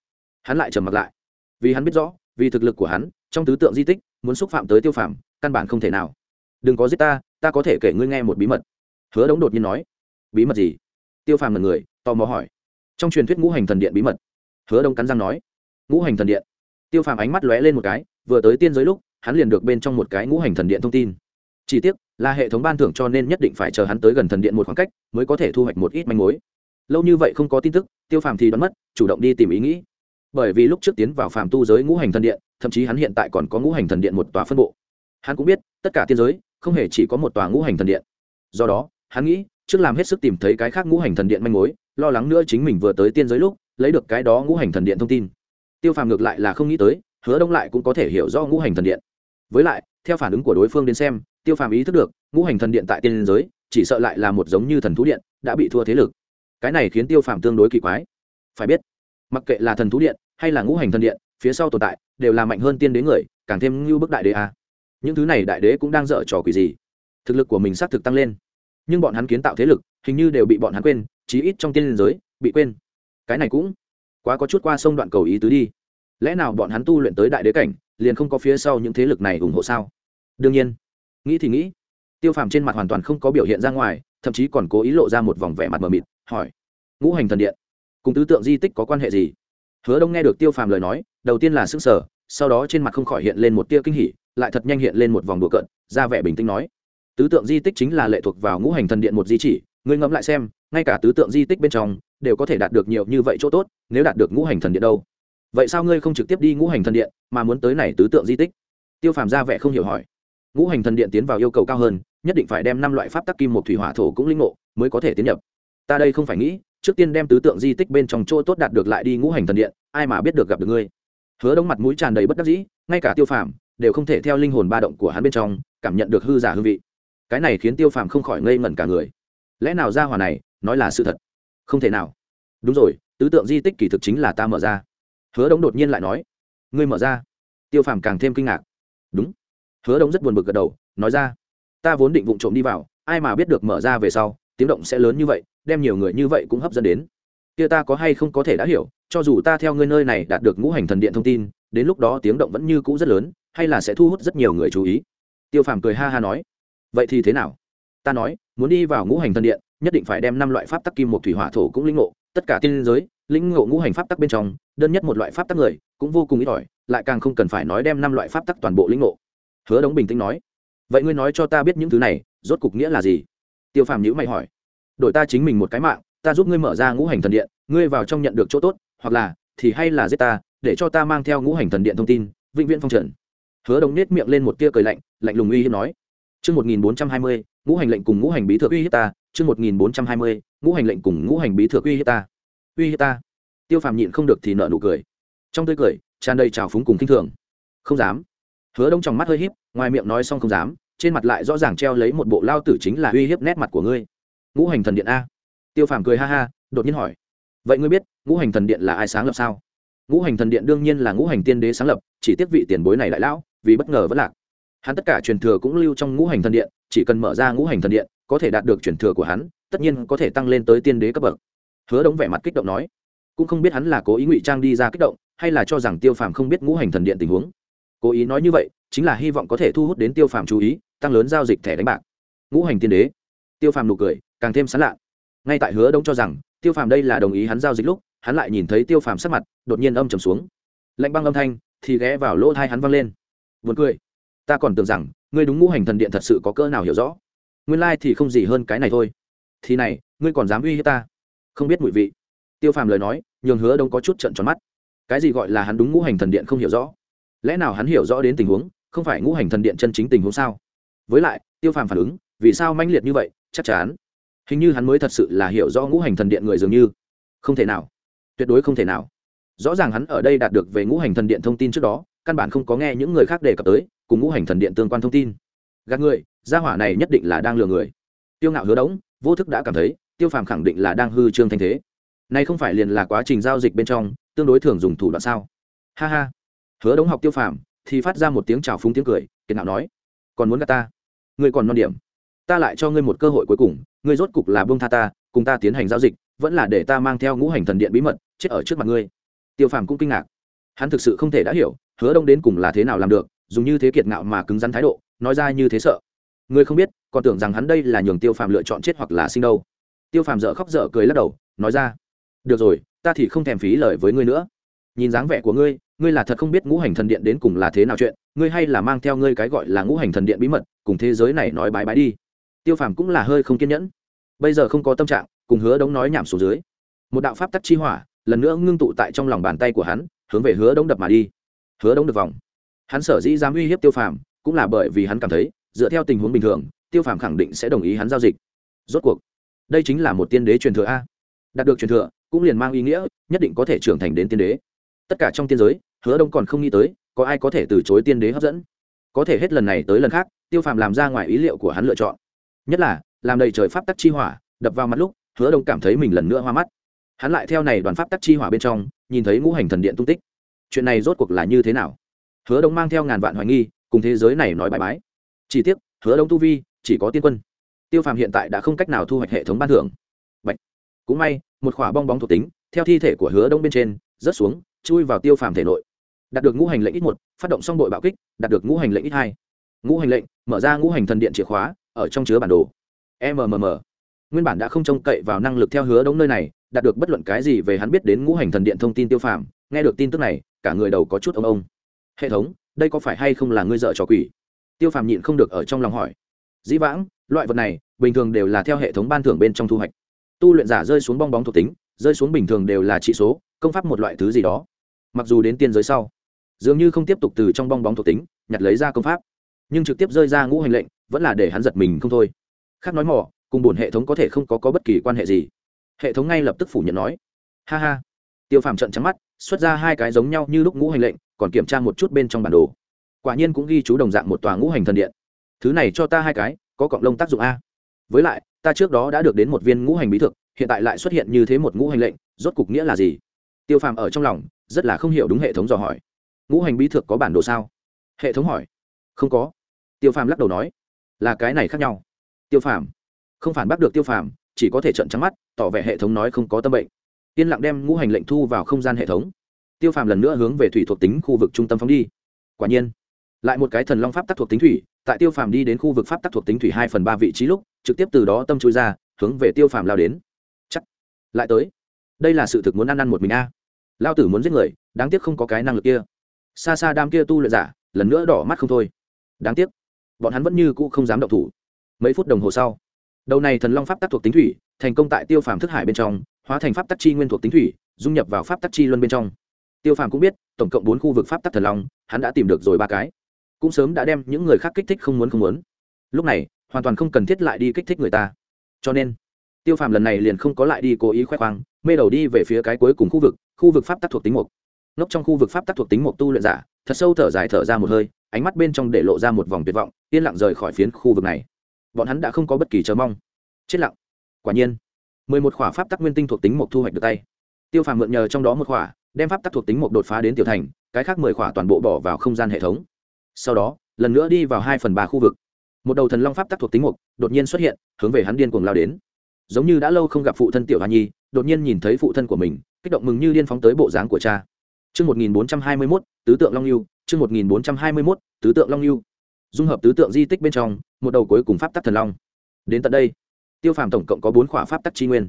Hắn lại trầm mặt lại. Vì hắn biết rõ, vì thực lực của hắn, trong tứ tượng di tích, muốn xúc phạm tới tiêu phàm, căn bản không thể nào. Đừng có giết ta ta có thể kể ngươi nghe một bí mật. Hứa đống đột nhiên nói. Bí mật gì? Tiêu phàm là người, tò mò hỏi. Trong truyền thuyết ngũ hành thần điện bí mật. Hứa đông cắn răng nói. Ngũ hành thần điện. Tiêu phàm ánh mắt lóe lên một cái, vừa tới tiên giới lúc, hắn liền được bên trong một cái ngũ hành thần điện thông tin. Chỉ tiếc, là hệ thống ban thưởng cho nên nhất định phải chờ hắn tới gần thần điện một khoảng cách, mới có thể thu hoạch một ít manh mối lâu như vậy không có tin tức, tiêu phàm thì đoán mất, chủ động đi tìm ý nghĩ. Bởi vì lúc trước tiến vào phàm tu giới ngũ hành thần điện, thậm chí hắn hiện tại còn có ngũ hành thần điện một tòa phân bộ. Hắn cũng biết, tất cả tiên giới, không hề chỉ có một tòa ngũ hành thần điện. Do đó, hắn nghĩ, trước làm hết sức tìm thấy cái khác ngũ hành thần điện manh mối, lo lắng nữa chính mình vừa tới tiên giới lúc, lấy được cái đó ngũ hành thần điện thông tin. Tiêu phàm ngược lại là không nghĩ tới, hứa đông lại cũng có thể hiểu do ngũ hành thần điện. Với lại, theo phản ứng của đối phương đến xem, tiêu phàm ý thức được, ngũ hành thần điện tại tiên giới, chỉ sợ lại là một giống như thần thú điện, đã bị thua thế lực cái này khiến tiêu phàm tương đối kỳ quái. Phải biết, mặc kệ là thần thú điện hay là ngũ hành thần điện, phía sau tồn tại đều là mạnh hơn tiên đế người, càng thêm như bức đại đế a. Những thứ này đại đế cũng đang dở trò quỷ gì? Thực lực của mình xác thực tăng lên. Nhưng bọn hắn kiến tạo thế lực, hình như đều bị bọn hắn quên, chí ít trong tiên liên giới, bị quên. Cái này cũng quá có chút qua sông đoạn cầu ý tứ đi. Lẽ nào bọn hắn tu luyện tới đại đế cảnh, liền không có phía sau những thế lực này ủng hộ sao? Đương nhiên. Nghĩ thì nghĩ. Tiêu phàm trên mặt hoàn toàn không có biểu hiện ra ngoài thậm chí còn cố ý lộ ra một vòng vẻ mặt mờ mịt, hỏi, ngũ hành thần điện, cùng tứ tượng di tích có quan hệ gì? Hứa đông nghe được tiêu phàm lời nói, đầu tiên là s ư n g sở sau đó trên mặt không khỏi hiện lên một tia kinh hỉ, lại thật nhanh hiện lên một vòng đùa cận ra vẻ bình tĩnh nói, tứ tượng di tích chính là lệ thuộc vào ngũ hành thần điện một di chỉ, ngươi ngẫm lại xem, ngay cả tứ tượng di tích bên trong đều có thể đạt được nhiều như vậy chỗ tốt, nếu đạt được ngũ hành thần điện đâu? Vậy sao ngươi không trực tiếp đi ngũ hành thần điện mà muốn tới này tứ tượng di tích? Tiêu phàm ra vẻ không hiểu hỏi ngũ hành thần điện tiến vào yêu cầu cao hơn, nhất định phải đem năm loại pháp tắc kim một thủy hỏa thổ cũng linh ngộ mới có thể tiến nhập. Ta đây không phải nghĩ, trước tiên đem tứ tượng di tích bên trong chỗ tốt đạt được lại đi ngũ hành thần điện, ai mà biết được gặp được ngươi. Hứa đông mặt mũi tràn đầy bất đắc dĩ, ngay cả tiêu phàm đều không thể theo linh hồn ba động của hắn bên trong, cảm nhận được hư giả hương vị. Cái này khiến tiêu phàm không khỏi ngây ngẩn cả người. Lẽ nào ra hòa này nói là sự thật? Không thể nào. Đúng rồi, tứ tượng di tích kỳ thực chính là ta mở ra. Hứa đông đột nhiên lại nói, ngươi mở ra? Tiêu phàm càng thêm kinh ngạc. Đúng hứa đông rất buồn bực gật đầu, nói ra, ta vốn định vụng trộm đi vào, ai mà biết được mở ra về sau, tiếng động sẽ lớn như vậy, đem nhiều người như vậy cũng hấp dẫn đến. Kia ta có hay không có thể đã hiểu, cho dù ta theo ngươi nơi này đạt được ngũ hành thần điện thông tin, đến lúc đó tiếng động vẫn như cũ rất lớn, hay là sẽ thu hút rất nhiều người chú ý. Tiêu phàm cười ha ha nói, vậy thì thế nào? Ta nói, muốn đi vào ngũ hành thần điện, nhất định phải đem năm loại pháp tắc kim một thủy hỏa thổ cũng linh ngộ, tất cả tiên giới, lĩnh ngộ ngũ hành pháp tắc bên trong, đơn nhất một loại pháp tắc người, cũng vô cùng ít ỏi, lại càng không cần phải nói đem năm loại pháp tắc toàn bộ lĩnh ngộ hứa đống bình tĩnh nói, vậy ngươi nói cho ta biết những thứ này, rốt cục nghĩa là gì? Tiêu phàm nhữ mày hỏi, đổi ta chính mình một cái mạng, ta giúp ngươi mở ra ngũ hành thần điện, ngươi vào trong nhận được chỗ tốt, hoặc là, thì hay là giết ta, để cho ta mang theo ngũ hành thần điện thông tin, vĩnh viễn phong trần. Hứa đống nết miệng lên một tia cười lạnh lạnh lùng uy hiếp nói, chương một nghìn bốn trăm hai mươi, ngũ hành lệnh cùng ngũ hành bí thượng uy hiếp ta, chương một nghìn bốn trăm hai mươi, ngũ hành lệnh cùng ngũ hành bí thượng uy hiếp ta, uy hiếp ta. Tiêu phàm nhịn không được thì nợ nụ cười. Trong tươi cười, tràn đầy trào phúng cùng kinh thường. Không dám hứa đông trong mắt hơi híp, ngoài miệng nói xong không dám, trên mặt lại rõ ràng treo lấy một bộ lao tử chính là uy hiếp nét mặt của ngươi. Ngũ hành thần điện a. Tiêu phàm cười ha ha, đột nhiên hỏi. Vậy ngươi biết, ngũ hành thần điện là ai sáng lập sao? Ngũ hành thần điện đương nhiên là ngũ hành tiên đế sáng lập, chỉ tiếc vị tiền bối này đại lão, vì bất ngờ vẫn lạc. Hắn tất cả truyền thừa cũng lưu trong ngũ hành thần điện, chỉ cần mở ra ngũ hành thần điện, có thể đạt được truyền thừa của hắn, tất nhiên có thể tăng lên tới tiên đế cấp bậc. Hứa đống vẻ mặt kích động nói. Cũng không biết hắn là cố ý ngụy trang đi ra kích động, hay là cho rằng tiêu phàm không biết ngũ hành thần điện tình huống cố ý nói như vậy, chính là hy vọng có thể thu hút đến tiêu phàm chú ý, tăng lớn giao dịch thẻ đánh bạc. Ngũ hành tiên đế. Tiêu phàm nụ cười, càng thêm sán lạ ngay tại hứa đông cho rằng, tiêu phàm đây là đồng ý hắn giao dịch lúc, hắn lại nhìn thấy tiêu phàm sắc mặt, đột nhiên âm trầm xuống. Lạnh băng âm thanh thì ghé vào lỗ thai hắn văng lên. Vượt cười. Ta còn tưởng rằng, ngươi đúng ngũ hành thần điện thật sự có cỡ nào hiểu rõ. Nguyên lai thì không gì hơn cái này thôi. Thì này, ngươi còn dám uy hiếp ta? Không biết mùi vị. Tiêu phàm lời nói, nhường hứa đông có chút trận tròn mắt. Cái gì gọi là hắn đúng ngũ hành thần điện không hiểu rõ? Lẽ nào hắn hiểu rõ đến tình huống, không phải ngũ hành thần điện chân chính tình huống sao? Với lại, tiêu phàm phản ứng, vì sao manh liệt như vậy, chắc chắn. Hình như hắn mới thật sự là hiểu rõ ngũ hành thần điện người dường như. Không thể nào. Tuyệt đối không thể nào. Rõ ràng hắn ở đây đạt được về ngũ hành thần điện thông tin trước đó, căn bản không có nghe những người khác đề cập tới, cùng ngũ hành thần điện tương quan thông tin. Gạt người, gia hỏa này nhất định là đang lừa người. Tiêu ngạo hứa đống, vô thức đã cảm thấy, tiêu phàm khẳng định là đang hư trương thanh thế. Nay không phải liền là quá trình giao dịch bên trong, tương đối thường dùng thủ đoạn sao? Ha ha hứa đống học tiêu phàm, thì phát ra một tiếng chào phúng tiếng cười, kiệt nào nói, còn muốn gạt ta? Ngươi còn non điểm. Ta lại cho ngươi một cơ hội cuối cùng, ngươi rốt cục là bông tha ta, cùng ta tiến hành giao dịch, vẫn là để ta mang theo ngũ hành thần điện bí mật, chết ở trước mặt ngươi. Tiêu phàm cũng kinh ngạc. Hắn thực sự không thể đã hiểu, hứa đông đến cùng là thế nào làm được, dùng như thế kiệt ngạo mà cứng rắn thái độ, nói ra như thế sợ. Ngươi không biết, còn tưởng rằng hắn đây là nhường tiêu phàm lựa chọn chết hoặc là sinh đâu. Tiêu phàm dở khóc dở cười lắc đầu, nói ra, được rồi, ta thì không thèm phí lời với ngươi nữa. Nhìn dáng vẻ của ngươi ngươi là thật không biết ngũ hành thần điện đến cùng là thế nào chuyện, ngươi hay là mang theo ngươi cái gọi là ngũ hành thần điện bí mật, cùng thế giới này nói bái bái đi. Tiêu phàm cũng là hơi không kiên nhẫn. Bây giờ không có tâm trạng, cùng hứa đống nói nhảm xuống dưới. Một đạo pháp tắc chi hỏa, lần nữa ngưng tụ tại trong lòng bàn tay của hắn, hướng về hứa đống đập mà đi. Hứa đống được vòng. Hắn sở dĩ dám uy hiếp tiêu phàm, cũng là bởi vì hắn cảm thấy, dựa theo tình huống bình thường, tiêu phàm khẳng định sẽ đồng ý hắn giao dịch. Rốt cuộc, đây chính là một tiên đế truyền thừa a. Đạt được truyền thừa, cũng liền mang ý nghĩa, nhất định có thể trưởng thành đến tiên đế tất cả trong tiên giới, hứa đông còn không nghĩ tới, có ai có thể từ chối tiên đế hấp dẫn. Có thể hết lần này tới lần khác, tiêu phàm làm ra ngoài ý liệu của hắn lựa chọn. Nhất là, làm đầy trời pháp tắc chi hỏa, đập vào mắt lúc, hứa đông cảm thấy mình lần nữa hoa mắt. Hắn lại theo này đoàn pháp tắc chi hỏa bên trong, nhìn thấy ngũ hành thần điện tung tích. Chuyện này rốt cuộc là như thế nào? Hứa đông mang theo ngàn vạn hoài nghi, cùng thế giới này nói bài bái. Chỉ tiếc, hứa đông tu vi, chỉ có tiên quân. Tiêu phàm hiện tại đã không cách nào thu hoạch hệ thống ban thưởng. Bạch. cũng may, một khỏa bong bóng thuộc tính, theo thi thể của hứa đông bên trên, rớt xuống chui vào tiêu phàm thể nội. Đạt được ngũ hành lệnh ít một, phát động xong đội bạo kích, đạt được ngũ hành lệnh ít hai. Ngũ hành lệnh, mở ra ngũ hành thần điện chìa khóa, ở trong chứa bản đồ. Mmm nguyên bản đã không trông cậy vào năng lực theo hứa đống nơi này, đạt được bất luận cái gì về hắn biết đến ngũ hành thần điện thông tin tiêu phàm, nghe được tin tức này, cả người đầu có chút ông ông. Hệ thống, đây có phải hay không là ngươi dợ trò quỷ? Tiêu phàm nhịn không được ở trong lòng hỏi. Dĩ vãng, loại vật này, bình thường đều là theo hệ thống ban thưởng bên trong thu hoạch. Tu luyện giả rơi xuống bong bóng thuộc tính, rơi xuống bình thường đều là trị số, công pháp một loại thứ gì đó mặc dù đến tiên giới sau dường như không tiếp tục từ trong bong bóng thuộc tính nhặt lấy ra công pháp nhưng trực tiếp rơi ra ngũ hành lệnh vẫn là để hắn giật mình không thôi. Khác nói mỏ cùng bổn hệ thống có thể không có, có bất kỳ quan hệ gì. Hệ thống ngay lập tức phủ nhận nói ha ha. Tiêu phàm trận trắng mắt xuất ra hai cái giống nhau như lúc ngũ hành lệnh còn kiểm tra một chút bên trong bản đồ. Quả nhiên cũng ghi chú đồng dạng một tòa ngũ hành thần điện. Thứ này cho ta hai cái có cọng lông tác dụng a. Với lại ta trước đó đã được đến một viên ngũ hành bí thực hiện tại lại xuất hiện như thế một ngũ hành lệnh rốt cục nghĩa là gì? Tiêu phàm ở trong lòng, rất là không hiểu đúng hệ thống dò hỏi. Ngũ hành bí thực có bản đồ sao? Hệ thống hỏi. Không có. Tiêu phàm lắc đầu nói. Là cái này khác nhau. Tiêu phàm. Không phản bác được tiêu phàm, chỉ có thể trận trắng mắt, tỏ vẻ hệ thống nói không có tâm bệnh. Yên lặng đem ngũ hành lệnh thu vào không gian hệ thống. Tiêu phàm lần nữa hướng về thủy thuộc tính khu vực trung tâm phóng đi. Quả nhiên, lại một cái thần long pháp tắc thuộc tính thủy, tại tiêu phàm đi đến khu vực pháp tắc thuộc tính thủy hai phần ba vị trí lúc, trực tiếp từ đó tâm chui ra, hướng về tiêu phàm lao đến. Chắc. Lại tới đây là sự thực muốn ăn ăn một mình a. À. lao tử muốn giết người, đáng tiếc không có cái năng lực kia. Xa xa đam kia tu luyện giả, lần nữa đỏ mắt không thôi. Đáng tiếc, bọn hắn vẫn như cũ không dám động thủ. Mấy phút đồng hồ sau, đầu này thần long pháp tắc thuộc tính thủy, thành công tại tiêu phàm thức hải bên trong, hóa thành pháp tắc chi nguyên thuộc tính thủy, dung nhập vào pháp tắc chi luân bên trong. Tiêu phàm cũng biết, tổng cộng bốn khu vực pháp tắc thần long, hắn đã tìm được rồi ba cái. Cũng sớm đã đem những người khác kích thích không muốn không muốn. Lúc này, hoàn toàn không cần thiết lại đi kích thích người ta. Cho nên tiêu phàm lần này liền không có lại đi cố ý khoe khoang, mê đầu đi về phía cái cuối cùng khu vực khu vực pháp tắc thuộc tính mục. Ngốc trong khu vực pháp tắc thuộc tính mục tu luyện giả, thật sâu thở dài thở ra một hơi, ánh mắt bên trong để lộ ra một vòng tuyệt vọng, yên lặng rời khỏi phiến khu vực này. Bọn hắn đã không có bất kỳ chờ mong. Chết lặng. Quả nhiên, mười một khỏa pháp tắc nguyên tinh thuộc tính mục thu hoạch được tay. Tiêu phàm mượn nhờ trong đó một khỏa, đem pháp tắc thuộc tính mục đột phá đến tiểu thành, cái khác mười khỏa toàn bộ bỏ vào không gian hệ thống. Sau đó, lần nữa đi vào hai phần ba khu vực. Một đầu thần long pháp tắc thuộc tính mục đột nhiên xuất hiện, hướng về hắn điên cuồng lao đến giống như đã lâu không gặp phụ thân tiểu hoa nhi đột nhiên nhìn thấy phụ thân của mình kích động mừng như điên phóng tới bộ dáng của cha Chương 1421, tứ tượng Long Nưu, chương 1421, tứ tượng Long Nưu. Dung hợp tứ tượng di tích bên trong, một đầu cuối cùng pháp tắc thần long. Đến tận đây, Tiêu Phàm tổng cộng có 4 khỏa pháp tắc chi nguyên.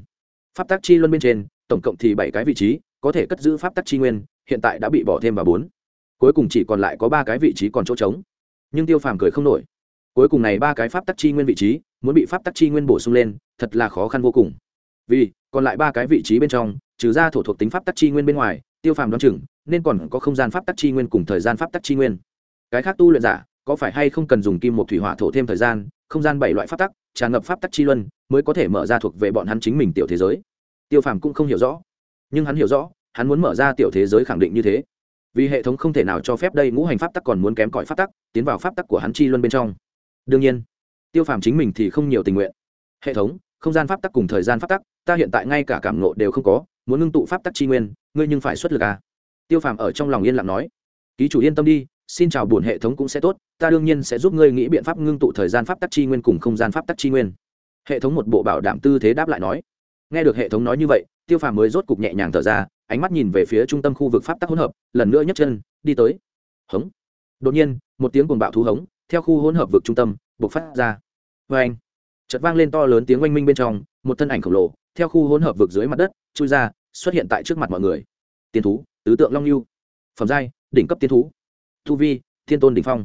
Pháp tắc chi luân bên trên, tổng cộng thì 7 cái vị trí, có thể cất giữ pháp tắc chi nguyên, hiện tại đã bị bỏ thêm vào 4. Cuối cùng chỉ còn lại có 3 cái vị trí còn chỗ trống. Nhưng Tiêu Phàm cười không nổi. Cuối cùng này ba cái pháp tắc chi nguyên vị trí, muốn bị pháp tắc chi nguyên bổ sung lên, thật là khó khăn vô cùng. Vì, còn lại ba cái vị trí bên trong, trừ ra thổ thuộc tính pháp tắc chi nguyên bên ngoài, Tiêu Phàm đoán chừng nên còn có không gian pháp tắc chi nguyên cùng thời gian pháp tắc chi nguyên. Cái khác tu luyện giả có phải hay không cần dùng kim một thủy hỏa thổ thêm thời gian không gian bảy loại pháp tắc tràn ngập pháp tắc chi luân mới có thể mở ra thuộc về bọn hắn chính mình tiểu thế giới? Tiêu phàm cũng không hiểu rõ. Nhưng hắn hiểu rõ hắn muốn mở ra tiểu thế giới khẳng định như thế. Vì hệ thống không thể nào cho phép đây ngũ hành pháp tắc còn muốn kém cỏi pháp tắc tiến vào pháp tắc của hắn chi luân bên trong đương nhiên, tiêu phàm chính mình thì không nhiều tình nguyện. Hệ thống, không gian pháp tắc cùng thời gian pháp tắc, ta hiện tại ngay cả cảm nộ đều không có, muốn ngưng tụ pháp tắc tri nguyên, ngươi nhưng phải xuất lực à? Tiêu phàm ở trong lòng yên lặng nói. Ký chủ yên tâm đi, xin chào buồn hệ thống cũng sẽ tốt, ta đương nhiên sẽ giúp ngươi nghĩ biện pháp ngưng tụ thời gian pháp tắc tri nguyên cùng không gian pháp tắc tri nguyên. Hệ thống một bộ bảo đảm tư thế đáp lại nói. Nghe được hệ thống nói như vậy, tiêu phàm mới rốt cục nhẹ nhàng thở ra, ánh mắt nhìn về phía trung tâm khu vực pháp tắc hỗn hợp, lần nữa nhấc chân, đi tới. Hống. Đột nhiên, một tiếng cuồng bạo thú hống theo khu hỗn hợp vực trung tâm, bộc phát ra. Vê anh, chợt vang lên to lớn tiếng oanh minh bên trong, một thân ảnh khổng lồ, theo khu hỗn hợp vực dưới mặt đất, chui ra, xuất hiện tại trước mặt mọi người. Tiên thú, tứ tượng long lưu. Phẩm giai, đỉnh cấp tiên thú. Thu vi, thiên tôn đỉnh phong.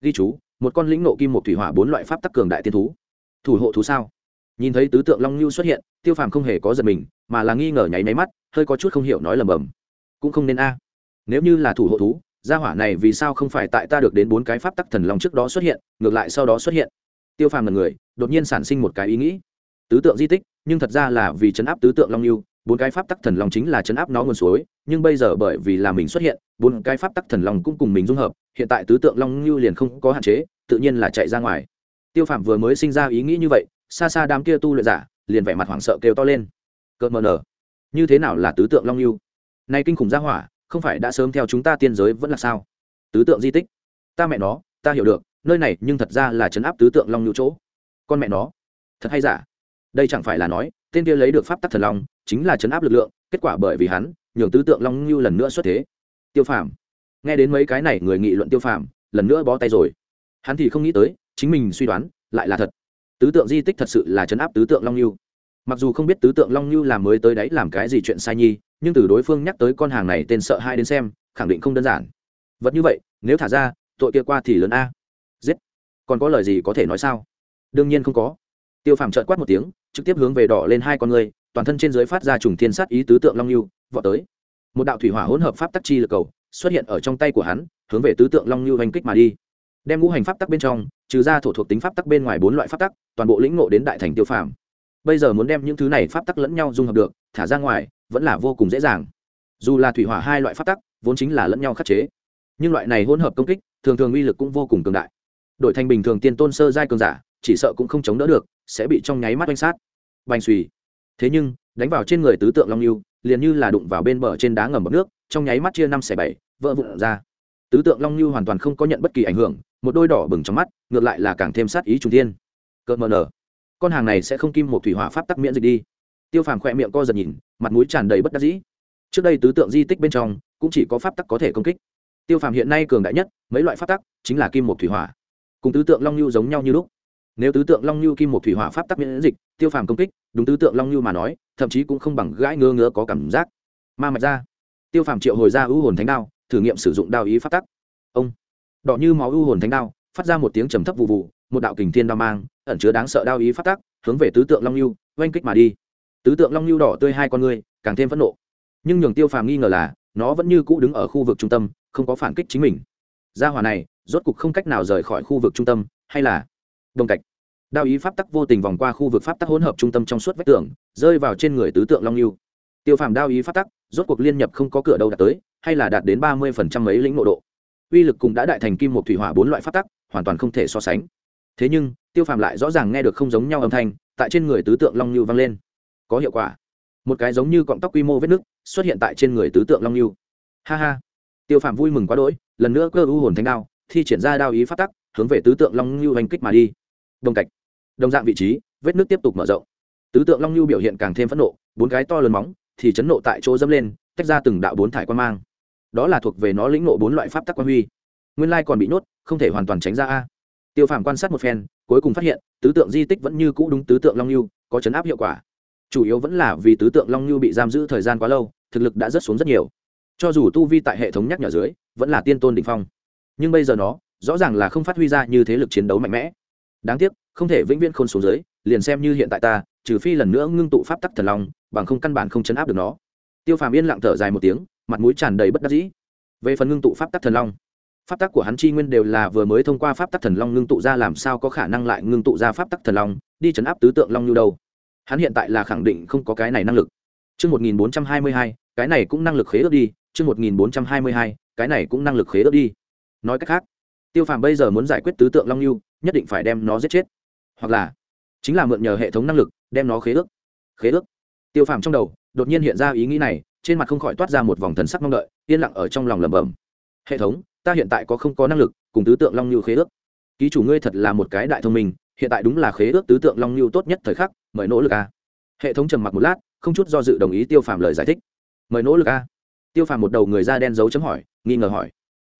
Ghi chú, một con lĩnh nộ kim một thủy hỏa bốn loại pháp tắc cường đại tiên thú. Thủ hộ thú sao? Nhìn thấy tứ tượng long lưu xuất hiện, tiêu phàm không hề có giật mình, mà là nghi ngờ nháy máy mắt, hơi có chút không hiểu nói lầm bầm. Cũng không nên a. Nếu như là thủ hộ thú gia hỏa này vì sao không phải tại ta được đến bốn cái pháp tắc thần long trước đó xuất hiện, ngược lại sau đó xuất hiện. Tiêu phàm là người, đột nhiên sản sinh một cái ý nghĩ. Tứ tượng di tích, nhưng thật ra là vì chấn áp tứ tượng long lưu bốn cái pháp tắc thần long chính là chấn áp nó nguồn suối, nhưng bây giờ bởi vì là mình xuất hiện, bốn cái pháp tắc thần long cũng cùng mình dung hợp, hiện tại tứ tượng long lưu liền không có hạn chế, tự nhiên là chạy ra ngoài. Tiêu phạm vừa mới sinh ra ý nghĩ như vậy, xa xa đám kia tu luyện giả, liền vẻ mặt hoảng sợ kêu to lên. Cợt mờ nở. Như thế nào là tứ tượng long lưu nay kinh khủng gia hỏa không phải đã sớm theo chúng ta tiên giới vẫn là sao? Tứ tượng di tích. Ta mẹ nó, ta hiểu được, nơi này nhưng thật ra là chấn áp tứ tượng long lưu chỗ. Con mẹ nó. Thật hay giả? Đây chẳng phải là nói, tên kia lấy được pháp tắc thần long, chính là chấn áp lực lượng, kết quả bởi vì hắn, nhường tứ tượng long nhu lần nữa xuất thế. Tiêu phàm. Nghe đến mấy cái này người nghị luận tiêu phàm, lần nữa bó tay rồi. Hắn thì không nghĩ tới, chính mình suy đoán, lại là thật. Tứ tượng di tích thật sự là chấn áp tứ tượng long nhu. Mặc dù không biết tứ tượng long nhu làm mới tới đấy làm cái gì chuyện sai nhi nhưng từ đối phương nhắc tới con hàng này tên sợ hai đến xem, khẳng định không đơn giản. Vật như vậy, nếu thả ra, tội kia qua thì lớn a. Giết. Còn có lời gì có thể nói sao? Đương nhiên không có. Tiêu phàm trợn quát một tiếng, trực tiếp hướng về đỏ lên hai con người, toàn thân trên dưới phát ra trùng thiên sát ý tứ tượng long lưu, vọt tới. Một đạo thủy hỏa hỗn hợp pháp tắc chi lực cầu, xuất hiện ở trong tay của hắn, hướng về tứ tượng long lưu hành kích mà đi. Đem ngũ hành pháp tắc bên trong, trừ ra thổ thuộc tính pháp tắc bên ngoài bốn loại pháp tắc, toàn bộ lĩnh ngộ đến đại thành tiêu phàm bây giờ muốn đem những thứ này pháp tắc lẫn nhau dung hợp được, thả ra ngoài, vẫn là vô cùng dễ dàng. Dù là thủy hỏa hai loại pháp tắc, vốn chính là lẫn nhau khắc chế. Nhưng loại này hỗn hợp công kích, thường thường uy lực cũng vô cùng cường đại. Đổi thành bình thường tiên tôn sơ giai cường giả, chỉ sợ cũng không chống đỡ được, sẽ bị trong nháy mắt oanh sát. Bành suy thế nhưng, đánh vào trên người tứ tượng long lưu liền như là đụng vào bên bờ trên đá ngầm bọc nước, trong nháy mắt chia năm xẻ bảy, vỡ vụn ra. Tứ tượng long lưu hoàn toàn không có nhận bất kỳ ảnh hưởng, một đôi đỏ bừng trong mắt, ngược lại là càng thêm sát ý trung tiên cợt mờ nở con hàng này sẽ không kim một thủy hỏa pháp tắc miễn dịch đi. Tiêu phàm khỏe miệng co giật nhìn, mặt mũi tràn đầy bất đắc dĩ. Trước đây tứ tượng di tích bên trong, cũng chỉ có pháp tắc có thể công kích. Tiêu phàm hiện nay cường đại nhất, mấy loại pháp tắc, chính là kim một thủy hỏa. Cùng tứ tượng long nhu giống nhau như lúc. Nếu tứ tượng long nhu kim một thủy hỏa pháp tắc miễn dịch, tiêu phàm công kích, đúng tứ tượng long nhu mà nói, thậm chí cũng không bằng gãi ngơ ngơ có cảm giác. Ma mạch ra. Tiêu phàm triệu hồi ra ưu hồn thánh đao, thử nghiệm sử dụng đao ý pháp tắc. Ông. Đỏ như máu ưu hồn thánh đao, phát ra một tiếng trầm thấp vụ vụ một đạo kình thiên đao mang ẩn chứa đáng sợ đao ý phát tắc, hướng về tứ tượng long lưu oanh kích mà đi. Tứ tượng long lưu đỏ tươi hai con ngươi, càng thêm phẫn nộ. Nhưng nhường tiêu phàm nghi ngờ là, nó vẫn như cũ đứng ở khu vực trung tâm, không có phản kích chính mình. Gia hỏa này, rốt cục không cách nào rời khỏi khu vực trung tâm, hay là đồng cạch. Đao ý pháp tắc vô tình vòng qua khu vực pháp tắc hỗn hợp trung tâm trong suốt vách tường, rơi vào trên người tứ tượng long lưu tiêu phàm đao ý pháp tắc, rốt cuộc liên nhập không có cửa đâu đạt tới, hay là đạt đến ba mươi phần trăm mấy lĩnh nội độ. Uy lực cũng đã đại thành kim một thủy hỏa bốn loại pháp tắc, hoàn toàn không thể so sánh. Thế nhưng tiêu phàm lại rõ ràng nghe được không giống nhau âm thanh, tại trên người tứ tượng long lưu vang lên. Có hiệu quả. Một cái giống như cọng tóc quy mô vết nứt, xuất hiện tại trên người tứ tượng long lưu ha ha. Tiêu phàm vui mừng quá đỗi, lần nữa cơ u hồn thánh đao, thi triển ra đao ý phát tắc, hướng về tứ tượng long lưu hành kích mà đi. Đồng cạch đồng dạng vị trí, vết nước tiếp tục mở rộng. Tứ tượng long lưu biểu hiện càng thêm phẫn nộ, bốn cái to lớn móng thì chấn nộ tại chỗ dâm lên, tách ra từng đạo bốn thải quan mang. Đó là thuộc về nó lĩnh nộ bốn loại pháp tắc quan huy. Nguyên lai còn bị nhốt, không thể hoàn toàn tránh ra a. Tiêu phàm quan sát một phen cuối cùng phát hiện, tứ tượng di tích vẫn như cũ đúng tứ tượng long lưu có chấn áp hiệu quả. Chủ yếu vẫn là vì tứ tượng long lưu bị giam giữ thời gian quá lâu, thực lực đã rất xuống rất nhiều. Cho dù tu vi tại hệ thống nhắc nhở dưới, vẫn là tiên tôn đ ỉ n h phong. Nhưng bây giờ nó, rõ ràng là không phát huy ra như thế lực chiến đấu mạnh mẽ. Đáng tiếc, không thể vĩnh viễn khôn xuống dưới, liền xem như hiện tại ta, trừ phi lần nữa ngưng tụ pháp tắc thần long, bằng không căn bản không chấn áp được nó. Tiêu phàm yên lặng thở dài một tiếng, mặt mũi tràn đầy bất đắc dĩ. Về phần ngưng tụ pháp tắc thần long pháp tắc của hắn chi nguyên đều là vừa mới thông qua pháp tắc thần long ngưng tụ ra, làm sao có khả năng lại ngưng tụ ra pháp tắc thần long, đi chấn áp tứ tượng long như đâu? Hắn hiện tại là khẳng định không có cái này năng lực. Chương một nghìn bốn trăm hai mươi hai, cái này cũng năng lực khế ước đi, chương một nghìn bốn trăm hai mươi hai, cái này cũng năng lực khế ước đi. Nói cách khác, tiêu phàm bây giờ muốn giải quyết tứ tượng long như nhất định phải đem nó giết chết. Hoặc là, chính là mượn nhờ hệ thống năng lực, đem nó khế ước. Khế ước. Tiêu phàm trong đầu, đột nhiên hiện ra ý nghĩ này, trên mặt không khỏi toát ra một vòng thần sắc mong đợi, yên lặng ở trong lòng lẩm bẩm. Hệ thống ta hiện tại có không có năng lực cùng tứ tượng long như khế ước. Ký chủ ngươi thật là một cái đại thông minh, hiện tại đúng là khế ước tứ tượng long như tốt nhất thời khắc, mời nỗ lực a. Hệ thống trầm mặc một lát, không chút do dự đồng ý tiêu phàm lời giải thích. Mời nỗ lực a. Tiêu phàm một đầu người da đen dấu chấm hỏi, nghi ngờ hỏi,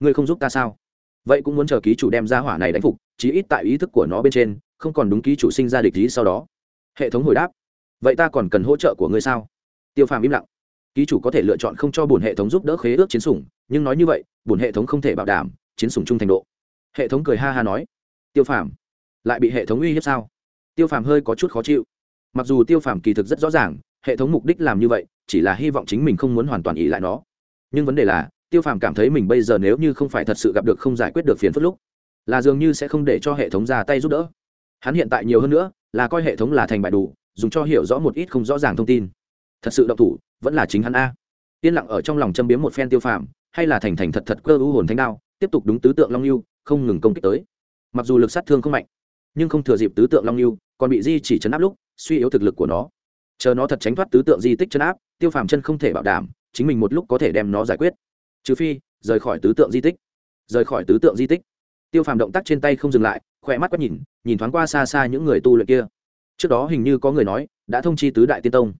ngươi không giúp ta sao? Vậy cũng muốn chờ ký chủ đem ra hỏa này đánh phục, chí ít tại ý thức của nó bên trên, không còn đúng ký chủ sinh ra địch ý sau đó. Hệ thống hồi đáp, vậy ta còn cần hỗ trợ của ngươi sao? Tiêu phàm im lặng ký chủ có thể lựa chọn không cho bổn hệ thống giúp đỡ khế ước chiến sủng, nhưng nói như vậy, bổn hệ thống không thể bảo đảm chiến sủng trung thành độ. Hệ thống cười ha ha nói, tiêu phàm, lại bị hệ thống uy hiếp sao? Tiêu phàm hơi có chút khó chịu. Mặc dù tiêu phàm kỳ thực rất rõ ràng, hệ thống mục đích làm như vậy, chỉ là hy vọng chính mình không muốn hoàn toàn ỉ lại nó. Nhưng vấn đề là, tiêu phàm cảm thấy mình bây giờ nếu như không phải thật sự gặp được không giải quyết được phiền phức lúc, là dường như sẽ không để cho hệ thống ra tay giúp đỡ. Hắn hiện tại nhiều hơn nữa, là coi hệ thống là thành bại đủ, dùng cho hiểu rõ một ít không rõ ràng thông tin. Thật sự động thủ vẫn là chính hắn a. Yên lặng ở trong lòng châm biếm một phen tiêu phàm, hay là thành thành thật thật cơ ưu hồn thánh đao, tiếp tục đúng tứ tượng long lưu không ngừng công kích tới. Mặc dù lực sát thương không mạnh, nhưng không thừa dịp tứ tượng long lưu còn bị di chỉ chấn áp lúc, suy yếu thực lực của nó. Chờ nó thật tránh thoát tứ tượng di tích chấn áp, tiêu phàm chân không thể bảo đảm, chính mình một lúc có thể đem nó giải quyết. Trừ phi, rời khỏi tứ tượng di tích. Rời khỏi tứ tượng di tích. Tiêu phàm động tác trên tay không dừng lại, khỏe mắt quét nhìn nhìn thoáng qua xa xa những người tu luyện kia. Trước đó hình như có người nói, đã thông chi tứ đại tiên tông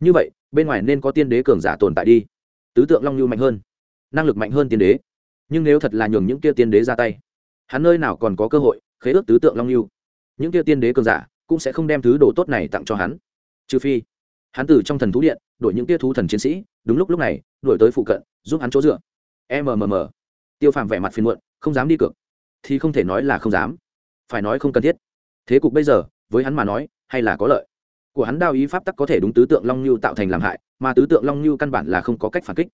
như vậy, bên ngoài nên có tiên đế cường giả tồn tại đi. Tứ tượng long nhu mạnh hơn, năng lực mạnh hơn tiên đế. Nhưng nếu thật là nhường những kia tiên đế ra tay, hắn nơi nào còn có cơ hội khế ước tứ tượng long nhu? Những kia tiên đế cường giả cũng sẽ không đem thứ đồ tốt này tặng cho hắn. Trừ phi, hắn từ trong thần thú điện đổi những kia thú thần chiến sĩ, đúng lúc lúc này đổi tới phụ cận, giúp hắn chỗ dựa. Mmm tiêu phàm vẻ mặt phiền muộn, không dám đi cược. Thì không thể nói là không dám. Phải nói không cần thiết. Thế cục bây giờ, với hắn mà nói, hay là có lợi của hắn đao ý pháp tắc có thể đúng tứ tượng long lưu tạo thành làm hại, mà tứ tượng long lưu căn bản là không có cách phản kích.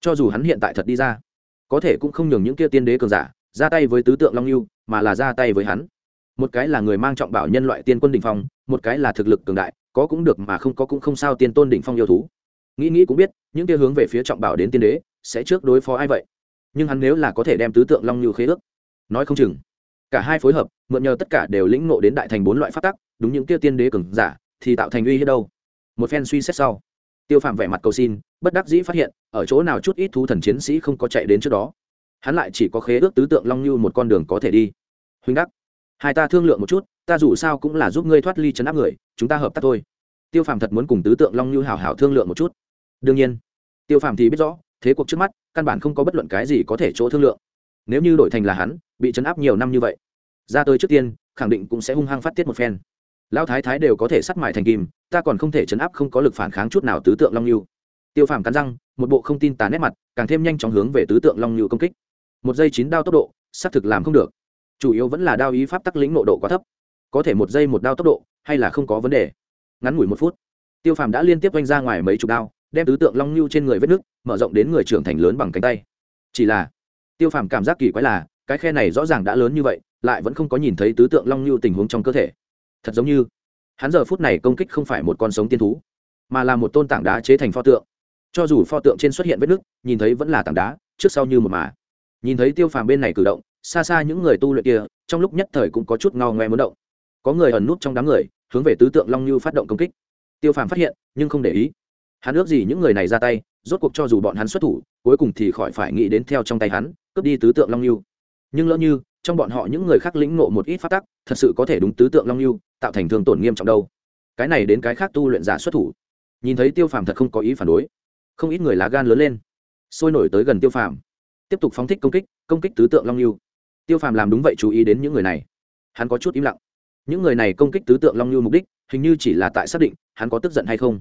Cho dù hắn hiện tại thật đi ra, có thể cũng không nhường những kia tiên đế cường giả ra tay với tứ tượng long lưu mà là ra tay với hắn. Một cái là người mang trọng bảo nhân loại tiên quân đỉnh phong, một cái là thực lực cường đại, có cũng được mà không có cũng không sao tiên tôn đỉnh phong yêu thú. Nghĩ nghĩ cũng biết, những kia hướng về phía trọng bảo đến tiên đế sẽ trước đối phó ai vậy? Nhưng hắn nếu là có thể đem tứ tượng long như khế ước, nói không chừng. Cả hai phối hợp, mượn nhờ tất cả đều lĩnh ngộ đến đại thành bốn loại phát tắc, đúng những kia tiên đế cường giả thì tạo thành uy hiếp đâu? Một phen suy xét sau, tiêu phạm vẻ mặt cầu xin, bất đắc dĩ phát hiện, ở chỗ nào chút ít thú thần chiến sĩ không có chạy đến trước đó. Hắn lại chỉ có khế ước tứ tượng long như một con đường có thể đi. Huynh đắc, hai ta thương lượng một chút, ta dù sao cũng là giúp ngươi thoát ly chấn áp người, chúng ta hợp tác thôi. Tiêu phạm thật muốn cùng tứ tượng long như hào hào thương lượng một chút. Đương nhiên, tiêu phạm thì biết rõ, thế cuộc trước mắt, căn bản không có bất luận cái gì có thể chỗ thương lượng. Nếu như đổi thành là hắn, bị chấn áp nhiều năm như vậy, ra tới trước tiên, khẳng định cũng sẽ hung hăng phát tiết một phen lão thái thái đều có thể sắt mại thành kim, ta còn không thể chấn áp không có lực phản kháng chút nào tứ tượng long lưu tiêu phàm cắn răng, một bộ không tin tà nét mặt, càng thêm nhanh chóng hướng về tứ tượng long lưu công kích. Một giây chín đao tốc độ, xác thực làm không được. Chủ yếu vẫn là đao ý pháp tắc lĩnh nộ độ quá thấp. Có thể một giây một đao tốc độ, hay là không có vấn đề. Ngắn ngủi một phút, tiêu phàm đã liên tiếp oanh ra ngoài mấy chục đao, đem tứ tượng long lưu trên người vết nước mở rộng đến người trưởng thành lớn bằng cánh tay. Chỉ là, tiêu phàm cảm giác kỳ quái là, cái khe này rõ ràng đã lớn như vậy, lại vẫn không có nhìn thấy tứ tượng long lưu tình huống trong cơ thể thật giống như hắn giờ phút này công kích không phải một con sống tiên thú, mà là một tôn tảng đá chế thành pho tượng. Cho dù pho tượng trên xuất hiện vết nứt, nhìn thấy vẫn là tảng đá, trước sau như một mà. Nhìn thấy tiêu phàm bên này cử động, xa xa những người tu luyện kia, trong lúc nhất thời cũng có chút ngao ngoe muốn động. Có người ẩn nút trong đám người, hướng về tứ tượng long như phát động công kích. Tiêu phàm phát hiện, nhưng không để ý. Hắn ước gì những người này ra tay, rốt cuộc cho dù bọn hắn xuất thủ, cuối cùng thì khỏi phải nghĩ đến theo trong tay hắn, cướp đi tứ tượng long như. Nhưng lỡ như trong bọn họ những người khác lĩnh ngộ một ít phát tắc, thật sự có thể đúng tứ tượng long lưu tạo thành thương tổn nghiêm trọng đâu. Cái này đến cái khác tu luyện giả xuất thủ. Nhìn thấy tiêu phàm thật không có ý phản đối. Không ít người lá gan lớn lên. Sôi nổi tới gần tiêu phàm. Tiếp tục phóng thích công kích công kích tứ tượng long lưu tiêu phàm làm đúng vậy chú ý đến những người này. Hắn có chút im lặng. Những người này công kích tứ tượng long lưu mục đích, hình như chỉ là tại xác định hắn có tức giận hay không.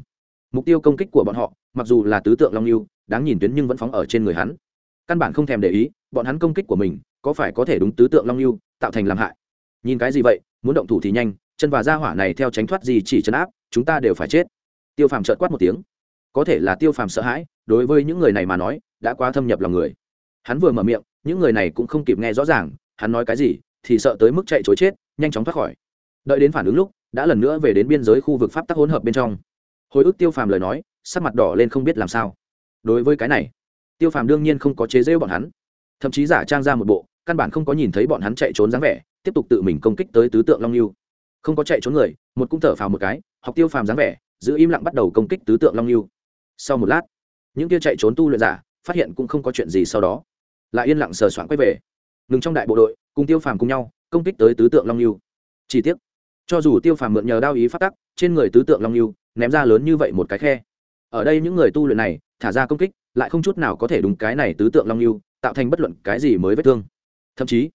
Mục tiêu công kích của bọn họ, mặc dù là tứ tượng long lưu đáng nhìn tuyến nhưng vẫn phóng ở trên người hắn căn bản không thèm để ý, bọn hắn công kích của mình có phải có thể đúng tứ tượng long lưu tạo thành làm hại? Nhìn cái gì vậy, muốn động thủ thì nhanh, chân và da hỏa này theo tránh thoát gì chỉ chấn áp, chúng ta đều phải chết. Tiêu phàm trợt quát một tiếng. Có thể là tiêu phàm sợ hãi, đối với những người này mà nói, đã quá thâm nhập lòng người. Hắn vừa mở miệng, những người này cũng không kịp nghe rõ ràng, hắn nói cái gì thì sợ tới mức chạy chối chết, nhanh chóng thoát khỏi. Đợi đến phản ứng lúc, đã lần nữa về đến biên giới khu vực pháp tắc hỗn hợp bên trong. Hồi ức tiêu phàm lời nói, sắc mặt đỏ lên không biết làm sao. Đối với cái này tiêu phàm đương nhiên không có chế rêu bọn hắn. Thậm chí giả trang ra một bộ căn bản không có nhìn thấy bọn hắn chạy trốn dáng vẻ tiếp tục tự mình công kích tới tứ tượng long lưu. Không có chạy trốn người một cũng thở phào một cái học tiêu phàm dáng vẻ giữ im lặng bắt đầu công kích tứ tượng long lưu. Sau một lát những kia chạy trốn tu luyện giả phát hiện cũng không có chuyện gì sau đó lại yên lặng sờ soạn quay về. Ngừng trong đại bộ đội cùng tiêu phàm cùng nhau công kích tới tứ tượng long lưu. Chỉ tiếc, cho dù tiêu phàm mượn nhờ đao ý phát tắc trên người tứ tượng long lưu ném ra lớn như vậy một cái khe. Ở đây những người tu luyện này thả ra công kích lại không chút nào có thể đúng cái này tứ tượng long lưu tạo thành bất luận cái gì mới vết thương. Thậm chí